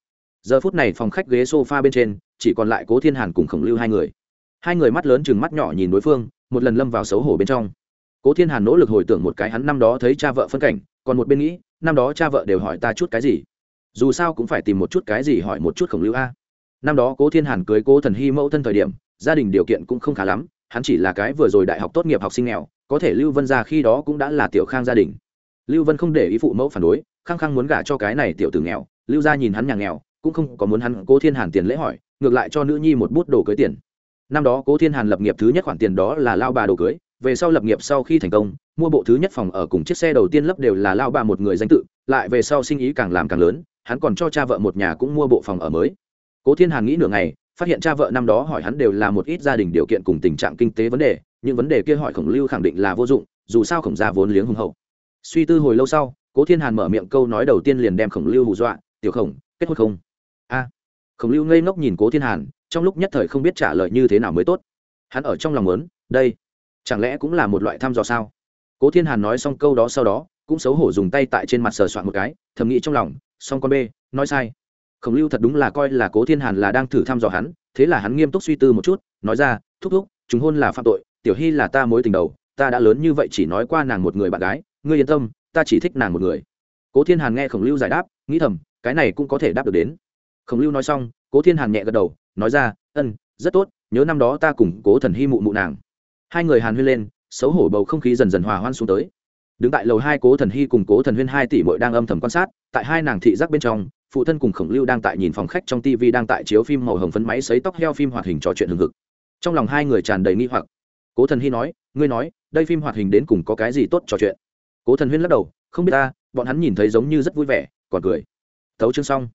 Giờ phút này phòng khách ghế s o f a bên trên, chỉ còn lại cố thiên hàn cùng khổng lưu hai người. Hai người mắt lớn chừng mắt nhỏ nhìn đối phương, một lần lâm vào xấu hổ bên trong. Cố thiên hàn nỗ lực hồi tưởng một cái hắn năm đó thấy cha vợ phân cảnh, còn một bên nghĩ, năm đó cha vợ đều hỏi ta chút cái gì. Dù sao cũng phải tìm một chút cái gì hỏi một chút khổng lưu a năm đó cố thiên hàn cưới cố thần hy mẫu thân thời điểm, gia đình điều kiện cũng không khá lắm, hắn chỉ là cái vừa rồi đại học tốt nghiệp học sinh nghèo, có thể lưu vân ra khi đó cũng đã là tiểu khang gia đình. Lưu vân không để ý phụ mẫu phản đối khăng khăng muốn gả cho cái này tiểu tử nghèo, lưu gia nhìn hắn nhà nghèo, cũng không có muốn hắn cố thiên hàn tiền lễ hỏi, ngược lại cho nữ nhi một bút đồ cưới tiền. Năm đó cố thiên hàn lập nghiệp thứ nhất khoản tiền đó là lao bà đồ cưới, về sau lập nghiệp sau khi thành công, mua bộ thứ nhất phòng ở cùng chiếc xe đầu tiên lấp đều là lao bà một người danh tự, lại về sau sinh ý càng làm càng lớn, hắn còn cho cha vợ một nhà cũng mua bộ phòng ở mới cố thiên hàn nghĩ nửa ngày, phát hiện cha vợ năm đó hỏi hắn đều là một ít gia đình điều kiện cùng tình trạng kinh tế vấn đề nhưng vấn đề kia hỏi khổng lưu khẳng định là vô dụng, dù sao khổng gia vốn liếng hùng hậu. Suy tư hồi lâu sau, cố thiên hàn mở miệng câu nói đầu tiên liền đem khổng lưu hù dọa, tiểu khổng, kết hôn không? A. Khổng lưu ngây ngốc nhìn cố thiên hàn, trong lúc nhất thời không biết trả lời như thế nào mới tốt. Hắn ở trong lòng lớn đây, chẳng lẽ cũng là một loại thăm dò sao? Cố thiên hàn nói xong câu đó sau đó, cũng xấu hổ dùng tay tại trên mặt sờ soạn một cái, thầm nghĩ trong lòng, xong con b nói sai khổng lưu thật đúng là coi là cố thiên hàn là đang thử thăm dò hắn, thế là hắn nghiêm túc suy tư một chút, nói ra, thúc thúc, chúng hôn là phạm tội, tiểu hy là ta mối tình đầu, ta đã lớn như vậy chỉ nói qua nàng một người bạn gái, ngươi yên tâm, ta chỉ thích nàng một người. Cố thiên hàn nghe khổng lưu giải đáp, nghĩ thầm, cái này cũng có thể đáp được đến. Khổng lưu nói xong, cố thiên hàn nhẹ gật đầu, nói ra, ân, rất tốt, nhớ năm đó ta cùng cố thần hy mụ mụ nàng. Hai người hàn huyên lên, xấu hổ bầu không khí dần dần hòa hoan xuống tới. Đứng tại lầu hai cố thần hy cùng cố thần huyên hai tỷ bội đang âm thầm quan sát, tại hai nàng thị giác bên trong phụ thân cùng khổng lưu đang tại nhìn phòng khách trong tv đang tại chiếu phim màu hồng phấn máy xấy tóc heo phim hoạt hình trò chuyện hừng hực. Trong lòng hai người tràn đầy nghi hoặc. Cố thần hy nói, ngươi nói, đây phim hoạt hình đến cùng có cái gì tốt trò chuyện? Cố thần huyên lắc đầu, không biết ta, bọn hắn nhìn thấy giống như rất vui vẻ, còn cười. Thấu chương xong.